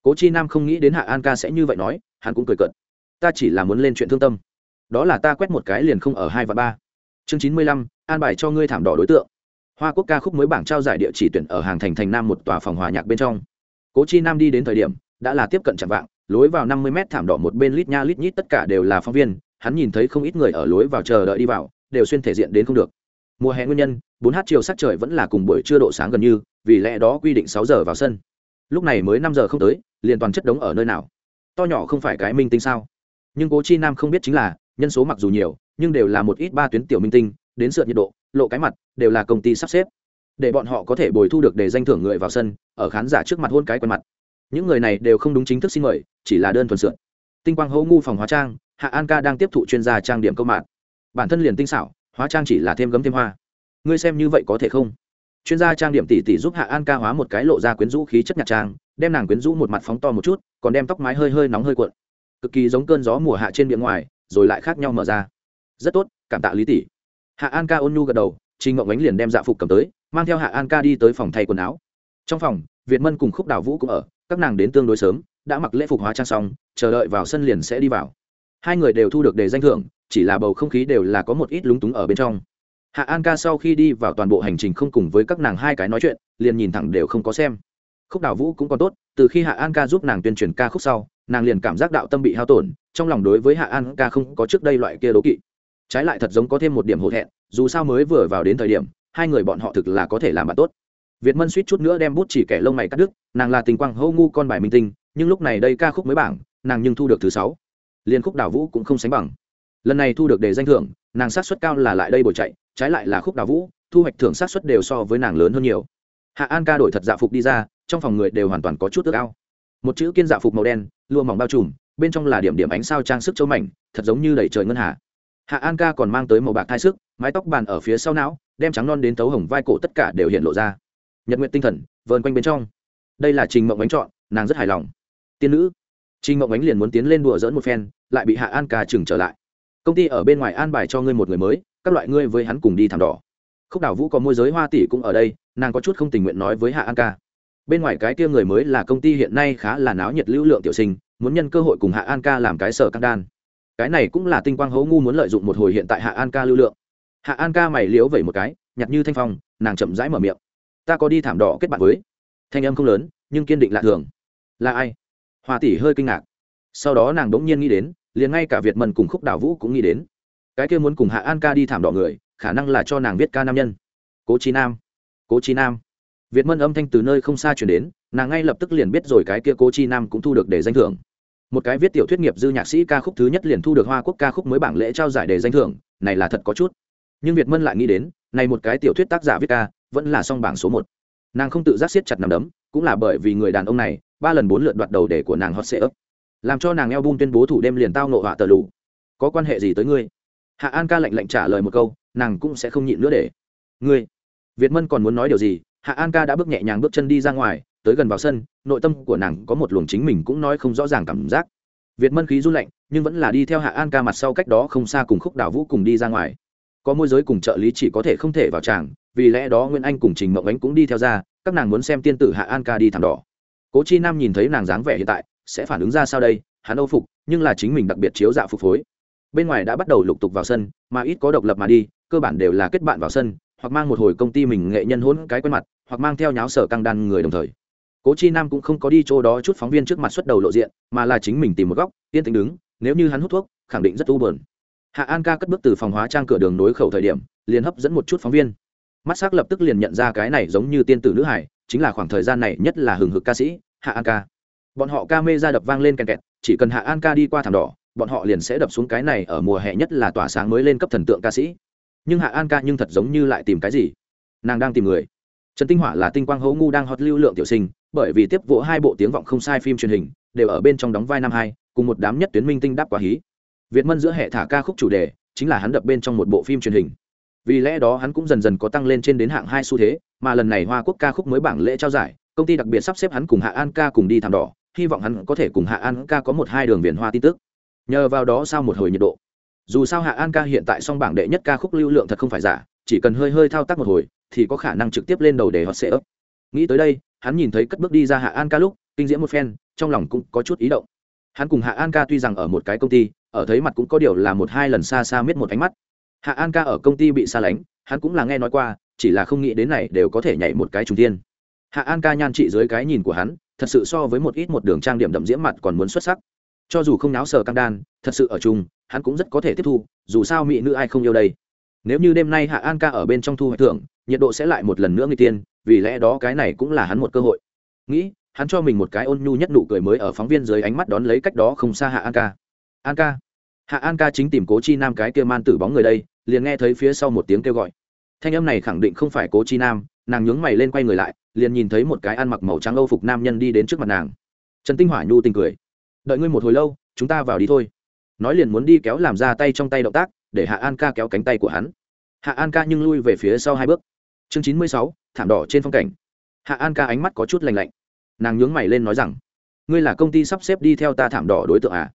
Cố chi nam không nghĩ đến hạ an ca sẽ như vậy nói, hắn cũng cười cợt. Ta chỉ là muốn lên chuyện thương tâm. Đó là ta quét một cái liền không ở hai và ba. Chương chín mươi lăm, an bài cho ngươi thảm đỏ đối tượng. Hoa quốc ca khúc mới bảng trao giải địa chỉ tuyển ở hàng thành thành nam một tòa phòng hòa nhạc bên trong. Cố chi nam đi đến thời điểm, đã là tiếp cận chạm vạng, lối vào năm mươi mét thảm đỏ một bên lít nha lít nhít tất cả đều là phóng viên hắn nhìn thấy không ít người ở lối vào chờ đợi đi vào, đều xuyên thể diện đến không được. Mùa hè nguyên nhân, bốn h chiều sắc trời vẫn là cùng buổi trưa độ sáng gần như, vì lẽ đó quy định sáu giờ vào sân. Lúc này mới năm giờ không tới, liền toàn chất đống ở nơi nào. To nhỏ không phải cái minh tinh sao? Nhưng cố chi nam không biết chính là, nhân số mặc dù nhiều, nhưng đều là một ít ba tuyến tiểu minh tinh, đến sượt nhiệt độ, lộ cái mặt, đều là công ty sắp xếp. Để bọn họ có thể bồi thu được để danh thưởng người vào sân, ở khán giả trước mặt hôn cái quen mặt. Những người này đều không đúng chính thức xin mời, chỉ là đơn thuần sượn tinh quang hố ngu phòng hóa trang, hạ an ca đang tiếp thụ chuyên gia trang điểm câu mạng bản thân liền tinh xảo, hóa trang chỉ là thêm gấm thêm hoa. Ngươi xem như vậy có thể không? Chuyên gia trang điểm tỉ tỉ giúp hạ an ca hóa một cái lộ ra quyến rũ khí chất nhạc trang, đem nàng quyến rũ một mặt phóng to một chút, còn đem tóc mái hơi hơi nóng hơi cuộn. Cực kỳ giống cơn gió mùa hạ trên biển ngoài, rồi lại khác nhau mở ra. Rất tốt, cảm tạ lý tỷ. Hạ an ca ôn nhu gật đầu, trình ngộng ánh liền đem dạ phục cầm tới, mang theo hạ an ca đi tới phòng thay quần áo. Trong phòng, việt mân cùng khúc đào vũ cũng ở, các nàng đến tương đối sớm đã mặc lễ phục hóa trang xong, chờ đợi vào sân liền sẽ đi vào. Hai người đều thu được đề danh thưởng, chỉ là bầu không khí đều là có một ít lúng túng ở bên trong. Hạ an ca sau khi đi vào toàn bộ hành trình không cùng với các nàng hai cái nói chuyện, liền nhìn thẳng đều không có xem. Khúc đào vũ cũng còn tốt, từ khi hạ an ca giúp nàng tuyên truyền ca khúc sau, nàng liền cảm giác đạo tâm bị hao tổn, trong lòng đối với hạ an ca không có trước đây loại kia đố kỵ. Trái lại thật giống có thêm một điểm hổ thẹn, dù sao mới vừa vào đến thời điểm, hai người bọn họ thực là có thể làm bạn tốt. Việt mân suýt chút nữa đem bút chỉ kẻ lông mày cắt đứt, nàng là tình quang hô ngu con bài minh tinh nhưng lúc này đây ca khúc mới bảng, nàng nhưng thu được thứ sáu. Liên khúc đào vũ cũng không sánh bằng. Lần này thu được đề danh thưởng, nàng sát suất cao là lại đây bồi chạy, trái lại là khúc đào vũ, thu hoạch thưởng sát suất đều so với nàng lớn hơn nhiều. Hạ an ca đổi thật dạ phục đi ra, trong phòng người đều hoàn toàn có chút ước ao. Một chữ kiên dạ phục màu đen lua mỏng bao trùm, bên trong là điểm điểm ánh sao trang sức châu mảnh, thật giống như đẩy trời ngân hạ hạ an ca còn mang tới màu bạc thai sức, mái tóc bàn ở phía sau não, đem trắng non đến tấu hồng vai cổ tất cả đều hiện lộ ra. Nhật nguyện tinh thần, vờn quanh bên trong. Đây là trình mộng bánh trọn nàng rất hài lòng tiên nữ. Trinh mộng ánh liền muốn tiến lên đùa dỡn một phen, lại bị hạ an ca chừng trở lại. Công ty ở bên ngoài an bài cho ngươi một người mới, các loại ngươi với hắn cùng đi thảm đỏ. Khúc đảo vũ có môi giới hoa tỷ cũng ở đây, nàng có chút không tình nguyện nói với hạ an ca. Bên ngoài cái kia người mới là công ty hiện nay khá là náo nhiệt lưu lượng tiểu sinh, muốn nhân cơ hội cùng hạ an ca làm cái sở căng đan. Cái này cũng là tinh quang hấu ngu muốn lợi dụng một hồi hiện tại hạ an ca lưu lượng. Hạ an ca mày liếu vẩy một cái, nhặt như thanh phong, nàng chậm rãi mở miệng. Ta có đi thảm đỏ kết bạn với. Thanh âm không lớn, nhưng kiên định lạ thường. Là ai? Hoa tỷ hơi kinh ngạc. Sau đó nàng đ nhiên nghĩ đến, liền ngay cả việt mần cùng khúc đảo vũ cũng nghĩ đến. Cái kia muốn cùng hạ an ca đi thảm đỏ người, khả năng là cho nàng viết ca nam nhân. Cố trí nam. Cố trí nam. Việt mân âm thanh từ nơi không xa chuyển đến, nàng ngay lập tức liền biết rồi cái kia cố chi nam cũng thu được để danh thưởng. Một cái viết tiểu thuyết nghiệp dư nhạc sĩ ca khúc thứ nhất liền thu được hoa quốc ca khúc mới bảng lễ trao giải để danh thưởng, này là thật có chút. Nhưng việt mân lại nghĩ đến, này một cái tiểu thuyết tác giả viết ca, vẫn là song bảng số một. Nàng không tự giác siết chặt nằm đấm, cũng là bởi vì người đàn ông này ba lần bốn lượt đoạt đầu để của nàng hot sệ ấp làm cho nàng eo bung tuyên bố thủ đêm liền tao nộ họa tờ lù. Có quan hệ gì tới ngươi? Hạ an ca lạnh lạnh trả lời một câu, nàng cũng sẽ không nhịn nữa để. Ngươi? Việt mân còn muốn nói điều gì? Hạ an ca đã bước nhẹ nhàng bước chân đi ra ngoài, tới gần vào sân, nội tâm của nàng có một luồng chính mình cũng nói không rõ ràng cảm giác. Việt mân khí run lạnh, nhưng vẫn là đi theo hạ an ca mặt sau cách đó không xa cùng khúc đào vũ cùng đi ra ngoài. Có môi giới cùng trợ lý chỉ có thể không thể vào tràng, vì lẽ đó nguyễn anh cùng trình mộng ánh cũng đi theo ra, các nàng muốn xem tiên tử hạ an ca đi thẳng đỏ cố chi nam nhìn thấy nàng dáng vẻ hiện tại, sẽ phản ứng ra sao đây? Hắn âu phục, nhưng là chính mình đặc biệt chiếu dạ phục phối. Bên ngoài đã bắt đầu lục tục vào sân, mà ít có độc lập mà đi, cơ bản đều là kết bạn vào sân, hoặc mang một hồi công ty mình nghệ nhân hôn cái quen mặt, hoặc mang theo nháo sở căng đan người đồng thời. Cố chi nam cũng không có đi chỗ đó chút phóng viên trước mặt xuất đầu lộ diện, mà là chính mình tìm một góc, yên tĩnh đứng, nếu như hắn hút thuốc, khẳng định rất u bờn hạ an ca cất bước từ phòng hóa trang cửa đường nối khẩu thời điểm, liền hấp dẫn một chút phóng viên. Mắt s ắ c lập tức liền nhận ra cái này giống như tiên tử nữ hải chính là khoảng thời gian này nhất là hừng hực ca sĩ, hạ an ca. Bọn họ ca mê ra đập vang lên kèn kẹt, chỉ cần hạ an ca đi qua thảm đỏ, bọn họ liền sẽ đập xuống cái này ở mùa hè nhất là tỏa sáng mới lên cấp thần tượng ca sĩ. Nhưng hạ an ca nhưng thật giống như lại tìm cái gì? Nàng đang tìm người. Trần tinh hỏa là tinh quang hấu ngu đang hot lưu lượng tiểu sinh, bởi vì tiếp vỗ hai bộ tiếng vọng không sai phim truyền hình, đều ở bên trong đóng vai năm hai, cùng một đám nhất tuyến minh tinh đáp quá hí. Việt mân giữa hệ thả ca khúc chủ đề, chính là hắn đập bên trong một bộ phim truyền hình vì lẽ đó hắn cũng dần dần có tăng lên trên đến hạng hai xu thế, mà lần này hoa quốc ca khúc mới bảng lễ trao giải, công ty đặc biệt sắp xếp hắn cùng hạ an ca cùng đi thảm đỏ, hy vọng hắn có thể cùng hạ an ca có một hai đường viền hoa tin tức. Nhờ vào đó sau một hồi nhiệt độ. Dù sao hạ an ca hiện tại song bảng đệ nhất ca khúc lưu lượng thật không phải giả, chỉ cần hơi hơi thao tác một hồi, thì có khả năng trực tiếp lên đầu để họ sẽ ấp nghĩ tới đây, hắn nhìn thấy cất bước đi ra hạ an ca lúc, kinh diễm một phen, trong lòng cũng có chút ý động. Hắn cùng hạ an ca tuy rằng ở một cái công ty, ở thấy mặt cũng có điều là một hai lần xa xa miết một ánh mắt hạ an ca ở công ty bị xa lánh, hắn cũng là nghe nói qua, chỉ là không nghĩ đến này đều có thể nhảy một cái trùng tiên. Hạ an ca nhan trị dưới cái nhìn của hắn, thật sự so với một ít một đường trang điểm đậm diễm mặt còn muốn xuất sắc. Cho dù không náo sờ căng đan, thật sự ở chung, hắn cũng rất có thể tiếp thu, dù sao mỹ nữ ai không yêu đây. Nếu như đêm nay hạ an ca ở bên trong thu hoạch thưởng, nhiệt độ sẽ lại một lần nữa người tiên, vì lẽ đó cái này cũng là hắn một cơ hội. Nghĩ, hắn cho mình một cái ôn nhu nhất nụ cười mới ở phóng viên dưới ánh mắt đón lấy cách đó không xa hạ an ca. An ca. Hạ an ca chính tìm cố chi nam cái kia man tử bóng người đây liền nghe thấy phía sau một tiếng kêu gọi. Thanh âm này khẳng định không phải cố chi nam, nàng nhướng mày lên quay người lại, liền nhìn thấy một cái ăn mặc màu trắng âu phục nam nhân đi đến trước mặt nàng. Trần tinh hỏa nhu tình cười. Đợi ngươi một hồi lâu, chúng ta vào đi thôi. Nói liền muốn đi kéo làm ra tay trong tay động tác, để hạ an ca kéo cánh tay của hắn. Hạ an ca nhưng lui về phía sau hai bước. Chương chín mươi sáu, thảm đỏ trên phong cảnh. Hạ an ca ánh mắt có chút lành lạnh. Nàng nhướng mày lên nói rằng, ngươi là công ty sắp xếp đi theo ta thảm đỏ đối tượng à?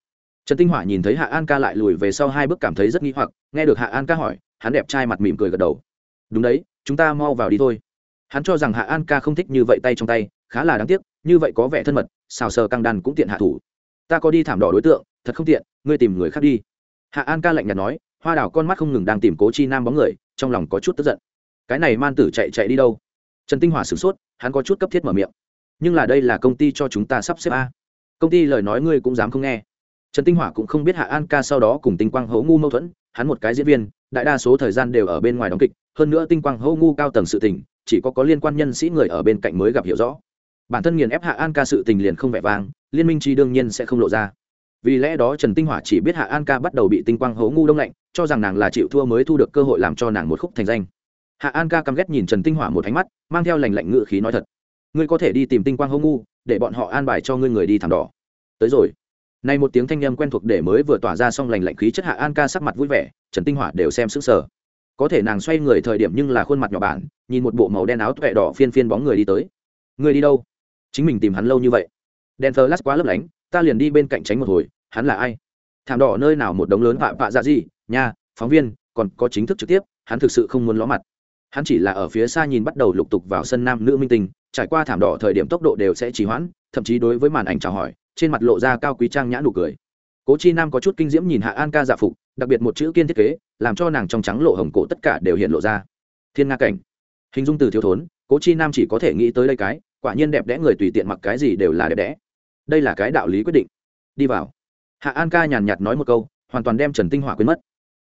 Trần tinh hỏa nhìn thấy hạ an ca lại lùi về sau hai bước cảm thấy rất nghi hoặc, nghe được hạ an ca hỏi, hắn đẹp trai mặt mỉm cười gật đầu. Đúng đấy, chúng ta mau vào đi thôi. Hắn cho rằng hạ an ca không thích như vậy tay trong tay, khá là đáng tiếc, như vậy có vẻ thân mật, xào sờ căng đàn cũng tiện hạ thủ. Ta có đi thảm đỏ đối tượng, thật không tiện, ngươi tìm người khác đi. Hạ an ca lạnh nhạt nói, hoa đào con mắt không ngừng đang tìm cố chi nam bóng người, trong lòng có chút tức giận. Cái này man tử chạy chạy đi đâu? Trần tinh hỏa sửng sốt, hắn có chút cấp thiết mở miệng. Nhưng là đây là công ty cho chúng ta sắp xếp a. Công ty lời nói ngươi cũng dám không nghe trần tinh hỏa cũng không biết hạ an ca sau đó cùng tinh quang hấu ngu mâu thuẫn, hắn một cái diễn viên, đại đa số thời gian đều ở bên ngoài đóng kịch, hơn nữa tinh quang hấu ngu cao tầng sự tình, chỉ có có liên quan nhân sĩ người ở bên cạnh mới gặp hiểu rõ. Bản thân nghiền ép hạ an ca sự tình liền không vẻ vang, liên minh chi đương nhiên sẽ không lộ ra. Vì lẽ đó trần tinh hỏa chỉ biết hạ an ca bắt đầu bị tinh quang hấu ngu đông lạnh, cho rằng nàng là chịu thua mới thu được cơ hội làm cho nàng một khúc thành danh. Hạ an ca căm ghét nhìn trần tinh hỏa một ánh mắt, mang theo lành lạnh ngự khí nói thật. Ngươi có thể đi tìm tinh quang hấu ngu, để bọn họ an bài cho ngươi người đi thảm đỏ tới rồi nay một tiếng thanh âm quen thuộc để mới vừa tỏa ra xong lành lạnh khí chất hạ an ca sắc mặt vui vẻ, trần tinh hỏa đều xem sững sờ. Có thể nàng xoay người thời điểm nhưng là khuôn mặt nhỏ bản, nhìn một bộ màu đen áo tuệ đỏ phiên phiên bóng người đi tới. Người đi đâu? Chính mình tìm hắn lâu như vậy. Đèn thờ lát quá lấp lánh, ta liền đi bên cạnh tránh một hồi, hắn là ai? Thảm đỏ nơi nào một đống lớn vạ vạ dạ gì? Nha, phóng viên, còn có chính thức trực tiếp, hắn thực sự không muốn ló mặt. Hắn chỉ là ở phía xa nhìn bắt đầu lục tục vào sân nam nữ minh tinh, trải qua thảm đỏ thời điểm tốc độ đều sẽ trì hoãn, thậm chí đối với màn ảnh chào hỏi trên mặt lộ ra cao quý trang nhã nụ cười. Cố chi nam có chút kinh diễm nhìn hạ an ca dạ phục, đặc biệt một chữ kiên thiết kế, làm cho nàng trong trắng lộ hồng cổ tất cả đều hiện lộ ra. Thiên nga cảnh. Hình dung từ thiếu thốn, cố chi nam chỉ có thể nghĩ tới đây cái, quả nhiên đẹp đẽ người tùy tiện mặc cái gì đều là đẹp đẽ. Đây là cái đạo lý quyết định. Đi vào. Hạ an ca nhàn nhạt nói một câu, hoàn toàn đem trần tinh hỏa quên mất.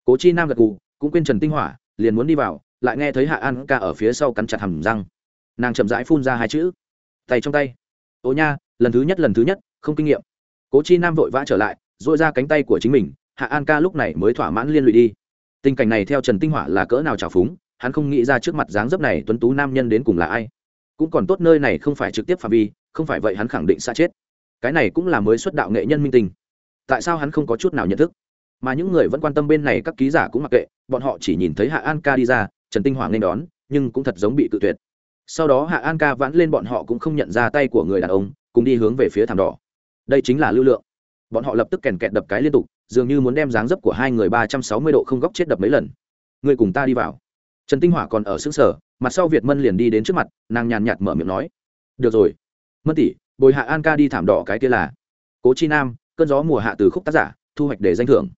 Cố chi nam gật gù, cũng quên trần tinh hỏa, liền muốn đi vào, lại nghe thấy hạ an ca ở phía sau cắn chặt hầm răng. Nàng chậm rãi phun ra hai chữ. Tay trong tay. Ô nha, lần thứ nhất, lần thứ nhất không kinh nghiệm. Cố chi nam vội vã trở lại dội ra cánh tay của chính mình, hạ an ca lúc này mới thỏa mãn liên lụy đi. Tình cảnh này theo trần tinh hỏa là cỡ nào trào phúng, hắn không nghĩ ra trước mặt dáng dấp này tuấn tú nam nhân đến cùng là ai. Cũng còn tốt nơi này không phải trực tiếp phạm vi, không phải vậy hắn khẳng định xa chết. Cái này cũng là mới xuất đạo nghệ nhân minh tình tại sao hắn không có chút nào nhận thức? Mà những người vẫn quan tâm bên này các ký giả cũng mặc kệ, bọn họ chỉ nhìn thấy hạ an ca đi ra, trần tinh hỏa nên đón, nhưng cũng thật giống bị cự tuyệt. Sau đó hạ an ca vãn lên bọn họ cũng không nhận ra tay của người đàn ông, cùng đi hướng về phía thảm đỏ đây chính là lưu lượng. Bọn họ lập tức kèn kẹt đập cái liên tục, dường như muốn đem dáng dấp của hai người ba trăm sáu mươi độ không góc chết đập mấy lần. Người cùng ta đi vào. Trần tinh hỏa còn ở xứng sở mặt sau việt mân liền đi đến trước mặt, nàng nhàn nhạt mở miệng nói. Được rồi. Mân tỷ, bồi hạ an ca đi thảm đỏ cái kia là. Cố chi nam, cơn gió mùa hạ từ khúc tác giả, thu hoạch để danh thưởng.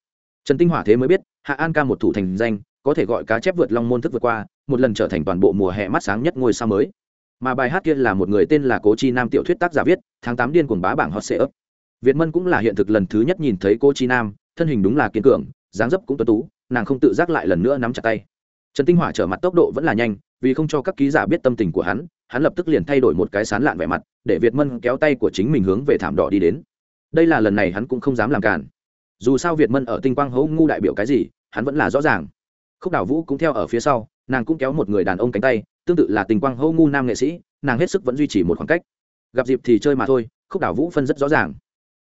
Trần tinh hỏa thế mới biết, hạ an ca một thủ thành danh, có thể gọi cá chép vượt long môn thức vượt qua, một lần trở thành toàn bộ mùa hè mắt sáng nhất ngôi sao mới mà bài hát kia là một người tên là cố chi nam tiểu thuyết tác giả viết, tháng tám điên cuồng bá bảng hot sệ ấp việt mân cũng là hiện thực lần thứ nhất nhìn thấy cô chi nam, thân hình đúng là kiên cường, dáng dấp cũng tuấn tú, nàng không tự giác lại lần nữa nắm chặt tay. Trần tinh hỏa trở mặt tốc độ vẫn là nhanh, vì không cho các ký giả biết tâm tình của hắn hắn lập tức liền thay đổi một cái sán lạn vẻ mặt, để việt mân kéo tay của chính mình hướng về thảm đỏ đi đến. Đây là lần này hắn cũng không dám làm cản. Dù sao việt mân ở tinh quang hấu ngu đại biểu cái gì, hắn vẫn là rõ ràng. Khúc đảo vũ cũng theo ở phía sau, nàng cũng kéo một người đàn ông cánh tay tương tự là tình quang hô ngu nam nghệ sĩ, nàng hết sức vẫn duy trì một khoảng cách. Gặp dịp thì chơi mà thôi, khúc đảo vũ phân rất rõ ràng.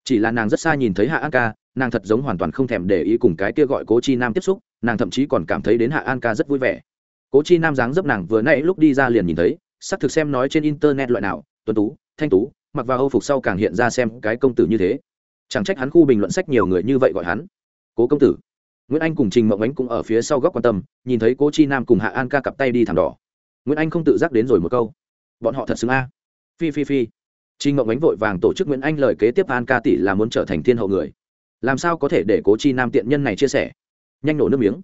Chỉ là nàng rất xa nhìn thấy hạ an ca, nàng thật giống hoàn toàn không thèm để ý cùng cái kia gọi cố chi nam tiếp xúc, nàng thậm chí còn cảm thấy đến hạ an ca rất vui vẻ. Cố chi nam dáng dấp nàng vừa nãy lúc đi ra liền nhìn thấy xác thực xem nói trên internet loại nào, tuấn tú, thanh tú, mặc vào âu phục sau càng hiện ra xem cái công tử như thế. Chẳng trách hắn khu bình luận sách nhiều người như vậy gọi hắn. Cố công tử. Nguyễn anh cùng trình mộng ánh cũng ở phía sau góc quan tâm, nhìn thấy cố chi nam cùng hạ an ca cặp tay đi thẳng đỏ nguyễn anh không tự giác đến rồi một câu. Bọn họ thật xứng a. Phi phi phi. Trinh mộng ánh vội vàng tổ chức nguyễn anh lời kế tiếp an ca tỷ là muốn trở thành thiên hậu người. Làm sao có thể để cố chi nam tiện nhân này chia sẻ? Nhanh nổ nước miếng.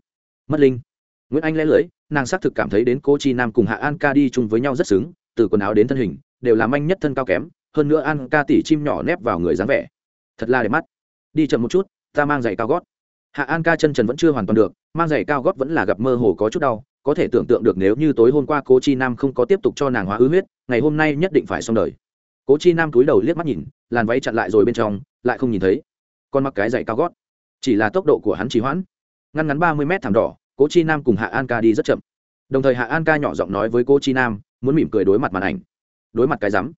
Mất linh. Nguyễn anh lẽ lưỡi, nàng xác thực cảm thấy đến cố chi nam cùng hạ an ca đi chung với nhau rất xứng, từ quần áo đến thân hình, đều làm anh nhất thân cao kém, hơn nữa an ca tỷ chim nhỏ nép vào người dáng vẻ. Thật là đẹp mắt. Đi chậm một chút, ta mang giày cao gót. Hạ an ca chân trần vẫn chưa hoàn toàn được, mang giày cao gót vẫn là gặp mơ hồ có chút đau có thể tưởng tượng được nếu như tối hôm qua cố chi nam không có tiếp tục cho nàng hóa ứ huyết, ngày hôm nay nhất định phải xong đời. Cố chi nam túi đầu liếc mắt nhìn, làn váy chặn lại rồi bên trong, lại không nhìn thấy. Còn mặc cái giày cao gót. Chỉ là tốc độ của hắn trì hoãn. Ngăn ngắn ba mươi mét thảm đỏ, cố chi nam cùng hạ an ca đi rất chậm. Đồng thời hạ an ca nhỏ giọng nói với cô chi nam, muốn mỉm cười đối mặt màn ảnh. Đối mặt cái rắm.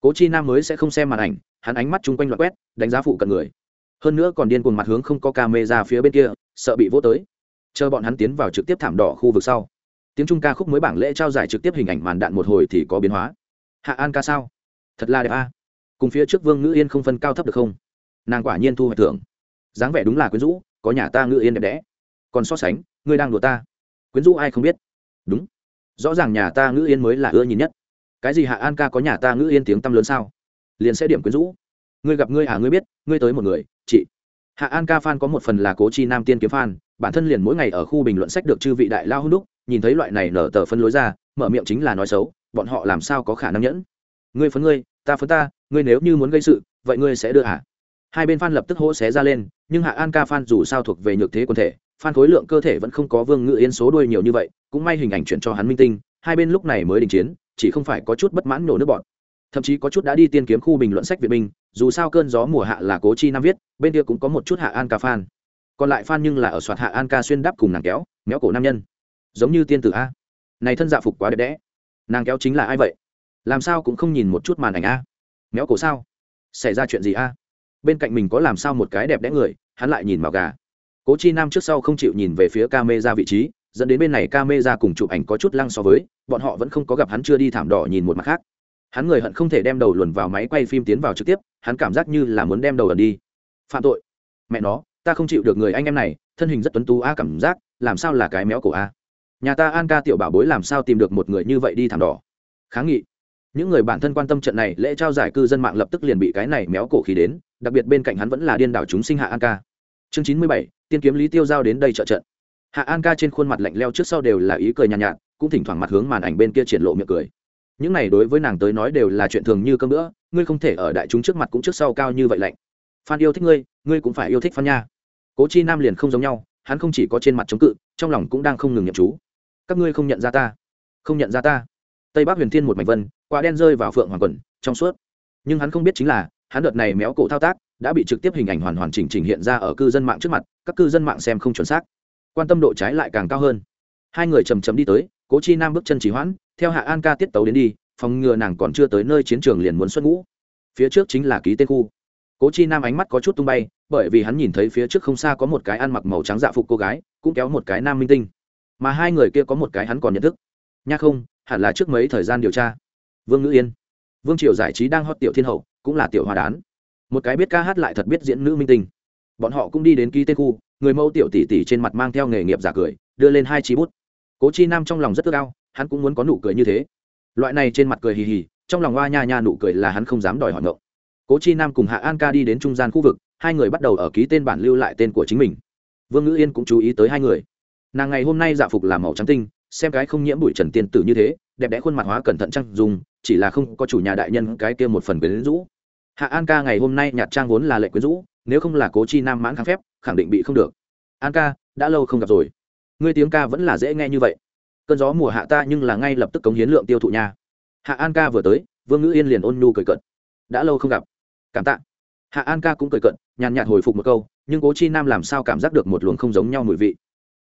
Cố chi nam mới sẽ không xem màn ảnh, hắn ánh mắt chung quanh loại quét, đánh giá phụ cận người. Hơn nữa còn điên cuồng mặt hướng không có ca mê ra phía bên kia, sợ bị vỗ tới chờ bọn hắn tiến vào trực tiếp thảm đỏ khu vực sau. Tiếng trung ca khúc mới bảng lễ trao giải trực tiếp hình ảnh màn đạn một hồi thì có biến hóa. Hạ an ca sao? Thật là đẹp a. Cùng phía trước vương ngữ yên không phân cao thấp được không? Nàng quả nhiên thu hoạch thưởng. Dáng vẻ đúng là quyến rũ, có nhà ta ngữ yên đẹp đẽ. Còn so sánh, ngươi đang đùa ta. Quyến rũ ai không biết? Đúng. Rõ ràng nhà ta ngữ yên mới là ưa nhìn nhất. Cái gì hạ an ca có nhà ta ngữ yên tiếng tăm lớn sao? Liền sẽ điểm quyến rũ. Ngươi gặp ngươi à ngươi biết, ngươi tới một người, chị. Hạ an ca f có một phần là cố chi nam tiên kiếm f bản thân liền mỗi ngày ở khu bình luận sách được chư vị đại lao hôn đúc, nhìn thấy loại này nở tờ phân lối ra, mở miệng chính là nói xấu, bọn họ làm sao có khả năng nhẫn? Ngươi phấn ngươi, ta phấn ta, ngươi nếu như muốn gây sự, vậy ngươi sẽ đưa hả? Hai bên f lập tức hỗ xé ra lên, nhưng hạ an ca f dù sao thuộc về nhược thế quần thể f khối lượng cơ thể vẫn không có vương ngự yên số đuôi nhiều như vậy, cũng may hình ảnh chuyển cho hắn minh tinh, hai bên lúc này mới đình chiến, chỉ không phải có chút bất mãn nổ nước bọn. Thậm chí có chút đã đi tiên kiếm khu bình luận sách việt minh dù sao cơn gió mùa hạ là cố chi nam viết, bên kia cũng có một chút hạ an ca fan còn lại phan nhưng là ở soạt hạ an ca xuyên đáp cùng nàng kéo, méo cổ nam nhân. Giống như tiên tử a. Này thân dạ phục quá đẹp đẽ. Nàng kéo chính là ai vậy? Làm sao cũng không nhìn một chút màn ảnh a. Méo cổ sao? Xảy ra chuyện gì a? Bên cạnh mình có làm sao một cái đẹp đẽ người, hắn lại nhìn vào gà. Cố chi nam trước sau không chịu nhìn về phía ca mê ra vị trí, dẫn đến bên này ca mê ra cùng chụp ảnh có chút lăng so với, bọn họ vẫn không có gặp hắn chưa đi thảm đỏ nhìn một mặt khác. Hắn người hận không thể đem đầu luồn vào máy quay phim tiến vào trực tiếp, hắn cảm giác như là muốn đem đầu ẩn đi. Phạm tội. Mẹ nó ta không chịu được người anh em này thân hình rất tuấn tú a cảm giác làm sao là cái méo cổ a nhà ta an ca tiểu bảo bối làm sao tìm được một người như vậy đi thảm đỏ. Kháng nghị. Những người bản thân quan tâm trận này lễ trao giải cư dân mạng lập tức liền bị cái này méo cổ khí đến đặc biệt bên cạnh hắn vẫn là điên đảo chúng sinh hạ an ca. Chương chín mươi bảy tiên kiếm lý tiêu giao đến đây trợ trận. Hạ an ca trên khuôn mặt lạnh leo trước sau đều là ý cười nhàn nhạt, nhạt cũng thỉnh thoảng mặt hướng màn ảnh bên kia triển lộ miệng cười. Những này đối với nàng tới nói đều là chuyện thường như cơm nữa ngươi không thể ở đại chúng trước mặt cũng trước sau cao như vậy lạnh. Phan yêu thích ngươi ngươi cũng phải yêu thích phan nha cố chi nam liền không giống nhau, hắn không chỉ có trên mặt chống cự, trong lòng cũng đang không ngừng nhậm chú. Các ngươi không nhận ra ta. Không nhận ra ta. Tây bắc huyền thiên một mảnh vân, quả đen rơi vào phượng hoàng quần, trong suốt. Nhưng hắn không biết chính là, hắn đợt này méo cổ thao tác, đã bị trực tiếp hình ảnh hoàn hoàn chỉnh chỉnh hiện ra ở cư dân mạng trước mặt, các cư dân mạng xem không chuẩn xác. Quan tâm độ trái lại càng cao hơn. Hai người chầm chầm đi tới, cố chi nam bước chân chỉ hoãn, theo hạ an ca tiết tấu đến đi, phòng ngừa nàng còn chưa tới nơi chiến trường liền muốn xuất ngũ. Phía trước chính là ký tên khu. Cố chi nam ánh mắt có chút tung bay bởi vì hắn nhìn thấy phía trước không xa có một cái ăn mặc màu trắng dạ phục cô gái, cũng kéo một cái nam minh tinh. Mà hai người kia có một cái hắn còn nhận thức. Nha không, hẳn là trước mấy thời gian điều tra. Vương ngữ yên. Vương triều giải trí đang hot tiểu thiên hậu, cũng là tiểu hoa đán. Một cái biết ca hát lại thật biết diễn nữ minh tinh. Bọn họ cũng đi đến ký tên khu, người mẫu tiểu tỷ tỷ trên mặt mang theo nghề nghiệp giả cười, đưa lên hai chí bút. Cố chi nam trong lòng rất ước ao, hắn cũng muốn có nụ cười như thế. Loại này trên mặt cười hì hì, trong lòng hoa nha nha nụ cười là hắn không dám đòi hỏi ngộ. Cố chi nam cùng hạ an ca đi đến trung gian khu vực hai người bắt đầu ở ký tên bản lưu lại tên của chính mình. Vương ngữ yên cũng chú ý tới hai người. Nàng ngày hôm nay dạ phục làm màu trắng tinh, xem cái không nhiễm bụi trần tiên tử như thế, đẹp đẽ khuôn mặt hóa cẩn thận trăng dùng, chỉ là không có chủ nhà đại nhân cái kia một phần quyến rũ. Hạ an ca ngày hôm nay nhạt trang vốn là lệ quyến rũ, nếu không là cố chi nam mãn kháng phép, khẳng định bị không được. An ca, đã lâu không gặp rồi. Ngươi tiếng ca vẫn là dễ nghe như vậy. Cơn gió mùa hạ ta nhưng là ngay lập tức cống hiến lượng tiêu thụ nha. Hạ an ca vừa tới, vương ngữ yên liền ôn nhu cười cận đã lâu không gặp. Cảm tạ. Hạ an ca cũng cười cận nhàn nhạt hồi phục một câu, nhưng cố chi nam làm sao cảm giác được một luồng không giống nhau mùi vị?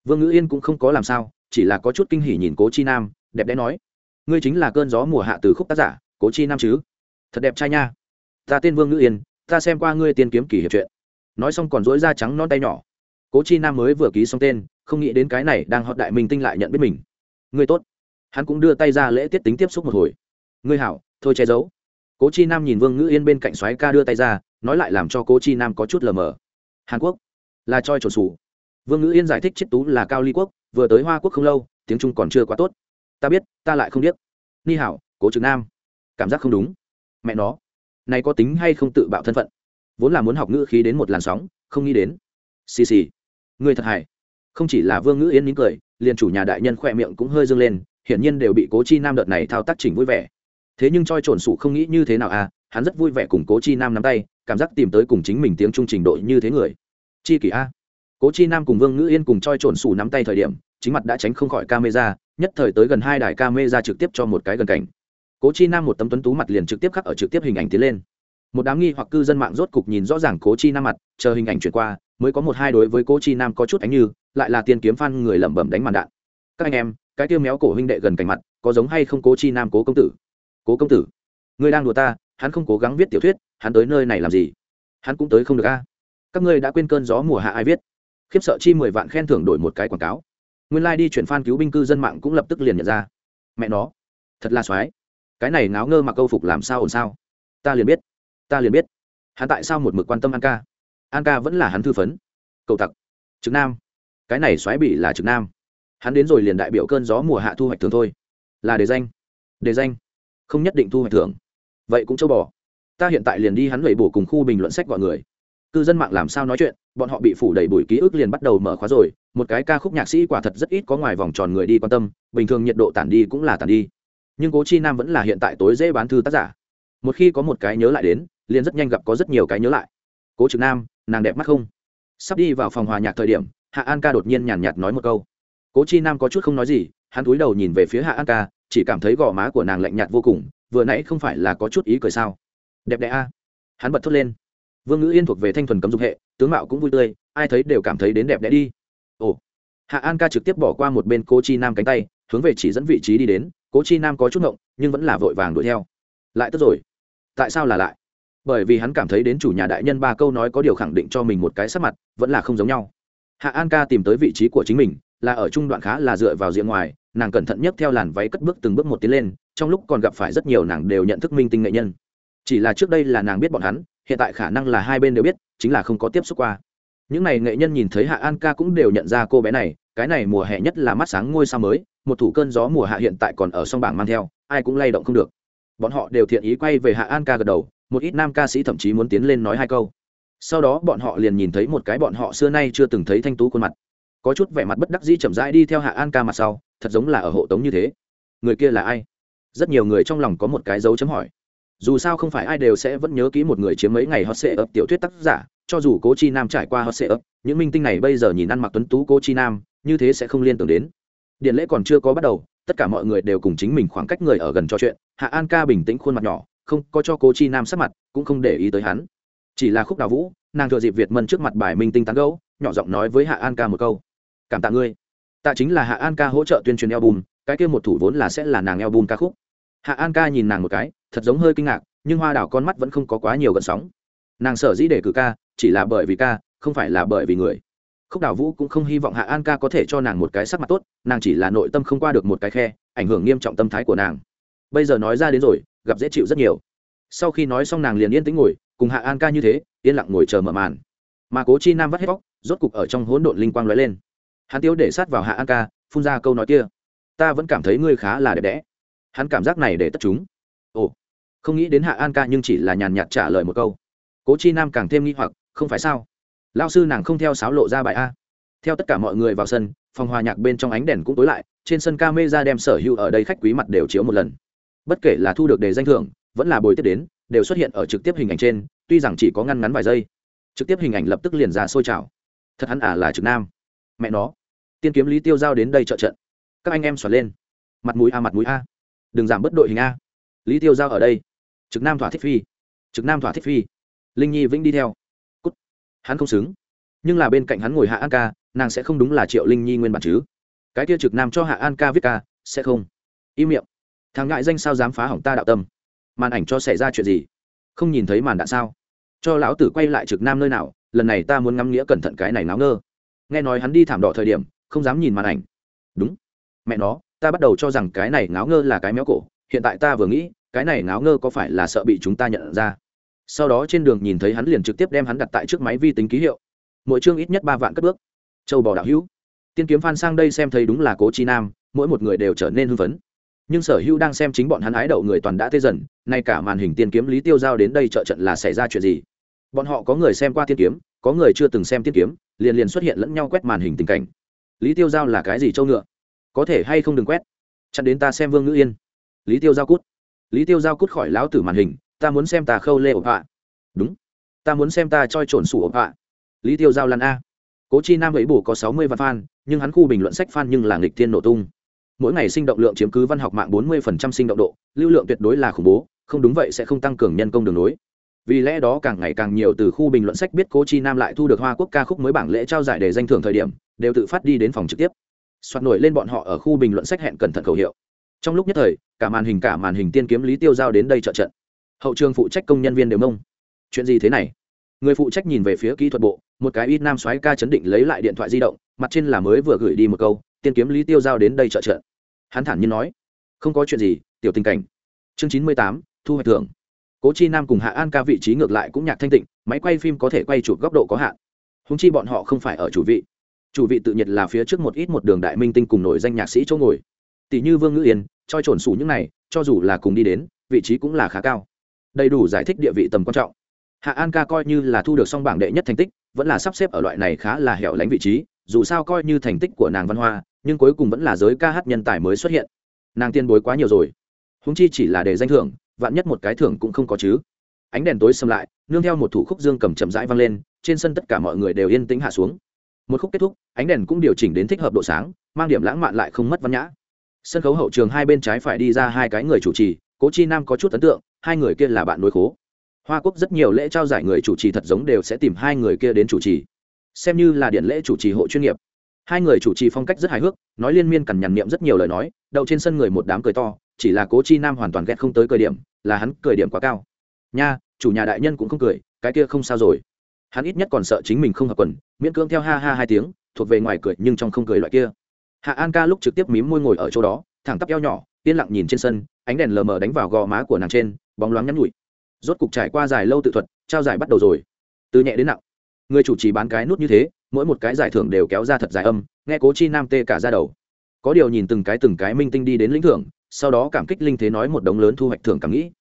Vương ngữ yên cũng không có làm sao, chỉ là có chút kinh hỉ nhìn cố chi nam, đẹp đẽ nói, ngươi chính là cơn gió mùa hạ từ khúc tác giả, cố chi nam chứ? Thật đẹp trai nha. Ta tên vương ngữ yên, ta xem qua ngươi tiên kiếm kỷ hiệp chuyện nói xong còn dỗi da trắng non tay nhỏ. Cố chi nam mới vừa ký xong tên, không nghĩ đến cái này đang họp đại minh tinh lại nhận biết mình. Ngươi tốt. Hắn cũng đưa tay ra lễ tiết tính tiếp xúc một hồi. Ngươi hảo, thôi che giấu. Cố chi nam nhìn vương ngữ yên bên cạnh xoáy ca đưa tay ra nói lại làm cho cố chi nam có chút lờ mờ. Hàn quốc là choi trộn xù. Vương ngữ yên giải thích chiết tú là cao ly quốc, vừa tới hoa quốc không lâu, tiếng trung còn chưa quá tốt. Ta biết, ta lại không biết. Ni hảo, cố trực nam. Cảm giác không đúng. Mẹ nó. Này có tính hay không tự bạo thân phận? Vốn là muốn học ngữ khí đến một làn sóng, không nghĩ đến. Xì xì. Người thật hài. Không chỉ là vương ngữ yên nín cười, liền chủ nhà đại nhân khỏe miệng cũng hơi dâng lên, hiển nhiên đều bị cố chi nam đợt này thao tác chỉnh vui vẻ. Thế nhưng choi trổn sụ không nghĩ như thế nào à hắn rất vui vẻ cùng cố chi nam nắm tay cảm giác tìm tới cùng chính mình tiếng trung trình độ như thế người. Chi kỷ a. Cố chi nam cùng vương ngữ yên cùng choi trộn sủ nắm tay thời điểm, chính mặt đã tránh không khỏi camera, nhất thời tới gần hai đài camera trực tiếp cho một cái gần cảnh. Cố chi nam một tấm tuấn tú mặt liền trực tiếp khắc ở trực tiếp hình ảnh tiến lên. Một đám nghi hoặc cư dân mạng rốt cục nhìn rõ ràng cố chi nam mặt, chờ hình ảnh chuyển qua, mới có một hai đối với cố chi nam có chút ánh như, lại là tiền kiếm phan người lẩm bẩm đánh màn đạn. Các anh em, cái tiêu méo cổ huynh đệ gần cảnh mặt, có giống hay không cố chi nam cố công tử? Cố công tử, ngươi đang đùa ta hắn không cố gắng viết tiểu thuyết, hắn tới nơi này làm gì? Hắn cũng tới không được a. Các ngươi đã quên cơn gió mùa hạ ai viết? Khiếp sợ chi mười vạn khen thưởng đổi một cái quảng cáo. Nguyên lai、like、đi chuyển phan cứu binh cư dân mạng cũng lập tức liền nhận ra. Mẹ nó, thật là soái cái này náo ngơ mặc câu phục làm sao ổn sao? Ta liền biết, ta liền biết. Hắn tại sao một mực quan tâm an ca? An ca vẫn là hắn thư phấn. Cầu tặc, trực nam. Cái này xoáy bị là trực nam. Hắn đến rồi liền đại biểu cơn gió mùa hạ thu hoạch thường thôi. Là đề danh đề danh. Không nhất định thu hoạch thưởng vậy cũng châu bò. Ta hiện tại liền đi hắn lẩy bổ cùng khu bình luận sách gọi người. Cư dân mạng làm sao nói chuyện, bọn họ bị phủ đầy bụi ký ức liền bắt đầu mở khóa rồi. Một cái ca khúc nhạc sĩ quả thật rất ít có ngoài vòng tròn người đi quan tâm, bình thường nhiệt độ tản đi cũng là tản đi. Nhưng cố chi nam vẫn là hiện tại tối dễ bán thư tác giả. Một khi có một cái nhớ lại đến, liền rất nhanh gặp có rất nhiều cái nhớ lại. Cố trực nam, nàng đẹp mắt không? Sắp đi vào phòng hòa nhạc thời điểm, hạ an ca đột nhiên nhàn nhạt nói một câu. Cố chi nam có chút không nói gì, hắn cúi đầu nhìn về phía hạ an ca, chỉ cảm thấy gò má của nàng lạnh nhạt vô cùng vừa nãy không phải là có chút ý cười sao? Đẹp đẽ a. Hắn bật thốt lên. Vương ngữ yên thuộc về thanh thuần cấm dục hệ, tướng mạo cũng vui tươi, ai thấy đều cảm thấy đến đẹp đẽ đi. Ồ. Hạ an ca trực tiếp bỏ qua một bên cô chi nam cánh tay, hướng về chỉ dẫn vị trí đi đến. Cố chi nam có chút ngộng, nhưng vẫn là vội vàng đuổi theo. Lại tức rồi. Tại sao là lại? Bởi vì hắn cảm thấy đến chủ nhà đại nhân ba câu nói có điều khẳng định cho mình một cái sắc mặt, vẫn là không giống nhau. Hạ an ca tìm tới vị trí của chính mình, là ở trung đoạn khá là dựa vào diện ngoài, nàng cẩn thận nhất theo làn váy cất bước từng bước một tiến lên trong lúc còn gặp phải rất nhiều nàng đều nhận thức minh tinh nghệ nhân. Chỉ là trước đây là nàng biết bọn hắn, hiện tại khả năng là hai bên đều biết, chính là không có tiếp xúc qua. Những n à y nghệ nhân nhìn thấy hạ an ca cũng đều nhận ra cô bé này, cái này mùa hè nhất là mắt sáng ngôi sao mới, một thủ cơn gió mùa hạ hiện tại còn ở song bảng mang theo, ai cũng lay động không được. Bọn họ đều thiện ý quay về hạ an ca gật đầu, một ít nam ca sĩ thậm chí muốn tiến lên nói hai câu. Sau đó bọn họ liền nhìn thấy một cái bọn họ xưa nay chưa từng thấy thanh tú khuôn mặt. Có chút vẻ mặt bất đắc dĩ chậm rãi đi theo hạ an ca mặt sau, thật giống là ở hộ tống như thế. Người kia là ai? Rất nhiều người trong lòng có một cái dấu chấm hỏi. Dù sao không phải ai đều sẽ vẫn nhớ kỹ một người chiếm mấy ngày hot sệ ấp tiểu thuyết tác giả, cho dù cố chi nam trải qua hot sệ ấp những minh tinh này bây giờ nhìn ăn mặc tuấn tú cố chi nam, như thế sẽ không liên tưởng đến. Điện lễ còn chưa có bắt đầu, tất cả mọi người đều cùng chính mình khoảng cách người ở gần trò chuyện, hạ an ca bình tĩnh khuôn mặt nhỏ, không có cho cố chi nam sắc mặt, cũng không để ý tới hắn. Chỉ là khúc đào vũ, nàng thừa dịp việt mân trước mặt bài minh tinh tán gấu nhỏ giọng nói với hạ an ca một câu. Cảm tạ ngươi. Tạ chính là hạ an ca hỗ trợ tuyên truyền album, cái kia một thủ vốn là sẽ là nàng album ca khúc hạ an ca nhìn nàng một cái, thật giống hơi kinh ngạc, nhưng hoa đảo con mắt vẫn không có quá nhiều gợn sóng. Nàng sở dĩ để cử ca, chỉ là bởi vì ca, không phải là bởi vì người. Khúc Đảo vũ cũng không hy vọng hạ an ca có thể cho nàng một cái sắc mặt tốt, nàng chỉ là nội tâm không qua được một cái khe, ảnh hưởng nghiêm trọng tâm thái của nàng. Bây giờ nói ra đến rồi, gặp dễ chịu rất nhiều. Sau khi nói xong nàng liền yên tĩnh ngồi, cùng hạ an ca như thế, yên lặng ngồi chờ mở màn. Mà cố chi nam vắt hết vóc rốt cục ở trong hỗn độn linh quang lóe lên. Hắn tiêu để sát vào hạ an ca, phun ra câu nói kia. Ta vẫn cảm thấy ngươi khá là đẹp đẽ hắn cảm giác này để tất chúng. Ồ, không nghĩ đến hạ an ca nhưng chỉ là nhàn nhạt trả lời một câu. Cố chi nam càng thêm nghi hoặc, không phải sao? Lao sư nàng không theo sáo lộ ra bài a. Theo tất cả mọi người vào sân, phòng hòa nhạc bên trong ánh đèn cũng tối lại, trên sân ca mê ra đem sở hữu ở đây khách quý mặt đều chiếu một lần. Bất kể là thu được đề danh thưởng, vẫn là bồi tiếp đến, đều xuất hiện ở trực tiếp hình ảnh trên, tuy rằng chỉ có ngăn ngắn vài giây. Trực tiếp hình ảnh lập tức liền ra sôi trào. Thật hắn à là trực nam. Mẹ nó. Tiên kiếm lý tiêu giao đến đây trợ trận. Các anh em xoắn lên. Mặt mũi a, mặt mũi a đừng giảm bất đội hình a. Lý tiêu giao ở đây. Trực nam thỏa thích phi. Trực nam thỏa thích phi. Linh nhi vĩnh đi theo. Cút. Hắn không xứng. Nhưng là bên cạnh hắn ngồi hạ an ca, nàng sẽ không đúng là triệu linh nhi nguyên bản chứ. Cái kia trực nam cho hạ an ca viết ca, sẽ không. Im miệng. Thằng ngại danh sao dám phá hỏng ta đạo tâm? Màn ảnh cho xảy ra chuyện gì? Không nhìn thấy màn đạn sao? Cho lão tử quay lại trực nam nơi nào, lần này ta muốn ngắm nghĩa cẩn thận cái này náo ngơ. Nghe nói hắn đi thảm đỏ thời điểm, không dám nhìn màn ảnh. Đúng. Mẹ nó ta bắt đầu cho rằng cái này ngáo ngơ là cái méo cổ, hiện tại ta vừa nghĩ, cái này ngáo ngơ có phải là sợ bị chúng ta nhận ra. Sau đó trên đường nhìn thấy hắn liền trực tiếp đem hắn đặt tại trước máy vi tính ký hiệu. Mỗi chương ít nhất ba vạn cất bước. Châu bò đạo hữu. Tiên kiếm phan sang đây xem thấy đúng là cố chi nam, mỗi một người đều trở nên hưng phấn. Nhưng sở hữu đang xem chính bọn hắn ái đậu người toàn đã tê dần, nay cả màn hình tiên kiếm lý tiêu giao đến đây trợ trận là xảy ra chuyện gì? Bọn họ có người xem qua tiên kiếm, có người chưa từng xem tiên kiếm, liền liền xuất hiện lẫn nhau quét màn hình tình cảnh. Lý tiêu giao là cái gì châu ngựa? Có thể hay không đừng quét. Chặn đến ta xem vương ngữ yên. Lý tiêu giao cút. Lý tiêu giao cút khỏi lão tử màn hình, ta muốn xem ta khâu lê ổ họa. Đúng. Ta muốn xem ta choi trổn sủ ổ họa. Lý tiêu giao lan a. Cố chi nam ấy bù có sáu mươi văn fan, nhưng hắn khu bình luận sách fan nhưng là nghịch thiên nổ tung. Mỗi ngày sinh động lượng chiếm cứ văn học mạng bốn mươi sinh động độ, lưu lượng tuyệt đối là khủng bố, không đúng vậy sẽ không tăng cường nhân công đường nối vì lẽ đó càng ngày càng nhiều từ khu bình luận sách biết cố chi nam lại thu được hoa quốc ca khúc mới bảng lễ trao giải để danh thưởng thời điểm, đều tự phát đi đến phòng trực tiếp soạt nổi lên bọn họ ở khu bình luận sách hẹn cẩn thận khẩu hiệu. Trong lúc nhất thời, cả màn hình cả màn hình tiên kiếm lý tiêu giao đến đây trợ trận. Hậu trường phụ trách công nhân viên đều mông. Chuyện gì thế này? Người phụ trách nhìn về phía kỹ thuật bộ, một cái ít nam xoáy ca chấn định lấy lại điện thoại di động, mặt trên là mới vừa gửi đi một câu, tiên kiếm lý tiêu giao đến đây trợ trận. Hắn thản nhiên nói, không có chuyện gì, tiểu tình cảnh. Chương chín mươi tám, thu hoạch thưởng. Cố chi nam cùng hạ an ca vị trí ngược lại cũng nhạc thanh tịnh, máy quay phim có thể quay chụp góc độ có hạn. Húng chi bọn họ không phải ở chủ vị chủ vị tự nhiệt là phía trước một ít một đường đại minh tinh cùng nổi danh nhạc sĩ chỗ ngồi. Tỷ như vương ngữ yên, choi trồn sủ những này, cho dù là cùng đi đến, vị trí cũng là khá cao. Đầy đủ giải thích địa vị tầm quan trọng. Hạ an ca coi như là thu được song bảng đệ nhất thành tích, vẫn là sắp xếp ở loại này khá là hẻo lánh vị trí, dù sao coi như thành tích của nàng văn hoa, nhưng cuối cùng vẫn là giới ca hát nhân tài mới xuất hiện. Nàng tiên bối quá nhiều rồi. Húng chi chỉ là để danh thưởng, vạn nhất một cái thưởng cũng không có chứ. Ánh đèn tối xâm lại, nương theo một thủ khúc dương cầm chậm rãi vang lên, trên sân tất cả mọi người đều yên tĩnh hạ xuống một khúc kết thúc, ánh đèn cũng điều chỉnh đến thích hợp độ sáng, mang điểm lãng mạn lại không mất văn nhã. Sân khấu hậu trường hai bên trái phải đi ra hai cái người chủ trì, cố chi nam có chút ấn tượng, hai người kia là bạn nối khố. Hoa quốc rất nhiều lễ trao giải người chủ trì thật giống đều sẽ tìm hai người kia đến chủ trì. Xem như là điện lễ chủ trì hộ chuyên nghiệp. Hai người chủ trì phong cách rất hài hước, nói liên miên cằn nhằn niệm rất nhiều lời nói đậu trên sân người một đám cười to, chỉ là cố chi nam hoàn toàn ghét không tới cười điểm, là hắn cười điểm quá cao. Nha, chủ nhà đại nhân cũng không cười, cái kia không sao rồi hắn ít nhất còn sợ chính mình không hợp quần, miễn cưỡng theo ha ha hai tiếng, thuộc về ngoài cười nhưng trong không cười loại kia. Hạ an ca lúc trực tiếp mím môi ngồi ở chỗ đó, thẳng tắp eo nhỏ, yên lặng nhìn trên sân, ánh đèn lờ mờ đánh vào gò má của nàng trên, bóng loáng nhắn nhụi rốt cục trải qua dài lâu tự thuật, trao giải bắt đầu rồi. Từ nhẹ đến nặng. Người chủ trì bán cái nút như thế, mỗi một cái giải thưởng đều kéo ra thật dài âm, nghe cố chi nam tê cả ra đầu. Có điều nhìn từng cái từng cái minh tinh đi đến lĩnh thưởng, sau đó cảm kích linh thế nói một đống lớn thu hoạch thưởng cảm nghĩ.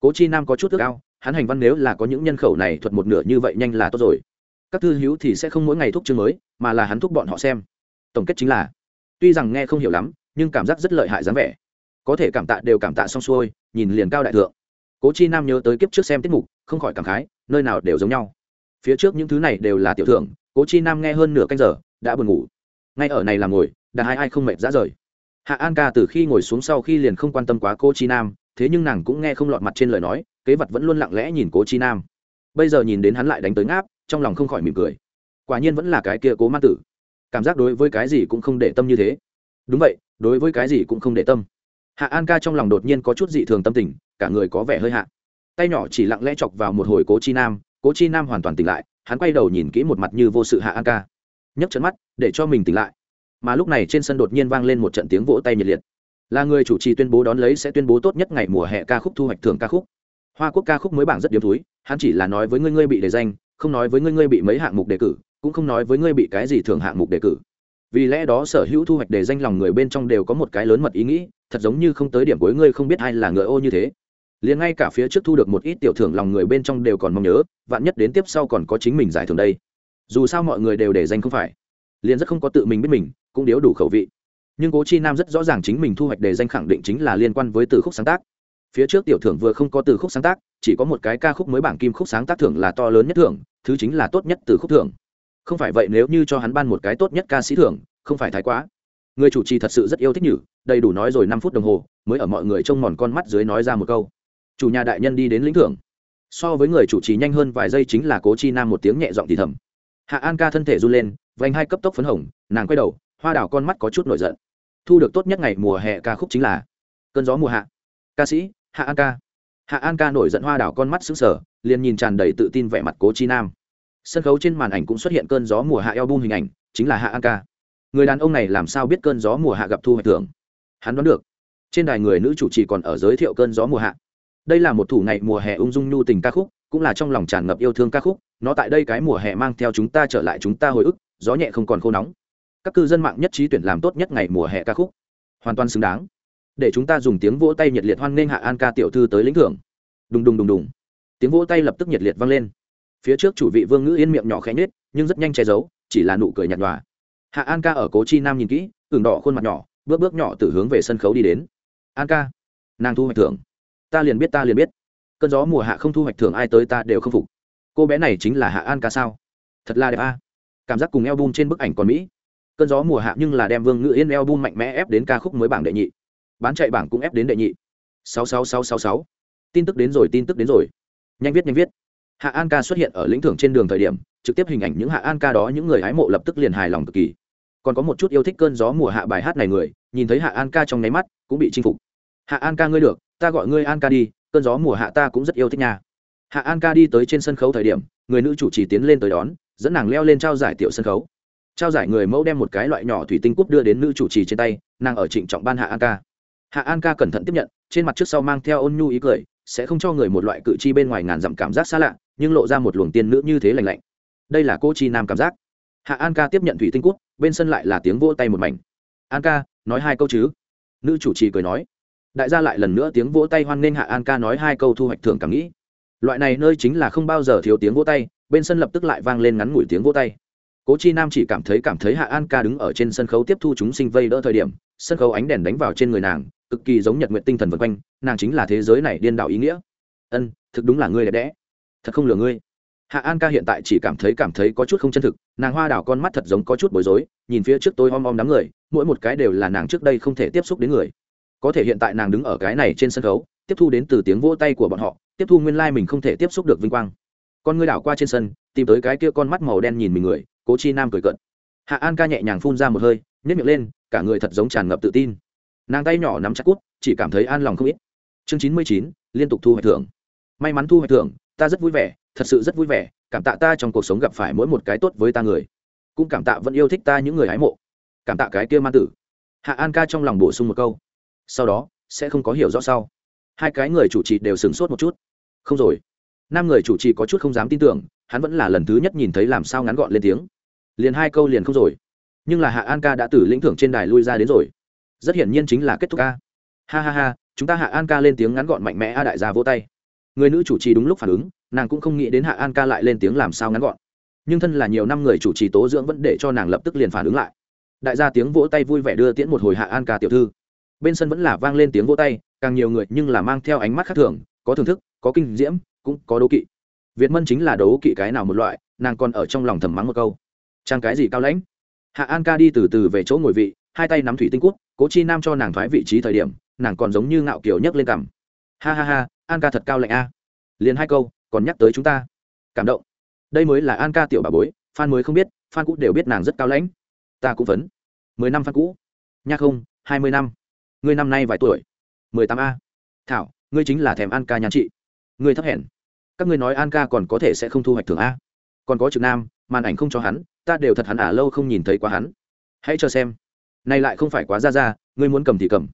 Cố chi nam có chút ước ao hắn hành văn nếu là có những nhân khẩu này thuật một nửa như vậy nhanh là tốt rồi. Các thư hữu thì sẽ không mỗi ngày thúc chương mới, mà là hắn thúc bọn họ xem. Tổng kết chính là, tuy rằng nghe không hiểu lắm, nhưng cảm giác rất lợi hại dáng vẻ. Có thể cảm tạ đều cảm tạ xong xuôi, nhìn liền cao đại thượng. Cố chi nam nhớ tới kiếp trước xem tiết mục, không khỏi cảm khái, nơi nào đều giống nhau. Phía trước những thứ này đều là tiểu thưởng, cố chi nam nghe hơn nửa canh giờ, đã buồn ngủ. Ngay ở này là ngồi, đã hai ai không mệt ra rời. Hạ an ca từ khi ngồi xuống sau khi liền không quan tâm quá cô chi nam, thế nhưng nàng cũng nghe không lọt mặt trên lời nói kế vật vẫn luôn lặng lẽ nhìn cố chi nam. Bây giờ nhìn đến hắn lại đánh tới ngáp, trong lòng không khỏi mỉm cười. Quả nhiên vẫn là cái kia cố man tử. Cảm giác đối với cái gì cũng không để tâm như thế. Đúng vậy, đối với cái gì cũng không để tâm. Hạ an ca trong lòng đột nhiên có chút dị thường tâm tình, cả người có vẻ hơi hạ. Tay nhỏ chỉ lặng lẽ chọc vào một hồi cố chi nam, cố chi nam hoàn toàn tỉnh lại, hắn quay đầu nhìn kỹ một mặt như vô sự hạ an ca. Nhấc chân mắt, để cho mình tỉnh lại. Mà lúc này trên sân đột nhiên vang lên một trận tiếng vỗ tay nhiệt liệt. Là người chủ trì tuyên bố đón lấy sẽ tuyên bố tốt nhất ngày mùa hè ca khúc thu hoạch thưởng ca khúc hoa quốc ca khúc mới bảng rất điếm túi hắn chỉ là nói với ngươi ngươi bị đề danh, không nói với ngươi ngươi bị mấy hạng mục đề cử, cũng không nói với ngươi bị cái gì thường hạng mục đề cử. Vì lẽ đó sở hữu thu hoạch đề danh lòng người bên trong đều có một cái lớn mật ý nghĩ, thật giống như không tới điểm cuối ngươi không biết ai là ngựa ô như thế. Liền ngay cả phía trước thu được một ít tiểu thưởng lòng người bên trong đều còn mong nhớ, vạn nhất đến tiếp sau còn có chính mình giải thưởng đây. Dù sao mọi người đều để danh không phải. Liền rất không có tự mình biết mình, cũng điếu đủ khẩu vị. Nhưng cố chi nam rất rõ ràng chính mình thu hoạch đề danh khẳng định chính là liên quan với từ khúc sáng tác phía trước tiểu thưởng vừa không có từ khúc sáng tác, chỉ có một cái ca khúc mới bảng kim khúc sáng tác thưởng là to lớn nhất thưởng, thứ chính là tốt nhất từ khúc thưởng. Không phải vậy nếu như cho hắn ban một cái tốt nhất ca sĩ thưởng, không phải thái quá. Người chủ trì thật sự rất yêu thích nhử, đầy đủ nói rồi năm phút đồng hồ, mới ở mọi người trông mòn con mắt dưới nói ra một câu. Chủ nhà đại nhân đi đến lĩnh thưởng. So với người chủ trì nhanh hơn vài giây chính là cố chi nam một tiếng nhẹ giọng thì thầm. Hạ an ca thân thể run lên, vành hai cấp tốc phấn hồng, nàng quay đầu, hoa đảo con mắt có chút nổi giận. Thu được tốt nhất ngày mùa hè ca khúc chính là cơn gió mùa hạ. Ca sĩ hạ an ca. Hạ an ca nổi giận hoa đảo con mắt xứng sở liền nhìn tràn đầy tự tin vẻ mặt cố chi nam. Sân khấu trên màn ảnh cũng xuất hiện cơn gió mùa hạ eo bung hình ảnh, chính là hạ an ca. Người đàn ông này làm sao biết cơn gió mùa hạ gặp thu hoạch thưởng? Hắn đoán được. Trên đài người nữ chủ trì còn ở giới thiệu cơn gió mùa hạ. Đây là một thủ ngày mùa hè ung dung nhu tình ca khúc, cũng là trong lòng tràn ngập yêu thương ca khúc, nó tại đây cái mùa hè mang theo chúng ta trở lại chúng ta hồi ức, gió nhẹ không còn khô nóng. Các cư dân mạng nhất trí tuyển làm tốt nhất ngày mùa hè ca khúc. Hoàn toàn xứng đáng để chúng ta dùng tiếng vỗ tay nhiệt liệt hoan nghênh hạ an ca tiểu thư tới lĩnh thưởng. Đùng đùng đùng đùng. Tiếng vỗ tay lập tức nhiệt liệt vang lên. Phía trước chủ vị vương ngữ yên miệng nhỏ khẽ nhết nhưng rất nhanh che giấu, chỉ là nụ cười nhạt nhòa. Hạ an ca ở cố chi nam nhìn kỹ, ửng đỏ khuôn mặt nhỏ, bước bước nhỏ từ hướng về sân khấu đi đến. An ca, nàng thu hoạch thưởng. Ta liền biết, ta liền biết. Cơn gió mùa hạ không thu hoạch thưởng ai tới ta đều không phục. Cô bé này chính là hạ an ca sao? Thật là đẹp a. Cảm giác cùng eo bum trên bức ảnh còn mỹ. Cơn gió mùa hạ nhưng là đem vương ngữ yên eo bum mạnh mẽ ép đến ca khúc mới bảng đệ nhị bán chạy bảng cũng ép đến đệ nhị. Sáu sáu sáu sáu sáu. Tin tức đến rồi, tin tức đến rồi. Nhanh viết nhanh viết. Hạ an ca xuất hiện ở lĩnh thưởng trên đường thời điểm, trực tiếp hình ảnh những hạ an ca đó, những người hái mộ lập tức liền hài lòng cực kỳ. Còn có một chút yêu thích cơn gió mùa hạ bài hát này người, nhìn thấy hạ an ca trong nháy mắt, cũng bị chinh phục. Hạ an ca ngươi được, ta gọi ngươi an ca đi, cơn gió mùa hạ ta cũng rất yêu thích nha. Hạ an ca đi tới trên sân khấu thời điểm, người nữ chủ trì tiến lên tới đón, dẫn nàng leo lên trao giải tiểu sân khấu. Trao giải người mẫu đem một cái loại nhỏ thủy tinh cúp đưa đến nữ chủ trì trên tay, nàng ở trịnh trọng ban hạ an ca hạ an ca cẩn thận tiếp nhận, trên mặt trước sau mang theo ôn nhu ý cười, sẽ không cho người một loại cự chi bên ngoài ngàn dặm cảm giác xa lạ, nhưng lộ ra một luồng tiên nữ như thế lành lạnh. Đây là cô chi nam cảm giác. Hạ an ca tiếp nhận thủy tinh cút, bên sân lại là tiếng vỗ tay một mảnh. An ca, nói hai câu chứ? Nữ chủ trì cười nói. Đại gia lại lần nữa tiếng vỗ tay hoan nghênh hạ an ca nói hai câu thu hoạch thưởng cảm nghĩ. Loại này nơi chính là không bao giờ thiếu tiếng vỗ tay, bên sân lập tức lại vang lên ngắn ngủi tiếng vỗ tay. Cố chi nam chỉ cảm thấy cảm thấy hạ an ca đứng ở trên sân khấu tiếp thu chúng sinh vây đỡ thời điểm, sân khấu ánh đèn đánh vào trên người nàng cực kỳ giống nhật nguyện tinh thần vân quanh, nàng chính là thế giới này điên đạo ý nghĩa. Ân, thực đúng là ngươi đẹp đẽ. Thật không lừa ngươi. Hạ an ca hiện tại chỉ cảm thấy cảm thấy có chút không chân thực, nàng hoa đảo con mắt thật giống có chút bối rối, nhìn phía trước tôi om om đám người, mỗi một cái đều là nàng trước đây không thể tiếp xúc đến người. Có thể hiện tại nàng đứng ở cái này trên sân khấu, tiếp thu đến từ tiếng vỗ tay của bọn họ, tiếp thu nguyên lai、like、mình không thể tiếp xúc được vinh quang. Con ngươi đảo qua trên sân, tìm tới cái kia con mắt màu đen nhìn mình người, cố chi nam cười cận hạ an ca nhẹ nhàng phun ra một hơi nhét miệng lên, cả người thật giống tràn ngập tự tin nàng tay nhỏ nắm chắc cút, chỉ cảm thấy an lòng không ít. Chương chín mươi chín, liên tục thu hoạch thưởng. May mắn thu hoạch thưởng, ta rất vui vẻ, thật sự rất vui vẻ, cảm tạ ta trong cuộc sống gặp phải mỗi một cái tốt với ta người. Cũng cảm tạ vẫn yêu thích ta những người hái mộ. Cảm tạ cái kia ma tử. Hạ an ca trong lòng bổ sung một câu. Sau đó, sẽ không có hiểu rõ sau. Hai cái người chủ trì đều sửng sốt một chút. Không rồi. Năm người chủ trì có chút không dám tin tưởng, hắn vẫn là lần thứ nhất nhìn thấy làm sao ngắn gọn lên tiếng. Liền hai câu liền không rồi. Nhưng là hạ an ca đã từ lĩnh thưởng trên đài lui ra đến rồi rất hiển nhiên chính là kết thúc ca. Ha ha ha, chúng ta hạ an ca lên tiếng ngắn gọn mạnh mẽ a đại gia vỗ tay. Người nữ chủ trì đúng lúc phản ứng, nàng cũng không nghĩ đến hạ an ca lại lên tiếng làm sao ngắn gọn. Nhưng thân là nhiều năm người chủ trì tố dưỡng vẫn để cho nàng lập tức liền phản ứng lại. Đại gia tiếng vỗ tay vui vẻ đưa tiễn một hồi hạ an ca tiểu thư. Bên sân vẫn là vang lên tiếng vỗ tay, càng nhiều người nhưng là mang theo ánh mắt khác thường, có thưởng thức, có kinh diễm, cũng có đố kỵ. Việt mân chính là đấu kỵ cái nào một loại, nàng còn ở trong lòng thầm mắng một câu. Trang cái gì cao lãnh? Hạ an ca đi từ từ về chỗ ngồi vị, hai tay nắm thủy tinh cút cố chi nam cho nàng thoái vị trí thời điểm, nàng còn giống như ngạo kiểu nhấc lên cằm. Ha ha ha, an ca thật cao lạnh a. Liền hai câu, còn nhắc tới chúng ta. Cảm động. Đây mới là an ca tiểu bà bối phan mới không biết phan cũ đều biết nàng rất cao lãnh. Ta cũng vấn mười năm phan cũ. Nha không, hai mươi năm. Ngươi năm nay vài tuổi? Mười tám a. Thảo, ngươi chính là thèm an ca nhan trị ngươi thấp hèn. Các ngươi nói an ca còn có thể sẽ không thu hoạch thưởng a. Còn có trực nam, màn ảnh không cho hắn, ta đều thật hắn ả lâu không nhìn thấy quá hắn. Hãy cho xem này lại không phải quá ra ra, ngươi muốn cầm thì cầm.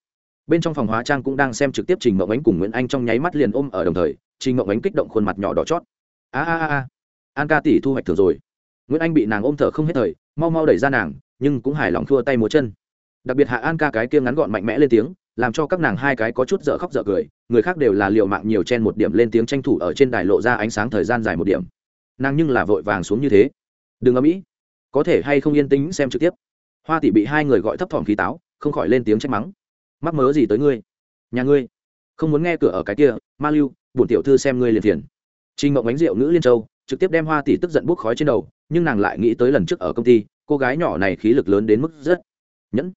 Bên trong phòng hóa trang cũng đang xem trực tiếp trình mộng ánh cùng nguyễn anh trong nháy mắt liền ôm ở đồng thời, trình mộng ánh kích động khuôn mặt nhỏ đỏ chót. A a a an ca tỷ thu hoạch thưởng rồi. Nguyễn anh bị nàng ôm thở không hết thời, mau mau đẩy ra nàng, nhưng cũng hài lòng thua tay múa chân. Đặc biệt hạ an ca cái kia ngắn gọn mạnh mẽ lên tiếng, làm cho các nàng hai cái có chút dở khóc dở cười, người khác đều là liều mạng nhiều chen một điểm lên tiếng tranh thủ ở trên đài lộ ra ánh sáng thời gian dài một điểm. Nàng nhưng là vội vàng xuống như thế. Đừng âm mỹ có thể hay không yên tĩnh xem trực tiếp hoa tỷ bị hai người gọi thấp thỏm khí táo, không khỏi lên tiếng trách mắng. Mắc mớ gì tới ngươi? Nhà ngươi? Không muốn nghe cửa ở cái kia, ma lưu, bổn tiểu thư xem ngươi liền phiền. Trình mộng ánh rượu nữ liên châu, trực tiếp đem hoa tỷ tức giận bốc khói trên đầu, nhưng nàng lại nghĩ tới lần trước ở công ty, cô gái nhỏ này khí lực lớn đến mức rất nhẫn.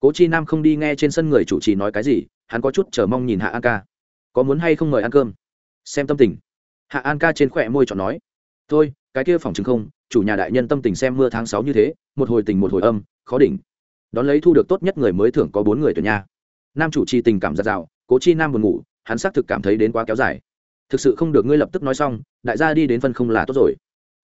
Cố chi nam không đi nghe trên sân người chủ trì nói cái gì, hắn có chút chờ mong nhìn hạ an ca. Có muốn hay không mời ăn cơm? Xem tâm tình. Hạ an ca trên khỏe môi chọn nói. Thôi, cái kia phòng chứng không, chủ nhà đại nhân tâm tình xem mưa tháng sáu như thế, một hồi tình một hồi âm khó đỉnh. Đón lấy thu được tốt nhất người mới thưởng có bốn người tuyển nha. Nam chủ trì tình cảm giặt rào, cố chi nam buồn ngủ, hắn xác thực cảm thấy đến quá kéo dài. Thực sự không được ngươi lập tức nói xong, đại gia đi đến phân không là tốt rồi.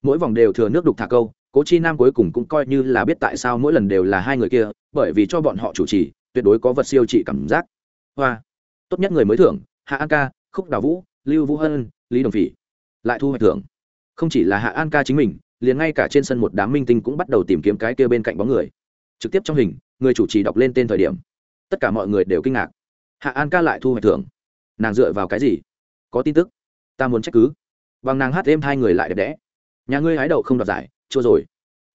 Mỗi vòng đều thừa nước đục thả câu, cố chi nam cuối cùng cũng coi như là biết tại sao mỗi lần đều là hai người kia, bởi vì cho bọn họ chủ trì, tuyệt đối có vật siêu trị cảm giác. Hoa. Tốt nhất người mới thưởng, hạ an ca, khúc đào vũ, lưu vũ hân, lý đồng phỉ. Lại thu hoạch thưởng. Không chỉ là hạ an ca chính mình, liền ngay cả trên sân một đám minh tinh cũng bắt đầu tìm kiếm cái kia bên cạnh bóng người trực tiếp trong hình, người chủ trì đọc lên tên thời điểm. Tất cả mọi người đều kinh ngạc. Hạ an ca lại thu hoạch thưởng. Nàng dựa vào cái gì? Có tin tức. Ta muốn trách cứ. Bằng nàng hát êm hai người lại đẹp đẽ. Nhà ngươi hái đậu không đoạt giải chưa rồi.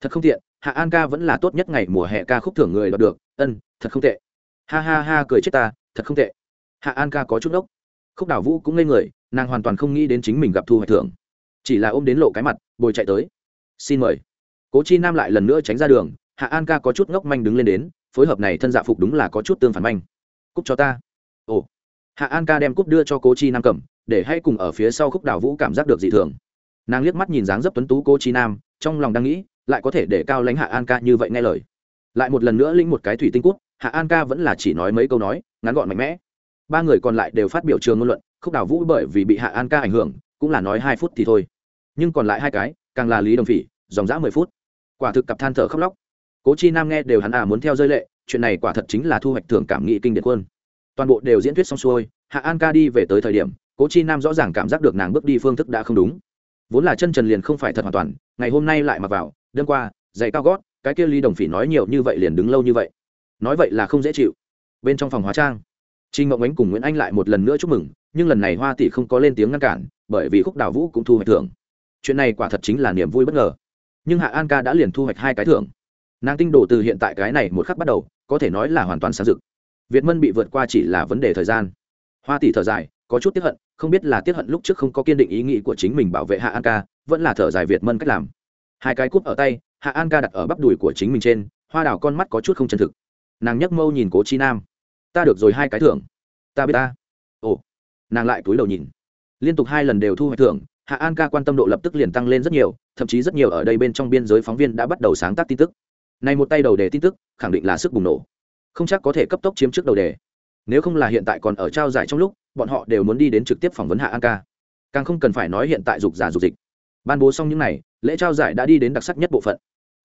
Thật không tiện, hạ an ca vẫn là tốt nhất ngày mùa hè ca khúc thưởng người đoạt được. Ân, thật không tệ. Ha ha ha, cười chết ta, thật không tệ. Hạ an ca có chút ốc. Khúc đảo vũ cũng ngây người, nàng hoàn toàn không nghĩ đến chính mình gặp thu hoạch thưởng. Chỉ là ôm đến lộ cái mặt, bồi chạy tới. Xin mời. Cố chi nam lại lần nữa tránh ra đường hạ an ca có chút ngốc manh đứng lên đến, phối hợp này thân dạ phục đúng là có chút tương phản manh. Cúc cho ta. Ồ. Hạ an ca đem cúc đưa cho cố chi nam cầm, để hay cùng ở phía sau khúc đảo vũ cảm giác được dị thường. Nàng liếc mắt nhìn dáng dấp tuấn tú cô chi nam, trong lòng đang nghĩ, lại có thể để cao lãnh hạ an ca như vậy nghe lời. Lại một lần nữa linh một cái thủy tinh cút hạ an ca vẫn là chỉ nói mấy câu nói, ngắn gọn mạnh mẽ. Ba người còn lại đều phát biểu trường ngôn luận, khúc đảo vũ bởi vì bị hạ an ca ảnh hưởng, cũng là nói hai phút thì thôi. Nhưng còn lại hai cái, càng là lý đồng phỉ, dòng dã mười phút. Quả thực cặp than thở khóc lóc cố chi nam nghe đều hắn à muốn theo rơi lệ, chuyện này quả thật chính là thu hoạch thưởng cảm nghị kinh điển quân. Toàn bộ đều diễn thuyết xong xuôi, hạ an ca đi về tới thời điểm, cố chi nam rõ ràng cảm giác được nàng bước đi phương thức đã không đúng. Vốn là chân trần liền không phải thật hoàn toàn, ngày hôm nay lại mặc vào, đêm qua, giày cao gót, cái kia ly đồng phỉ nói nhiều như vậy liền đứng lâu như vậy. Nói vậy là không dễ chịu. Bên trong phòng hóa trang trinh ngộng ánh cùng nguyễn anh lại một lần nữa chúc mừng, nhưng lần này hoa tỷ không có lên tiếng ngăn cản, bởi vì khúc đào vũ cũng thu hoạch thưởng. Chuyện này quả thật chính là niềm vui bất ngờ. Nhưng hạ an ca đã liền thu hoạch hai cái thưởng nàng tinh đồ từ hiện tại cái này một khắc bắt đầu, có thể nói là hoàn toàn sáng dực việt mân bị vượt qua chỉ là vấn đề thời gian. Hoa tỷ thở dài, có chút tiếp hận, không biết là tiếp hận lúc trước không có kiên định ý nghĩ của chính mình bảo vệ hạ an ca, vẫn là thở dài việt mân cách làm. Hai cái cúp ở tay, hạ an ca đặt ở bắp đùi của chính mình trên, hoa đào con mắt có chút không chân thực. Nàng nhấc mâu nhìn cố chi nam. Ta được rồi hai cái thưởng. Ta biết ta. Ồ. Nàng lại túi đầu nhìn. Liên tục hai lần đều thu hoạch thưởng, hạ an ca quan tâm độ lập tức liền tăng lên rất nhiều, thậm chí rất nhiều ở đây bên trong biên giới phóng viên đã bắt đầu sáng tác tin tức này một tay đầu đề tin tức, khẳng định là sức bùng nổ. Không chắc có thể cấp tốc chiếm trước đầu đề. Nếu không là hiện tại còn ở trao giải trong lúc, bọn họ đều muốn đi đến trực tiếp phỏng vấn hạ an ca. Càng không cần phải nói hiện tại dục giả dục dịch. Ban bố xong những này, lễ trao giải đã đi đến đặc sắc nhất bộ phận.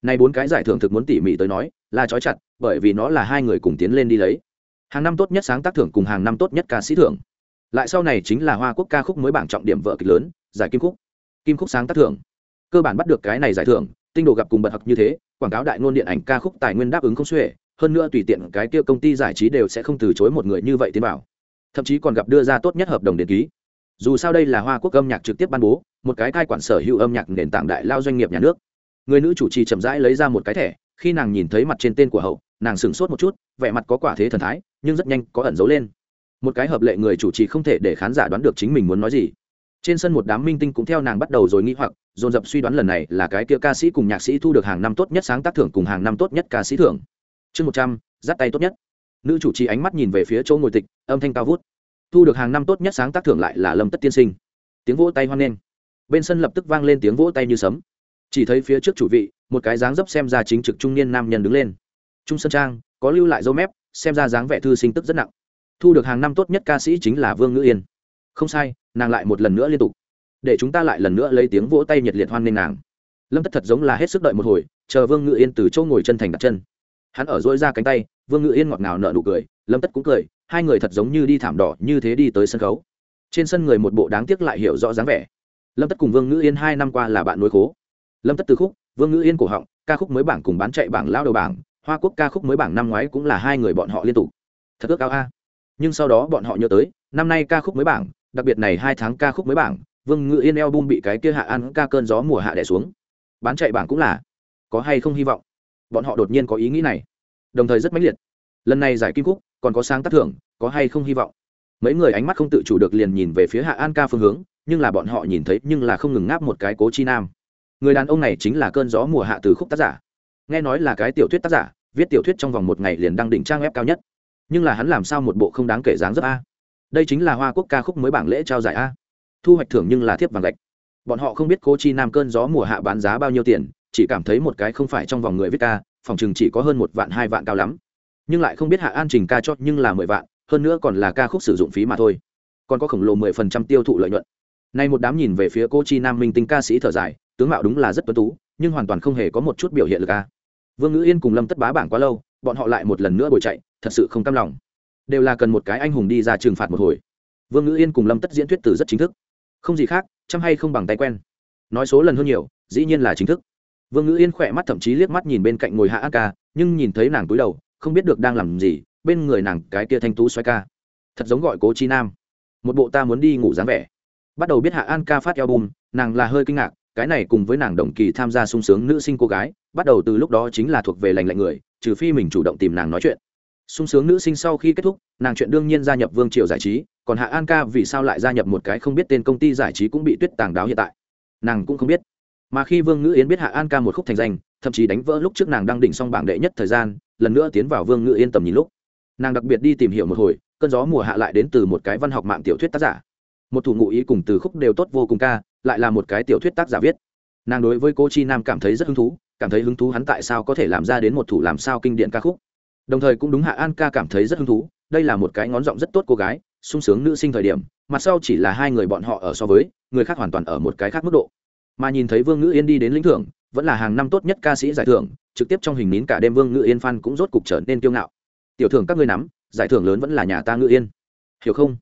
Này bốn cái giải thưởng thực muốn tỉ mỉ tới nói, là trói chặt, bởi vì nó là hai người cùng tiến lên đi lấy. Hàng năm tốt nhất sáng tác thưởng cùng hàng năm tốt nhất ca sĩ thưởng. Lại sau này chính là hoa quốc ca khúc mới bảng trọng điểm vợ kịch lớn, giải kim khúc. Kim khúc sáng tác thưởng. Cơ bản bắt được cái này giải thưởng tinh đồ gặp cùng bật học như thế, quảng cáo đại ngôn điện ảnh ca khúc tài nguyên đáp ứng không xuể, hơn nữa tùy tiện cái kia công ty giải trí đều sẽ không từ chối một người như vậy tiến bảo thậm chí còn gặp đưa ra tốt nhất hợp đồng điện ký. Dù sao đây là hoa quốc âm nhạc trực tiếp ban bố, một cái cai quản sở hữu âm nhạc nền tảng đại lao doanh nghiệp nhà nước. Người nữ chủ trì chậm rãi lấy ra một cái thẻ, khi nàng nhìn thấy mặt trên tên của hậu, nàng sửng sốt một chút, vẻ mặt có quả thế thần thái, nhưng rất nhanh có ẩn giấu lên. Một cái hợp lệ người chủ trì không thể để khán giả đoán được chính mình muốn nói gì trên sân một đám minh tinh cũng theo nàng bắt đầu rồi nghĩ hoặc, dồn dập suy đoán lần này là cái kia ca sĩ cùng nhạc sĩ thu được hàng năm tốt nhất sáng tác thưởng cùng hàng năm tốt nhất ca sĩ thưởng. Chương một trăm, dắt tay tốt nhất. Nữ chủ trì ánh mắt nhìn về phía chỗ ngồi tịch, âm thanh cao vút. Thu được hàng năm tốt nhất sáng tác thưởng lại là lâm tất tiên sinh. Tiếng vỗ tay hoan nghênh. Bên sân lập tức vang lên tiếng vỗ tay như sấm. Chỉ thấy phía trước chủ vị, một cái dáng dấp xem ra chính trực trung niên nam nhân đứng lên. Trung sơn trang, có lưu lại dấu mép, xem ra dáng vẻ thư sinh tức rất nặng. Thu được hàng năm tốt nhất ca sĩ chính là vương ngữ yên. Không sai nàng lại một lần nữa liên tục. Để chúng ta lại lần nữa lấy tiếng vỗ tay nhiệt liệt hoan nghênh nàng. Lâm tất thật giống là hết sức đợi một hồi, chờ vương ngự yên từ chỗ ngồi chân thành đặt chân. Hắn ở dỗi ra cánh tay, vương ngự yên ngọt ngào nợ nụ cười, lâm tất cũng cười, hai người thật giống như đi thảm đỏ như thế đi tới sân khấu. Trên sân người một bộ đáng tiếc lại hiểu rõ dáng vẻ. Lâm tất cùng vương ngữ yên hai năm qua là bạn nối khố. Lâm tất từ khúc, vương ngữ yên cổ họng, ca khúc mới bảng cùng bán chạy bảng lao đầu bảng, hoa quốc ca khúc mới bảng năm ngoái cũng là hai người bọn họ liên tục. Thật ước ao a. Nhưng sau đó bọn họ nhớ tới, năm nay ca khúc mới bảng đặc biệt này hai tháng ca khúc mới bảng, vương ngự yên eo bum bị cái kia hạ ăn ca cơn gió mùa hạ đẻ xuống. Bán chạy bảng cũng là. Có hay không hy vọng? Bọn họ đột nhiên có ý nghĩ này. Đồng thời rất mãnh liệt. Lần này giải kim khúc, còn có sáng tác thưởng, có hay không hy vọng? Mấy người ánh mắt không tự chủ được liền nhìn về phía hạ an ca phương hướng, nhưng là bọn họ nhìn thấy nhưng là không ngừng ngáp một cái cố chi nam. Người đàn ông này chính là cơn gió mùa hạ từ khúc tác giả. Nghe nói là cái tiểu thuyết tác giả, viết tiểu thuyết trong vòng một ngày liền đăng đỉnh trang web cao nhất. Nhưng là hắn làm sao một bộ không đáng kể dáng dấp a? Đây chính là hoa quốc ca khúc mới bảng lễ trao giải a. Thu hoạch thưởng nhưng là thiếp vàng gạch. Bọn họ không biết cô chi nam cơn gió mùa hạ bán giá bao nhiêu tiền, chỉ cảm thấy một cái không phải trong vòng người viết ca, phòng chừng chỉ có hơn một vạn, hai vạn cao lắm. Nhưng lại không biết hạ an trình ca cho nhưng là mười vạn, hơn nữa còn là ca khúc sử dụng phí mà thôi. Còn có khổng lồ mười phần trăm tiêu thụ lợi nhuận. Nay một đám nhìn về phía cô chi nam minh tinh ca sĩ thở dài, tướng mạo đúng là rất tuấn tú, nhưng hoàn toàn không hề có một chút biểu hiện lực ca vương ngữ yên cùng lâm tất bá bảng quá lâu, bọn họ lại một lần nữa bồi chạy, thật sự không cam lòng đều là cần một cái anh hùng đi ra trừng phạt một hồi. Vương ngữ yên cùng lâm tất diễn thuyết từ rất chính thức. Không gì khác, chăm hay không bằng tay quen. Nói số lần hơn nhiều, dĩ nhiên là chính thức. Vương ngữ yên khỏe mắt thậm chí liếc mắt nhìn bên cạnh ngồi hạ a ca, nhưng nhìn thấy nàng túi đầu, không biết được đang làm gì, bên người nàng cái kia thanh tú xoay ca. Thật giống gọi cố chi nam. Một bộ ta muốn đi ngủ dáng vẻ. Bắt đầu biết hạ an ca phát album, nàng là hơi kinh ngạc, cái này cùng với nàng đồng kỳ tham gia sung sướng nữ sinh cô gái, bắt đầu từ lúc đó chính là thuộc về lành lạnh người, trừ phi mình chủ động tìm nàng nói chuyện sung sướng nữ sinh sau khi kết thúc, nàng chuyện đương nhiên gia nhập vương triều giải trí, còn hạ an ca vì sao lại gia nhập một cái không biết tên công ty giải trí cũng bị tuyết tàng đáo hiện tại. Nàng cũng không biết. Mà khi vương ngữ yến biết hạ an ca một khúc thành danh, thậm chí đánh vỡ lúc trước nàng đang đỉnh xong bảng đệ nhất thời gian, lần nữa tiến vào vương ngữ yên tầm nhìn lúc. Nàng đặc biệt đi tìm hiểu một hồi, cơn gió mùa hạ lại đến từ một cái văn học mạng tiểu thuyết tác giả. Một thủ ngụ ý cùng từ khúc đều tốt vô cùng ca, lại là một cái tiểu thuyết tác giả viết. Nàng đối với cô chi nam cảm thấy rất hứng thú, cảm thấy hứng thú hắn tại sao có thể làm ra đến một thủ làm sao kinh điển ca khúc đồng thời cũng đúng hạ an ca cảm thấy rất hứng thú, đây là một cái ngón giọng rất tốt cô gái, sung sướng nữ sinh thời điểm mặt sau chỉ là hai người bọn họ ở so với, người khác hoàn toàn ở một cái khác mức độ. Mà nhìn thấy vương ngữ yên đi đến lĩnh thưởng, vẫn là hàng năm tốt nhất ca sĩ giải thưởng, trực tiếp trong hình nín cả đêm vương ngữ yên phan cũng rốt cục trở nên kiêu ngạo. Tiểu thưởng các ngươi nắm, giải thưởng lớn vẫn là nhà ta ngữ yên. Hiểu không?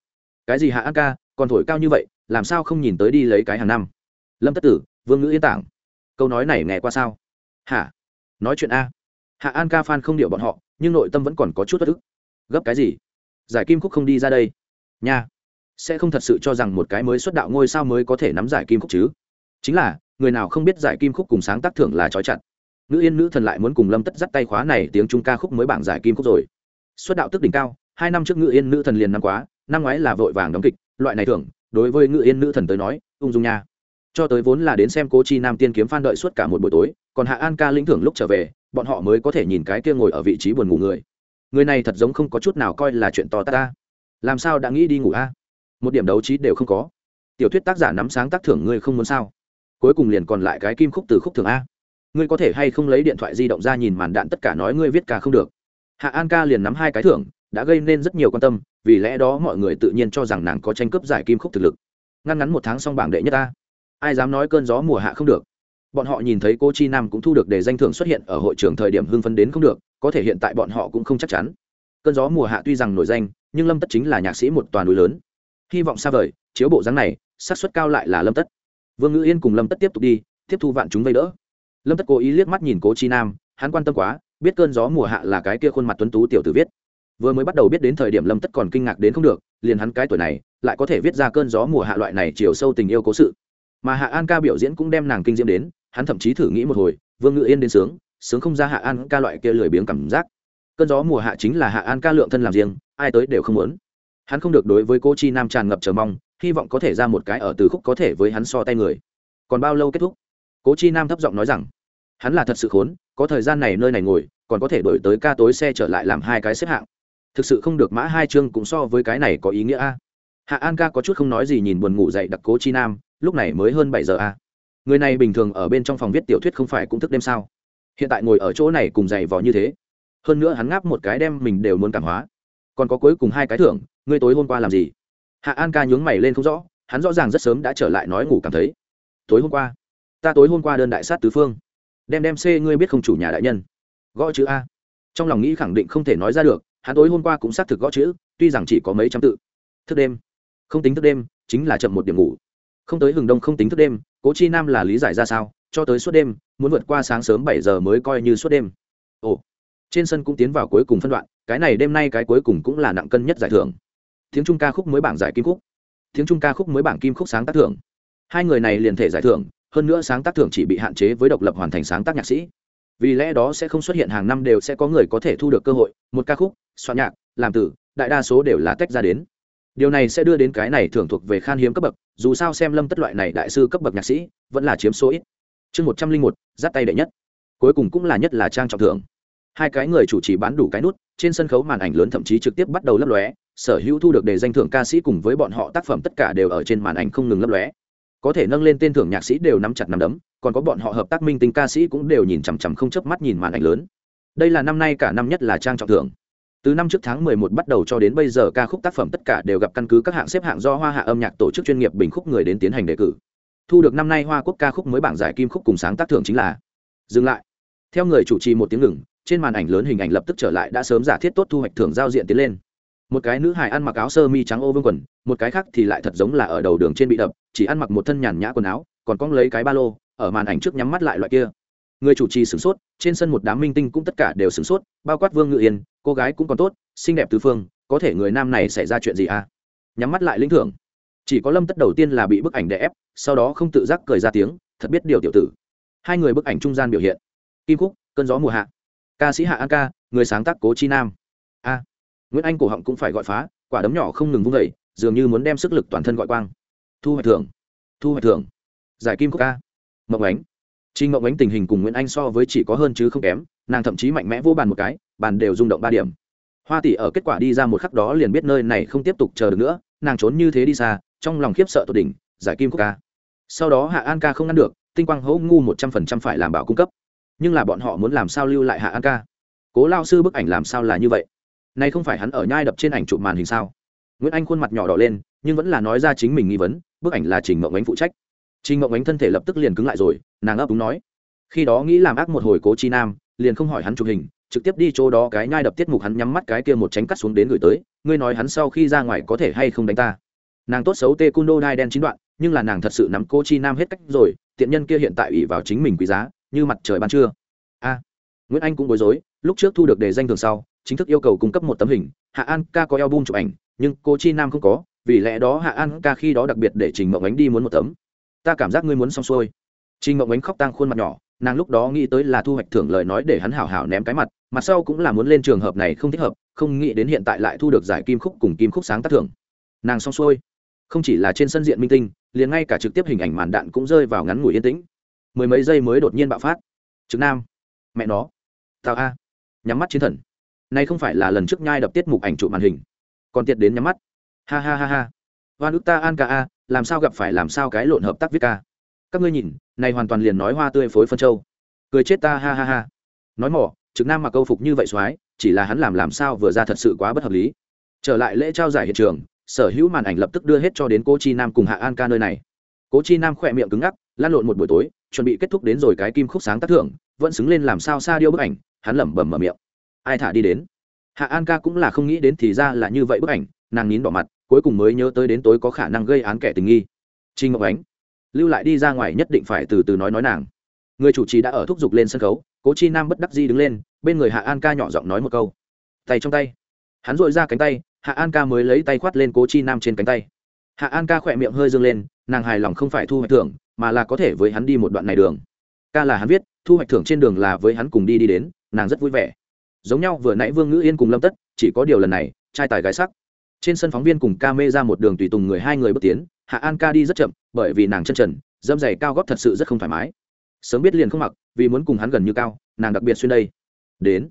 Cái gì hạ an ca, còn thổi cao như vậy, làm sao không nhìn tới đi lấy cái hàng năm? Lâm tất tử, vương ngữ yên tảng. Câu nói này nghe qua sao? Hả? Nói chuyện a. Hạ an ca phan không điệu bọn họ nhưng nội tâm vẫn còn có chút bất ức. Gấp cái gì? Giải kim khúc không đi ra đây. Nha. Sẽ không thật sự cho rằng một cái mới xuất đạo ngôi sao mới có thể nắm giải kim khúc chứ? Chính là, người nào không biết giải kim khúc cùng sáng tác thưởng là trói chặt. Nữ yên nữ thần lại muốn cùng lâm tất dắt tay khóa này tiếng trung ca khúc mới bảng giải kim khúc rồi. Xuất đạo tức đỉnh cao, hai năm trước ngự yên nữ thần liền năm quá, năm ngoái là vội vàng đóng kịch, loại này thưởng, đối với ngự yên nữ thần tới nói, ung dung nha. Cho tới vốn là đến xem cô chi nam tiên kiếm phan đợi suốt cả một buổi tối, còn hạ an ca lĩnh thưởng lúc trở về bọn họ mới có thể nhìn cái kia ngồi ở vị trí buồn ngủ người. Người này thật giống không có chút nào coi là chuyện to ta. Làm sao đã nghĩ đi ngủ a? À? Một điểm đấu trí đều không có. Tiểu thuyết tác giả nắm sáng tác thưởng ngươi không muốn sao? Cuối cùng liền còn lại cái kim khúc từ khúc thưởng a. Ngươi có thể hay không lấy điện thoại di động ra nhìn màn đạn tất cả nói ngươi viết ca không được. Hạ an ca liền nắm hai cái thưởng, đã gây nên rất nhiều quan tâm, vì lẽ đó mọi người tự nhiên cho rằng nàng có tranh cướp giải kim khúc thực lực. Ngăn ngắn một tháng xong bảng đệ nhất ta ai dám nói cơn gió mùa hạ không được? Bọn họ nhìn thấy cô chi nam cũng thu được để danh thưởng xuất hiện ở hội trường thời điểm hưng phấn đến không được, có thể hiện tại bọn họ cũng không chắc chắn. Cơn gió mùa hạ tuy rằng nổi danh, nhưng lâm tất chính là nhạc sĩ một toàn núi lớn. Hy vọng xa vời, chiếu bộ dáng này, xác suất cao lại là lâm tất. Vương ngữ yên cùng lâm tất tiếp tục đi, tiếp thu vạn chúng vây đỡ. Lâm tất cố ý liếc mắt nhìn cố chi nam, hắn quan tâm quá, biết cơn gió mùa hạ là cái kia khuôn mặt tuấn tú tiểu tử viết. Vừa mới bắt đầu biết đến thời điểm lâm tất còn kinh ngạc đến không được, liền hắn cái tuổi này, lại có thể viết ra cơn gió mùa hạ loại này chiều sâu tình yêu cố sự. Mà hạ an ca biểu diễn cũng đem nàng kinh diễm đến hắn thậm chí thử nghĩ một hồi, vương ngự yên đến sướng sướng không ra hạ an ca loại kia lười biếng cảm giác. Cơn gió mùa hạ chính là hạ an ca lượng thân làm riêng, ai tới đều không muốn. Hắn không được đối với cô chi nam tràn ngập chờ mong, hy vọng có thể ra một cái ở từ khúc có thể với hắn so tay người. Còn bao lâu kết thúc? Cố chi nam thấp giọng nói rằng, hắn là thật sự khốn, có thời gian này nơi này ngồi, còn có thể đổi tới ca tối xe trở lại làm hai cái xếp hạng. Thực sự không được mã hai chương cũng so với cái này có ý nghĩa a. Hạ an ca có chút không nói gì nhìn buồn ngủ dậy đặc cố chi nam, lúc này mới hơn bảy giờ a người này bình thường ở bên trong phòng viết tiểu thuyết không phải cũng thức đêm sao? Hiện tại ngồi ở chỗ này cùng giày vò như thế. Hơn nữa hắn ngáp một cái đem mình đều muốn cảm hóa. Còn có cuối cùng hai cái thưởng, ngươi tối hôm qua làm gì? Hạ an ca nhướng mày lên không rõ, hắn rõ ràng rất sớm đã trở lại nói ngủ cảm thấy. Tối hôm qua? Ta tối hôm qua đơn đại sát tứ phương. Đem đem c ngươi biết không chủ nhà đại nhân. Gõ chữ a. Trong lòng nghĩ khẳng định không thể nói ra được, hắn tối hôm qua cũng xác thực gõ chữ, tuy rằng chỉ có mấy trăm tự. Thức đêm. Không tính thức đêm, chính là chậm một điểm ngủ không tới hừng đông không tính thức đêm cố chi nam là lý giải ra sao cho tới suốt đêm muốn vượt qua sáng sớm bảy giờ mới coi như suốt đêm. Ồ trên sân cũng tiến vào cuối cùng phân đoạn cái này đêm nay cái cuối cùng cũng là nặng cân nhất giải thưởng. Tiếng trung ca khúc mới bảng giải kim khúc. Tiếng trung ca khúc mới bảng kim khúc sáng tác thưởng. Hai người này liền thể giải thưởng hơn nữa sáng tác thưởng chỉ bị hạn chế với độc lập hoàn thành sáng tác nhạc sĩ. Vì lẽ đó sẽ không xuất hiện hàng năm đều sẽ có người có thể thu được cơ hội một ca khúc soạn nhạc làm từ, đại đa số đều là tách ra đến điều này sẽ đưa đến cái này thưởng thuộc về khan hiếm cấp bậc, dù sao xem lâm tất loại này đại sư cấp bậc nhạc sĩ, vẫn là chiếm số ít. Chương một trăm linh một, giáp tay đệ nhất. Cuối cùng cũng là nhất là trang trọng thưởng. Hai cái người chủ trì bán đủ cái nút, trên sân khấu màn ảnh lớn thậm chí trực tiếp bắt đầu lấp lóe, sở hữu thu được đề danh thưởng ca sĩ cùng với bọn họ tác phẩm tất cả đều ở trên màn ảnh không ngừng lấp lóe. Có thể nâng lên tên thưởng nhạc sĩ đều nắm chặt nắm đấm, còn có bọn họ hợp tác minh tinh ca sĩ cũng đều nhìn chằm chằm không chớp mắt nhìn màn ảnh lớn. Đây là năm nay cả năm nhất là trang trọng thưởng từ năm trước tháng 11 bắt đầu cho đến bây giờ ca khúc tác phẩm tất cả đều gặp căn cứ các hạng xếp hạng do hoa hạ âm nhạc tổ chức chuyên nghiệp bình khúc người đến tiến hành đề cử. Thu được năm nay hoa quốc ca khúc mới bảng giải kim khúc cùng sáng tác thưởng chính là dừng lại. Theo người chủ trì một tiếng ngừng, trên màn ảnh lớn hình ảnh lập tức trở lại đã sớm giả thiết tốt thu hoạch thưởng giao diện tiến lên. Một cái nữ hài ăn mặc áo sơ mi trắng ô vương quần, một cái khác thì lại thật giống là ở đầu đường trên bị đập, chỉ ăn mặc một thân nhàn nhã quần áo, còn cong lấy cái ba lô, ở màn ảnh trước nhắm mắt lại loại kia. Người chủ trì sửng sốt, trên sân một đám minh tinh cũng tất cả đều sửng sốt, bao quát vương ngự yên cô gái cũng còn tốt xinh đẹp tứ phương có thể người nam này xảy ra chuyện gì à? Nhắm mắt lại lĩnh thưởng. Chỉ có lâm tất đầu tiên là bị bức ảnh đè ép sau đó không tự giác cười ra tiếng thật biết điều tiểu tử. Hai người bức ảnh trung gian biểu hiện. Kim khúc cơn gió mùa hạ. Ca sĩ hạ an ca người sáng tác cố chi nam. A. Nguyễn anh cổ họng cũng phải gọi phá quả đấm nhỏ không ngừng vung vẩy dường như muốn đem sức lực toàn thân gọi quang. Thu hoạch thưởng. Thu hoạch thưởng. Giải kim khúc ca mộng ánh. Trinh Mộng Ánh tình hình cùng Nguyễn Anh so với chỉ có hơn chứ không kém, nàng thậm chí mạnh mẽ vô bàn một cái, bàn đều rung động ba điểm. Hoa tỷ ở kết quả đi ra một khắc đó liền biết nơi này không tiếp tục chờ được nữa, nàng trốn như thế đi xa, trong lòng khiếp sợ tột đỉnh, giải kim quốc ca. Sau đó Hạ An ca không ngăn được, tinh quang hỗ ngu một trăm phần trăm phải làm bảo cung cấp. Nhưng là bọn họ muốn làm sao lưu lại Hạ An ca? Cố lao sư bức ảnh làm sao là như vậy? Nay không phải hắn ở nhai đập trên ảnh chụp màn hình sao? Nguyễn Anh khuôn mặt nhỏ đỏ lên, nhưng vẫn là nói ra chính mình nghi vấn, bức ảnh là Trình Mộng Ánh phụ trách. Trình mộng Ánh thân thể lập tức liền cứng lại rồi, nàng ấp úng nói: "Khi đó nghĩ làm ác một hồi Cố Chi Nam, liền không hỏi hắn chụp hình, trực tiếp đi chỗ đó cái nhai đập tiết mục hắn nhắm mắt cái kia một tránh cắt xuống đến gửi tới, ngươi nói hắn sau khi ra ngoài có thể hay không đánh ta?" Nàng tốt xấu tê cung đô đai đen chín đoạn, nhưng là nàng thật sự nắm cô Chi Nam hết cách rồi, tiện nhân kia hiện tại ủy vào chính mình quý giá, như mặt trời ban trưa. A. Nguyễn Anh cũng bối rối, lúc trước thu được đề danh thường sau, chính thức yêu cầu cung cấp một tấm hình, Hạ An ca có album chụp ảnh, nhưng cô Chi Nam không có, vì lẽ đó Hạ An ca khi đó đặc biệt để Trình Mộng Ánh đi muốn một tấm ta cảm giác ngươi muốn xong xuôi Trình Mộng Ánh khóc tang khuôn mặt nhỏ, nàng lúc đó nghĩ tới là thu hoạch thưởng lời nói để hắn hảo hảo ném cái mặt, mặt sau cũng là muốn lên trường hợp này không thích hợp, không nghĩ đến hiện tại lại thu được giải kim khúc cùng kim khúc sáng tác thưởng. Nàng xong xuôi, không chỉ là trên sân diện minh tinh, liền ngay cả trực tiếp hình ảnh màn đạn cũng rơi vào ngắn ngủi yên tĩnh. Mười mấy giây mới đột nhiên bạo phát. Trực Nam, mẹ nó, tao a, nhắm mắt chiến thần. nay không phải là lần trước nhai đập tiết mục ảnh trụ màn hình, còn tiệt đến nhắm mắt. Ha ha ha ha. Hoan ức ta an ca a, làm sao gặp phải làm sao cái lộn hợp tác viết ca các ngươi nhìn này hoàn toàn liền nói hoa tươi phối phân châu. Cười chết ta, ha ha ha. Nói mỏ, trực nam mặc câu phục như vậy soái, chỉ là hắn làm làm sao vừa ra thật sự quá bất hợp lý. Trở lại lễ trao giải hiện trường, sở hữu màn ảnh lập tức đưa hết cho đến cô chi nam cùng hạ an ca nơi này. Cố chi nam khỏe miệng cứng ngắc, lan lộn một buổi tối, chuẩn bị kết thúc đến rồi cái kim khúc sáng tác thưởng, vẫn xứng lên làm sao xa điêu bức ảnh, hắn lẩm bẩm mở miệng. Ai thả đi đến? Hạ an ca cũng là không nghĩ đến thì ra là như vậy bức ảnh, nàng nín bỏ mặt, cuối cùng mới nhớ tới đến tối có khả năng gây án kẻ tình nghi. Trinh ngọc ánh lưu lại đi ra ngoài nhất định phải từ từ nói nói nàng. Người chủ trì đã ở thúc giục lên sân khấu, cố chi nam bất đắc di đứng lên, bên người hạ an ca nhỏ giọng nói một câu. Tay trong tay. Hắn dội ra cánh tay, hạ an ca mới lấy tay khoát lên cố chi nam trên cánh tay. Hạ an ca khỏe miệng hơi dâng lên, nàng hài lòng không phải thu hoạch thưởng, mà là có thể với hắn đi một đoạn này đường. Ca là hắn viết, thu hoạch thưởng trên đường là với hắn cùng đi đi đến, nàng rất vui vẻ. Giống nhau, vừa nãy vương ngữ yên cùng lâm tất, chỉ có điều lần này, trai tài gái sắc. Trên sân phóng viên cùng ca mê ra một đường tùy tùng người hai người bước tiến hạ an ca đi rất chậm, bởi vì nàng chân trần, dâm giày cao góp thật sự rất không thoải mái. Sớm biết liền không mặc, vì muốn cùng hắn gần như cao, nàng đặc biệt xuyên đây. Đến.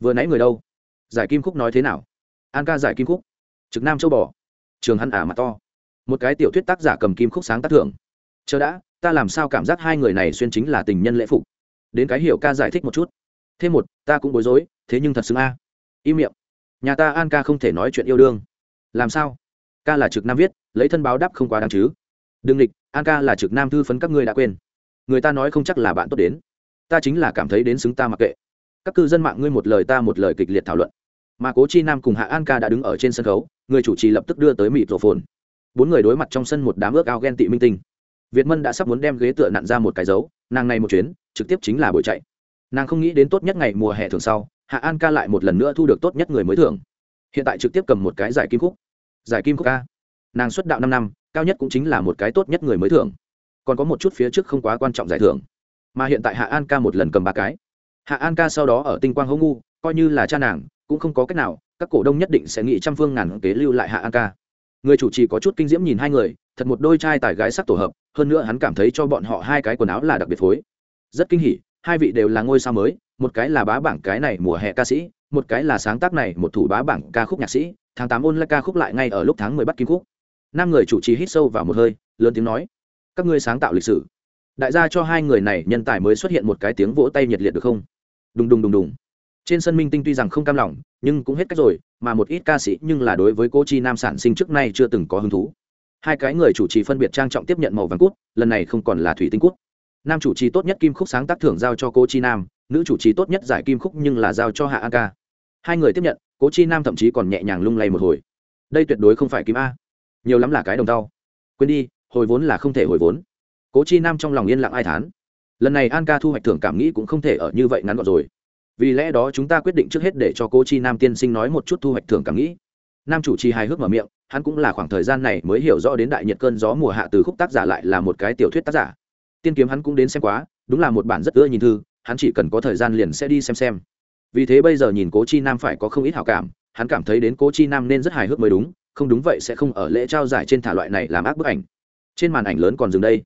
Vừa nãy người đâu? Giải kim khúc nói thế nào? An ca giải kim khúc. Trực nam châu bò. Trường hắn ả à mặt to. Một cái tiểu thuyết tác giả cầm kim khúc sáng tác thưởng. Chờ đã, ta làm sao cảm giác hai người này xuyên chính là tình nhân lễ phục? Đến cái hiểu ca giải thích một chút. Thêm một, ta cũng bối rối, thế nhưng thật xứng a. Im miệng. Nhà ta an ca không thể nói chuyện yêu đương. Làm sao? Ca là trực nam viết, lấy thân báo đáp không quá đáng chứ. Đương địch an ca là trực nam thư phấn các ngươi đã quên. Người ta nói không chắc là bạn tốt đến. Ta chính là cảm thấy đến xứng ta mặc kệ. Các cư dân mạng ngươi một lời ta một lời kịch liệt thảo luận. Mà cố chi nam cùng hạ an ca đã đứng ở trên sân khấu, người chủ trì lập tức đưa tới mịt rổ phồn. Bốn người đối mặt trong sân một đám ước ao ghen tị minh tinh. Việt mân đã sắp muốn đem ghế tựa nặn ra một cái dấu, nàng này một chuyến, trực tiếp chính là buổi chạy. Nàng không nghĩ đến tốt nhất ngày mùa hè thường sau, hạ an ca lại một lần nữa thu được tốt nhất người mới thưởng. Hiện tại trực tiếp cầm một cái giải kim khúc giải kim quốc ca. Nàng xuất đạo năm năm, cao nhất cũng chính là một cái tốt nhất người mới thưởng. Còn có một chút phía trước không quá quan trọng giải thưởng. Mà hiện tại hạ an ca một lần cầm ba cái. Hạ an ca sau đó ở tinh quang hữu ngu, coi như là cha nàng, cũng không có cách nào, các cổ đông nhất định sẽ nghĩ trăm phương ngàn kế lưu lại hạ an ca. Người chủ trì có chút kinh diễm nhìn hai người, thật một đôi trai tài gái sắc tổ hợp, hơn nữa hắn cảm thấy cho bọn họ hai cái quần áo là đặc biệt phối. Rất kinh hỉ, hai vị đều là ngôi sao mới, một cái là bá bảng cái này mùa hè ca sĩ, một cái là sáng tác này một thủ bá bảng ca khúc nhạc sĩ tháng tám ôn lại ca khúc lại ngay ở lúc tháng mười bắt kim khúc. Năm người chủ trì hít sâu vào một hơi, lớn tiếng nói, các ngươi sáng tạo lịch sử. Đại gia cho hai người này nhân tài mới xuất hiện một cái tiếng vỗ tay nhiệt liệt được không? Đùng đùng đùng đùng. Trên sân minh tinh tuy rằng không cam lòng, nhưng cũng hết cách rồi, mà một ít ca sĩ nhưng là đối với cô chi nam sản sinh trước nay chưa từng có hứng thú. Hai cái người chủ trì phân biệt trang trọng tiếp nhận màu vàng cút, lần này không còn là thủy tinh cút. Nam chủ trì tốt nhất kim khúc sáng tác thưởng giao cho cô chi nam, nữ chủ trì tốt nhất giải kim khúc nhưng là giao cho hạ an ca. Hai người tiếp nhận cố chi nam thậm chí còn nhẹ nhàng lung lay một hồi. Đây tuyệt đối không phải kim a. Nhiều lắm là cái đồng tao quên đi, hồi vốn là không thể hồi vốn. Cố chi nam trong lòng yên lặng ai thán. Lần này an ca thu hoạch thưởng cảm nghĩ cũng không thể ở như vậy ngắn gọn rồi. Vì lẽ đó chúng ta quyết định trước hết để cho cố chi nam tiên sinh nói một chút thu hoạch thưởng cảm nghĩ. Nam chủ trì hài hước mở miệng, hắn cũng là khoảng thời gian này mới hiểu rõ đến đại nhiệt cơn gió mùa hạ từ khúc tác giả lại là một cái tiểu thuyết tác giả. Tiên kiếm hắn cũng đến xem quá, đúng là một bản rất ưa nhìn thư, hắn chỉ cần có thời gian liền sẽ đi xem xem vì thế bây giờ nhìn cố chi nam phải có không ít hảo cảm, hắn cảm thấy đến cố chi nam nên rất hài hước mới đúng, không đúng vậy sẽ không ở lễ trao giải trên thả loại này làm ác bức ảnh. Trên màn ảnh lớn còn dừng đây.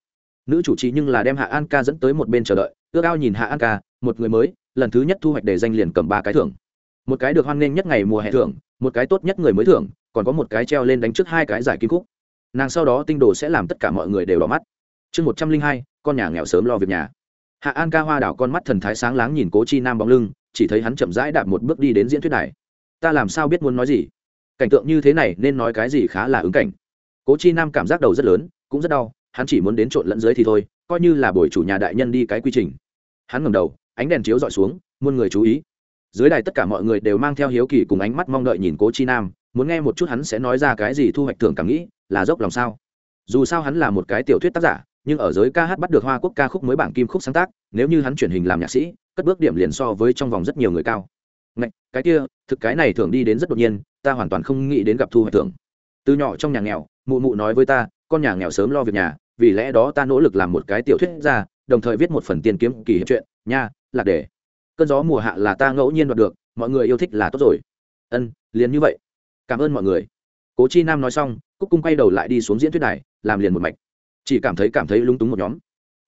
Nữ chủ trì nhưng là đem hạ an ca dẫn tới một bên chờ đợi, ước ao nhìn hạ an ca, một người mới, lần thứ nhất thu hoạch đề danh liền cầm ba cái thưởng. Một cái được hoan nghênh nhất ngày mùa hè thưởng, một cái tốt nhất người mới thưởng, còn có một cái treo lên đánh trước hai cái giải kim cúc nàng sau đó tinh đồ sẽ làm tất cả mọi người đều đỏ mắt. Chương một trăm linh hai, con nhà nghèo sớm lo việc nhà. Hạ an ca hoa đảo con mắt thần thái sáng láng nhìn cố chi nam bóng lưng chỉ thấy hắn chậm rãi đạp một bước đi đến diễn thuyết đài. Ta làm sao biết muốn nói gì? Cảnh tượng như thế này nên nói cái gì khá là ứng cảnh. Cố chi nam cảm giác đầu rất lớn, cũng rất đau, hắn chỉ muốn đến trộn lẫn dưới thì thôi, coi như là buổi chủ nhà đại nhân đi cái quy trình. Hắn ngầm đầu, ánh đèn chiếu dọi xuống, muôn người chú ý. Dưới đài tất cả mọi người đều mang theo hiếu kỳ cùng ánh mắt mong đợi nhìn cố chi nam, muốn nghe một chút hắn sẽ nói ra cái gì thu hoạch thường cảm nghĩ, là dốc lòng sao? Dù sao hắn là một cái tiểu thuyết tác giả, nhưng ở giới ca hát bắt được hoa quốc ca khúc mới bảng kim khúc sáng tác, nếu như hắn chuyển hình làm nhạc sĩ cất bước điểm liền so với trong vòng rất nhiều người cao. Ngạch, cái kia thực cái này thường đi đến rất đột nhiên ta hoàn toàn không nghĩ đến gặp thu hoạch thưởng. Từ nhỏ trong nhà nghèo mụ mụ nói với ta con nhà nghèo sớm lo việc nhà vì lẽ đó ta nỗ lực làm một cái tiểu thuyết ra đồng thời viết một phần tiền kiếm kỳ hiệp chuyện nha lạc đề. Cơn gió mùa hạ là ta ngẫu nhiên đoạt được mọi người yêu thích là tốt rồi. Ân liền như vậy. Cảm ơn mọi người. Cố chi nam nói xong cúc cung quay đầu lại đi xuống diễn thuyết này làm liền một mạch. Chỉ cảm thấy cảm thấy lung túng một nhóm.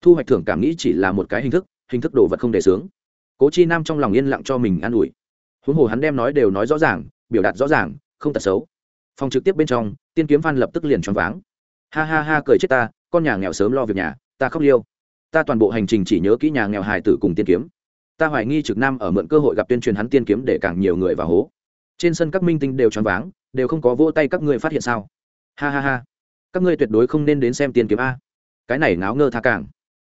Thu hoạch thưởng cảm nghĩ chỉ là một cái hình thức hình thức đồ vật không để sướng cố chi nam trong lòng yên lặng cho mình an ủi. Huống hồ hắn đem nói đều nói rõ ràng, biểu đạt rõ ràng, không tật xấu. Phòng trực tiếp bên trong, tiên kiếm phan lập tức liền choáng váng. Ha ha ha, cười chết ta, con nhà nghèo sớm lo việc nhà, ta khóc liêu. Ta toàn bộ hành trình chỉ nhớ kỹ nhà nghèo hài tử cùng tiên kiếm. Ta hoài nghi trực nam ở mượn cơ hội gặp tuyên truyền hắn tiên kiếm để càng nhiều người vào hố. Trên sân các minh tinh đều choáng váng, đều không có vỗ tay các ngươi phát hiện sao? Ha ha ha. Các ngươi tuyệt đối không nên đến xem tiên kiếm a. Cái này náo ngơ tha càng.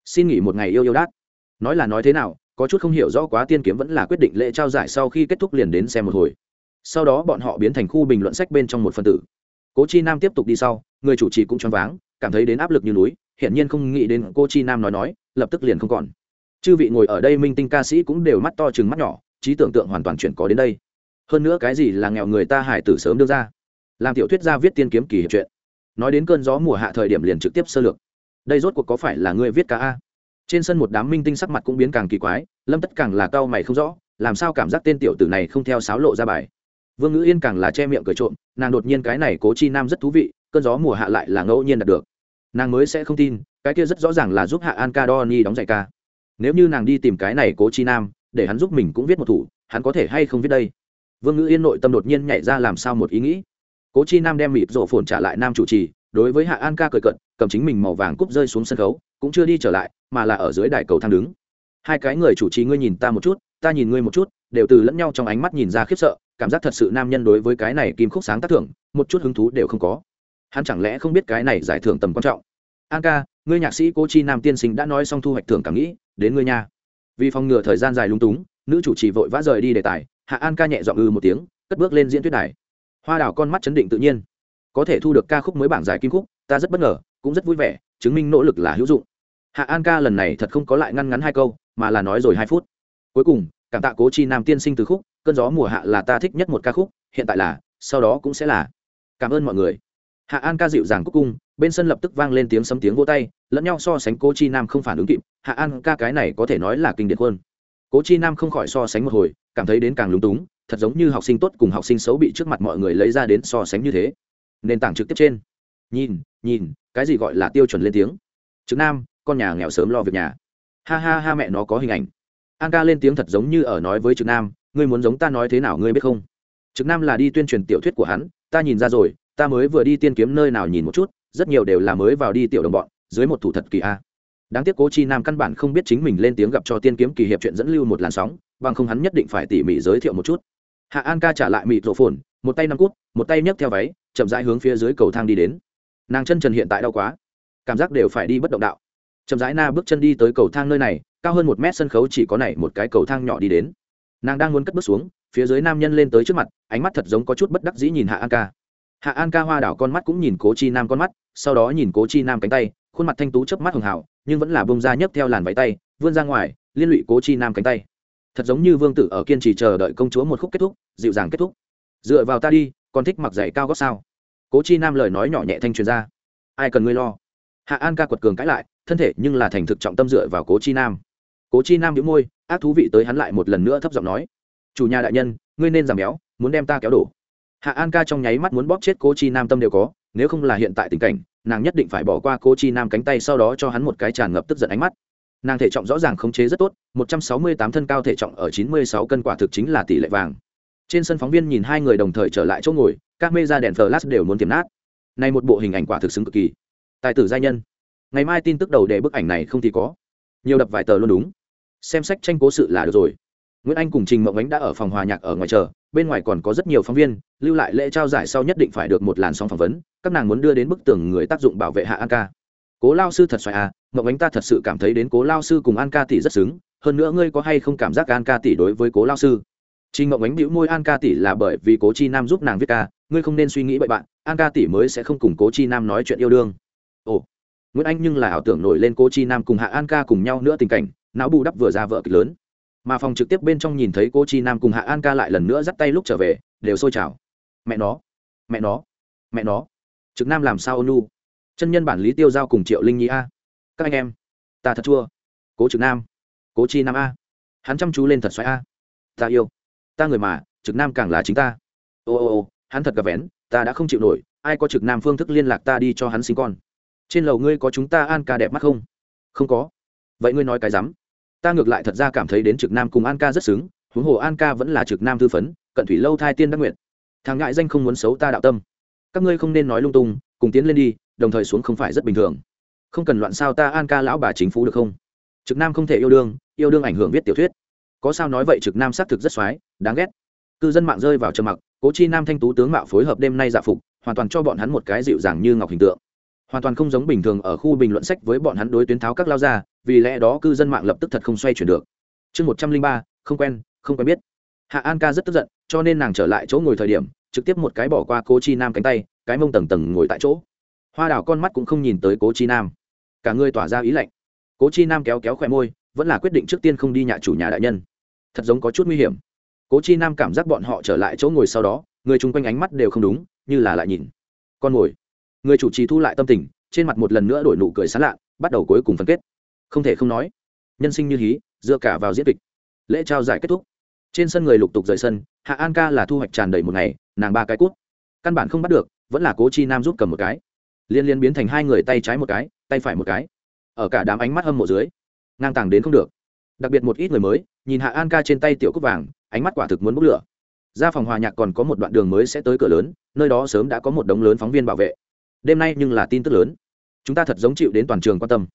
Xin nghỉ một ngày yêu yêu đát. Nói là nói thế nào có chút không hiểu rõ quá tiên kiếm vẫn là quyết định lễ trao giải sau khi kết thúc liền đến xem một hồi. Sau đó bọn họ biến thành khu bình luận sách bên trong một phân tử. Cố chi nam tiếp tục đi sau, người chủ trì cũng choáng váng, cảm thấy đến áp lực như núi, hiển nhiên không nghĩ đến cô chi nam nói nói, lập tức liền không còn. Chư vị ngồi ở đây minh tinh ca sĩ cũng đều mắt to chừng mắt nhỏ, trí tưởng tượng hoàn toàn chuyển có đến đây. Hơn nữa cái gì là nghèo người ta hải tử sớm đưa ra? Làm tiểu thuyết gia viết tiên kiếm kỳ hiệp chuyện nói đến cơn gió mùa hạ thời điểm liền trực tiếp sơ lược. Đây rốt cuộc có phải là người viết ca a? Trên sân một đám minh tinh sắc mặt cũng biến càng kỳ quái, lâm tất càng là cao mày không rõ, làm sao cảm giác tên tiểu tử này không theo sáo lộ ra bài. Vương ngữ yên càng là che miệng cười trộm, nàng đột nhiên cái này cố chi nam rất thú vị, cơn gió mùa hạ lại là ngẫu nhiên đạt được. Nàng mới sẽ không tin, cái kia rất rõ ràng là giúp hạ an ca đo ni đóng giày ca. Nếu như nàng đi tìm cái này cố chi nam, để hắn giúp mình cũng viết một thủ, hắn có thể hay không viết đây? Vương ngữ yên nội tâm đột nhiên nhảy ra làm sao một ý nghĩ. Cố chi nam đem mịp rổ phồn trả lại nam chủ trì, đối với hạ an ca cười cận cầm chính mình màu vàng cúp rơi xuống sân khấu, cũng chưa đi trở lại, mà là ở dưới đài cầu thang đứng. Hai cái người chủ trì ngươi nhìn ta một chút, ta nhìn ngươi một chút, đều từ lẫn nhau trong ánh mắt nhìn ra khiếp sợ, cảm giác thật sự nam nhân đối với cái này kim khúc sáng tác thưởng, một chút hứng thú đều không có. Hắn chẳng lẽ không biết cái này giải thưởng tầm quan trọng? An ca, ngươi nhạc sĩ cô chi nam tiên sinh đã nói xong thu hoạch thưởng cảm nghĩ, đến ngươi nha. Vì phòng ngừa thời gian dài lung túng, nữ chủ trì vội vã rời đi đề tài, hạ an ca nhẹ dọn ư một tiếng, cất bước lên diễn thuyết đài. Hoa đào con mắt chấn định tự nhiên. Có thể thu được ca khúc mới bảng giải kim khúc, ta rất bất ngờ cũng rất vui vẻ, chứng minh nỗ lực là hữu dụng. Hạ an ca lần này thật không có lại ngăn ngắn hai câu, mà là nói rồi hai phút. Cuối cùng, cảm tạ cố chi nam tiên sinh từ khúc, cơn gió mùa hạ là ta thích nhất một ca khúc, hiện tại là, sau đó cũng sẽ là. Cảm ơn mọi người. Hạ an ca dịu dàng cúc cung, bên sân lập tức vang lên tiếng sấm tiếng vô tay, lẫn nhau so sánh cố chi nam không phản ứng kịp, hạ an ca cái này có thể nói là kinh điển hơn cố chi nam không khỏi so sánh một hồi, cảm thấy đến càng lúng túng, thật giống như học sinh tốt cùng học sinh xấu bị trước mặt mọi người lấy ra đến so sánh như thế. Nền tảng trực tiếp trên. Nhìn nhìn cái gì gọi là tiêu chuẩn lên tiếng? Trực nam, con nhà nghèo sớm lo việc nhà. Ha ha ha, mẹ nó có hình ảnh. An ca lên tiếng thật giống như ở nói với trực nam, ngươi muốn giống ta nói thế nào ngươi biết không? Trực nam là đi tuyên truyền tiểu thuyết của hắn, ta nhìn ra rồi, ta mới vừa đi tiên kiếm nơi nào nhìn một chút, rất nhiều đều là mới vào đi tiểu đồng bọn, dưới một thủ thật kỳ a. Đáng tiếc cố chi nam căn bản không biết chính mình lên tiếng gặp cho tiên kiếm kỳ hiệp chuyện dẫn lưu một làn sóng, bằng không hắn nhất định phải tỉ mỉ giới thiệu một chút. Hạ an ca trả lại mịt rộ phồn, một tay nắm cút, một tay nhấc theo váy, chậm rãi hướng phía dưới cầu thang đi đến nàng chân trần hiện tại đau quá, cảm giác đều phải đi bất động đạo. Chậm rãi na bước chân đi tới cầu thang nơi này, cao hơn một mét sân khấu chỉ có này một cái cầu thang nhỏ đi đến. Nàng đang muốn cất bước xuống, phía dưới nam nhân lên tới trước mặt, ánh mắt thật giống có chút bất đắc dĩ nhìn hạ an ca. Hạ an ca hoa đảo con mắt cũng nhìn cố chi nam con mắt, sau đó nhìn cố chi nam cánh tay, khuôn mặt thanh tú chớp mắt hường hảo nhưng vẫn là bông ra nhấc theo làn váy tay, vươn ra ngoài, liên lụy cố chi nam cánh tay. Thật giống như vương tử ở kiên trì chờ đợi công chúa một khúc kết thúc, dịu dàng kết thúc. Dựa vào ta đi, còn thích mặc giày cao gót sao? Cố chi nam lời nói nhỏ nhẹ thanh truyền ra. Ai cần ngươi lo? Hạ an ca quật cường cãi lại, thân thể nhưng là thành thực trọng tâm dựa vào cố chi nam. Cố chi nam đĩu môi, ác thú vị tới hắn lại một lần nữa thấp giọng nói, chủ nhà đại nhân, ngươi nên giảm béo, muốn đem ta kéo đổ. Hạ an ca trong nháy mắt muốn bóp chết cố chi nam tâm đều có, nếu không là hiện tại tình cảnh, nàng nhất định phải bỏ qua cố chi nam cánh tay sau đó cho hắn một cái tràn ngập tức giận ánh mắt. Nàng thể trọng rõ ràng khống chế rất tốt, một trăm sáu mươi tám thân cao thể trọng ở chín mươi sáu cân quả thực chính là tỷ lệ vàng trên sân phóng viên nhìn hai người đồng thời trở lại chỗ ngồi, các mê ra đèn flash đều muốn tiềm nát. Nay một bộ hình ảnh quả thực xứng cực kỳ. Tài tử gia nhân. Ngày mai tin tức đầu để bức ảnh này không thì có. Nhiều đập vài tờ luôn đúng. Xem sách tranh cố sự là được rồi. Nguyễn anh cùng trình mộng ánh đã ở phòng hòa nhạc ở ngoài chờ, bên ngoài còn có rất nhiều phóng viên, lưu lại lễ trao giải sau nhất định phải được một làn sóng phỏng vấn, các nàng muốn đưa đến bức tường người tác dụng bảo vệ hạ an ca. Cố lao sư thật xoài à mộng ánh ta thật sự cảm thấy đến cố lao sư cùng an ca tỷ rất xứng, hơn nữa ngươi có hay không cảm giác an ca tỷ đối với cố lao sư? Trình Ngộng ánh bĩu môi an ca tỷ là bởi vì cố chi nam giúp nàng viết ca, ngươi không nên suy nghĩ bậy bạn, an ca tỷ mới sẽ không cùng cố chi nam nói chuyện yêu đương. Ồ, nguyễn anh nhưng là ảo tưởng nổi lên cố chi nam cùng hạ an ca cùng nhau nữa tình cảnh, não bù đắp vừa ra vợ kịch lớn. Mà phòng trực tiếp bên trong nhìn thấy cố chi nam cùng hạ an ca lại lần nữa dắt tay lúc trở về, đều sôi trào. Mẹ nó mẹ nó mẹ nó. Trực nam làm sao nu? chân nhân bản lý tiêu giao cùng triệu linh nhi a. Các anh em, ta thật chua cố trực nam, cố chi nam a. Hắn chăm chú lên thật xoáy a. Ta yêu ta người mà, trực nam càng là chính ta. Ô ô ô, hắn thật gặp vén, ta đã không chịu nổi, ai có trực nam phương thức liên lạc ta đi cho hắn sinh con? Trên lầu ngươi có chúng ta an ca đẹp mắt không? Không có. Vậy ngươi nói cái rắm. Ta ngược lại thật ra cảm thấy đến trực nam cùng an ca rất xứng, huống hồ an ca vẫn là trực nam thư phấn, cận thủy lâu thai tiên đắc nguyện. Thằng ngại danh không muốn xấu ta đạo tâm. Các ngươi không nên nói lung tung, cùng tiến lên đi, đồng thời xuống không phải rất bình thường. Không cần loạn sao ta an ca lão bà chính phủ được không? Trực nam không thể yêu đương yêu đương ảnh hưởng viết tiểu thuyết có sao nói vậy trực nam xác thực rất xoái, đáng ghét. Cư dân mạng rơi vào trầm mặc, cố chi nam thanh tú tướng mạo phối hợp đêm nay dạ phục, hoàn toàn cho bọn hắn một cái dịu dàng như ngọc hình tượng. Hoàn toàn không giống bình thường ở khu bình luận sách với bọn hắn đối tuyến tháo các lao ra, vì lẽ đó cư dân mạng lập tức thật không xoay chuyển được. Chương một trăm linh ba, không quen không quen biết. Hạ an ca rất tức giận, cho nên nàng trở lại chỗ ngồi thời điểm, trực tiếp một cái bỏ qua cố chi nam cánh tay, cái mông tầng tầng ngồi tại chỗ. Hoa đào con mắt cũng không nhìn tới cố chi nam. Cả người tỏa ra ý lạnh. Cố chi nam kéo kéo khỏe môi, vẫn là quyết định trước tiên không đi nhà chủ nhà đại nhân thật giống có chút nguy hiểm. Cố chi nam cảm giác bọn họ trở lại chỗ ngồi sau đó, người chung quanh ánh mắt đều không đúng, như là lại nhìn. Con ngồi. Người chủ trì thu lại tâm tình, trên mặt một lần nữa đổi nụ cười sán lạ, bắt đầu cuối cùng phân kết. Không thể không nói, nhân sinh như hí, dựa cả vào diễn kịch. Lễ trao giải kết thúc. Trên sân người lục tục rời sân, hạ an ca là thu hoạch tràn đầy một ngày, nàng ba cái cút. Căn bản không bắt được, vẫn là cố chi nam giúp cầm một cái. Liên liên biến thành hai người tay trái một cái, tay phải một cái. Ở cả đám ánh mắt hâm mộ dưới, ngang tàng đến không được. Đặc biệt một ít người mới nhìn hạ an ca trên tay tiểu cúc vàng, ánh mắt quả thực muốn bốc lửa. Ra phòng hòa nhạc còn có một đoạn đường mới sẽ tới cửa lớn, nơi đó sớm đã có một đống lớn phóng viên bảo vệ. Đêm nay nhưng là tin tức lớn. Chúng ta thật giống chịu đến toàn trường quan tâm.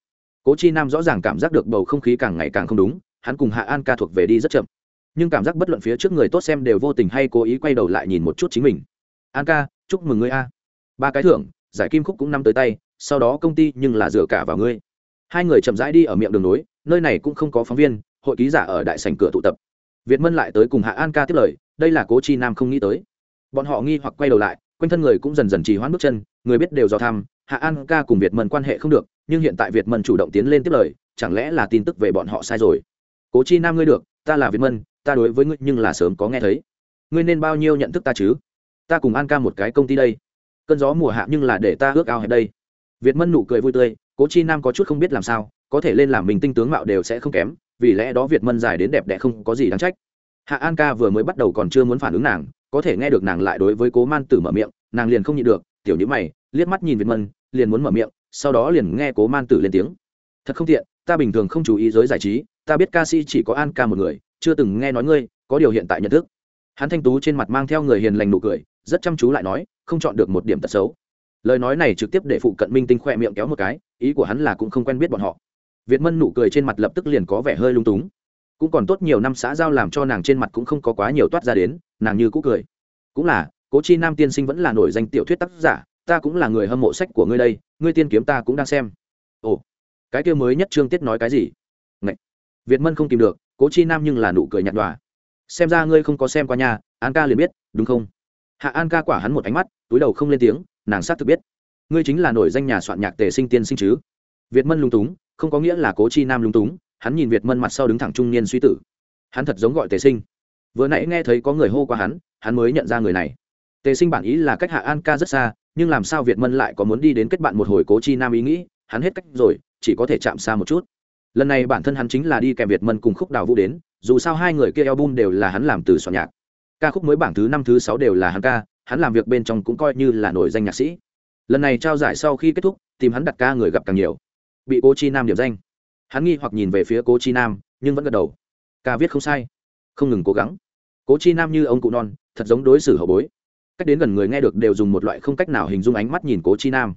Cố chi nam rõ ràng cảm giác được bầu không khí càng ngày càng không đúng, hắn cùng hạ an ca thuộc về đi rất chậm. Nhưng cảm giác bất luận phía trước người tốt xem đều vô tình hay cố ý quay đầu lại nhìn một chút chính mình. An ca, chúc mừng ngươi a. Ba cái thưởng, giải kim khúc cũng năm tới tay, sau đó công ty nhưng là dựa cả vào ngươi. Hai người chậm rãi đi ở miệng đường nối, nơi này cũng không có phóng viên hội ký giả ở đại sảnh cửa tụ tập. Việt mân lại tới cùng hạ an ca tiếp lời, đây là cố chi nam không nghĩ tới. Bọn họ nghi hoặc quay đầu lại, quanh thân người cũng dần dần trì hoãn bước chân, người biết đều do tham, hạ an ca cùng việt mân quan hệ không được, nhưng hiện tại việt mân chủ động tiến lên tiếp lời, chẳng lẽ là tin tức về bọn họ sai rồi? Cố chi nam ngươi được, ta là việt mân, ta đối với ngươi nhưng là sớm có nghe thấy. Ngươi nên bao nhiêu nhận thức ta chứ? Ta cùng an ca một cái công ty đây. Cơn gió mùa hạ nhưng là để ta ước ao hẹp đây. Việt mân nụ cười vui tươi, cố chi nam có chút không biết làm sao, có thể lên làm mình tinh tướng mạo đều sẽ không kém vì lẽ đó việt mân dài đến đẹp đẽ không có gì đáng trách. Hạ an ca vừa mới bắt đầu còn chưa muốn phản ứng nàng, có thể nghe được nàng lại đối với cố man tử mở miệng, nàng liền không nhịn được, tiểu nhữ mày, liếc mắt nhìn việt mân, liền muốn mở miệng, sau đó liền nghe cố man tử lên tiếng. Thật không tiện, ta bình thường không chú ý giới giải trí, ta biết ca sĩ chỉ có an ca một người, chưa từng nghe nói ngươi, có điều hiện tại nhận thức. Hắn thanh tú trên mặt mang theo người hiền lành nụ cười, rất chăm chú lại nói, không chọn được một điểm tật xấu. Lời nói này trực tiếp để phụ cận minh tinh khoe miệng kéo một cái, ý của hắn là cũng không quen biết bọn họ việt mân nụ cười trên mặt lập tức liền có vẻ hơi lung túng. Cũng còn tốt nhiều năm xã giao làm cho nàng trên mặt cũng không có quá nhiều toát ra đến, nàng như cũ cười. Cũng là, cố chi nam tiên sinh vẫn là nổi danh tiểu thuyết tác giả, ta cũng là người hâm mộ sách của ngươi đây, ngươi tiên kiếm ta cũng đang xem. Ồ, cái kia mới nhất trương tiết nói cái gì? Ngậy. việt mân không tìm được, cố chi nam nhưng là nụ cười nhạt đòa xem ra ngươi không có xem qua nhà an ca liền biết, đúng không? Hạ an ca quả hắn một ánh mắt, túi đầu không lên tiếng, nàng sát thực biết. Ngươi chính là nổi danh nhà soạn nhạc tề sinh tiên sinh chứ? Việt mân lung túng không có nghĩa là cố chi nam lung túng, hắn nhìn việt mân mặt sau đứng thẳng trung niên suy tử. Hắn thật giống gọi tề sinh. Vừa nãy nghe thấy có người hô qua hắn hắn mới nhận ra người này. Tề sinh bản ý là cách hạ an ca rất xa, nhưng làm sao việt mân lại có muốn đi đến kết bạn một hồi cố chi nam ý nghĩ, hắn hết cách rồi, chỉ có thể chạm xa một chút. Lần này bản thân hắn chính là đi kèm việt mân cùng khúc đào vũ đến, dù sao hai người kia album đều là hắn làm từ soạn nhạc. Ca khúc mới bảng thứ năm thứ sáu đều là hắn ca, hắn làm việc bên trong cũng coi như là nổi danh nhạc sĩ. Lần này trao giải sau khi kết thúc, tìm hắn đặt ca người gặp càng nhiều bị cố chi nam điểm danh. Hắn nghi hoặc nhìn về phía cố chi nam, nhưng vẫn gật đầu. Ca viết không sai. Không ngừng cố gắng. Cố chi nam như ông cụ non, thật giống đối xử hậu bối. Cách đến gần người nghe được đều dùng một loại không cách nào hình dung ánh mắt nhìn cố chi nam.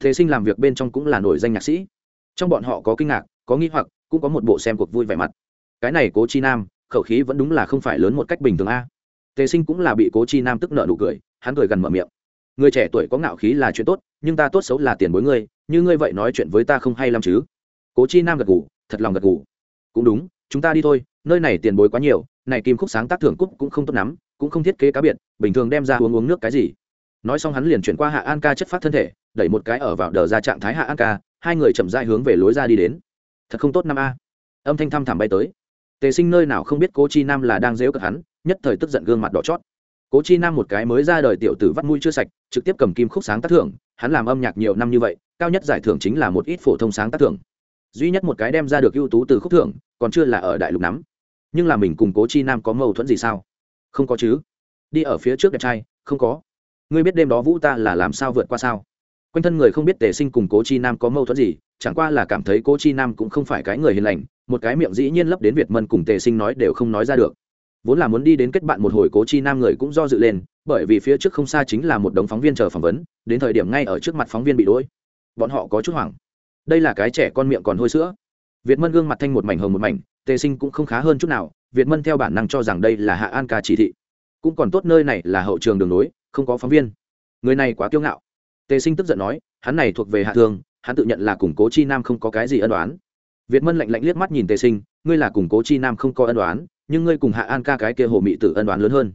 Thế sinh làm việc bên trong cũng là nổi danh nhạc sĩ. Trong bọn họ có kinh ngạc, có nghi hoặc, cũng có một bộ xem cuộc vui vẻ mặt. Cái này cố chi nam, khẩu khí vẫn đúng là không phải lớn một cách bình thường a. Tề sinh cũng là bị cố chi nam tức nợ nụ cười, hắn cười gần mở miệng người trẻ tuổi có ngạo khí là chuyện tốt, nhưng ta tốt xấu là tiền bối ngươi, như ngươi vậy nói chuyện với ta không hay lắm chứ. Cố chi nam gật gù, thật lòng gật gù. Cũng đúng, chúng ta đi thôi, nơi này tiền bối quá nhiều, này kim khúc sáng tác thưởng cúc cũng không tốt lắm, cũng không thiết kế cá biệt, bình thường đem ra uống uống nước cái gì. Nói xong hắn liền chuyển qua hạ an ca chất phát thân thể, đẩy một cái ở vào đờ ra trạng thái hạ an ca, hai người chậm dại hướng về lối ra đi đến. Thật không tốt năm a. Âm thanh thăm thẳm bay tới. Tề sinh nơi nào không biết cố chi nam là đang dễu cợt hắn, nhất thời tức giận gương mặt đỏ chót cố chi nam một cái mới ra đời tiểu tử vắt mũi chưa sạch, trực tiếp cầm kim khúc sáng tác thưởng, hắn làm âm nhạc nhiều năm như vậy, cao nhất giải thưởng chính là một ít phổ thông sáng tác thưởng. Duy nhất một cái đem ra được ưu tú từ khúc thưởng, còn chưa là ở đại lục nắm. Nhưng là mình cùng cố chi nam có mâu thuẫn gì sao? Không có chứ. Đi ở phía trước đẹp trai, không có. Ngươi biết đêm đó vũ ta là làm sao vượt qua sao? Quanh thân người không biết tề sinh cùng cố chi nam có mâu thuẫn gì, chẳng qua là cảm thấy cố chi nam cũng không phải cái người hiền lành, một cái miệng dĩ nhiên lấp đến việt mân cùng tề sinh nói đều không nói ra được vốn là muốn đi đến kết bạn một hồi cố chi nam người cũng do dự lên bởi vì phía trước không xa chính là một đống phóng viên chờ phỏng vấn đến thời điểm ngay ở trước mặt phóng viên bị đuổi, bọn họ có chút hoảng. Đây là cái trẻ con miệng còn hôi sữa. Việt mân gương mặt thanh một mảnh hồng một mảnh tề sinh cũng không khá hơn chút nào việt mân theo bản năng cho rằng đây là hạ an ca chỉ thị. Cũng còn tốt nơi này là hậu trường đường nối không có phóng viên. Người này quá kiêu ngạo. Tề sinh tức giận nói hắn này thuộc về hạ thương hắn tự nhận là củng cố chi nam không có cái gì ân đoán việt mân lạnh lạnh liếc mắt nhìn tề sinh ngươi là củng cố chi nam không có ân đoán nhưng ngươi cùng hạ an ca cái kia hồ mị tử ân đoán lớn hơn.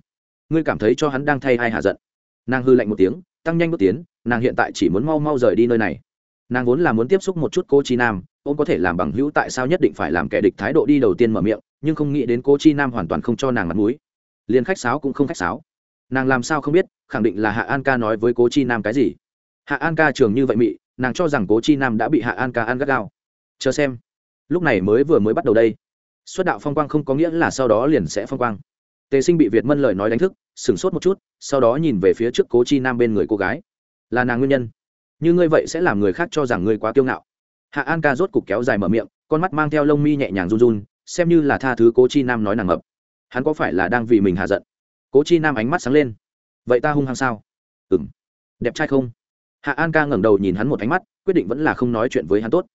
Ngươi cảm thấy cho hắn đang thay ai hạ giận? Nàng hư lạnh một tiếng, tăng nhanh bước tiến, nàng hiện tại chỉ muốn mau mau rời đi nơi này. Nàng vốn là muốn tiếp xúc một chút cô chi nam, ông có thể làm bằng hữu tại sao nhất định phải làm kẻ địch thái độ đi đầu tiên mở miệng, nhưng không nghĩ đến cô chi nam hoàn toàn không cho nàng mặt mũi. Liền khách sáo cũng không khách sáo. Nàng làm sao không biết, khẳng định là hạ an ca nói với cố chi nam cái gì. Hạ an ca trường như vậy mị, nàng cho rằng cố chi nam đã bị hạ an ca ăn gắt gao. Chờ xem. Lúc này mới vừa mới bắt đầu đây xuất đạo phong quang không có nghĩa là sau đó liền sẽ phong quang. Tề sinh bị việt mân lời nói đánh thức, sửng sốt một chút, sau đó nhìn về phía trước cố chi nam bên người cô gái. Là nàng nguyên nhân. Như ngươi vậy sẽ làm người khác cho rằng ngươi quá kiêu ngạo. Hạ an ca rốt cục kéo dài mở miệng, con mắt mang theo lông mi nhẹ nhàng run run, xem như là tha thứ cố chi nam nói nàng mập hắn có phải là đang vì mình hạ giận? Cố chi nam ánh mắt sáng lên. Vậy ta hung hăng sao? Ừ m đẹp trai không? Hạ an ca ngẩng đầu nhìn hắn một ánh mắt, quyết định vẫn là không nói chuyện với hắn tốt.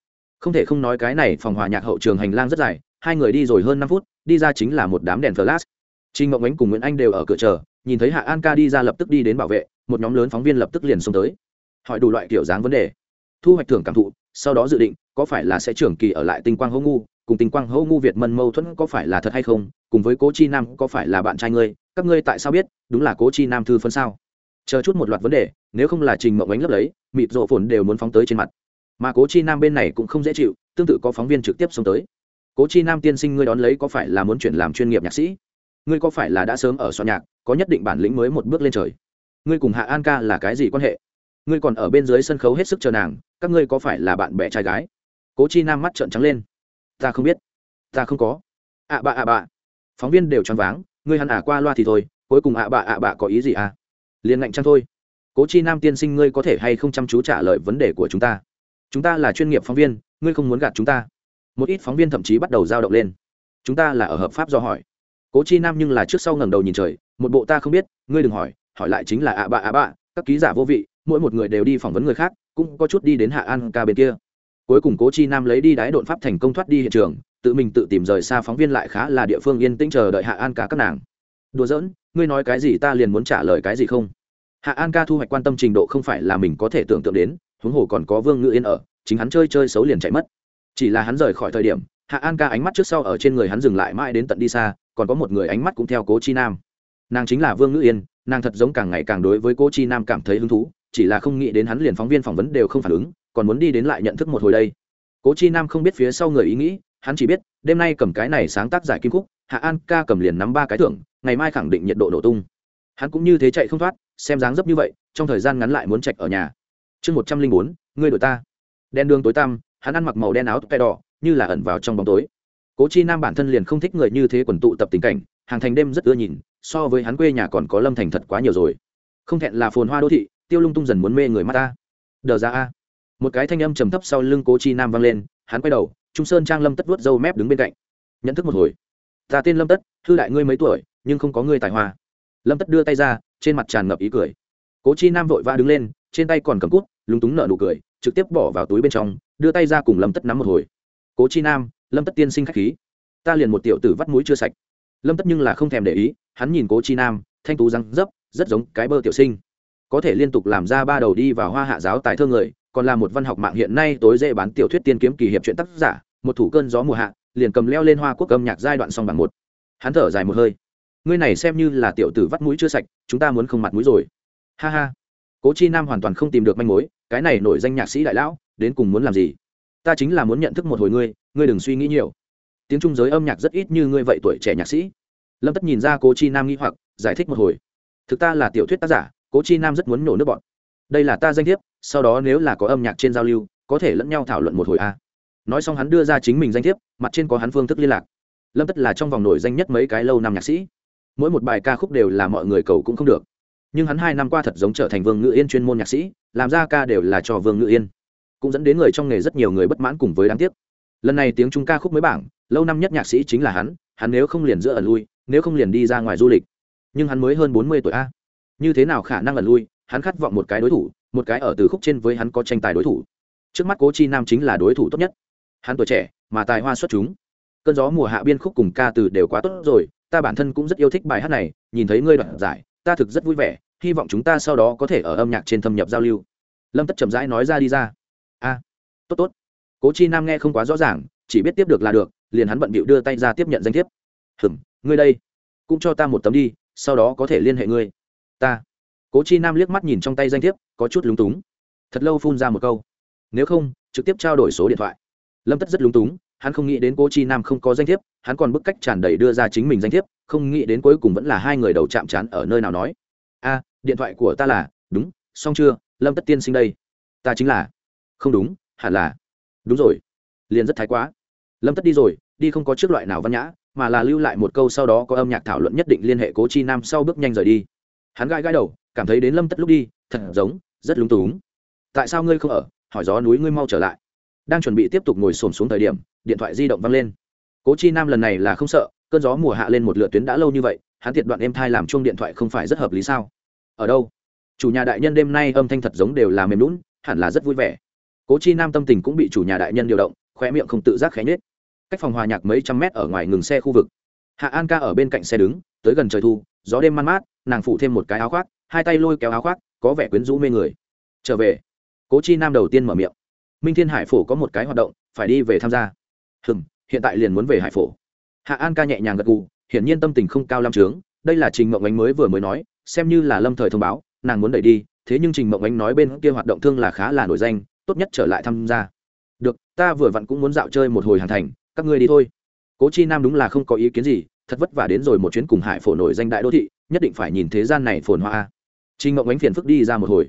Không thể không nói cái này phòng hòa nhạc hậu trường hành lang rất dài hai người đi rồi hơn năm phút, đi ra chính là một đám đèn flash. Trinh mộng ánh cùng nguyễn anh đều ở cửa chờ, nhìn thấy hạ an ca đi ra lập tức đi đến bảo vệ, một nhóm lớn phóng viên lập tức liền xông tới. Hỏi đủ loại kiểu dáng vấn đề. Thu hoạch thưởng cảm thụ, sau đó dự định, có phải là sẽ trưởng kỳ ở lại tinh quang hô ngu, cùng tinh quang hô ngu việt mân mâu thuẫn có phải là thật hay không, cùng với cố chi nam có phải là bạn trai ngươi, các ngươi tại sao biết, đúng là cố chi nam thư phân sao? Chờ chút một loạt vấn đề, nếu không là trình mộng ánh lấp lấy, mịt rộ phồn đều muốn phóng tới trên mặt. Mà cố chi nam bên này cũng không dễ chịu, tương tự có phóng viên trực tiếp xông tới cố chi nam tiên sinh ngươi đón lấy có phải là muốn chuyển làm chuyên nghiệp nhạc sĩ? Ngươi có phải là đã sớm ở soạn nhạc, có nhất định bản lĩnh mới một bước lên trời? Ngươi cùng hạ an ca là cái gì quan hệ? Ngươi còn ở bên dưới sân khấu hết sức chờ nàng, các ngươi có phải là bạn bè trai gái? Cố chi nam mắt trợn trắng lên. Ta không biết. Ta không có. Ạ bạ ạ bạ phóng viên đều choáng váng, ngươi hẳn ả qua loa thì thôi, cuối cùng ạ bạ ạ bạ có ý gì à? Liền ngạnh chăng thôi. Cố chi nam tiên sinh ngươi có thể hay không chăm chú trả lời vấn đề của chúng ta? Chúng ta là chuyên nghiệp phóng viên, ngươi không muốn gạt chúng ta một ít phóng viên thậm chí bắt đầu giao động lên. Chúng ta là ở hợp pháp do hỏi. Cố chi nam nhưng là trước sau ngẩng đầu nhìn trời, một bộ ta không biết, ngươi đừng hỏi hỏi lại chính là ạ bạ ạ bạ, các ký giả vô vị, mỗi một người đều đi phỏng vấn người khác, cũng có chút đi đến hạ an ca bên kia. Cuối cùng cố chi nam lấy đi đái đột pháp thành công thoát đi hiện trường, tự mình tự tìm rời xa phóng viên lại khá là địa phương yên tĩnh chờ đợi hạ an ca các nàng. Đùa giỡn, ngươi nói cái gì ta liền muốn trả lời cái gì không? Hạ an ca thu hoạch quan tâm trình độ không phải là mình có thể tưởng tượng đến, huống hồ còn có vương ngự yên ở, chính hắn chơi chơi xấu liền chạy mất chỉ là hắn rời khỏi thời điểm, hạ an ca ánh mắt trước sau ở trên người hắn dừng lại mãi đến tận đi xa, còn có một người ánh mắt cũng theo cố chi nam. Nàng chính là vương ngữ yên, nàng thật giống càng ngày càng đối với cố chi nam cảm thấy hứng thú, chỉ là không nghĩ đến hắn liền phóng viên phỏng vấn đều không phản ứng, còn muốn đi đến lại nhận thức một hồi đây. Cố chi nam không biết phía sau người ý nghĩ, hắn chỉ biết, đêm nay cầm cái này sáng tác giải kim khúc, hạ an ca cầm liền nắm ba cái thưởng, ngày mai khẳng định nhiệt độ nổ tung. Hắn cũng như thế chạy không thoát, xem dáng dấp như vậy, trong thời gian ngắn lại muốn chạy ở nhà. Chương một trăm linh bốn người đội ta. Đen đường tối tăm hắn ăn mặc màu đen áo tay đỏ, như là ẩn vào trong bóng tối. Cố chi nam bản thân liền không thích người như thế quần tụ tập tình cảnh, hàng thành đêm rất ưa nhìn, so với hắn quê nhà còn có lâm thành thật quá nhiều rồi. Không thẹn là phồn hoa đô thị, tiêu lung tung dần muốn mê người mắt ta. Đờ ra a. Một cái thanh âm trầm thấp sau lưng cố chi nam vang lên, hắn quay đầu, trung sơn trang lâm tất vuốt râu mép đứng bên cạnh. Nhận thức một hồi. Ta tên lâm tất thư đại ngươi mấy tuổi, nhưng không có ngươi tài hoa. Lâm tất đưa tay ra, trên mặt tràn ngập ý cười. Cố chi nam vội vã đứng lên, trên tay còn cầm cút, lúng túng nở nụ cười trực tiếp bỏ vào túi bên trong, đưa tay ra cùng lâm tất nắm một hồi. Cố chi nam, lâm tất tiên sinh k h á c h khí. Ta liền một tiểu tử vắt mũi chưa sạch. Lâm tất nhưng là không thèm để ý, hắn nhìn cố chi nam, thanh tú răng dấp, rất giống cái bơ tiểu sinh. Có thể liên tục làm ra ba đầu đi vào hoa hạ giáo tài thơ người, còn là một văn học mạng hiện nay tối dễ bán tiểu thuyết tiên kiếm kỳ hiệp chuyện tác giả, một thủ cơn gió mùa hạ, liền cầm leo lên hoa quốc âm nhạc giai đoạn song bằng một. Hắn thở dài một hơi. Ngươi này xem như là tiểu tử vắt mũi chưa sạch, chúng ta muốn không mặt mũi rồi. Ha ha. Cố chi nam hoàn toàn không tìm được manh mối cái này nổi danh nhạc sĩ đại lão, đến cùng muốn làm gì? Ta chính là muốn nhận thức một hồi ngươi ngươi đừng suy nghĩ nhiều. Tiếng trung giới âm nhạc rất ít như ngươi vậy tuổi trẻ nhạc sĩ. Lâm tất nhìn ra cố chi nam nghĩ hoặc, giải thích một hồi. Thực ta là tiểu thuyết tác giả, cố chi nam rất muốn nổ nước bọn. Đây là ta danh thiếp, sau đó nếu là có âm nhạc trên giao lưu, có thể lẫn nhau thảo luận một hồi a. Nói xong hắn đưa ra chính mình danh thiếp, mặt trên có hắn phương thức liên lạc. Lâm tất là trong vòng nổi danh nhất mấy cái lâu năm nhạc sĩ. Mỗi một bài ca khúc đều là mọi người cầu cũng không được. Nhưng hắn hai năm qua thật giống trở thành vương ngự yên chuyên môn nhạc sĩ làm ra ca đều là cho vương ngự yên cũng dẫn đến người trong nghề rất nhiều người bất mãn cùng với đáng tiếc lần này tiếng trung ca khúc mới bảng lâu năm nhất nhạc sĩ chính là hắn hắn nếu không liền giữa ẩn lui nếu không liền đi ra ngoài du lịch nhưng hắn mới hơn bốn mươi tuổi a như thế nào khả năng ẩn lui hắn khát vọng một cái đối thủ một cái ở từ khúc trên với hắn có tranh tài đối thủ trước mắt cố chi nam chính là đối thủ tốt nhất hắn tuổi trẻ mà tài hoa xuất chúng cơn gió mùa hạ biên khúc cùng ca từ đều quá tốt rồi ta bản thân cũng rất yêu thích bài hát này nhìn thấy ngươi đoạn giải ta thực rất vui vẻ hy vọng chúng ta sau đó có thể ở âm nhạc trên thâm nhập giao lưu. Lâm tất chậm rãi nói ra đi ra. A, tốt tốt. Cố chi nam nghe không quá rõ ràng, chỉ biết tiếp được là được, liền hắn bận bịu đưa tay ra tiếp nhận danh thiếp. Hừm, ngươi đây, cũng cho ta một tấm đi, sau đó có thể liên hệ ngươi. Ta. Cố chi nam liếc mắt nhìn trong tay danh thiếp, có chút lúng túng. Thật lâu phun ra một câu. Nếu không, trực tiếp trao đổi số điện thoại. Lâm tất rất lúng túng, hắn không nghĩ đến cố chi nam không có danh thiếp, hắn còn bức cách tràn đầy đưa ra chính mình danh thiếp, không nghĩ đến cuối cùng vẫn là hai người đầu chạm trán ở nơi nào nói a điện thoại của ta là, đúng, xong chưa? Lâm tất tiên sinh đây. Ta chính là. Không đúng, hẳn là. Đúng rồi. Liền rất thái quá. Lâm tất đi rồi, đi không có trước loại nào văn nhã, mà là lưu lại một câu sau đó có âm nhạc thảo luận nhất định liên hệ cố chi nam sau bước nhanh rời đi. Hắn gãi gãi đầu, cảm thấy đến lâm tất lúc đi, thật giống, rất lúng túng. Tại sao ngươi không ở? Hỏi gió núi ngươi mau trở lại. Đang chuẩn bị tiếp tục ngồi xổm xuống thời điểm, điện thoại di động văng lên. Cố chi nam lần này là không sợ, cơn gió mùa hạ lên một lượt tuyến đã lâu như vậy hắn thiệt đoạn êm thai làm chuông điện thoại không phải rất hợp lý sao? Ở đâu? Chủ nhà đại nhân đêm nay âm thanh thật giống đều là mềm lún hẳn là rất vui vẻ. Cố chi nam tâm tình cũng bị chủ nhà đại nhân điều động khoe miệng không tự giác khẽ nhết cách phòng hòa nhạc mấy trăm mét ở ngoài ngừng xe khu vực. Hạ an ca ở bên cạnh xe đứng, tới gần trời thu, gió đêm man mát, nàng phụ thêm một cái áo khoác, hai tay lôi kéo áo khoác, có vẻ quyến rũ mê người. Trở về. Cố chi nam đầu tiên mở miệng. Minh thiên hải phổ có một cái hoạt động, phải đi về tham gia. Hừng hiện tại liền muốn về hải phổ. Hạ an ca nhẹ nhàng gật gù hiển nhiên tâm tình không cao lắm trướng, đây là trình mộng ánh mới vừa mới nói, xem như là lâm thời thông báo, nàng muốn đẩy đi, thế nhưng trình mộng ánh nói bên kia hoạt động thương là khá là nổi danh, tốt nhất trở lại tham gia. Được, ta vừa vặn cũng muốn dạo chơi một hồi hoàn thành, các ngươi đi thôi. Cố chi nam đúng là không có ý kiến gì, thật vất vả đến rồi một chuyến cùng hải phổ nổi danh đại đô thị, nhất định phải nhìn thế gian này phồn hoa. Trình mộng ánh phiền phức đi ra một hồi.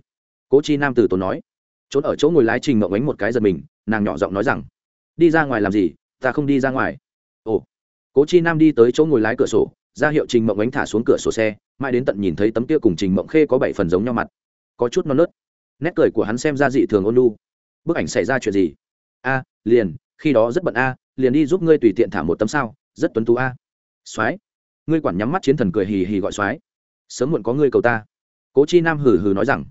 Cố chi nam từ tốn nói. Trốn ở chỗ ngồi lái trình mộng ánh một cái giật mình, nàng nhỏ giọng nói rằng, đi ra ngoài làm gì? Ta không đi ra ngoài. Ồ cố chi nam đi tới chỗ ngồi lái cửa sổ, ra hiệu trình mộng ánh thả xuống cửa sổ xe, mãi đến tận nhìn thấy tấm kia cùng trình mộng khê có bảy phần giống nhau mặt. Có chút non nớt. Nét cười của hắn xem ra dị thường ôn lu bức ảnh xảy ra chuyện gì? A, liền, khi đó rất bận a, liền đi giúp ngươi tùy tiện thả một tấm sao, rất tuấn tú a. Soái, ngươi quản nhắm mắt chiến thần cười hì hì gọi soái. Sớm muộn có ngươi cầu ta. Cố chi nam hừ hừ nói rằng.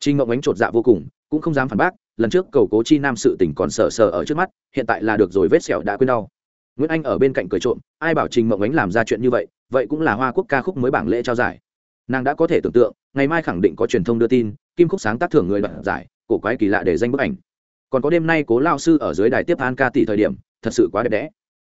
Trinh ngộng ánh chột dạ vô cùng, cũng không dám phản bác, lần trước cầu cố chi nam sự tỉnh còn sờ sờ ở trước mắt, hiện tại là được rồi vết sẹo đã quên đau nguyễn anh ở bên cạnh cười trộm, ai bảo trình mộng ánh làm ra chuyện như vậy vậy cũng là hoa quốc ca khúc mới bảng lễ trao giải. Nàng đã có thể tưởng tượng, ngày mai khẳng định có truyền thông đưa tin, kim khúc sáng tác thưởng người đoạt giải, cổ quái kỳ lạ để danh bức ảnh. Còn có đêm nay cố lao sư ở dưới đài tiếp an ca tỷ thời điểm, thật sự quá đẹp đẽ.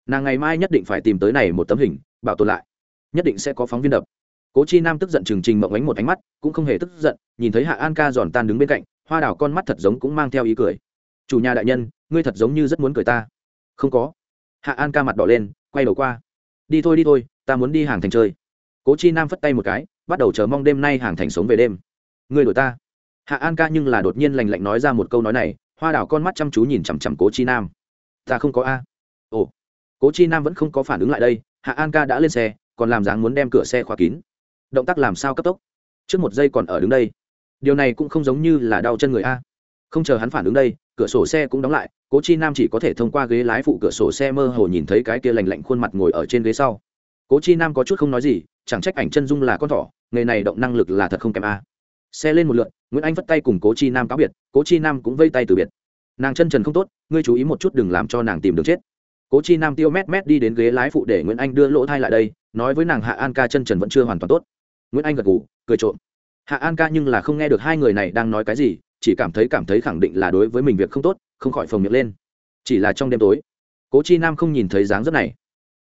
Nàng ngày mai nhất định phải tìm tới này một tấm hình, bảo tồn lại. Nhất định sẽ có phóng viên đập. Cố chi nam tức giận trừng trình mộng ánh một ánh mắt, cũng không hề tức giận, nhìn thấy hạ an ca giòn tan đứng bên cạnh, hoa đào con mắt thật giống cũng mang theo ý cười. Chủ nhà đại nhân, ngươi thật giống như rất muốn cười ta. Không có hạ an ca mặt đỏ lên, quay đầu qua. Đi thôi đi thôi, ta muốn đi hàng thành chơi. Cố chi nam phất tay một cái, bắt đầu chờ mong đêm nay hàng thành sống về đêm. Người đổi ta. Hạ an ca nhưng là đột nhiên lành lạnh nói ra một câu nói này, hoa đào con mắt chăm chú nhìn chằm chằm cố chi nam. Ta không có a. Ồ. Cố chi nam vẫn không có phản ứng lại đây, hạ an ca đã lên xe, còn làm dáng muốn đem cửa xe khóa kín. Động tác làm sao cấp tốc? Trước một giây còn ở đứng đây. Điều này cũng không giống như là đau chân người a. Không chờ hắn phản ứng đây, cửa sổ xe cũng đóng lại cố chi nam chỉ có thể thông qua ghế lái phụ cửa sổ xe mơ hồ nhìn thấy cái kia lành lạnh khuôn mặt ngồi ở trên ghế sau. Cố chi nam có chút không nói gì, chẳng trách ảnh chân dung là con thỏ, nghề này động năng lực là thật không kém a. Xe lên một lượt nguyễn anh vất tay cùng cố chi nam cáo biệt, cố chi nam cũng vây tay từ biệt. Nàng chân trần không tốt, ngươi chú ý một chút đừng làm cho nàng tìm được chết. Cố chi nam tiêu mét mét đi đến ghế lái phụ để nguyễn anh đưa lỗ thai lại đây, nói với nàng hạ an ca chân trần vẫn chưa hoàn toàn tốt. Nguyễn anh gật ngủ cười trộm. Hạ an ca nhưng là không nghe được hai người này đang nói cái gì chỉ cảm thấy cảm thấy khẳng định là đối với mình việc không tốt, không khỏi phồng miệng lên. Chỉ là trong đêm tối, cố chi nam không nhìn thấy dáng dấp này.